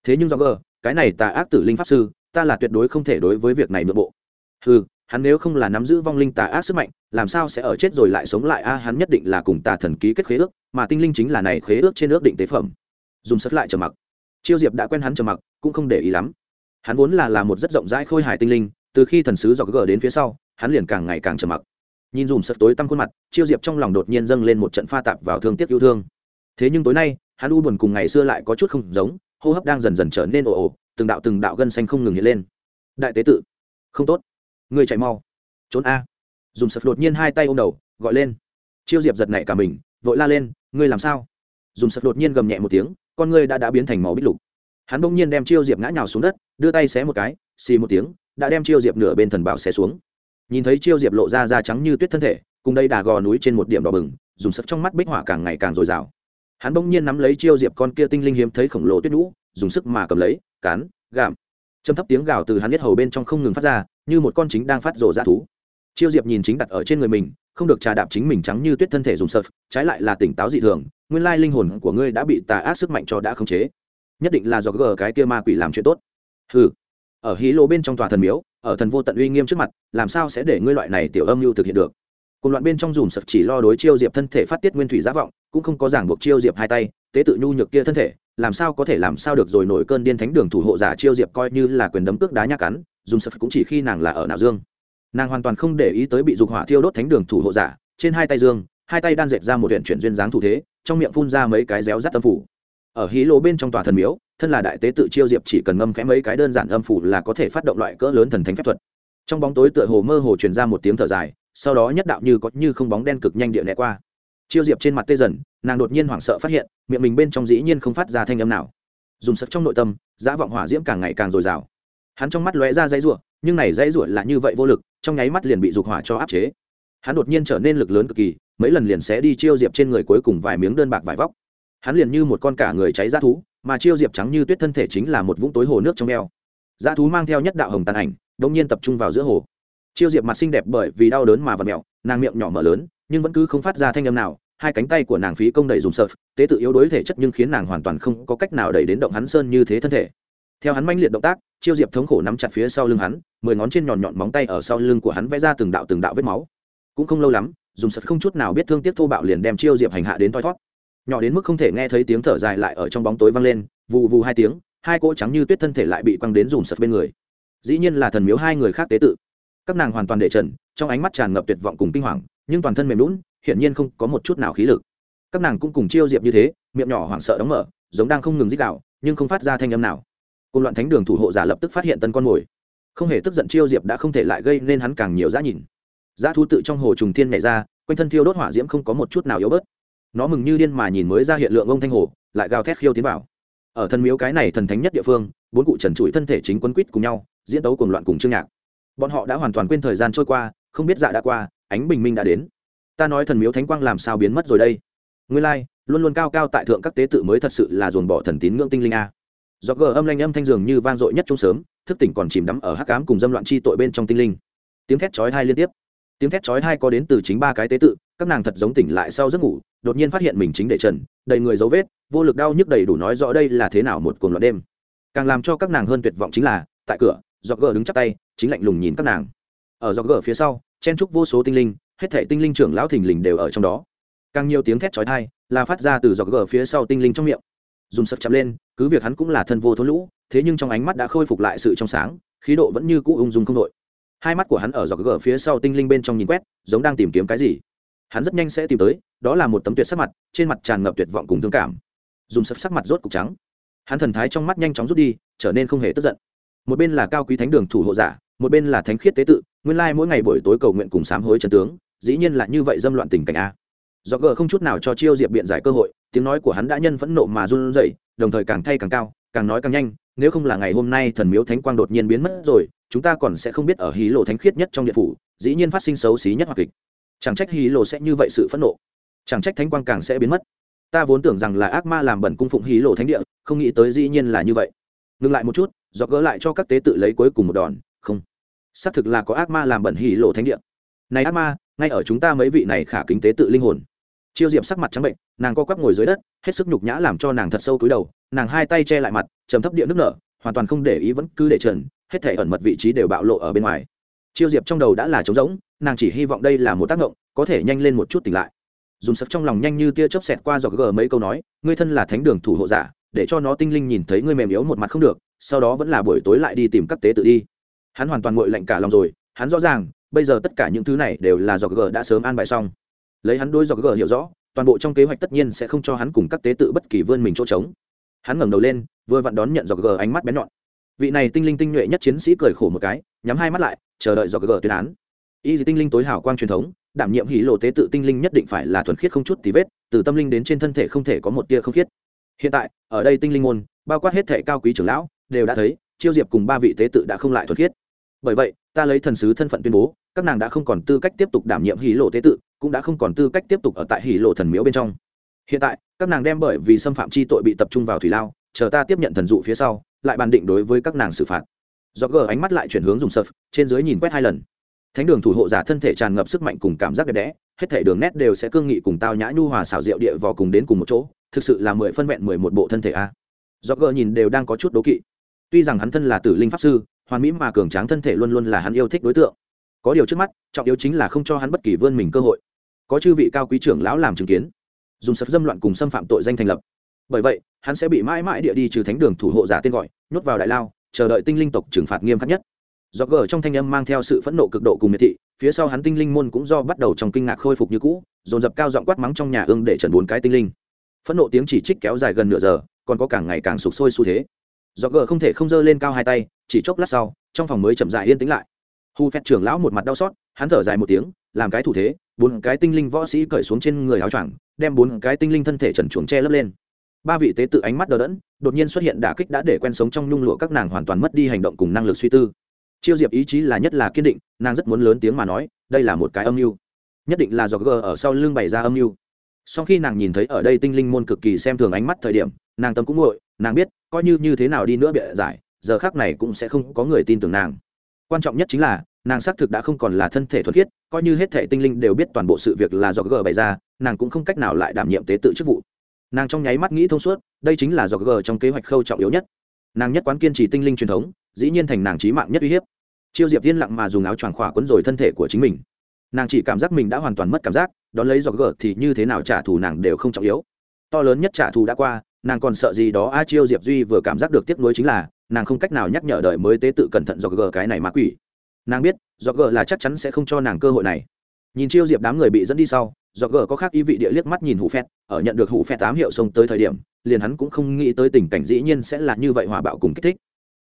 Thế nhưng do gờ, cái này ta ác tử linh pháp sư, ta là tuyệt đối không thể đối với việc này nội bộ. Ừ hắn nếu không là nắm giữ vong linh tà ác sức mạnh, làm sao sẽ ở chết rồi lại sống lại? A, hắn nhất định là cùng tà thần ký kết khế ước, mà tinh linh chính là này khế ước trên ước định tế phẩm. Dùng sất lại trầm mặc. Chiêu diệp đã quen hắn trầm mặc, cũng không để ý lắm. Hắn vốn là là một rất rộng rãi khôi hài tinh linh, từ khi thần sứ dọc gờ đến phía sau, hắn liền càng ngày càng trầm mặc. Nhìn dùm sật tối tăm khuôn mặt, chiêu diệp trong lòng đột nhiên dâng lên một trận pha tạp vào thương tiếc yêu thương thế nhưng tối nay, hắn u buồn cùng ngày xưa lại có chút không giống, hô hấp đang dần dần trở nên ồ ồ, từng đạo từng đạo gân xanh không ngừng hiện lên. Đại tế tự không tốt. Người chạy mau. Trốn a. Dùng sập đột nhiên hai tay ôm đầu, gọi lên. Chiêu diệp giật nảy cả mình, vội la lên, ngươi làm sao? Dùng sập đột nhiên gầm nhẹ một tiếng, con ngươi đã đã biến thành màu bích lục. Hắn bỗng nhiên đem chiêu diệp ngã nhào xuống đất, đưa tay xé một cái, xì một tiếng, đã đem chiêu diệp nửa bên thần bảo xé xuống. Nhìn thấy chiêu diệp lộ ra da trắng như tuyết thân thể, cùng đây đà gò núi trên một điểm đỏ bừng, dùng sập trong mắt bích hỏa càng ngày càng dồi dào hắn bỗng nhiên nắm lấy chiêu diệp con kia tinh linh hiếm thấy khổng lồ tuyết nhũ, dùng sức mà cầm lấy, cán gạm châm thấp tiếng gào từ hắn biết hầu bên trong không ngừng phát ra, như một con chính đang phát rồ ra thú. Chiêu diệp nhìn chính đặt ở trên người mình, không được trà đạp chính mình trắng như tuyết thân thể dùng sợp trái lại là tỉnh táo dị thường, nguyên lai linh hồn của ngươi đã bị tà ác sức mạnh cho đã khống chế. Nhất định là do gờ cái kia ma quỷ làm chuyện tốt. Ừ ở hí lô bên trong tòa thần miếu, ở thần vô tận uy nghiêm trước mặt, làm sao sẽ để ngươi loại này tiểu âm mưu thực hiện được? Cùng loạn bên trong dùm sập chỉ lo đối chiêu diệp thân thể phát tiết nguyên thủy giá vọng, cũng không có giảng buộc chiêu diệp hai tay, tế tự nhu nhược kia thân thể, làm sao có thể làm sao được rồi nổi cơn điên thánh đường thủ hộ giả chiêu diệp coi như là quyền đấm cước đá nhác cắn, dùm sập cũng chỉ khi nàng là ở nào dương. Nàng hoàn toàn không để ý tới bị dục hỏa thiêu đốt thánh đường thủ hộ giả, trên hai tay dương, hai tay đan dệt ra một huyện chuyển duyên dáng thủ thế, trong miệng phun ra mấy cái réo rắt âm phủ. Ở hí lỗ bên trong tòa thần miếu, thân là đại tế tự chiêu diệp chỉ cần ngâm khẽ mấy cái đơn giản âm phủ là có thể phát động loại cỡ lớn thần thánh phép thuật. Trong bóng tối tựa hồ mơ hồ truyền ra một tiếng thở dài sau đó nhất đạo như có như không bóng đen cực nhanh địa lẻ qua. Chiêu diệp trên mặt tê dần, nàng đột nhiên hoảng sợ phát hiện, miệng mình bên trong dĩ nhiên không phát ra thanh âm nào. Dùng sức trong nội tâm, dã vọng hỏa diễm càng ngày càng dồi dào. Hắn trong mắt lóe ra dãy rủa, nhưng này dãy rủa là như vậy vô lực, trong nháy mắt liền bị dục hỏa cho áp chế. Hắn đột nhiên trở nên lực lớn cực kỳ, mấy lần liền sẽ đi chiêu diệp trên người cuối cùng vài miếng đơn bạc vải vóc. Hắn liền như một con cả người cháy ra thú, mà chiêu diệp trắng như tuyết thân thể chính là một vũng tối hồ nước trong eo. Dã thú mang theo nhất đạo hồng tàn ảnh đông nhiên tập trung vào giữa hồ chiêu diệp mặt xinh đẹp bởi vì đau đớn mà vật mẹo, nàng miệng nhỏ mở lớn, nhưng vẫn cứ không phát ra thanh âm nào, hai cánh tay của nàng phí công đẩy dùng sợp, tế tự yếu đối thể chất nhưng khiến nàng hoàn toàn không có cách nào đẩy đến động hắn sơn như thế thân thể. Theo hắn manh liệt động tác, chiêu diệp thống khổ nắm chặt phía sau lưng hắn, mười ngón trên nhọn nhọn móng tay ở sau lưng của hắn vẽ ra từng đạo từng đạo vết máu. Cũng không lâu lắm dùng sật không chút nào biết thương tiếc thô bạo liền đem chiêu diệp hành hạ đến thoi thót. Nhỏ đến mức không thể nghe thấy tiếng thở dài lại ở trong bóng tối vang lên, vù vù hai tiếng, hai cỗ trắng như tuyết thân thể lại bị quăng đến dùng sật bên người. Dĩ nhiên là thần miếu hai người khác tế tự các nàng hoàn toàn để trần, trong ánh mắt tràn ngập tuyệt vọng cùng kinh hoàng, nhưng toàn thân mềm lún hiển nhiên không có một chút nào khí lực. Các nàng cũng cùng chiêu diệp như thế, miệng nhỏ hoảng sợ đóng mở, giống đang không ngừng dích đạo nhưng không phát ra thanh âm nào. Cùng loạn thánh đường thủ hộ giả lập tức phát hiện tân con mồi. Không hề tức giận chiêu diệp đã không thể lại gây nên hắn càng nhiều giá nhìn. Giá thú tự trong hồ trùng thiên nhảy ra, quanh thân thiêu đốt hỏa diễm không có một chút nào yếu bớt. Nó mừng như điên mà nhìn mới ra hiện lượng ông thanh hồ, lại gào thét khiêu tiến vào. Ở thân miếu cái này thần thánh nhất địa phương, bốn cụ trần trụi thân thể chính quân quýt cùng nhau, diễn tấu cùng loạn cùng chương nhạc bọn họ đã hoàn toàn quên thời gian trôi qua, không biết dạ đã qua, ánh bình minh đã đến. Ta nói thần miếu thánh quang làm sao biến mất rồi đây? Nguyên lai, luôn luôn cao cao tại thượng các tế tự mới thật sự là dồn bỏ thần tín ngưỡng tinh linh a. Do gờ âm lanh âm thanh dường như vang dội nhất trong sớm, thức tỉnh còn chìm đắm ở hắc cám cùng dâm loạn chi tội bên trong tinh linh. Tiếng thét chói hai liên tiếp. Tiếng thét chói hai có đến từ chính ba cái tế tự, các nàng thật giống tỉnh lại sau giấc ngủ, đột nhiên phát hiện mình chính để trần, đầy người dấu vết, vô lực đau nhức đầy đủ nói rõ đây là thế nào một cuồng loạn đêm. Càng làm cho các nàng hơn tuyệt vọng chính là, tại cửa dọc gờ đứng chắp tay, chính lạnh lùng nhìn các nàng. Ở dọc gờ phía sau, chen trúc vô số tinh linh, hết thể tinh linh trưởng lão thình lình đều ở trong đó. Càng nhiều tiếng thét chói tai, là phát ra từ dọc gờ phía sau tinh linh trong miệng. Dùng sập chạm lên, cứ việc hắn cũng là thân vô thốn lũ, thế nhưng trong ánh mắt đã khôi phục lại sự trong sáng, khí độ vẫn như cũ ung dung không đội hai mắt của hắn ở dọc gờ phía sau tinh linh bên trong nhìn quét, giống đang tìm kiếm cái gì. Hắn rất nhanh sẽ tìm tới, đó là một tấm tuyệt sắc mặt, trên mặt tràn ngập tuyệt vọng cùng thương cảm. Dùng sập sắc mặt rốt cục trắng. Hắn thần thái trong mắt nhanh chóng rút đi, trở nên không hề tức giận một bên là cao quý thánh đường thủ hộ giả, một bên là thánh khiết tế tự, nguyên lai mỗi ngày buổi tối cầu nguyện cùng sám hối trần tướng, dĩ nhiên là như vậy dâm loạn tình cảnh a. Do gờ không chút nào cho chiêu diệp biện giải cơ hội, tiếng nói của hắn đã nhân phẫn nộ mà run rẩy, đồng thời càng thay càng cao, càng nói càng nhanh, nếu không là ngày hôm nay thần miếu thánh quang đột nhiên biến mất rồi, chúng ta còn sẽ không biết ở hí lộ thánh khiết nhất trong điện phủ, dĩ nhiên phát sinh xấu xí nhất hoặc kịch. Chẳng trách hí lộ sẽ như vậy sự phẫn nộ. Chẳng trách thánh quang càng sẽ biến mất. Ta vốn tưởng rằng là ác ma làm bẩn cung phụng hí lộ thánh địa, không nghĩ tới dĩ nhiên là như vậy. Ngừng lại một chút do gỡ lại cho các tế tự lấy cuối cùng một đòn, không. Xác thực là có ác ma làm bẩn hỉ lộ thánh địa. Này ác ma, ngay ở chúng ta mấy vị này khả kính tế tự linh hồn. Chiêu diệp sắc mặt trắng bệnh, nàng co quắp ngồi dưới đất, hết sức nhục nhã làm cho nàng thật sâu túi đầu, nàng hai tay che lại mặt, trầm thấp điện nước nở, hoàn toàn không để ý vẫn cứ để trần, hết thể ẩn mật vị trí đều bạo lộ ở bên ngoài. Chiêu diệp trong đầu đã là trống rỗng, nàng chỉ hy vọng đây là một tác động, có thể nhanh lên một chút tỉnh lại. Dùng sắc trong lòng nhanh như tia chớp xẹt qua dọc gờ mấy câu nói, ngươi thân là thánh đường thủ hộ giả, để cho nó tinh linh nhìn thấy ngươi mềm yếu một mặt không được sau đó vẫn là buổi tối lại đi tìm các tế tự đi. Hắn hoàn toàn ngội lạnh cả lòng rồi, hắn rõ ràng, bây giờ tất cả những thứ này đều là do g đã sớm an bài xong. Lấy hắn đôi do g hiểu rõ, toàn bộ trong kế hoạch tất nhiên sẽ không cho hắn cùng các tế tự bất kỳ vươn mình chỗ trống. Hắn ngẩng đầu lên, vừa vặn đón nhận do g ánh mắt bén nhọn. Vị này tinh linh tinh nhuệ nhất chiến sĩ cười khổ một cái, nhắm hai mắt lại, chờ đợi do g tuyên án. Y tinh linh tối hảo quang truyền thống, đảm nhiệm hỷ lộ tế tự tinh linh nhất định phải là thuần khiết không chút tí vết, từ tâm linh đến trên thân thể không thể có một tia không khiết. Hiện tại, ở đây tinh linh môn, bao quát hết thể cao quý trưởng lão đều đã thấy, chiêu diệp cùng ba vị tế tự đã không lại thuần khiết. Bởi vậy, ta lấy thần sứ thân phận tuyên bố, các nàng đã không còn tư cách tiếp tục đảm nhiệm hỷ lộ tế tự, cũng đã không còn tư cách tiếp tục ở tại hỷ lộ thần miếu bên trong. Hiện tại, các nàng đem bởi vì xâm phạm chi tội bị tập trung vào thủy lao, chờ ta tiếp nhận thần dụ phía sau, lại bàn định đối với các nàng xử phạt. Do gờ ánh mắt lại chuyển hướng dùng sập trên dưới nhìn quét hai lần. Thánh đường thủ hộ giả thân thể tràn ngập sức mạnh cùng cảm giác đẹp đẽ, hết thể đường nét đều sẽ cương nghị cùng tao nhã nhu hòa xảo diệu địa vò cùng đến cùng một chỗ, thực sự là mười phân vẹn mười một bộ thân thể a. Do gờ nhìn đều đang có chút đố kỵ tuy rằng hắn thân là tử linh pháp sư, hoàn mỹ mà cường tráng thân thể luôn luôn là hắn yêu thích đối tượng. Có điều trước mắt, trọng yếu chính là không cho hắn bất kỳ vươn mình cơ hội. Có chư vị cao quý trưởng lão làm chứng kiến, dùng sập dâm loạn cùng xâm phạm tội danh thành lập. Bởi vậy, hắn sẽ bị mãi mãi địa đi trừ thánh đường thủ hộ giả tên gọi, nhốt vào đại lao, chờ đợi tinh linh tộc trừng phạt nghiêm khắc nhất. Do gờ trong thanh âm mang theo sự phẫn nộ cực độ cùng miệt thị, phía sau hắn tinh linh môn cũng do bắt đầu trong kinh ngạc khôi phục như cũ, dồn dập cao giọng quát mắng trong nhà ương để trần bốn cái tinh linh. Phẫn nộ tiếng chỉ trích kéo dài gần nửa giờ, còn có càng ngày càng sụp sôi xu thế do gờ không thể không giơ lên cao hai tay, chỉ chốc lát sau, trong phòng mới chậm dại yên tĩnh lại. Hu phép trưởng lão một mặt đau xót, hắn thở dài một tiếng, làm cái thủ thế, bốn cái tinh linh võ sĩ cởi xuống trên người áo choàng, đem bốn cái tinh linh thân thể trần chuồng che lấp lên. Ba vị tế tự ánh mắt đờ đẫn, đột nhiên xuất hiện đả kích đã để quen sống trong nhung lụa các nàng hoàn toàn mất đi hành động cùng năng lực suy tư. Chiêu diệp ý chí là nhất là kiên định, nàng rất muốn lớn tiếng mà nói, đây là một cái âm mưu. Nhất định là do gờ ở sau lưng bày ra âm mưu sau khi nàng nhìn thấy ở đây tinh linh môn cực kỳ xem thường ánh mắt thời điểm, nàng tâm cũng nguội, nàng biết, coi như như thế nào đi nữa bịa giải, giờ khác này cũng sẽ không có người tin tưởng nàng. Quan trọng nhất chính là, nàng xác thực đã không còn là thân thể thuật khiết, coi như hết thể tinh linh đều biết toàn bộ sự việc là do g bày ra, nàng cũng không cách nào lại đảm nhiệm tế tự chức vụ. Nàng trong nháy mắt nghĩ thông suốt, đây chính là do g trong kế hoạch khâu trọng yếu nhất. Nàng nhất quán kiên trì tinh linh truyền thống, dĩ nhiên thành nàng trí mạng nhất uy hiếp. Chiêu diệp yên lặng mà dùng áo choàng khỏa quấn rồi thân thể của chính mình nàng chỉ cảm giác mình đã hoàn toàn mất cảm giác, đón lấy giọt g thì như thế nào trả thù nàng đều không trọng yếu. To lớn nhất trả thù đã qua, nàng còn sợ gì đó? A chiêu diệp duy vừa cảm giác được tiếc nuối chính là, nàng không cách nào nhắc nhở đời mới tế tự cẩn thận giọt g cái này ma quỷ. Nàng biết giọt g là chắc chắn sẽ không cho nàng cơ hội này. Nhìn chiêu diệp đám người bị dẫn đi sau giọt g có khác ý vị địa liếc mắt nhìn hụ phét ở nhận được hụ phét tám hiệu sông tới thời điểm, liền hắn cũng không nghĩ tới tình cảnh dĩ nhiên sẽ là như vậy hòa bạo cùng kích thích.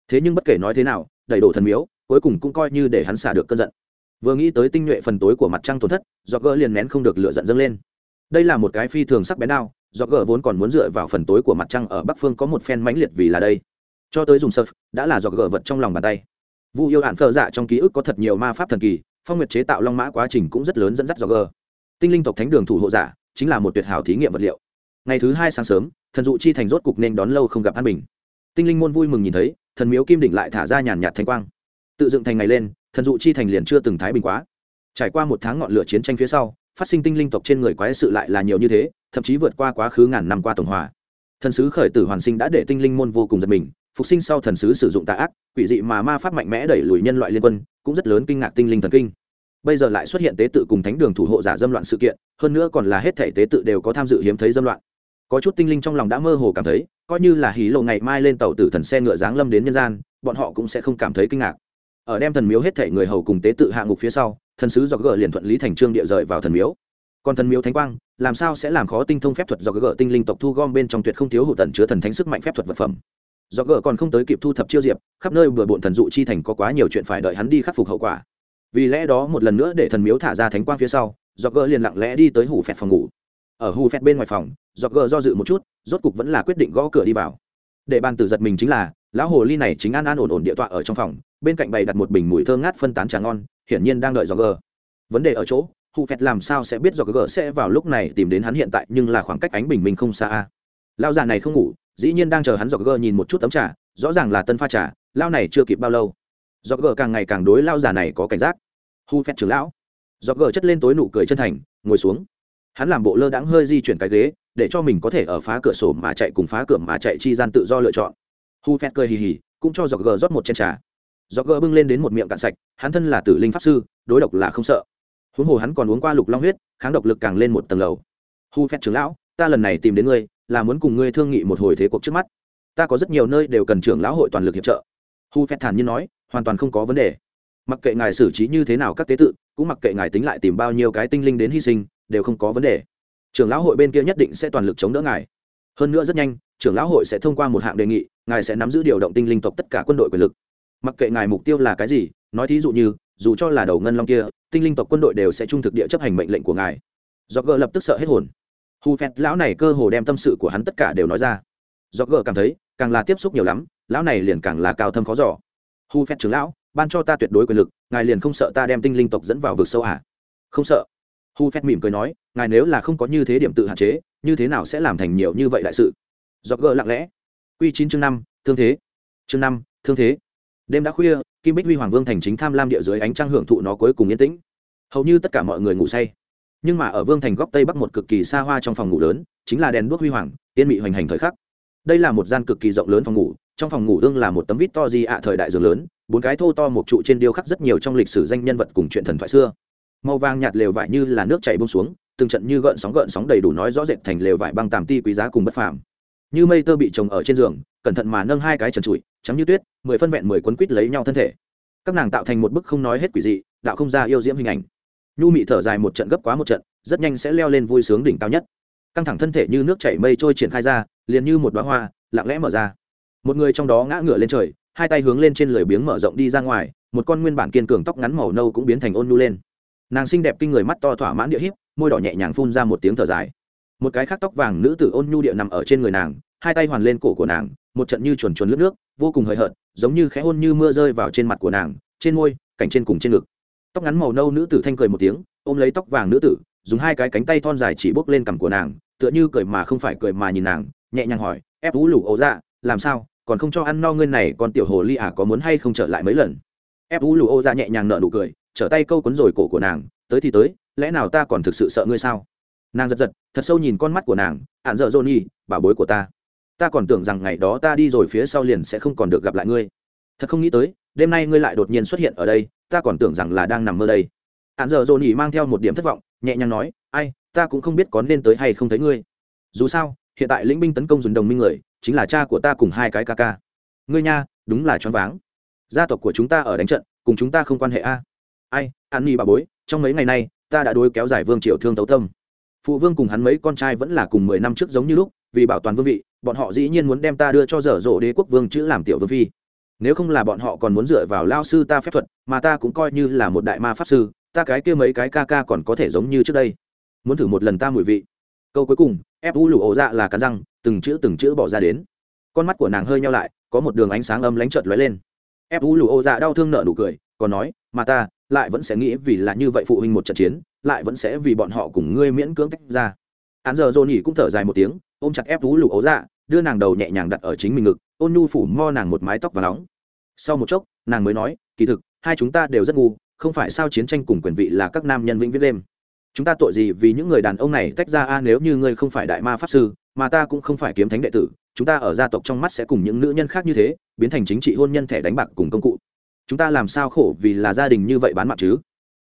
Thế nhưng bất kể nói thế nào đẩy đổ thần miếu, cuối cùng cũng coi như để hắn xả được cơn giận vừa nghĩ tới tinh nhuệ phần tối của mặt trăng tổn thất do gỡ liền nén không được lựa giận dâng lên. Đây là một cái phi thường sắc bén đao do gỡ vốn còn muốn dựa vào phần tối của mặt trăng ở bắc phương có một phen mãnh liệt vì là đây. Cho tới dùng sơ đã là do gỡ vật trong lòng bàn tay. Vu yêu hạn phờ dạ trong ký ức có thật nhiều ma pháp thần kỳ, phong nguyệt chế tạo long mã quá trình cũng rất lớn dẫn dắt do gỡ tinh linh tộc thánh đường thủ hộ giả, chính là một tuyệt hảo thí nghiệm vật liệu. Ngày thứ hai sáng sớm, thần dụ chi thành rốt cục nên đón lâu không gặp an bình. Tinh linh môn vui mừng nhìn thấy, thần miếu kim đỉnh lại thả ra nhàn nhạt thanh quang. Tự dựng thành ngày lên thần dụ chi thành liền chưa từng thái bình quá. Trải qua một tháng ngọn lửa chiến tranh phía sau, phát sinh tinh linh tộc trên người quái sự lại là nhiều như thế, thậm chí vượt qua quá khứ ngàn năm qua tổng hòa. Thần sứ khởi tử hoàn sinh đã để tinh linh môn vô cùng giật mình, phục sinh sau thần sứ sử dụng tà ác, quỷ dị mà ma pháp mạnh mẽ đẩy lùi nhân loại liên quân, cũng rất lớn kinh ngạc tinh linh thần kinh. Bây giờ lại xuất hiện tế tự cùng thánh đường thủ hộ giả dâm loạn sự kiện, hơn nữa còn là hết thể tế tự đều có tham dự hiếm thấy dâm loạn. Có chút tinh linh trong lòng đã mơ hồ cảm thấy, coi như là hí lộ ngày mai lên tàu tử thần xe ngựa giáng lâm đến nhân gian, bọn họ cũng sẽ không cảm thấy kinh ngạc ở đem thần miếu hết thể người hầu cùng tế tự hạ ngục phía sau, thần sứ do gỡ liền thuận lý thành trương địa rời vào thần miếu. Còn thần miếu thánh quang, làm sao sẽ làm khó tinh thông phép thuật do gỡ tinh linh tộc thu gom bên trong tuyệt không thiếu hụt tần chứa thần thánh sức mạnh phép thuật vật phẩm. Do gỡ còn không tới kịp thu thập chiêu diệp, khắp nơi vừa bộn thần dụ chi thành có quá nhiều chuyện phải đợi hắn đi khắc phục hậu quả. Vì lẽ đó một lần nữa để thần miếu thả ra thánh quang phía sau do gỡ liền lặng lẽ đi tới hủ phẹt phòng ngủ. Ở hủ phẹt bên ngoài phòng do gỡ do dự một chút, rốt cục vẫn là quyết định gõ cửa đi vào. Để bàn tử giật mình chính là lão hồ ly này chính an an ổn ổn địa tọa ở trong phòng, bên cạnh bày đặt một bình mùi thơ ngát phân tán trà ngon, hiển nhiên đang đợi dò gờ. Vấn đề ở chỗ, hụ phẹt làm sao sẽ biết dò gờ sẽ vào lúc này tìm đến hắn hiện tại, nhưng là khoảng cách ánh bình minh không xa lao già này không ngủ, dĩ nhiên đang chờ hắn dò gờ nhìn một chút tấm trà, rõ ràng là tân pha trà lao này chưa kịp bao lâu. Dò gờ càng ngày càng đối lao già này có cảnh giác. Hụ phẹt trưởng lão. Dò gờ chất lên tối nụ cười chân thành, ngồi xuống. Hắn làm bộ lơ đãng hơi di chuyển cái ghế, để cho mình có thể ở phá cửa sổ mà chạy cùng phá cửa mà chạy chi gian tự do lựa chọn hu phét cười hì hì, cũng cho do gờ rót một chén trà. Do gờ bưng lên đến một miệng cạn sạch, hắn thân là tử linh pháp sư, đối độc là không sợ. Huống hồ hắn còn uống qua lục long huyết, kháng độc lực càng lên một tầng lầu. Hu phét trưởng lão, ta lần này tìm đến ngươi, là muốn cùng ngươi thương nghị một hồi thế cuộc trước mắt. Ta có rất nhiều nơi đều cần trưởng lão hội toàn lực hiệp trợ. Hu phét thản nhiên nói, hoàn toàn không có vấn đề. Mặc kệ ngài xử trí như thế nào các tế tự, cũng mặc kệ ngài tính lại tìm bao nhiêu cái tinh linh đến hy sinh, đều không có vấn đề. Trưởng lão hội bên kia nhất định sẽ toàn lực chống đỡ ngài. Hơn nữa rất nhanh, trưởng lão hội sẽ thông qua một hạng đề nghị ngài sẽ nắm giữ điều động tinh linh tộc tất cả quân đội quyền lực. Mặc kệ ngài mục tiêu là cái gì, nói thí dụ như, dù cho là đầu ngân long kia, tinh linh tộc quân đội đều sẽ trung thực địa chấp hành mệnh lệnh của ngài. Do gờ lập tức sợ hết hồn. Hu phẹt lão này cơ hồ đem tâm sự của hắn tất cả đều nói ra. Do gờ cảm thấy, càng là tiếp xúc nhiều lắm, lão này liền càng là cao thâm khó giỏ hu phẹt trưởng lão, ban cho ta tuyệt đối quyền lực, ngài liền không sợ ta đem tinh linh tộc dẫn vào vực sâu à? không sợ. Hu phét mỉm cười nói, ngài nếu là không có như thế điểm tự hạn chế, như thế nào sẽ làm thành nhiều như vậy đại sự? Do gờ lặng lẽ Quy chín chương năm, thương thế. Chương năm, thương thế. Đêm đã khuya, kim bích huy hoàng vương thành chính tham lam địa dưới ánh trăng hưởng thụ nó cuối cùng yên tĩnh. Hầu như tất cả mọi người ngủ say. Nhưng mà ở vương thành góc tây bắc một cực kỳ xa hoa trong phòng ngủ lớn, chính là đèn đuốc huy hoàng, yên mị hoành hành thời khắc. Đây là một gian cực kỳ rộng lớn phòng ngủ, trong phòng ngủ ương là một tấm vít to di ạ thời đại giường lớn, bốn cái thô to một trụ trên điêu khắc rất nhiều trong lịch sử danh nhân vật cùng chuyện thần thoại xưa. Màu vàng nhạt lều vải như là nước chảy buông xuống, từng trận như gợn sóng gợn sóng đầy đủ nói rõ rệt thành lều vải băng tàm ti quý giá cùng bất phàm như mây tơ bị chồng ở trên giường, cẩn thận mà nâng hai cái trần trụi, trắng như tuyết, mười phân vẹn mười quấn quít lấy nhau thân thể. Các nàng tạo thành một bức không nói hết quỷ dị, đạo không ra yêu diễm hình ảnh. Nhu mị thở dài một trận gấp quá một trận, rất nhanh sẽ leo lên vui sướng đỉnh cao nhất. Căng thẳng thân thể như nước chảy mây trôi triển khai ra, liền như một bá hoa, lặng lẽ mở ra. Một người trong đó ngã ngửa lên trời, hai tay hướng lên trên lưỡi biếng mở rộng đi ra ngoài, một con nguyên bản kiên cường tóc ngắn màu nâu cũng biến thành ôn nhu lên. Nàng xinh đẹp kinh người mắt to thỏa mãn địa hiếp môi đỏ nhẹ nhàng phun ra một tiếng thở dài một cái khác tóc vàng nữ tử ôn nhu địa nằm ở trên người nàng, hai tay hoàn lên cổ của nàng, một trận như chuồn chuồn lướt nước, vô cùng hời hợt, giống như khẽ hôn như mưa rơi vào trên mặt của nàng, trên môi, cảnh trên cùng trên ngực. Tóc ngắn màu nâu nữ tử thanh cười một tiếng, ôm lấy tóc vàng nữ tử, dùng hai cái cánh tay thon dài chỉ bốc lên cằm của nàng, tựa như cười mà không phải cười mà nhìn nàng, nhẹ nhàng hỏi, ép vũ lủ ấu dạ làm sao? Còn không cho ăn no ngươi này còn tiểu hồ ly à có muốn hay không trở lại mấy lần? Ép vũ lủ ô dạ nhẹ nhàng nợ nụ cười, trở tay câu quấn rồi cổ của nàng, tới thì tới, lẽ nào ta còn thực sự sợ ngươi sao? Nàng giật giật, thật sâu nhìn con mắt của nàng ạn dợ dôn nhi bảo bối của ta. Ta còn tưởng rằng ngày đó ta đi rồi phía sau liền sẽ không còn được gặp lại ngươi. Thật không nghĩ tới, đêm nay ngươi lại đột nhiên xuất hiện ở đây, ta còn tưởng rằng là đang nằm mơ đây. Ạn dợ dôn nhi mang theo một điểm thất vọng, nhẹ nhàng nói, ai, ta cũng không biết có nên tới hay không thấy ngươi. Dù sao, hiện tại lĩnh binh tấn công dùng đồng minh người, chính là cha của ta cùng hai cái ca ca. Ngươi nha, đúng là choáng váng. Gia tộc của chúng ta ở đánh trận, cùng chúng ta không quan hệ a. Ai an nhi bà bối, trong mấy ngày nay, ta đã đối kéo giải vương triều thương tấu tâm phụ vương cùng hắn mấy con trai vẫn là cùng mười năm trước giống như lúc, vì bảo toàn vương vị, bọn họ dĩ nhiên muốn đem ta đưa cho dở dộ đế quốc vương chữ làm tiểu vương phi. Nếu không là bọn họ còn muốn dựa vào lao sư ta phép thuật, mà ta cũng coi như là một đại ma pháp sư, ta cái kia mấy cái ca ca còn có thể giống như trước đây. Muốn thử một lần ta mùi vị. Câu cuối cùng, ép u lủ ổ dạ là cắn răng, từng chữ từng chữ bỏ ra đến. Con mắt của nàng hơi nhau lại, có một đường ánh sáng âm lánh trợt lóe lên. Ép u lủ ổ dạ đau thương nợ nụ cười, còn nói, mà ta lại vẫn sẽ nghĩ vì là như vậy phụ huynh một trận chiến, lại vẫn sẽ vì bọn họ cùng ngươi miễn cưỡng tách ra. Án giờ dồn nhỉ cũng thở dài một tiếng, ôm chặt ép vú lủ ấu dạ đưa nàng đầu nhẹ nhàng đặt ở chính mình ngực, ôn nhu phủ mo nàng một mái tóc và nóng. Sau một chốc, nàng mới nói, kỳ thực, hai chúng ta đều rất ngu, không phải sao chiến tranh cùng quyền vị là các nam nhân vĩnh viễn đêm. Chúng ta tội gì vì những người đàn ông này tách ra a nếu như ngươi không phải đại ma pháp sư, mà ta cũng không phải kiếm thánh đệ tử, chúng ta ở gia tộc trong mắt sẽ cùng những nữ nhân khác như thế, biến thành chính trị hôn nhân thẻ đánh bạc cùng công cụ chúng ta làm sao khổ vì là gia đình như vậy bán mạng chứ?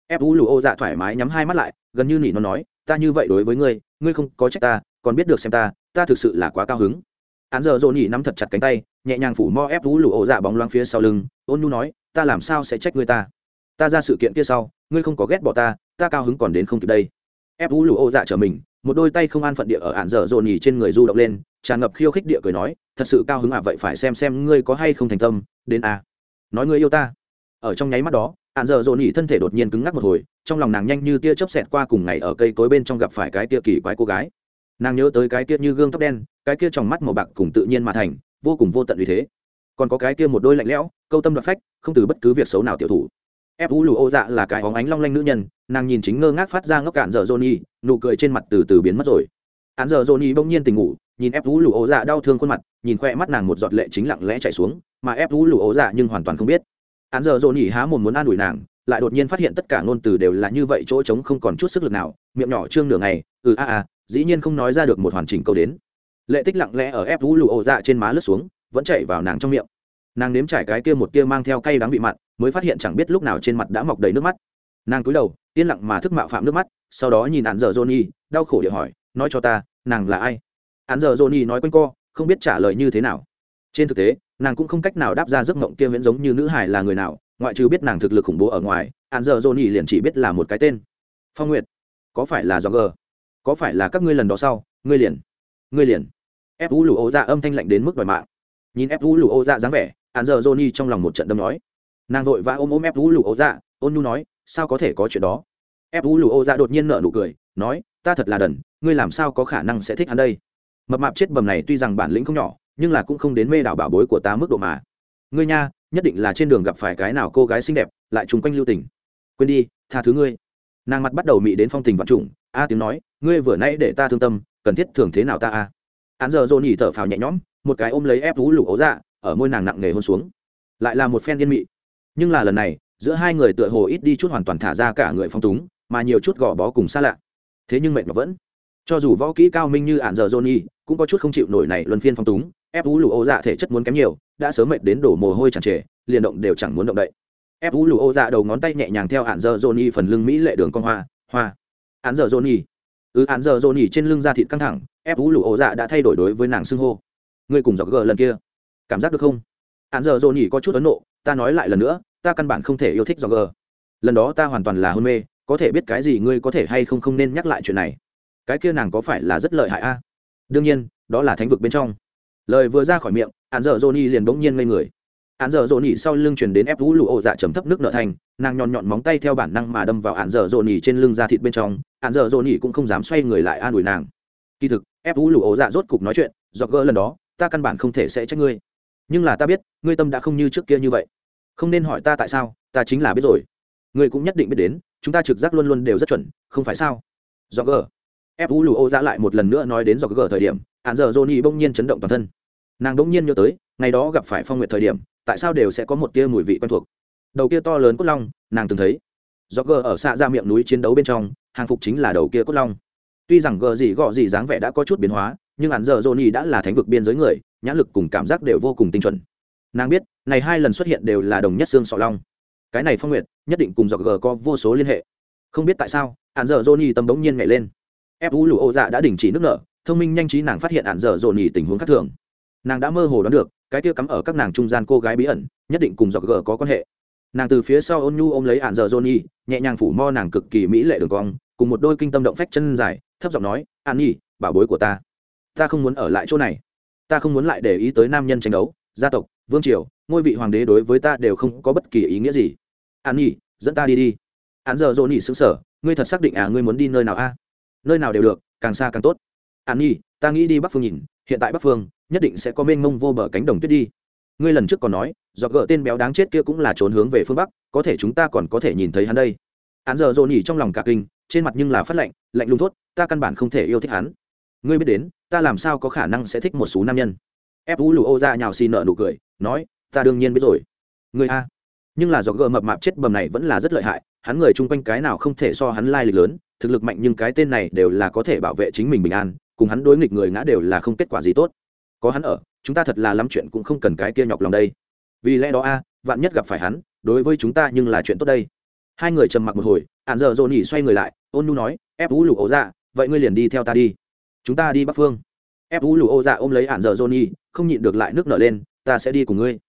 Ép u lù ô dạ thoải mái nhắm hai mắt lại, gần như nỉ nó nói, ta như vậy đối với ngươi ngươi không có trách ta, còn biết được xem ta ta thực sự là quá cao hứng. Hắn giờ dồn nhỉ nắm thật chặt cánh tay, nhẹ nhàng phủ mo ép u lù ô dạ bóng loáng phía sau lưng, ôn nhu nói, ta làm sao sẽ trách ngươi ta? Ta ra sự kiện kia sau, ngươi không có ghét bỏ ta ta cao hứng còn đến không kịp đây. Ép u lù ô dạ trở mình, một đôi tay không an phận địa ở ạn dở dồn nhỉ trên người du động lên, tràn ngập khiêu khích địa cười nói, thật sự cao hứng à vậy phải xem xem ngươi có hay không thành tâm, đến à. nói ngươi yêu ta ở trong nháy mắt đó ạn dở dồn nhì thân thể đột nhiên cứng ngắc một hồi, trong lòng nàng nhanh như tia chớp xẹt qua cùng ngày ở cây cối bên trong gặp phải cái tia kỳ quái cô gái. Nàng nhớ tới cái tia như gương tóc đen, cái kia trong mắt màu bạc cùng tự nhiên mà thành, vô cùng vô tận vì thế. Còn có cái kia một đôi lạnh lẽo, câu tâm đoạt phách, không từ bất cứ việc xấu nào tiểu thủ. Ép vũ lù ô dạ là cái hóng ánh long lanh nữ nhân, nàng nhìn chính ngơ ngác phát ra ngốc cạn dở johnny nụ cười trên mặt từ từ biến mất rồi. Án giờ johnny bỗng nhiên tỉnh ngủ, nhìn ép vũ lù ô dạ đau thương khuôn mặt, nhìn khoe mắt nàng một giọt lệ chính lặng lẽ chảy xuống, mà ép vũ lù ô dạ nhưng hoàn toàn không biết. Án giờ johnny há mồm muốn an ủi nàng, lại đột nhiên phát hiện tất cả ngôn từ đều là như vậy, chỗ trống không còn chút sức lực nào, miệng nhỏ trương nửa ngày ừ a à a, dĩ nhiên không nói ra được một hoàn chỉnh câu đến. Lệ tích lặng lẽ ở ép vũ lụ ổ dạ trên má lướt xuống, vẫn chạy vào nàng trong miệng. Nàng nếm trải cái kia một kia mang theo cay đắng vị mặn, mới phát hiện chẳng biết lúc nào trên mặt đã mọc đầy nước mắt. Nàng cúi đầu, yên lặng mà thức mạo phạm nước mắt, sau đó nhìn Án giờ johnny đau khổ địa hỏi, nói cho ta, nàng là ai? Án giờ johnny nói quanh co, không biết trả lời như thế nào. Trên thực tế nàng cũng không cách nào đáp ra giấc mộng kia viễn giống như nữ hải là người nào, ngoại trừ biết nàng thực lực khủng bố ở ngoài hạn giờ dồn liền chỉ biết là một cái tên. Phong nguyệt, có phải là do g có phải là các ngươi lần đó sau, ngươi liền ngươi liền. Ép vũ lụ ô dạ âm thanh lạnh đến mức đòi mạng. Nhìn ép vũ lụ ô dạ dáng vẻ hạn giờ dồn trong lòng một trận đâm nói. Nàng vội vã ôm ôm ép vũ lụ ô dạ ôn nhu nói, sao có thể có chuyện đó? Ép vũ lụ ô dạ đột nhiên nợ nụ cười, nói, ta thật là đần, ngươi làm sao có khả năng sẽ thích hắn đây? Mập mạp chết bầm này tuy rằng bản lĩnh không nhỏ nhưng là cũng không đến mê đảo bảo bối của ta mức độ mà. Ngươi nha, nhất định là trên đường gặp phải cái nào cô gái xinh đẹp, lại chung quanh lưu tình. Quên đi, tha thứ ngươi. Nàng mặt bắt đầu mị đến phong tình vạn trùng, a tiếng nói, ngươi vừa nãy để ta thương tâm, cần thiết thường thế nào ta a? Án giờ dồn nhỉ thở phào nhẹ nhõm, một cái ôm lấy ép vú lủ ấu dạ ở môi nàng nặng nề hôn xuống. Lại là một phen yên mị. Nhưng là lần này, giữa hai người tựa hồ ít đi chút hoàn toàn thả ra cả người phong túng, mà nhiều chút gò bó cùng xa lạ. Thế nhưng mệt mà vẫn. Cho dù võ kỹ cao minh như ạn giờ johnny, cũng có chút không chịu nổi này luân phiên phong túng ép vũ lụ ô dạ thể chất muốn kém nhiều, đã sớm mệt đến đổ mồ hôi chẳng trề, liền động đều chẳng muốn động đậy. Ép vũ lụ ô dạ đầu ngón tay nhẹ nhàng theo ạn giờ johnny phần lưng mỹ lệ đường con hoa hoa. Ạn giờ johnny ừ ạn giờ johnny trên lưng da thịt căng thẳng ép vũ lụ ô dạ đã thay đổi đối với nàng xưng hô. Ngươi cùng dọc gờ lần kia. Cảm giác được không? Ạn giờ johnny có chút ấn nộ, ta nói lại lần nữa, ta căn bản không thể yêu thích dọc gờ. Lần đó ta hoàn toàn là hôn mê, có thể biết cái gì ngươi có thể hay không không nên nhắc lại chuyện này. Cái kia nàng có phải là rất lợi hại a? Đương nhiên, đó là thánh vực bên trong lời vừa ra khỏi miệng hạn dở Johnny liền bỗng nhiên ngây người. Hạn dở Johnny sau lưng chuyển đến ép vũ lụ ổ dạ chấm thấp nước nợ thành, nàng nhọn nhọn móng tay theo bản năng mà đâm vào hạn dở Johnny trên lưng da thịt bên trong hạn dở Johnny cũng không dám xoay người lại an ủi nàng. Kỳ thực, ép vũ lụ ổ dạ rốt cục nói chuyện do gỡ lần đó, ta căn bản không thể sẽ trách ngươi. Nhưng là ta biết, ngươi tâm đã không như trước kia như vậy. Không nên hỏi ta tại sao, ta chính là biết rồi. Ngươi cũng nhất định biết đến, chúng ta trực giác luôn luôn đều rất chuẩn, không phải sao? Do gỡ. Ép vũ lụ ổ dạ lại một lần nữa nói đến do gỡ thời điểm hạn dở johnny bỗng nhiên chấn động toàn thân nàng bỗng nhiên nhớ tới, ngày đó gặp phải phong nguyệt thời điểm, tại sao đều sẽ có một tia mùi vị quen thuộc. Đầu kia to lớn cốt long, nàng từng thấy. Do gờ ở xạ ra miệng núi chiến đấu bên trong, hàng phục chính là đầu kia cốt long. Tuy rằng gờ gì gọ gì dáng vẻ đã có chút biến hóa, nhưng hạn giờ johnny đã là thánh vực biên giới người, nhãn lực cùng cảm giác đều vô cùng tinh chuẩn. Nàng biết, này hai lần xuất hiện đều là đồng nhất xương sọ long. Cái này phong nguyệt, nhất định cùng do gờ có vô số liên hệ. Không biết tại sao hạn giờ johnny tâm bỗng nhiên nhảy lên. Ép vũ lụ ô dạ đã đình chỉ nước nở, thông minh nhanh trí nàng phát hiện ạn dở johnny nhì tình huống khác thường nàng đã mơ hồ đoán được cái kia cắm ở các nàng trung gian cô gái bí ẩn nhất định cùng dọc gờ có quan hệ. Nàng từ phía sau ôn nhu ôm lấy ạn giờ Johnny, nhẹ nhàng phủ mo nàng cực kỳ mỹ lệ đường cong cùng một đôi kinh tâm động phách chân dài thấp giọng nói an nhi bảo bối của ta ta không muốn ở lại chỗ này. Ta không muốn lại để ý tới nam nhân tranh đấu gia tộc vương triều ngôi vị hoàng đế đối với ta đều không có bất kỳ ý nghĩa gì. An nhi dẫn ta đi đi. An giờ Johnny nhì xứng sở ngươi thật xác định à ngươi muốn đi nơi nào a nơi nào đều được càng xa càng tốt. An nhi ta nghĩ đi bắc phương nhìn hiện tại bắc phương nhất định sẽ có mênh mông vô bờ cánh đồng tuyết đi. Ngươi lần trước còn nói, do gỡ tên béo đáng chết kia cũng là trốn hướng về phương bắc, có thể chúng ta còn có thể nhìn thấy hắn đây. Hắn giờ dồn nhỉ trong lòng cả kinh, trên mặt nhưng là phát lạnh lạnh lùng thốt, ta căn bản không thể yêu thích hắn. Ngươi biết đến, ta làm sao có khả năng sẽ thích một số nam nhân? Ép u lù ô ra nhào xì nợ nụ cười, nói, ta đương nhiên biết rồi. Ngươi a. Nhưng là do gỡ mập mạp chết bầm này vẫn là rất lợi hại, hắn người chung quanh cái nào không thể so hắn lai lịch lớn, thực lực mạnh nhưng cái tên này đều là có thể bảo vệ chính mình bình an, cùng hắn đối nghịch người ngã đều là không kết quả gì tốt có hắn ở, chúng ta thật là lắm chuyện cũng không cần cái kia nhọc lòng đây. Vì lẽ đó a, vạn nhất gặp phải hắn, đối với chúng ta nhưng là chuyện tốt đây. Hai người trầm mặc một hồi ạn dợ dồn nhỉ xoay người lại, ôn nu nói, ép vũ lụ ổ dạ vậy ngươi liền đi theo ta đi. Chúng ta đi bắc phương. Ép vũ lụ ổ dạ ôm lấy ạn dợ dồn nhỉ không nhịn được lại nước nở lên, ta sẽ đi cùng ngươi.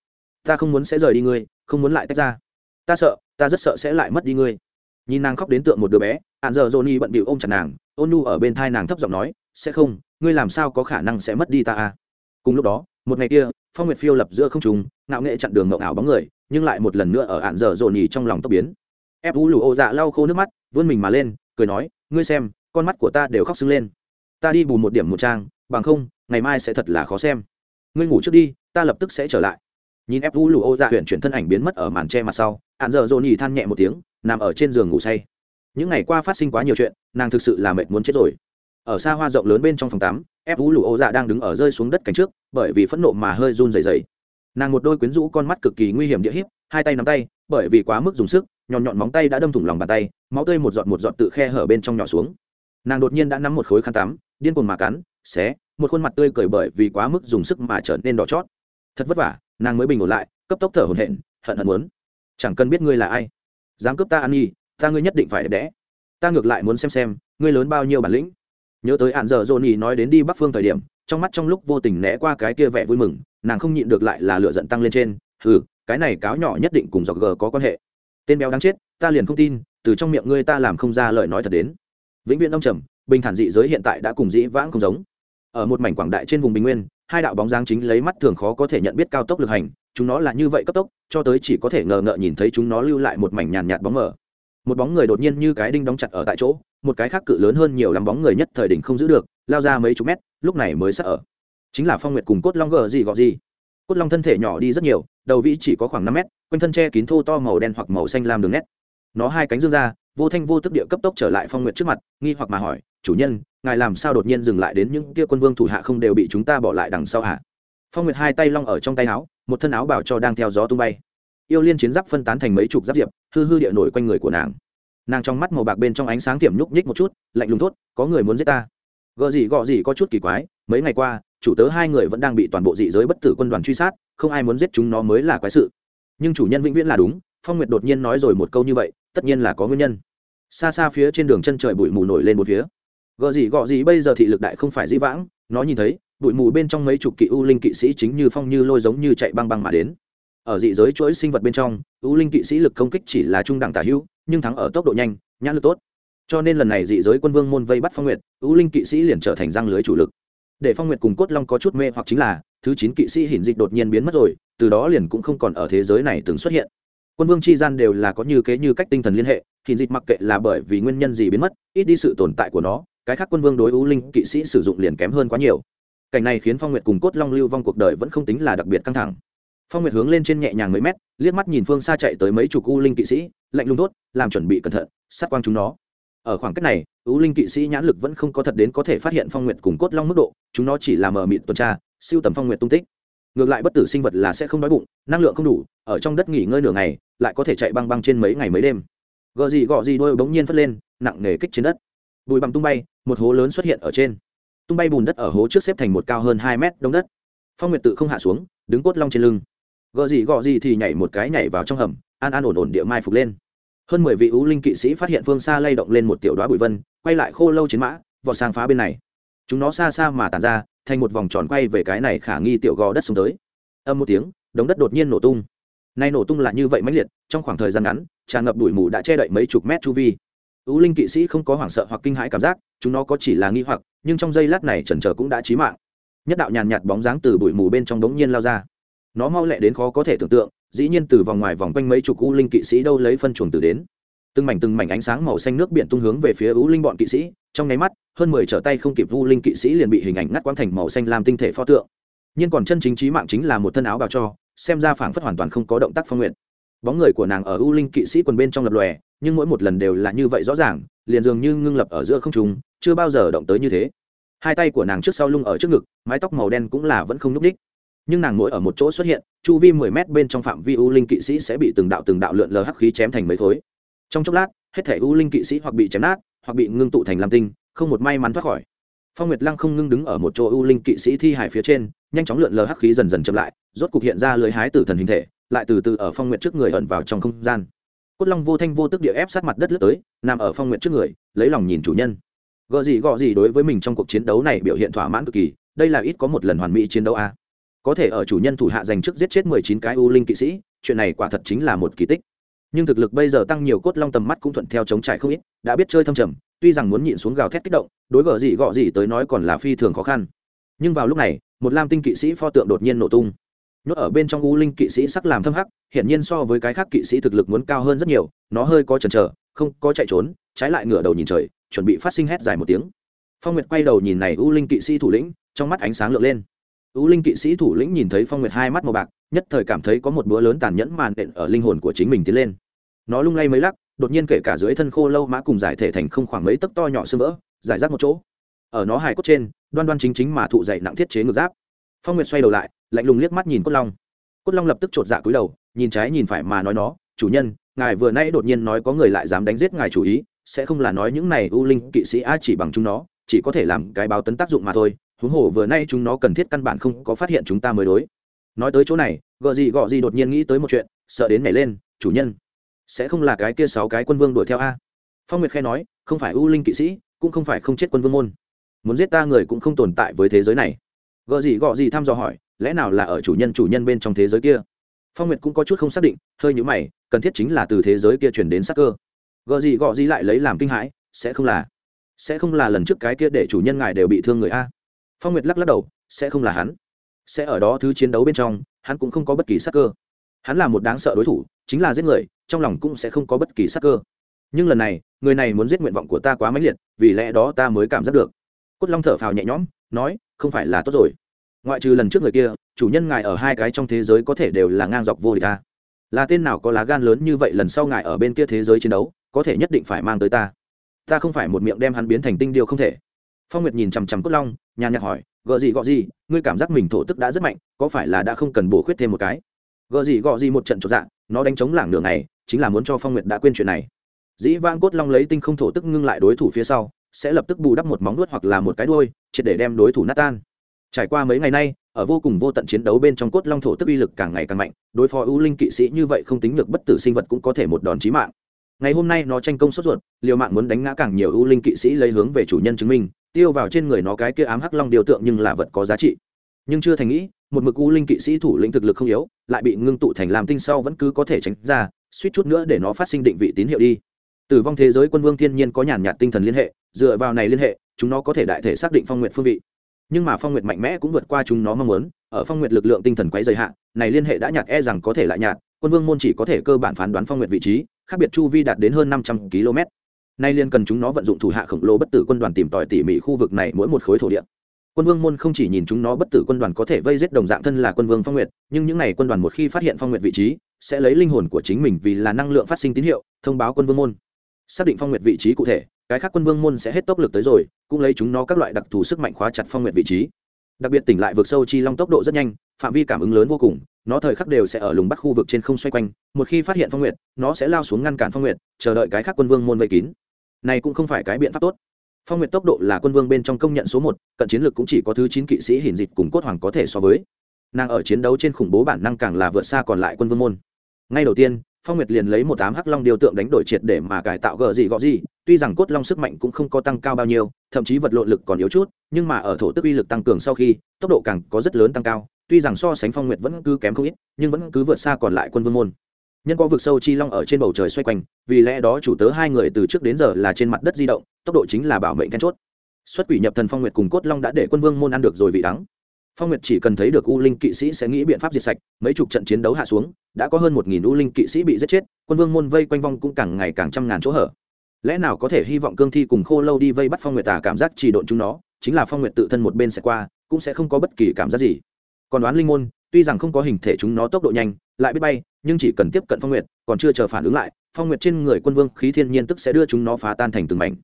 Ta không muốn sẽ rời đi ngươi, không muốn lại tách ra. Ta sợ, ta rất sợ sẽ lại mất đi ngươi. Nhìn nàng khóc đến tượng một đứa bé hạn giờ johnny bận bịu ôm chặt nàng, ôn nu ở bên thai nàng thấp giọng nói, sẽ không, ngươi làm sao có khả năng sẽ mất đi ta à? Cùng lúc đó, một ngày kia, phong nguyệt phiêu lập giữa không trùng ngạo nghệ chặn đường ngậu ảo bóng người, nhưng lại một lần nữa ở ạn dở dồn nhì trong lòng tốc biến. Ép vũ lù ô dạ lau khô nước mắt, vươn mình mà lên, cười nói, ngươi xem, con mắt của ta đều khóc sưng lên. Ta đi bù một điểm một trang, bằng không, ngày mai sẽ thật là khó xem. Ngươi ngủ trước đi, ta lập tức sẽ trở lại. Nhìn ép vũ lù ô dạ huyện chuyển thân ảnh biến mất ở màn tre mặt sau ạn dở dồn nhì than nhẹ một tiếng, nằm ở trên giường ngủ say. Những ngày qua phát sinh quá nhiều chuyện, nàng thực sự là mệt muốn chết rồi. Ở xa hoa rộng lớn bên trong phòng tắm ép vũ lụ ô dạ đang đứng ở rơi xuống đất cánh trước, bởi vì phẫn nộ mà hơi run rẩy rẩy. Nàng một đôi quyến rũ con mắt cực kỳ nguy hiểm địa hiếp hai tay nắm tay, bởi vì quá mức dùng sức, nhọn nhọn móng tay đã đâm thủng lòng bàn tay, máu tươi một giọt một giọt tự khe hở bên trong nhỏ xuống. Nàng đột nhiên đã nắm một khối khăn tắm, điên cuồng mà cắn, xé, một khuôn mặt tươi cười bởi vì quá mức dùng sức mà trở nên đỏ chót. Thật vất vả, nàng mới bình ổn lại, cấp tốc thở hổn hển, hận hận muốn. Chẳng cần biết ngươi là ai. Dám cướp ta ăn nhi ta ngươi nhất định phải đẹp đẽ. Ta ngược lại muốn xem xem, ngươi lớn bao nhiêu bản lĩnh nhớ tới hạn giờ dồn nhì nói đến đi bắc phương thời điểm, trong mắt trong lúc vô tình né qua cái kia vẻ vui mừng, nàng không nhịn được lại là lựa giận tăng lên trên ừ cái này cáo nhỏ nhất định cùng dọc g có quan hệ. Tên béo đáng chết, ta liền không tin, từ trong miệng ngươi ta làm không ra lời nói thật đến. Vĩnh viễn ông trầm, bình thản dị giới hiện tại đã cùng dĩ vãng không giống. Ở một mảnh quảng đại trên vùng bình nguyên, hai đạo bóng dáng chính lấy mắt thường khó có thể nhận biết cao tốc lực hành, chúng nó là như vậy cấp tốc, cho tới chỉ có thể ngờ ngợ nhìn thấy chúng nó lưu lại một mảnh nhàn nhạt bóng mờ một bóng người đột nhiên như cái đinh đóng chặt ở tại chỗ, một cái khác cự lớn hơn nhiều lắm bóng người nhất thời đỉnh không giữ được, lao ra mấy chục mét, lúc này mới sắp ở. Chính là phong nguyệt cùng cốt long gờ gì gọ gì. Cốt long thân thể nhỏ đi rất nhiều, đầu vĩ chỉ có khoảng năm mét, quanh thân che kín thô to màu đen hoặc màu xanh làm đường nét. Nó hai cánh dương ra, vô thanh vô tức địa cấp tốc trở lại phong nguyệt trước mặt, nghi hoặc mà hỏi, chủ nhân, ngài làm sao đột nhiên dừng lại đến những kia quân vương thủ hạ không đều bị chúng ta bỏ lại đằng sau hả? Phong nguyệt hai tay long ở trong tay áo, một thân áo bảo cho đang theo gió tung bay yêu liên chiến giáp phân tán thành mấy chục giáp diệp, hư hư địa nổi quanh người của nàng. Nàng trong mắt màu bạc bên trong ánh sáng tiềm nhúc nhích một chút, lạnh lùng thốt, có người muốn giết ta? Gợ gì gọ gì có chút kỳ quái, mấy ngày qua, chủ tớ hai người vẫn đang bị toàn bộ dị giới bất tử quân đoàn truy sát, không ai muốn giết chúng nó mới là quái sự. Nhưng chủ nhân vĩnh viễn là đúng, phong nguyệt đột nhiên nói rồi một câu như vậy, tất nhiên là có nguyên nhân. Xa xa phía trên đường chân trời bụi mù nổi lên một phía. Gợ gì gọ gì bây giờ thị lực đại không phải dĩ vãng, nó nhìn thấy, bụi mù bên trong mấy chục kỵ u linh kỵ sĩ chính như phong như lôi giống như chạy băng băng mà đến ở dị giới chuỗi sinh vật bên trong u linh kỵ sĩ lực công kích chỉ là trung đẳng tả hữu, nhưng thắng ở tốc độ nhanh, nhãn lực tốt. Cho nên lần này dị giới quân vương môn vây bắt phong nguyệt u linh kỵ sĩ liền trở thành răng lưới chủ lực. Để phong nguyệt cùng cốt long có chút mê hoặc chính là, thứ chín kỵ sĩ hiển dịch đột nhiên biến mất rồi, từ đó liền cũng không còn ở thế giới này từng xuất hiện. Quân vương chi gian đều là có như kế như cách tinh thần liên hệ hiển dịch mặc kệ là bởi vì nguyên nhân gì biến mất, ít đi sự tồn tại của nó, cái khác quân vương đối ưu linh kỵ sĩ sử dụng liền kém hơn quá nhiều. Cảnh này khiến phong nguyệt cùng cốt long lưu vong cuộc đời vẫn không tính là đặc biệt căng thẳng phong nguyệt hướng lên trên nhẹ nhàng mấy mét, liếc mắt nhìn phương xa chạy tới mấy chục u linh kỵ sĩ, lạnh lùng tốt làm chuẩn bị cẩn thận, sát quang chúng nó. Ở khoảng cách này, u linh kỵ sĩ nhãn lực vẫn không có thật đến có thể phát hiện phong nguyệt cùng cốt long mức độ, chúng nó chỉ là mờ mịt tuần tra, siêu tầm phong nguyệt tung tích. Ngược lại bất tử sinh vật là sẽ không đói bụng, năng lượng không đủ, ở trong đất nghỉ ngơi nửa ngày, lại có thể chạy băng băng trên mấy ngày mấy đêm. Gợ gì gọ gì đôi bỗng nhiên phất lên, nặng nề kích trên đất. Bụi bằng tung bay, một hố lớn xuất hiện ở trên. Tung bay bùn đất ở hố trước xếp thành một cao hơn hai mét, đông đất. Phong nguyệt tự không hạ xuống, đứng cốt long trên lưng gợ gì gọ gì thì nhảy một cái nhảy vào trong hầm, an an ổn ổn địa mai phục lên. Hơn mười vị ú linh kỵ sĩ phát hiện phương xa lay động lên một tiểu đoá bụi vân, quay lại khô lâu chiến mã, vọt sang phá bên này. Chúng nó xa xa mà tàn ra, thành một vòng tròn quay về cái này khả nghi tiểu gò đất xuống tới. Âm một tiếng, đống đất đột nhiên nổ tung. Nay nổ tung là như vậy mãnh liệt, trong khoảng thời gian ngắn, tràn ngập đuổi mù đã che đậy mấy chục mét chu vi. Ú linh kỵ sĩ không có hoảng sợ hoặc kinh hãi cảm giác, chúng nó có chỉ là nghi hoặc, nhưng trong giây lát này chần chờ cũng đã chí mạng. Nhất đạo nhàn nhạt bóng dáng từ bụi mù bên trong đống nhiên lao ra nó mau lẹ đến khó có thể tưởng tượng, dĩ nhiên từ vòng ngoài vòng quanh mấy chục u linh kỵ sĩ đâu lấy phân chuồng từ đến. Từng mảnh từng mảnh ánh sáng màu xanh nước biển tung hướng về phía u linh bọn kỵ sĩ, trong nháy mắt, hơn mười trở tay không kịp u linh kỵ sĩ liền bị hình ảnh ngắt quang thành màu xanh làm tinh thể pho tượng. Nhưng còn chân chính trí mạng chính là một thân áo bào cho, xem ra phảng phất hoàn toàn không có động tác phong nguyện. Bóng người của nàng ở u linh kỵ sĩ quần bên trong lập lòe, nhưng mỗi một lần đều là như vậy rõ ràng, liền dường như ngưng lập ở giữa không trung, chưa bao giờ động tới như thế. Hai tay của nàng trước sau lưng ở trước ngực, mái tóc màu đen cũng là vẫn không nhúc ních nhưng nàng mỗi ở một chỗ xuất hiện, chu vi mười mét bên trong phạm vi u linh kỵ sĩ sẽ bị từng đạo từng đạo lượn lờ hắc khí chém thành mấy thối trong chốc lát, hết thể u linh kỵ sĩ hoặc bị chém nát, hoặc bị ngưng tụ thành lam tinh, không một may mắn thoát khỏi. Phong nguyệt lăng không ngưng đứng ở một chỗ u linh kỵ sĩ thi hải phía trên, nhanh chóng lượn lờ hắc khí dần dần chậm lại, rốt cục hiện ra lưới hái tử thần hình thể, lại từ từ ở phong nguyệt trước người ẩn vào trong không gian. Cốt long vô thanh vô tức địa ép sát mặt đất lướt tới, nằm ở phong nguyệt trước người, lấy lòng nhìn chủ nhân. Gợ gì gọ gì đối với mình trong cuộc chiến đấu này biểu hiện thỏa mãn cực kỳ, đây là ít có một lần hoàn mỹ chiến đấu a có thể ở chủ nhân thủ hạ giành trước giết chết mười chín cái u linh kỵ sĩ, chuyện này quả thật chính là một kỳ tích. Nhưng thực lực bây giờ tăng nhiều cốt long tầm mắt cũng thuận theo chống trải không ít, đã biết chơi thâm trầm, tuy rằng muốn nhịn xuống gào thét kích động, đối gở gì gọ gì tới nói còn là phi thường khó khăn. Nhưng vào lúc này, một lam tinh kỵ sĩ pho tượng đột nhiên nổ tung. Nhốt ở bên trong u linh kỵ sĩ sắc làm thâm hắc, hiển nhiên so với cái khác kỵ sĩ thực lực muốn cao hơn rất nhiều, nó hơi có chần chờ, không có chạy trốn, trái lại ngửa đầu nhìn trời, chuẩn bị phát sinh hét dài một tiếng. Phong nguyệt quay đầu nhìn này u linh kỵ sĩ thủ lĩnh, trong mắt ánh sáng lượn lên u linh kỵ sĩ thủ lĩnh nhìn thấy phong nguyệt hai mắt màu bạc, nhất thời cảm thấy có một búa lớn tàn nhẫn màn đện ở linh hồn của chính mình tiến lên. Nó lung lay mấy lắc, đột nhiên kể cả dưới thân khô lâu mã cùng giải thể thành không khoảng mấy tấc to nhỏ sưng vỡ, giải rác một chỗ. Ở nó hài cốt trên, đoan đoan chính chính mà thụ dậy nặng thiết chế ngược giáp. Phong nguyệt xoay đầu lại, lạnh lùng liếc mắt nhìn cốt long. Cốt long lập tức chột dạ cúi đầu, nhìn trái nhìn phải mà nói nó, chủ nhân, ngài vừa nãy đột nhiên nói có người lại dám đánh giết ngài chủ ý, sẽ không là nói những này u linh kỵ sĩ a chỉ bằng chúng nó, chỉ có thể làm cái báo tấn tác dụng mà thôi huống hồ vừa nay chúng nó cần thiết căn bản không có phát hiện chúng ta mới đối. Nói tới chỗ này, gợ gì gọ gì đột nhiên nghĩ tới một chuyện, sợ đến nảy lên, chủ nhân, sẽ không là cái kia sáu cái quân vương đuổi theo a? Phong nguyệt khe nói, không phải ưu linh kỵ sĩ, cũng không phải không chết quân vương môn. Muốn giết ta người cũng không tồn tại với thế giới này. Gợ gì gọ gì thăm dò hỏi, lẽ nào là ở chủ nhân chủ nhân bên trong thế giới kia? Phong nguyệt cũng có chút không xác định, hơi nhữ mày, cần thiết chính là từ thế giới kia chuyển đến sắc cơ. Gợ gì gọ gì lại lấy làm kinh hãi, sẽ không là, sẽ không là lần trước cái kia để chủ nhân ngài đều bị thương người a? Phong nguyệt lắc lắc đầu, sẽ không là hắn. Sẽ ở đó thứ chiến đấu bên trong, hắn cũng không có bất kỳ sắc cơ. Hắn là một đáng sợ đối thủ, chính là giết người, trong lòng cũng sẽ không có bất kỳ sắc cơ. Nhưng lần này, người này muốn giết nguyện vọng của ta quá mãnh liệt, vì lẽ đó ta mới cảm giác được. Cốt long thở phào nhẹ nhõm, nói, không phải là tốt rồi. Ngoại trừ lần trước người kia, chủ nhân ngài ở hai cái trong thế giới có thể đều là ngang dọc vô địch ta. Là tên nào có lá gan lớn như vậy lần sau ngài ở bên kia thế giới chiến đấu, có thể nhất định phải mang tới ta. Ta không phải một miệng đem hắn biến thành tinh điều không thể phong nguyệt nhìn chằm chằm cốt long, nhàn nhạt hỏi gợ gì, gọ gì? Ngươi cảm giác mình thổ tức đã rất mạnh, có phải là đã không cần bổ khuyết thêm một cái? Gợ gì, gọ gì một trận trọn dạng nó đánh chống lảng đường này chính là muốn cho phong nguyệt đã quên chuyện này. Dĩ vang cốt long lấy tinh không thổ tức ngưng lại đối thủ phía sau, sẽ lập tức bù đắp một móng nuốt hoặc là một cái đuôi, triệt để đem đối thủ nát tan. Trải qua mấy ngày nay, ở vô cùng vô tận chiến đấu bên trong cốt long thổ tức uy lực càng ngày càng mạnh, đối phó ưu linh kỵ sĩ như vậy không tính được bất tử sinh vật cũng có thể một đòn chí mạng. Ngày hôm nay nó tranh công sốt ruột, liều mạng muốn đánh ngã càng nhiều ưu linh kỵ sĩ lấy hướng về chủ nhân chứng minh tiêu vào trên người nó cái kia ám hắc long điều tượng nhưng là vật có giá trị. Nhưng chưa thành nghĩ, một mực u linh kỵ sĩ thủ lĩnh thực lực không yếu, lại bị ngưng tụ thành làm tinh sau vẫn cứ có thể tránh ra, suýt chút nữa để nó phát sinh định vị tín hiệu đi. Tử vong thế giới quân vương thiên nhiên có nhàn nhạt tinh thần liên hệ, dựa vào này liên hệ, chúng nó có thể đại thể xác định phong nguyện phương vị. Nhưng mà phong nguyện mạnh mẽ cũng vượt qua chúng nó mong muốn, ở phong nguyện lực lượng tinh thần quấy dày hạn này liên hệ đã nhạt e rằng có thể lại nhạt, quân vương môn chỉ có thể cơ bản phán đoán phong nguyện vị trí, khác biệt chu vi đạt đến hơn năm trăm km nay liên cần chúng nó vận dụng thủ hạ khổng lồ bất tử quân đoàn tìm tòi tỉ mỉ khu vực này mỗi một khối thổ địa. Quân vương môn không chỉ nhìn chúng nó bất tử quân đoàn có thể vây giết đồng dạng thân là quân vương phong nguyệt nhưng những n à y quân đoàn một khi phát hiện phong nguyệt vị trí sẽ lấy linh hồn của chính mình vì là năng lượng phát sinh tín hiệu thông báo quân vương môn. Xác định phong nguyệt vị trí cụ thể cái khác quân vương môn sẽ hết tốc lực tới rồi cũng lấy chúng nó các loại đặc thù sức mạnh khóa chặt phong nguyệt vị trí. Đặc biệt tỉnh lại vượt sâu chi long tốc độ rất nhanh phạm vi cảm ứng lớn vô cùng nó thời khắc đều sẽ ở lùng bắt khu vực trên không xoay quanh một khi phát hiện phong nguyệt, nó sẽ lao xuống ngăn cản phong nguyệt, chờ đợi cái khác quân vương môn vây kín này cũng không phải cái biện pháp tốt. Phong nguyện tốc độ là quân vương bên trong công nhận số một, cận chiến lược cũng chỉ có thứ chín kỵ sĩ hình dịch cùng cốt hoàng có thể so với. Nàng ở chiến đấu trên khủng bố bản năng càng là vượt xa còn lại quân vương môn. Ngay đầu tiên, phong nguyệt liền lấy một tám hắc long điều tượng đánh đổi triệt để mà cải tạo gờ gì gọ gì, tuy rằng cốt long sức mạnh cũng không có tăng cao bao nhiêu, thậm chí vật lộn lực còn yếu chút, nhưng mà ở thổ tức uy lực tăng cường sau khi, tốc độ càng có rất lớn tăng cao, tuy rằng so sánh phong nguyệt vẫn cứ kém không ít, nhưng vẫn cứ vượt xa còn lại quân vương môn nhân có vực sâu chi long ở trên bầu trời xoay quanh, vì lẽ đó chủ tớ hai người từ trước đến giờ là trên mặt đất di động, tốc độ chính là bảo mệnh then chốt. Xuất quỷ nhập thần phong nguyệt cùng cốt long đã để quân vương môn ăn được rồi vị đắng. Phong nguyệt chỉ cần thấy được u linh kỵ sĩ sẽ nghĩ biện pháp diệt sạch, mấy chục trận chiến đấu hạ xuống, đã có hơn một nghìn u linh kỵ sĩ bị giết chết, quân vương môn vây quanh vong cũng càng ngày càng trăm ngàn chỗ hở. Lẽ nào có thể hy vọng cương thi cùng khô lâu đi vây bắt phong nguyệt tả cảm giác chỉ độn chúng nó, chính là phong nguyệt tự thân một bên sẽ qua, cũng sẽ không có bất kỳ cảm giác gì. Còn đoán linh môn, tuy rằng không có hình thể chúng nó tốc độ nhanh, lại biết bay nhưng chỉ cần tiếp cận phong nguyệt, còn chưa chờ phản ứng lại, phong nguyệt trên người quân vương khí thiên nhiên tức sẽ đưa chúng nó phá tan thành từng mảnh.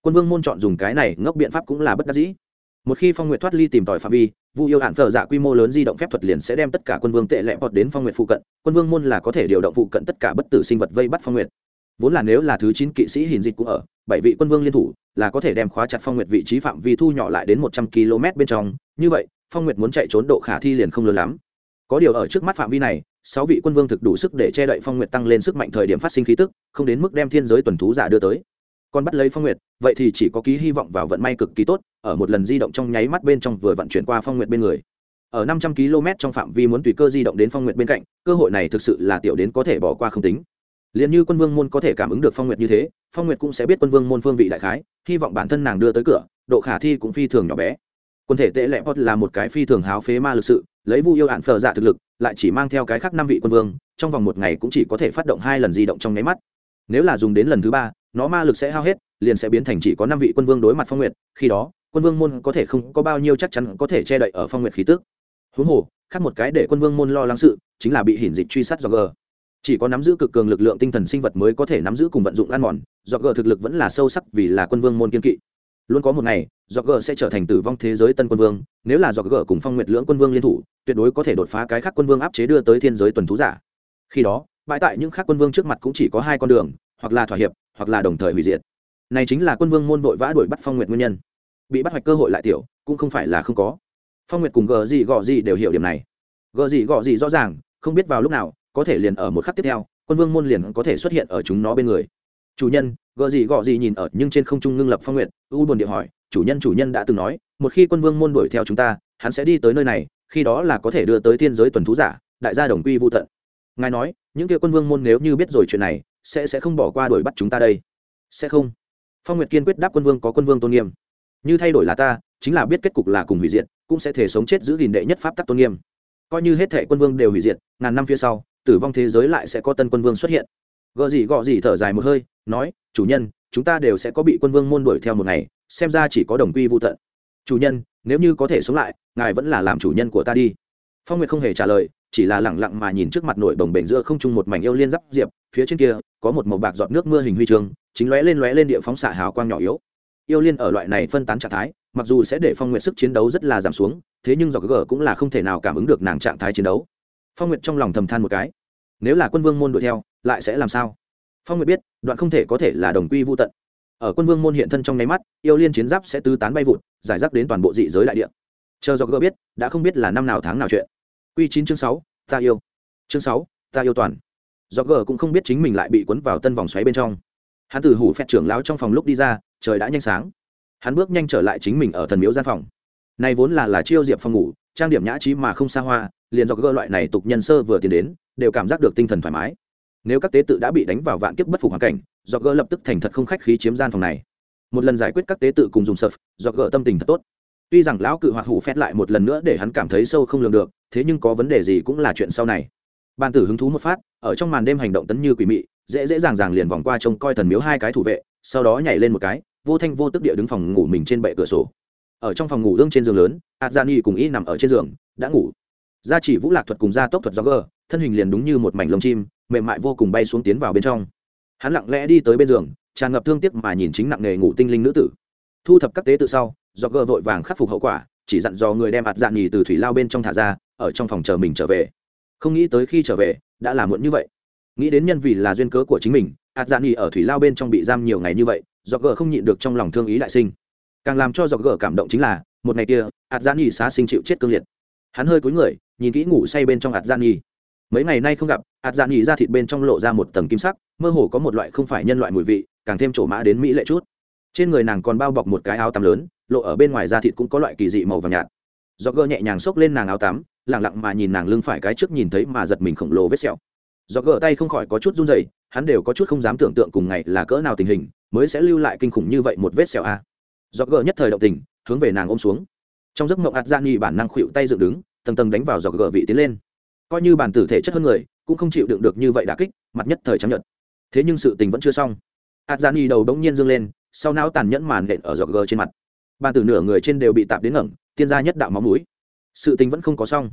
Quân vương môn chọn dùng cái này ngốc biện pháp cũng là bất đắc dĩ. Một khi phong nguyệt thoát ly tìm tòi phạm vi, vu yêu hạn thờ dạ quy mô lớn di động phép thuật liền sẽ đem tất cả quân vương tệ lẹ bọt đến phong nguyệt phụ cận, quân vương môn là có thể điều động phụ cận tất cả bất tử sinh vật vây bắt phong nguyệt. Vốn là nếu là thứ chín kỵ sĩ hình dịch cũng ở, bảy vị quân vương liên thủ, là có thể đem khóa chặt phong nguyệt vị trí phạm vi thu nhỏ lại đến một trăm km bên trong. Như vậy, phong nguyệt muốn chạy trốn độ khả thi liền không lớn lắm. Có điều ở trước mắt phạm vi này sáu vị quân vương thực đủ sức để che đậy phong nguyệt tăng lên sức mạnh thời điểm phát sinh khí tức, không đến mức đem thiên giới tuần thú giả đưa tới. Còn bắt lấy phong nguyệt, vậy thì chỉ có ký hy vọng vào vận may cực kỳ tốt, ở một lần di động trong nháy mắt bên trong vừa vận chuyển qua phong nguyệt bên người. Ở năm trăm km trong phạm vi muốn tùy cơ di động đến phong nguyệt bên cạnh, cơ hội này thực sự là tiểu đến có thể bỏ qua không tính. Liền như quân vương môn có thể cảm ứng được phong nguyệt như thế, phong nguyệt cũng sẽ biết quân vương môn phương vị đại khái, hy vọng bản thân nàng đưa tới cửa, độ khả thi cũng phi thường nhỏ bé quân thể tệ lệ pot là một cái phi thường háo phế ma lực sự, lấy vu yêu hạn phờ dạ thực lực, lại chỉ mang theo cái khác năm vị quân vương, trong vòng một ngày cũng chỉ có thể phát động hai lần di động trong nháy mắt. Nếu là dùng đến lần thứ ba, nó ma lực sẽ hao hết, liền sẽ biến thành chỉ có năm vị quân vương đối mặt phong nguyệt, khi đó, quân vương môn có thể không có bao nhiêu chắc chắn có thể che đậy ở phong nguyệt khí tức. Huống hồ, khác một cái để quân vương môn lo lắng sự, chính là bị hiển dịch truy sát do g chỉ có nắm giữ cực cường lực lượng tinh thần sinh vật mới có thể nắm giữ cùng vận dụng ăn mòn do g thực lực vẫn là sâu sắc vì là quân vương môn kiên kỵ luôn có một ngày do g sẽ trở thành tử vong thế giới tân quân vương. Nếu là do g cùng phong nguyệt lưỡng quân vương liên thủ, tuyệt đối có thể đột phá cái khác quân vương áp chế đưa tới thiên giới tuần thú giả. Khi đó, bãi tại những khác quân vương trước mặt cũng chỉ có hai con đường, hoặc là thỏa hiệp, hoặc là đồng thời hủy diệt. Này chính là quân vương môn vội vã đuổi bắt phong nguyệt nguyên nhân. Bị bắt hoạch cơ hội lại tiểu, cũng không phải là không có. Phong nguyệt cùng gờ gì gọ gì đều hiểu điểm này. Gờ gì gọ gì rõ ràng, không biết vào lúc nào, có thể liền ở một khắc tiếp theo, quân vương môn liền có thể xuất hiện ở chúng nó bên người chủ nhân, gợ gì gọ gì nhìn ở nhưng trên không trung ngưng lập phong nguyệt, u buồn điệu hỏi, chủ nhân chủ nhân đã từng nói, một khi quân vương môn đuổi theo chúng ta, hắn sẽ đi tới nơi này, khi đó là có thể đưa tới thiên giới tuần thú giả, đại gia đồng quy vô tận. Ngài nói, những kia quân vương môn nếu như biết rồi chuyện này, sẽ sẽ không bỏ qua đuổi bắt chúng ta đây. Sẽ không. Phong nguyệt kiên quyết đáp quân vương, có quân vương tôn nghiêm. Như thay đổi là ta, chính là biết kết cục là cùng hủy diệt, cũng sẽ thể sống chết giữ gìn đệ nhất pháp tắc tôn nghiêm. Coi như hết thể quân vương đều hủy diệt, ngàn năm phía sau, tử vong thế giới lại sẽ có tân quân vương xuất hiện. Gợ gì gọ gì thở dài một hơi nói, chủ nhân, chúng ta đều sẽ có bị quân vương môn đuổi theo một ngày, xem ra chỉ có đồng quy vô tận. Chủ nhân, nếu như có thể sống lại, ngài vẫn là làm chủ nhân của ta đi. Phong nguyệt không hề trả lời, chỉ là lẳng lặng mà nhìn trước mặt nổi bồng bềnh giữa không trung một mảnh yêu liên giáp diệp, phía trên kia, có một màu bạc giọt nước mưa hình huy chương chính lóe lên lóe lên địa phóng xạ hào quang nhỏ yếu. Yêu liên ở loại này phân tán trạng thái, mặc dù sẽ để phong nguyệt sức chiến đấu rất là giảm xuống, thế nhưng do gờ cũng là không thể nào cảm ứng được nàng trạng thái chiến đấu. Phong nguyệt trong lòng thầm than một cái, nếu là quân vương môn đuổi theo, lại sẽ làm sao? Phong nguyệt biết, đoạn không thể có thể là đồng quy vô tận. Ở quân vương môn hiện thân trong nháy mắt, yêu liên chiến giáp sẽ tứ tán bay vụt, giải rác đến toàn bộ dị giới đại địa. Chờ do gỡ biết, đã không biết là năm nào tháng nào chuyện. Q chín chương sáu, ta yêu. Chương sáu, ta yêu toàn. Do gỡ cũng không biết chính mình lại bị cuốn vào tân vòng xoáy bên trong. Hắn từ hủ phẹt trưởng lão trong phòng lúc đi ra, trời đã nhanh sáng. Hắn bước nhanh trở lại chính mình ở thần miếu gian phòng. Này vốn là là chiêu diệp phòng ngủ, trang điểm nhã trí mà không xa hoa, liền do gỡ loại này tục nhân sơ vừa tiến đến, đều cảm giác được tinh thần thoải mái nếu các tế tự đã bị đánh vào vạn kiếp bất phục hoàn cảnh do gỡ lập tức thành thật không khách khí chiếm gian phòng này. Một lần giải quyết các tế tự cùng dùng sập do gỡ tâm tình thật tốt. Tuy rằng lão cự hoạt hủ phét lại một lần nữa để hắn cảm thấy sâu không lường được, thế nhưng có vấn đề gì cũng là chuyện sau này. Ban tử hứng thú một phát, ở trong màn đêm hành động tấn như quỷ mị, dễ dễ dàng dàng liền vòng qua trông coi thần miếu hai cái thủ vệ, sau đó nhảy lên một cái, vô thanh vô tức địa đứng phòng ngủ mình trên bệ cửa sổ. Ở trong phòng ngủ ương trên giường lớn, adjani cùng y nằm ở trên giường, đã ngủ gia chỉ vũ lạc thuật cùng gia tốc thuật do gờ, thân hình liền đúng như một mảnh lông chim, mềm mại vô cùng bay xuống tiến vào bên trong. Hắn lặng lẽ đi tới bên giường, tràn ngập thương tiếc mà nhìn chính nặng nghề ngủ tinh linh nữ tử. Thu thập các tế tự sau, do gờ vội vàng khắc phục hậu quả, chỉ dặn dò người đem ạt dạn nhì từ thủy lao bên trong thả ra, ở trong phòng chờ mình trở về. Không nghĩ tới khi trở về, đã là muộn như vậy. Nghĩ đến nhân vì là duyên cớ của chính mình, ạt dạn nhì ở thủy lao bên trong bị giam nhiều ngày như vậy, do gờ không nhịn được trong lòng thương ý đại sinh. Càng làm cho do gờ cảm động chính là, một ngày kia, ạt dạn nhì xá sinh chịu chết cương liệt hắn hơi cúi người, nhìn kỹ ngủ say bên trong ạt dạn nhì mấy ngày nay không gặp ạt dạn nhì ra thịt bên trong lộ ra một tầng kim sắc, mơ hồ có một loại không phải nhân loại mùi vị, càng thêm trổ mã đến mỹ lệ chút. Trên người nàng còn bao bọc một cái áo tắm lớn, lộ ở bên ngoài da thịt cũng có loại kỳ dị màu vàng nhạt. Do gơ nhẹ nhàng xốc lên nàng áo tắm lẳng lặng mà nhìn nàng lưng phải cái trước nhìn thấy mà giật mình khổng lồ vết sẹo. Do gỡ tay không khỏi có chút run rẩy, hắn đều có chút không dám tưởng tượng cùng ngày là cỡ nào tình hình, mới sẽ lưu lại kinh khủng như vậy một vết sẹo a. Do gỡ nhất thời động tình, hướng về nàng ôm xuống trong giấc mộng ạt gian nghi bản năng khuỵu tay dựng đứng, tầng tầng đánh vào dọc gờ vị tiến lên. Coi như bản tử thể chất hơn người, cũng không chịu đựng được như vậy đả kích, mặt nhất thời trắng nhợt. thế nhưng sự tình vẫn chưa xong. Ạt gian nghi đầu đống nhiên dương lên, sau não tàn nhẫn màn nện ở giọt gờ trên mặt. Bản tử nửa người trên đều bị tạp đến ngẩng, tiên gia nhất đạo máu mũi. Sự tình vẫn không có xong.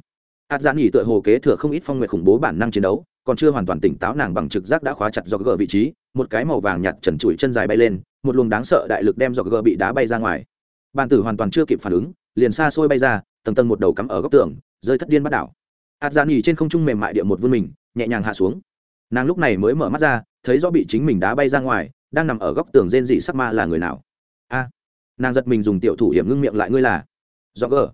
Ạt gian nghỉ tựa hồ kế thừa không ít phong nguyệt khủng bố bản năng chiến đấu, còn chưa hoàn toàn tỉnh táo nàng bằng trực giác đã khóa chặt giọt gờ vị trí, một cái màu vàng nhạt trần trụi chân dài bay lên, một luồng đáng sợ đại lực đem giọt gờ bị đá bay ra ngoài. Bàn tử hoàn toàn chưa kịp phản ứng liền xa xôi bay ra, tầng tầng một đầu cắm ở góc tường, rơi thất điên bắt đảo. Ạt dạ nghỉ trên không trung mềm mại địa một vươn mình, nhẹ nhàng hạ xuống. Nàng lúc này mới mở mắt ra, thấy rõ bị chính mình đá bay ra ngoài, đang nằm ở góc tường rên dị sắc ma là người nào? A. À, nàng giật mình dùng tiểu thủ hiểm ngưng miệng lại, ngươi là do gờ?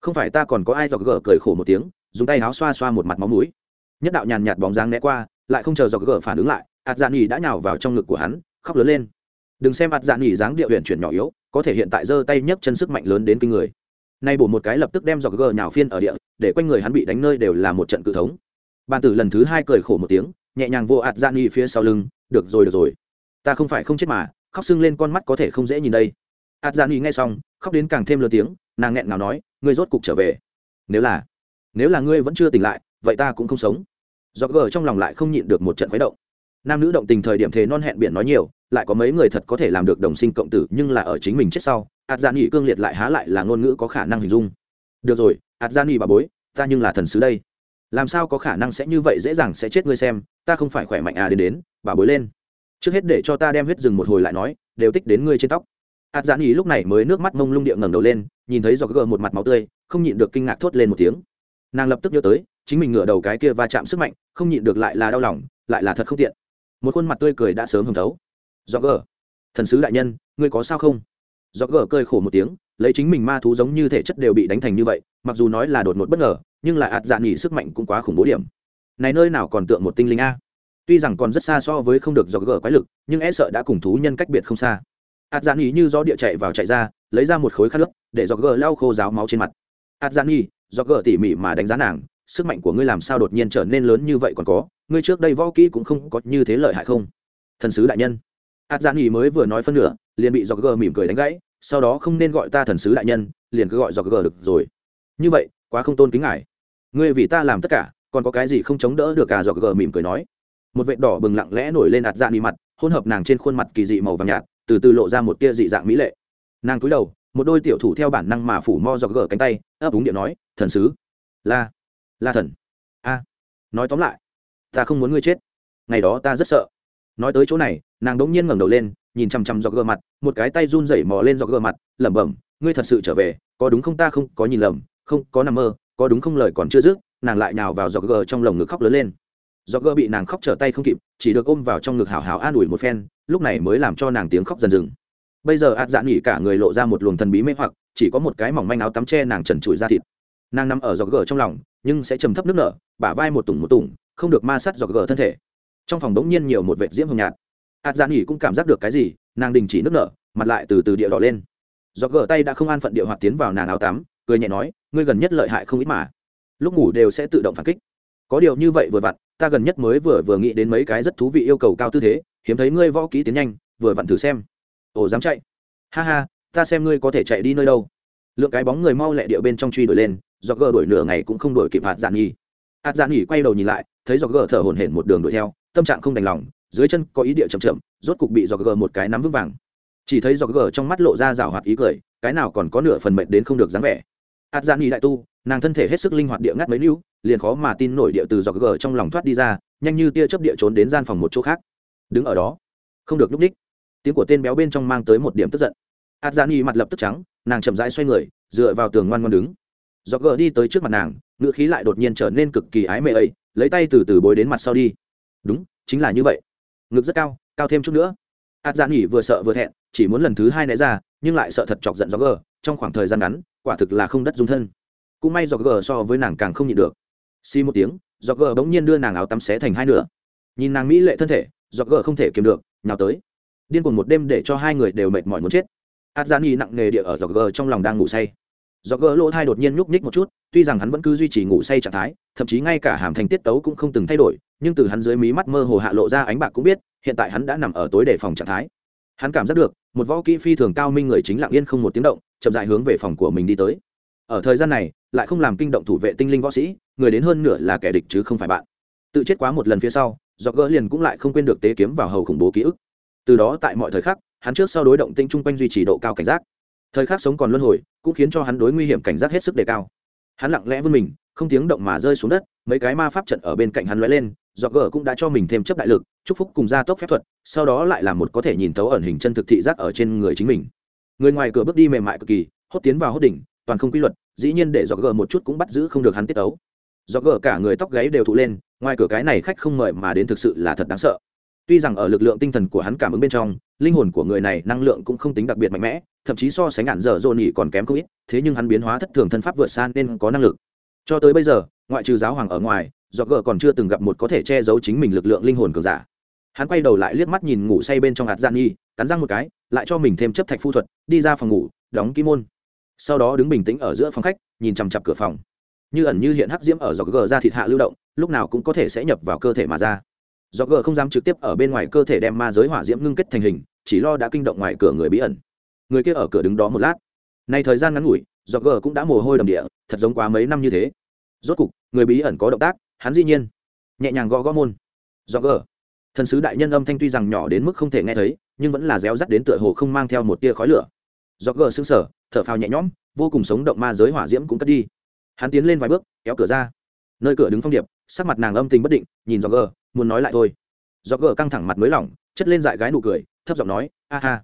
Không phải, ta còn có ai? Do gờ cười khổ một tiếng, dùng tay áo xoa xoa một mặt máu mũi. Nhất đạo nhàn nhạt bóng dáng né qua, lại không chờ do gờ phản ứng lại ạt dạ nghỉ đã nhào vào trong ngực của hắn, khóc lớn lên. Đừng xem ạt dạ nghỉ dáng địa huyện chuyển nhỏ yếu, có thể hiện tại giơ tay nhấc chân sức mạnh lớn đến kinh người nay bổ một cái lập tức đem dọc gờ nhào phiên ở địa, để quanh người hắn bị đánh nơi đều là một trận cự thống. Bàn tử lần thứ hai cười khổ một tiếng, nhẹ nhàng vô ạt gian nghỉ phía sau lưng, được rồi được rồi. Ta không phải không chết mà, khóc sưng lên con mắt có thể không dễ nhìn đây. Ạt gian nghỉ nghe xong, khóc đến càng thêm lớn tiếng, nàng nghẹn ngào nói, ngươi rốt cục trở về. Nếu là nếu là ngươi vẫn chưa tỉnh lại, vậy ta cũng không sống. Dọc gờ trong lòng lại không nhịn được một trận khuấy động. Nam nữ động tình thời điểm thế non hẹn biển nói nhiều lại có mấy người thật có thể làm được đồng sinh cộng tử, nhưng là ở chính mình chết sau ạt gia nghị cương liệt lại há lại là ngôn ngữ có khả năng hình dung. Được rồi ạt gia nghị bà bối, ta nhưng là thần sứ đây. Làm sao có khả năng sẽ như vậy dễ dàng sẽ chết ngươi xem, ta không phải khỏe mạnh à đến đến, bà bối lên. Trước hết để cho ta đem huyết rừng một hồi lại nói, đều tích đến ngươi trên tóc. Ạt giãn ý lúc này mới nước mắt mông lung địa ngẩng đầu lên, nhìn thấy giọt gờ một mặt máu tươi, không nhịn được kinh ngạc thốt lên một tiếng. Nàng lập tức nhớ tới, chính mình ngửa đầu cái kia va chạm sức mạnh, không nhịn được lại là đau lòng, lại là thật không tiện. Một khuôn mặt tươi cười đã sớm hồng thấu do gờ. Thần sứ đại nhân, ngươi có sao không? Do gờ cơi khổ một tiếng, lấy chính mình ma thú giống như thể chất đều bị đánh thành như vậy, mặc dù nói là đột ngột bất ngờ, nhưng lại ạt dạn nghỉ sức mạnh cũng quá khủng bố điểm. Này nơi nào còn tượng một tinh linh a? Tuy rằng còn rất xa so với không được do gờ quái lực, nhưng e sợ đã cùng thú nhân cách biệt không xa. Ạt dạ nghỉ như gió địa chạy vào chạy ra, lấy ra một khối khát nước để do gờ lau khô ráo máu trên mặt. Ạt dạ nghỉ do gờ tỉ mỉ mà đánh giá nàng, sức mạnh của ngươi làm sao đột nhiên trở nên lớn như vậy còn có, ngươi trước đây võ kỹ cũng không có như thế lợi hại không? Thần sứ đại nhân ạt dạ nghỉ mới vừa nói phân nửa, liền bị dọc gờ mỉm cười đánh gãy, sau đó không nên gọi ta thần sứ đại nhân, liền cứ gọi dọc gờ được rồi. Như vậy, quá không tôn kính ngài. Ngươi vì ta làm tất cả, còn có cái gì không chống đỡ được cả dọc gờ mỉm cười nói. Một vệt đỏ bừng lặng lẽ nổi lên ạt dạ nghỉ mặt hôn hợp nàng trên khuôn mặt kỳ dị màu vàng nhạt, từ từ lộ ra một tia dị dạng mỹ lệ. Nàng cúi đầu, một đôi tiểu thủ theo bản năng mà phủ mo dọc gờ cánh tay, ấp úng điện nói, thần sứ, la la thần. A, nói tóm lại, ta không muốn ngươi chết. Ngày đó ta rất sợ nói tới chỗ này, nàng đống nhiên ngẩng đầu lên, nhìn chằm chằm dọc gờ mặt, một cái tay run rẩy mò lên dọc gờ mặt, lẩm bẩm, ngươi thật sự trở về, có đúng không ta không có nhìn lầm, không, có nằm mơ, có đúng không lời còn chưa dứt? Nàng lại nhào vào dọc gờ trong lồng ngực khóc lớn lên. Dọc gờ bị nàng khóc trở tay không kịp, chỉ được ôm vào trong ngực hào hào an ủi một phen, lúc này mới làm cho nàng tiếng khóc dần dừng. Bây giờ ạt dạn nghỉ cả người lộ ra một luồng thần bí mê hoặc, chỉ có một cái mỏng manh áo tắm che nàng trần trụi ra thịt. Nàng nằm ở dọc gờ trong lòng, nhưng sẽ trầm thấp nước nở, bả vai một tủng một tủng, không được ma sát dọc gờ thân thể trong phòng đống nhiên nhiều một vệt diễm hồng nhạt. Ạt dạ nghỉ cũng cảm giác được cái gì, nàng đình chỉ nước nở, mặt lại từ từ địa đỏ lên. Do gỡ tay đã không an phận địa hoạt tiến vào nàng áo tắm, cười nhẹ nói, ngươi gần nhất lợi hại không ít mà. Lúc ngủ đều sẽ tự động phản kích. Có điều như vậy vừa vặn, ta gần nhất mới vừa vừa nghĩ đến mấy cái rất thú vị yêu cầu cao tư thế, hiếm thấy ngươi võ kỹ tiến nhanh, vừa vặn thử xem. Ồ, dám chạy. Ha ha, ta xem ngươi có thể chạy đi nơi đâu. Lượng cái bóng người mau lẹ địa bên trong truy đuổi lên do gờ đuổi nửa ngày cũng không đuổi kịp hạt dạn nhi hạt dạn nhi quay đầu nhìn lại, thấy do gờ thở hổn hển một đường đuổi theo tâm trạng không đành lòng, dưới chân có ý địa chậm chậm, rốt cục bị dò gờ một cái nắm vững vàng. Chỉ thấy dò gờ trong mắt lộ ra rào hoạt ý cười, cái nào còn có nửa phần mệnh đến không được dáng vẻ. Hạt gian nhi đại tu, nàng thân thể hết sức linh hoạt địa ngắt mấy níu, liền khó mà tin nổi địa từ dò gờ trong lòng thoát đi ra, nhanh như tia chớp địa trốn đến gian phòng một chỗ khác. Đứng ở đó, không được núp ních. Tiếng của tên béo bên trong mang tới một điểm tức giận. Ạt dạ mặt lập tức trắng, nàng chậm rãi xoay người, dựa vào tường ngoan ngoan đứng. Dò gờ đi tới trước mặt nàng ngựa khí lại đột nhiên trở nên cực kỳ ái mê ấy, lấy tay từ từ bối đến mặt sau đi đúng, chính là như vậy. Ngực rất cao cao thêm chút nữa. Ạt dạ vừa sợ vừa thẹn, chỉ muốn lần thứ hai né ra, nhưng lại sợ thật chọc giận gió gờ, trong khoảng thời gian ngắn, quả thực là không đất dung thân. Cũng may gió gờ so với nàng càng không nhịn được. Xi một tiếng gió gờ bỗng nhiên đưa nàng áo tắm xé thành hai nửa. Nhìn nàng mỹ lệ thân thể gió gờ không thể kiềm được, nhào tới. Điên cuồng một đêm để cho hai người đều mệt mỏi muốn chết. Adjani dạ nặng nề địa ở gió gờ trong lòng đang ngủ say. Gió gờ lỗ thai đột nhiên nhúc nhích một chút, tuy rằng hắn vẫn cứ duy trì ngủ say trạng thái, thậm chí ngay cả hàm thành tiết tấu cũng không từng thay đổi nhưng từ hắn dưới mí mắt mơ hồ hạ lộ ra ánh bạc cũng biết, hiện tại hắn đã nằm ở tối đề phòng trạng thái. Hắn cảm giác được, một võ kỹ phi thường cao minh người chính lặng yên không một tiếng động, chậm dại hướng về phòng của mình đi tới. Ở thời gian này, lại không làm kinh động thủ vệ tinh linh võ sĩ, người đến hơn nửa là kẻ địch chứ không phải bạn. Tự chết quá một lần phía sau do gỡ liền cũng lại không quên được tế kiếm vào hầu khủng bố ký ức. Từ đó tại mọi thời khắc, hắn trước sau đối động tinh chung quanh duy trì độ cao cảnh giác. Thời khắc sống còn luân hồi, cũng khiến cho hắn đối nguy hiểm cảnh giác hết sức đề cao. Hắn lặng lẽ vươn mình, không tiếng động mà rơi xuống đất, mấy cái ma pháp trận ở bên cạnh hắn lóe lên do Gờ cũng đã cho mình thêm chấp đại lực, chúc phúc cùng gia tốc phép thuật, sau đó lại là một có thể nhìn thấu ẩn hình chân thực thị giác ở trên người chính mình. Người ngoài cửa bước đi mềm mại cực kỳ, hốt tiến vào hốt đỉnh, toàn không quy luật, dĩ nhiên để do Gờ một chút cũng bắt giữ không được hắn tiết tấu do Gờ cả người tóc gáy đều thụ lên, ngoài cửa cái này khách không mời mà đến thực sự là thật đáng sợ. Tuy rằng ở lực lượng tinh thần của hắn cảm ứng bên trong, linh hồn của người này năng lượng cũng không tính đặc biệt mạnh mẽ, thậm chí so sánh ngạn dở dồn nhỉ còn kém không ít, thế nhưng hắn biến hóa thất thường thân pháp vượt xa nên có năng lực. Cho tới bây giờ, ngoại trừ giáo hoàng ở ngoài do gờ còn chưa từng gặp một có thể che giấu chính mình lực lượng linh hồn cường giả. Hắn quay đầu lại liếc mắt nhìn ngủ say bên trong hạt gian nhi, cắn răng một cái, lại cho mình thêm chấp thạch phu thuật, đi ra phòng ngủ, đóng ký môn. Sau đó đứng bình tĩnh ở giữa phòng khách, nhìn chằm chặp cửa phòng. Như ẩn như hiện hắc diễm ở dọc gờ ra thịt hạ lưu động, lúc nào cũng có thể sẽ nhập vào cơ thể mà ra. Do gờ không dám trực tiếp ở bên ngoài cơ thể đem ma giới hỏa diễm ngưng kết thành hình, chỉ lo đã kinh động ngoài cửa người bí ẩn. Người kia ở cửa đứng đó một lát. Nay thời gian ngắn ngủi, do gờ cũng đã mồ hôi đầm địa, thật giống quá mấy năm như thế. Rốt cục, người bí ẩn có động tác hắn dĩ nhiên nhẹ nhàng gõ gõ môn. Do gờ thần sứ đại nhân âm thanh tuy rằng nhỏ đến mức không thể nghe thấy, nhưng vẫn là réo rắt đến tựa hồ không mang theo một tia khói lửa. Do gờ sững sở thở phào nhẹ nhõm, vô cùng sống động ma giới hỏa diễm cũng cất đi. Hắn tiến lên vài bước, kéo cửa ra. Nơi cửa đứng phong điệp, sắc mặt nàng âm tình bất định, nhìn do gờ muốn nói lại thôi. Do gờ căng thẳng mặt mới lỏng, chất lên dại gái nụ cười, thấp giọng nói, a ha,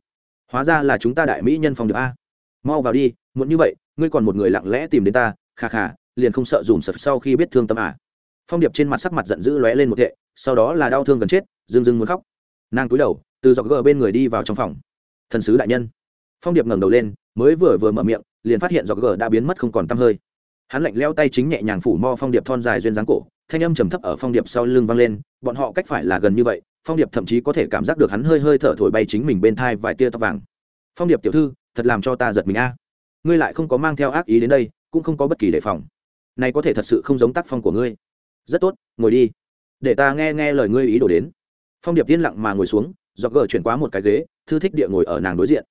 hóa ra là chúng ta đại mỹ nhân phong điệp a. Mau vào đi muốn như vậy, ngươi còn một người lặng lẽ tìm đến ta khà khà liền không sợ dùm sập sau khi biết thương tâm à phong điệp trên mặt sắc mặt giận dữ lóe lên một thệ, sau đó là đau thương gần chết dưng dưng muốn khóc. Nàng cúi đầu, từ dọc gờ bên người đi vào trong phòng. Thần sứ đại nhân. Phong điệp ngẩng đầu lên, mới vừa vừa mở miệng, liền phát hiện dọc gờ đã biến mất không còn t hơi. Hắn lạnh leo tay chính nhẹ nhàng phủ mo phong điệp thon dài duyên dáng cổ, thanh âm trầm thấp ở phong điệp sau lưng vang lên, bọn họ cách phải là gần như vậy. Phong điệp thậm chí có thể cảm giác được hắn hơi hơi thở thổi bay chính mình bên thai vài tia tóc vàng. Phong điệp tiểu thư, thật làm cho ta giật mình a. Ngươi lại không có mang theo ác ý đến đây, cũng không có bất kỳ đề phòng. Này có thể thật sự không giống tác phong của ngươi rất tốt, ngồi đi. Để ta nghe nghe lời ngươi ý đồ đến. Phong điệp yên lặng mà ngồi xuống do gờ chuyển qua một cái ghế, thư thích địa ngồi ở nàng đối diện.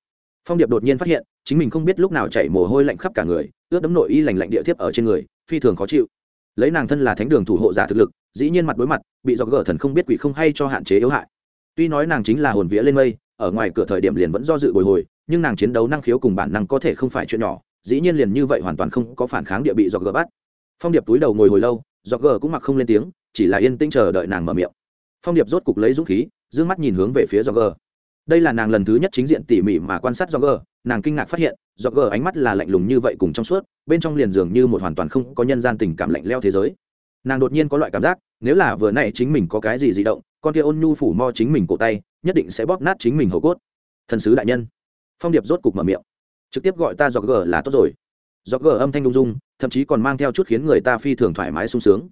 Phong điệp đột nhiên phát hiện, chính mình không biết lúc nào chảy mồ hôi lạnh khắp cả người, ướt đấm nội y lành lạnh địa thiếp ở trên người, phi thường khó chịu. Lấy nàng thân là thánh đường thủ hộ giả thực lực, dĩ nhiên mặt đối mặt, bị do gờ thần không biết quỷ không hay cho hạn chế yếu hại. Tuy nói nàng chính là hồn vía lên mây, ở ngoài cửa thời điểm liền vẫn do dự bồi hồi, nhưng nàng chiến đấu năng khiếu cùng bản năng có thể không phải chuyện nhỏ, dĩ nhiên liền như vậy hoàn toàn không có phản kháng địa bị do gờ bắt. Phong điệp túi đầu ngồi hồi lâu dọc gờ cũng mặc không lên tiếng, chỉ là yên tĩnh chờ đợi nàng mở miệng. Phong điệp rốt cục lấy dũng khí d ư ơ n g mắt nhìn hướng về phía dọc gờ. Đây là nàng lần thứ nhất chính diện tỉ mỉ mà quan sát dọc gờ, nàng kinh ngạc phát hiện dọc gờ ánh mắt là lạnh lùng như vậy cùng trong suốt, bên trong liền dường như một hoàn toàn không có nhân gian tình cảm lạnh leo thế giới. Nàng đột nhiên có loại cảm giác, nếu là vừa n ã y chính mình có cái gì di động, con kia ôn nhu phủ mo chính mình cổ tay, nhất định sẽ bóp nát chính mình hầu cốt. Thần sứ đại nhân. Phong điệp rốt cục mở miệng. Trực tiếp gọi ta dọc gờ là tốt rồi do gờ âm thanh đung dung, thậm chí còn mang theo chút khiến người ta phi thường thoải mái sung sướng.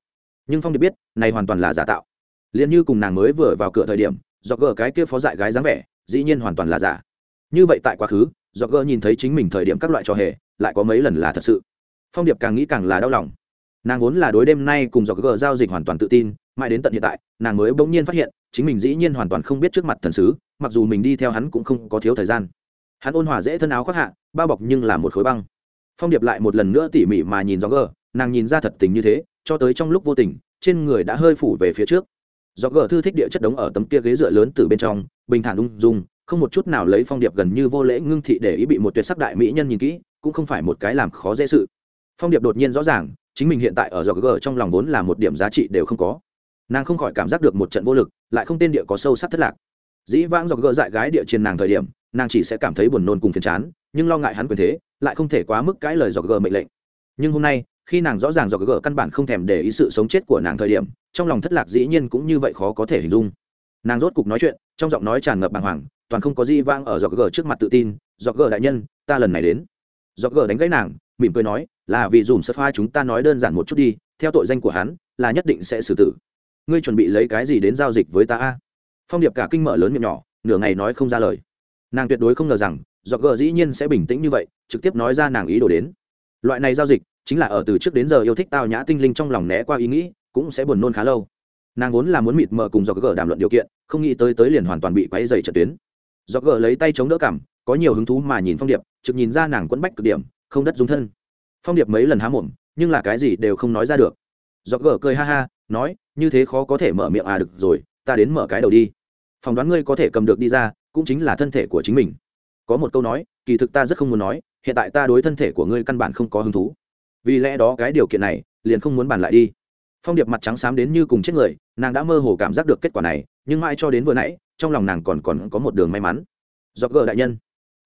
Nhưng phong điệp biết, này hoàn toàn là giả tạo. Liền như cùng nàng mới vừa vào cửa thời điểm, do gờ cái kia phó dại gái dáng vẻ, dĩ nhiên hoàn toàn là giả. Như vậy tại quá khứ, do gờ nhìn thấy chính mình thời điểm các loại trò hề, lại có mấy lần là thật sự. Phong điệp càng nghĩ càng là đau lòng. Nàng vốn là đối đêm nay cùng do gờ giao dịch hoàn toàn tự tin, mãi đến tận hiện tại, nàng mới bỗng nhiên phát hiện, chính mình dĩ nhiên hoàn toàn không biết trước mặt thần sứ, mặc dù mình đi theo hắn cũng không có thiếu thời gian. Hắn ôn hòa dễ thân áo khoác hạ, bao bọc nhưng là một khối băng phong điệp lại một lần nữa tỉ mỉ mà nhìn do gờ nàng nhìn ra thật tình như thế, cho tới trong lúc vô tình, trên người đã hơi phủ về phía trước. Do gờ thư thích địa chất đống ở tấm kia ghế dựa lớn từ bên trong, bình thản ung dung, không một chút nào lấy phong điệp gần như vô lễ ngưng thị để ý bị một tuyệt sắc đại mỹ nhân nhìn kỹ, cũng không phải một cái làm khó dễ sự. Phong điệp đột nhiên rõ ràng, chính mình hiện tại ở do gờ trong lòng vốn là một điểm giá trị đều không có. Nàng không khỏi cảm giác được một trận vô lực, lại không tên địa có sâu sắc thất lạc. Dĩ vãng do gờ dại gái địa trên nàng thời điểm, nàng chỉ sẽ cảm thấy buồn nôn cùng phiền chán nhưng lo ngại hắn quyền thế, lại không thể quá mức cãi lời dọc gờ mệnh lệnh. Nhưng hôm nay, khi nàng rõ ràng dọc gờ căn bản không thèm để ý sự sống chết của nàng thời điểm, trong lòng thất lạc dĩ nhiên cũng như vậy khó có thể hình dung. Nàng rốt cục nói chuyện, trong giọng nói tràn ngập bàng hoàng, toàn không có gì vang ở dọc gờ trước mặt tự tin dọc gờ đại nhân, ta lần này đến. Dọc gờ đánh gãy nàng, mỉm cười nói, là vì dùm sơ pha chúng ta nói đơn giản một chút đi, theo tội danh của hắn, là nhất định sẽ xử tử. Ngươi chuẩn bị lấy cái gì đến giao dịch với ta phong điệp cả kinh mở lớn miệng nhỏ, nửa ngày nói không ra lời. Nàng tuyệt đối không ngờ rằng giọt gờ dĩ nhiên sẽ bình tĩnh như vậy, trực tiếp nói ra nàng ý đồ đến. Loại này giao dịch, chính là ở từ trước đến giờ yêu thích tao nhã tinh linh trong lòng né qua ý nghĩ, cũng sẽ buồn nôn khá lâu. Nàng vốn là muốn mịt mờ cùng do gờ đàm luận điều kiện, không nghĩ tới tới liền hoàn toàn bị quáy dày trận tuyến. Do gờ lấy tay chống đỡ cảm, có nhiều hứng thú mà nhìn phong điệp, trực nhìn ra nàng quẫn bách cực điểm, không đất dung thân. Phong điệp mấy lần há mồm, nhưng là cái gì đều không nói ra được. Do gờ cười ha ha, nói, như thế khó có thể mở miệng à được rồi, ta đến mở cái đầu đi. Phỏng đoán ngươi có thể cầm được đi ra, cũng chính là thân thể của chính mình có một câu nói, kỳ thực ta rất không muốn nói, hiện tại ta đối thân thể của ngươi căn bản không có hứng thú. Vì lẽ đó cái điều kiện này, liền không muốn bàn lại đi. Phong điệp mặt trắng xám đến như cùng chết người, nàng đã mơ hồ cảm giác được kết quả này, nhưng mãi cho đến vừa nãy, trong lòng nàng còn còn có một đường may mắn. Do gờ đại nhân,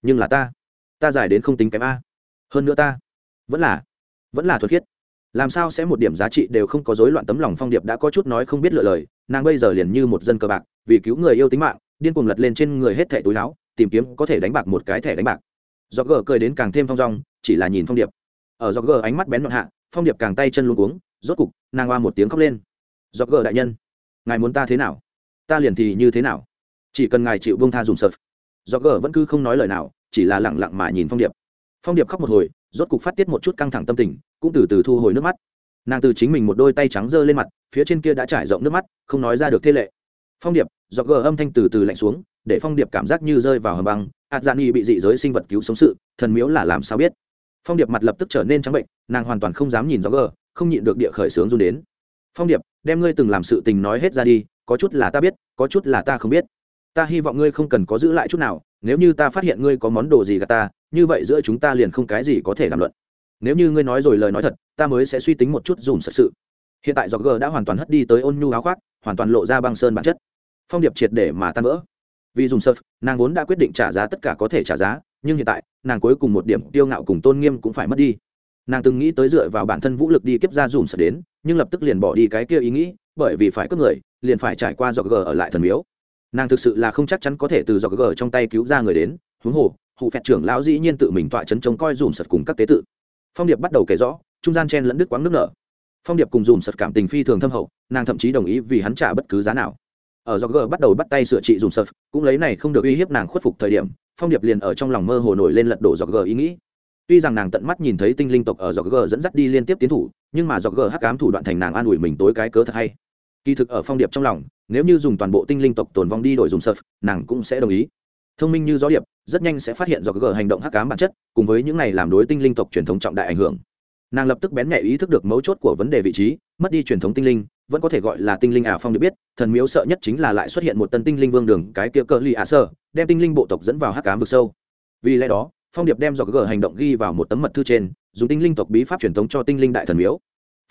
nhưng là ta ta giải đến không tính kém a. Hơn nữa ta, vẫn là vẫn là thuật khiết. Làm sao sẽ một điểm giá trị đều không có rối loạn tấm lòng phong điệp đã có chút nói không biết lựa lời, nàng bây giờ liền như một dân cờ bạc, vì cứu người yêu tính mạng, điên cuồng lật lên trên người hết thẻ túi láo tìm kiếm có thể đánh bạc một cái thẻ đánh bạc. Do gờ cười đến càng thêm phong rong chỉ là nhìn phong điệp. Ở do gờ ánh mắt bén nhọn hạ, phong điệp càng tay chân luôn cuống, rốt cục, nàng oa một tiếng khóc lên. Do gờ đại nhân, ngài muốn ta thế nào? Ta liền thì như thế nào? Chỉ cần ngài chịu bông tha dùng sợt do gờ vẫn cứ không nói lời nào, chỉ là lẳng lặng mà nhìn phong điệp. Phong điệp khóc một hồi, rốt cục phát tiết một chút căng thẳng tâm tình, cũng từ từ thu hồi nước mắt. Nàng từ chính mình một đôi tay trắng giơ lên mặt, phía trên kia đã trải rộng nước mắt, không nói ra được thế lệ. Phong điệp do gờ âm thanh từ từ lạnh xuống để phong điệp cảm giác như rơi vào hầm băng, ạt dạ y bị dị giới sinh vật cứu sống sự, thần miếu là làm sao biết? Phong điệp mặt lập tức trở nên trắng bệnh, nàng hoàn toàn không dám nhìn gió gờ, không nhịn được địa khởi sướng run đến. Phong điệp, đem ngươi từng làm sự tình nói hết ra đi, có chút là ta biết, có chút là ta không biết. Ta hy vọng ngươi không cần có giữ lại chút nào, nếu như ta phát hiện ngươi có món đồ gì gà ta, như vậy giữa chúng ta liền không cái gì có thể làm luận. Nếu như ngươi nói rồi lời nói thật, ta mới sẽ suy tính một chút dùm thật sự. Hiện tại gió gờ đã hoàn toàn hất đi tới ôn nhu áo khoác, hoàn toàn lộ ra băng sơn bản chất. Phong điệp triệt để mà tan vỡ vì dùng sơ nàng vốn đã quyết định trả giá tất cả có thể trả giá, nhưng hiện tại, nàng cuối cùng một điểm tiêu ngạo cùng tôn nghiêm cũng phải mất đi. Nàng từng nghĩ tới dựa vào bản thân vũ lực đi kiếp ra dùm sợ đến, nhưng lập tức liền bỏ đi cái kia ý nghĩ, bởi vì phải cướp người, liền phải trải qua dọc g ở lại thần miếu. Nàng thực sự là không chắc chắn có thể từ dọc g trong tay cứu ra người đến, huống hồ, hụ phẹt trưởng lão dĩ nhiên tự mình tọa chấn trông coi dùm sật cùng các tế tự. Phong điệp bắt đầu kể rõ, trung gian chen lẫn đứt quáng nước nở. Phong điệp cùng dùm sật cảm tình phi thường thâm hậu, nàng thậm chí đồng ý vì hắn trả bất cứ giá nào ở do g bắt đầu bắt tay sửa trị dùng sật cũng lấy này không được uy hiếp nàng khuất phục thời điểm, phong điệp liền ở trong lòng mơ hồ nổi lên lật đổ do g ý nghĩ. Tuy rằng nàng tận mắt nhìn thấy tinh linh tộc ở do g dẫn dắt đi liên tiếp tiến thủ, nhưng mà do g hắc cám thủ đoạn thành nàng an ủi mình tối cái cớ thật hay. Kỳ thực ở phong điệp trong lòng, nếu như dùng toàn bộ tinh linh tộc tồn vong đi đổi dùng surf nàng cũng sẽ đồng ý. Thông minh như gió điệp, rất nhanh sẽ phát hiện do g hành động hắc cám bản chất, cùng với những này làm đối tinh linh tộc truyền thống trọng đại ảnh hưởng. Nàng lập tức bén nhạy ý thức được mấu chốt của vấn đề vị trí, mất đi truyền thống tinh linh vẫn có thể gọi là tinh linh ả phong được biết, thần miếu sợ nhất chính là lại xuất hiện một tân tinh linh vương đường, cái kia cơ lì ả à sơ, đem tinh linh bộ tộc dẫn vào hắc cám vực sâu. Vì lẽ đó, phong điệp đem dọc gờ hành động ghi vào một tấm mật thư trên, dùng tinh linh tộc bí pháp truyền thống cho tinh linh đại thần miếu.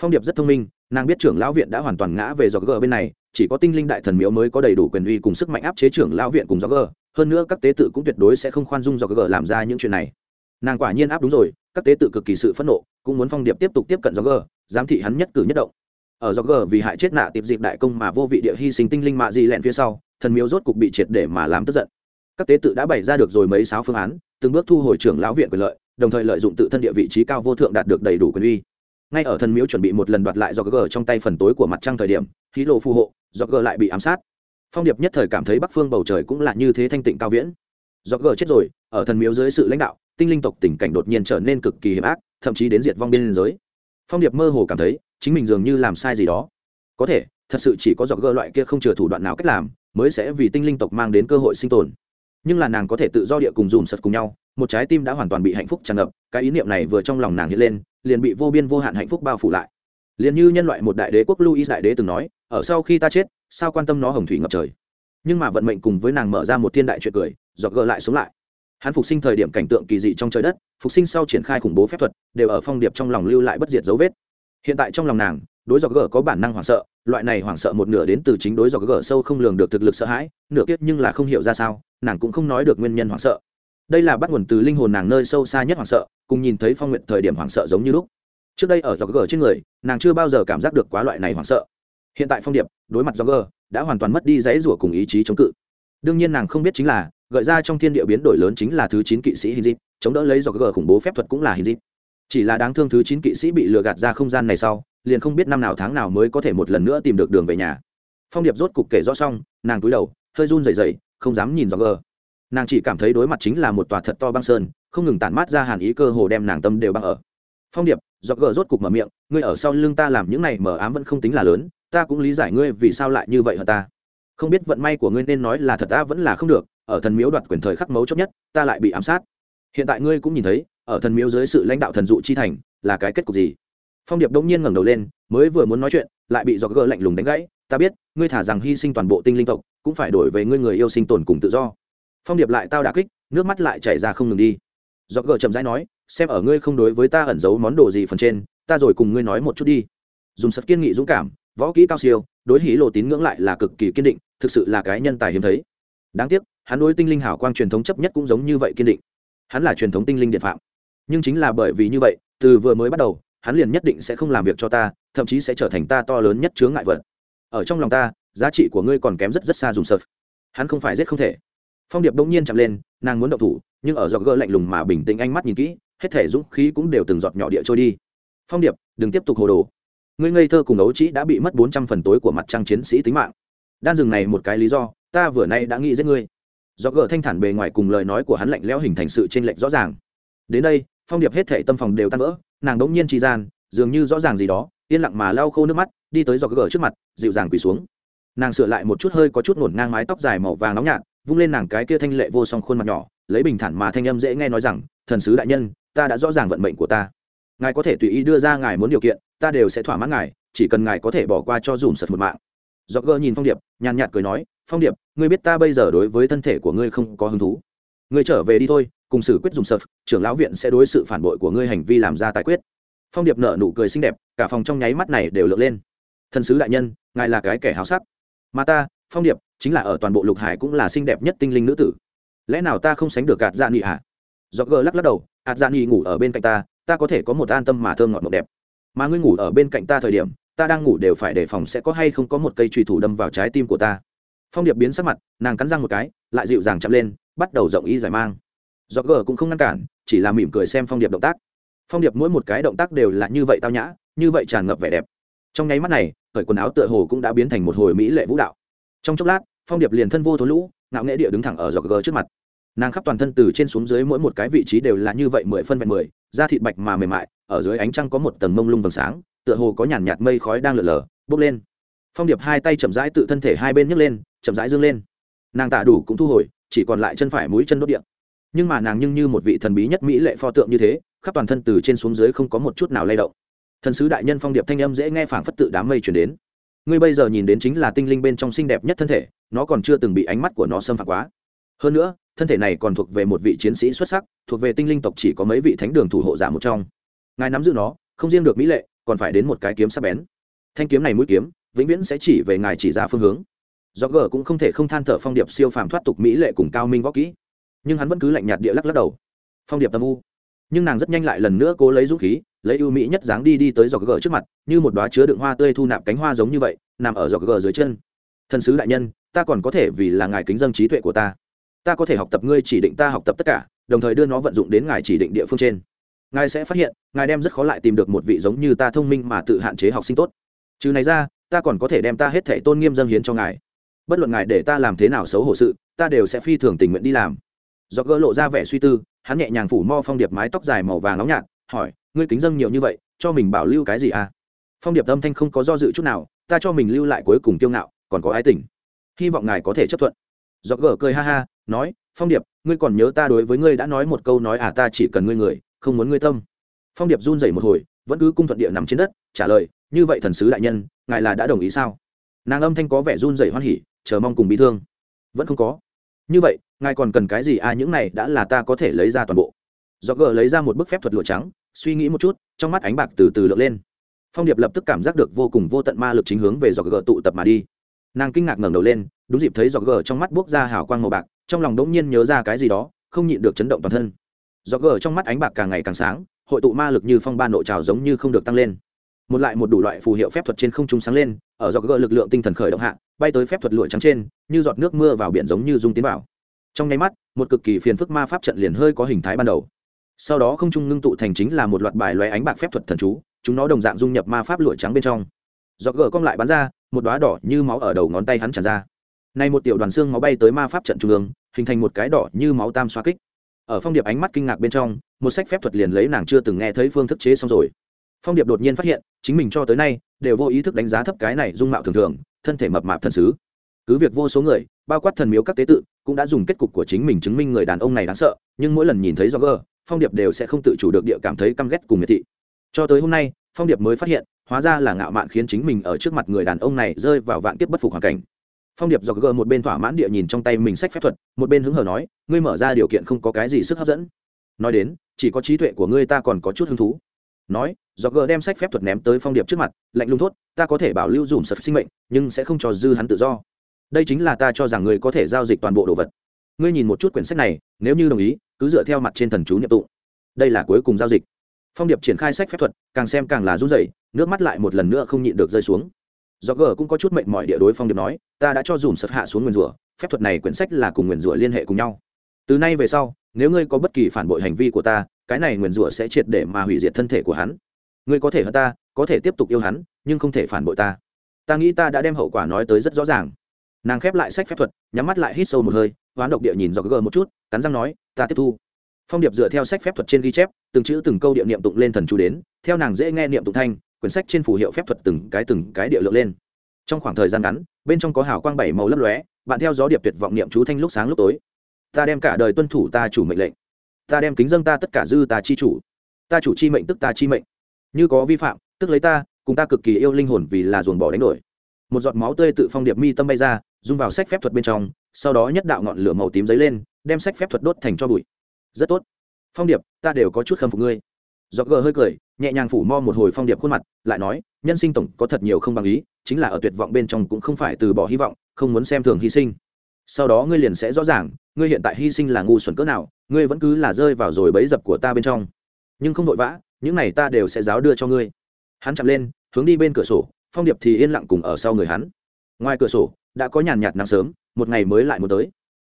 Phong điệp rất thông minh, nàng biết trưởng lão viện đã hoàn toàn ngã về dọc gờ bên này, chỉ có tinh linh đại thần miếu mới có đầy đủ quyền uy cùng sức mạnh áp chế trưởng lão viện cùng dọc gờ, hơn nữa các tế tự cũng tuyệt đối sẽ không khoan dung dọc gờ làm ra những chuyện này. Nàng quả nhiên áp đúng rồi, các tế tự cực kỳ sự phẫn nộ, cũng muốn phong điệp tiếp tục tiếp cận dọc gờ, giám thị hắn nhất cử nhất động ở do gờ vì hại chết nạ tiệp dịp đại công mà vô vị địa hy sinh tinh linh mạ di lẹn phía sau, thần miếu rốt cục bị triệt để mà làm tức giận. Các tế tự đã bày ra được rồi mấy sáu phương án, từng bước thu hồi trưởng lão viện quyền lợi, đồng thời lợi dụng tự thân địa vị trí cao vô thượng đạt được đầy đủ quyền uy. Ngay ở thần miếu chuẩn bị một lần đoạt lại do g trong tay phần tối của mặt trăng thời điểm, khí lộ phù hộ, do g lại bị ám sát. Phong điệp nhất thời cảm thấy bắc phương bầu trời cũng là như thế thanh tịnh cao viễn. Do g chết rồi, ở thần miếu dưới sự lãnh đạo, tinh linh tộc tình cảnh đột nhiên trở nên cực kỳ hiểm ác, thậm chí đến diệt vong biên giới phong điệp mơ hồ cảm thấy, chính mình dường như làm sai gì đó. Có thể, thật sự chỉ có dọc gơ loại kia không chừa thủ đoạn nào cách làm, mới sẽ vì tinh linh tộc mang đến cơ hội sinh tồn. Nhưng là nàng có thể tự do địa cùng dùm sật cùng nhau, một trái tim đã hoàn toàn bị hạnh phúc tràn ngập, cái ý niệm này vừa trong lòng nàng hiện lên, liền bị vô biên vô hạn hạnh phúc bao phủ lại. Liền như nhân loại một đại đế quốc louis đại đế từng nói, ở sau khi ta chết, sao quan tâm nó hồng thủy ngập trời? Nhưng mà vận mệnh cùng với nàng mở ra một thiên đại chuyện cười, dọc gỡ lại sống lại. Hắn phục sinh thời điểm cảnh tượng kỳ dị trong trời đất, phục sinh sau triển khai khủng bố phép thuật đều ở phong điệp trong lòng lưu lại bất diệt dấu vết. Hiện tại trong lòng nàng, đối dọc gờ có bản năng hoảng sợ, loại này hoảng sợ một nửa đến từ chính đối dọc gờ sâu không lường được thực lực sợ hãi, nửa kiếp nhưng là không hiểu ra sao, nàng cũng không nói được nguyên nhân hoảng sợ. Đây là bắt nguồn từ linh hồn nàng nơi sâu xa nhất hoảng sợ, cùng nhìn thấy phong nguyện thời điểm hoảng sợ giống như lúc. Trước đây ở dọc gờ trên người, nàng chưa bao giờ cảm giác được quá loại này hoảng sợ. Hiện tại phong điệp, đối mặt dọc gờ, đã hoàn toàn mất đi dãy rủa cùng ý chí chống cự. Đương nhiên nàng không biết chính là, gợi ra trong thiên địa biến đổi lớn chính là thứ chín kỵ sĩ hình dịp chống đỡ lấy dọc gờ khủng bố phép thuật cũng là hình dịp chỉ là đáng thương thứ chín kỵ sĩ bị lừa gạt ra không gian này sau, liền không biết năm nào tháng nào mới có thể một lần nữa tìm được đường về nhà. Phong điệp rốt cục kể rõ xong, nàng cúi đầu, hơi run rẩy rẩy, không dám nhìn dọc gờ nàng chỉ cảm thấy đối mặt chính là một tòa thật to băng sơn, không ngừng tản mát ra hàn ý cơ hồ đem nàng tâm đều băng ở. Phong điệp do gờ rốt cục mở miệng, ngươi ở sau lưng ta làm những này mở ám vẫn không tính là lớn, ta cũng lý giải ngươi vì sao lại như vậy hả ta. Không biết vận may của ngươi nên nói là thật ta vẫn là không được, ở thần miếu đoạt quyền thời khắc mấu chốt nhất, ta lại bị ám sát. Hiện tại ngươi cũng nhìn thấy ở thần miếu dưới sự lãnh đạo thần dụ chi thành, là cái kết cục gì? Phong điệp đông nhiên ngẩng đầu lên, mới vừa muốn nói chuyện, lại bị do gờ lạnh lùng đánh gãy. Ta biết, ngươi thả rằng hy sinh toàn bộ tinh linh tộc, cũng phải đổi về ngươi người yêu sinh tồn cùng tự do. Phong điệp lại tao đà kích, nước mắt lại chảy ra không ngừng đi. Do gờ chậm rãi nói, xem ở ngươi không đối với ta ẩn giấu món đồ gì phần trên, ta rồi cùng ngươi nói một chút đi. Dùng sật kiên nghị dũng cảm, võ kỹ cao siêu, đối hí lộ tín ngưỡng lại là cực kỳ kiên định, thực sự là cái nhân tài hiếm thấy. Đáng tiếc, hắn đối tinh linh hảo quang truyền thống chấp nhất cũng giống như vậy kiên định. Hắn là truyền thống tinh linh điện phạm nhưng chính là bởi vì như vậy, từ vừa mới bắt đầu, hắn liền nhất định sẽ không làm việc cho ta, thậm chí sẽ trở thành ta to lớn nhất chướng ngại vật. Ở trong lòng ta, giá trị của ngươi còn kém rất rất xa dùng sợt hắn không phải giết không thể. Phong điệp bỗng nhiên chạm lên, nàng muốn động thủ, nhưng ở giọt gỡ lạnh lùng mà bình tĩnh ánh mắt nhìn kỹ, hết thể dũng khí cũng đều từng giọt nhỏ địa trôi đi. Phong điệp, đừng tiếp tục hồ đồ. Ngươi ngây thơ cùng ấu trĩ đã bị mất bốn trăm phần tối của mặt trăng chiến sĩ tính mạng. Đan rừng này một cái lý do, ta vừa nay đã nghĩ giết ngươi. Do gỡ thanh thản bề ngoài cùng lời nói của hắn lạnh lẽo hình thành sự t r ê n lệch rõ ràng. Đến đây phong điệp hết thể tâm phòng đều tan vỡ, nàng đống nhiên tri gian, dường như rõ ràng gì đó, yên lặng mà lau khô nước mắt, đi tới do gỡ trước mặt, dịu dàng quỳ xuống. Nàng sửa lại một chút hơi có chút ngổn ngang mái tóc dài màu vàng nóng nhạt, vung lên nàng cái kia thanh lệ vô song khuôn mặt nhỏ, lấy bình thản mà thanh âm dễ nghe nói rằng, thần sứ đại nhân, ta đã rõ ràng vận mệnh của ta. Ngài có thể tùy ý đưa ra ngài muốn điều kiện, ta đều sẽ thỏa mãn ngài, chỉ cần ngài có thể bỏ qua cho dùm sật một mạng. Do gơ nhìn phong điệp, nhàn nhạt cười nói, phong điệp, ngươi biết ta bây giờ đối với thân thể của ngươi không có hứng thú ngươi trở về đi thôi, cùng xử quyết dùng sật trưởng lão viện sẽ đối sự phản bội của ngươi hành vi làm ra tài quyết. Phong điệp nở nụ cười xinh đẹp, cả phòng trong nháy mắt này đều lượn lên. Thần sứ đại nhân, ngài là cái kẻ háo sắc. Mà ta, phong điệp, chính là ở toàn bộ lục hải cũng là xinh đẹp nhất tinh linh nữ tử. Lẽ nào ta không sánh được gạt dạ nghị hả? Do gờ lắc lắc đầu, ạt dạ nghị ngủ ở bên cạnh ta ta có thể có một an tâm mà thơm ngọt ngọt đẹp. Mà ngươi ngủ ở bên cạnh ta thời điểm, ta đang ngủ đều phải đề phòng sẽ có hay không có một cây trùy thủ đâm vào trái tim của ta. Phong điệp biến sắc mặt, nàng cắn răng một cái lại dịu dàng chậm lên, bắt đầu rộng ý giải mang. Do gờ cũng không ngăn cản, chỉ là mỉm cười xem phong điệp động tác. Phong điệp mỗi một cái động tác đều là như vậy tao nhã, như vậy tràn ngập vẻ đẹp. Trong nháy mắt này, cởi quần áo tựa hồ cũng đã biến thành một hồi mỹ lệ vũ đạo. Trong chốc lát, phong điệp liền thân vô thối lũ, ngạo nghễ địa đứng thẳng ở giọt gờ trước mặt. Nàng khắp toàn thân từ trên xuống dưới mỗi một cái vị trí đều là như vậy mười phân vẹn mười, da thịt bạch mà mềm mại, ở dưới ánh trăng có một tầng mông lung vầng sáng, tựa hồ có nhàn nhạt mây khói đang lượn lờ bốc lên. Phong điệp hai tay chậm rãi tự thân thể hai bên nhấc lên, chậm rãi dương lên nàng tạ đủ cũng thu hồi, chỉ còn lại chân phải mũi chân đốt điện. Nhưng mà nàng nhưng như một vị thần bí nhất mỹ lệ pho tượng như thế, khắp toàn thân từ trên xuống dưới không có một chút nào lay động. Thần sứ đại nhân phong điệp thanh âm dễ nghe phảng phất tự đám mây chuyển đến. Ngươi bây giờ nhìn đến chính là tinh linh bên trong xinh đẹp nhất thân thể, nó còn chưa từng bị ánh mắt của nó xâm phạm quá. Hơn nữa, thân thể này còn thuộc về một vị chiến sĩ xuất sắc, thuộc về tinh linh tộc chỉ có mấy vị thánh đường thủ hộ giả một trong. Ngài nắm giữ nó, không riêng được mỹ lệ, còn phải đến một cái kiếm sắc bén. Thanh kiếm này mũi kiếm, vĩnh viễn sẽ chỉ về ngài chỉ ra phương hướng do gờ cũng không thể không than thở phong điệp siêu phàm thoát tục mỹ lệ cùng cao minh võ kỹ. Nhưng hắn vẫn cứ lạnh nhạt địa lắc lắc đầu. Phong điệp tâm u. Nhưng nàng rất nhanh lại lần nữa cố lấy dũng khí, lấy ưu mỹ nhất dáng đi đi tới giò gờ trước mặt, như một đoá chứa đựng hoa tươi thu nạp cánh hoa giống như vậy, nằm ở giò gờ dưới chân. Thần sứ đại nhân, ta còn có thể vì là ngài kính dân trí tuệ của ta. Ta có thể học tập ngươi chỉ định ta học tập tất cả, đồng thời đưa nó vận dụng đến ngài chỉ định địa phương trên. Ngài sẽ phát hiện, ngài đem rất khó lại tìm được một vị giống như ta thông minh mà tự hạn chế học sinh tốt. Trừ này ra, ta còn có thể đem ta hết thể tôn nghiêm dâng hiến cho ngài bất luận ngài để ta làm thế nào xấu hổ sự, ta đều sẽ phi thường tình nguyện đi làm. Do gỡ lộ ra vẻ suy tư, hắn nhẹ nhàng phủ mo phong điệp mái tóc dài màu vàng nóng nhạt, hỏi, ngươi kính dâng nhiều như vậy, cho mình bảo lưu cái gì à? Phong điệp âm thanh không có do dự chút nào, ta cho mình lưu lại cuối cùng kiêu ngạo, còn có ái tình. Hy vọng ngài có thể chấp thuận. Do gỡ cười ha ha, nói, phong điệp, ngươi còn nhớ ta đối với ngươi đã nói một câu nói à ta chỉ cần ngươi người, không muốn ngươi tâm. Phong điệp run rẩy một hồi, vẫn cứ cung thuận địa nằm trên đất, trả lời, như vậy thần sứ đại nhân, ngài là đã đồng ý sao? Nàng âm thanh có vẻ run rẩy hoan hỉ chờ mong cùng bị thương. Vẫn không có. Như vậy, ngài còn cần cái gì? À những này đã là ta có thể lấy ra toàn bộ. Do gờ lấy ra một bức phép thuật lụa trắng, suy nghĩ một chút, trong mắt ánh bạc từ từ lượn lên. Phong điệp lập tức cảm giác được vô cùng vô tận ma lực chính hướng về do gờ tụ tập mà đi. Nàng kinh ngạc ngẩng đầu lên, đúng dịp thấy do gờ trong mắt buốc ra hào quang màu bạc, trong lòng đỗng nhiên nhớ ra cái gì đó, không nhịn được chấn động toàn thân. Do gờ trong mắt ánh bạc càng ngày càng sáng, hội tụ ma lực như phong ba nội trào giống như không được tăng lên một lại một đủ loại phù hiệu phép thuật trên không trung sáng lên, ở dọc gỡ lực lượng tinh thần khởi động hạ, bay tới phép thuật lụa trắng trên, như giọt nước mưa vào biển giống như dung tiến vào. Trong nháy mắt, một cực kỳ phiền phức ma pháp trận liền hơi có hình thái ban đầu. Sau đó không trung ngưng tụ thành chính là một loạt bài loé ánh bạc phép thuật thần chú, chúng nó đồng dạng dung nhập ma pháp lụa trắng bên trong. Dọc gỡ cong lại bắn ra, một đoá đỏ như máu ở đầu ngón tay hắn tràn ra. Nay một tiểu đoàn xương máu bay tới ma pháp trận trung ương, hình thành một cái đỏ như máu tam xoa kích. Ở phong điệp ánh mắt kinh ngạc bên trong, một sách phép thuật liền lấy nàng chưa từng nghe thấy phương thức chế xong rồi phong điệp đột nhiên phát hiện, chính mình cho tới nay đều vô ý thức đánh giá thấp cái này dung mạo thường thường, thân thể mập mạp thần sứ. Cứ việc vô số người, bao quát thần miếu các tế tự, cũng đã dùng kết cục của chính mình chứng minh người đàn ông này đáng sợ, nhưng mỗi lần nhìn thấy do gờ phong điệp đều sẽ không tự chủ được địa cảm thấy căm ghét cùng miệt thị. Cho tới hôm nay, phong điệp mới phát hiện, hóa ra là ngạo mạn khiến chính mình ở trước mặt người đàn ông này rơi vào vạn kiếp bất phục hoàn cảnh. Phong điệp do gờ một bên thỏa mãn địa nhìn trong tay mình sách phép thuật, một bên hứng hờ nói, ngươi mở ra điều kiện không có cái gì sức hấp dẫn. Nói đến, chỉ có trí tuệ của ngươi ta còn có chút hứng thú nói do gờ đem sách phép thuật ném tới phong điệp trước mặt, lạnh lùng thốt, ta có thể bảo lưu dùm sập sinh mệnh, nhưng sẽ không cho dư hắn tự do. Đây chính là ta cho rằng ngươi có thể giao dịch toàn bộ đồ vật. Ngươi nhìn một chút quyển sách này, nếu như đồng ý, cứ dựa theo mặt trên thần chú nhập tụ đây là cuối cùng giao dịch. Phong điệp triển khai sách phép thuật, càng xem càng là run rẩy, nước mắt lại một lần nữa không nhịn được rơi xuống. Do gờ cũng có chút mệnh mọi địa đối phong điệp nói, ta đã cho dùm sập hạ xuống nguyền rủa, phép thuật này quyển sách là cùng nguyền rủa liên hệ cùng nhau. Từ nay về sau, nếu ngươi có bất kỳ phản bội hành vi của ta cái này nguyền rủa sẽ triệt để mà hủy diệt thân thể của hắn. Ngươi có thể hận ta, có thể tiếp tục yêu hắn, nhưng không thể phản bội ta. Ta nghĩ ta đã đem hậu quả nói tới rất rõ ràng. Nàng khép lại sách phép thuật, nhắm mắt lại hít sâu một hơi, hoán độc địa nhìn do gờ một chút, cắn răng nói, ta tiếp thu. Phong điệp dựa theo sách phép thuật trên ghi chép, từng chữ từng câu địa niệm tụng lên thần chú đến, theo nàng dễ nghe niệm tụng thanh, quyển sách trên phù hiệu phép thuật từng cái từng cái địa lượng lên. Trong khoảng thời gian ngắn, bên trong có hào quang bảy màu lấp lóe, bạn theo gió điệp tuyệt vọng niệm chú thanh lúc sáng lúc tối. Ta đem cả đời tuân thủ ta chủ mệnh lệnh ta đem kính dân ta tất cả dư ta chi chủ. Ta chủ chi mệnh tức ta chi mệnh. Như có vi phạm, tức lấy ta, cùng ta cực kỳ yêu linh hồn vì là dồn bỏ đánh đổi. Một giọt máu tươi tự phong điệp mi tâm bay ra, dung vào sách phép thuật bên trong, sau đó nhất đạo ngọn lửa màu tím dấy lên, đem sách phép thuật đốt thành cho bụi. Rất tốt. Phong điệp, ta đều có chút khâm phục ngươi. Do gờ hơi cười, nhẹ nhàng phủ mo một hồi phong điệp khuôn mặt, lại nói, nhân sinh tổng có thật nhiều không bằng ý, chính là ở tuyệt vọng bên trong cũng không phải từ bỏ hy vọng, không muốn xem thường hy sinh sau đó ngươi liền sẽ rõ ràng, ngươi hiện tại hy sinh là ngu xuẩn cỡ nào, ngươi vẫn cứ là rơi vào rồi bẫy dập của ta bên trong. Nhưng không vội vã, những này ta đều sẽ giáo đưa cho ngươi. Hắn chạm lên, hướng đi bên cửa sổ, phong điệp thì yên lặng cùng ở sau người hắn. Ngoài cửa sổ, đã có nhàn nhạt nắng sớm, một ngày mới lại muốn tới.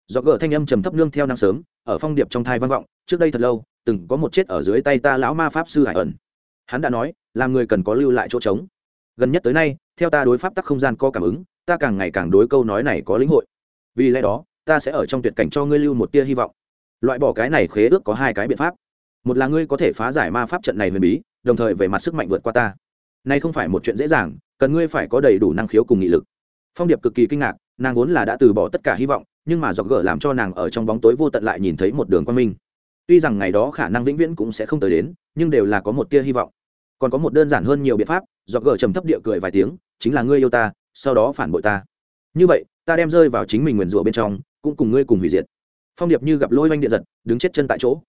Do gỡ thanh âm trầm thấp nương theo nắng sớm, ở phong điệp trong thai vang vọng, trước đây thật lâu, từng có một chết ở dưới tay ta lão ma pháp sư hải ẩn. Hắn đã nói, làm người cần có lưu lại chỗ trống. Gần nhất tới nay, theo ta đối pháp tắc không gian có cảm ứng, ta càng ngày càng đối câu nói này có lĩnh hội vì lẽ đó, ta sẽ ở trong tuyệt cảnh cho ngươi lưu một tia hy vọng. Loại bỏ cái này khế ước có hai cái biện pháp. Một là ngươi có thể phá giải ma pháp trận này huyền bí, đồng thời về mặt sức mạnh vượt qua ta. Nay không phải một chuyện dễ dàng, cần ngươi phải có đầy đủ năng khiếu cùng nghị lực. Phong điệp cực kỳ kinh ngạc, nàng vốn là đã từ bỏ tất cả hy vọng, nhưng mà dọc gỡ làm cho nàng ở trong bóng tối vô tận lại nhìn thấy một đường quan minh. Tuy rằng ngày đó khả năng vĩnh viễn cũng sẽ không tới đến, nhưng đều là có một tia hy vọng. Còn có một đơn giản hơn nhiều biện pháp, dọc gỡ trầm thấp địa cười vài tiếng, chính là ngươi yêu ta, sau đó phản bội ta như vậy, ta đem rơi vào chính mình nguyền rủa bên trong, cũng cùng ngươi cùng hủy diệt. Phong điệp như gặp lôi oanh điện giật, đứng chết chân tại chỗ.